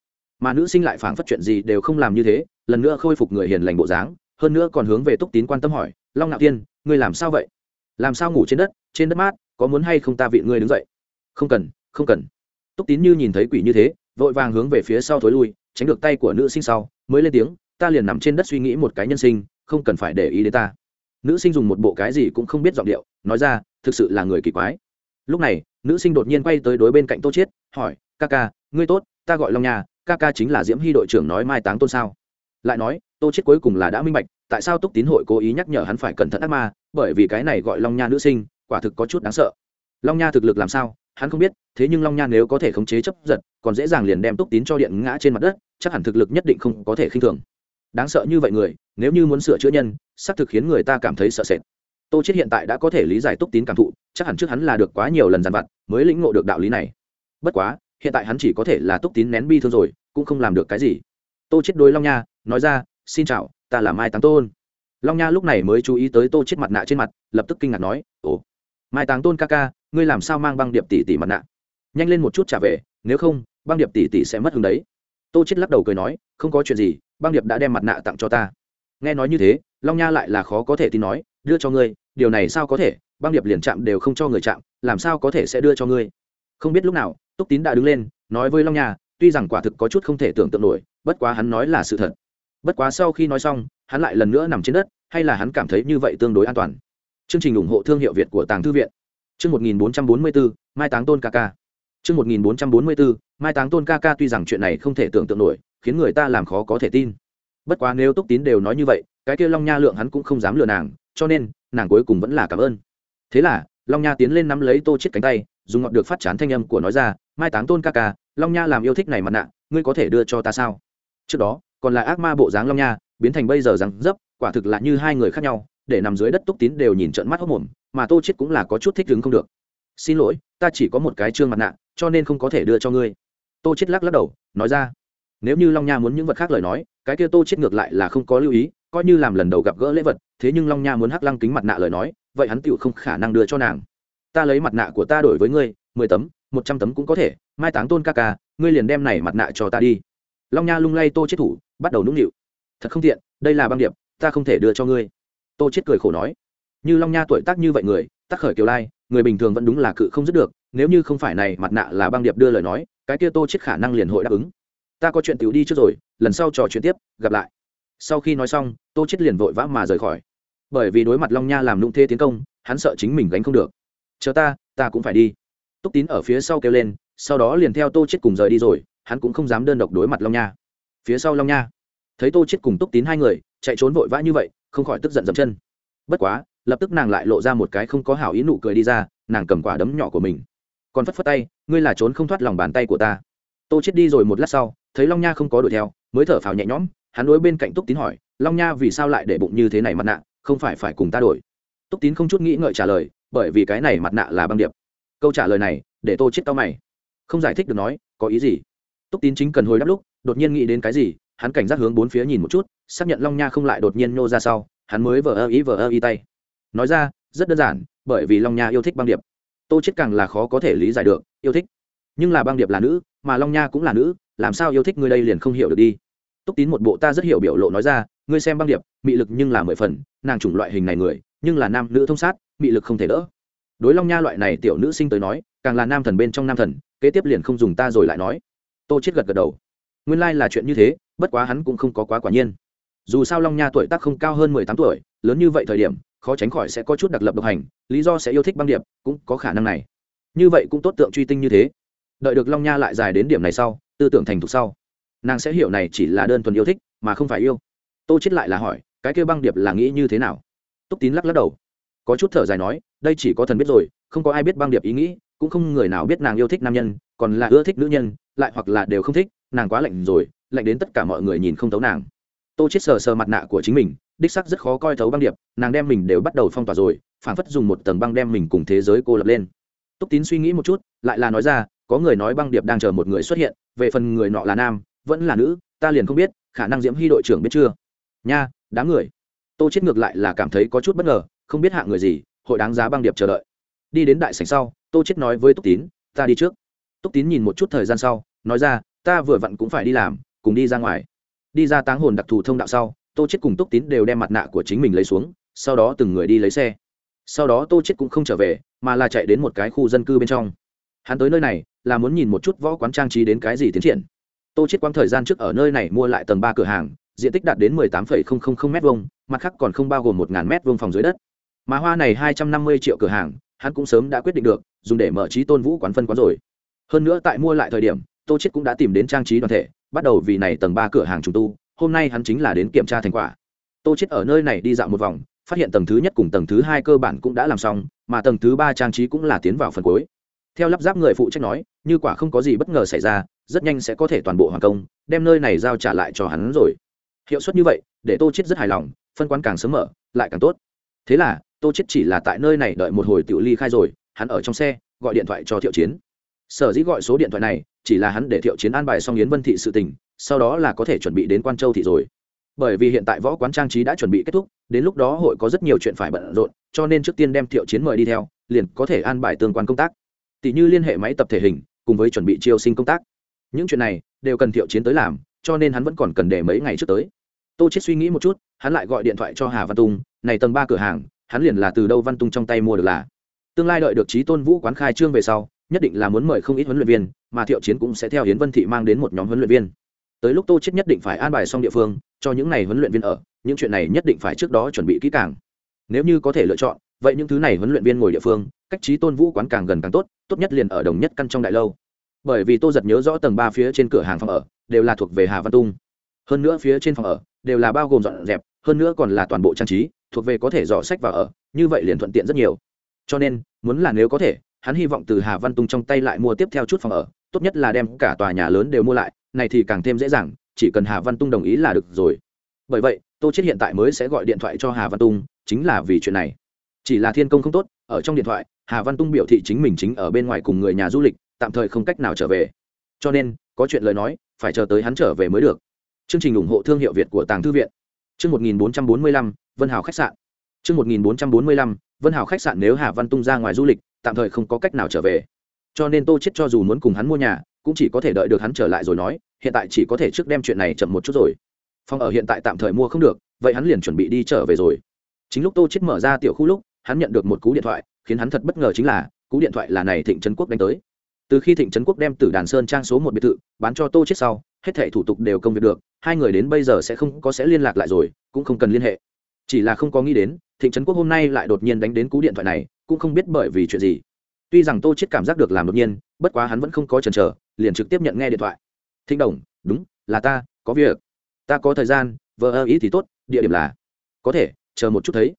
Mà nữ sinh lại phảng phất chuyện gì đều không làm như thế, lần nữa khôi phục người hiền lành bộ dáng hơn nữa còn hướng về túc tín quan tâm hỏi, long ngạo tiên ngươi làm sao vậy? Làm sao ngủ trên đất trên đất mát, có muốn hay không ta vị ngươi đứng dậy? Không cần không cần. Túc tín như nhìn thấy quỷ như thế, vội vàng hướng về phía sau thối lui, tránh được tay của nữ sinh sau, mới lên tiếng, ta liền nằm trên đất suy nghĩ một cái nhân sinh, không cần phải để ý đến ta. Nữ sinh dùng một bộ cái gì cũng không biết giọng điệu, nói ra, thực sự là người kỳ quái. Lúc này, nữ sinh đột nhiên quay tới đối bên cạnh tô chiết, hỏi, ca ca, ngươi tốt, ta gọi long nhà ca ca chính là diễm hy đội trưởng nói mai táng tôn sao? Lại nói tô chết cuối cùng là đã minh bạch, tại sao túc tín hội cố ý nhắc nhở hắn phải cẩn thận ác ma, bởi vì cái này gọi long nha nữ sinh, quả thực có chút đáng sợ. Long nha thực lực làm sao, hắn không biết, thế nhưng long nha nếu có thể khống chế chấp giật, còn dễ dàng liền đem túc tín cho điện ngã trên mặt đất, chắc hẳn thực lực nhất định không có thể khinh thường. Đáng sợ như vậy người, nếu như muốn sửa chữa nhân xác thực khiến người ta cảm thấy sợ sệt. Tô chết hiện tại đã có thể lý giải túc tín cảm thụ, chắc hẳn trước hắn là được quá nhiều lần dàn vặt, mới lĩnh ngộ được đạo lý này. Bất quá, hiện tại hắn chỉ có thể là túc tín nén bi thương rồi, cũng không làm được cái gì. Tô chết đối long nha, nói ra xin chào, ta là mai táng tôn. Long nha lúc này mới chú ý tới tô chết mặt nạ trên mặt, lập tức kinh ngạc nói, ồ, mai táng tôn ca ca, ngươi làm sao mang băng điệp tỷ tỷ mặt nạ? Nhanh lên một chút trả về, nếu không, băng điệp tỷ tỷ sẽ mất hứng đấy. Tô chết lắc đầu cười nói, không có chuyện gì, băng điệp đã đem mặt nạ tặng cho ta. Nghe nói như thế, long nha lại là khó có thể tin nói, đưa cho ngươi, điều này sao có thể? Băng điệp liền chạm đều không cho người chạm, làm sao có thể sẽ đưa cho ngươi? Không biết lúc nào, túc tín đã đứng lên, nói với long nha, tuy rằng quả thực có chút không thể tưởng tượng nổi, bất quá hắn nói là sự thật bất quá sau khi nói xong, hắn lại lần nữa nằm trên đất, hay là hắn cảm thấy như vậy tương đối an toàn. Chương trình ủng hộ thương hiệu việt của tàng thư viện. Chương một nghìn bốn trăm bốn mươi bốn mai táng tôn ca ca. Chương một nghìn bốn trăm bốn mươi bốn mai táng tôn ca ca tuy rằng chuyện này không thể tưởng tượng nổi, khiến người ta làm khó có thể tin. Bất quá nếu túc tín đều nói như vậy, cái kia long nha lượng hắn cũng không dám lừa nàng, cho nên, nàng cuối cùng vẫn là cảm ơn. Thế là, long nha tiến lên nắm lấy tô chết cánh tay, dùng ngọn được phát chán thanh âm của nói ra, mai táng tôn ca ca, long nha làm yêu thích này mặt nạ, ngươi có thể đưa cho ta sao? Trước đó còn là ác ma bộ dáng long nha, biến thành bây giờ rằng dấp, quả thực là như hai người khác nhau, để nằm dưới đất túc tín đều nhìn trận mắt hốc mồm, mà tô chết cũng là có chút thích đứng không được. Xin lỗi, ta chỉ có một cái trương mặt nạ, cho nên không có thể đưa cho ngươi. Tô chết lắc lắc đầu, nói ra. Nếu như long nha muốn những vật khác lời nói, cái kia tô chết ngược lại là không có lưu ý, coi như làm lần đầu gặp gỡ lễ vật, thế nhưng long nha muốn hắc lăng kính mặt nạ lời nói, vậy hắn tựu không khả năng đưa cho nàng. Ta lấy mặt nạ của ta đổi với ngươi, mười tấm, một trăm tấm cũng có thể, mai táng tôn ca ca, ngươi liền đem này mặt nạ cho ta đi. Long nha lung lay tô chết thủ bắt đầu nũng nịu. Thật không tiện, đây là băng điệp, ta không thể đưa cho ngươi. Tô chết cười khổ nói. Như long nha tuổi tác như vậy người, tác khởi kiều lai, người bình thường vẫn đúng là cự không dứt được, nếu như không phải này mặt nạ là băng điệp đưa lời nói, cái kia tô chết khả năng liền hội đáp ứng. Ta có chuyện tiểu đi trước rồi, lần sau trò chuyện tiếp, gặp lại. Sau khi nói xong, tô chết liền vội vã mà rời khỏi. Bởi vì đối mặt long nha làm nũng thê tiến công, hắn sợ chính mình gánh không được. Chờ ta ta cũng phải đi. Túc tín ở phía sau kêu lên, sau đó liền theo tô chết cùng rời đi rồi, hắn cũng không dám đơn độc đối mặt long nha phía sau long nha thấy tô chết cùng túc tín hai người chạy trốn vội vã như vậy không khỏi tức giận dậm chân bất quá lập tức nàng lại lộ ra một cái không có hảo ý nụ cười đi ra nàng cầm quả đấm nhỏ của mình còn phất phất tay ngươi là trốn không thoát lòng bàn tay của ta tô chết đi rồi một lát sau thấy long nha không có đuổi theo mới thở phào nhẹ nhõm hắn đối bên cạnh túc tín hỏi long nha vì sao lại để bụng như thế này mặt nạ không phải phải cùng ta đổi túc tín không chút nghĩ ngợi trả lời bởi vì cái này mặt nạ là băng điệp câu trả lời này để tô chết tao mày không giải thích được nói có ý gì túc tín chính cần hồi đáp lúc đột nhiên nghĩ đến cái gì, hắn cảnh giác hướng bốn phía nhìn một chút, xác nhận long nha không lại đột nhiên nhô ra sau, hắn mới vờ ơ ý vờ ơ ý tay. Nói ra, rất đơn giản, bởi vì long nha yêu thích băng điệp. Tô chết càng là khó có thể lý giải được, yêu thích. Nhưng là băng điệp là nữ, mà long nha cũng là nữ, làm sao yêu thích ngươi đây liền không hiểu được đi. Túc tín một bộ ta rất hiểu biểu lộ nói ra, ngươi xem băng điệp, mị lực nhưng là mười phần, nàng chủng loại hình này người, nhưng là nam nữ thông sát, mị lực không thể đỡ. Đối long nha loại này tiểu nữ sinh tới nói, càng là nam thần bên trong nam thần, kế tiếp liền không dùng ta rồi lại nói. Tô chết gật gật đầu nguyên lai là chuyện như thế, bất quá hắn cũng không có quá quả nhiên. Dù sao long nha tuổi tác không cao hơn mười tám tuổi, lớn như vậy thời điểm, khó tránh khỏi sẽ có chút đặc lập độc hành, lý do sẽ yêu thích băng điệp, cũng có khả năng này. Như vậy cũng tốt tượng truy tinh như thế. Đợi được long nha lại dài đến điểm này sau, tư tưởng thành thục sau, nàng sẽ hiểu này chỉ là đơn thuần yêu thích, mà không phải yêu. Tô chết lại là hỏi, cái kêu băng điệp là nghĩ như thế nào? Túc tín lắc lắc đầu. Có chút thở dài nói, đây chỉ có thần biết rồi, không có ai biết băng điệp ý nghĩ, cũng không người nào biết nàng yêu thích nam nhân, còn là ưa thích nữ nhân, lại hoặc là đều không thích nàng quá lạnh rồi, lạnh đến tất cả mọi người nhìn không thấu nàng. Tô chết sờ sờ mặt nạ của chính mình, đích sắc rất khó coi thấu băng điệp, nàng đem mình đều bắt đầu phong tỏa rồi phản phất dùng một tầng băng đem mình cùng thế giới cô lập lên. Túc tín suy nghĩ một chút, lại là nói ra, có người nói băng điệp đang chờ một người xuất hiện, về phần người nọ là nam, vẫn là nữ, ta liền không biết, khả năng diễm hy đội trưởng biết chưa? Nha đáng người. Tô chết ngược lại là cảm thấy có chút bất ngờ, không biết hạ người gì, hội đáng giá băng điệp chờ đợi. Đi đến đại sảnh sau, tô chết nói với túc tín, ta đi trước. Túc tín nhìn một chút thời gian sau, nói ra ta vừa vặn cũng phải đi làm cùng đi ra ngoài. Đi ra táng hồn đặc thù thông đạo sau tô chết cùng túc tín đều đem mặt nạ của chính mình lấy xuống sau đó từng người đi lấy xe. Sau đó tô chết cũng không trở về mà là chạy đến một cái khu dân cư bên trong. Hắn tới nơi này là muốn nhìn một chút võ quán trang trí đến cái gì tiến triển. Tô chết quãng thời gian trước ở nơi này mua lại tầng ba cửa hàng diện tích đạt đến 18,000 m vuông mặt khác còn không bao gồm 1.000 m vuông phòng dưới đất. Mà hoa này 250 triệu cửa hàng hắn cũng sớm đã quyết định được dùng để mở trí tôn vũ quán phân quán rồi. Hơn nữa tại mua lại thời điểm tô chết cũng đã tìm đến trang trí đoàn thể, bắt đầu vì này tầng ba cửa hàng trùng tu, hôm nay hắn chính là đến kiểm tra thành quả. Tô chết ở nơi này đi dạo một vòng, phát hiện tầng thứ nhất cùng tầng thứ hai cơ bản cũng đã làm xong, mà tầng thứ ba trang trí cũng là tiến vào phần cuối. Theo lắp ráp người phụ trách nói, như quả không có gì bất ngờ xảy ra, rất nhanh sẽ có thể toàn bộ hoàn công, đem nơi này giao trả lại cho hắn rồi. Hiệu suất như vậy, để tô chết rất hài lòng, phân quán càng sớm mở, lại càng tốt. Thế là, tô chết chỉ là tại nơi này đợi một hồi tiểu ly khai rồi, hắn ở trong xe, gọi điện thoại cho thiệu chiến. Sở dĩ gọi số điện thoại này chỉ là hắn để thiệu chiến an bài xong yến vân thị sự tình, sau đó là có thể chuẩn bị đến quan châu thị rồi. Bởi vì hiện tại võ quán trang trí đã chuẩn bị kết thúc, đến lúc đó hội có rất nhiều chuyện phải bận rộn, cho nên trước tiên đem thiệu chiến mời đi theo, liền có thể an bài tương quan công tác. Tỷ như liên hệ máy tập thể hình, cùng với chuẩn bị chiêu sinh công tác. Những chuyện này đều cần thiệu chiến tới làm, cho nên hắn vẫn còn cần để mấy ngày trước tới. Tô chết suy nghĩ một chút, hắn lại gọi điện thoại cho hà văn tung, này tầng ba cửa hàng, hắn liền là từ đâu văn tung trong tay mua được là? Tương lai đợi được trí tôn vũ quán khai trương về sau, nhất định là muốn mời không ít huấn luyện viên mà thiệu chiến cũng sẽ theo hiến vân thị mang đến một nhóm huấn luyện viên. Tới lúc tô chết nhất định phải an bài xong địa phương, cho những này huấn luyện viên ở, những chuyện này nhất định phải trước đó chuẩn bị kỹ càng. Nếu như có thể lựa chọn, vậy những thứ này huấn luyện viên ngồi địa phương, cách trí tôn vũ quán càng gần càng tốt tốt nhất liền ở đồng nhất căn trong đại lâu. Bởi vì tô giật nhớ rõ tầng ba phía trên cửa hàng phòng ở, đều là thuộc về hà văn tung. Hơn nữa phía trên phòng ở, đều là bao gồm dọn dẹp, hơn nữa còn là toàn bộ trang trí, thuộc về có thể dò sách và ở, như vậy liền thuận tiện rất nhiều. Cho nên, muốn là nếu có thể, hắn hy vọng từ hà văn tung trong tay lại mua tiếp theo chút phòng ở tốt nhất là đem cả tòa nhà lớn đều mua lại này thì càng thêm dễ dàng chỉ cần hà văn tung đồng ý là được rồi. Bởi vậy tô chết hiện tại mới sẽ gọi điện thoại cho hà văn tung chính là vì chuyện này. Chỉ là thiên công không tốt ở trong điện thoại hà văn tung biểu thị chính mình chính ở bên ngoài cùng người nhà du lịch tạm thời không cách nào trở về. Cho nên có chuyện lời nói phải chờ tới hắn trở về mới được. Chương trình ủng hộ thương hiệu việt của tàng thư viện. Chương 1445, vân hào khách sạn. Chương 1445, vân hào khách sạn nếu hà văn tung ra ngoài du lịch tạm thời không có cách nào trở về cho nên tô chết cho dù muốn cùng hắn mua nhà, cũng chỉ có thể đợi được hắn trở lại rồi nói, hiện tại chỉ có thể trước đem chuyện này chậm một chút rồi. Phòng ở hiện tại tạm thời mua không được, vậy hắn liền chuẩn bị đi trở về rồi. Chính lúc tô chết mở ra tiểu khu lúc, hắn nhận được một cú điện thoại, khiến hắn thật bất ngờ chính là, cú điện thoại là này thịnh trấn quốc đánh tới. Từ khi thịnh trấn quốc đem tử đàn sơn trang số một biệt thự bán cho tô chết sau, hết thảy thủ tục đều công việc được, hai người đến bây giờ sẽ không có sẽ liên lạc lại rồi, cũng không cần liên hệ. Chỉ là không có nghĩ đến, thịnh trấn quốc hôm nay lại đột nhiên đánh đến cú điện thoại này, cũng không biết bởi vì chuyện gì tuy rằng tô chết cảm giác được làm đột nhiên, bất quá hắn vẫn không có chần chờ, liền trực tiếp nhận nghe điện thoại. Thịnh đồng, đúng, là ta, có việc. Ta có thời gian vợ ơ ý thì tốt, địa điểm là có thể, chờ một chút thấy.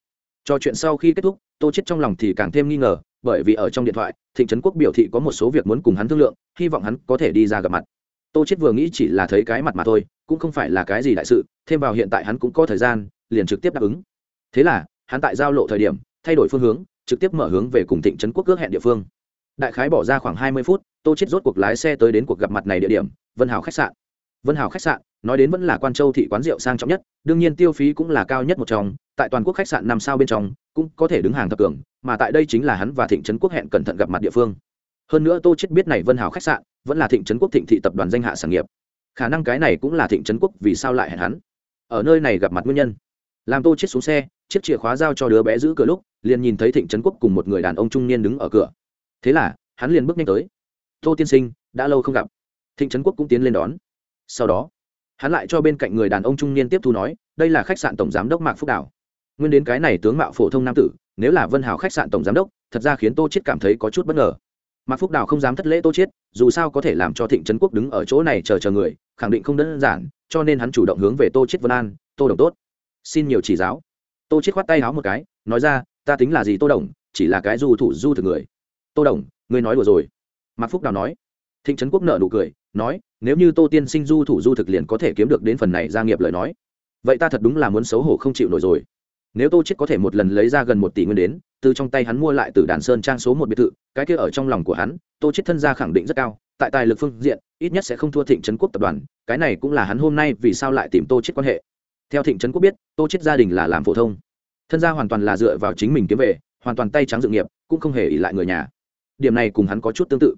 Trò chuyện sau khi kết thúc, tô chết trong lòng thì càng thêm nghi ngờ, bởi vì ở trong điện thoại, thịnh trấn quốc biểu thị có một số việc muốn cùng hắn thương lượng, hy vọng hắn có thể đi ra gặp mặt. Tô chết vừa nghĩ chỉ là thấy cái mặt mà thôi, cũng không phải là cái gì đại sự, thêm vào hiện tại hắn cũng có thời gian, liền trực tiếp đáp ứng. Thế là, hắn tại giao lộ thời điểm, thay đổi phương hướng trực tiếp mở hướng về cùng thịnh trấn quốc ước hẹn địa phương. Đại khái bỏ ra khoảng hai mươi phút, tô chết rốt cuộc lái xe tới đến cuộc gặp mặt này địa điểm, vân hào khách sạn. Vân hào khách sạn, nói đến vẫn là quan châu thị quán rượu sang trọng nhất, đương nhiên tiêu phí cũng là cao nhất một trong, tại toàn quốc khách sạn năm sao bên trong, cũng có thể đứng hàng thập cường, mà tại đây chính là hắn và thịnh trấn quốc hẹn cẩn thận gặp mặt địa phương. Hơn nữa tô chết biết này vân hào khách sạn, vẫn là thịnh trấn quốc thịnh thị tập đoàn danh hạ sản nghiệp. Khả năng cái này cũng là thịnh trấn quốc vì sao lại hẹn hắn. Ở nơi này gặp mặt nguyên nhân. Làm tô chết xuống xe, chiếc chìa khóa giao cho đứa bé giữ cửa lúc liền nhìn thấy thịnh trấn quốc cùng một người đàn ông trung niên đứng ở cửa. Thế là, hắn liền bước nhanh tới. Tô tiên sinh, đã lâu không gặp. Thịnh trấn quốc cũng tiến lên đón. Sau đó, hắn lại cho bên cạnh người đàn ông trung niên tiếp thu nói, đây là khách sạn tổng giám đốc mạc phúc đảo nguyên đến cái này tướng mạo phổ thông nam tử, nếu là vân hào khách sạn tổng giám đốc, thật ra khiến tô chết cảm thấy có chút bất ngờ. Mạc phúc đảo không dám thất lễ tô chết dù sao có thể làm cho thịnh trấn quốc đứng ở chỗ này chờ chờ người, khẳng định không đơn giản, cho nên hắn chủ động hướng về tô chết vân an, tô đồng tốt, xin nhiều chỉ giáo. Tô chết khoát tay háo một cái, nói ra ta tính là gì tô đồng, chỉ là cái du thủ du thực người. Tô đồng, ngươi nói đùa rồi. Mạc phúc đào nói. Thịnh trấn quốc nợ nụ cười, nói, nếu như tô tiên sinh du thủ du thực liền có thể kiếm được đến phần này gia nghiệp lời nói, vậy ta thật đúng là muốn xấu hổ không chịu nổi rồi. Nếu tô chết có thể một lần lấy ra gần một tỷ nguyên đến, từ trong tay hắn mua lại từ đàn sơn trang số một biệt thự, cái kia ở trong lòng của hắn, tô chết thân gia khẳng định rất cao, tại tài lực phương diện, ít nhất sẽ không thua thịnh trấn quốc tập đoàn, cái này cũng là hắn hôm nay vì sao lại tìm tô chết quan hệ. Theo thịnh trấn quốc biết, tô chết gia đình là làm phổ thông thân gia hoàn toàn là dựa vào chính mình kiếm về, hoàn toàn tay trắng dự nghiệp, cũng không hề ỉ lại người nhà. Điểm này cùng hắn có chút tương tự.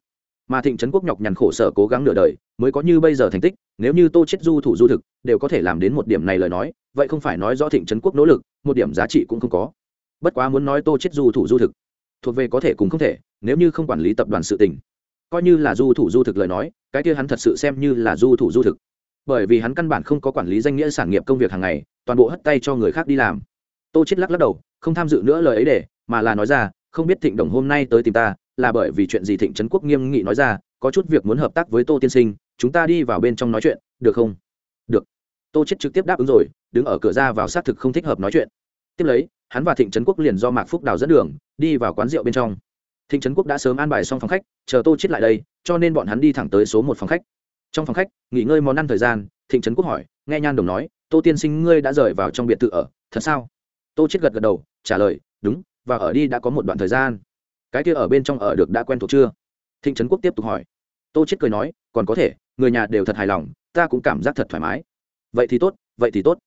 Mà thịnh trấn quốc nhọc nhằn khổ sở cố gắng nửa đời, mới có như bây giờ thành tích, nếu như tô chết du thủ du thực, đều có thể làm đến một điểm này lời nói, vậy không phải nói do thịnh trấn quốc nỗ lực, một điểm giá trị cũng không có. Bất quá muốn nói tô chết du thủ du thực, thuộc về có thể cùng không thể, nếu như không quản lý tập đoàn sự tình. Coi như là du thủ du thực lời nói, cái kia hắn thật sự xem như là du thủ du thực. Bởi vì hắn căn bản không có quản lý danh nghĩa sản nghiệp công việc hàng ngày, toàn bộ hất tay cho người khác đi làm tô chết lắc lắc đầu, không tham dự nữa lời ấy để, mà là nói ra, không biết thịnh đồng hôm nay tới tìm ta, là bởi vì chuyện gì thịnh trấn quốc nghiêm nghị nói ra, có chút việc muốn hợp tác với tô tiên sinh, chúng ta đi vào bên trong nói chuyện, được không? Được. Tô chết trực tiếp đáp ứng rồi, đứng ở cửa ra vào xác thực không thích hợp nói chuyện. Tiếp lấy, hắn và thịnh trấn quốc liền do mạc phúc đào dẫn đường, đi vào quán rượu bên trong. Thịnh trấn quốc đã sớm an bài xong phòng khách, chờ tô chết lại đây, cho nên bọn hắn đi thẳng tới số một phòng khách. Trong phòng khách, nghỉ ngơi món ăn thời gian, thịnh trấn quốc hỏi, nghe nhan đồng nói, tô tiên sinh, ngươi đã rời vào trong biệt thự ở, thật sao? Tô chết gật gật đầu, trả lời, đúng, và ở đi đã có một đoạn thời gian. Cái kia ở bên trong ở được đã quen thuộc chưa? Thịnh trấn quốc tiếp tục hỏi. Tô chết cười nói, còn có thể, người nhà đều thật hài lòng, ta cũng cảm giác thật thoải mái. Vậy thì tốt, vậy thì tốt.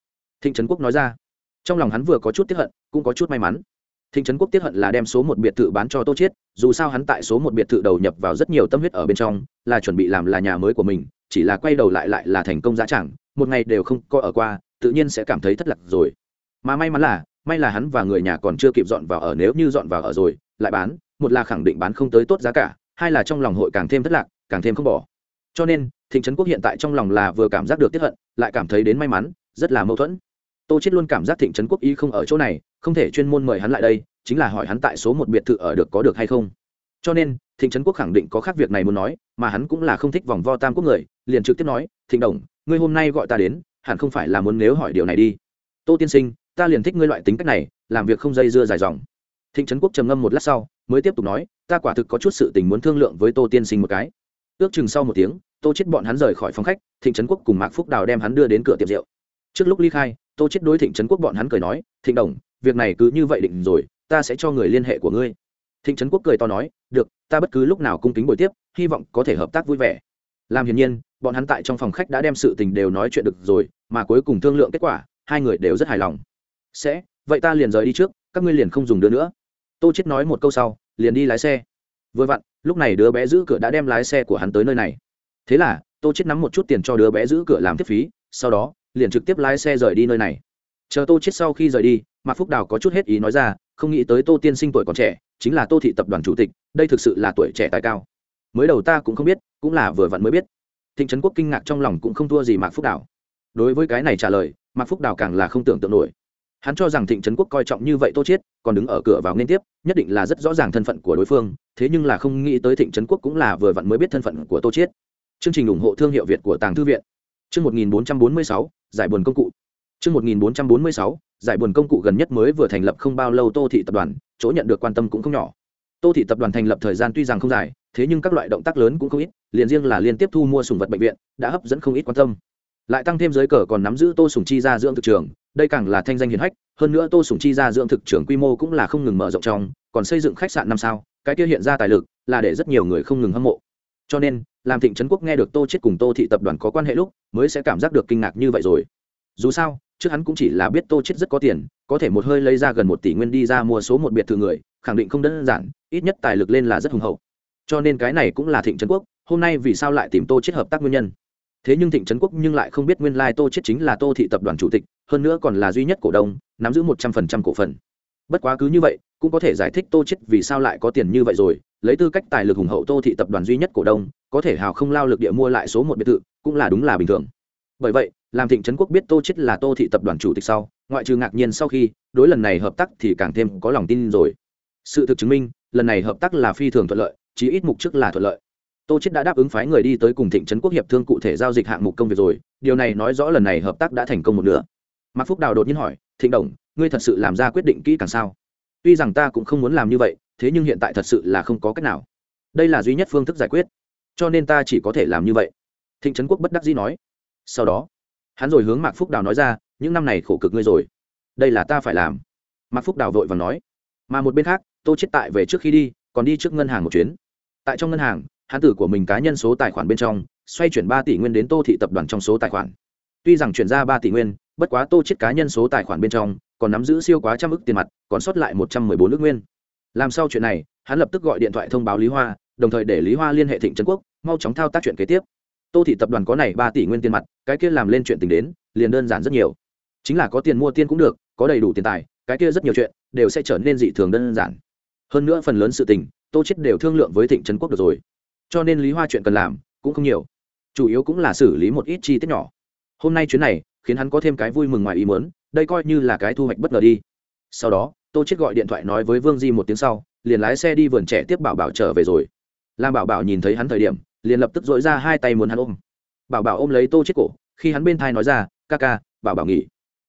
Thịnh trấn quốc nói ra. Trong lòng hắn vừa có chút tiếp hận, cũng có chút may mắn. Thịnh trấn quốc tiếp hận là đem số một biệt thự bán cho tô chiết, dù sao hắn tại số một biệt thự đầu nhập vào rất nhiều tâm huyết ở bên trong, là chuẩn bị làm là nhà mới của mình, chỉ là quay đầu lại lại là thành công giá chẳng, một ngày đều không có ở qua, tự nhiên sẽ cảm thấy thất lạc rồi. Mà may mắn là may là hắn và người nhà còn chưa kịp dọn vào ở, nếu như dọn vào ở rồi, lại bán, một là khẳng định bán không tới tốt giá cả, hai là trong lòng hội càng thêm thất lạc, càng thêm không bỏ. Cho nên, thịnh trấn quốc hiện tại trong lòng là vừa cảm giác được tiếp hận, lại cảm thấy đến may mắn, rất là mâu thuẫn. Tô chết luôn cảm giác thịnh trấn quốc ý không ở chỗ này, không thể chuyên môn mời hắn lại đây, chính là hỏi hắn tại số một biệt thự ở được có được hay không. Cho nên, thịnh trấn quốc khẳng định có khác việc này muốn nói, mà hắn cũng là không thích vòng vo tam quốc người, liền trực tiếp nói, thịnh đồng, ngươi hôm nay gọi ta đến, hẳn không phải là muốn nếu hỏi điều này đi. Tô tiên sinh ta liền thích ngươi loại tính cách này, làm việc không dây dưa dài dòng. Thịnh trấn quốc trầm ngâm một lát sau, mới tiếp tục nói, ta quả thực có chút sự tình muốn thương lượng với tô tiên sinh một cái. Ước chừng sau một tiếng, tô chết bọn hắn rời khỏi phòng khách, thịnh trấn quốc cùng mạc phúc đào đem hắn đưa đến cửa tiệm rượu. Trước lúc ly khai, tô chết đối thịnh trấn quốc bọn hắn cười nói, thịnh đồng, việc này cứ như vậy định rồi, ta sẽ cho người liên hệ của ngươi. Thịnh trấn quốc cười to nói, được, ta bất cứ lúc nào cung kính buổi tiếp, hy vọng có thể hợp tác vui vẻ. Làm hiển nhiên, bọn hắn tại trong phòng khách đã đem sự tình đều nói chuyện được rồi, mà cuối cùng thương lượng kết quả, hai người đều rất hài lòng sẽ, vậy ta liền rời đi trước, các ngươi liền không dùng đưa nữa. Tô chết nói một câu sau, liền đi lái xe. Vừa vặn, lúc này đứa bé giữ cửa đã đem lái xe của hắn tới nơi này. Thế là, tô chết nắm một chút tiền cho đứa bé giữ cửa làm tiếp phí, sau đó, liền trực tiếp lái xe rời đi nơi này. Chờ tô chết sau khi rời đi, mạc phúc đào có chút hết ý nói ra, không nghĩ tới tô tiên sinh tuổi còn trẻ, chính là tô thị tập đoàn chủ tịch, đây thực sự là tuổi trẻ tài cao. Mới đầu ta cũng không biết, cũng là vừa vặn mới biết. Thịnh trấn quốc kinh ngạc trong lòng cũng không thua gì mạc phúc đào. Đối với cái này trả lời, mạc phúc đào càng là không tưởng tượng nổi hắn cho rằng thịnh trấn quốc coi trọng như vậy tô chiết còn đứng ở cửa vào nên tiếp nhất định là rất rõ ràng thân phận của đối phương thế nhưng là không nghĩ tới thịnh trấn quốc cũng là vừa vặn mới biết thân phận của tô chiết. Chương trình ủng hộ thương hiệu việt của tàng thư viện. Chương 1446, giải buồn công cụ. Chương 1446, giải buồn công cụ gần nhất mới vừa thành lập không bao lâu tô thị tập đoàn chỗ nhận được quan tâm cũng không nhỏ. Tô thị tập đoàn thành lập thời gian tuy rằng không dài thế nhưng các loại động tác lớn cũng không ít liền riêng là liên tiếp thu mua sùng vật bệnh viện đã hấp dẫn không ít quan tâm. Lại tăng thêm giới cờ còn nắm giữ tô sùng chi ra dưỡng thực trường đây càng là thanh danh hiển hách, hơn nữa tô sùng chi ra dưỡng thực trưởng quy mô cũng là không ngừng mở rộng trong, còn xây dựng khách sạn năm sao, cái kia hiện ra tài lực là để rất nhiều người không ngừng hâm mộ. Cho nên, làm thịnh trấn quốc nghe được tô chết cùng tô thị tập đoàn có quan hệ lúc, mới sẽ cảm giác được kinh ngạc như vậy rồi. Dù sao, trước hắn cũng chỉ là biết tô chết rất có tiền, có thể một hơi lấy ra gần một tỷ nguyên đi ra mua số một biệt thự người, khẳng định không đơn giản, ít nhất tài lực lên là rất hùng hậu. Cho nên cái này cũng là thịnh trấn quốc, hôm nay vì sao lại tìm tô chết hợp tác nguyên nhân? Thế nhưng thịnh trấn quốc nhưng lại không biết nguyên lai tô chết chính là tô thị tập đoàn chủ tịch, hơn nữa còn là duy nhất cổ đông, nắm giữ một trăm phần trăm cổ phần. Bất quá cứ như vậy, cũng có thể giải thích tô chết vì sao lại có tiền như vậy rồi, lấy tư cách tài lực hùng hậu tô thị tập đoàn duy nhất cổ đông, có thể hào không lao lực địa mua lại số một biệt thự, cũng là đúng là bình thường. Bởi vậy, làm thịnh trấn quốc biết tô chết là tô thị tập đoàn chủ tịch sau, ngoại trừ ngạc nhiên sau khi, đối lần này hợp tác thì càng thêm có lòng tin rồi. Sự thực chứng minh, lần này hợp tác là phi thường thuận lợi, chí ít mục trước là thuận lợi tô chết đã đáp ứng phái người đi tới cùng thịnh trấn quốc hiệp thương cụ thể giao dịch hạng mục công việc rồi, điều này nói rõ lần này hợp tác đã thành công một nửa. Mạc phúc đào đột nhiên hỏi, thịnh đồng, ngươi thật sự làm ra quyết định kỹ càng sao? Tuy rằng ta cũng không muốn làm như vậy, thế nhưng hiện tại thật sự là không có cách nào. Đây là duy nhất phương thức giải quyết, cho nên ta chỉ có thể làm như vậy. Thịnh trấn quốc bất đắc dĩ nói. Sau đó, hắn rồi hướng mạc phúc đào nói ra, những năm này khổ cực ngươi rồi, đây là ta phải làm. Mạc phúc đào vội và nói. Mà một bên khác, tô chết tại về trước khi đi, còn đi trước ngân hàng một chuyến. Tại trong ngân hàng hắn tử của mình cá nhân số tài khoản bên trong, xoay chuyển ba tỷ nguyên đến tô thị tập đoàn trong số tài khoản. Tuy rằng chuyển ra ba tỷ nguyên, bất quá tô chết cá nhân số tài khoản bên trong, còn nắm giữ siêu quá trăm ức tiền mặt, còn sót lại một trăm mười bốn ước nguyên. Làm sau chuyện này, hắn lập tức gọi điện thoại thông báo lý hoa, đồng thời để lý hoa liên hệ thịnh trấn quốc, mau chóng thao tác chuyện kế tiếp. Tô thị tập đoàn có này ba tỷ nguyên tiền mặt, cái kia làm lên chuyện tình đến, liền đơn giản rất nhiều. Chính là có tiền mua tiên cũng được, có đầy đủ tiền tài, cái kia rất nhiều chuyện, đều sẽ trở nên dị thường đơn giản. Hơn nữa phần lớn sự tình, tô chết đều thương lượng với thịnh trấn quốc được rồi cho nên lý hoa chuyện cần làm cũng không nhiều chủ yếu cũng là xử lý một ít chi tiết nhỏ hôm nay chuyến này khiến hắn có thêm cái vui mừng ngoài ý muốn, đây coi như là cái thu hoạch bất ngờ đi sau đó tô chết gọi điện thoại nói với vương di một tiếng sau liền lái xe đi vườn trẻ tiếp bảo bảo trở về rồi làm bảo bảo nhìn thấy hắn thời điểm liền lập tức dội ra hai tay muốn hắn ôm bảo bảo ôm lấy tô chết cổ khi hắn bên thai nói ra ca ca bảo bảo nghỉ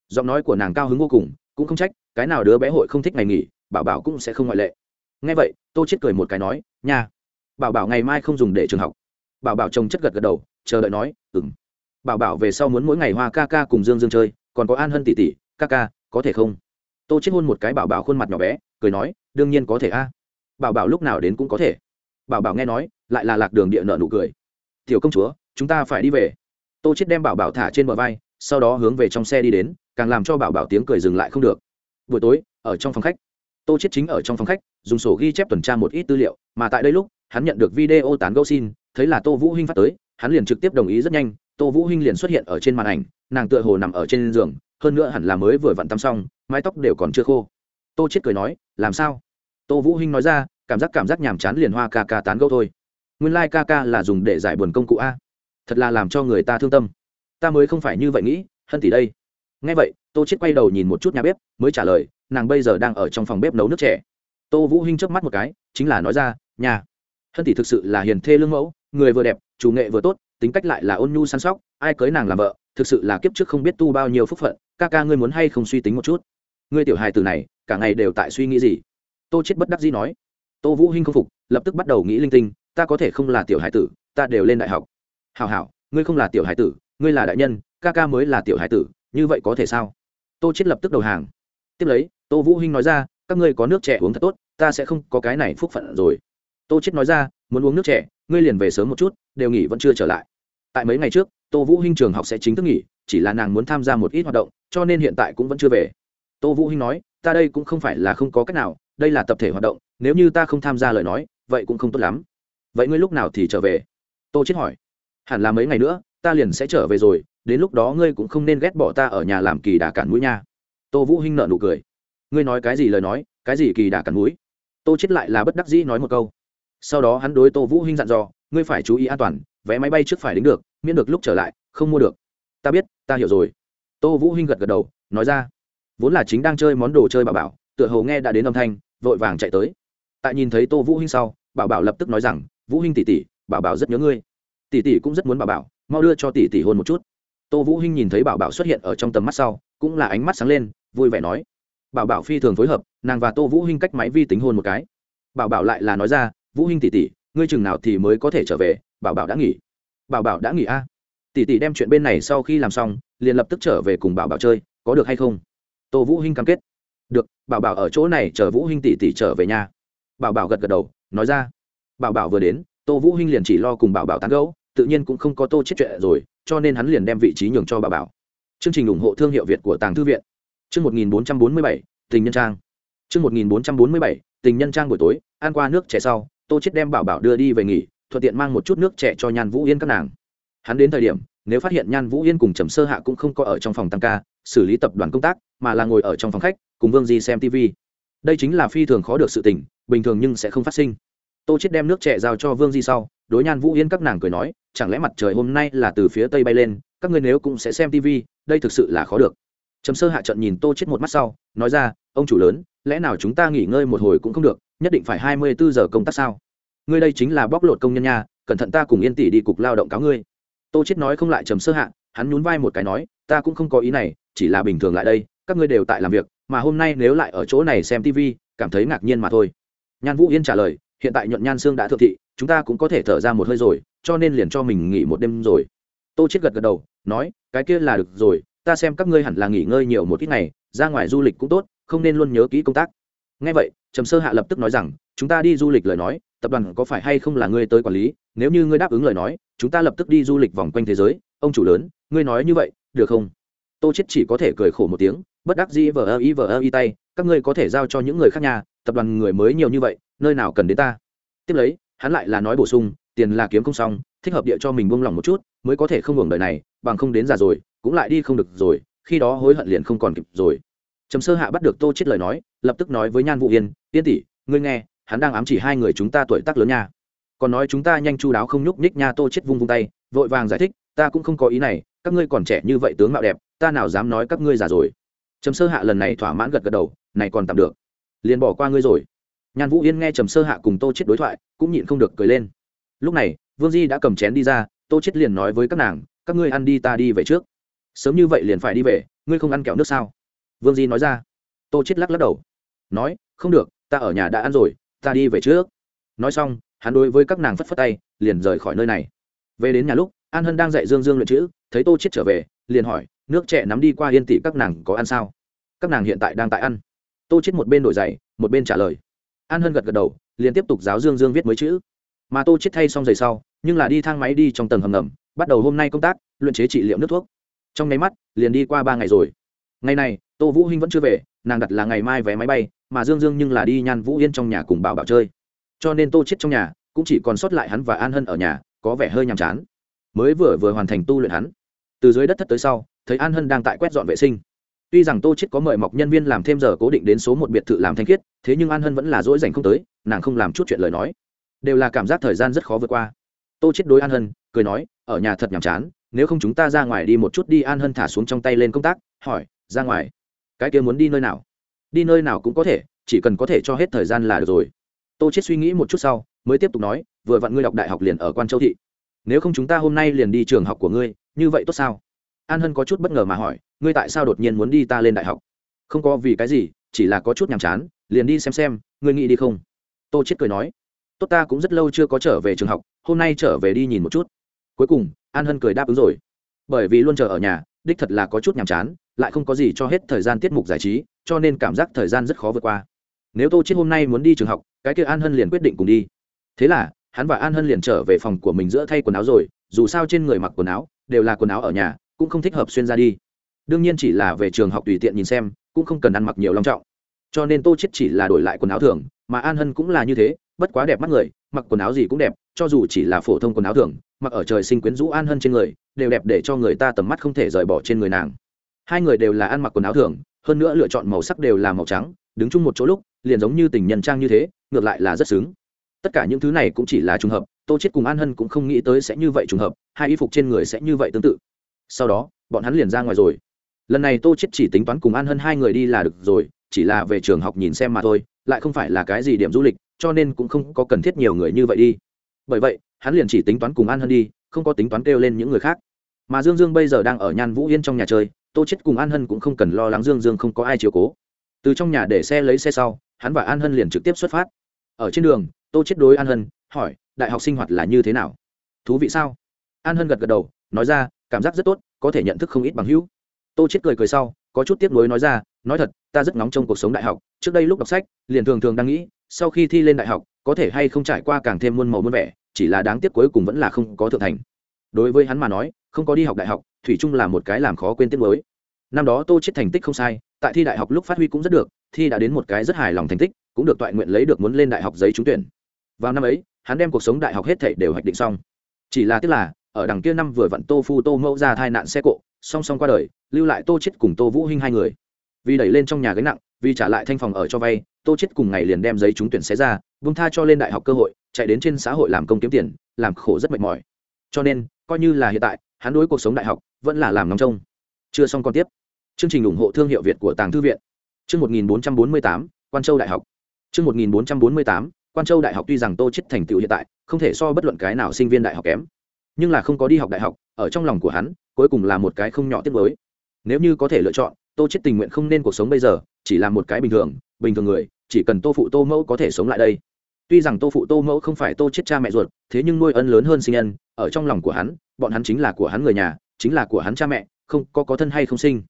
giọng nói của nàng cao hứng vô cùng cũng không trách cái nào đứa bé hội không thích ngày nghỉ bảo bảo cũng sẽ không ngoại lệ nghe vậy tô chết cười một cái nói nha bảo bảo ngày mai không dùng để trường học. Bảo bảo trông chất gật gật đầu, chờ đợi nói ừng bảo bảo về sau muốn mỗi ngày hoa ca ca cùng dương dương chơi, còn có an hân tỷ tỷ, ca ca, có thể không? Tô chết hôn một cái bảo bảo khuôn mặt nhỏ bé, cười nói, đương nhiên có thể a. Bảo bảo lúc nào đến cũng có thể. Bảo bảo nghe nói, lại là lạc đường địa nợ nụ cười. Tiểu công chúa, chúng ta phải đi về. Tô chết đem bảo bảo thả trên bờ vai, sau đó hướng về trong xe đi đến, càng làm cho bảo bảo tiếng cười dừng lại không được. Buổi tối, ở trong phòng khách tô chết chính ở trong phòng khách, dùng sổ ghi chép tuần tra một ít tư liệu, mà tại đây lúc, hắn nhận được video tán gẫu xin, thấy là tô vũ hinh phát tới, hắn liền trực tiếp đồng ý rất nhanh, tô vũ hinh liền xuất hiện ở trên màn ảnh, nàng tựa hồ nằm ở trên giường, hơn nữa hẳn là mới vừa vặn tắm xong, mái tóc đều còn chưa khô. Tô chết cười nói, làm sao? Tô vũ hinh nói ra, cảm giác cảm giác nhàm chán liền hoa ca ca tán gẫu thôi. Nguyên lai like ca ca là dùng để giải buồn công cụ a. Thật là làm cho người ta thương tâm. Ta mới không phải như vậy nghĩ, hân tỷ đây. Nghe vậy, tô chết quay đầu nhìn một chút nhà bếp, mới trả lời nàng bây giờ đang ở trong phòng bếp nấu nước trẻ tô vũ hinh chớp mắt một cái, chính là nói ra, nhà, hân tỷ thực sự là hiền thê lương mẫu, người vừa đẹp, chủ nghệ vừa tốt, tính cách lại là ôn nhu săn sóc, ai cưới nàng làm vợ, thực sự là kiếp trước không biết tu bao nhiêu phúc phận, ca ca ngươi muốn hay không suy tính một chút? Ngươi tiểu hài từ này, cả ngày đều tại suy nghĩ gì? Tô chết bất đắc dĩ nói. Tô vũ hinh không phục, lập tức bắt đầu nghĩ linh tinh, ta có thể không là tiểu hài tử, ta đều lên đại học. Hảo hảo, ngươi không là tiểu hài tử, ngươi là đại nhân, ca ca mới là tiểu hài tử, như vậy có thể sao? Tô chết lập tức đầu hàng. Tiếp lấy tô vũ hinh nói ra, các ngươi có nước trẻ uống thật tốt, ta sẽ không có cái này phúc phận rồi. Tô chết nói ra, muốn uống nước trẻ ngươi liền về sớm một chút, đều nghỉ vẫn chưa trở lại. Tại mấy ngày trước, tô vũ hinh trường học sẽ chính thức nghỉ, chỉ là nàng muốn tham gia một ít hoạt động, cho nên hiện tại cũng vẫn chưa về. Tô vũ hinh nói, ta đây cũng không phải là không có cách nào, đây là tập thể hoạt động, nếu như ta không tham gia lời nói, vậy cũng không tốt lắm. Vậy ngươi lúc nào thì trở về? Tô chết hỏi. Hẳn là mấy ngày nữa, ta liền sẽ trở về rồi, đến lúc đó ngươi cũng không nên ghét bỏ ta ở nhà làm kỳ đà cản mũi nha. Tô vũ hinh nợ nụ cười ngươi nói cái gì lời nói, cái gì kỳ đà cản mũi? Tô chết lại là bất đắc dĩ nói một câu. Sau đó hắn đối tô vũ hinh dặn dò, ngươi phải chú ý an toàn, vé máy bay trước phải đính được, miễn được lúc trở lại, không mua được. Ta biết, ta hiểu rồi. Tô vũ hinh gật gật đầu, nói ra. Vốn là chính đang chơi món đồ chơi bảo bảo, tựa hồ nghe đã đến âm thanh, vội vàng chạy tới. Tại nhìn thấy tô vũ hinh sau bảo bảo lập tức nói rằng, vũ hinh tỷ tỷ bảo bảo rất nhớ ngươi. Tỷ tỷ cũng rất muốn bảo bảo, mau đưa cho tỷ tỷ hôn một chút. Tô vũ hinh nhìn thấy bảo bảo xuất hiện ở trong tầm mắt sau, cũng là ánh mắt sáng lên, vui vẻ nói bảo bảo phi thường phối hợp, nàng và tô vũ hinh cách máy vi tính hôn một cái. Bảo bảo lại là nói ra, vũ hinh tỷ tỷ, ngươi chừng nào thì mới có thể trở về, bảo bảo đã nghỉ. Bảo bảo đã nghỉ a. À? tỷ tỷ đem chuyện bên này sau khi làm xong, liền lập tức trở về cùng bảo bảo chơi, có được hay không? Tô vũ hinh cam kết. Được, bảo bảo ở chỗ này chờ vũ hinh tỷ tỷ trở về nhà bảo bảo gật gật đầu, nói ra. Bảo bảo vừa đến, tô vũ hinh liền chỉ lo cùng bảo bảo tán gẫu, tự nhiên cũng không có tô chết chuyện rồi, cho nên hắn liền đem vị trí nhường cho bảo bảo. Chương trình ủng hộ thương hiệu việt của tàng thư viện chương 1447, tình nhân trang. Chương 1447, tình nhân trang buổi tối ăn qua nước trẻ sau tô Chiết đem bảo bảo đưa đi về nghỉ thuận tiện mang một chút nước trẻ cho nhan vũ yên các nàng. Hắn đến thời điểm nếu phát hiện nhan vũ yên cùng trầm sơ hạ cũng không có ở trong phòng tăng ca xử lý tập đoàn công tác mà là ngồi ở trong phòng khách cùng vương di xem tv đây chính là phi thường khó được sự tình bình thường nhưng sẽ không phát sinh. Tô Chiết đem nước trẻ giao cho vương di sau đối nhan vũ yên các nàng cười nói chẳng lẽ mặt trời hôm nay là từ phía tây bay lên các ngươi nếu cũng sẽ xem tv đây thực sự là khó được trầm sơ hạ trận nhìn tô chết một mắt sau, nói ra, ông chủ lớn, lẽ nào chúng ta nghỉ ngơi một hồi cũng không được, nhất định phải hai mươi bốn giờ công tác sao? Ngươi đây chính là bóc lột công nhân nha, cẩn thận ta cùng yên tỷ đi cục lao động cáo ngươi. Tô chết nói không lại trầm sơ hạ, hắn nhún vai một cái nói, ta cũng không có ý này, chỉ là bình thường lại đây, các ngươi đều tại làm việc, mà hôm nay nếu lại ở chỗ này xem tv cảm thấy ngạc nhiên mà thôi. Nhan vũ yên trả lời, hiện tại nhuận nhan xương đã thượng thị, chúng ta cũng có thể thở ra một hơi rồi, cho nên liền cho mình nghỉ một đêm rồi. Tô chết gật gật đầu, nói, cái kia là được rồi ta xem các ngươi hẳn là nghỉ ngơi nhiều một ít ngày, ra ngoài du lịch cũng tốt, không nên luôn nhớ kỹ công tác. Ngay vậy, trầm sơ hạ lập tức nói rằng, chúng ta đi du lịch lời nói, tập đoàn có phải hay không là ngươi tới quản lý, nếu như ngươi đáp ứng lời nói, chúng ta lập tức đi du lịch vòng quanh thế giới, ông chủ lớn, ngươi nói như vậy, được không? Tô chết chỉ có thể cười khổ một tiếng, bất đắc dĩ vờ ơ y vờ ơ y tay, các ngươi có thể giao cho những người khác nhà, tập đoàn người mới nhiều như vậy, nơi nào cần đến ta? Tiếp lấy, hắn lại là nói bổ sung, tiền là kiếm không xong, thích hợp địa cho mình buông lỏng một chút, mới có thể không hưởng đời này, bằng không đến già rồi cũng lại đi không được rồi, khi đó hối hận liền không còn kịp rồi. Trầm sơ hạ bắt được tô chết lời nói, lập tức nói với nhan vũ yên yên tỷ, ngươi nghe, hắn đang ám chỉ hai người chúng ta tuổi tác lớn nha. Còn nói chúng ta nhanh chu đáo không nhúc nhích nha. Tô chết vung vung tay, vội vàng giải thích, ta cũng không có ý này, các ngươi còn trẻ như vậy tướng mạo đẹp, ta nào dám nói các ngươi già rồi. Trầm sơ hạ lần này thỏa mãn gật gật đầu, này còn tạm được, liền bỏ qua ngươi rồi. Nhan vũ yên nghe trầm sơ hạ cùng tô chết đối thoại, cũng nhịn không được cười lên. Lúc này, vương di đã cầm chén đi ra, tô chết liền nói với các nàng, các ngươi ăn đi ta đi về trước sớm như vậy liền phải đi về, ngươi không ăn kẹo nước sao? Vương di nói ra. Tô chết lắc lắc đầu. Nói, không được, ta ở nhà đã ăn rồi, ta đi về trước. Nói xong, hắn đối với các nàng phất phất tay, liền rời khỏi nơi này. Về đến nhà lúc, an hân đang dạy dương dương luyện chữ, thấy tô chết trở về, liền hỏi, nước trẻ nắm đi qua yên tỷ các nàng có ăn sao? Các nàng hiện tại đang tại ăn. Tô chết một bên đổi giày, một bên trả lời. An hân gật gật đầu, liền tiếp tục giáo dương dương viết mới chữ. Mà tô chết thay xong giày sau, nhưng là đi thang máy đi trong tầng hầm ngầm, bắt đầu hôm nay công tác, luyện chế trị liệu nước thuốc trong nháy mắt, liền đi qua ba ngày rồi. Ngày này, tô vũ hinh vẫn chưa về, nàng đặt là ngày mai vé máy bay, mà dương dương nhưng là đi nhan vũ yên trong nhà cùng bảo bảo chơi. Cho nên tô chết trong nhà, cũng chỉ còn sót lại hắn và an hân ở nhà, có vẻ hơi nhàm chán. Mới vừa vừa hoàn thành tu luyện hắn, từ dưới đất thất tới sau, thấy an hân đang tại quét dọn vệ sinh. Tuy rằng tô chết có mời mọc nhân viên làm thêm giờ cố định đến số một biệt thự làm thanh khiết, thế nhưng an hân vẫn là dỗi dành không tới, nàng không làm chút chuyện lời nói. Đều là cảm giác thời gian rất khó vượt qua. Tô chết đối an hân, cười nói, ở nhà thật nhàm chán nếu không chúng ta ra ngoài đi một chút đi. An hân thả xuống trong tay lên công tác, hỏi, ra ngoài? Cái kia muốn đi nơi nào? Đi nơi nào cũng có thể, chỉ cần có thể cho hết thời gian là được rồi. Tô chết suy nghĩ một chút sau, mới tiếp tục nói, vừa vặn ngươi đọc đại học liền ở quan châu thị. Nếu không chúng ta hôm nay liền đi trường học của ngươi, như vậy tốt sao? An hân có chút bất ngờ mà hỏi, ngươi tại sao đột nhiên muốn đi ta lên đại học? Không có vì cái gì, chỉ là có chút nhàm chán, liền đi xem xem, ngươi nghĩ đi không? Tô chết cười nói, tốt ta cũng rất lâu chưa có trở về trường học, hôm nay trở về đi nhìn một chút cuối cùng, an hân cười đáp ứng rồi. Bởi vì luôn chờ ở nhà, đích thật là có chút nhàm chán, lại không có gì cho hết thời gian tiết mục giải trí, cho nên cảm giác thời gian rất khó vượt qua. Nếu tô chết hôm nay muốn đi trường học, cái kia an hân liền quyết định cùng đi. Thế là, hắn và an hân liền trở về phòng của mình giữa thay quần áo rồi, dù sao trên người mặc quần áo, đều là quần áo ở nhà, cũng không thích hợp xuyên ra đi. Đương nhiên chỉ là về trường học tùy tiện nhìn xem, cũng không cần ăn mặc nhiều long trọng. Cho nên tô chết chỉ là đổi lại quần áo thường, mà an hân cũng là như thế, bất quá đẹp mắt người, mặc quần áo gì cũng đẹp cho dù chỉ là phổ thông quần áo thường, mặc ở trời sinh quyến rũ an hân trên người, đều đẹp để cho người ta tầm mắt không thể rời bỏ trên người nàng. Hai người đều là ăn mặc quần áo thường, hơn nữa lựa chọn màu sắc đều là màu trắng, đứng chung một chỗ lúc, liền giống như tình nhân trang như thế, ngược lại là rất xứng. Tất cả những thứ này cũng chỉ là trùng hợp, tô chết cùng an hân cũng không nghĩ tới sẽ như vậy trùng hợp, hai y phục trên người sẽ như vậy tương tự. Sau đó, bọn hắn liền ra ngoài rồi. Lần này tô chết chỉ tính toán cùng an hân hai người đi là được rồi, chỉ là về trường học nhìn xem mà thôi, lại không phải là cái gì điểm du lịch, cho nên cũng không có cần thiết nhiều người như vậy đi bởi vậy, hắn liền chỉ tính toán cùng an hân đi, không có tính toán kêu lên những người khác. Mà dương dương bây giờ đang ở nhan vũ yên trong nhà chơi, tô chết cùng an hân cũng không cần lo lắng dương dương không có ai chiều cố. Từ trong nhà để xe lấy xe sau, hắn và an hân liền trực tiếp xuất phát. Ở trên đường, tô chết đối an hân, hỏi, đại học sinh hoạt là như thế nào? Thú vị sao? An hân gật gật đầu, nói ra, cảm giác rất tốt, có thể nhận thức không ít bằng hữu. Tô chết cười cười sau, có chút tiếc nuối nói ra, nói thật, ta rất nóng trong cuộc sống đại học, trước đây lúc đọc sách, liền thường thường đang nghĩ, sau khi thi lên đại học có thể hay không trải qua càng thêm muôn màu muôn vẻ, chỉ là đáng tiếc cuối cùng vẫn là không có thượng thành. Đối với hắn mà nói, không có đi học đại học, thủy chung là một cái làm khó quên tiếc mới năm đó tô chết thành tích không sai, tại thi đại học lúc phát huy cũng rất được, thi đã đến một cái rất hài lòng thành tích, cũng được toại nguyện lấy được muốn lên đại học giấy trúng tuyển. Vào năm ấy, hắn đem cuộc sống đại học hết thảy đều hoạch định xong. Chỉ là tức là, ở đằng kia năm vừa vặn tô phu tô mẫu ra thai nạn xe cộ, song song qua đời, lưu lại tô chết cùng tô vũ hinh hai người. Vì đẩy lên trong nhà gánh nặng, vì trả lại thanh phòng ở cho vay, tô chết cùng ngày liền đem giấy trúng tuyển xé ra vung tha cho lên đại học cơ hội chạy đến trên xã hội làm công kiếm tiền làm khổ rất mệt mỏi. Cho nên coi như là hiện tại hắn đối cuộc sống đại học vẫn là làm nóng trông. Chưa xong còn tiếp. Chương trình ủng hộ thương hiệu việt của tàng thư viện. Chương 1448, quan châu đại học. Chương 1448, quan châu đại học tuy rằng tô chết thành tựu hiện tại không thể so bất luận cái nào sinh viên đại học kém nhưng là không có đi học đại học ở trong lòng của hắn cuối cùng là một cái không nhỏ tiết mới nếu như có thể lựa chọn tô chết tình nguyện không nên cuộc sống bây giờ chỉ là một cái bình thường bình thường người, chỉ cần tô phụ tô mẫu có thể sống lại đây. Tuy rằng tô phụ tô mẫu không phải tô chết cha mẹ ruột, thế nhưng nuôi ân lớn hơn sinh nhân, ở trong lòng của hắn, bọn hắn chính là của hắn người nhà, chính là của hắn cha mẹ, không có có thân hay không sinh.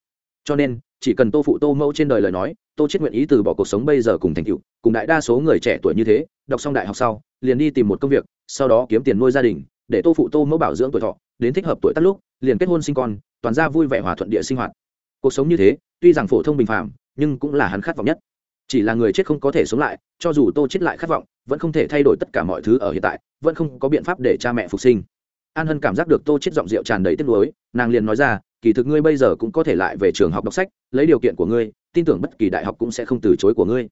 Cho nên, chỉ cần tô phụ tô mẫu trên đời lời nói, tô chết nguyện ý từ bỏ cuộc sống bây giờ cùng thành tựu, cùng đại đa số người trẻ tuổi như thế, đọc xong đại học sau, liền đi tìm một công việc, sau đó kiếm tiền nuôi gia đình, để tô phụ tô mẫu bảo dưỡng tuổi thọ, đến thích hợp tuổi tác lúc, liền kết hôn sinh con, toàn ra vui vẻ hòa thuận địa sinh hoạt. Cuộc sống như thế, tuy rằng phổ thông bình phàm, nhưng cũng là hắn khát vọng nhất chỉ là người chết không có thể sống lại, cho dù tô chết lại khát vọng, vẫn không thể thay đổi tất cả mọi thứ ở hiện tại, vẫn không có biện pháp để cha mẹ phục sinh. An hân cảm giác được tô chết giọng rượu tràn đầy tiếc nuối, nàng liền nói ra, kỳ thực ngươi bây giờ cũng có thể lại về trường học đọc sách, lấy điều kiện của ngươi, tin tưởng bất kỳ đại học cũng sẽ không từ chối của ngươi.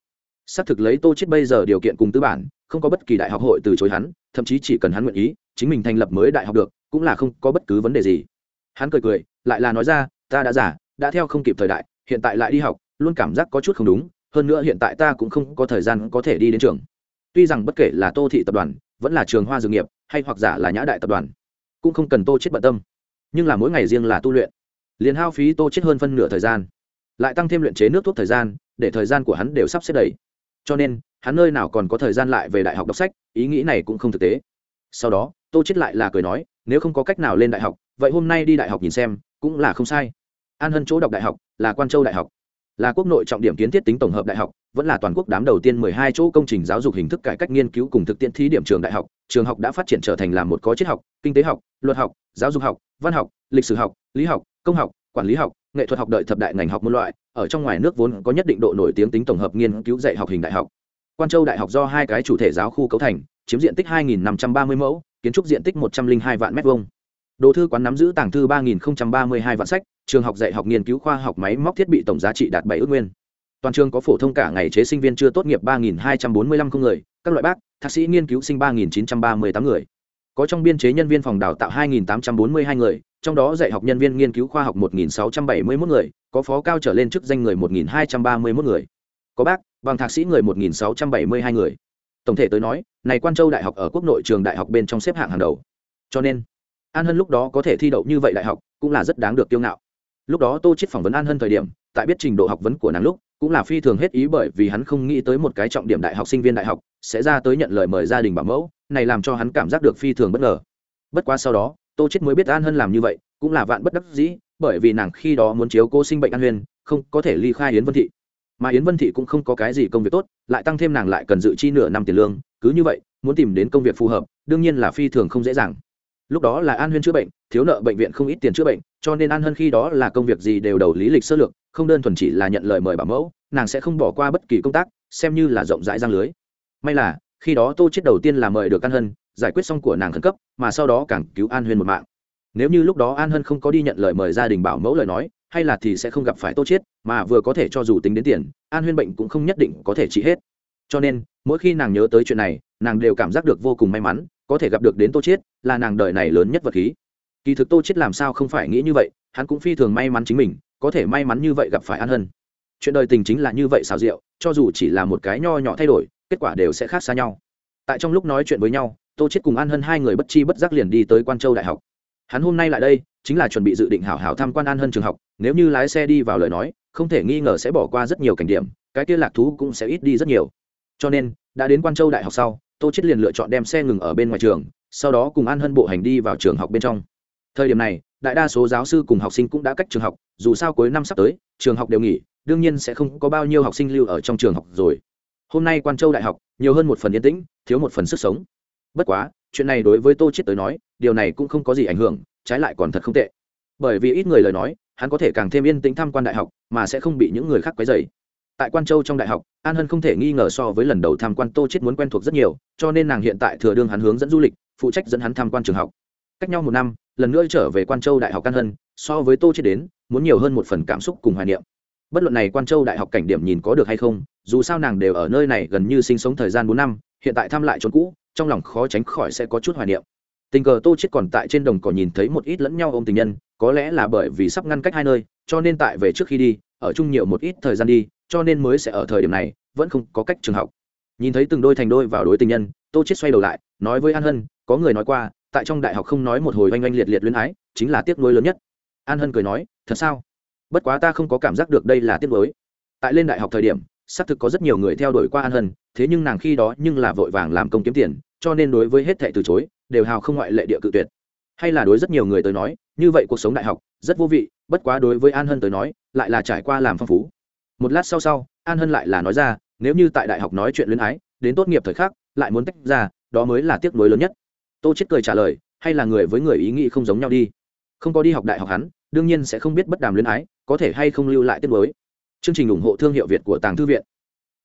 Xác thực lấy tô chết bây giờ điều kiện cùng tư bản, không có bất kỳ đại học hội từ chối hắn, thậm chí chỉ cần hắn nguyện ý, chính mình thành lập mới đại học được, cũng là không có bất cứ vấn đề gì. Hắn cười cười, lại là nói ra, ta đã giả đã theo không kịp thời đại, hiện tại lại đi học, luôn cảm giác có chút không đúng hơn nữa hiện tại ta cũng không có thời gian có thể đi đến trường. Tuy rằng bất kể là tô thị tập đoàn, vẫn là trường hoa dược nghiệp, hay hoặc giả là nhã đại tập đoàn, cũng không cần tô chết bận tâm. Nhưng là mỗi ngày riêng là tu luyện, liền hao phí tô chết hơn phân nửa thời gian, lại tăng thêm luyện chế nước thuốc thời gian, để thời gian của hắn đều sắp xếp đầy. Cho nên, hắn nơi nào còn có thời gian lại về đại học đọc sách, ý nghĩ này cũng không thực tế. Sau đó, tô chết lại là cười nói, nếu không có cách nào lên đại học, vậy hôm nay đi đại học nhìn xem, cũng là không sai. An hân chỗ đọc đại học là quan châu đại học là quốc nội trọng điểm kiến thiết tính tổng hợp đại học, vẫn là toàn quốc đám đầu tiên 12 chỗ công trình giáo dục hình thức cải cách nghiên cứu cùng thực tiễn thí điểm trường đại học. Trường học đã phát triển trở thành là một có triết học, kinh tế học, luật học, giáo dục học, văn học, lịch sử học, lý học, công học, quản lý học, nghệ thuật học đợi thập đại ngành học môn loại. Ở trong ngoài nước vốn có nhất định độ nổi tiếng tính tổng hợp nghiên cứu dạy học hình đại học. Quan châu đại học do hai cái chủ thể giáo khu cấu thành, chiếm diện tích 2.530 mẫu, kiến trúc diện tích 102 vạn mét vuông đồ thư quán nắm giữ tàng thư 3.032 vạn sách, trường học dạy học nghiên cứu khoa học máy móc thiết bị tổng giá trị đạt bảy ước nguyên. Toàn trường có phổ thông cả ngày chế sinh viên chưa tốt nghiệp 3.245 không người, các loại bác, thạc sĩ nghiên cứu sinh 3.938 người. Có trong biên chế nhân viên phòng đào tạo 2.842 người, trong đó dạy học nhân viên nghiên cứu khoa học 1.671 người, có phó cao trở lên chức danh người 1.231 người. Có bác, bằng thạc sĩ người 1.672 người. Tổng thể tới nói, này quan châu đại học ở quốc nội trường đại học bên trong xếp hạng hàng đầu. Cho nên an hân lúc đó có thể thi đậu như vậy đại học, cũng là rất đáng được kiêu ngạo. Lúc đó tô chết phỏng vấn an hân thời điểm, tại biết trình độ học vấn của nàng lúc, cũng là phi thường hết ý bởi vì hắn không nghĩ tới một cái trọng điểm đại học sinh viên đại học sẽ ra tới nhận lời mời gia đình bảo mẫu, này làm cho hắn cảm giác được phi thường bất ngờ. Bất quá sau đó, tô chết mới biết an hân làm như vậy, cũng là vạn bất đắc dĩ, bởi vì nàng khi đó muốn chiếu cô sinh bệnh an huyền, không có thể ly khai yến vân thị. Mà yến vân thị cũng không có cái gì công việc tốt, lại tăng thêm nàng lại cần dự chi nửa năm tiền lương, cứ như vậy, muốn tìm đến công việc phù hợp, đương nhiên là phi thường không dễ dàng lúc đó là an huyên chữa bệnh, thiếu nợ bệnh viện không ít tiền chữa bệnh, cho nên an hân khi đó là công việc gì đều đầu lý lịch sơ lược, không đơn thuần chỉ là nhận lời mời bảo mẫu, nàng sẽ không bỏ qua bất kỳ công tác, xem như là rộng rãi giang lưới. May là, khi đó tô chết đầu tiên là mời được an hân, giải quyết xong của nàng khẩn cấp, mà sau đó càng cứu an huyên một mạng. Nếu như lúc đó an hân không có đi nhận lời mời gia đình bảo mẫu lời nói, hay là thì sẽ không gặp phải tô chết, mà vừa có thể cho dù tính đến tiền, an huyên bệnh cũng không nhất định có thể trị hết. Cho nên, mỗi khi nàng nhớ tới chuyện này nàng đều cảm giác được vô cùng may mắn, có thể gặp được đến tô chết là nàng đời này lớn nhất vật khí. Kỳ thực tô chết làm sao không phải nghĩ như vậy, hắn cũng phi thường may mắn chính mình, có thể may mắn như vậy gặp phải an hân. Chuyện đời tình chính là như vậy xào rượu, cho dù chỉ là một cái nho nhỏ thay đổi, kết quả đều sẽ khác xa nhau. Tại trong lúc nói chuyện với nhau, tô chết cùng an hân hai người bất chi bất giác liền đi tới quan châu đại học. Hắn hôm nay lại đây, chính là chuẩn bị dự định hảo hảo tham quan an hân trường học, nếu như lái xe đi vào lời nói, không thể nghi ngờ sẽ bỏ qua rất nhiều cảnh điểm, cái kia lạc thú cũng sẽ ít đi rất nhiều. Cho nên, đã đến quan châu đại học sau tô chết liền lựa chọn đem xe ngừng ở bên ngoài trường, sau đó cùng an hân bộ hành đi vào trường học bên trong. Thời điểm này, đại đa số giáo sư cùng học sinh cũng đã cách trường học, dù sao cuối năm sắp tới, trường học đều nghỉ, đương nhiên sẽ không có bao nhiêu học sinh lưu ở trong trường học rồi. Hôm nay quan châu đại học, nhiều hơn một phần yên tĩnh, thiếu một phần sức sống. Bất quá, chuyện này đối với tô chết tới nói, điều này cũng không có gì ảnh hưởng, trái lại còn thật không tệ. Bởi vì ít người lời nói, hắn có thể càng thêm yên tĩnh tham quan đại học, mà sẽ không bị những người khác quấy rầy tại quan châu trong đại học, an hân không thể nghi ngờ so với lần đầu tham quan tô chết muốn quen thuộc rất nhiều, cho nên nàng hiện tại thừa đương hắn hướng dẫn du lịch, phụ trách dẫn hắn tham quan trường học. Cách nhau một năm, lần nữa trở về quan châu đại học an hân, so với tô chết đến, muốn nhiều hơn một phần cảm xúc cùng hoài niệm. Bất luận này quan châu đại học cảnh điểm nhìn có được hay không, dù sao nàng đều ở nơi này gần như sinh sống thời gian bốn năm, hiện tại thăm lại chốn cũ, trong lòng khó tránh khỏi sẽ có chút hoài niệm. Tình cờ tô chết còn tại trên đồng cỏ nhìn thấy một ít lẫn nhau ôm tình nhân, có lẽ là bởi vì sắp ngăn cách hai nơi, cho nên tại về trước khi đi ở chung nhiều một ít thời gian đi, cho nên mới sẽ ở thời điểm này, vẫn không có cách trường học. Nhìn thấy từng đôi thành đôi vào đối tình nhân, tô chết xoay đầu lại, nói với an hân, có người nói qua, tại trong đại học không nói một hồi oanh oanh liệt liệt luyến ái, chính là tiếc nuối lớn nhất. An hân cười nói, thật sao? Bất quá ta không có cảm giác được đây là tiếc nuối. Tại lên đại học thời điểm, xác thực có rất nhiều người theo đuổi qua an hân, thế nhưng nàng khi đó nhưng là vội vàng làm công kiếm tiền, cho nên đối với hết thệ từ chối, đều hào không ngoại lệ địa cự tuyệt hay là đối rất nhiều người tới nói, như vậy cuộc sống đại học, rất vô vị, bất quá đối với an hân tới nói, lại là trải qua làm phong phú. Một lát sau sau, an hân lại là nói ra, nếu như tại đại học nói chuyện luyến ái, đến tốt nghiệp thời khắc, lại muốn tách ra, đó mới là tiếc nuối lớn nhất. Tô chết cười trả lời, hay là người với người ý nghĩ không giống nhau đi. Không có đi học đại học hắn, đương nhiên sẽ không biết bất đàm luyến ái, có thể hay không lưu lại tiếc nuối. Chương trình ủng hộ thương hiệu việt của tàng thư viện.